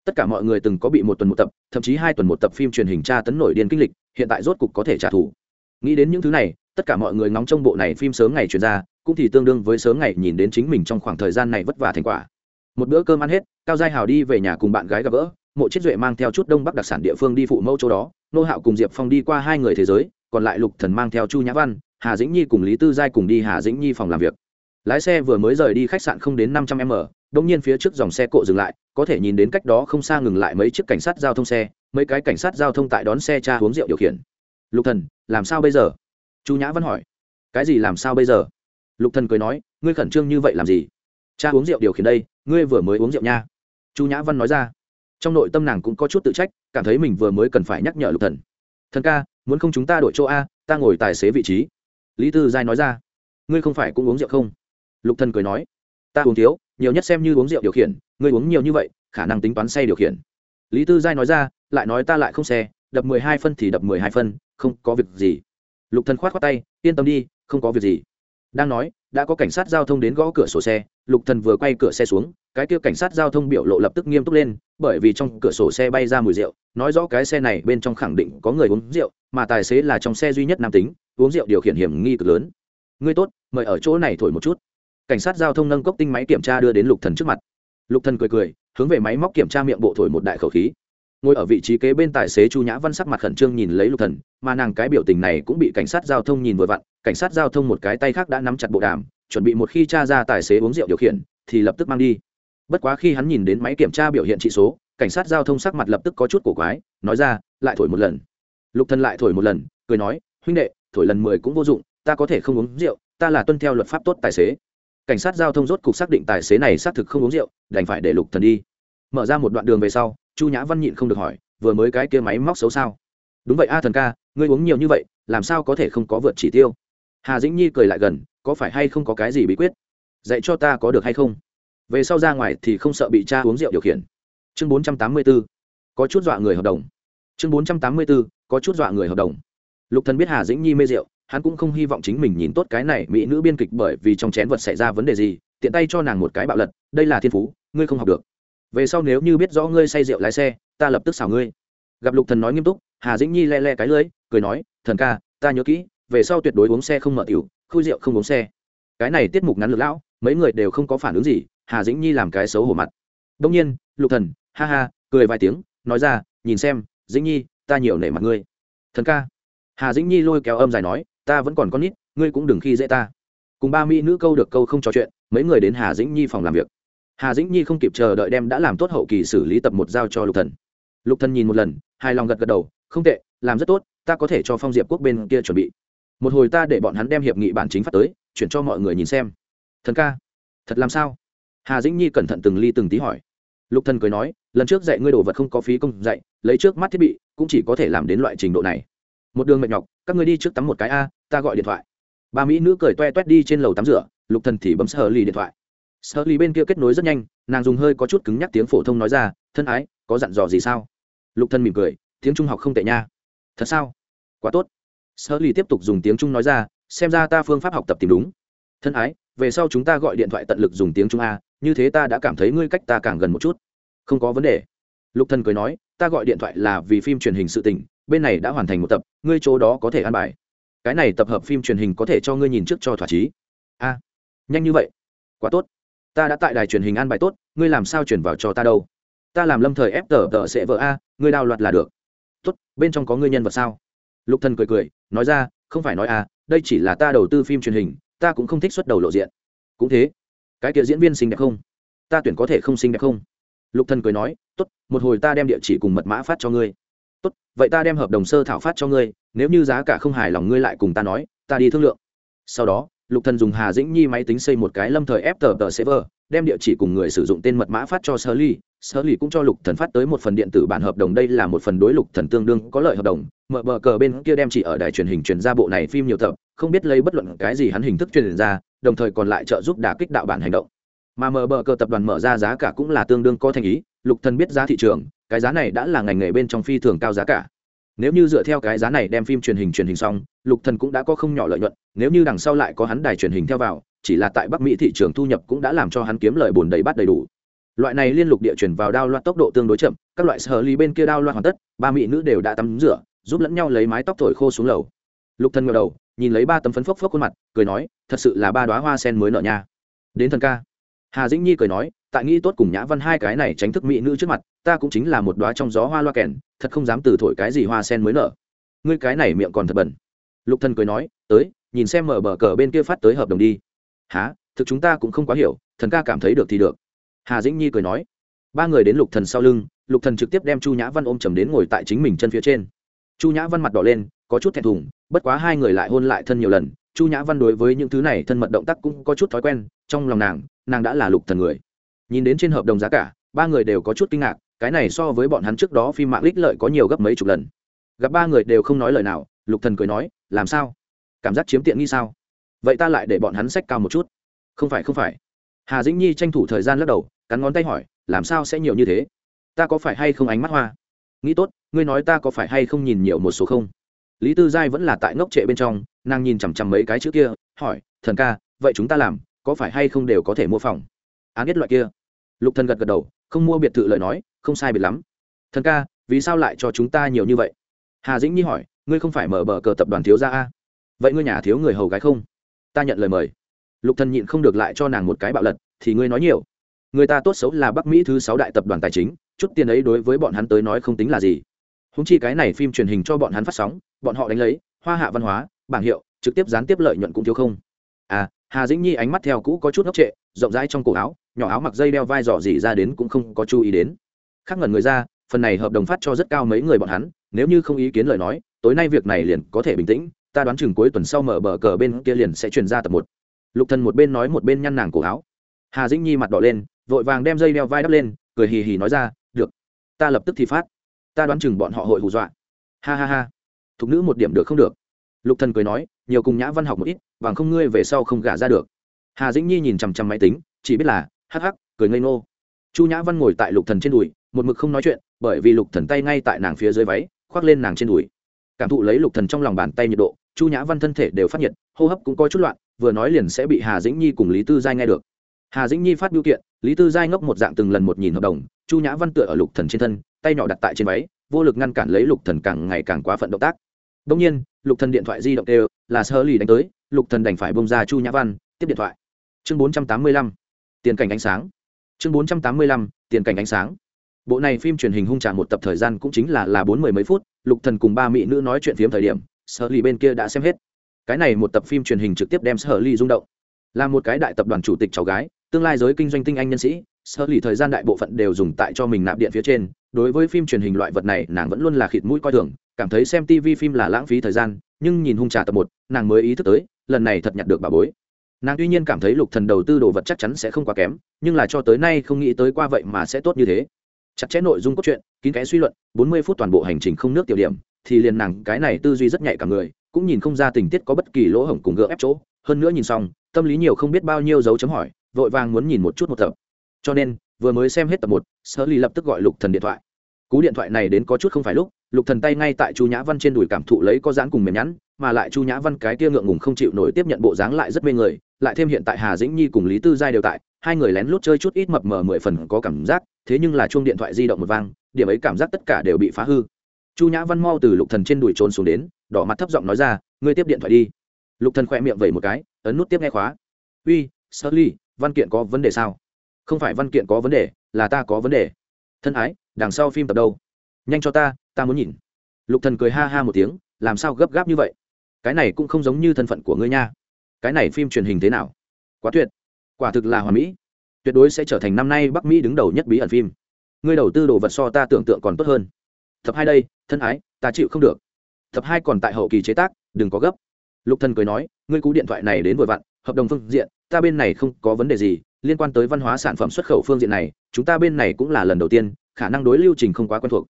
Tất cả mọi người từng có bị một tuần một tập, thậm chí hai tuần một tập phim truyền hình tra tấn nổi điên kinh lịch, hiện tại rốt cục có thể trả thù. Nghĩ đến những thứ này, tất cả mọi người ngóng trong bộ này phim sớm ngày truyền ra, cũng thì tương đương với sớm ngày nhìn đến chính mình trong khoảng thời gian này vất vả thành quả. Một bữa cơm ăn hết, cao giai hào đi về nhà cùng bạn gái gặp gỡ mộ chiết duệ mang theo chút đông bắc đặc sản địa phương đi phụ mẫu chỗ đó, nô hạo cùng diệp phong đi qua hai người thế giới, còn lại lục thần mang theo chu nhã văn, hà dĩnh nhi cùng lý tư giai cùng đi hà dĩnh nhi phòng làm việc. Lái xe vừa mới rời đi khách sạn không đến năm trăm m đông nhiên phía trước dòng xe cộ dừng lại, có thể nhìn đến cách đó không xa ngừng lại mấy chiếc cảnh sát giao thông xe, mấy cái cảnh sát giao thông tại đón xe cha uống rượu điều khiển. Lục thần, làm sao bây giờ? Chu nhã văn hỏi. Cái gì làm sao bây giờ? Lục thần cười nói, ngươi khẩn trương như vậy làm gì? Cha uống rượu điều khiển đây, ngươi vừa mới uống rượu nha. Chu nhã văn nói ra trong nội tâm nàng cũng có chút tự trách, cảm thấy mình vừa mới cần phải nhắc nhở lục thần. Thần ca, muốn không chúng ta đổi chỗ a, ta ngồi tài xế vị trí. Lý tư giai nói ra. Ngươi không phải cũng uống rượu không? Lục thần cười nói. Ta uống thiếu, nhiều nhất xem như uống rượu điều khiển, ngươi uống nhiều như vậy, khả năng tính toán xe điều khiển. Lý tư giai nói ra, lại nói ta lại không xe, đập mười hai phân thì đập mười hai phân, không có việc gì. Lục thần khoát khoát tay, yên tâm đi, không có việc gì. Đang nói, đã có cảnh sát giao thông đến gõ cửa sổ xe, lục thần vừa quay cửa xe xuống, cái kia cảnh sát giao thông biểu lộ lập tức nghiêm túc lên bởi vì trong cửa sổ xe bay ra mùi rượu, nói rõ cái xe này bên trong khẳng định có người uống rượu, mà tài xế là trong xe duy nhất nam tính, uống rượu điều khiển hiểm nghi cực lớn. Ngươi tốt, mời ở chỗ này thổi một chút. Cảnh sát giao thông nâng cốc tinh máy kiểm tra đưa đến lục thần trước mặt. Lục thần cười cười, hướng về máy móc kiểm tra miệng bộ thổi một đại khẩu khí. Ngồi ở vị trí kế bên tài xế chu nhã văn sắc mặt khẩn trương nhìn lấy lục thần, mà nàng cái biểu tình này cũng bị cảnh sát giao thông nhìn vừa vặn, cảnh sát giao thông một cái tay khác đã nắm chặt bộ đàm, chuẩn bị một khi tra ra tài xế uống rượu điều khiển, thì lập tức mang đi bất quá khi hắn nhìn đến máy kiểm tra biểu hiện trị số, cảnh sát giao thông sắc mặt lập tức có chút cổ quái, nói ra, lại thổi một lần. Lục thần lại thổi một lần, cười nói, huynh đệ, thổi lần mười cũng vô dụng, ta có thể không uống rượu, ta là tuân theo luật pháp tốt tài xế. Cảnh sát giao thông rốt cục xác định tài xế này xác thực không uống rượu, đành phải để lục thần đi. Mở ra một đoạn đường về sau, chu nhã văn nhịn không được hỏi, vừa mới cái kia máy móc xấu sao? Đúng vậy a thần ca, ngươi uống nhiều như vậy, làm sao có thể không có vượt chỉ tiêu? Hà dĩnh nhi cười lại gần, có phải hay không có cái gì bí quyết? Dạy cho ta có được hay không? Về sau ra ngoài thì không sợ bị cha uống rượu điều khiển. Chương bốn trăm tám mươi b ố có chút dọa người hợp đồng. Chương bốn trăm tám mươi b ố có chút dọa người hợp đồng. Lục thần biết hà dĩnh nhi mê rượu, hắn cũng không hy vọng chính mình nhìn tốt cái này mỹ nữ biên kịch bởi vì trong chén vật xảy ra vấn đề gì, tiện tay cho nàng một cái bạo lật, đây là thiên phú, ngươi không học được. Về sau nếu như biết rõ ngươi say rượu lái xe, ta lập tức xảo ngươi. Gặp lục thần nói nghiêm túc, hà dĩnh nhi le le cái lưới cười nói, thần ca, ta nhớ kỹ, về sau tuyệt đối uống xe không mở tiểu, khui rượu không uống xe. Cái này tiết mục ngắn lược lão, mấy người đều không có phản ứng gì hà dĩnh nhi làm cái xấu hổ mặt. Đông nhiên, lục thần, ha ha, cười vài tiếng, nói ra, nhìn xem, dĩnh nhi, ta nhiều nể mặt ngươi. Thần ca. Hà dĩnh nhi lôi kéo âm dài nói, ta vẫn còn con nít, ngươi cũng đừng khi dễ ta. Cùng ba mỹ nữ câu được câu không trò chuyện, mấy người đến hà dĩnh nhi phòng làm việc. Hà dĩnh nhi không kịp chờ đợi đem đã làm tốt hậu kỳ xử lý tập một giao cho lục thần. Lục thần nhìn một lần, hài lòng gật gật đầu, không tệ, làm rất tốt, ta có thể cho phong diệp quốc bên kia chuẩn bị. Một hồi ta để bọn hắn đem hiệp nghị bản chính phát tới, chuyển cho mọi người nhìn xem. Thần ca. Thật làm sao? Hà dĩnh nhi cẩn thận từng ly từng tí hỏi. Lục thần cười nói, lần trước dạy ngươi đồ vật không có phí công dạy, lấy trước mắt thiết bị, cũng chỉ có thể làm đến loại trình độ này. Một đường mệt nhọc, các ngươi đi trước tắm một cái a, ta gọi điện thoại. Ba mỹ nữ cười toe toét đi trên lầu tắm rửa, lục thần thì bấm sơ ly điện thoại. Sơ ly bên kia kết nối rất nhanh, nàng dùng hơi có chút cứng nhắc tiếng phổ thông nói ra, thân ái, có dặn dò gì sao? Lục thần mỉm cười, tiếng trung học không tệ nha. Thật sao? Quá tốt. Sơ ly tiếp tục dùng tiếng trung nói ra, xem ra ta phương pháp học tập tìm đúng. Thân ái, về sau chúng ta gọi điện thoại tận lực dùng tiếng trung a như thế ta đã cảm thấy ngươi cách ta càng gần một chút. Không có vấn đề. Lục thần cười nói, ta gọi điện thoại là vì phim truyền hình sự tình, bên này đã hoàn thành một tập, ngươi chỗ đó có thể ăn bài. Cái này tập hợp phim truyền hình có thể cho ngươi nhìn trước cho thỏa chí. A, nhanh như vậy? Quá tốt. Ta đã tại đài truyền hình ăn bài tốt, ngươi làm sao chuyển vào cho ta đâu? Ta làm lâm thời ép tờ tờ sẽ vợ a, ngươi đào loạt là được. Tốt, bên trong có ngươi nhân vật sao? Lục thần cười cười, nói ra, không phải nói a, đây chỉ là ta đầu tư phim truyền hình, ta cũng không thích xuất đầu lộ diện. Cũng thế cái kia diễn viên xinh đẹp không? Ta tuyển có thể không xinh đẹp không? Lục thần cười nói, tốt, một hồi ta đem địa chỉ cùng mật mã phát cho ngươi. Tốt, vậy ta đem hợp đồng sơ thảo phát cho ngươi, nếu như giá cả không hài lòng ngươi lại cùng ta nói, ta đi thương lượng. Sau đó, lục thần dùng hà dĩnh nhi máy tính xây một cái lâm thời ép tờ tờ server, đem địa chỉ cùng người sử dụng tên mật mã phát cho sơ ly sơ ly cũng cho lục thần phát tới một phần điện tử bản hợp đồng, đây là một phần đối lục thần tương đương có lợi hợp đồng. Mở bờ cờ bên kia đem chỉ ở đài truyền hình truyền ra bộ này phim nhiều tập, không biết lấy bất luận cái gì hắn hình thức truyền ra đồng thời còn lại trợ giúp đả kích đạo bản hành động. Mà mở bờ cờ tập đoàn mở ra giá cả cũng là tương đương có thành ý, lục thần biết giá thị trường, cái giá này đã là ngành nghề bên trong phi thường cao giá cả. Nếu như dựa theo cái giá này đem phim truyền hình truyền hình xong, lục thần cũng đã có không nhỏ lợi nhuận, nếu như đằng sau lại có hắn đài truyền hình theo vào, chỉ là tại bắc mỹ thị trường thu nhập cũng đã làm cho hắn kiếm lời bồn đầy bát đầy đủ. Loại này liên lục địa chuyển vào đao loạt tốc độ tương đối chậm, các loại sở lý bên kia đao loạt hoàn tất, ba mỹ nữ đều đã tắm rửa, giúp lẫn nhau lấy mái tóc thổi khô xuống lầu. Lục thần ngẩng đầu nhìn lấy ba tấm phấn phốc phốc khuôn mặt, cười nói, thật sự là ba đóa hoa sen mới nở nha. Đến thần ca. Hà dĩnh nhi cười nói, tại nghĩ tốt cùng nhã văn hai cái này tránh thức mỹ nữ trước mặt, ta cũng chính là một đóa trong gió hoa loa kèn, thật không dám từ thổi cái gì hoa sen mới nở. Ngươi cái này miệng còn thật bẩn. Lục thần cười nói, tới, nhìn xem mở bờ cờ bên kia phát tới hợp đồng đi. Há thực chúng ta cũng không quá hiểu, thần ca cảm thấy được thì được. Hà dĩnh nhi cười nói. Ba người đến lục thần sau lưng, lục thần trực tiếp đem chu nhã văn ôm chầm đến ngồi tại chính mình chân phía trên. Chu nhã văn mặt đỏ lên, có chút thẹn thùng bất quá hai người lại hôn lại thân nhiều lần, chu nhã văn đối với những thứ này thân mật động tác cũng có chút thói quen, trong lòng nàng nàng đã là lục thần người. Nhìn đến trên hợp đồng giá cả, ba người đều có chút kinh ngạc, cái này so với bọn hắn trước đó phim mạng lích lợi có nhiều gấp mấy chục lần. Gặp ba người đều không nói lời nào, lục thần cười nói, làm sao? Cảm giác chiếm tiện nghi sao? Vậy ta lại để bọn hắn sách cao một chút. Không phải không phải. Hà dĩnh nhi tranh thủ thời gian lắc đầu, cắn ngón tay hỏi, làm sao sẽ nhiều như thế? Ta có phải hay không ánh mắt hoa? Nghĩ tốt, ngươi nói ta có phải hay không nhìn nhiều một số không? Lý tư giai vẫn là tại ngốc trệ bên trong, nàng nhìn chằm chằm mấy cái chữ kia, hỏi, thần ca, vậy chúng ta làm, có phải hay không đều có thể mua phòng? Án biết loại kia. Lục thần gật gật đầu, không mua biệt thự lời nói, không sai biệt lắm. Thần ca, vì sao lại cho chúng ta nhiều như vậy? Hà dĩnh nhi hỏi, ngươi không phải mở bờ cờ tập đoàn thiếu gia a? Vậy ngươi nhà thiếu người hầu gái không? Ta nhận lời mời. Lục thần nhịn không được lại cho nàng một cái bạo lật, thì ngươi nói nhiều. Người ta tốt xấu là bắc mỹ thứ sáu đại tập đoàn tài chính, chút tiền ấy đối với bọn hắn tới nói không tính là gì húng chi cái này phim truyền hình cho bọn hắn phát sóng, bọn họ đánh lấy, hoa hạ văn hóa, bảng hiệu, trực tiếp gián tiếp lợi nhuận cũng thiếu không. À hà dĩnh nhi ánh mắt theo cũ có chút ngốc trệ, rộng rãi trong cổ áo, nhỏ áo mặc dây đeo vai dò dỉ ra đến cũng không có chú ý đến. Khác ngẩn người ra, phần này hợp đồng phát cho rất cao mấy người bọn hắn, nếu như không ý kiến lời nói, tối nay việc này liền có thể bình tĩnh, ta đoán chừng cuối tuần sau mở bờ cờ bên kia liền sẽ truyền ra tập một. Lục thần một bên nói một bên nhăn nàng cổ áo. Hà dĩnh nhi mặt đỏ lên, vội vàng đem dây đeo vai đắp lên, cười hì hì nói ra, được, ta lập tức thì phát ta đoán chừng bọn họ hội hù dọa. Ha ha ha. Thục nữ một điểm được không được. Lục thần cười nói, nhiều cùng nhã văn học một ít, bằng không ngươi về sau không gả ra được. Hà dĩnh nhi nhìn chằm chằm máy tính, chỉ biết là, hắc hắc, cười ngây ngô. Chu nhã văn ngồi tại lục thần trên đùi, một mực không nói chuyện, bởi vì lục thần tay ngay tại nàng phía dưới váy, khoác lên nàng trên đùi. Cảm thụ lấy lục thần trong lòng bàn tay nhiệt độ, chu nhã văn thân thể đều phát nhiệt, hô hấp cũng có chút loạn, vừa nói liền sẽ bị hà dĩnh nhi cùng lý tư giai nghe được. Hà dĩnh nhi phát biểu kiện lý tư giai ngốc một dạng từng lần một nhìn hợp đồng, chu nhã văn tựa ở lục thần trên thân, tay nhỏ đặt tại trên váy, vô lực ngăn cản lấy lục thần càng ngày càng quá phận động tác. Đông nhiên, lục thần điện thoại di động đều là sơ lì đánh tới, lục thần đành phải bông ra chu nhã văn, tiếp điện thoại. Chương bốn trăm tám mươi lăm, tiền cảnh ánh sáng. Chương bốn trăm tám mươi lăm, tiền cảnh ánh sáng. Bộ này phim truyền hình hung trả một tập thời gian cũng chính là là bốn mươi mấy phút, lục thần cùng ba mỹ nữ nói chuyện phiếm thời điểm, sơ lì bên kia đã xem hết. Cái này một tập phim truyền hình trực tiếp đem sơ lì rung động. Là một cái đại tập đoàn chủ tịch cháu gái tương lai giới kinh doanh tinh anh nhân sĩ sơ lì thời gian đại bộ phận đều dùng tại cho mình nạp điện phía trên. Đối với phim truyền hình loại vật này, nàng vẫn luôn là khịt mũi coi thường, cảm thấy xem tv phim là lãng phí thời gian, nhưng nhìn hung trà tập một, nàng mới ý thức tới, lần này thật nhặt được bà bối. Nàng tuy nhiên cảm thấy lục thần đầu tư đồ vật chắc chắn sẽ không quá kém, nhưng là cho tới nay không nghĩ tới qua vậy mà sẽ tốt như thế. Chặt chẽ nội dung cốt truyện, kín kẽ suy luận, bốn mươi phút toàn bộ hành trình không nước tiểu điểm, thì liền nàng, cái này tư duy rất nhạy cả người, cũng nhìn không ra tình tiết có bất kỳ lỗ hổng cùng gỡ ép chỗ. Hơn nữa nhìn xong, tâm lý nhiều không biết bao nhiêu dấu chấm hỏi vội vàng muốn nhìn một chút một tập. Cho nên, vừa mới xem hết tập một sơ ly lập tức gọi lục thần điện thoại. Cú điện thoại này đến có chút không phải lúc, lục thần tay ngay tại chu nhã văn trên đùi cảm thụ lấy có dáng cùng mềm nhẵn mà lại chu nhã văn cái kia ngượng ngùng không chịu nổi tiếp nhận bộ dáng lại rất mê người, lại thêm hiện tại hà dĩnh nhi cùng lý tư giai đều tại, hai người lén lút chơi chút ít mập mờ mười phần có cảm giác, thế nhưng là chuông điện thoại di động một vang, điểm ấy cảm giác tất cả đều bị phá hư. Chu nhã văn mau từ lục thần trên đùi trốn xuống đến, đỏ mặt thấp giọng nói ra, ngươi tiếp điện thoại đi. Lục thần khoe miệng vẩy một cái, ấn nút tiếp nghe khóa. Uy sơ ly văn kiện có vấn đề sao? Không phải văn kiện có vấn đề, là ta có vấn đề. Thân ái, đằng sau phim tập đâu? Nhanh cho ta ta muốn nhìn. Lục thần cười ha ha một tiếng, làm sao gấp gáp như vậy? Cái này cũng không giống như thân phận của ngươi nha. Cái này phim truyền hình thế nào? Quá tuyệt. Quả thực là hoàn mỹ. Tuyệt đối sẽ trở thành năm nay bắc mỹ đứng đầu nhất bí ẩn phim. Ngươi đầu tư đồ vật so ta tưởng tượng còn tốt hơn. Tập hai đây, thân ái, ta chịu không được. Tập hai còn tại hậu kỳ chế tác, đừng có gấp. Lục thần cười nói, ngươi cú điện thoại này đến vội vặn, hợp đồng phương diện ta bên này không có vấn đề gì, liên quan tới văn hóa sản phẩm xuất khẩu phương diện này, chúng ta bên này cũng là lần đầu tiên, khả năng đối lưu trình không quá quen thuộc.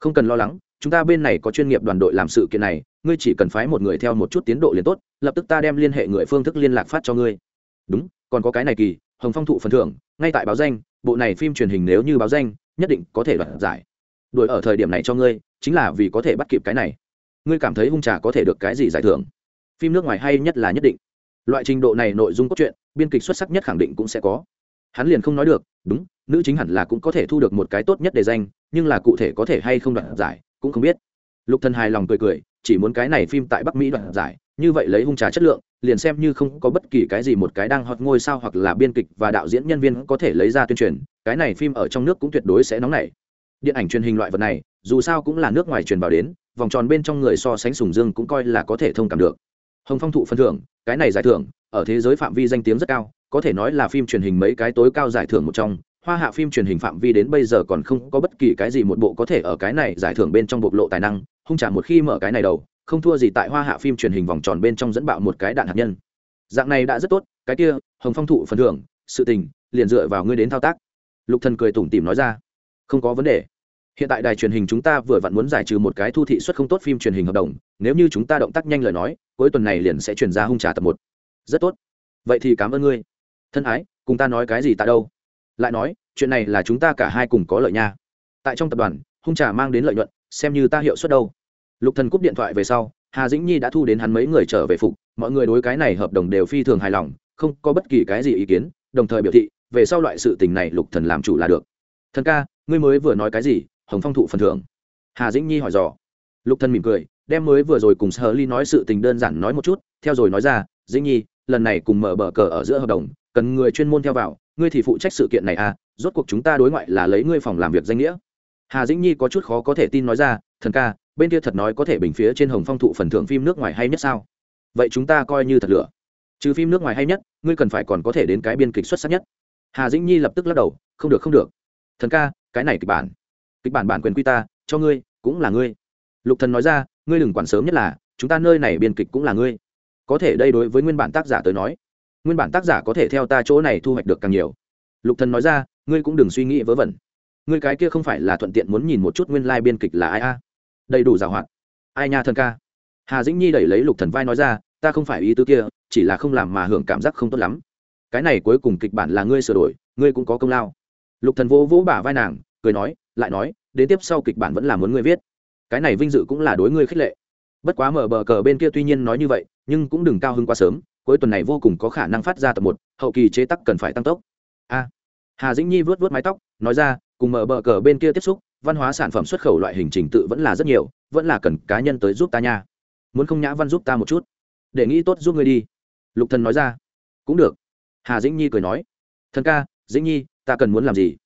Không cần lo lắng, chúng ta bên này có chuyên nghiệp đoàn đội làm sự kiện này, ngươi chỉ cần phái một người theo một chút tiến độ liền tốt, lập tức ta đem liên hệ người phương thức liên lạc phát cho ngươi. Đúng, còn có cái này kỳ, hồng phong thụ phần thưởng, ngay tại báo danh, bộ này phim truyền hình nếu như báo danh, nhất định có thể đoạt giải. Đổi ở thời điểm này cho ngươi, chính là vì có thể bắt kịp cái này. Ngươi cảm thấy hung trà có thể được cái gì giải thưởng? Phim nước ngoài hay nhất là nhất định loại trình độ này nội dung cốt truyện, biên kịch xuất sắc nhất khẳng định cũng sẽ có. Hắn liền không nói được, đúng, nữ chính hẳn là cũng có thể thu được một cái tốt nhất để danh, nhưng là cụ thể có thể hay không đoạt giải, cũng không biết. Lục thần hài lòng cười cười, chỉ muốn cái này phim tại bắc mỹ đoạt giải, như vậy lấy hung trà chất lượng, liền xem như không có bất kỳ cái gì một cái đang hot ngôi sao hoặc là biên kịch và đạo diễn nhân viên có thể lấy ra tuyên truyền, cái này phim ở trong nước cũng tuyệt đối sẽ nóng nảy. Điện ảnh truyền hình loại vật này, dù sao cũng là nước ngoài truyền vào đến, vòng tròn bên trong người so sánh sùng dương cũng coi là có thể thông cảm được hồng phong thụ phân thưởng, cái này giải thưởng, ở thế giới phạm vi danh tiếng rất cao, có thể nói là phim truyền hình mấy cái tối cao giải thưởng một trong. Hoa hạ phim truyền hình phạm vi đến bây giờ còn không có bất kỳ cái gì một bộ có thể ở cái này giải thưởng bên trong bộc lộ tài năng, hung trả một khi mở cái này đầu, không thua gì tại hoa hạ phim truyền hình vòng tròn bên trong dẫn bạo một cái đạn hạt nhân. Dạng này đã rất tốt, cái kia, hồng phong thụ phần thưởng, sự tình, liền dựa vào ngươi đến thao tác. Lục thần cười tủm tỉm nói ra. Không có vấn đề. Hiện tại đài truyền hình chúng ta vừa vặn muốn giải trừ một cái thu thị suất không tốt phim truyền hình hợp đồng, nếu như chúng ta động tác nhanh lời nói cuối tuần này liền sẽ chuyển ra hung trà tập một. Rất tốt. Vậy thì cảm ơn ngươi. Thân ái, cùng ta nói cái gì tại đâu? Lại nói, chuyện này là chúng ta cả hai cùng có lợi nha. Tại trong tập đoàn, hung trà mang đến lợi nhuận, xem như ta hiệu suất đâu. Lục thần cúp điện thoại về sau, hà dĩnh nhi đã thu đến hắn mấy người trở về phục. Mọi người đối cái này hợp đồng đều phi thường hài lòng, không có bất kỳ cái gì ý kiến. Đồng thời biểu thị, về sau loại sự tình này lục thần làm chủ là được. Thần ca, ngươi mới vừa nói cái gì? Hồng phong thụ phần thưởng. Hà dĩnh nhi hỏi dò lục thần mỉm cười, đem mới vừa rồi cùng sơ ly nói sự tình đơn giản nói một chút, theo rồi nói ra, dĩnh nhi, lần này cùng mở bờ cờ ở giữa hợp đồng, cần người chuyên môn theo vào, ngươi thì phụ trách sự kiện này à rốt cuộc chúng ta đối ngoại là lấy ngươi phòng làm việc danh nghĩa. Hà dĩnh nhi có chút khó có thể tin nói ra, thần ca, bên kia thật nói có thể bình phía trên hồng phong thụ phần thưởng phim nước ngoài hay nhất sao? Vậy chúng ta coi như thật lửa trừ phim nước ngoài hay nhất, ngươi cần phải còn có thể đến cái biên kịch xuất sắc nhất. Hà dĩnh nhi lập tức lắc đầu, không được không được. Thần ca, cái này kịch bản kịch bản bản quyền quy ta, cho ngươi, cũng là ngươi lục thần nói ra, ngươi đừng quản sớm nhất là, chúng ta nơi này biên kịch cũng là ngươi. Có thể đây đối với nguyên bản tác giả tới nói, nguyên bản tác giả có thể theo ta chỗ này thu hoạch được càng nhiều. Lục thần nói ra, ngươi cũng đừng suy nghĩ vớ vẩn. Ngươi cái kia không phải là thuận tiện muốn nhìn một chút nguyên lai like biên kịch là ai a? Đầy đủ giàu hoạt. Ai nha thần ca? Hà dĩnh nhi đẩy lấy lục thần vai nói ra, ta không phải ý tứ kia, chỉ là không làm mà hưởng cảm giác không tốt lắm. Cái này cuối cùng kịch bản là ngươi sửa đổi, ngươi cũng có công lao. Lục thần vỗ vỗ bả vai nàng, cười nói, lại nói, đến tiếp sau kịch bản vẫn là muốn ngươi viết cái này vinh dự cũng là đối ngươi khích lệ. Bất quá mở bờ cờ bên kia tuy nhiên nói như vậy, nhưng cũng đừng cao hứng quá sớm, cuối tuần này vô cùng có khả năng phát ra tập một, hậu kỳ chế tắc cần phải tăng tốc. A. Hà dĩnh nhi vớt vớt mái tóc, nói ra, cùng mở bờ cờ bên kia tiếp xúc, văn hóa sản phẩm xuất khẩu loại hình trình tự vẫn là rất nhiều, vẫn là cần cá nhân tới giúp ta nha. Muốn không nhã văn giúp ta một chút. Để nghĩ tốt giúp ngươi đi. Lục thần nói ra. Cũng được. Hà dĩnh nhi cười nói. Thần ca, dĩnh nhi, ta cần muốn làm gì?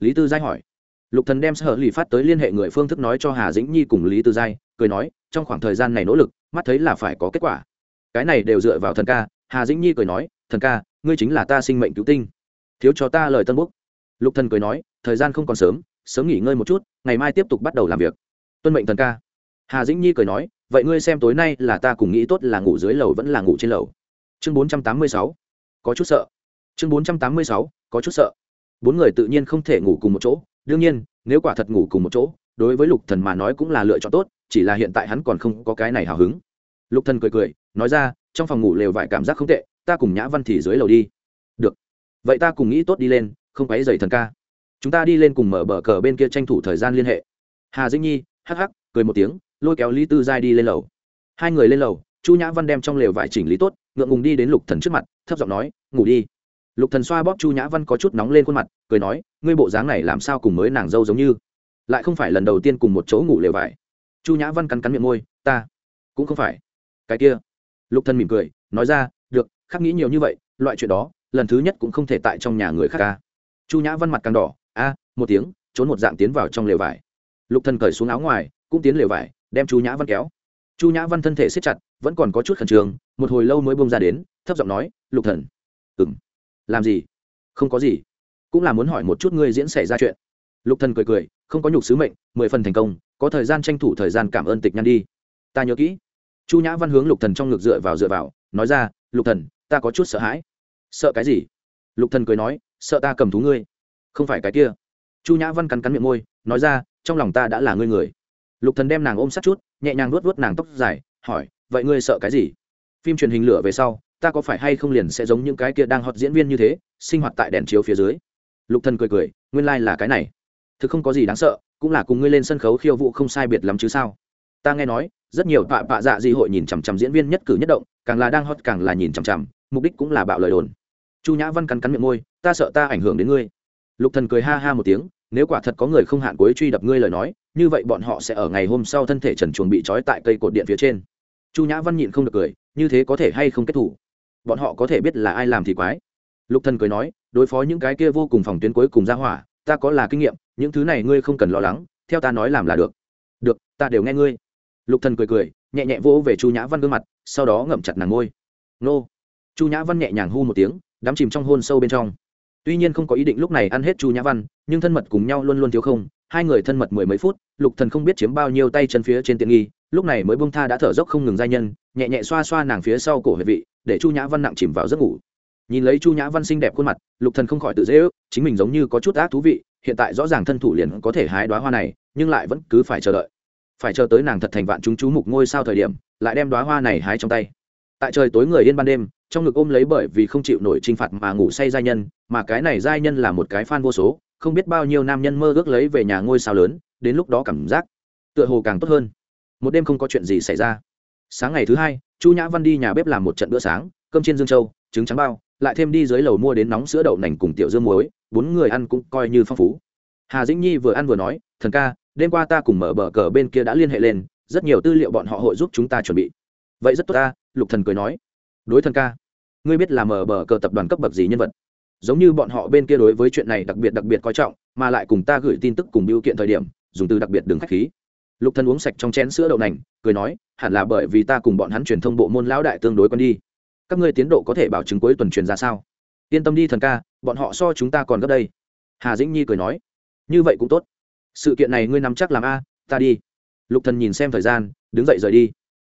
Lý tư giai hỏi lục thần đem sở lì phát tới liên hệ người phương thức nói cho hà dĩnh nhi cùng lý tư giai, cười nói, trong khoảng thời gian này nỗ lực, mắt thấy là phải có kết quả. Cái này đều dựa vào thần ca, hà dĩnh nhi cười nói, thần ca, ngươi chính là ta sinh mệnh cứu tinh. Thiếu cho ta lời tân búc lục thần cười nói, thời gian không còn sớm sớm nghỉ ngơi một chút, ngày mai tiếp tục bắt đầu làm việc. Tuân mệnh thần ca. Hà dĩnh nhi cười nói, vậy ngươi xem tối nay là ta cùng nghĩ tốt là ngủ dưới lầu vẫn là ngủ trên lầu. Chương bốn trăm tám mươi sáu. Có chút sợ. Chương bốn trăm tám mươi sáu. Có chút sợ. Bốn người tự nhiên không thể ngủ cùng một chỗ đương nhiên, nếu quả thật ngủ cùng một chỗ, đối với lục thần mà nói cũng là lựa chọn tốt, chỉ là hiện tại hắn còn không có cái này hào hứng. Lục thần cười cười, nói ra, trong phòng ngủ lều vải cảm giác không tệ, ta cùng nhã văn thì dưới lầu đi. Được. Vậy ta cùng nghĩ tốt đi lên, không quấy dày thần ca. Chúng ta đi lên cùng mở bờ cờ bên kia tranh thủ thời gian liên hệ. Hà dĩnh nhi, hắc hắc, cười một tiếng, lôi kéo lý tư giai đi lên lầu. Hai người lên lầu, chu nhã văn đem trong lều vải chỉnh lý tốt, ngượng ngùng đi đến lục thần trước mặt, thấp giọng nói, ngủ đi lục thần xoa bóp chu nhã văn có chút nóng lên khuôn mặt, cười nói, ngươi bộ dáng này làm sao cùng mới nàng dâu giống như? Lại không phải lần đầu tiên cùng một chỗ ngủ lều vải chu nhã văn cắn cắn miệng môi, ta cũng không phải. Cái kia? Lục thần mỉm cười, nói ra, được, khắc nghĩ nhiều như vậy, loại chuyện đó, lần thứ nhất cũng không thể tại trong nhà người khác ca. Chu nhã văn mặt càng đỏ, a, một tiếng, trốn một dạng tiến vào trong lều vải. Lục thần cởi xuống áo ngoài, cũng tiến lều vải, đem chu nhã văn kéo. Chu nhã văn thân thể siết chặt, vẫn còn có chút khẩn trương, một hồi lâu mới bông ra đến, thấp giọng nói, lục thần. Ừng làm gì? Không có gì. Cũng là muốn hỏi một chút ngươi diễn xảy ra chuyện. Lục thần cười cười, không có nhục sứ mệnh, mười phần thành công, có thời gian tranh thủ thời gian cảm ơn tịch nhan đi. Ta nhớ kỹ. Chu nhã văn hướng lục thần trong ngực dựa vào dựa vào, nói ra, lục thần, ta có chút sợ hãi. Sợ cái gì? Lục thần cười nói, sợ ta cầm thú ngươi. Không phải cái kia. Chu nhã văn cắn cắn miệng môi, nói ra, trong lòng ta đã là ngươi người. Lục thần đem nàng ôm sát chút, nhẹ nhàng nuốt nuốt nàng tóc dài, hỏi, vậy ngươi sợ cái gì? Phim truyền hình lửa về sau ta có phải hay không liền sẽ giống những cái kia đang hot diễn viên như thế, sinh hoạt tại đèn chiếu phía dưới? Lục thần cười cười, nguyên lai like là cái này. Thực không có gì đáng sợ, cũng là cùng ngươi lên sân khấu khiêu vũ không sai biệt lắm chứ sao? Ta nghe nói, rất nhiều tọa bạ dạ di hội nhìn chằm chằm diễn viên nhất cử nhất động, càng là đang hot càng là nhìn chằm chằm, mục đích cũng là bạo lời đồn. Chu nhã văn cắn cắn miệng môi, ta sợ ta ảnh hưởng đến ngươi. Lục thần cười ha ha một tiếng, nếu quả thật có người không hạn cuối truy đập ngươi lời nói, như vậy bọn họ sẽ ở ngày hôm sau thân thể trần chuồng bị trói tại cây cột điện phía trên. Chu nhã văn nhịn không được cười, như thế có thể hay không kết thủ? Bọn họ có thể biết là ai làm thì quái. Lục thần cười nói, đối phó những cái kia vô cùng phòng tuyến cuối cùng ra hỏa, ta có là kinh nghiệm, những thứ này ngươi không cần lo lắng, theo ta nói làm là được. Được, ta đều nghe ngươi. Lục thần cười cười, nhẹ nhẹ vỗ về chu nhã văn gương mặt, sau đó ngậm chặt nàng ngôi nô. Chu nhã văn nhẹ nhàng hu một tiếng, đắm chìm trong hôn sâu bên trong. Tuy nhiên không có ý định lúc này ăn hết chu nhã văn, nhưng thân mật cùng nhau luôn luôn thiếu không, hai người thân mật mười mấy phút, lục thần không biết chiếm bao nhiêu tay chân phía trên tiện nghi lúc này mới bông tha đã thở dốc không ngừng giai nhân, nhẹ nhẹ xoa xoa nàng phía sau cổ huyệt vị, để chu nhã văn nặng chìm vào giấc ngủ. Nhìn lấy chu nhã văn xinh đẹp khuôn mặt, lục thần không khỏi tự dễ ước, chính mình giống như có chút ác thú vị, hiện tại rõ ràng thân thủ liền có thể hái đoá hoa này, nhưng lại vẫn cứ phải chờ đợi. Phải chờ tới nàng thật thành vạn chúng chú mục ngôi sao thời điểm, lại đem đoá hoa này hái trong tay. Tại trời tối người yên ban đêm, trong ngực ôm lấy bởi vì không chịu nổi trinh phạt mà ngủ say giai nhân, mà cái này giai nhân là một cái fan vô số, không biết bao nhiêu nam nhân mơ ước lấy về nhà ngôi sao lớn, đến lúc đó cảm giác tựa hồ càng tốt hơn một đêm không có chuyện gì xảy ra. Sáng ngày thứ hai, chu nhã văn đi nhà bếp làm một trận bữa sáng, cơm chiên dương châu, trứng trắng bao, lại thêm đi dưới lầu mua đến nóng sữa đậu nành cùng tiểu dương muối, bốn người ăn cũng coi như phong phú. Hà dĩnh nhi vừa ăn vừa nói, thần ca, đêm qua ta cùng mở bờ cờ bên kia đã liên hệ lên, rất nhiều tư liệu bọn họ hội giúp chúng ta chuẩn bị. Vậy rất tốt ta, lục thần cười nói. Đối thần ca, ngươi biết là mở bờ cờ tập đoàn cấp bậc gì nhân vật? Giống như bọn họ bên kia đối với chuyện này đặc biệt đặc biệt coi trọng, mà lại cùng ta gửi tin tức cùng biểu kiện thời điểm, dùng từ đặc biệt đừng khách khí lục thần uống sạch trong chén sữa đậu nành, cười nói, hẳn là bởi vì ta cùng bọn hắn truyền thông bộ môn lão đại tương đối quen đi. Các ngươi tiến độ có thể bảo chứng cuối tuần truyền ra sao? Yên tâm đi thần ca, bọn họ so chúng ta còn gấp đây. Hà dĩnh nhi cười nói, như vậy cũng tốt. Sự kiện này ngươi nắm chắc làm a, ta đi. Lục thần nhìn xem thời gian, đứng dậy rời đi.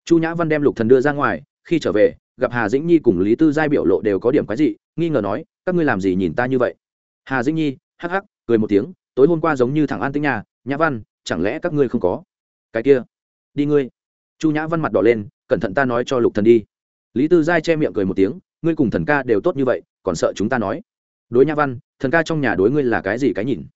Chu nhã văn đem lục thần đưa ra ngoài, khi trở về, gặp hà dĩnh nhi cùng lý tư giai biểu lộ đều có điểm quái dị, nghi ngờ nói, các ngươi làm gì nhìn ta như vậy? Hà dĩnh nhi hắc hắc, cười một tiếng, tối hôm qua giống như thằng an tính nhà, nhã văn, chẳng lẽ các ngươi không có? Cái kia, đi ngươi. Chu nhã văn mặt đỏ lên, cẩn thận ta nói cho lục thần đi. Lý tư giai che miệng cười một tiếng, ngươi cùng thần ca đều tốt như vậy, còn sợ chúng ta nói. Đối nhã văn, thần ca trong nhà đối ngươi là cái gì cái nhìn?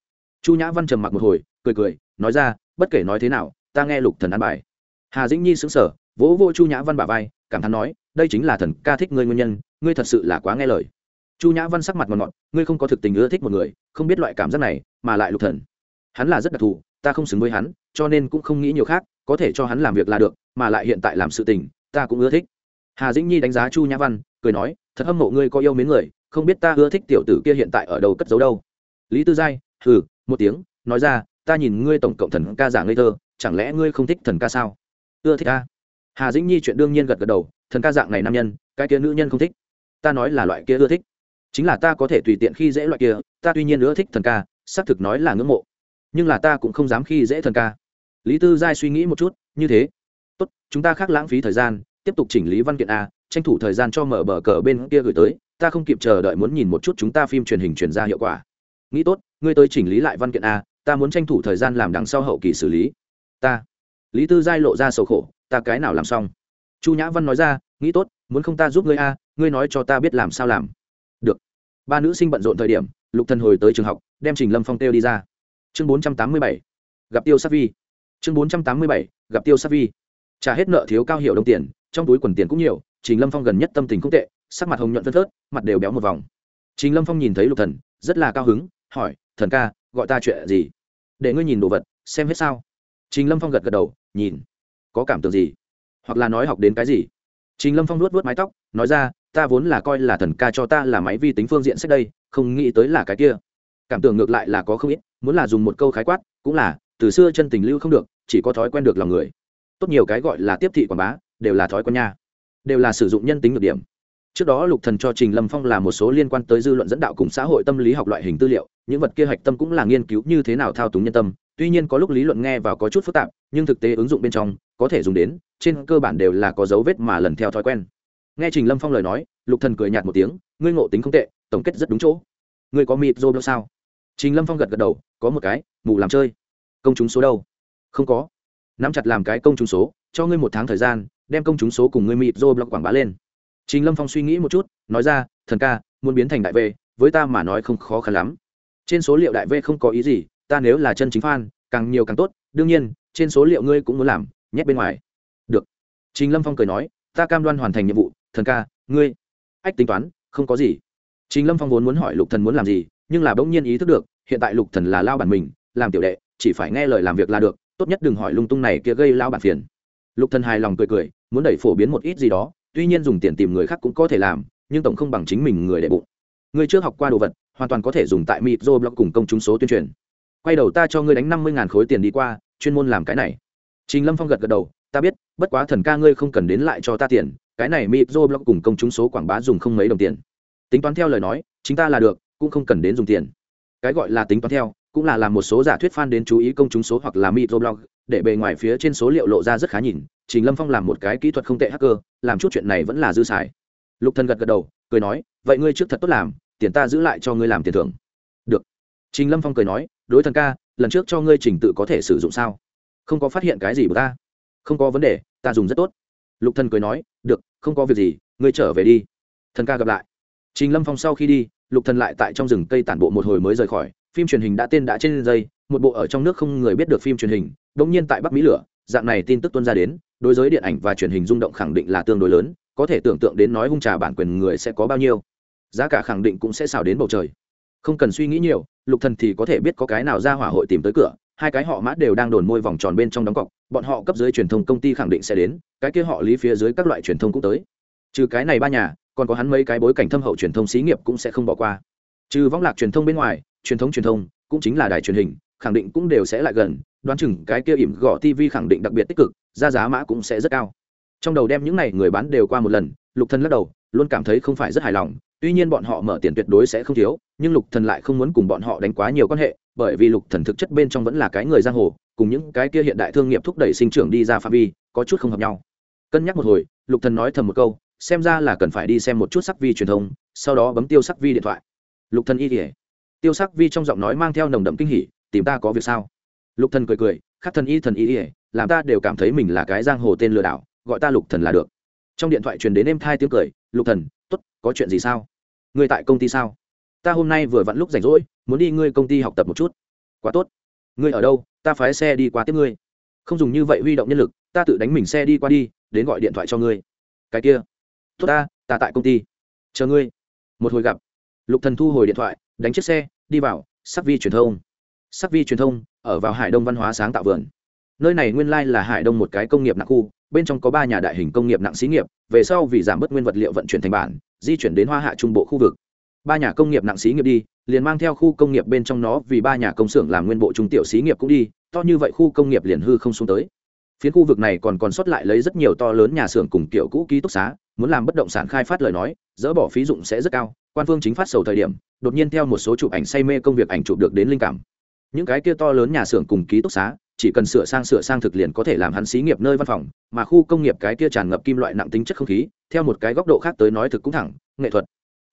Chu nhã văn trầm mặc một hồi, cười cười, nói ra, bất kể nói thế nào, ta nghe lục thần ăn bài. Hà dĩnh nhi sững sờ, vỗ vô chu nhã văn bà vai, cảm thán nói, đây chính là thần ca thích ngươi nguyên nhân, ngươi thật sự là quá nghe lời. Chu nhã văn sắc mặt ngọt ngọt, ngươi không có thực tình ưa thích một người, không biết loại cảm giác này, mà lại lục thần. Hắn là rất đặc thù, ta không xứng với hắn cho nên cũng không nghĩ nhiều khác, có thể cho hắn làm việc là được, mà lại hiện tại làm sự tình, ta cũng ưa thích. Hà dĩnh nhi đánh giá chu nhã văn, cười nói, thật hâm mộ ngươi có yêu mến người, không biết ta ưa thích tiểu tử kia hiện tại ở đâu cất giấu đâu. Lý tư giai, hừ, một tiếng, nói ra, ta nhìn ngươi tổng cộng thần ca giả ngây thơ, chẳng lẽ ngươi không thích thần ca sao? Ưa thích ca hà dĩnh nhi chuyện đương nhiên gật gật đầu, thần ca dạng này nam nhân, cái kia nữ nhân không thích. Ta nói là loại kia ưa thích. Chính là ta có thể tùy tiện khi dễ loại kia, ta tuy nhiên ưa thích thần ca, xác thực nói là ngưỡng mộ. Nhưng là ta cũng không dám khi dễ thần ca lý tư giai suy nghĩ một chút, như thế. Tốt, chúng ta khác lãng phí thời gian, tiếp tục chỉnh lý văn kiện a, tranh thủ thời gian cho mở bờ cờ bên kia gửi tới, ta không kịp chờ đợi muốn nhìn một chút chúng ta phim truyền hình truyền ra hiệu quả. Nghĩ tốt, ngươi tới chỉnh lý lại văn kiện a, ta muốn tranh thủ thời gian làm đằng sau hậu kỳ xử lý. Ta. Lý tư giai lộ ra sầu khổ, ta cái nào làm xong? Chu nhã văn nói ra, nghĩ tốt, muốn không ta giúp ngươi a, ngươi nói cho ta biết làm sao làm. Được. Ba nữ sinh bận rộn thời điểm, lục thần hồi tới trường học, đem trình lâm phong tiêu đi ra. Chương bốn trăm tám mươi bảy. Gặp tiêu sắc vi chương bốn trăm tám mươi bảy, gặp tiêu sắc vi. Trả hết nợ thiếu cao hiệu đồng tiền, trong túi quần tiền cũng nhiều, trình lâm phong gần nhất tâm tình cũng tệ, sắc mặt hồng nhuận phân phớt, mặt đều béo một vòng. Trình lâm phong nhìn thấy lục thần, rất là cao hứng, hỏi, thần ca, gọi ta chuyện gì? Để ngươi nhìn đồ vật, xem hết sao? Trình lâm phong gật gật đầu, nhìn. Có cảm tưởng gì? Hoặc là nói học đến cái gì? Trình lâm phong nuốt vớt mái tóc, nói ra, ta vốn là coi là thần ca cho ta là máy vi tính phương diện sách đây, không nghĩ tới là cái kia. Cảm tưởng ngược lại là có không ít, muốn là dùng một câu khái quát, cũng là, từ xưa chân tình lưu không được chỉ có thói quen được lòng người. Tốt nhiều cái gọi là tiếp thị quảng bá, đều là thói quen nha. Đều là sử dụng nhân tính được điểm. Trước đó lục thần cho trình lâm phong là một số liên quan tới dư luận dẫn đạo cùng xã hội tâm lý học loại hình tư liệu, những vật kia hạch tâm cũng là nghiên cứu như thế nào thao túng nhân tâm. Tuy nhiên có lúc lý luận nghe vào có chút phức tạp, nhưng thực tế ứng dụng bên trong, có thể dùng đến, trên cơ bản đều là có dấu vết mà lần theo thói quen. Nghe trình lâm phong lời nói, lục thần cười nhạt một tiếng, ngươi ngộ tính không tệ, tổng kết rất đúng chỗ. Ngươi có mịt rô sao? Trình lâm phong gật gật đầu, có một cái, mù làm chơi. Công chúng số đâu? Không có. Nắm chặt làm cái công chúng số, cho ngươi một tháng thời gian, đem công chúng số cùng ngươi mịt rô blog quảng bá lên. Trình lâm phong suy nghĩ một chút, nói ra, thần ca, muốn biến thành đại v, với ta mà nói không khó khăn lắm. Trên số liệu đại v không có ý gì, ta nếu là chân chính fan, càng nhiều càng tốt, đương nhiên, trên số liệu ngươi cũng muốn làm, nhét bên ngoài. Được. Trình lâm phong cười nói, ta cam đoan hoàn thành nhiệm vụ, thần ca, ngươi, ách tính toán, không có gì. Trình lâm phong vốn muốn hỏi lục thần muốn làm gì, nhưng là bỗng nhiên ý thức được, hiện tại lục thần là lao bản mình, làm tiểu đệ, chỉ phải nghe lời làm việc là được tốt nhất đừng hỏi lung tung này kia gây lao bản phiền. Lục thần hài lòng cười cười, muốn đẩy phổ biến một ít gì đó, tuy nhiên dùng tiền tìm người khác cũng có thể làm, nhưng tổng không bằng chính mình người đệ bụng. Người chưa học qua đồ vật, hoàn toàn có thể dùng tại mịt dô blog cùng công chúng số tuyên truyền. Quay đầu ta cho ngươi đánh năm mươi khối tiền đi qua, chuyên môn làm cái này. Trình lâm phong gật gật đầu, ta biết, bất quá thần ca ngươi không cần đến lại cho ta tiền, cái này mịt dô blog cùng công chúng số quảng bá dùng không mấy đồng tiền. Tính toán theo lời nói, chính ta là được, cũng không cần đến dùng tiền. Cái gọi là tính toán theo cũng là làm một số giả thuyết fan đến chú ý công chúng số hoặc là microblog, để bề ngoài phía trên số liệu lộ ra rất khá nhìn, trình lâm phong làm một cái kỹ thuật không tệ hacker, làm chút chuyện này vẫn là dư xài. Lục thần gật gật đầu, cười nói, vậy ngươi trước thật tốt làm, tiền ta giữ lại cho ngươi làm tiền thưởng. Được. Trình lâm phong cười nói, đối thần ca, lần trước cho ngươi trình tự có thể sử dụng sao? Không có phát hiện cái gì của ta? Không có vấn đề, ta dùng rất tốt. Lục thần cười nói, được, không có việc gì, ngươi trở về đi. Thần ca gặp lại. Trình lâm phong sau khi đi, lục thần lại tại trong rừng cây tản bộ một hồi mới rời khỏi phim truyền hình đã tên đã trên dây, một bộ ở trong nước không người biết được phim truyền hình, đống nhiên tại bắc mỹ lửa, dạng này tin tức tuôn ra đến, đối giới điện ảnh và truyền hình rung động khẳng định là tương đối lớn, có thể tưởng tượng đến nói hung trà bản quyền người sẽ có bao nhiêu. Giá cả khẳng định cũng sẽ xào đến bầu trời. Không cần suy nghĩ nhiều, lục thần thì có thể biết có cái nào ra hỏa hội tìm tới cửa, hai cái họ mã đều đang đồn môi vòng tròn bên trong đóng cọc, bọn họ cấp dưới truyền thông công ty khẳng định sẽ đến, cái kia họ lý phía dưới các loại truyền thông cũng tới. Trừ cái này ba nhà, còn có hắn mấy cái bối cảnh thâm hậu truyền thông xí nghiệp cũng sẽ không bỏ qua trừ võng lạc truyền thông bên ngoài, truyền thống truyền thông cũng chính là đài truyền hình, khẳng định cũng đều sẽ lại gần, đoán chừng cái kia ỉm gõ tv khẳng định đặc biệt tích cực, ra giá mã cũng sẽ rất cao. Trong đầu đem những này người bán đều qua một lần, lục thần lắc đầu, luôn cảm thấy không phải rất hài lòng, tuy nhiên bọn họ mở tiền tuyệt đối sẽ không thiếu, nhưng lục thần lại không muốn cùng bọn họ đánh quá nhiều quan hệ, bởi vì lục thần thực chất bên trong vẫn là cái người giang hồ, cùng những cái kia hiện đại thương nghiệp thúc đẩy sinh trưởng đi ra phạm vi, có chút không hợp nhau. Cân nhắc một hồi, lục thần nói thầm một câu, xem ra là cần phải đi xem một chút sắc vi truyền thông, sau đó bấm tiêu sắc vi điện thoại lục thần y kỉa tiêu sắc vi trong giọng nói mang theo nồng đậm kinh hỉ, tìm ta có việc sao? Lục thần cười cười, khắc thần y thần y ỉa làm ta đều cảm thấy mình là cái giang hồ tên lừa đảo, gọi ta lục thần là được. Trong điện thoại truyền đến em thai tiếng cười, lục thần, tốt, có chuyện gì sao? Ngươi tại công ty sao? Ta hôm nay vừa vặn lúc rảnh rỗi, muốn đi ngươi công ty học tập một chút. Quá tốt. Ngươi ở đâu? Ta phái xe đi qua tiếp ngươi. Không dùng như vậy huy động nhân lực, ta tự đánh mình xe đi qua đi, đến gọi điện thoại cho ngươi. Cái kia. Tốt ta ta tại công ty. Chờ ngươi. Một hồi gặp lục thần thu hồi điện thoại, đánh chiếc xe, đi vào, sắc vi truyền thông. Sắc vi truyền thông, ở vào hải đông văn hóa sáng tạo vườn. Nơi này nguyên lai là hải đông một cái công nghiệp nặng khu, bên trong có ba nhà đại hình công nghiệp nặng xí nghiệp, về sau vì giảm bớt nguyên vật liệu vận chuyển thành bản, di chuyển đến hoa hạ trung bộ khu vực. Ba nhà công nghiệp nặng xí nghiệp đi, liền mang theo khu công nghiệp bên trong nó vì ba nhà công xưởng làm nguyên bộ trung tiểu xí nghiệp cũng đi, to như vậy khu công nghiệp liền hư không xuống tới. Phiến khu vực này còn còn sót lại lấy rất nhiều to lớn nhà xưởng cùng kiểu cũ ký túc xá, muốn làm bất động sản khai phát lời nói, dỡ bỏ phí dụng sẽ rất cao quan phương chính phát sầu thời điểm, đột nhiên theo một số chụp ảnh say mê công việc ảnh chụp được đến linh cảm. Những cái kia to lớn nhà xưởng cùng ký túc xá, chỉ cần sửa sang sửa sang thực liền có thể làm hắn xí nghiệp nơi văn phòng, mà khu công nghiệp cái kia tràn ngập kim loại nặng tính chất không khí, theo một cái góc độ khác tới nói thực cũng thẳng, nghệ thuật.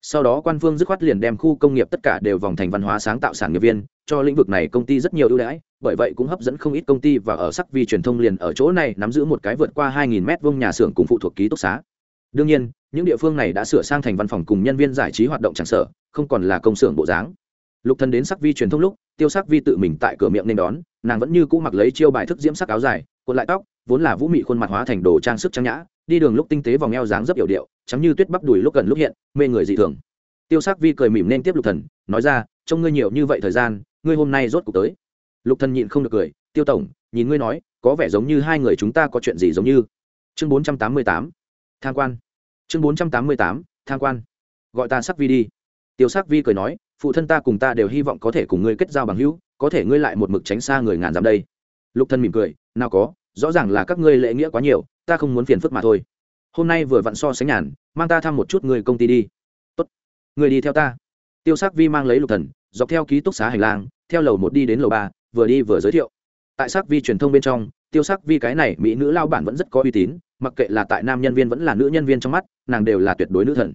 Sau đó quan phương dứt khoát liền đem khu công nghiệp tất cả đều vòng thành văn hóa sáng tạo sản nghiệp viên, cho lĩnh vực này công ty rất nhiều ưu đãi, bởi vậy cũng hấp dẫn không ít công ty và ở sắc vi truyền thông liền ở chỗ này nắm giữ một cái vượt qua 2.000 mét vuông nhà xưởng cùng phụ thuộc ký túc xá đương nhiên, những địa phương này đã sửa sang thành văn phòng cùng nhân viên giải trí hoạt động chẳng sở, không còn là công xưởng bộ dáng. Lục thần đến sắc vi truyền thông lúc, tiêu sắc vi tự mình tại cửa miệng nên đón, nàng vẫn như cũ mặc lấy chiêu bài thức diễm sắc áo dài, cuộn lại tóc, vốn là vũ mị khuôn mặt hóa thành đồ trang sức trang nhã, đi đường lúc tinh tế vòng eo dáng rất hiểu điệu chắm như tuyết bắp đùi lúc gần lúc hiện, mê người dị thường. Tiêu sắc vi cười mỉm nên tiếp lục thần, nói ra, trông ngươi nhiều như vậy thời gian, ngươi hôm nay rốt cuộc tới. Lục thần nhịn không được cười, tiêu tổng, nhìn ngươi nói, có vẻ giống như hai người chúng ta có chuyện gì giống như. Chương bốn trăm tám mươi tám tham quan. Chương bốn trăm tám mươi tám, tham quan. Gọi ta sắc vi đi. Tiêu sắc vi cười nói, phụ thân ta cùng ta đều hy vọng có thể cùng ngươi kết giao bằng hữu, có thể ngươi lại một mực tránh xa người ngàn dặm đây. Lục thân mỉm cười, nào có, rõ ràng là các ngươi lễ nghĩa quá nhiều, ta không muốn phiền phức mà thôi. Hôm nay vừa vặn so sánh nhàn, mang ta thăm một chút người công ty đi. Tốt. Người đi theo ta. Tiêu sắc vi mang lấy lục thần, dọc theo ký túc xá hành lang, theo lầu một đi đến lầu ba, vừa đi vừa giới thiệu. Tại sắc vi truyền thông bên trong tiêu sắc vi cái này mỹ nữ lao bản vẫn rất có uy tín, mặc kệ là tại nam nhân viên vẫn là nữ nhân viên trong mắt, nàng đều là tuyệt đối nữ thần.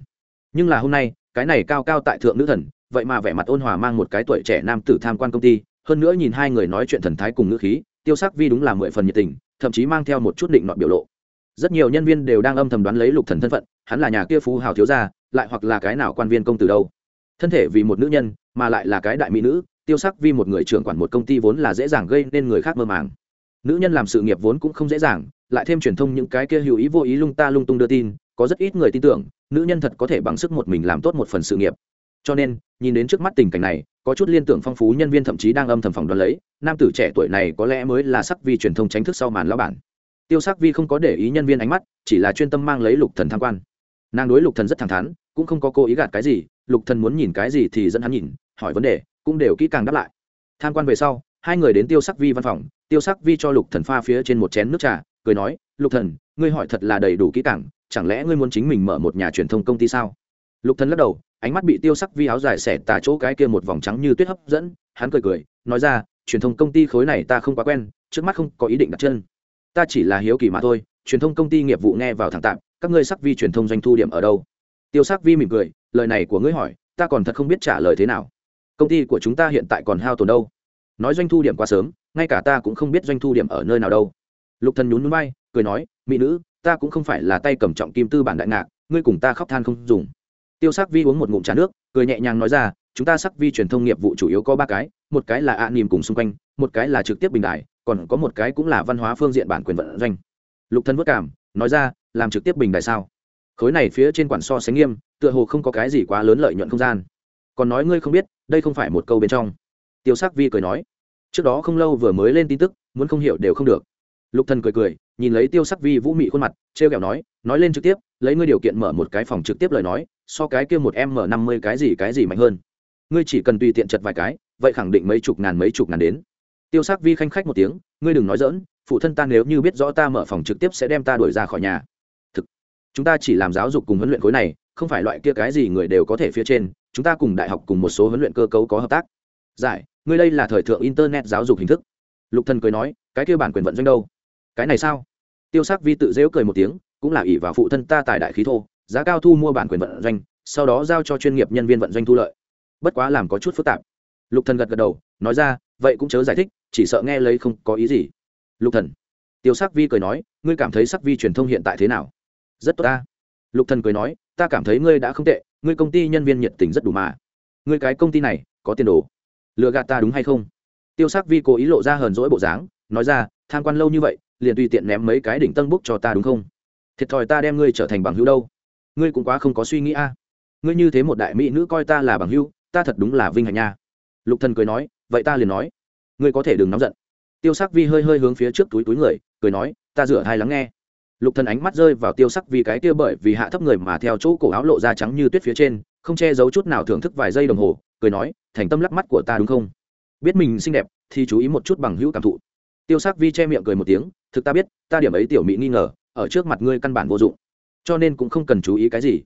Nhưng là hôm nay, cái này cao cao tại thượng nữ thần, vậy mà vẻ mặt ôn hòa mang một cái tuổi trẻ nam tử tham quan công ty, hơn nữa nhìn hai người nói chuyện thần thái cùng ngữ khí, tiêu sắc vi đúng là mười phần nhiệt tình, thậm chí mang theo một chút định nọt biểu lộ. Rất nhiều nhân viên đều đang âm thầm đoán lấy lục thần thân phận, hắn là nhà kia phú hào thiếu gia, lại hoặc là cái nào quan viên công tử đâu. Thân thể vì một nữ nhân, mà lại là cái đại mỹ nữ, tiêu sắc vi một người trưởng quản một công ty vốn là dễ dàng gây nên người khác mơ màng nữ nhân làm sự nghiệp vốn cũng không dễ dàng, lại thêm truyền thông những cái kia hữu ý vô ý lung ta lung tung đưa tin, có rất ít người tin tưởng, nữ nhân thật có thể bằng sức một mình làm tốt một phần sự nghiệp. Cho nên, nhìn đến trước mắt tình cảnh này, có chút liên tưởng phong phú nhân viên thậm chí đang âm thầm phòng đoán lấy, nam tử trẻ tuổi này có lẽ mới là sắc vi truyền thông tránh thức sau màn lão bản. Tiêu sắc vi không có để ý nhân viên ánh mắt, chỉ là chuyên tâm mang lấy lục thần tham quan. Nàng đối lục thần rất thẳng thắn, cũng không có cố ý gạt cái gì, lục thần muốn nhìn cái gì thì dẫn hắn nhìn, hỏi vấn đề, cũng đều kỹ càng đáp lại. Tham quan về sau hai người đến tiêu sắc vi văn phòng, tiêu sắc vi cho lục thần pha phía trên một chén nước trà, cười nói, lục thần, ngươi hỏi thật là đầy đủ kỹ càng, chẳng lẽ ngươi muốn chính mình mở một nhà truyền thông công ty sao? Lục thần lắc đầu, ánh mắt bị tiêu sắc vi áo dài xẻ tà chỗ cái kia một vòng trắng như tuyết hấp dẫn, hắn cười cười, nói ra, truyền thông công ty khối này ta không quá quen, trước mắt không có ý định đặt chân. Ta chỉ là hiếu kỳ mà thôi, truyền thông công ty nghiệp vụ nghe vào thẳng tạm, các ngươi sắc vi truyền thông doanh thu điểm ở đâu? Tiêu sắc vi mỉm cười, lời này của ngươi hỏi, ta còn thật không biết trả lời thế nào. Công ty của chúng ta hiện tại còn hao tồn đâu? Nói doanh thu điểm quá sớm, ngay cả ta cũng không biết doanh thu điểm ở nơi nào đâu. Lục thần nhún núi bay cười nói, mỹ nữ, ta cũng không phải là tay cầm trọng kim tư bản đại ngạc, ngươi cùng ta khóc than không dùng. Tiêu sắc vi uống một ngụm trà nước, cười nhẹ nhàng nói ra, chúng ta sắc vi truyền thông nghiệp vụ chủ yếu có ba cái, một cái là ạ niềm cùng xung quanh, một cái là trực tiếp bình đại, còn có một cái cũng là văn hóa phương diện bản quyền vận doanh. Lục thân vất cảm nói ra, làm trực tiếp bình đại sao? Khối này phía trên quản so sánh nghiêm, tựa hồ không có cái gì quá lớn lợi nhuận không gian. Còn nói ngươi không biết, đây không phải một câu bên trong tiêu sắc vi cười nói, trước đó không lâu vừa mới lên tin tức, muốn không hiểu đều không được. Lục thần cười cười, nhìn lấy tiêu sắc vi vũ mị khuôn mặt treo kẹo nói nói lên trực tiếp, lấy ngươi điều kiện mở một cái phòng trực tiếp lời nói, so cái kia một em mở năm mươi cái gì cái gì mạnh hơn. Ngươi chỉ cần tùy tiện chật vài cái, vậy khẳng định mấy chục ngàn mấy chục ngàn đến. Tiêu sắc vi khanh khách một tiếng, ngươi đừng nói dỡn phụ thân ta nếu như biết rõ ta mở phòng trực tiếp sẽ đem ta đuổi ra khỏi nhà. Thực, chúng ta chỉ làm giáo dục cùng huấn luyện khối này, không phải loại kia cái gì người đều có thể phía trên, chúng ta cùng đại học cùng một số huấn luyện cơ cấu có hợp tác. Giải ngươi đây là thời thượng internet giáo dục hình thức. Lục thần cười nói, cái kia bản quyền vận doanh đâu? Cái này sao? Tiêu sắc vi tự dễu cười một tiếng, cũng là ỷ vào phụ thân ta tài đại khí thô, giá cao thu mua bản quyền vận doanh, sau đó giao cho chuyên nghiệp nhân viên vận doanh thu lợi. Bất quá làm có chút phức tạp. Lục thần gật gật đầu, nói ra, vậy cũng chớ giải thích, chỉ sợ nghe lấy không có ý gì. Lục thần. Tiêu sắc vi cười nói, ngươi cảm thấy sắc vi truyền thông hiện tại thế nào? Rất tốt ta. Lục thần cười nói, ta cảm thấy ngươi đã không tệ, ngươi công ty nhân viên nhiệt tình rất đủ mà. Ngươi cái công ty này, có tiền đồ lừa gạt ta đúng hay không? Tiêu sắc vi cố ý lộ ra hờn dỗi bộ dáng nói ra tham quan lâu như vậy liền tùy tiện ném mấy cái đỉnh tân búc cho ta đúng không? Thiệt thòi ta đem ngươi trở thành bằng hữu đâu. Ngươi cũng quá không có suy nghĩ a. Ngươi như thế một đại mỹ nữ coi ta là bằng hữu, ta thật đúng là vinh hạnh nha. Lục thần cười nói vậy ta liền nói ngươi có thể đừng nóng giận. Tiêu sắc vi hơi hơi hướng phía trước túi túi người cười nói ta rửa hai lắng nghe. Lục thần ánh mắt rơi vào tiêu sắc vi cái kia bởi vì hạ thấp người mà theo chỗ cổ áo lộ ra trắng như tuyết phía trên không che giấu chút nào thưởng thức vài giây đồng hồ cười nói, thành tâm lắc mắt của ta đúng không? Biết mình xinh đẹp, thì chú ý một chút bằng hữu cảm thụ. Tiêu sắc vi che miệng cười một tiếng, thực ta biết, ta điểm ấy tiểu mỹ nghi ngờ, ở trước mặt ngươi căn bản vô dụng. Cho nên cũng không cần chú ý cái gì.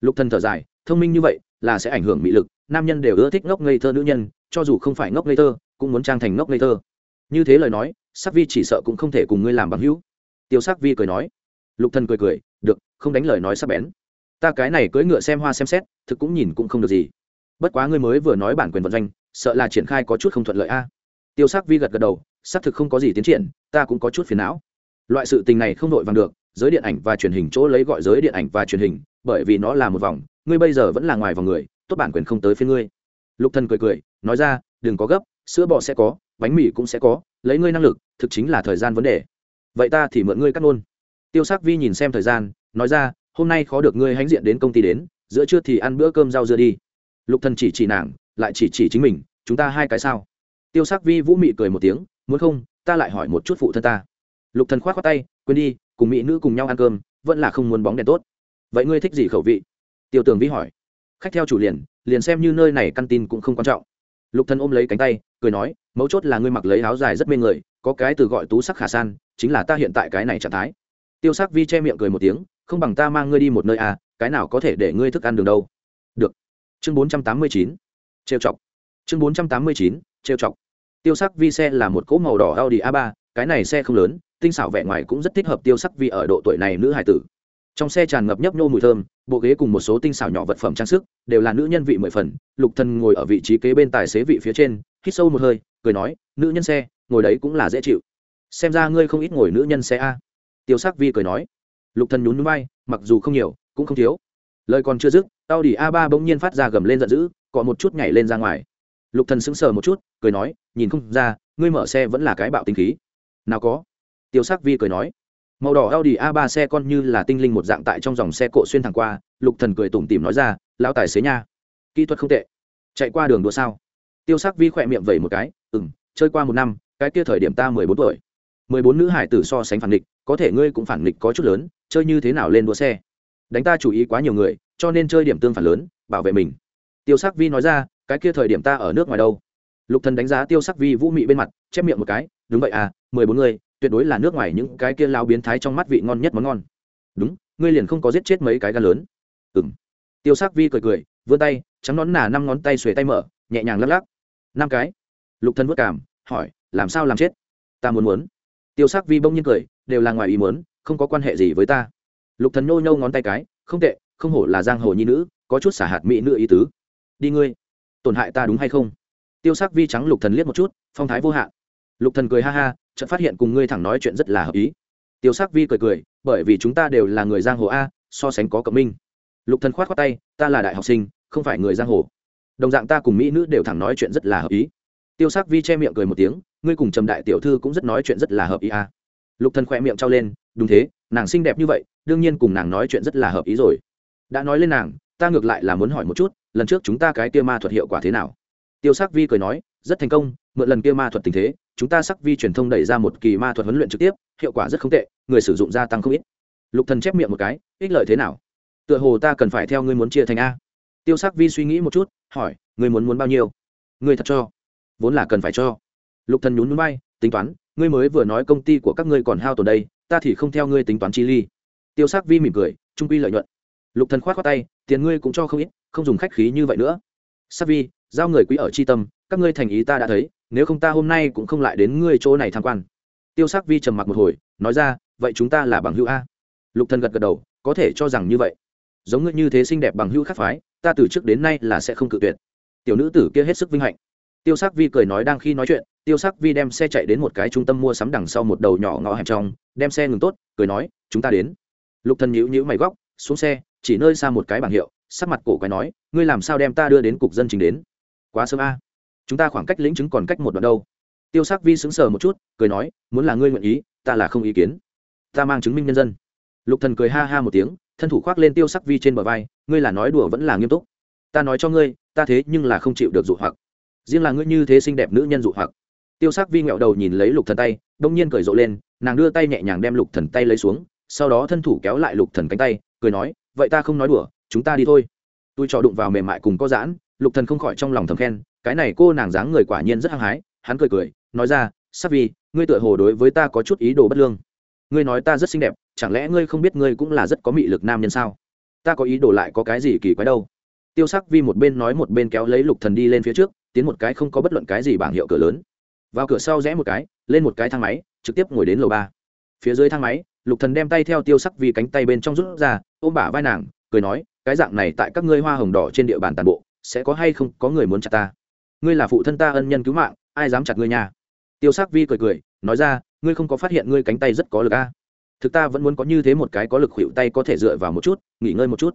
Lục thần thở dài, thông minh như vậy, là sẽ ảnh hưởng mỹ lực, nam nhân đều ưa thích ngốc ngây thơ nữ nhân, cho dù không phải ngốc ngây thơ, cũng muốn trang thành ngốc ngây thơ. Như thế lời nói, sắc vi chỉ sợ cũng không thể cùng ngươi làm bằng hữu. Tiêu sắc vi cười nói. Lục thần cười cười, được, không đánh lời nói sắc bén. Ta cái này cưỡi ngựa xem hoa xem xét, thực cũng nhìn cũng không được gì bất quá ngươi mới vừa nói bản quyền vận doanh, sợ là triển khai có chút không thuận lợi a. Tiêu sắc vi gật gật đầu, xác thực không có gì tiến triển, ta cũng có chút phiền não. Loại sự tình này không đội vàng được, giới điện ảnh và truyền hình chỗ lấy gọi giới điện ảnh và truyền hình, bởi vì nó là một vòng, ngươi bây giờ vẫn là ngoài vòng người, tốt bản quyền không tới phía ngươi. Lục thần cười cười, nói ra, đừng có gấp, sữa bò sẽ có, bánh mì cũng sẽ có, lấy ngươi năng lực, thực chính là thời gian vấn đề. Vậy ta thì mượn ngươi cắt nôn tiêu sắc vi nhìn xem thời gian, nói ra, hôm nay khó được ngươi hãnh diện đến công ty đến, giữa trưa thì ăn bữa cơm rau dưa đi lục thần chỉ chỉ nàng, lại chỉ chỉ chính mình, chúng ta hai cái sao? Tiêu sắc vi vũ mị cười một tiếng, muốn không, ta lại hỏi một chút phụ thân ta. Lục thần khoát khoát tay, quên đi, cùng mỹ nữ cùng nhau ăn cơm, vẫn là không muốn bóng đèn tốt. Vậy ngươi thích gì khẩu vị? Tiêu tường vi hỏi. Khách theo chủ liền liền xem như nơi này căn tin cũng không quan trọng. Lục thần ôm lấy cánh tay, cười nói, mấu chốt là ngươi mặc lấy áo dài rất mê người, có cái từ gọi tú sắc khả san, chính là ta hiện tại cái này trạng thái. Tiêu sắc vi che miệng cười một tiếng, không bằng ta mang ngươi đi một nơi à cái nào có thể để ngươi thức ăn đường đâu? Chương bốn trăm tám mươi chín, trêu chọc. Chương bốn trăm tám mươi chín, trêu chọc. Tiêu sắc vi xe là một cỗ màu đỏ audi a 3 cái này xe không lớn, tinh xảo vẻ ngoài cũng rất thích hợp tiêu sắc vi ở độ tuổi này nữ hải tử. Trong xe tràn ngập nhấp nhô mùi thơm, bộ ghế cùng một số tinh xảo nhỏ vật phẩm trang sức, đều là nữ nhân vị mười phần, lục thần ngồi ở vị trí kế bên tài xế vị phía trên, hít sâu một hơi, cười nói, nữ nhân xe, ngồi đấy cũng là dễ chịu. Xem ra ngươi không ít ngồi nữ nhân xe a. Tiêu sắc vi cười nói. Lục thần nhún nhún vai, mặc dù không nhiều, cũng không thiếu lời còn chưa dứt tao đi a ba bỗng nhiên phát ra gầm lên giận dữ, cọ một chút nhảy lên ra ngoài. Lục thần sững sờ một chút, cười nói, nhìn không ra, ngươi mở xe vẫn là cái bạo tinh khí. Nào có. Tiêu sắc vi cười nói. Màu đỏ audi a ba xe con như là tinh linh một dạng tại trong dòng xe cộ xuyên thẳng qua, lục thần cười tủm tỉm nói ra, lão tài xế nha, kỹ thuật không tệ. Chạy qua đường đua sao? Tiêu sắc vi khỏe miệng vẩy một cái, ừm, chơi qua một năm, cái kia thời điểm ta mười bốn tuổi. mười bốn nữ hải tử so sánh phản nghịch, có thể ngươi cũng phản nghịch có chút lớn, chơi như thế nào lên đua xe? Đánh ta chủ ý quá nhiều người, cho nên chơi điểm tương phản lớn, bảo vệ mình. Tiêu sắc vi nói ra, cái kia thời điểm ta ở nước ngoài đâu? Lục thần đánh giá tiêu sắc vi vũ mị bên mặt, chép miệng một cái, đúng vậy à mười bốn người, tuyệt đối là nước ngoài những cái kia lao biến thái trong mắt vị ngon nhất món ngon. Đúng, ngươi liền không có giết chết mấy cái gan lớn. Ừm. Tiêu sắc vi cười cười, vươn tay, trắng nón nà năm ngón tay xuề tay mở, nhẹ nhàng lắc lắc. Năm cái. Lục thần vất cảm, hỏi, làm sao làm chết? Ta muốn muốn. Tiêu sắc vi bỗng nhiên cười, đều là ngoài ý muốn, không có quan hệ gì với ta lục thần nhô nhô ngón tay cái, không tệ, không hổ là giang hồ nhi nữ, có chút xả hạt mỹ nữ ý tứ. Đi ngươi, tổn hại ta đúng hay không? Tiêu sắc vi trắng lục thần liếc một chút, phong thái vô hạn. Lục thần cười ha ha, chợt phát hiện cùng ngươi thẳng nói chuyện rất là hợp ý. Tiêu sắc vi cười cười, bởi vì chúng ta đều là người giang hồ a, so sánh có cộng minh. Lục thần khoát khoát tay, ta là đại học sinh, không phải người giang hồ. Đồng dạng ta cùng mỹ nữ đều thẳng nói chuyện rất là hợp ý. Tiêu sắc vi che miệng cười một tiếng, ngươi cùng trầm đại tiểu thư cũng rất nói chuyện rất là hợp ý a. Lục thần khoe miệng trao lên, đúng thế nàng xinh đẹp như vậy, đương nhiên cùng nàng nói chuyện rất là hợp ý rồi. Đã nói lên nàng, ta ngược lại là muốn hỏi một chút, lần trước chúng ta cái kia ma thuật hiệu quả thế nào? Tiêu sắc vi cười nói, rất thành công, mượn lần kia ma thuật tình thế, chúng ta sắc vi truyền thông đẩy ra một kỳ ma thuật huấn luyện trực tiếp, hiệu quả rất không tệ, người sử dụng gia tăng không ít. Lục thần chép miệng một cái, ích lợi thế nào? Tựa hồ ta cần phải theo ngươi muốn chia thành a. Tiêu sắc vi suy nghĩ một chút, hỏi, ngươi muốn muốn bao nhiêu? Ngươi thật cho. Vốn là cần phải cho. Lục thần nhún nhún bay tính toán, ngươi mới vừa nói công ty của các ngươi còn hao tổn đây ta thì không theo ngươi tính toán chi ly. Tiêu sắc vi mỉm cười, trung quy lợi nhuận. Lục thần khoát khoát tay, tiền ngươi cũng cho không ít, không dùng khách khí như vậy nữa. Sắc vi, giao người quý ở chi tâm, các ngươi thành ý ta đã thấy, nếu không ta hôm nay cũng không lại đến ngươi chỗ này tham quan. Tiêu sắc vi trầm mặc một hồi, nói ra, vậy chúng ta là bằng hữu a. Lục thần gật gật đầu, có thể cho rằng như vậy. Giống ngươi như thế xinh đẹp bằng hữu khác phái, ta từ trước đến nay là sẽ không cự tuyệt. Tiểu nữ tử kia hết sức vinh hạnh. Tiêu sắc vi cười nói đang khi nói chuyện, tiêu sắc vi đem xe chạy đến một cái trung tâm mua sắm đằng sau một đầu nhỏ ngõ hẹp trong đem xe ngừng tốt, cười nói, chúng ta đến. Lục thần nhíu nhíu mày góc, xuống xe, chỉ nơi xa một cái bảng hiệu, sắc mặt cổ quái nói, ngươi làm sao đem ta đưa đến cục dân chính đến? Quá sớm a. Chúng ta khoảng cách lĩnh chứng còn cách một đoạn đâu. Tiêu sắc vi sững sờ một chút, cười nói, muốn là ngươi nguyện ý, ta là không ý kiến. Ta mang chứng minh nhân dân. Lục thần cười ha ha một tiếng, thân thủ khoác lên tiêu sắc vi trên bờ vai, ngươi là nói đùa vẫn là nghiêm túc. Ta nói cho ngươi, ta thế nhưng là không chịu được dụ hoặc. Riêng là ngươi như thế xinh đẹp nữ nhân dụ hoặc. Tiêu sắc vi nghẹo đầu nhìn lấy lục thần tay, đông nhiên cười rộ lên nàng đưa tay nhẹ nhàng đem lục thần tay lấy xuống, sau đó thân thủ kéo lại lục thần cánh tay, cười nói, vậy ta không nói đùa, chúng ta đi thôi. Tôi trò đụng vào mềm mại cùng có giãn, lục thần không khỏi trong lòng thầm khen, cái này cô nàng dáng người quả nhiên rất hăng hái, hắn cười cười, nói ra, sắc vi ngươi tựa hồ đối với ta có chút ý đồ bất lương. Ngươi nói ta rất xinh đẹp, chẳng lẽ ngươi không biết ngươi cũng là rất có mị lực nam nhân sao? Ta có ý đồ lại có cái gì kỳ quái đâu. Tiêu sắc vi một bên nói một bên kéo lấy lục thần đi lên phía trước, tiến một cái không có bất luận cái gì bảng hiệu cửa lớn. Vào cửa sau rẽ một cái, lên một cái thang máy trực tiếp ngồi đến lầu ba. Phía dưới thang máy, lục thần đem tay theo tiêu sắc vi cánh tay bên trong rút ra, ôm bả vai nàng, cười nói, cái dạng này tại các ngươi hoa hồng đỏ trên địa bàn toàn bộ, sẽ có hay không có người muốn chặt ta? Ngươi là phụ thân ta ân nhân cứu mạng, ai dám chặt ngươi nhà tiêu sắc vi cười cười, nói ra, ngươi không có phát hiện ngươi cánh tay rất có lực a? Thực ta vẫn muốn có như thế một cái có lực khuỵu tay có thể dựa vào một chút, nghỉ ngơi một chút.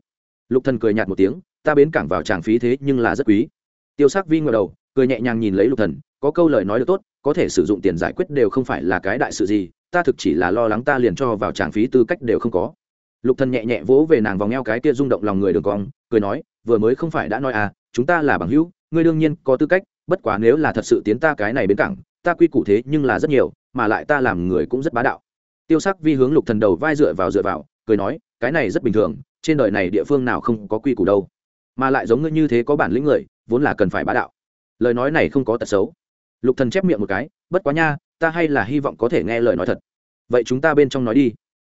Lục thần cười nhạt một tiếng, ta bến cảng vào tràng phí thế nhưng là rất quý. Tiêu sắc vi ngờ đầu, cười nhẹ nhàng nhìn lấy lục thần, có câu lời nói được tốt có thể sử dụng tiền giải quyết đều không phải là cái đại sự gì, ta thực chỉ là lo lắng ta liền cho vào tràng phí tư cách đều không có. Lục thần nhẹ nhẹ vỗ về nàng vòng eo cái kia rung động lòng người đường cong, cười nói, vừa mới không phải đã nói à chúng ta là bằng hữu, ngươi đương nhiên có tư cách, bất quá nếu là thật sự tiến ta cái này bến cảng, ta quy củ thế nhưng là rất nhiều, mà lại ta làm người cũng rất bá đạo. Tiêu sắc vi hướng lục thần đầu vai dựa vào dựa vào, cười nói, cái này rất bình thường, trên đời này địa phương nào không có quy củ đâu. Mà lại giống ngươi như thế có bản lĩnh người, vốn là cần phải bá đạo. Lời nói này không có tật xấu lục thần chép miệng một cái, bất quá nha, ta hay là hy vọng có thể nghe lời nói thật. Vậy chúng ta bên trong nói đi.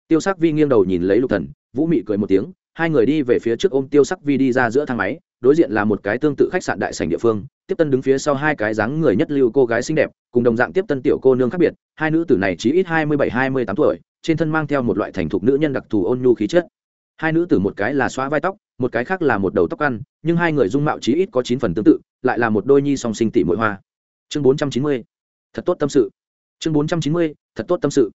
Tiêu sắc vi nghiêng đầu nhìn lấy lục thần, vũ mị cười một tiếng, hai người đi về phía trước ôm tiêu sắc vi đi ra giữa thang máy, đối diện là một cái tương tự khách sạn đại sảnh địa phương, tiếp tân đứng phía sau hai cái dáng người nhất lưu cô gái xinh đẹp, cùng đồng dạng tiếp tân tiểu cô nương khác biệt, hai nữ tử này chỉ ít hai mươi bảy, hai mươi tám tuổi, trên thân mang theo một loại thành thục nữ nhân đặc thù ôn nhu khí chất. Hai nữ tử một cái là xóa vai tóc, một cái khác là một đầu tóc ăn, nhưng hai người dung mạo chí ít có chín phần tương tự, lại là một đôi nhi song sinh tỷ muội hoa chương bốn trăm chín mươi, thật tốt tâm sự. Chương bốn trăm chín mươi, thật tốt tâm sự.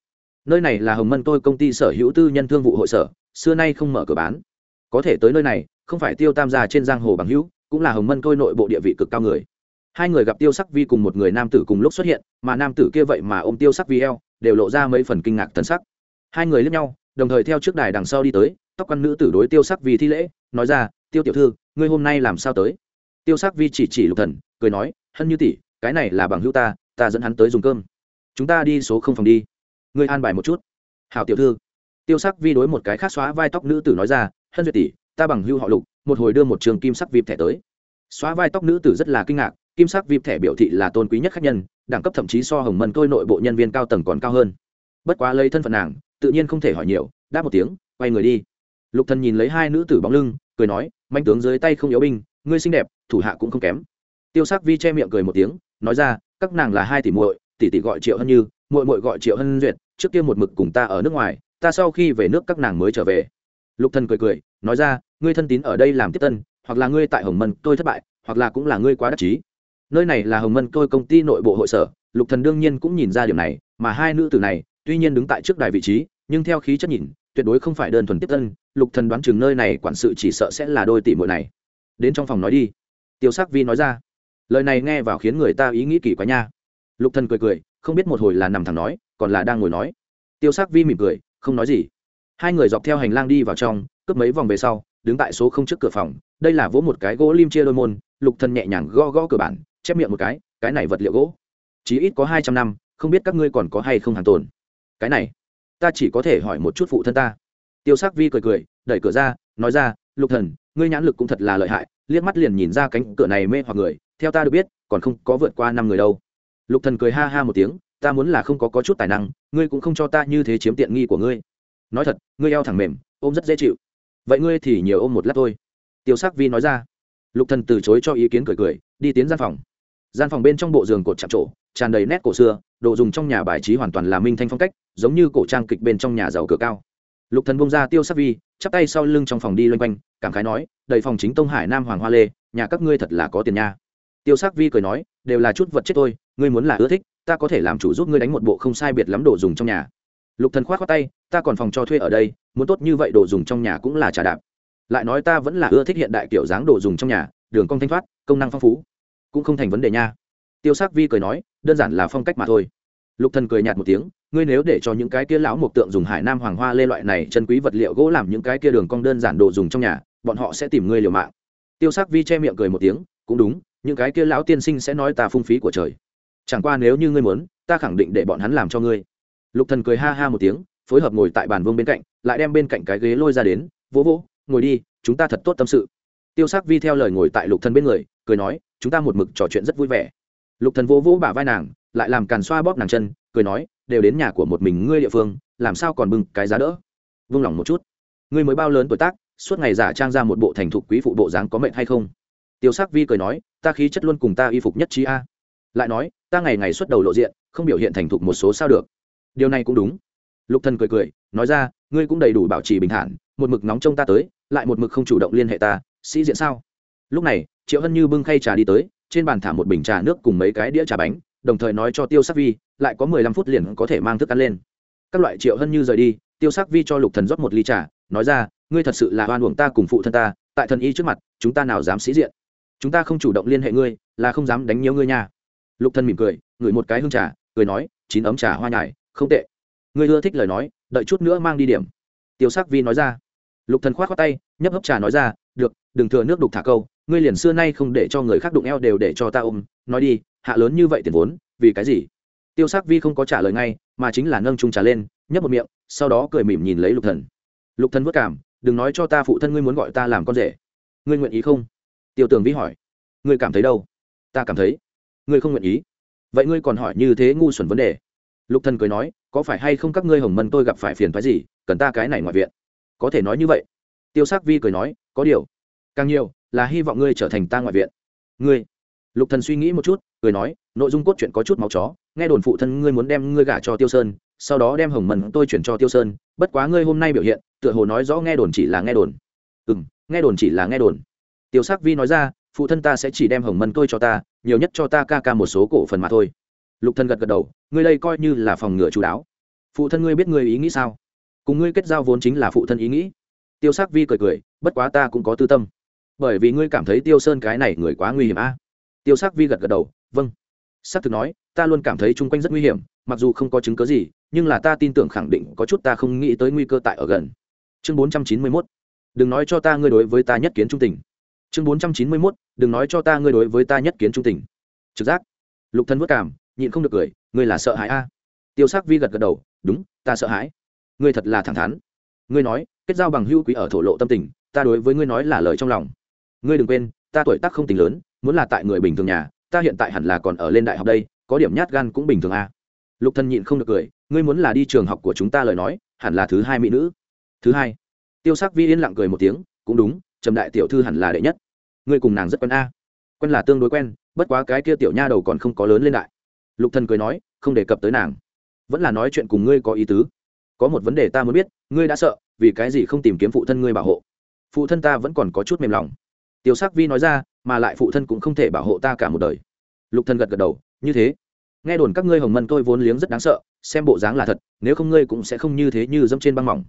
Nơi này là hồng mân tôi công ty sở hữu tư nhân thương vụ hội sở, xưa nay không mở cửa bán. Có thể tới nơi này, không phải tiêu tam gia trên giang hồ bằng hữu, cũng là hồng mân tôi nội bộ địa vị cực cao người. Hai người gặp tiêu sắc vi cùng một người nam tử cùng lúc xuất hiện, mà nam tử kia vậy mà ô m tiêu sắc vi eo, đều lộ ra mấy phần kinh ngạc thân sắc. Hai người lướt nhau, đồng thời theo trước đài đằng sau đi tới, tóc quan nữ tử đối tiêu sắc vi thi lễ, nói ra, tiêu tiểu thư, ngươi hôm nay làm sao tới? Tiêu sắc vi chỉ chỉ lục thần, cười nói, hân như tỷ cái này là bằng hữu ta ta dẫn hắn tới dùng cơm. Chúng ta đi số không phòng đi. Ngươi an bài một chút. Hảo tiểu thư. Tiêu sắc vi đối một cái khác xóa vai tóc nữ tử nói ra, hân duyệt tỷ, ta bằng hưu họ lục, một hồi đưa một trường kim sắc vịp thẻ tới. Xóa vai tóc nữ tử rất là kinh ngạc, kim sắc vịp thẻ biểu thị là tôn quý nhất khách nhân, đẳng cấp thậm chí so hồng mân tôi nội bộ nhân viên cao tầng còn cao hơn. Bất quá lấy thân phận nàng, tự nhiên không thể hỏi nhiều, đáp một tiếng, quay người đi. Lục thần nhìn lấy hai nữ tử bóng lưng, cười nói, manh tướng dưới tay không yếu binh, ngươi xinh đẹp, thủ hạ cũng không kém. Tiêu sắc vi che miệng cười một tiếng nói ra, các nàng là hai tỷ muội, tỷ tỷ gọi triệu hân như, muội muội gọi triệu hân duyệt, trước kia một mực cùng ta ở nước ngoài, ta sau khi về nước các nàng mới trở về. Lục thần cười cười, nói ra, ngươi thân tín ở đây làm tiếp tân, hoặc là ngươi tại hồng mân tôi thất bại, hoặc là cũng là ngươi quá đắc chí. Nơi này là hồng mân tôi công ty nội bộ hội sở, lục thần đương nhiên cũng nhìn ra điểm này, mà hai nữ tử này, tuy nhiên đứng tại trước đài vị trí, nhưng theo khí chất nhìn, tuyệt đối không phải đơn thuần tiếp tân, lục thần đoán chừng nơi này quản sự chỉ sợ sẽ là đôi tỷ muội này. Đến trong phòng nói đi. Tiêu sắc vi nói ra lời này nghe vào khiến người ta ý nghĩ kỳ quá nha. Lục thần cười cười, không biết một hồi là nằm thẳng nói, còn là đang ngồi nói. Tiêu sắc vi mỉm cười, không nói gì. Hai người dọc theo hành lang đi vào trong, cướp mấy vòng về sau, đứng tại số không trước cửa phòng, đây là vỗ một cái gỗ lim chia đôi môn, lục thần nhẹ nhàng gõ gõ cửa bản, chép miệng một cái cái này vật liệu gỗ. Chí ít có hai trăm năm, không biết các ngươi còn có hay không hàng tồn. Cái này, ta chỉ có thể hỏi một chút phụ thân ta. Tiêu sắc vi cười cười, đẩy cửa ra, nói ra, lục thần, ngươi nhãn lực cũng thật là lợi hại, liếc mắt liền nhìn ra cánh cửa này mê hoặc người theo ta được biết, còn không có vượt qua năm người đâu. Lục thần cười ha ha một tiếng, ta muốn là không có có chút tài năng, ngươi cũng không cho ta như thế chiếm tiện nghi của ngươi. Nói thật, ngươi eo thẳng mềm, ôm rất dễ chịu. Vậy ngươi thì nhiều ôm một lát thôi. Tiêu sắc vi nói ra. Lục thần từ chối cho ý kiến cười cười, đi tiến gian phòng. Gian phòng bên trong bộ giường cột chạm trổ, tràn đầy nét cổ xưa, đồ dùng trong nhà bài trí hoàn toàn là minh thanh phong cách, giống như cổ trang kịch bên trong nhà giàu cửa cao. Lục thần bông ra tiêu sắc vi, chắp tay sau lưng trong phòng đi loanh quanh, cảm khái nói, đầy phòng chính tông hải nam hoàng hoa lê, nhà các ngươi thật là có tiền nha tiêu sắc vi cười nói, đều là chút vật chết tôi ngươi muốn là ưa thích, ta có thể làm chủ giúp ngươi đánh một bộ không sai biệt lắm đồ dùng trong nhà. Lục thần khoát khoát tay, ta còn phòng cho thuê ở đây, muốn tốt như vậy đồ dùng trong nhà cũng là trả đạp. Lại nói ta vẫn là ưa thích hiện đại kiểu dáng đồ dùng trong nhà, đường cong thanh thoát, công năng phong phú, cũng không thành vấn đề nha. Tiêu sắc vi cười nói, đơn giản là phong cách mà thôi. Lục thần cười nhạt một tiếng, ngươi nếu để cho những cái kia lão mộc tượng dùng hải nam hoàng hoa lê loại này chân quý vật liệu gỗ làm những cái kia đường cong đơn giản đồ dùng trong nhà, bọn họ sẽ tìm ngươi liều mạng. Tiêu sắc vi che miệng cười một tiếng, cũng đúng những cái kia lão tiên sinh sẽ nói ta phung phí của trời. Chẳng qua nếu như ngươi muốn, ta khẳng định để bọn hắn làm cho ngươi. Lục thần cười ha ha một tiếng, phối hợp ngồi tại bàn vương bên cạnh, lại đem bên cạnh cái ghế lôi ra đến, vỗ vỗ, ngồi đi, chúng ta thật tốt tâm sự. Tiêu sắc vi theo lời ngồi tại lục thần bên người, cười nói, chúng ta một mực trò chuyện rất vui vẻ. Lục thần vỗ vỗ bả vai nàng, lại làm càn xoa bóp nàng chân, cười nói, đều đến nhà của một mình ngươi địa phương, làm sao còn bưng cái giá đỡ? Vung lòng một chút, ngươi mới bao lớn tuổi tác, suốt ngày giả trang ra một bộ thành thục quý phụ bộ dáng có mệnh hay không? Tiêu sắc vi cười nói, ta khí chất luôn cùng ta y phục nhất trí a. Lại nói, ta ngày ngày xuất đầu lộ diện, không biểu hiện thành thục một số sao được. Điều này cũng đúng. Lục thần cười cười, nói ra, ngươi cũng đầy đủ bảo trì bình thản, một mực nóng trông ta tới, lại một mực không chủ động liên hệ ta, sĩ diện sao? Lúc này, triệu hân như bưng khay trà đi tới, trên bàn thả một bình trà nước cùng mấy cái đĩa trà bánh, đồng thời nói cho tiêu sắc vi, lại có mười lăm phút liền có thể mang thức ăn lên. Các loại triệu hân như rời đi, tiêu sắc vi cho lục thần rót một ly trà, nói ra, ngươi thật sự là oan uổng ta cùng phụ thân ta, tại thần y trước mặt, chúng ta nào dám sĩ diện? Chúng ta không chủ động liên hệ ngươi, là không dám đánh nhiều ngươi nha. Lục thần mỉm cười, ngửi một cái hương trà, cười nói, chín ấm trà hoa nhài, không tệ. Ngươi ưa thích lời nói, đợi chút nữa mang đi điểm. Tiêu sắc vi nói ra. Lục thần khoát khoát tay, nhấp hấp trà nói ra, được, đừng thừa nước đục thả câu, ngươi liền xưa nay không để cho người khác đụng eo đều để cho ta ôm. Nói đi, hạ lớn như vậy tiền vốn, vì cái gì? Tiêu sắc vi không có trả lời ngay, mà chính là nâng trung trà lên, nhấp một miệng, sau đó cười mỉm nhìn lấy lục thần. Lục thần vất cảm, đừng nói cho ta phụ thân ngươi muốn gọi ta làm con rể. Ngươi nguyện ý không? Tiêu tường vi hỏi, ngươi cảm thấy đâu? Ta cảm thấy, ngươi không nguyện ý. Vậy ngươi còn hỏi như thế ngu xuẩn vấn đề? Lục thần cười nói, có phải hay không các ngươi hồng mân tôi gặp phải phiền phái gì, cần ta cái này ngoại viện? Có thể nói như vậy. Tiêu sắc vi cười nói, có điều, càng nhiều là hy vọng ngươi trở thành ta ngoại viện. Ngươi? Lục thần suy nghĩ một chút, cười nói, nội dung cốt truyện có chút máu chó, nghe đồn phụ thân ngươi muốn đem ngươi gả cho tiêu sơn, sau đó đem hồng mần tôi chuyển cho tiêu sơn, bất quá ngươi hôm nay biểu hiện, tựa hồ nói rõ nghe đồn chỉ là nghe đồn. Ừ m nghe đồn chỉ là nghe đồn tiêu sắc vi nói ra, phụ thân ta sẽ chỉ đem hồng mân tôi cho ta, nhiều nhất cho ta ca ca một số cổ phần mà thôi. Lục thân gật gật đầu, ngươi đây coi như là phòng ngừa chú đáo phụ thân ngươi biết ngươi ý nghĩ sao? Cùng ngươi kết giao vốn chính là phụ thân ý nghĩ. Tiêu sắc vi cười cười, bất quá ta cũng có tư tâm. Bởi vì ngươi cảm thấy tiêu sơn cái này người quá nguy hiểm a. Tiêu sắc vi gật gật đầu vâng. S ắ c thực nói, ta luôn cảm thấy chung quanh rất nguy hiểm, mặc dù không có chứng cớ gì, nhưng là ta tin tưởng khẳng định có chút ta không nghĩ tới nguy cơ tại ở gần. Chương bốn trăm chín mươi mốt. Đừng nói cho ta ngươi đối với ta nhất kiến trung tình chương bốn trăm chín mươi mốt, đừng nói cho ta ngươi đối với ta nhất kiến trung tình. Trực giác. Lục thân vất cảm nhịn không được cười, ngươi là sợ hãi a. Tiêu sắc vi gật gật đầu, đúng, ta sợ hãi. Ngươi thật là thẳng thắn. Ngươi nói, kết giao bằng hữu quý ở thổ lộ tâm tình, ta đối với ngươi nói là lời trong lòng. Ngươi đừng quên, ta tuổi tác không tính lớn, muốn là tại người bình thường nhà, ta hiện tại hẳn là còn ở lên đại học đây, có điểm nhát gan cũng bình thường a. Lục thần nhịn không được cười, ngươi muốn là đi trường học của chúng ta lời nói, hẳn là thứ hai mỹ nữ. Thứ hai. Tiêu sắc vi yên lặng cười một tiếng, cũng đúng trầm đại tiểu thư hẳn là đệ nhất. Ngươi cùng nàng rất quen a. Quen là tương đối quen, bất quá cái kia tiểu nha đầu còn không có lớn lên đại. Lục thần cười nói, không đề cập tới nàng. Vẫn là nói chuyện cùng ngươi có ý tứ. Có một vấn đề ta muốn biết, ngươi đã sợ, vì cái gì không tìm kiếm phụ thân ngươi bảo hộ? Phụ thân ta vẫn còn có chút mềm lòng. Tiểu sắc vi nói ra, mà lại phụ thân cũng không thể bảo hộ ta cả một đời. Lục thần gật gật đầu, như thế. Nghe đồn các ngươi hồng mân tôi vốn liếng rất đáng sợ, xem bộ dáng là thật, nếu không ngươi cũng sẽ không như thế như dẫm trên băng mỏng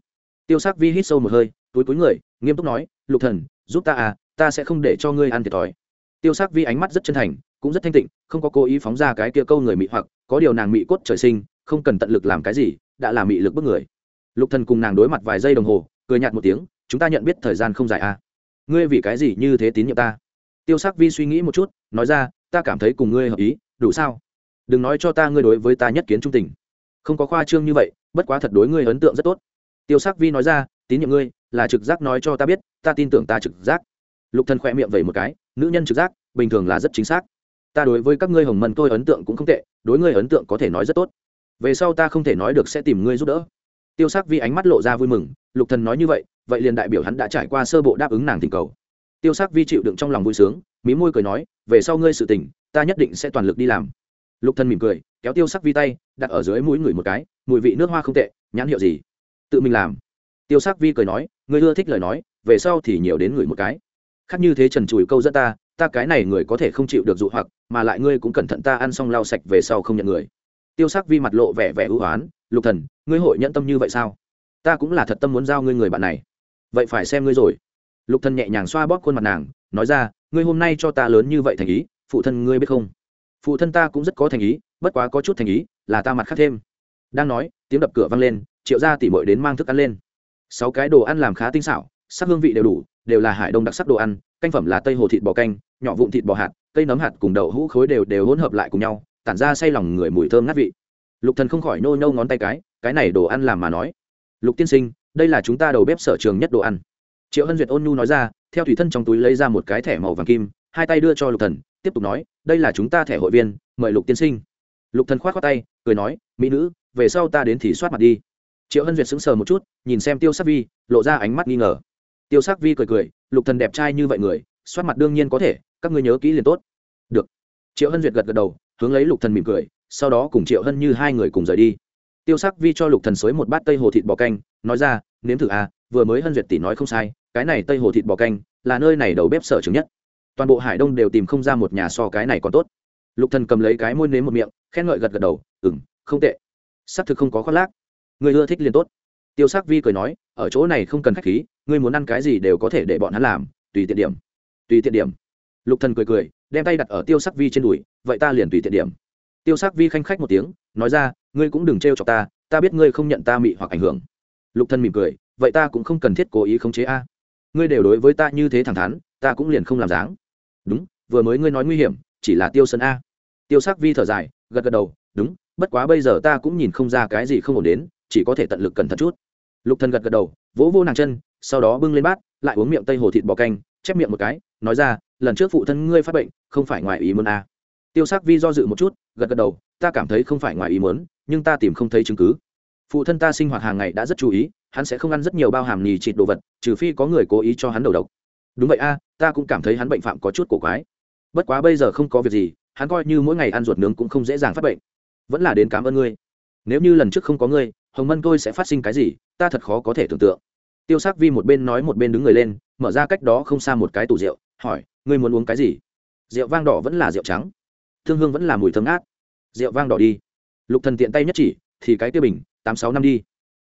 tiêu sắc vi hít sâu một hơi, túi túi người, nghiêm túc nói, lục thần, giúp ta à ta sẽ không để cho ngươi ăn thiệt thòi. Tiêu sắc vi ánh mắt rất chân thành, cũng rất thanh tịnh, không có cố ý phóng ra cái kia câu người mị hoặc, có điều nàng mị cốt trời sinh, không cần tận lực làm cái gì, đã làm mị lực bức người. Lục thần cùng nàng đối mặt vài giây đồng hồ, cười nhạt một tiếng, chúng ta nhận biết thời gian không dài à. Ngươi vì cái gì như thế tín nhiệm ta? Tiêu sắc vi suy nghĩ một chút, nói ra, ta cảm thấy cùng ngươi hợp ý, đủ sao? Đừng nói cho ta ngươi đối với ta nhất kiến trung tình. Không có khoa trương như vậy, bất quá thật đối ngươi ấn tượng rất tốt tiêu sắc vi nói ra, tín nhiệm ngươi, là trực giác nói cho ta biết, ta tin tưởng ta trực giác. Lục thần khỏe miệng vẩy một cái, nữ nhân trực giác, bình thường là rất chính xác. Ta đối với các ngươi hồng mân tôi ấn tượng cũng không tệ, đối ngươi ấn tượng có thể nói rất tốt. Về sau ta không thể nói được sẽ tìm ngươi giúp đỡ. Tiêu sắc vi ánh mắt lộ ra vui mừng, lục thần nói như vậy vậy liền đại biểu hắn đã trải qua sơ bộ đáp ứng nàng tình cầu. Tiêu sắc vi chịu đựng trong lòng vui sướng, mí môi cười nói, về sau ngươi sự tình, ta nhất định sẽ toàn lực đi làm. Lục thần mỉm cười, kéo tiêu sắc vi tay, đặt ở dưới mũi người một cái, mùi vị nước hoa không tệ, nhãn hiệu gì? Tự mình làm. Tiêu sắc vi cười nói, ngươi ưa thích lời nói, về sau thì nhiều đến người một cái. Khác như thế trần trùi câu dẫn ta ta cái này người có thể không chịu được dụ hoặc, mà lại ngươi cũng cẩn thận ta ăn xong lau sạch về sau không nhận người. Tiêu sắc vi mặt lộ vẻ vẻ ưu hoán lục thần, ngươi hội nhẫn tâm như vậy sao? Ta cũng là thật tâm muốn giao ngươi người bạn này. Vậy phải xem ngươi rồi. Lục thần nhẹ nhàng xoa bóp khuôn mặt nàng, nói ra, ngươi hôm nay cho ta lớn như vậy thành ý, phụ thân ngươi biết không? Phụ thân ta cũng rất có thành ý, bất quá có chút thành ý, là ta mặt khác thêm. Đang nói, tiếng đập cửa vang lên triệu gia tỉ mội đến mang thức ăn lên. Sáu cái đồ ăn làm khá tinh xảo, sắc hương vị đều đủ, đều là hải đông đặc sắc đồ ăn, canh phẩm là tây hồ thịt bò canh, nhỏ vụn thịt bò hạt, cây nấm hạt cùng đậu hũ khối đều đều hỗn hợp lại cùng nhau, tản ra say lòng người mùi thơm ngát vị. Lục thần không khỏi nô nhâu ngón tay cái cái này đồ ăn làm mà nói. Lục tiên sinh, đây là chúng ta đầu bếp sở trường nhất đồ ăn. Triệu hân duyệt ôn nhu nói ra, theo thủy thân trong túi lấy ra một cái thẻ màu vàng kim, hai tay đưa cho lục thần, tiếp tục nói, đây là chúng ta thẻ hội viên, mời lục tiên sinh. Lục thần khoát khoát tay, cười nói, mỹ nữ, về sau ta đến thì soát mặt đi triệu hân duyệt sững sờ một chút, nhìn xem tiêu sắc vi, lộ ra ánh mắt nghi ngờ. Tiêu sắc vi cười cười, lục thần đẹp trai như vậy người soát mặt đương nhiên có thể, các ngươi nhớ kỹ liền tốt. Được. Triệu hân duyệt gật gật đầu, hướng lấy lục thần mỉm cười, sau đó cùng triệu hân như hai người cùng rời đi. Tiêu sắc vi cho lục thần xới một bát tây hồ thịt bò canh, nói ra, nếm thử à vừa mới hân duyệt tỷ nói không sai, cái này tây hồ thịt bò canh, là nơi này đầu bếp sở chứng nhất. Toàn bộ hải đông đều tìm không ra một nhà so cái này còn tốt. Lục thần cầm lấy cái môi nếm một miệng, khen ngợi gật gật đầu, ừm, không tệ. Xác thực không có khoác lác người ưa thích liền tốt. Tiêu sắc vi cười nói, ở chỗ này không cần khách khí, ngươi muốn ăn cái gì đều có thể để bọn hắn làm, tùy tiện điểm. Tùy tiện điểm. Lục thần cười cười, đem tay đặt ở tiêu sắc vi trên đùi, vậy ta liền tùy tiện điểm. Tiêu sắc vi khanh khách một tiếng, nói ra, ngươi cũng đừng trêu chọc ta ta biết ngươi không nhận ta mị hoặc ảnh hưởng. Lục thần mỉm cười, vậy ta cũng không cần thiết cố ý khống chế a. Ngươi đều đối với ta như thế thẳng thắn, ta cũng liền không làm dáng. Đúng, vừa mới ngươi nói nguy hiểm, chỉ là tiêu sân a. Tiêu sắc vi thở dài, gật gật đầu, đúng, bất quá bây giờ ta cũng nhìn không ra cái gì không ổn đến chỉ có thể tận lực cẩn thận chút. Lục thần gật gật đầu, vỗ vô nàng chân, sau đó bưng lên bát, lại uống miệng tây hồ thịt bò canh, chép miệng một cái, nói ra, lần trước phụ thân ngươi phát bệnh, không phải ngoài ý muốn à? tiêu sắc vi do dự một chút, gật gật đầu, ta cảm thấy không phải ngoài ý muốn, nhưng ta tìm không thấy chứng cứ. Phụ thân ta sinh hoạt hàng ngày đã rất chú ý, hắn sẽ không ăn rất nhiều bao hàm nhì chịt đồ vật, trừ phi có người cố ý cho hắn đầu độc. Đúng vậy a, ta cũng cảm thấy hắn bệnh phạm có chút cổ quái. Bất quá bây giờ không có việc gì, hắn coi như mỗi ngày ăn ruột nướng cũng không dễ dàng phát bệnh. Vẫn là đến cảm ơn ngươi. Nếu như lần trước không có ngươi hồng mân tôi sẽ phát sinh cái gì, ta thật khó có thể tưởng tượng. Tiêu s ắ c vi một bên nói một bên đứng người lên, mở ra cách đó không xa một cái tủ rượu, hỏi, ngươi muốn uống cái gì? Rượu vang đỏ vẫn là rượu trắng, thương hương vẫn là mùi thơm át rượu vang đỏ đi. Lục thần tiện tay nhất chỉ, thì cái tiêu bình, tám sáu năm đi.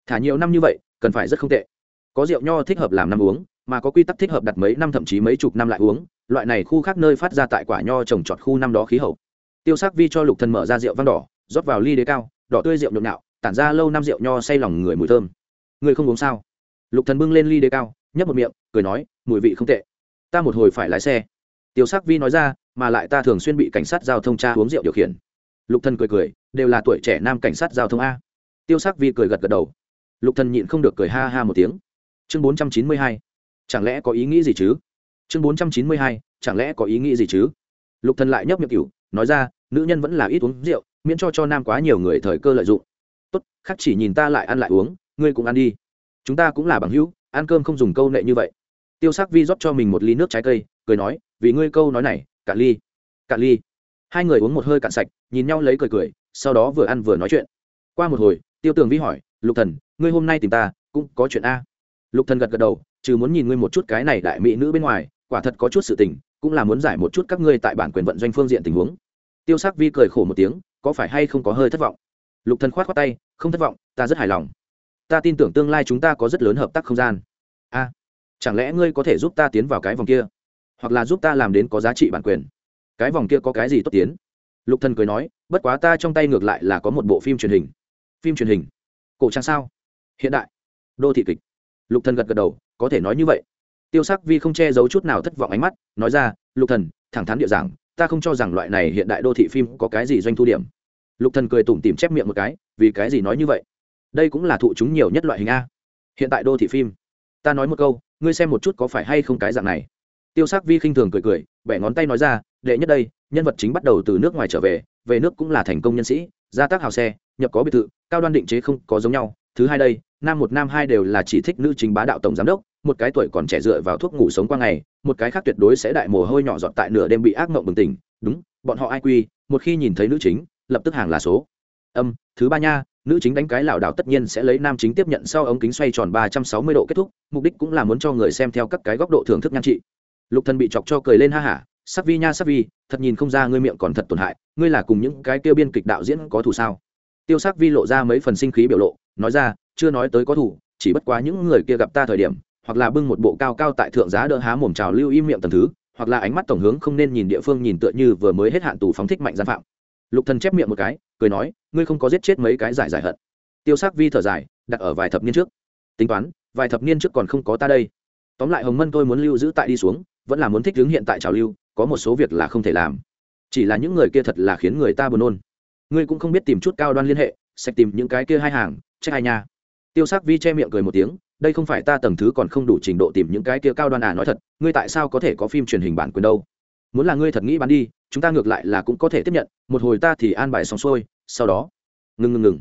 Thả nhiều năm như vậy, cần phải rất không tệ. Có rượu nho thích hợp làm năm uống, mà có quy tắc thích hợp đặt mấy năm thậm chí mấy chục năm lại uống, loại này khu khác nơi phát ra tại quả nho trồng trọt khu năm đó khí hậu. Tiêu sắc vi cho lục thần mở ra rượu vang đỏ, rót vào ly đế cao, đỏ tươi rượu nhộn nhạo tản ra lâu năm rượu nho say lòng người mùi thơm. Người không uống sao? Lục thần bưng lên ly đế cao, nhấp một miệng, cười nói, mùi vị không tệ. Ta một hồi phải lái xe. Tiêu sắc vi nói ra, mà lại ta thường xuyên bị cảnh sát giao thông tra uống rượu điều khiển. Lục thần cười cười, đều là tuổi trẻ nam cảnh sát giao thông a. Tiêu sắc vi cười gật gật đầu. Lục thần nhịn không được cười ha ha một tiếng. Chương bốn trăm chín mươi hai. Chẳng lẽ có ý nghĩ gì chứ? Chương bốn trăm chín mươi hai. Chẳng lẽ có ý nghĩ gì chứ? Lục thần lại nhấp miệng cửu, nói ra, nữ nhân vẫn là ít uống rượu, miễn cho cho nam quá nhiều người thời cơ lợi dụng tốt, khác chỉ nhìn ta lại ăn lại uống, ngươi cũng ăn đi. Chúng ta cũng là bằng hữu, ăn cơm không dùng câu nệ như vậy. Tiêu sắc vi rót cho mình một ly nước trái cây, cười nói, vì ngươi câu nói này, cạn ly cạn ly. Hai người uống một hơi cạn sạch, nhìn nhau lấy cười cười, sau đó vừa ăn vừa nói chuyện. Qua một hồi, tiêu tường vi hỏi, lục thần, ngươi hôm nay tìm ta, cũng có chuyện a? Lục thần gật gật đầu, trừ muốn nhìn ngươi một chút cái này đại mỹ nữ bên ngoài, quả thật có chút sự tình, cũng là muốn giải một chút các ngươi tại bản quyền vận doanh phương diện tình huống. Tiêu sắc vi cười khổ một tiếng, có phải hay không có hơi thất vọng? Lục thần khoát khoát tay không thất vọng, ta rất hài lòng. Ta tin tưởng tương lai chúng ta có rất lớn hợp tác không gian. A, chẳng lẽ ngươi có thể giúp ta tiến vào cái vòng kia? Hoặc là giúp ta làm đến có giá trị bản quyền? Cái vòng kia có cái gì tốt tiến? Lục thần cười nói, bất quá ta trong tay ngược lại là có một bộ phim truyền hình. Phim truyền hình? Cổ trang sao? Hiện đại. Đô thị kịch. Lục thần gật gật đầu, có thể nói như vậy. Tiêu sắc vi không che giấu chút nào thất vọng ánh mắt, nói ra, lục thần, thẳng thắn địa giảng, ta không cho rằng loại này hiện đại đô thị phim có cái gì doanh thu điểm lục thần cười tủm tỉm chép miệng một cái, vì cái gì nói như vậy? Đây cũng là thụ chúng nhiều nhất loại hình a. Hiện tại đô thị phim, ta nói một câu, ngươi xem một chút có phải hay không cái dạng này. Tiêu sắc vi khinh thường cười cười, bẻ ngón tay nói ra, đệ nhất đây, nhân vật chính bắt đầu từ nước ngoài trở về về nước cũng là thành công nhân sĩ gia tác hào xe, nhập có biệt thự, cao đoan định chế không có giống nhau. Thứ hai đây, nam một nam hai đều là chỉ thích nữ chính bá đạo tổng giám đốc, một cái tuổi còn trẻ dựa vào thuốc ngủ sống qua ngày, một cái khác tuyệt đối sẽ đại mồ hôi nhỏ giọt tại nửa đêm bị ác mộng bừng tỉnh. Đúng, bọn họ ai quy, một khi nhìn thấy nữ chính lập tức hàng là số. Âm, thứ ba nha, nữ chính đánh cái lảo đảo tất nhiên sẽ lấy nam chính tiếp nhận sau ống kính xoay tròn ba trăm sáu mươi độ kết thúc, mục đích cũng là muốn cho người xem theo các cái góc độ thưởng thức nhan trị. Lục thần bị chọc cho cười lên ha hả, sắc vi nha, sắc vi, thật nhìn không ra ngươi miệng còn thật tổn hại, ngươi là cùng những cái tiêu biên kịch đạo diễn có thù sao? Tiêu sắc vi lộ ra mấy phần sinh khí biểu lộ, nói ra, chưa nói tới có thù, chỉ bất quá những người kia gặp ta thời điểm, hoặc là bưng một bộ cao cao tại thượng giá đỡ há mồm trào lưu im miệng tầm thứ, hoặc là ánh mắt tổng hướng không nên nhìn địa phương nhìn tựa như vừa mới hết hạn tù phóng thích mạnh gian phạm lục thần chép miệng một cái, cười nói, ngươi không có giết chết mấy cái giải giải hận. Tiêu sắc vi thở dài, đặt ở vài thập niên trước. Tính toán, vài thập niên trước còn không có ta đây. Tóm lại hồng mân tôi muốn lưu giữ tại đi xuống, vẫn là muốn thích ứng hiện tại trào lưu, có một số việc là không thể làm. Chỉ là những người kia thật là khiến người ta buồn nôn. Ngươi cũng không biết tìm chút cao đoan liên hệ, sẽ tìm những cái kia hai hàng trách hai nha. Tiêu sắc vi che miệng cười một tiếng, đây không phải ta tầng thứ còn không đủ trình độ tìm những cái kia cao đoan à nói thật, ngươi tại sao có thể có phim truyền hình bản quyền đâu? Muốn là ngươi thật nghĩ bán đi, chúng ta ngược lại là cũng có thể tiếp nhận, một hồi ta thì an bài xong xuôi, sau đó, ngừng ngừng ngừng.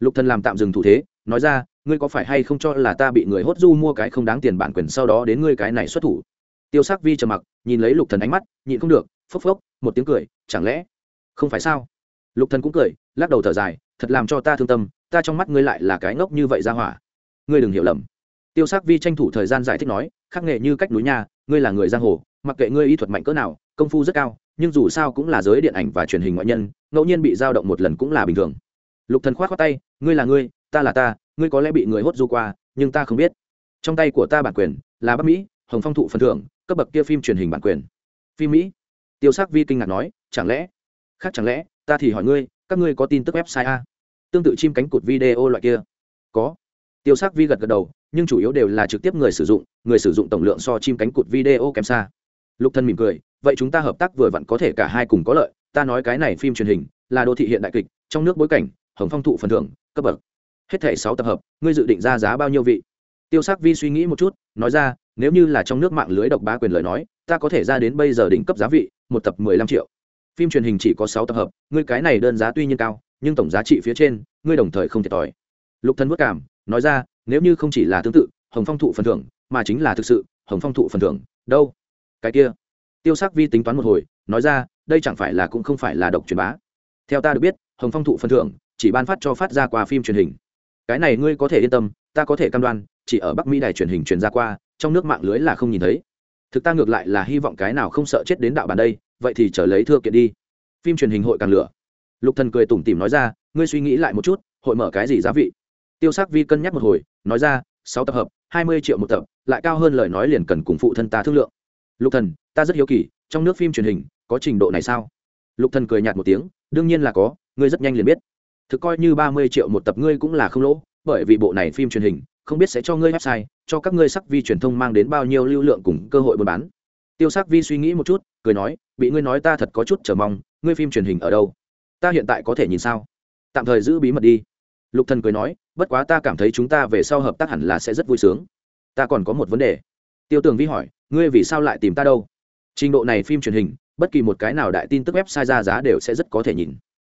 Lục thần làm tạm dừng thủ thế, nói ra, ngươi có phải hay không cho là ta bị người hốt du mua cái không đáng tiền bản quyền sau đó đến ngươi cái này xuất thủ? Tiêu sắc vi trầm mặc, nhìn lấy lục thần ánh mắt, nhịn không được, phốc phốc, một tiếng cười, chẳng lẽ không phải sao? Lục thần cũng cười, lắc đầu thở dài, thật làm cho ta thương tâm, ta trong mắt ngươi lại là cái ngốc như vậy ra hỏa. Ngươi đừng hiểu lầm. Tiêu sắc vi tranh thủ thời gian giải thích nói khắc nghệ như cách núi nhà ngươi là người giang hồ, mặc kệ ngươi y thuật mạnh cỡ nào, công phu rất cao, nhưng dù sao cũng là giới điện ảnh và truyền hình ngoại nhân, ngẫu nhiên bị dao động một lần cũng là bình thường. Lục thần khoát khoát tay, ngươi là ngươi, ta là ta, ngươi có lẽ bị người hốt du qua, nhưng ta không biết. Trong tay của ta bản quyền là bắc mỹ, hồng phong thụ phần thưởng, cấp bậc kia phim truyền hình bản quyền. Phim mỹ? Tiêu sắc vi kinh ngạc nói, chẳng lẽ? Khác chẳng lẽ, ta thì hỏi ngươi, các ngươi có tin tức website a? Tương tự chim cánh cụt video loại kia. Có. Tiêu sắc vi gật gật đầu nhưng chủ yếu đều là trực tiếp người sử dụng, người sử dụng tổng lượng so chim cánh cụt video kém xa. Lục thân mỉm cười, vậy chúng ta hợp tác vừa vặn có thể cả hai cùng có lợi, ta nói cái này phim truyền hình là đô thị hiện đại kịch, trong nước bối cảnh, hồng phong thụ phần thưởng, cấp bậc. Hết thể sáu tập hợp, ngươi dự định ra giá bao nhiêu vị? Tiêu sắc vi suy nghĩ một chút, nói ra, nếu như là trong nước mạng lưới độc bá quyền lời nói, ta có thể ra đến bây giờ đỉnh cấp giá vị, một tập mười lăm triệu. Phim truyền hình chỉ có sáu tập hợp, ngươi cái này đơn giá tuy nhiên cao, nhưng tổng giá trị phía trên, ngươi đồng thời không thiệt thòi. Lục thân vất cảm nói ra nếu như không chỉ là tương tự, hồng phong thụ phần thưởng, mà chính là thực sự, hồng phong thụ phần thưởng, đâu? Cái kia. Tiêu sắc vi tính toán một hồi, nói ra, đây chẳng phải là cũng không phải là độc truyền bá. Theo ta được biết, hồng phong thụ phần thưởng, chỉ ban phát cho phát ra qua phim truyền hình. Cái này ngươi có thể yên tâm, ta có thể cam đoan, chỉ ở bắc mỹ đài truyền hình truyền ra qua, trong nước mạng lưới là không nhìn thấy. Thực ta ngược lại là hy vọng cái nào không sợ chết đến đạo bàn đây, vậy thì trở lấy thưa kiện đi. Phim truyền hình hội càng lửa. Lục thần cười tủm tỉm nói ra, ngươi suy nghĩ lại một chút, hội mở cái gì giá vị? Tiêu sắc vi cân nhắc một hồi, nói ra, sáu tập hợp, hai mươi triệu một tập, lại cao hơn lời nói liền cần cùng phụ thân ta thương lượng. Lục thần, ta rất hiếu kỳ, trong nước phim truyền hình, có trình độ này sao? Lục thần cười nhạt một tiếng, đương nhiên là có, ngươi rất nhanh liền biết. Thực coi như ba mươi triệu một tập ngươi cũng là không lỗ, bởi vì bộ này phim truyền hình, không biết sẽ cho ngươi website, cho các ngươi sắc vi truyền thông mang đến bao nhiêu lưu lượng cùng cơ hội buôn bán. Tiêu sắc vi suy nghĩ một chút, cười nói, bị ngươi nói ta thật có chút chờ mong, ngươi phim truyền hình ở đâu? Ta hiện tại có thể nhìn sao? Tạm thời giữ bí mật đi lục thần cười nói, bất quá ta cảm thấy chúng ta về sau hợp tác hẳn là sẽ rất vui sướng. Ta còn có một vấn đề. Tiêu tường vi hỏi, ngươi vì sao lại tìm ta đâu? Trình độ này phim truyền hình, bất kỳ một cái nào đại tin tức website ra giá đều sẽ rất có thể nhìn.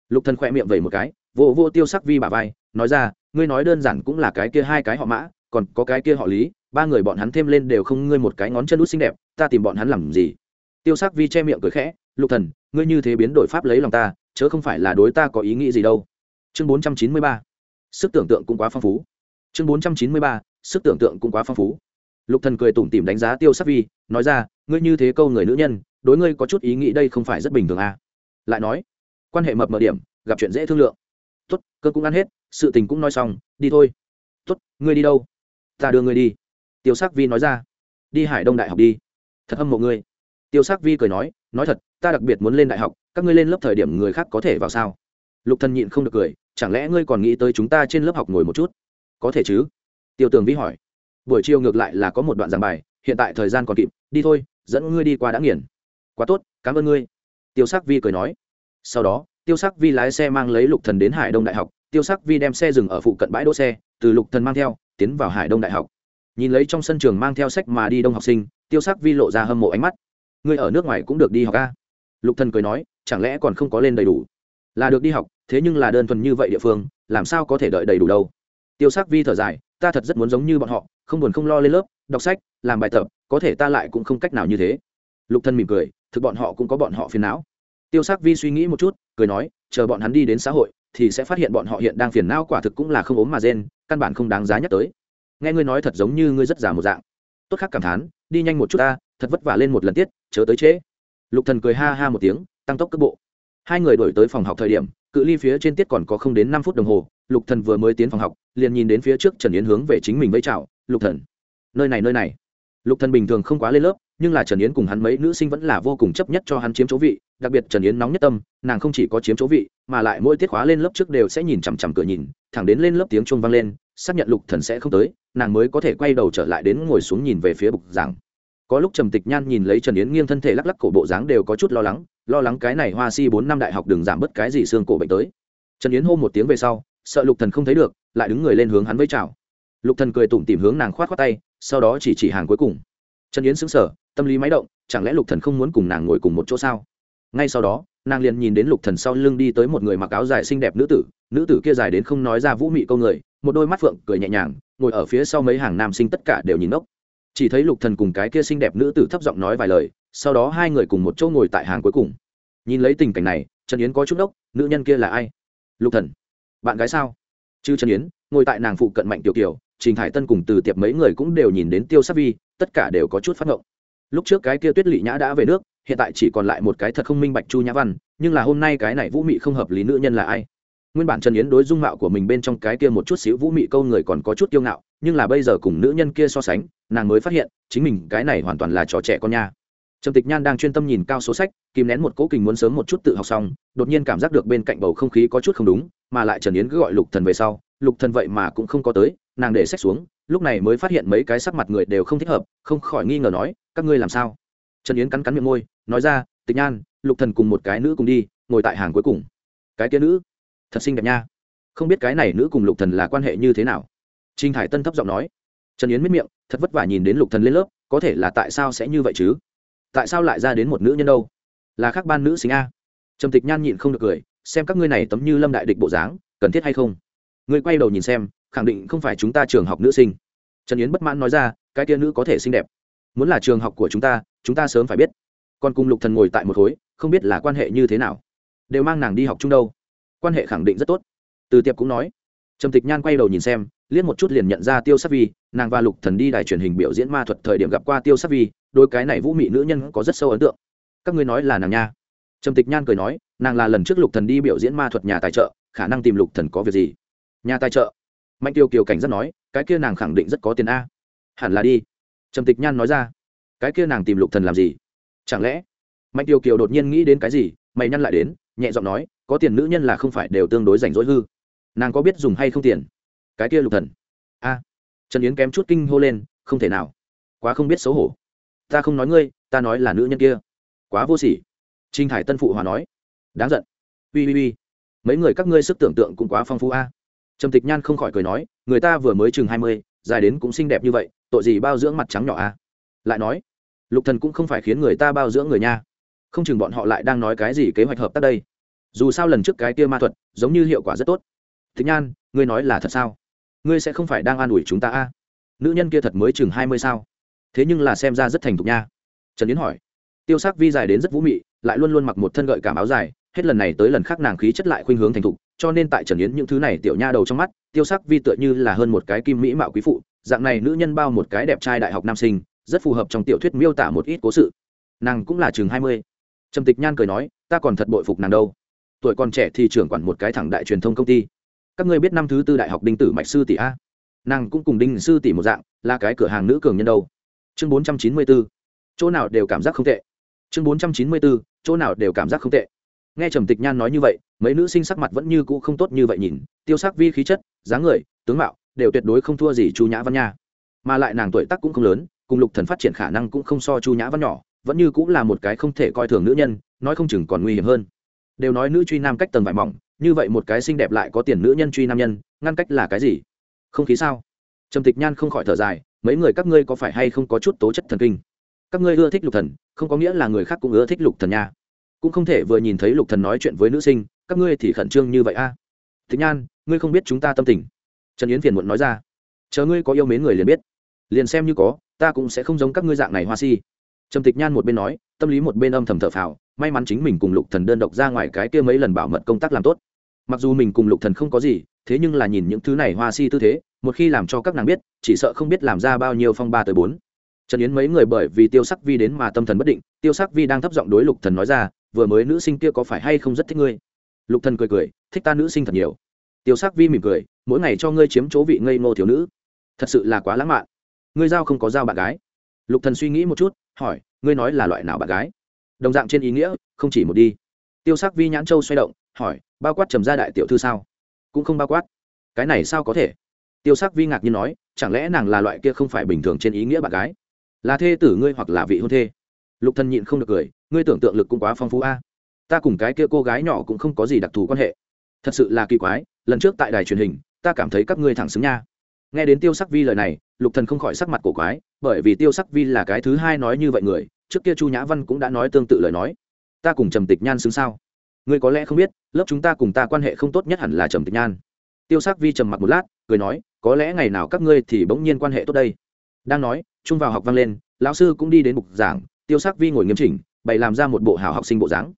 Lục thần khỏe miệng vẩy một cái, vô vô tiêu sắc vi bà vai, nói ra, ngươi nói đơn giản cũng là cái kia hai cái họ mã, còn có cái kia họ lý, ba người bọn hắn thêm lên đều không ngươi một cái ngón chân út xinh đẹp, ta tìm bọn hắn làm gì? Tiêu sắc vi che miệng cười khẽ, lục thần, ngươi như thế biến đổi pháp lấy lòng ta, chớ không phải là đối ta có ý nghĩ gì đâu. Chương bốn trăm chín mươi ba sức tưởng tượng cũng quá phong phú. Chương bốn trăm chín mươi ba, sức tưởng tượng cũng quá phong phú. Lục thần cười tủm tỉm đánh giá tiêu sắc vi, nói ra, ngươi như thế câu người nữ nhân, đối ngươi có chút ý nghĩ đây không phải rất bình thường à. lại nói, quan hệ mập mờ điểm, gặp chuyện dễ thương lượng. Tốt, cơ cũng ăn hết, sự tình cũng nói xong, đi thôi. Tốt, ngươi đi đâu? Ta đưa ngươi đi. Tiêu sắc vi nói ra, đi hải đông đại học đi. Thật hâm mộ ngươi. Tiêu sắc vi cười nói nói thật, ta đặc biệt muốn lên đại học, các ngươi lên lớp thời điểm người khác có thể vào sao? Lục thần nhịn không được cười chẳng lẽ ngươi còn nghĩ tới chúng ta trên lớp học ngồi một chút? Có thể chứ? Tiêu tường vi hỏi. Buổi chiều ngược lại là có một đoạn giảng bài, hiện tại thời gian còn kịp, đi thôi, dẫn ngươi đi qua đã nghiền. Quá tốt, cảm ơn ngươi. Tiêu sắc vi cười nói. Sau đó, tiêu sắc vi lái xe mang lấy lục thần đến hải đông đại học, tiêu sắc vi đem xe dừng ở phụ cận bãi đỗ xe, từ lục thần mang theo, tiến vào hải đông đại học. Nhìn lấy trong sân trường mang theo sách mà đi đông học sinh, tiêu sắc vi lộ ra hâm mộ ánh mắt. Ngươi ở nước ngoài cũng được đi học ca lục thần cười nói, chẳng lẽ còn không có lên đầy đủ? Là được đi học thế nhưng là đơn thuần như vậy địa phương, làm sao có thể đợi đầy đủ đâu? Tiêu sắc vi thở dài, ta thật rất muốn giống như bọn họ, không buồn không lo lên lớp, đọc sách, làm bài tập, có thể ta lại cũng không cách nào như thế. Lục thân mỉm cười, thực bọn họ cũng có bọn họ phiền não. Tiêu sắc vi suy nghĩ một chút, cười nói, chờ bọn hắn đi đến xã hội, thì sẽ phát hiện bọn họ hiện đang phiền não quả thực cũng là không ốm mà rên, căn bản không đáng giá nhắc tới. Nghe ngươi nói thật giống như ngươi rất già một dạng. Tốt khác cảm thán, đi nhanh một chút ta, thật vất vả lên một lần tiết, chớ tới trễ. Lục thần cười ha ha một tiếng, tăng tốc cước bộ hai người đổi tới phòng học thời điểm, cự ly phía trên tiết còn có không đến năm phút đồng hồ, lục thần vừa mới tiến phòng học, liền nhìn đến phía trước trần yến hướng về chính mình với chào, lục thần, nơi này nơi này. Lục thần bình thường không quá lên lớp, nhưng là trần yến cùng hắn mấy nữ sinh vẫn là vô cùng chấp nhất cho hắn chiếm chỗ vị, đặc biệt trần yến nóng nhất tâm, nàng không chỉ có chiếm chỗ vị, mà lại mỗi tiết khóa lên lớp trước đều sẽ nhìn chằm chằm cửa nhìn, thẳng đến lên lớp tiếng chuông vang lên, xác nhận lục thần sẽ không tới, nàng mới có thể quay đầu trở lại đến ngồi xuống nhìn về phía bục giảng có lúc trầm tịch nhan nhìn lấy trần yến nghiêng thân thể lắc lắc cổ bộ dáng đều có chút lo lắng lo lắng cái này hoa si bốn năm đại học đừng giảm bớt cái gì xương cổ bệnh tới. Trần yến hô một tiếng về sau, sợ lục thần không thấy được, lại đứng người lên hướng hắn với chào. Lục thần cười tủm tỉm hướng nàng khoát khoát tay, sau đó chỉ chỉ hàng cuối cùng. Trần yến sững sờ, tâm lý máy động, chẳng lẽ lục thần không muốn cùng nàng ngồi cùng một chỗ sao? Ngay sau đó, nàng liền nhìn đến lục thần sau lưng đi tới một người mặc áo dài xinh đẹp nữ tử nữ tử kia dài đến không nói ra vũ mị câu người, một đôi mắt phượng cười nhẹ nhàng, ngồi ở phía sau mấy hàng nam sinh tất cả đều nhìn ốc chỉ thấy lục thần cùng cái kia xinh đẹp nữ tử thấp giọng nói vài lời, sau đó hai người cùng một chỗ ngồi tại hàng cuối cùng. Nhìn lấy tình cảnh này, trần yến có chút đốc, nữ nhân kia là ai? Lục thần. Bạn gái sao? Chứ trần yến, ngồi tại nàng phụ cận mạnh tiểu kiều, trình thải tân cùng từ tiệp mấy người cũng đều nhìn đến tiêu sắc vi, tất cả đều có chút phát ngộng. Lúc trước cái kia tuyết lỵ nhã đã về nước, hiện tại chỉ còn lại một cái thật không minh bạch chu nhã văn, nhưng là hôm nay cái này vũ mị không hợp lý nữ nhân là ai? Nguyên bản trần yến đối dung mạo của mình bên trong cái kia một chút xíu vũ mị câu người còn có chút kiêu ngạo nhưng là bây giờ cùng nữ nhân kia so sánh, nàng mới phát hiện, chính mình cái này hoàn toàn là trò trẻ con nha. Trầm tịch nhan đang chuyên tâm nhìn cao số sách, kìm nén một cố kình muốn sớm một chút tự học xong, đột nhiên cảm giác được bên cạnh bầu không khí có chút không đúng, mà lại trần yến cứ gọi lục thần về sau, lục thần vậy mà cũng không có tới, nàng để sách xuống, lúc này mới phát hiện mấy cái sắc mặt người đều không thích hợp, không khỏi nghi ngờ nói, các ngươi làm sao? Trần yến cắn cắn miệng môi, nói ra, tịch nhan, lục thần cùng một cái nữ cùng đi, ngồi tại hàng cuối cùng. Cái kia nữ? Thật xinh đẹp nha. Không biết cái này nữ cùng lục thần là quan hệ như thế nào? Trinh Hải tân thấp giọng nói. Trần yến miết miệng, thật vất vả nhìn đến lục thần lên lớp, có thể là tại sao sẽ như vậy chứ? Tại sao lại ra đến một nữ nhân đâu? Là khác ban nữ sinh a. Trầm tịch nhan nhịn không được cười, xem các ngươi này tấm như lâm đại địch bộ dáng, cần thiết hay không? Ngươi quay đầu nhìn xem, khẳng định không phải chúng ta trường học nữ sinh. Trần yến bất mãn nói ra, cái tia nữ có thể xinh đẹp. Muốn là trường học của chúng ta chúng ta sớm phải biết. Còn cùng lục thần ngồi tại một khối, không biết là quan hệ như thế nào. Đều mang nàng đi học chung đâu. Quan hệ khẳng định rất tốt. Từ tiệp cũng nói. Trầm tịch nhan quay đầu nhìn xem liếc một chút liền nhận ra tiêu sắc vi, nàng và lục thần đi đài truyền hình biểu diễn ma thuật thời điểm gặp qua tiêu sắc vi, đôi cái này vũ mị nữ nhân có rất sâu ấn tượng. Các ngươi nói là nàng nha. Trầm tịch nhan cười nói, nàng là lần trước lục thần đi biểu diễn ma thuật nhà tài trợ, khả năng tìm lục thần có việc gì? Nhà tài trợ? Mạnh tiêu kiều cảnh rất nói, cái kia nàng khẳng định rất có tiền a. Hẳn là đi. Trầm tịch nhan nói ra, cái kia nàng tìm lục thần làm gì? Chẳng lẽ? Mạnh tiêu kiều đột nhiên nghĩ đến cái gì, mày nhăn lại đến, nhẹ giọng nói, có tiền nữ nhân là không phải đều tương đối rảnh rỗi hư. Nàng có biết dùng hay không tiền? Cái kia lục thần. A, trần yến kém chút kinh hô lên, không thể nào. Quá không biết xấu hổ. Ta không nói ngươi, ta nói là nữ nhân kia. Quá vô sỉ. Trinh hải tân phụ hòa nói. Đáng giận. Ui ui ui mấy người các ngươi sức tưởng tượng cũng quá phong phú a. Trầm tịch nhan không khỏi cười nói, người ta vừa mới chừng hai mươi, dài đến cũng xinh đẹp như vậy, tội gì bao dưỡng mặt trắng nhỏ a? Lại nói, lục thần cũng không phải khiến người ta bao dưỡng người nha. Không chừng bọn họ lại đang nói cái gì kế hoạch hợp tác đây. Dù sao lần trước cái kia ma thuật, giống như hiệu quả rất tốt. Thích nhan, ngươi nói là thật sao? Ngươi sẽ không phải đang an ủi chúng ta a? Nữ nhân kia thật mới chừng hai mươi sao? Thế nhưng là xem ra rất thành thục nha. Trần yến hỏi. Tiêu sắc vi dài đến rất vũ mị, lại luôn luôn mặc một thân gợi cảm áo dài, hết lần này tới lần khác nàng khí chất lại khuynh hướng thành thục, cho nên tại trần yến những thứ này tiểu nha đầu trong mắt, tiêu sắc vi tựa như là hơn một cái kim mỹ mạo quý phụ, dạng này nữ nhân bao một cái đẹp trai đại học nam sinh, rất phù hợp trong tiểu thuyết miêu tả một ít cố sự. Nàng cũng là chừng hai mươi. Trầm tịch nhan cười nói, ta còn thật bội phục nàng đâu. Tuổi còn trẻ thì trưởng quản một cái thẳng đại truyền thông công ty các ngươi biết năm thứ tư đại học đinh tử mạch sư tỷ a? Nàng cũng cùng đinh sư tỷ một dạng, là cái cửa hàng nữ cường nhân đâu. Chương bốn trăm chín mươi bốn chỗ nào đều cảm giác không tệ. Chương bốn trăm chín mươi bốn chỗ nào đều cảm giác không tệ. Nghe trầm tịch nhan nói như vậy, mấy nữ sinh sắc mặt vẫn như cũ không tốt như vậy nhìn, tiêu sắc vi khí chất, dáng người, tướng mạo, đều tuyệt đối không thua gì chu nhã văn nha. Mà lại nàng tuổi tác cũng không lớn, cùng lục thần phát triển khả năng cũng không so chu nhã văn nhỏ, vẫn như cũng là một cái không thể coi thường nữ nhân, nói không chừng còn nguy hiểm hơn. Đều nói nữ truy nam cách tầng vải mỏng như vậy một cái xinh đẹp lại có tiền nữ nhân truy nam nhân, ngăn cách là cái gì? Không khí sao? Trầm tịch nhan không khỏi thở dài, mấy người các ngươi có phải hay không có chút tố chất thần kinh? Các ngươi ưa thích lục thần, không có nghĩa là người khác cũng ưa thích lục thần nha. Cũng không thể vừa nhìn thấy lục thần nói chuyện với nữ sinh, các ngươi thì khẩn trương như vậy a. À. tịch nhan, ngươi không biết chúng ta tâm tình. Trần yến phiền muộn nói ra. Chờ ngươi có yêu mến người liền biết. Liền xem như có, ta cũng sẽ không giống các ngươi dạng này hoa si. Trầm tịch nhan một bên nói, tâm lý một bên âm thầm thở phào, may mắn chính mình cùng lục thần đơn độc ra ngoài cái kia mấy lần bảo mật công tác làm tốt mặc dù mình cùng lục thần không có gì, thế nhưng là nhìn những thứ này hoa si tư thế, một khi làm cho các nàng biết, chỉ sợ không biết làm ra bao nhiêu phong ba tới bốn. Trần yến mấy người bởi vì tiêu sắc vi đến mà tâm thần bất định, tiêu sắc vi đang thấp giọng đối lục thần nói ra, vừa mới nữ sinh kia có phải hay không rất thích ngươi? Lục thần cười cười, thích ta nữ sinh thật nhiều. Tiêu sắc vi mỉm cười, mỗi ngày cho ngươi chiếm chỗ vị ngây ngô thiếu nữ. Thật sự là quá lãng mạn. Ngươi giao không có giao bạn gái. Lục thần suy nghĩ một chút, hỏi, ngươi nói là loại nào bạn gái? Đồng dạng trên ý nghĩa, không chỉ một đi tiêu sắc vi nhãn châu xoay động, hỏi, bao quát trầm gia đại tiểu thư sao? Cũng không bao quát. Cái này sao có thể? Tiêu sắc vi ngạc nhiên nói, chẳng lẽ nàng là loại kia không phải bình thường trên ý nghĩa bạn gái? Là thê tử ngươi hoặc là vị hôn thê? Lục thần nhịn không được cười, ngươi tưởng tượng lực cũng quá phong phú a. Ta cùng cái kia cô gái nhỏ cũng không có gì đặc thù quan hệ. Thật sự là kỳ quái, lần trước tại đài truyền hình, ta cảm thấy các ngươi thẳng xứng nha. Nghe đến tiêu sắc vi lời này, lục thần không khỏi sắc mặt cổ quái, bởi vì tiêu sắc vi là cái thứ hai nói như vậy người, trước kia chu nhã văn cũng đã nói tương tự lời nói ta cùng trầm tịch nhan xứng sao? Ngươi có lẽ không biết, lớp chúng ta cùng ta quan hệ không tốt nhất hẳn là trầm tịch nhan. Tiêu sắc vi trầm mặc một lát, cười nói, có lẽ ngày nào các ngươi thì bỗng nhiên quan hệ tốt đây. Đang nói trung vào học vang lên, lão sư cũng đi đến bục giảng, tiêu sắc vi ngồi nghiêm chỉnh, bày làm ra một bộ hào học sinh bộ dáng.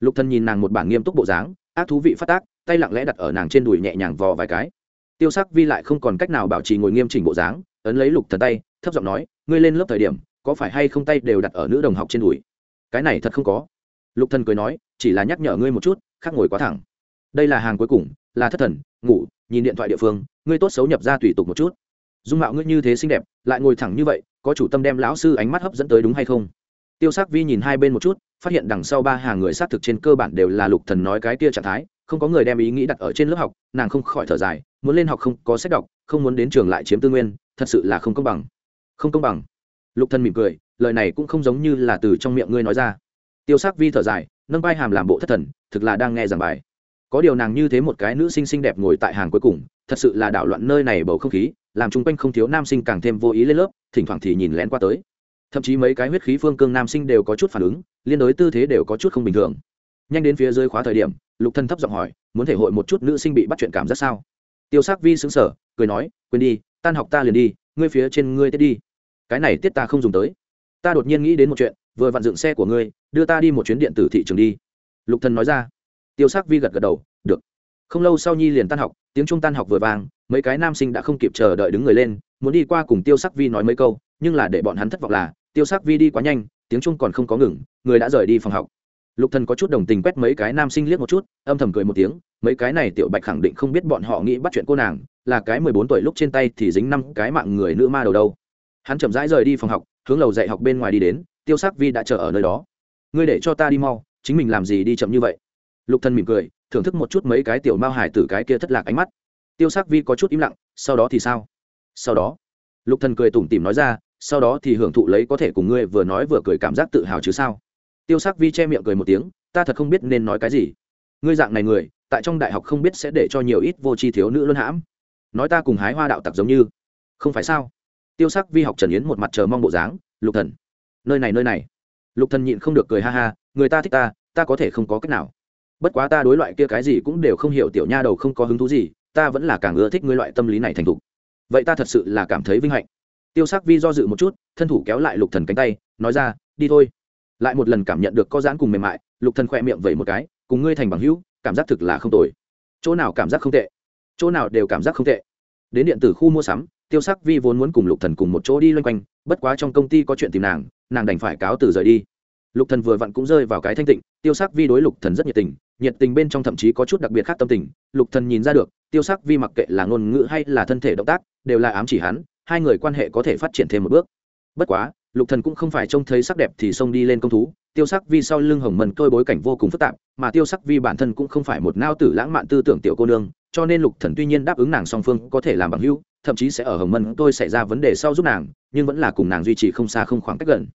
Lục thần nhìn nàng một bản nghiêm túc bộ dáng, ác thú vị phát tác, tay lặng lẽ đặt ở nàng trên đùi nhẹ nhàng vò vài cái. Tiêu sắc vi lại không còn cách nào bảo trì ngồi nghiêm chỉnh bộ dáng, ấn lấy lục thần tay, thấp giọng nói, ngươi lên lớp thời điểm, có phải hay không tay đều đặt ở nữ đồng học trên đùi? Cái này thật không có lục thần cười nói, chỉ là nhắc nhở ngươi một chút, khác ngồi quá thẳng. Đây là hàng cuối cùng, là thất thần, ngủ, nhìn điện thoại địa phương, ngươi tốt xấu nhập ra tùy tục một chút. Dung mạo ngươi như thế xinh đẹp, lại ngồi thẳng như vậy, có chủ tâm đem lão sư ánh mắt hấp dẫn tới đúng hay không? Tiêu sắc vi nhìn hai bên một chút, phát hiện đằng sau ba hàng người sát thực trên cơ bản đều là lục thần nói cái kia trạng thái, không có người đem ý nghĩ đặt ở trên lớp học, nàng không khỏi thở dài, muốn lên học không có sách đọc, không muốn đến trường lại chiếm tư nguyên, thật sự là không công bằng. Không công bằng. Lục thần mỉm cười, lời này cũng không giống như là từ trong miệng ngươi nói ra tiêu sắc vi thở dài, nâng vai hàm làm bộ thất thần, thực là đang nghe giảng bài. Có điều nàng như thế một cái nữ sinh xinh đẹp ngồi tại hàng cuối cùng, thật sự là đảo loạn nơi này bầu không khí, làm chung quanh không thiếu nam sinh càng thêm vô ý lên lớp, thỉnh thoảng thì nhìn lén qua tới. Thậm chí mấy cái huyết khí phương cương nam sinh đều có chút phản ứng, liên đối tư thế đều có chút không bình thường. Nhanh đến phía dưới khóa thời điểm, lục thân thấp giọng hỏi, muốn thể hội một chút nữ sinh bị bắt chuyện cảm giác sao? Tiêu sắc vi xứng sở cười nói, quên đi, tan học ta liền đi, ngươi phía trên ngươi tết đi. Cái này tiết ta không dùng tới. Ta đột nhiên nghĩ đến một chuyện, vừa vặn dựng xe của ngươi đưa ta đi một chuyến điện tử thị trường đi. Lục thần nói ra. Tiêu sắc vi gật gật đầu, được. Không lâu sau nhi liền tan học, tiếng trung tan học vừa vang, mấy cái nam sinh đã không kịp chờ đợi đứng người lên, muốn đi qua cùng tiêu sắc vi nói mấy câu, nhưng là để bọn hắn thất vọng là, tiêu sắc vi đi quá nhanh, tiếng trung còn không có ngừng, người đã rời đi phòng học. Lục thần có chút đồng tình quét mấy cái nam sinh liếc một chút, âm thầm cười một tiếng, mấy cái này tiểu bạch khẳng định không biết bọn họ nghĩ bắt chuyện cô nàng, là cái mười bốn tuổi lúc trên tay thì dính năm cái mạng người nữ ma đầu đâu. Hắn chậm rãi rời đi phòng học, hướng lầu dạy học bên ngoài đi đến, tiêu sắc vi đã chờ ở nơi đó ngươi để cho ta đi mau, chính mình làm gì đi chậm như vậy? Lục thần mỉm cười, thưởng thức một chút mấy cái tiểu mao hải tử cái kia thất lạc ánh mắt. Tiêu sắc vi có chút im lặng, sau đó thì sao? Sau đó, lục thần cười tủm tỉm nói ra, sau đó thì hưởng thụ lấy có thể cùng ngươi vừa nói vừa cười cảm giác tự hào chứ sao? Tiêu sắc vi che miệng cười một tiếng, ta thật không biết nên nói cái gì. Ngươi dạng này người, tại trong đại học không biết sẽ để cho nhiều ít vô tri thiếu nữ luân hãm. Nói ta cùng hái hoa đạo tặc giống như. Không phải sao? Tiêu sắc vi học trần yến một mặt chờ mong bộ dáng, lục thần. Nơi này nơi này lục thần nhịn không được cười ha ha, người ta thích ta ta có thể không có cách nào. Bất quá ta đối loại kia cái gì cũng đều không hiểu, tiểu nha đầu không có hứng thú gì, ta vẫn là càng ưa thích ngươi loại tâm lý này thành thục. Vậy ta thật sự là cảm thấy vinh hạnh. Tiêu sắc vi do dự một chút, thân thủ kéo lại lục thần cánh tay, nói ra, đi thôi. Lại một lần cảm nhận được có giãn cùng mềm mại, lục thần khỏe miệng vẩy một cái, cùng ngươi thành bằng hữu, cảm giác thực là không tồi. Chỗ nào cảm giác không tệ? Chỗ nào đều cảm giác không tệ. Đến điện tử khu mua sắm, tiêu sắc vi vốn muốn cùng lục thần cùng một chỗ đi loanh quanh bất quá trong công ty có chuyện tìm nàng nàng đành phải cáo từ rời đi. Lục thần vừa vặn cũng rơi vào cái thanh tịnh, tiêu sắc vi đối lục thần rất nhiệt tình nhiệt tình bên trong thậm chí có chút đặc biệt khác tâm tình, lục thần nhìn ra được, tiêu sắc vi mặc kệ là ngôn ngữ hay là thân thể động tác, đều là ám chỉ hắn, hai người quan hệ có thể phát triển thêm một bước. Bất quá, lục thần cũng không phải trông thấy sắc đẹp thì xông đi lên công thú, tiêu sắc vi sau lưng hồng mần tôi bối cảnh vô cùng phức tạp, mà tiêu sắc vi bản thân cũng không phải một nao tử lãng mạn tư tưởng tiểu cô nương, cho nên lục thần tuy nhiên đáp ứng nàng song phương có thể làm bằng hữu, thậm chí sẽ ở hồng mân tôi xảy ra vấn đề sau giúp nàng nhưng vẫn là cùng nàng duy trì không xa không khoảng cách gần.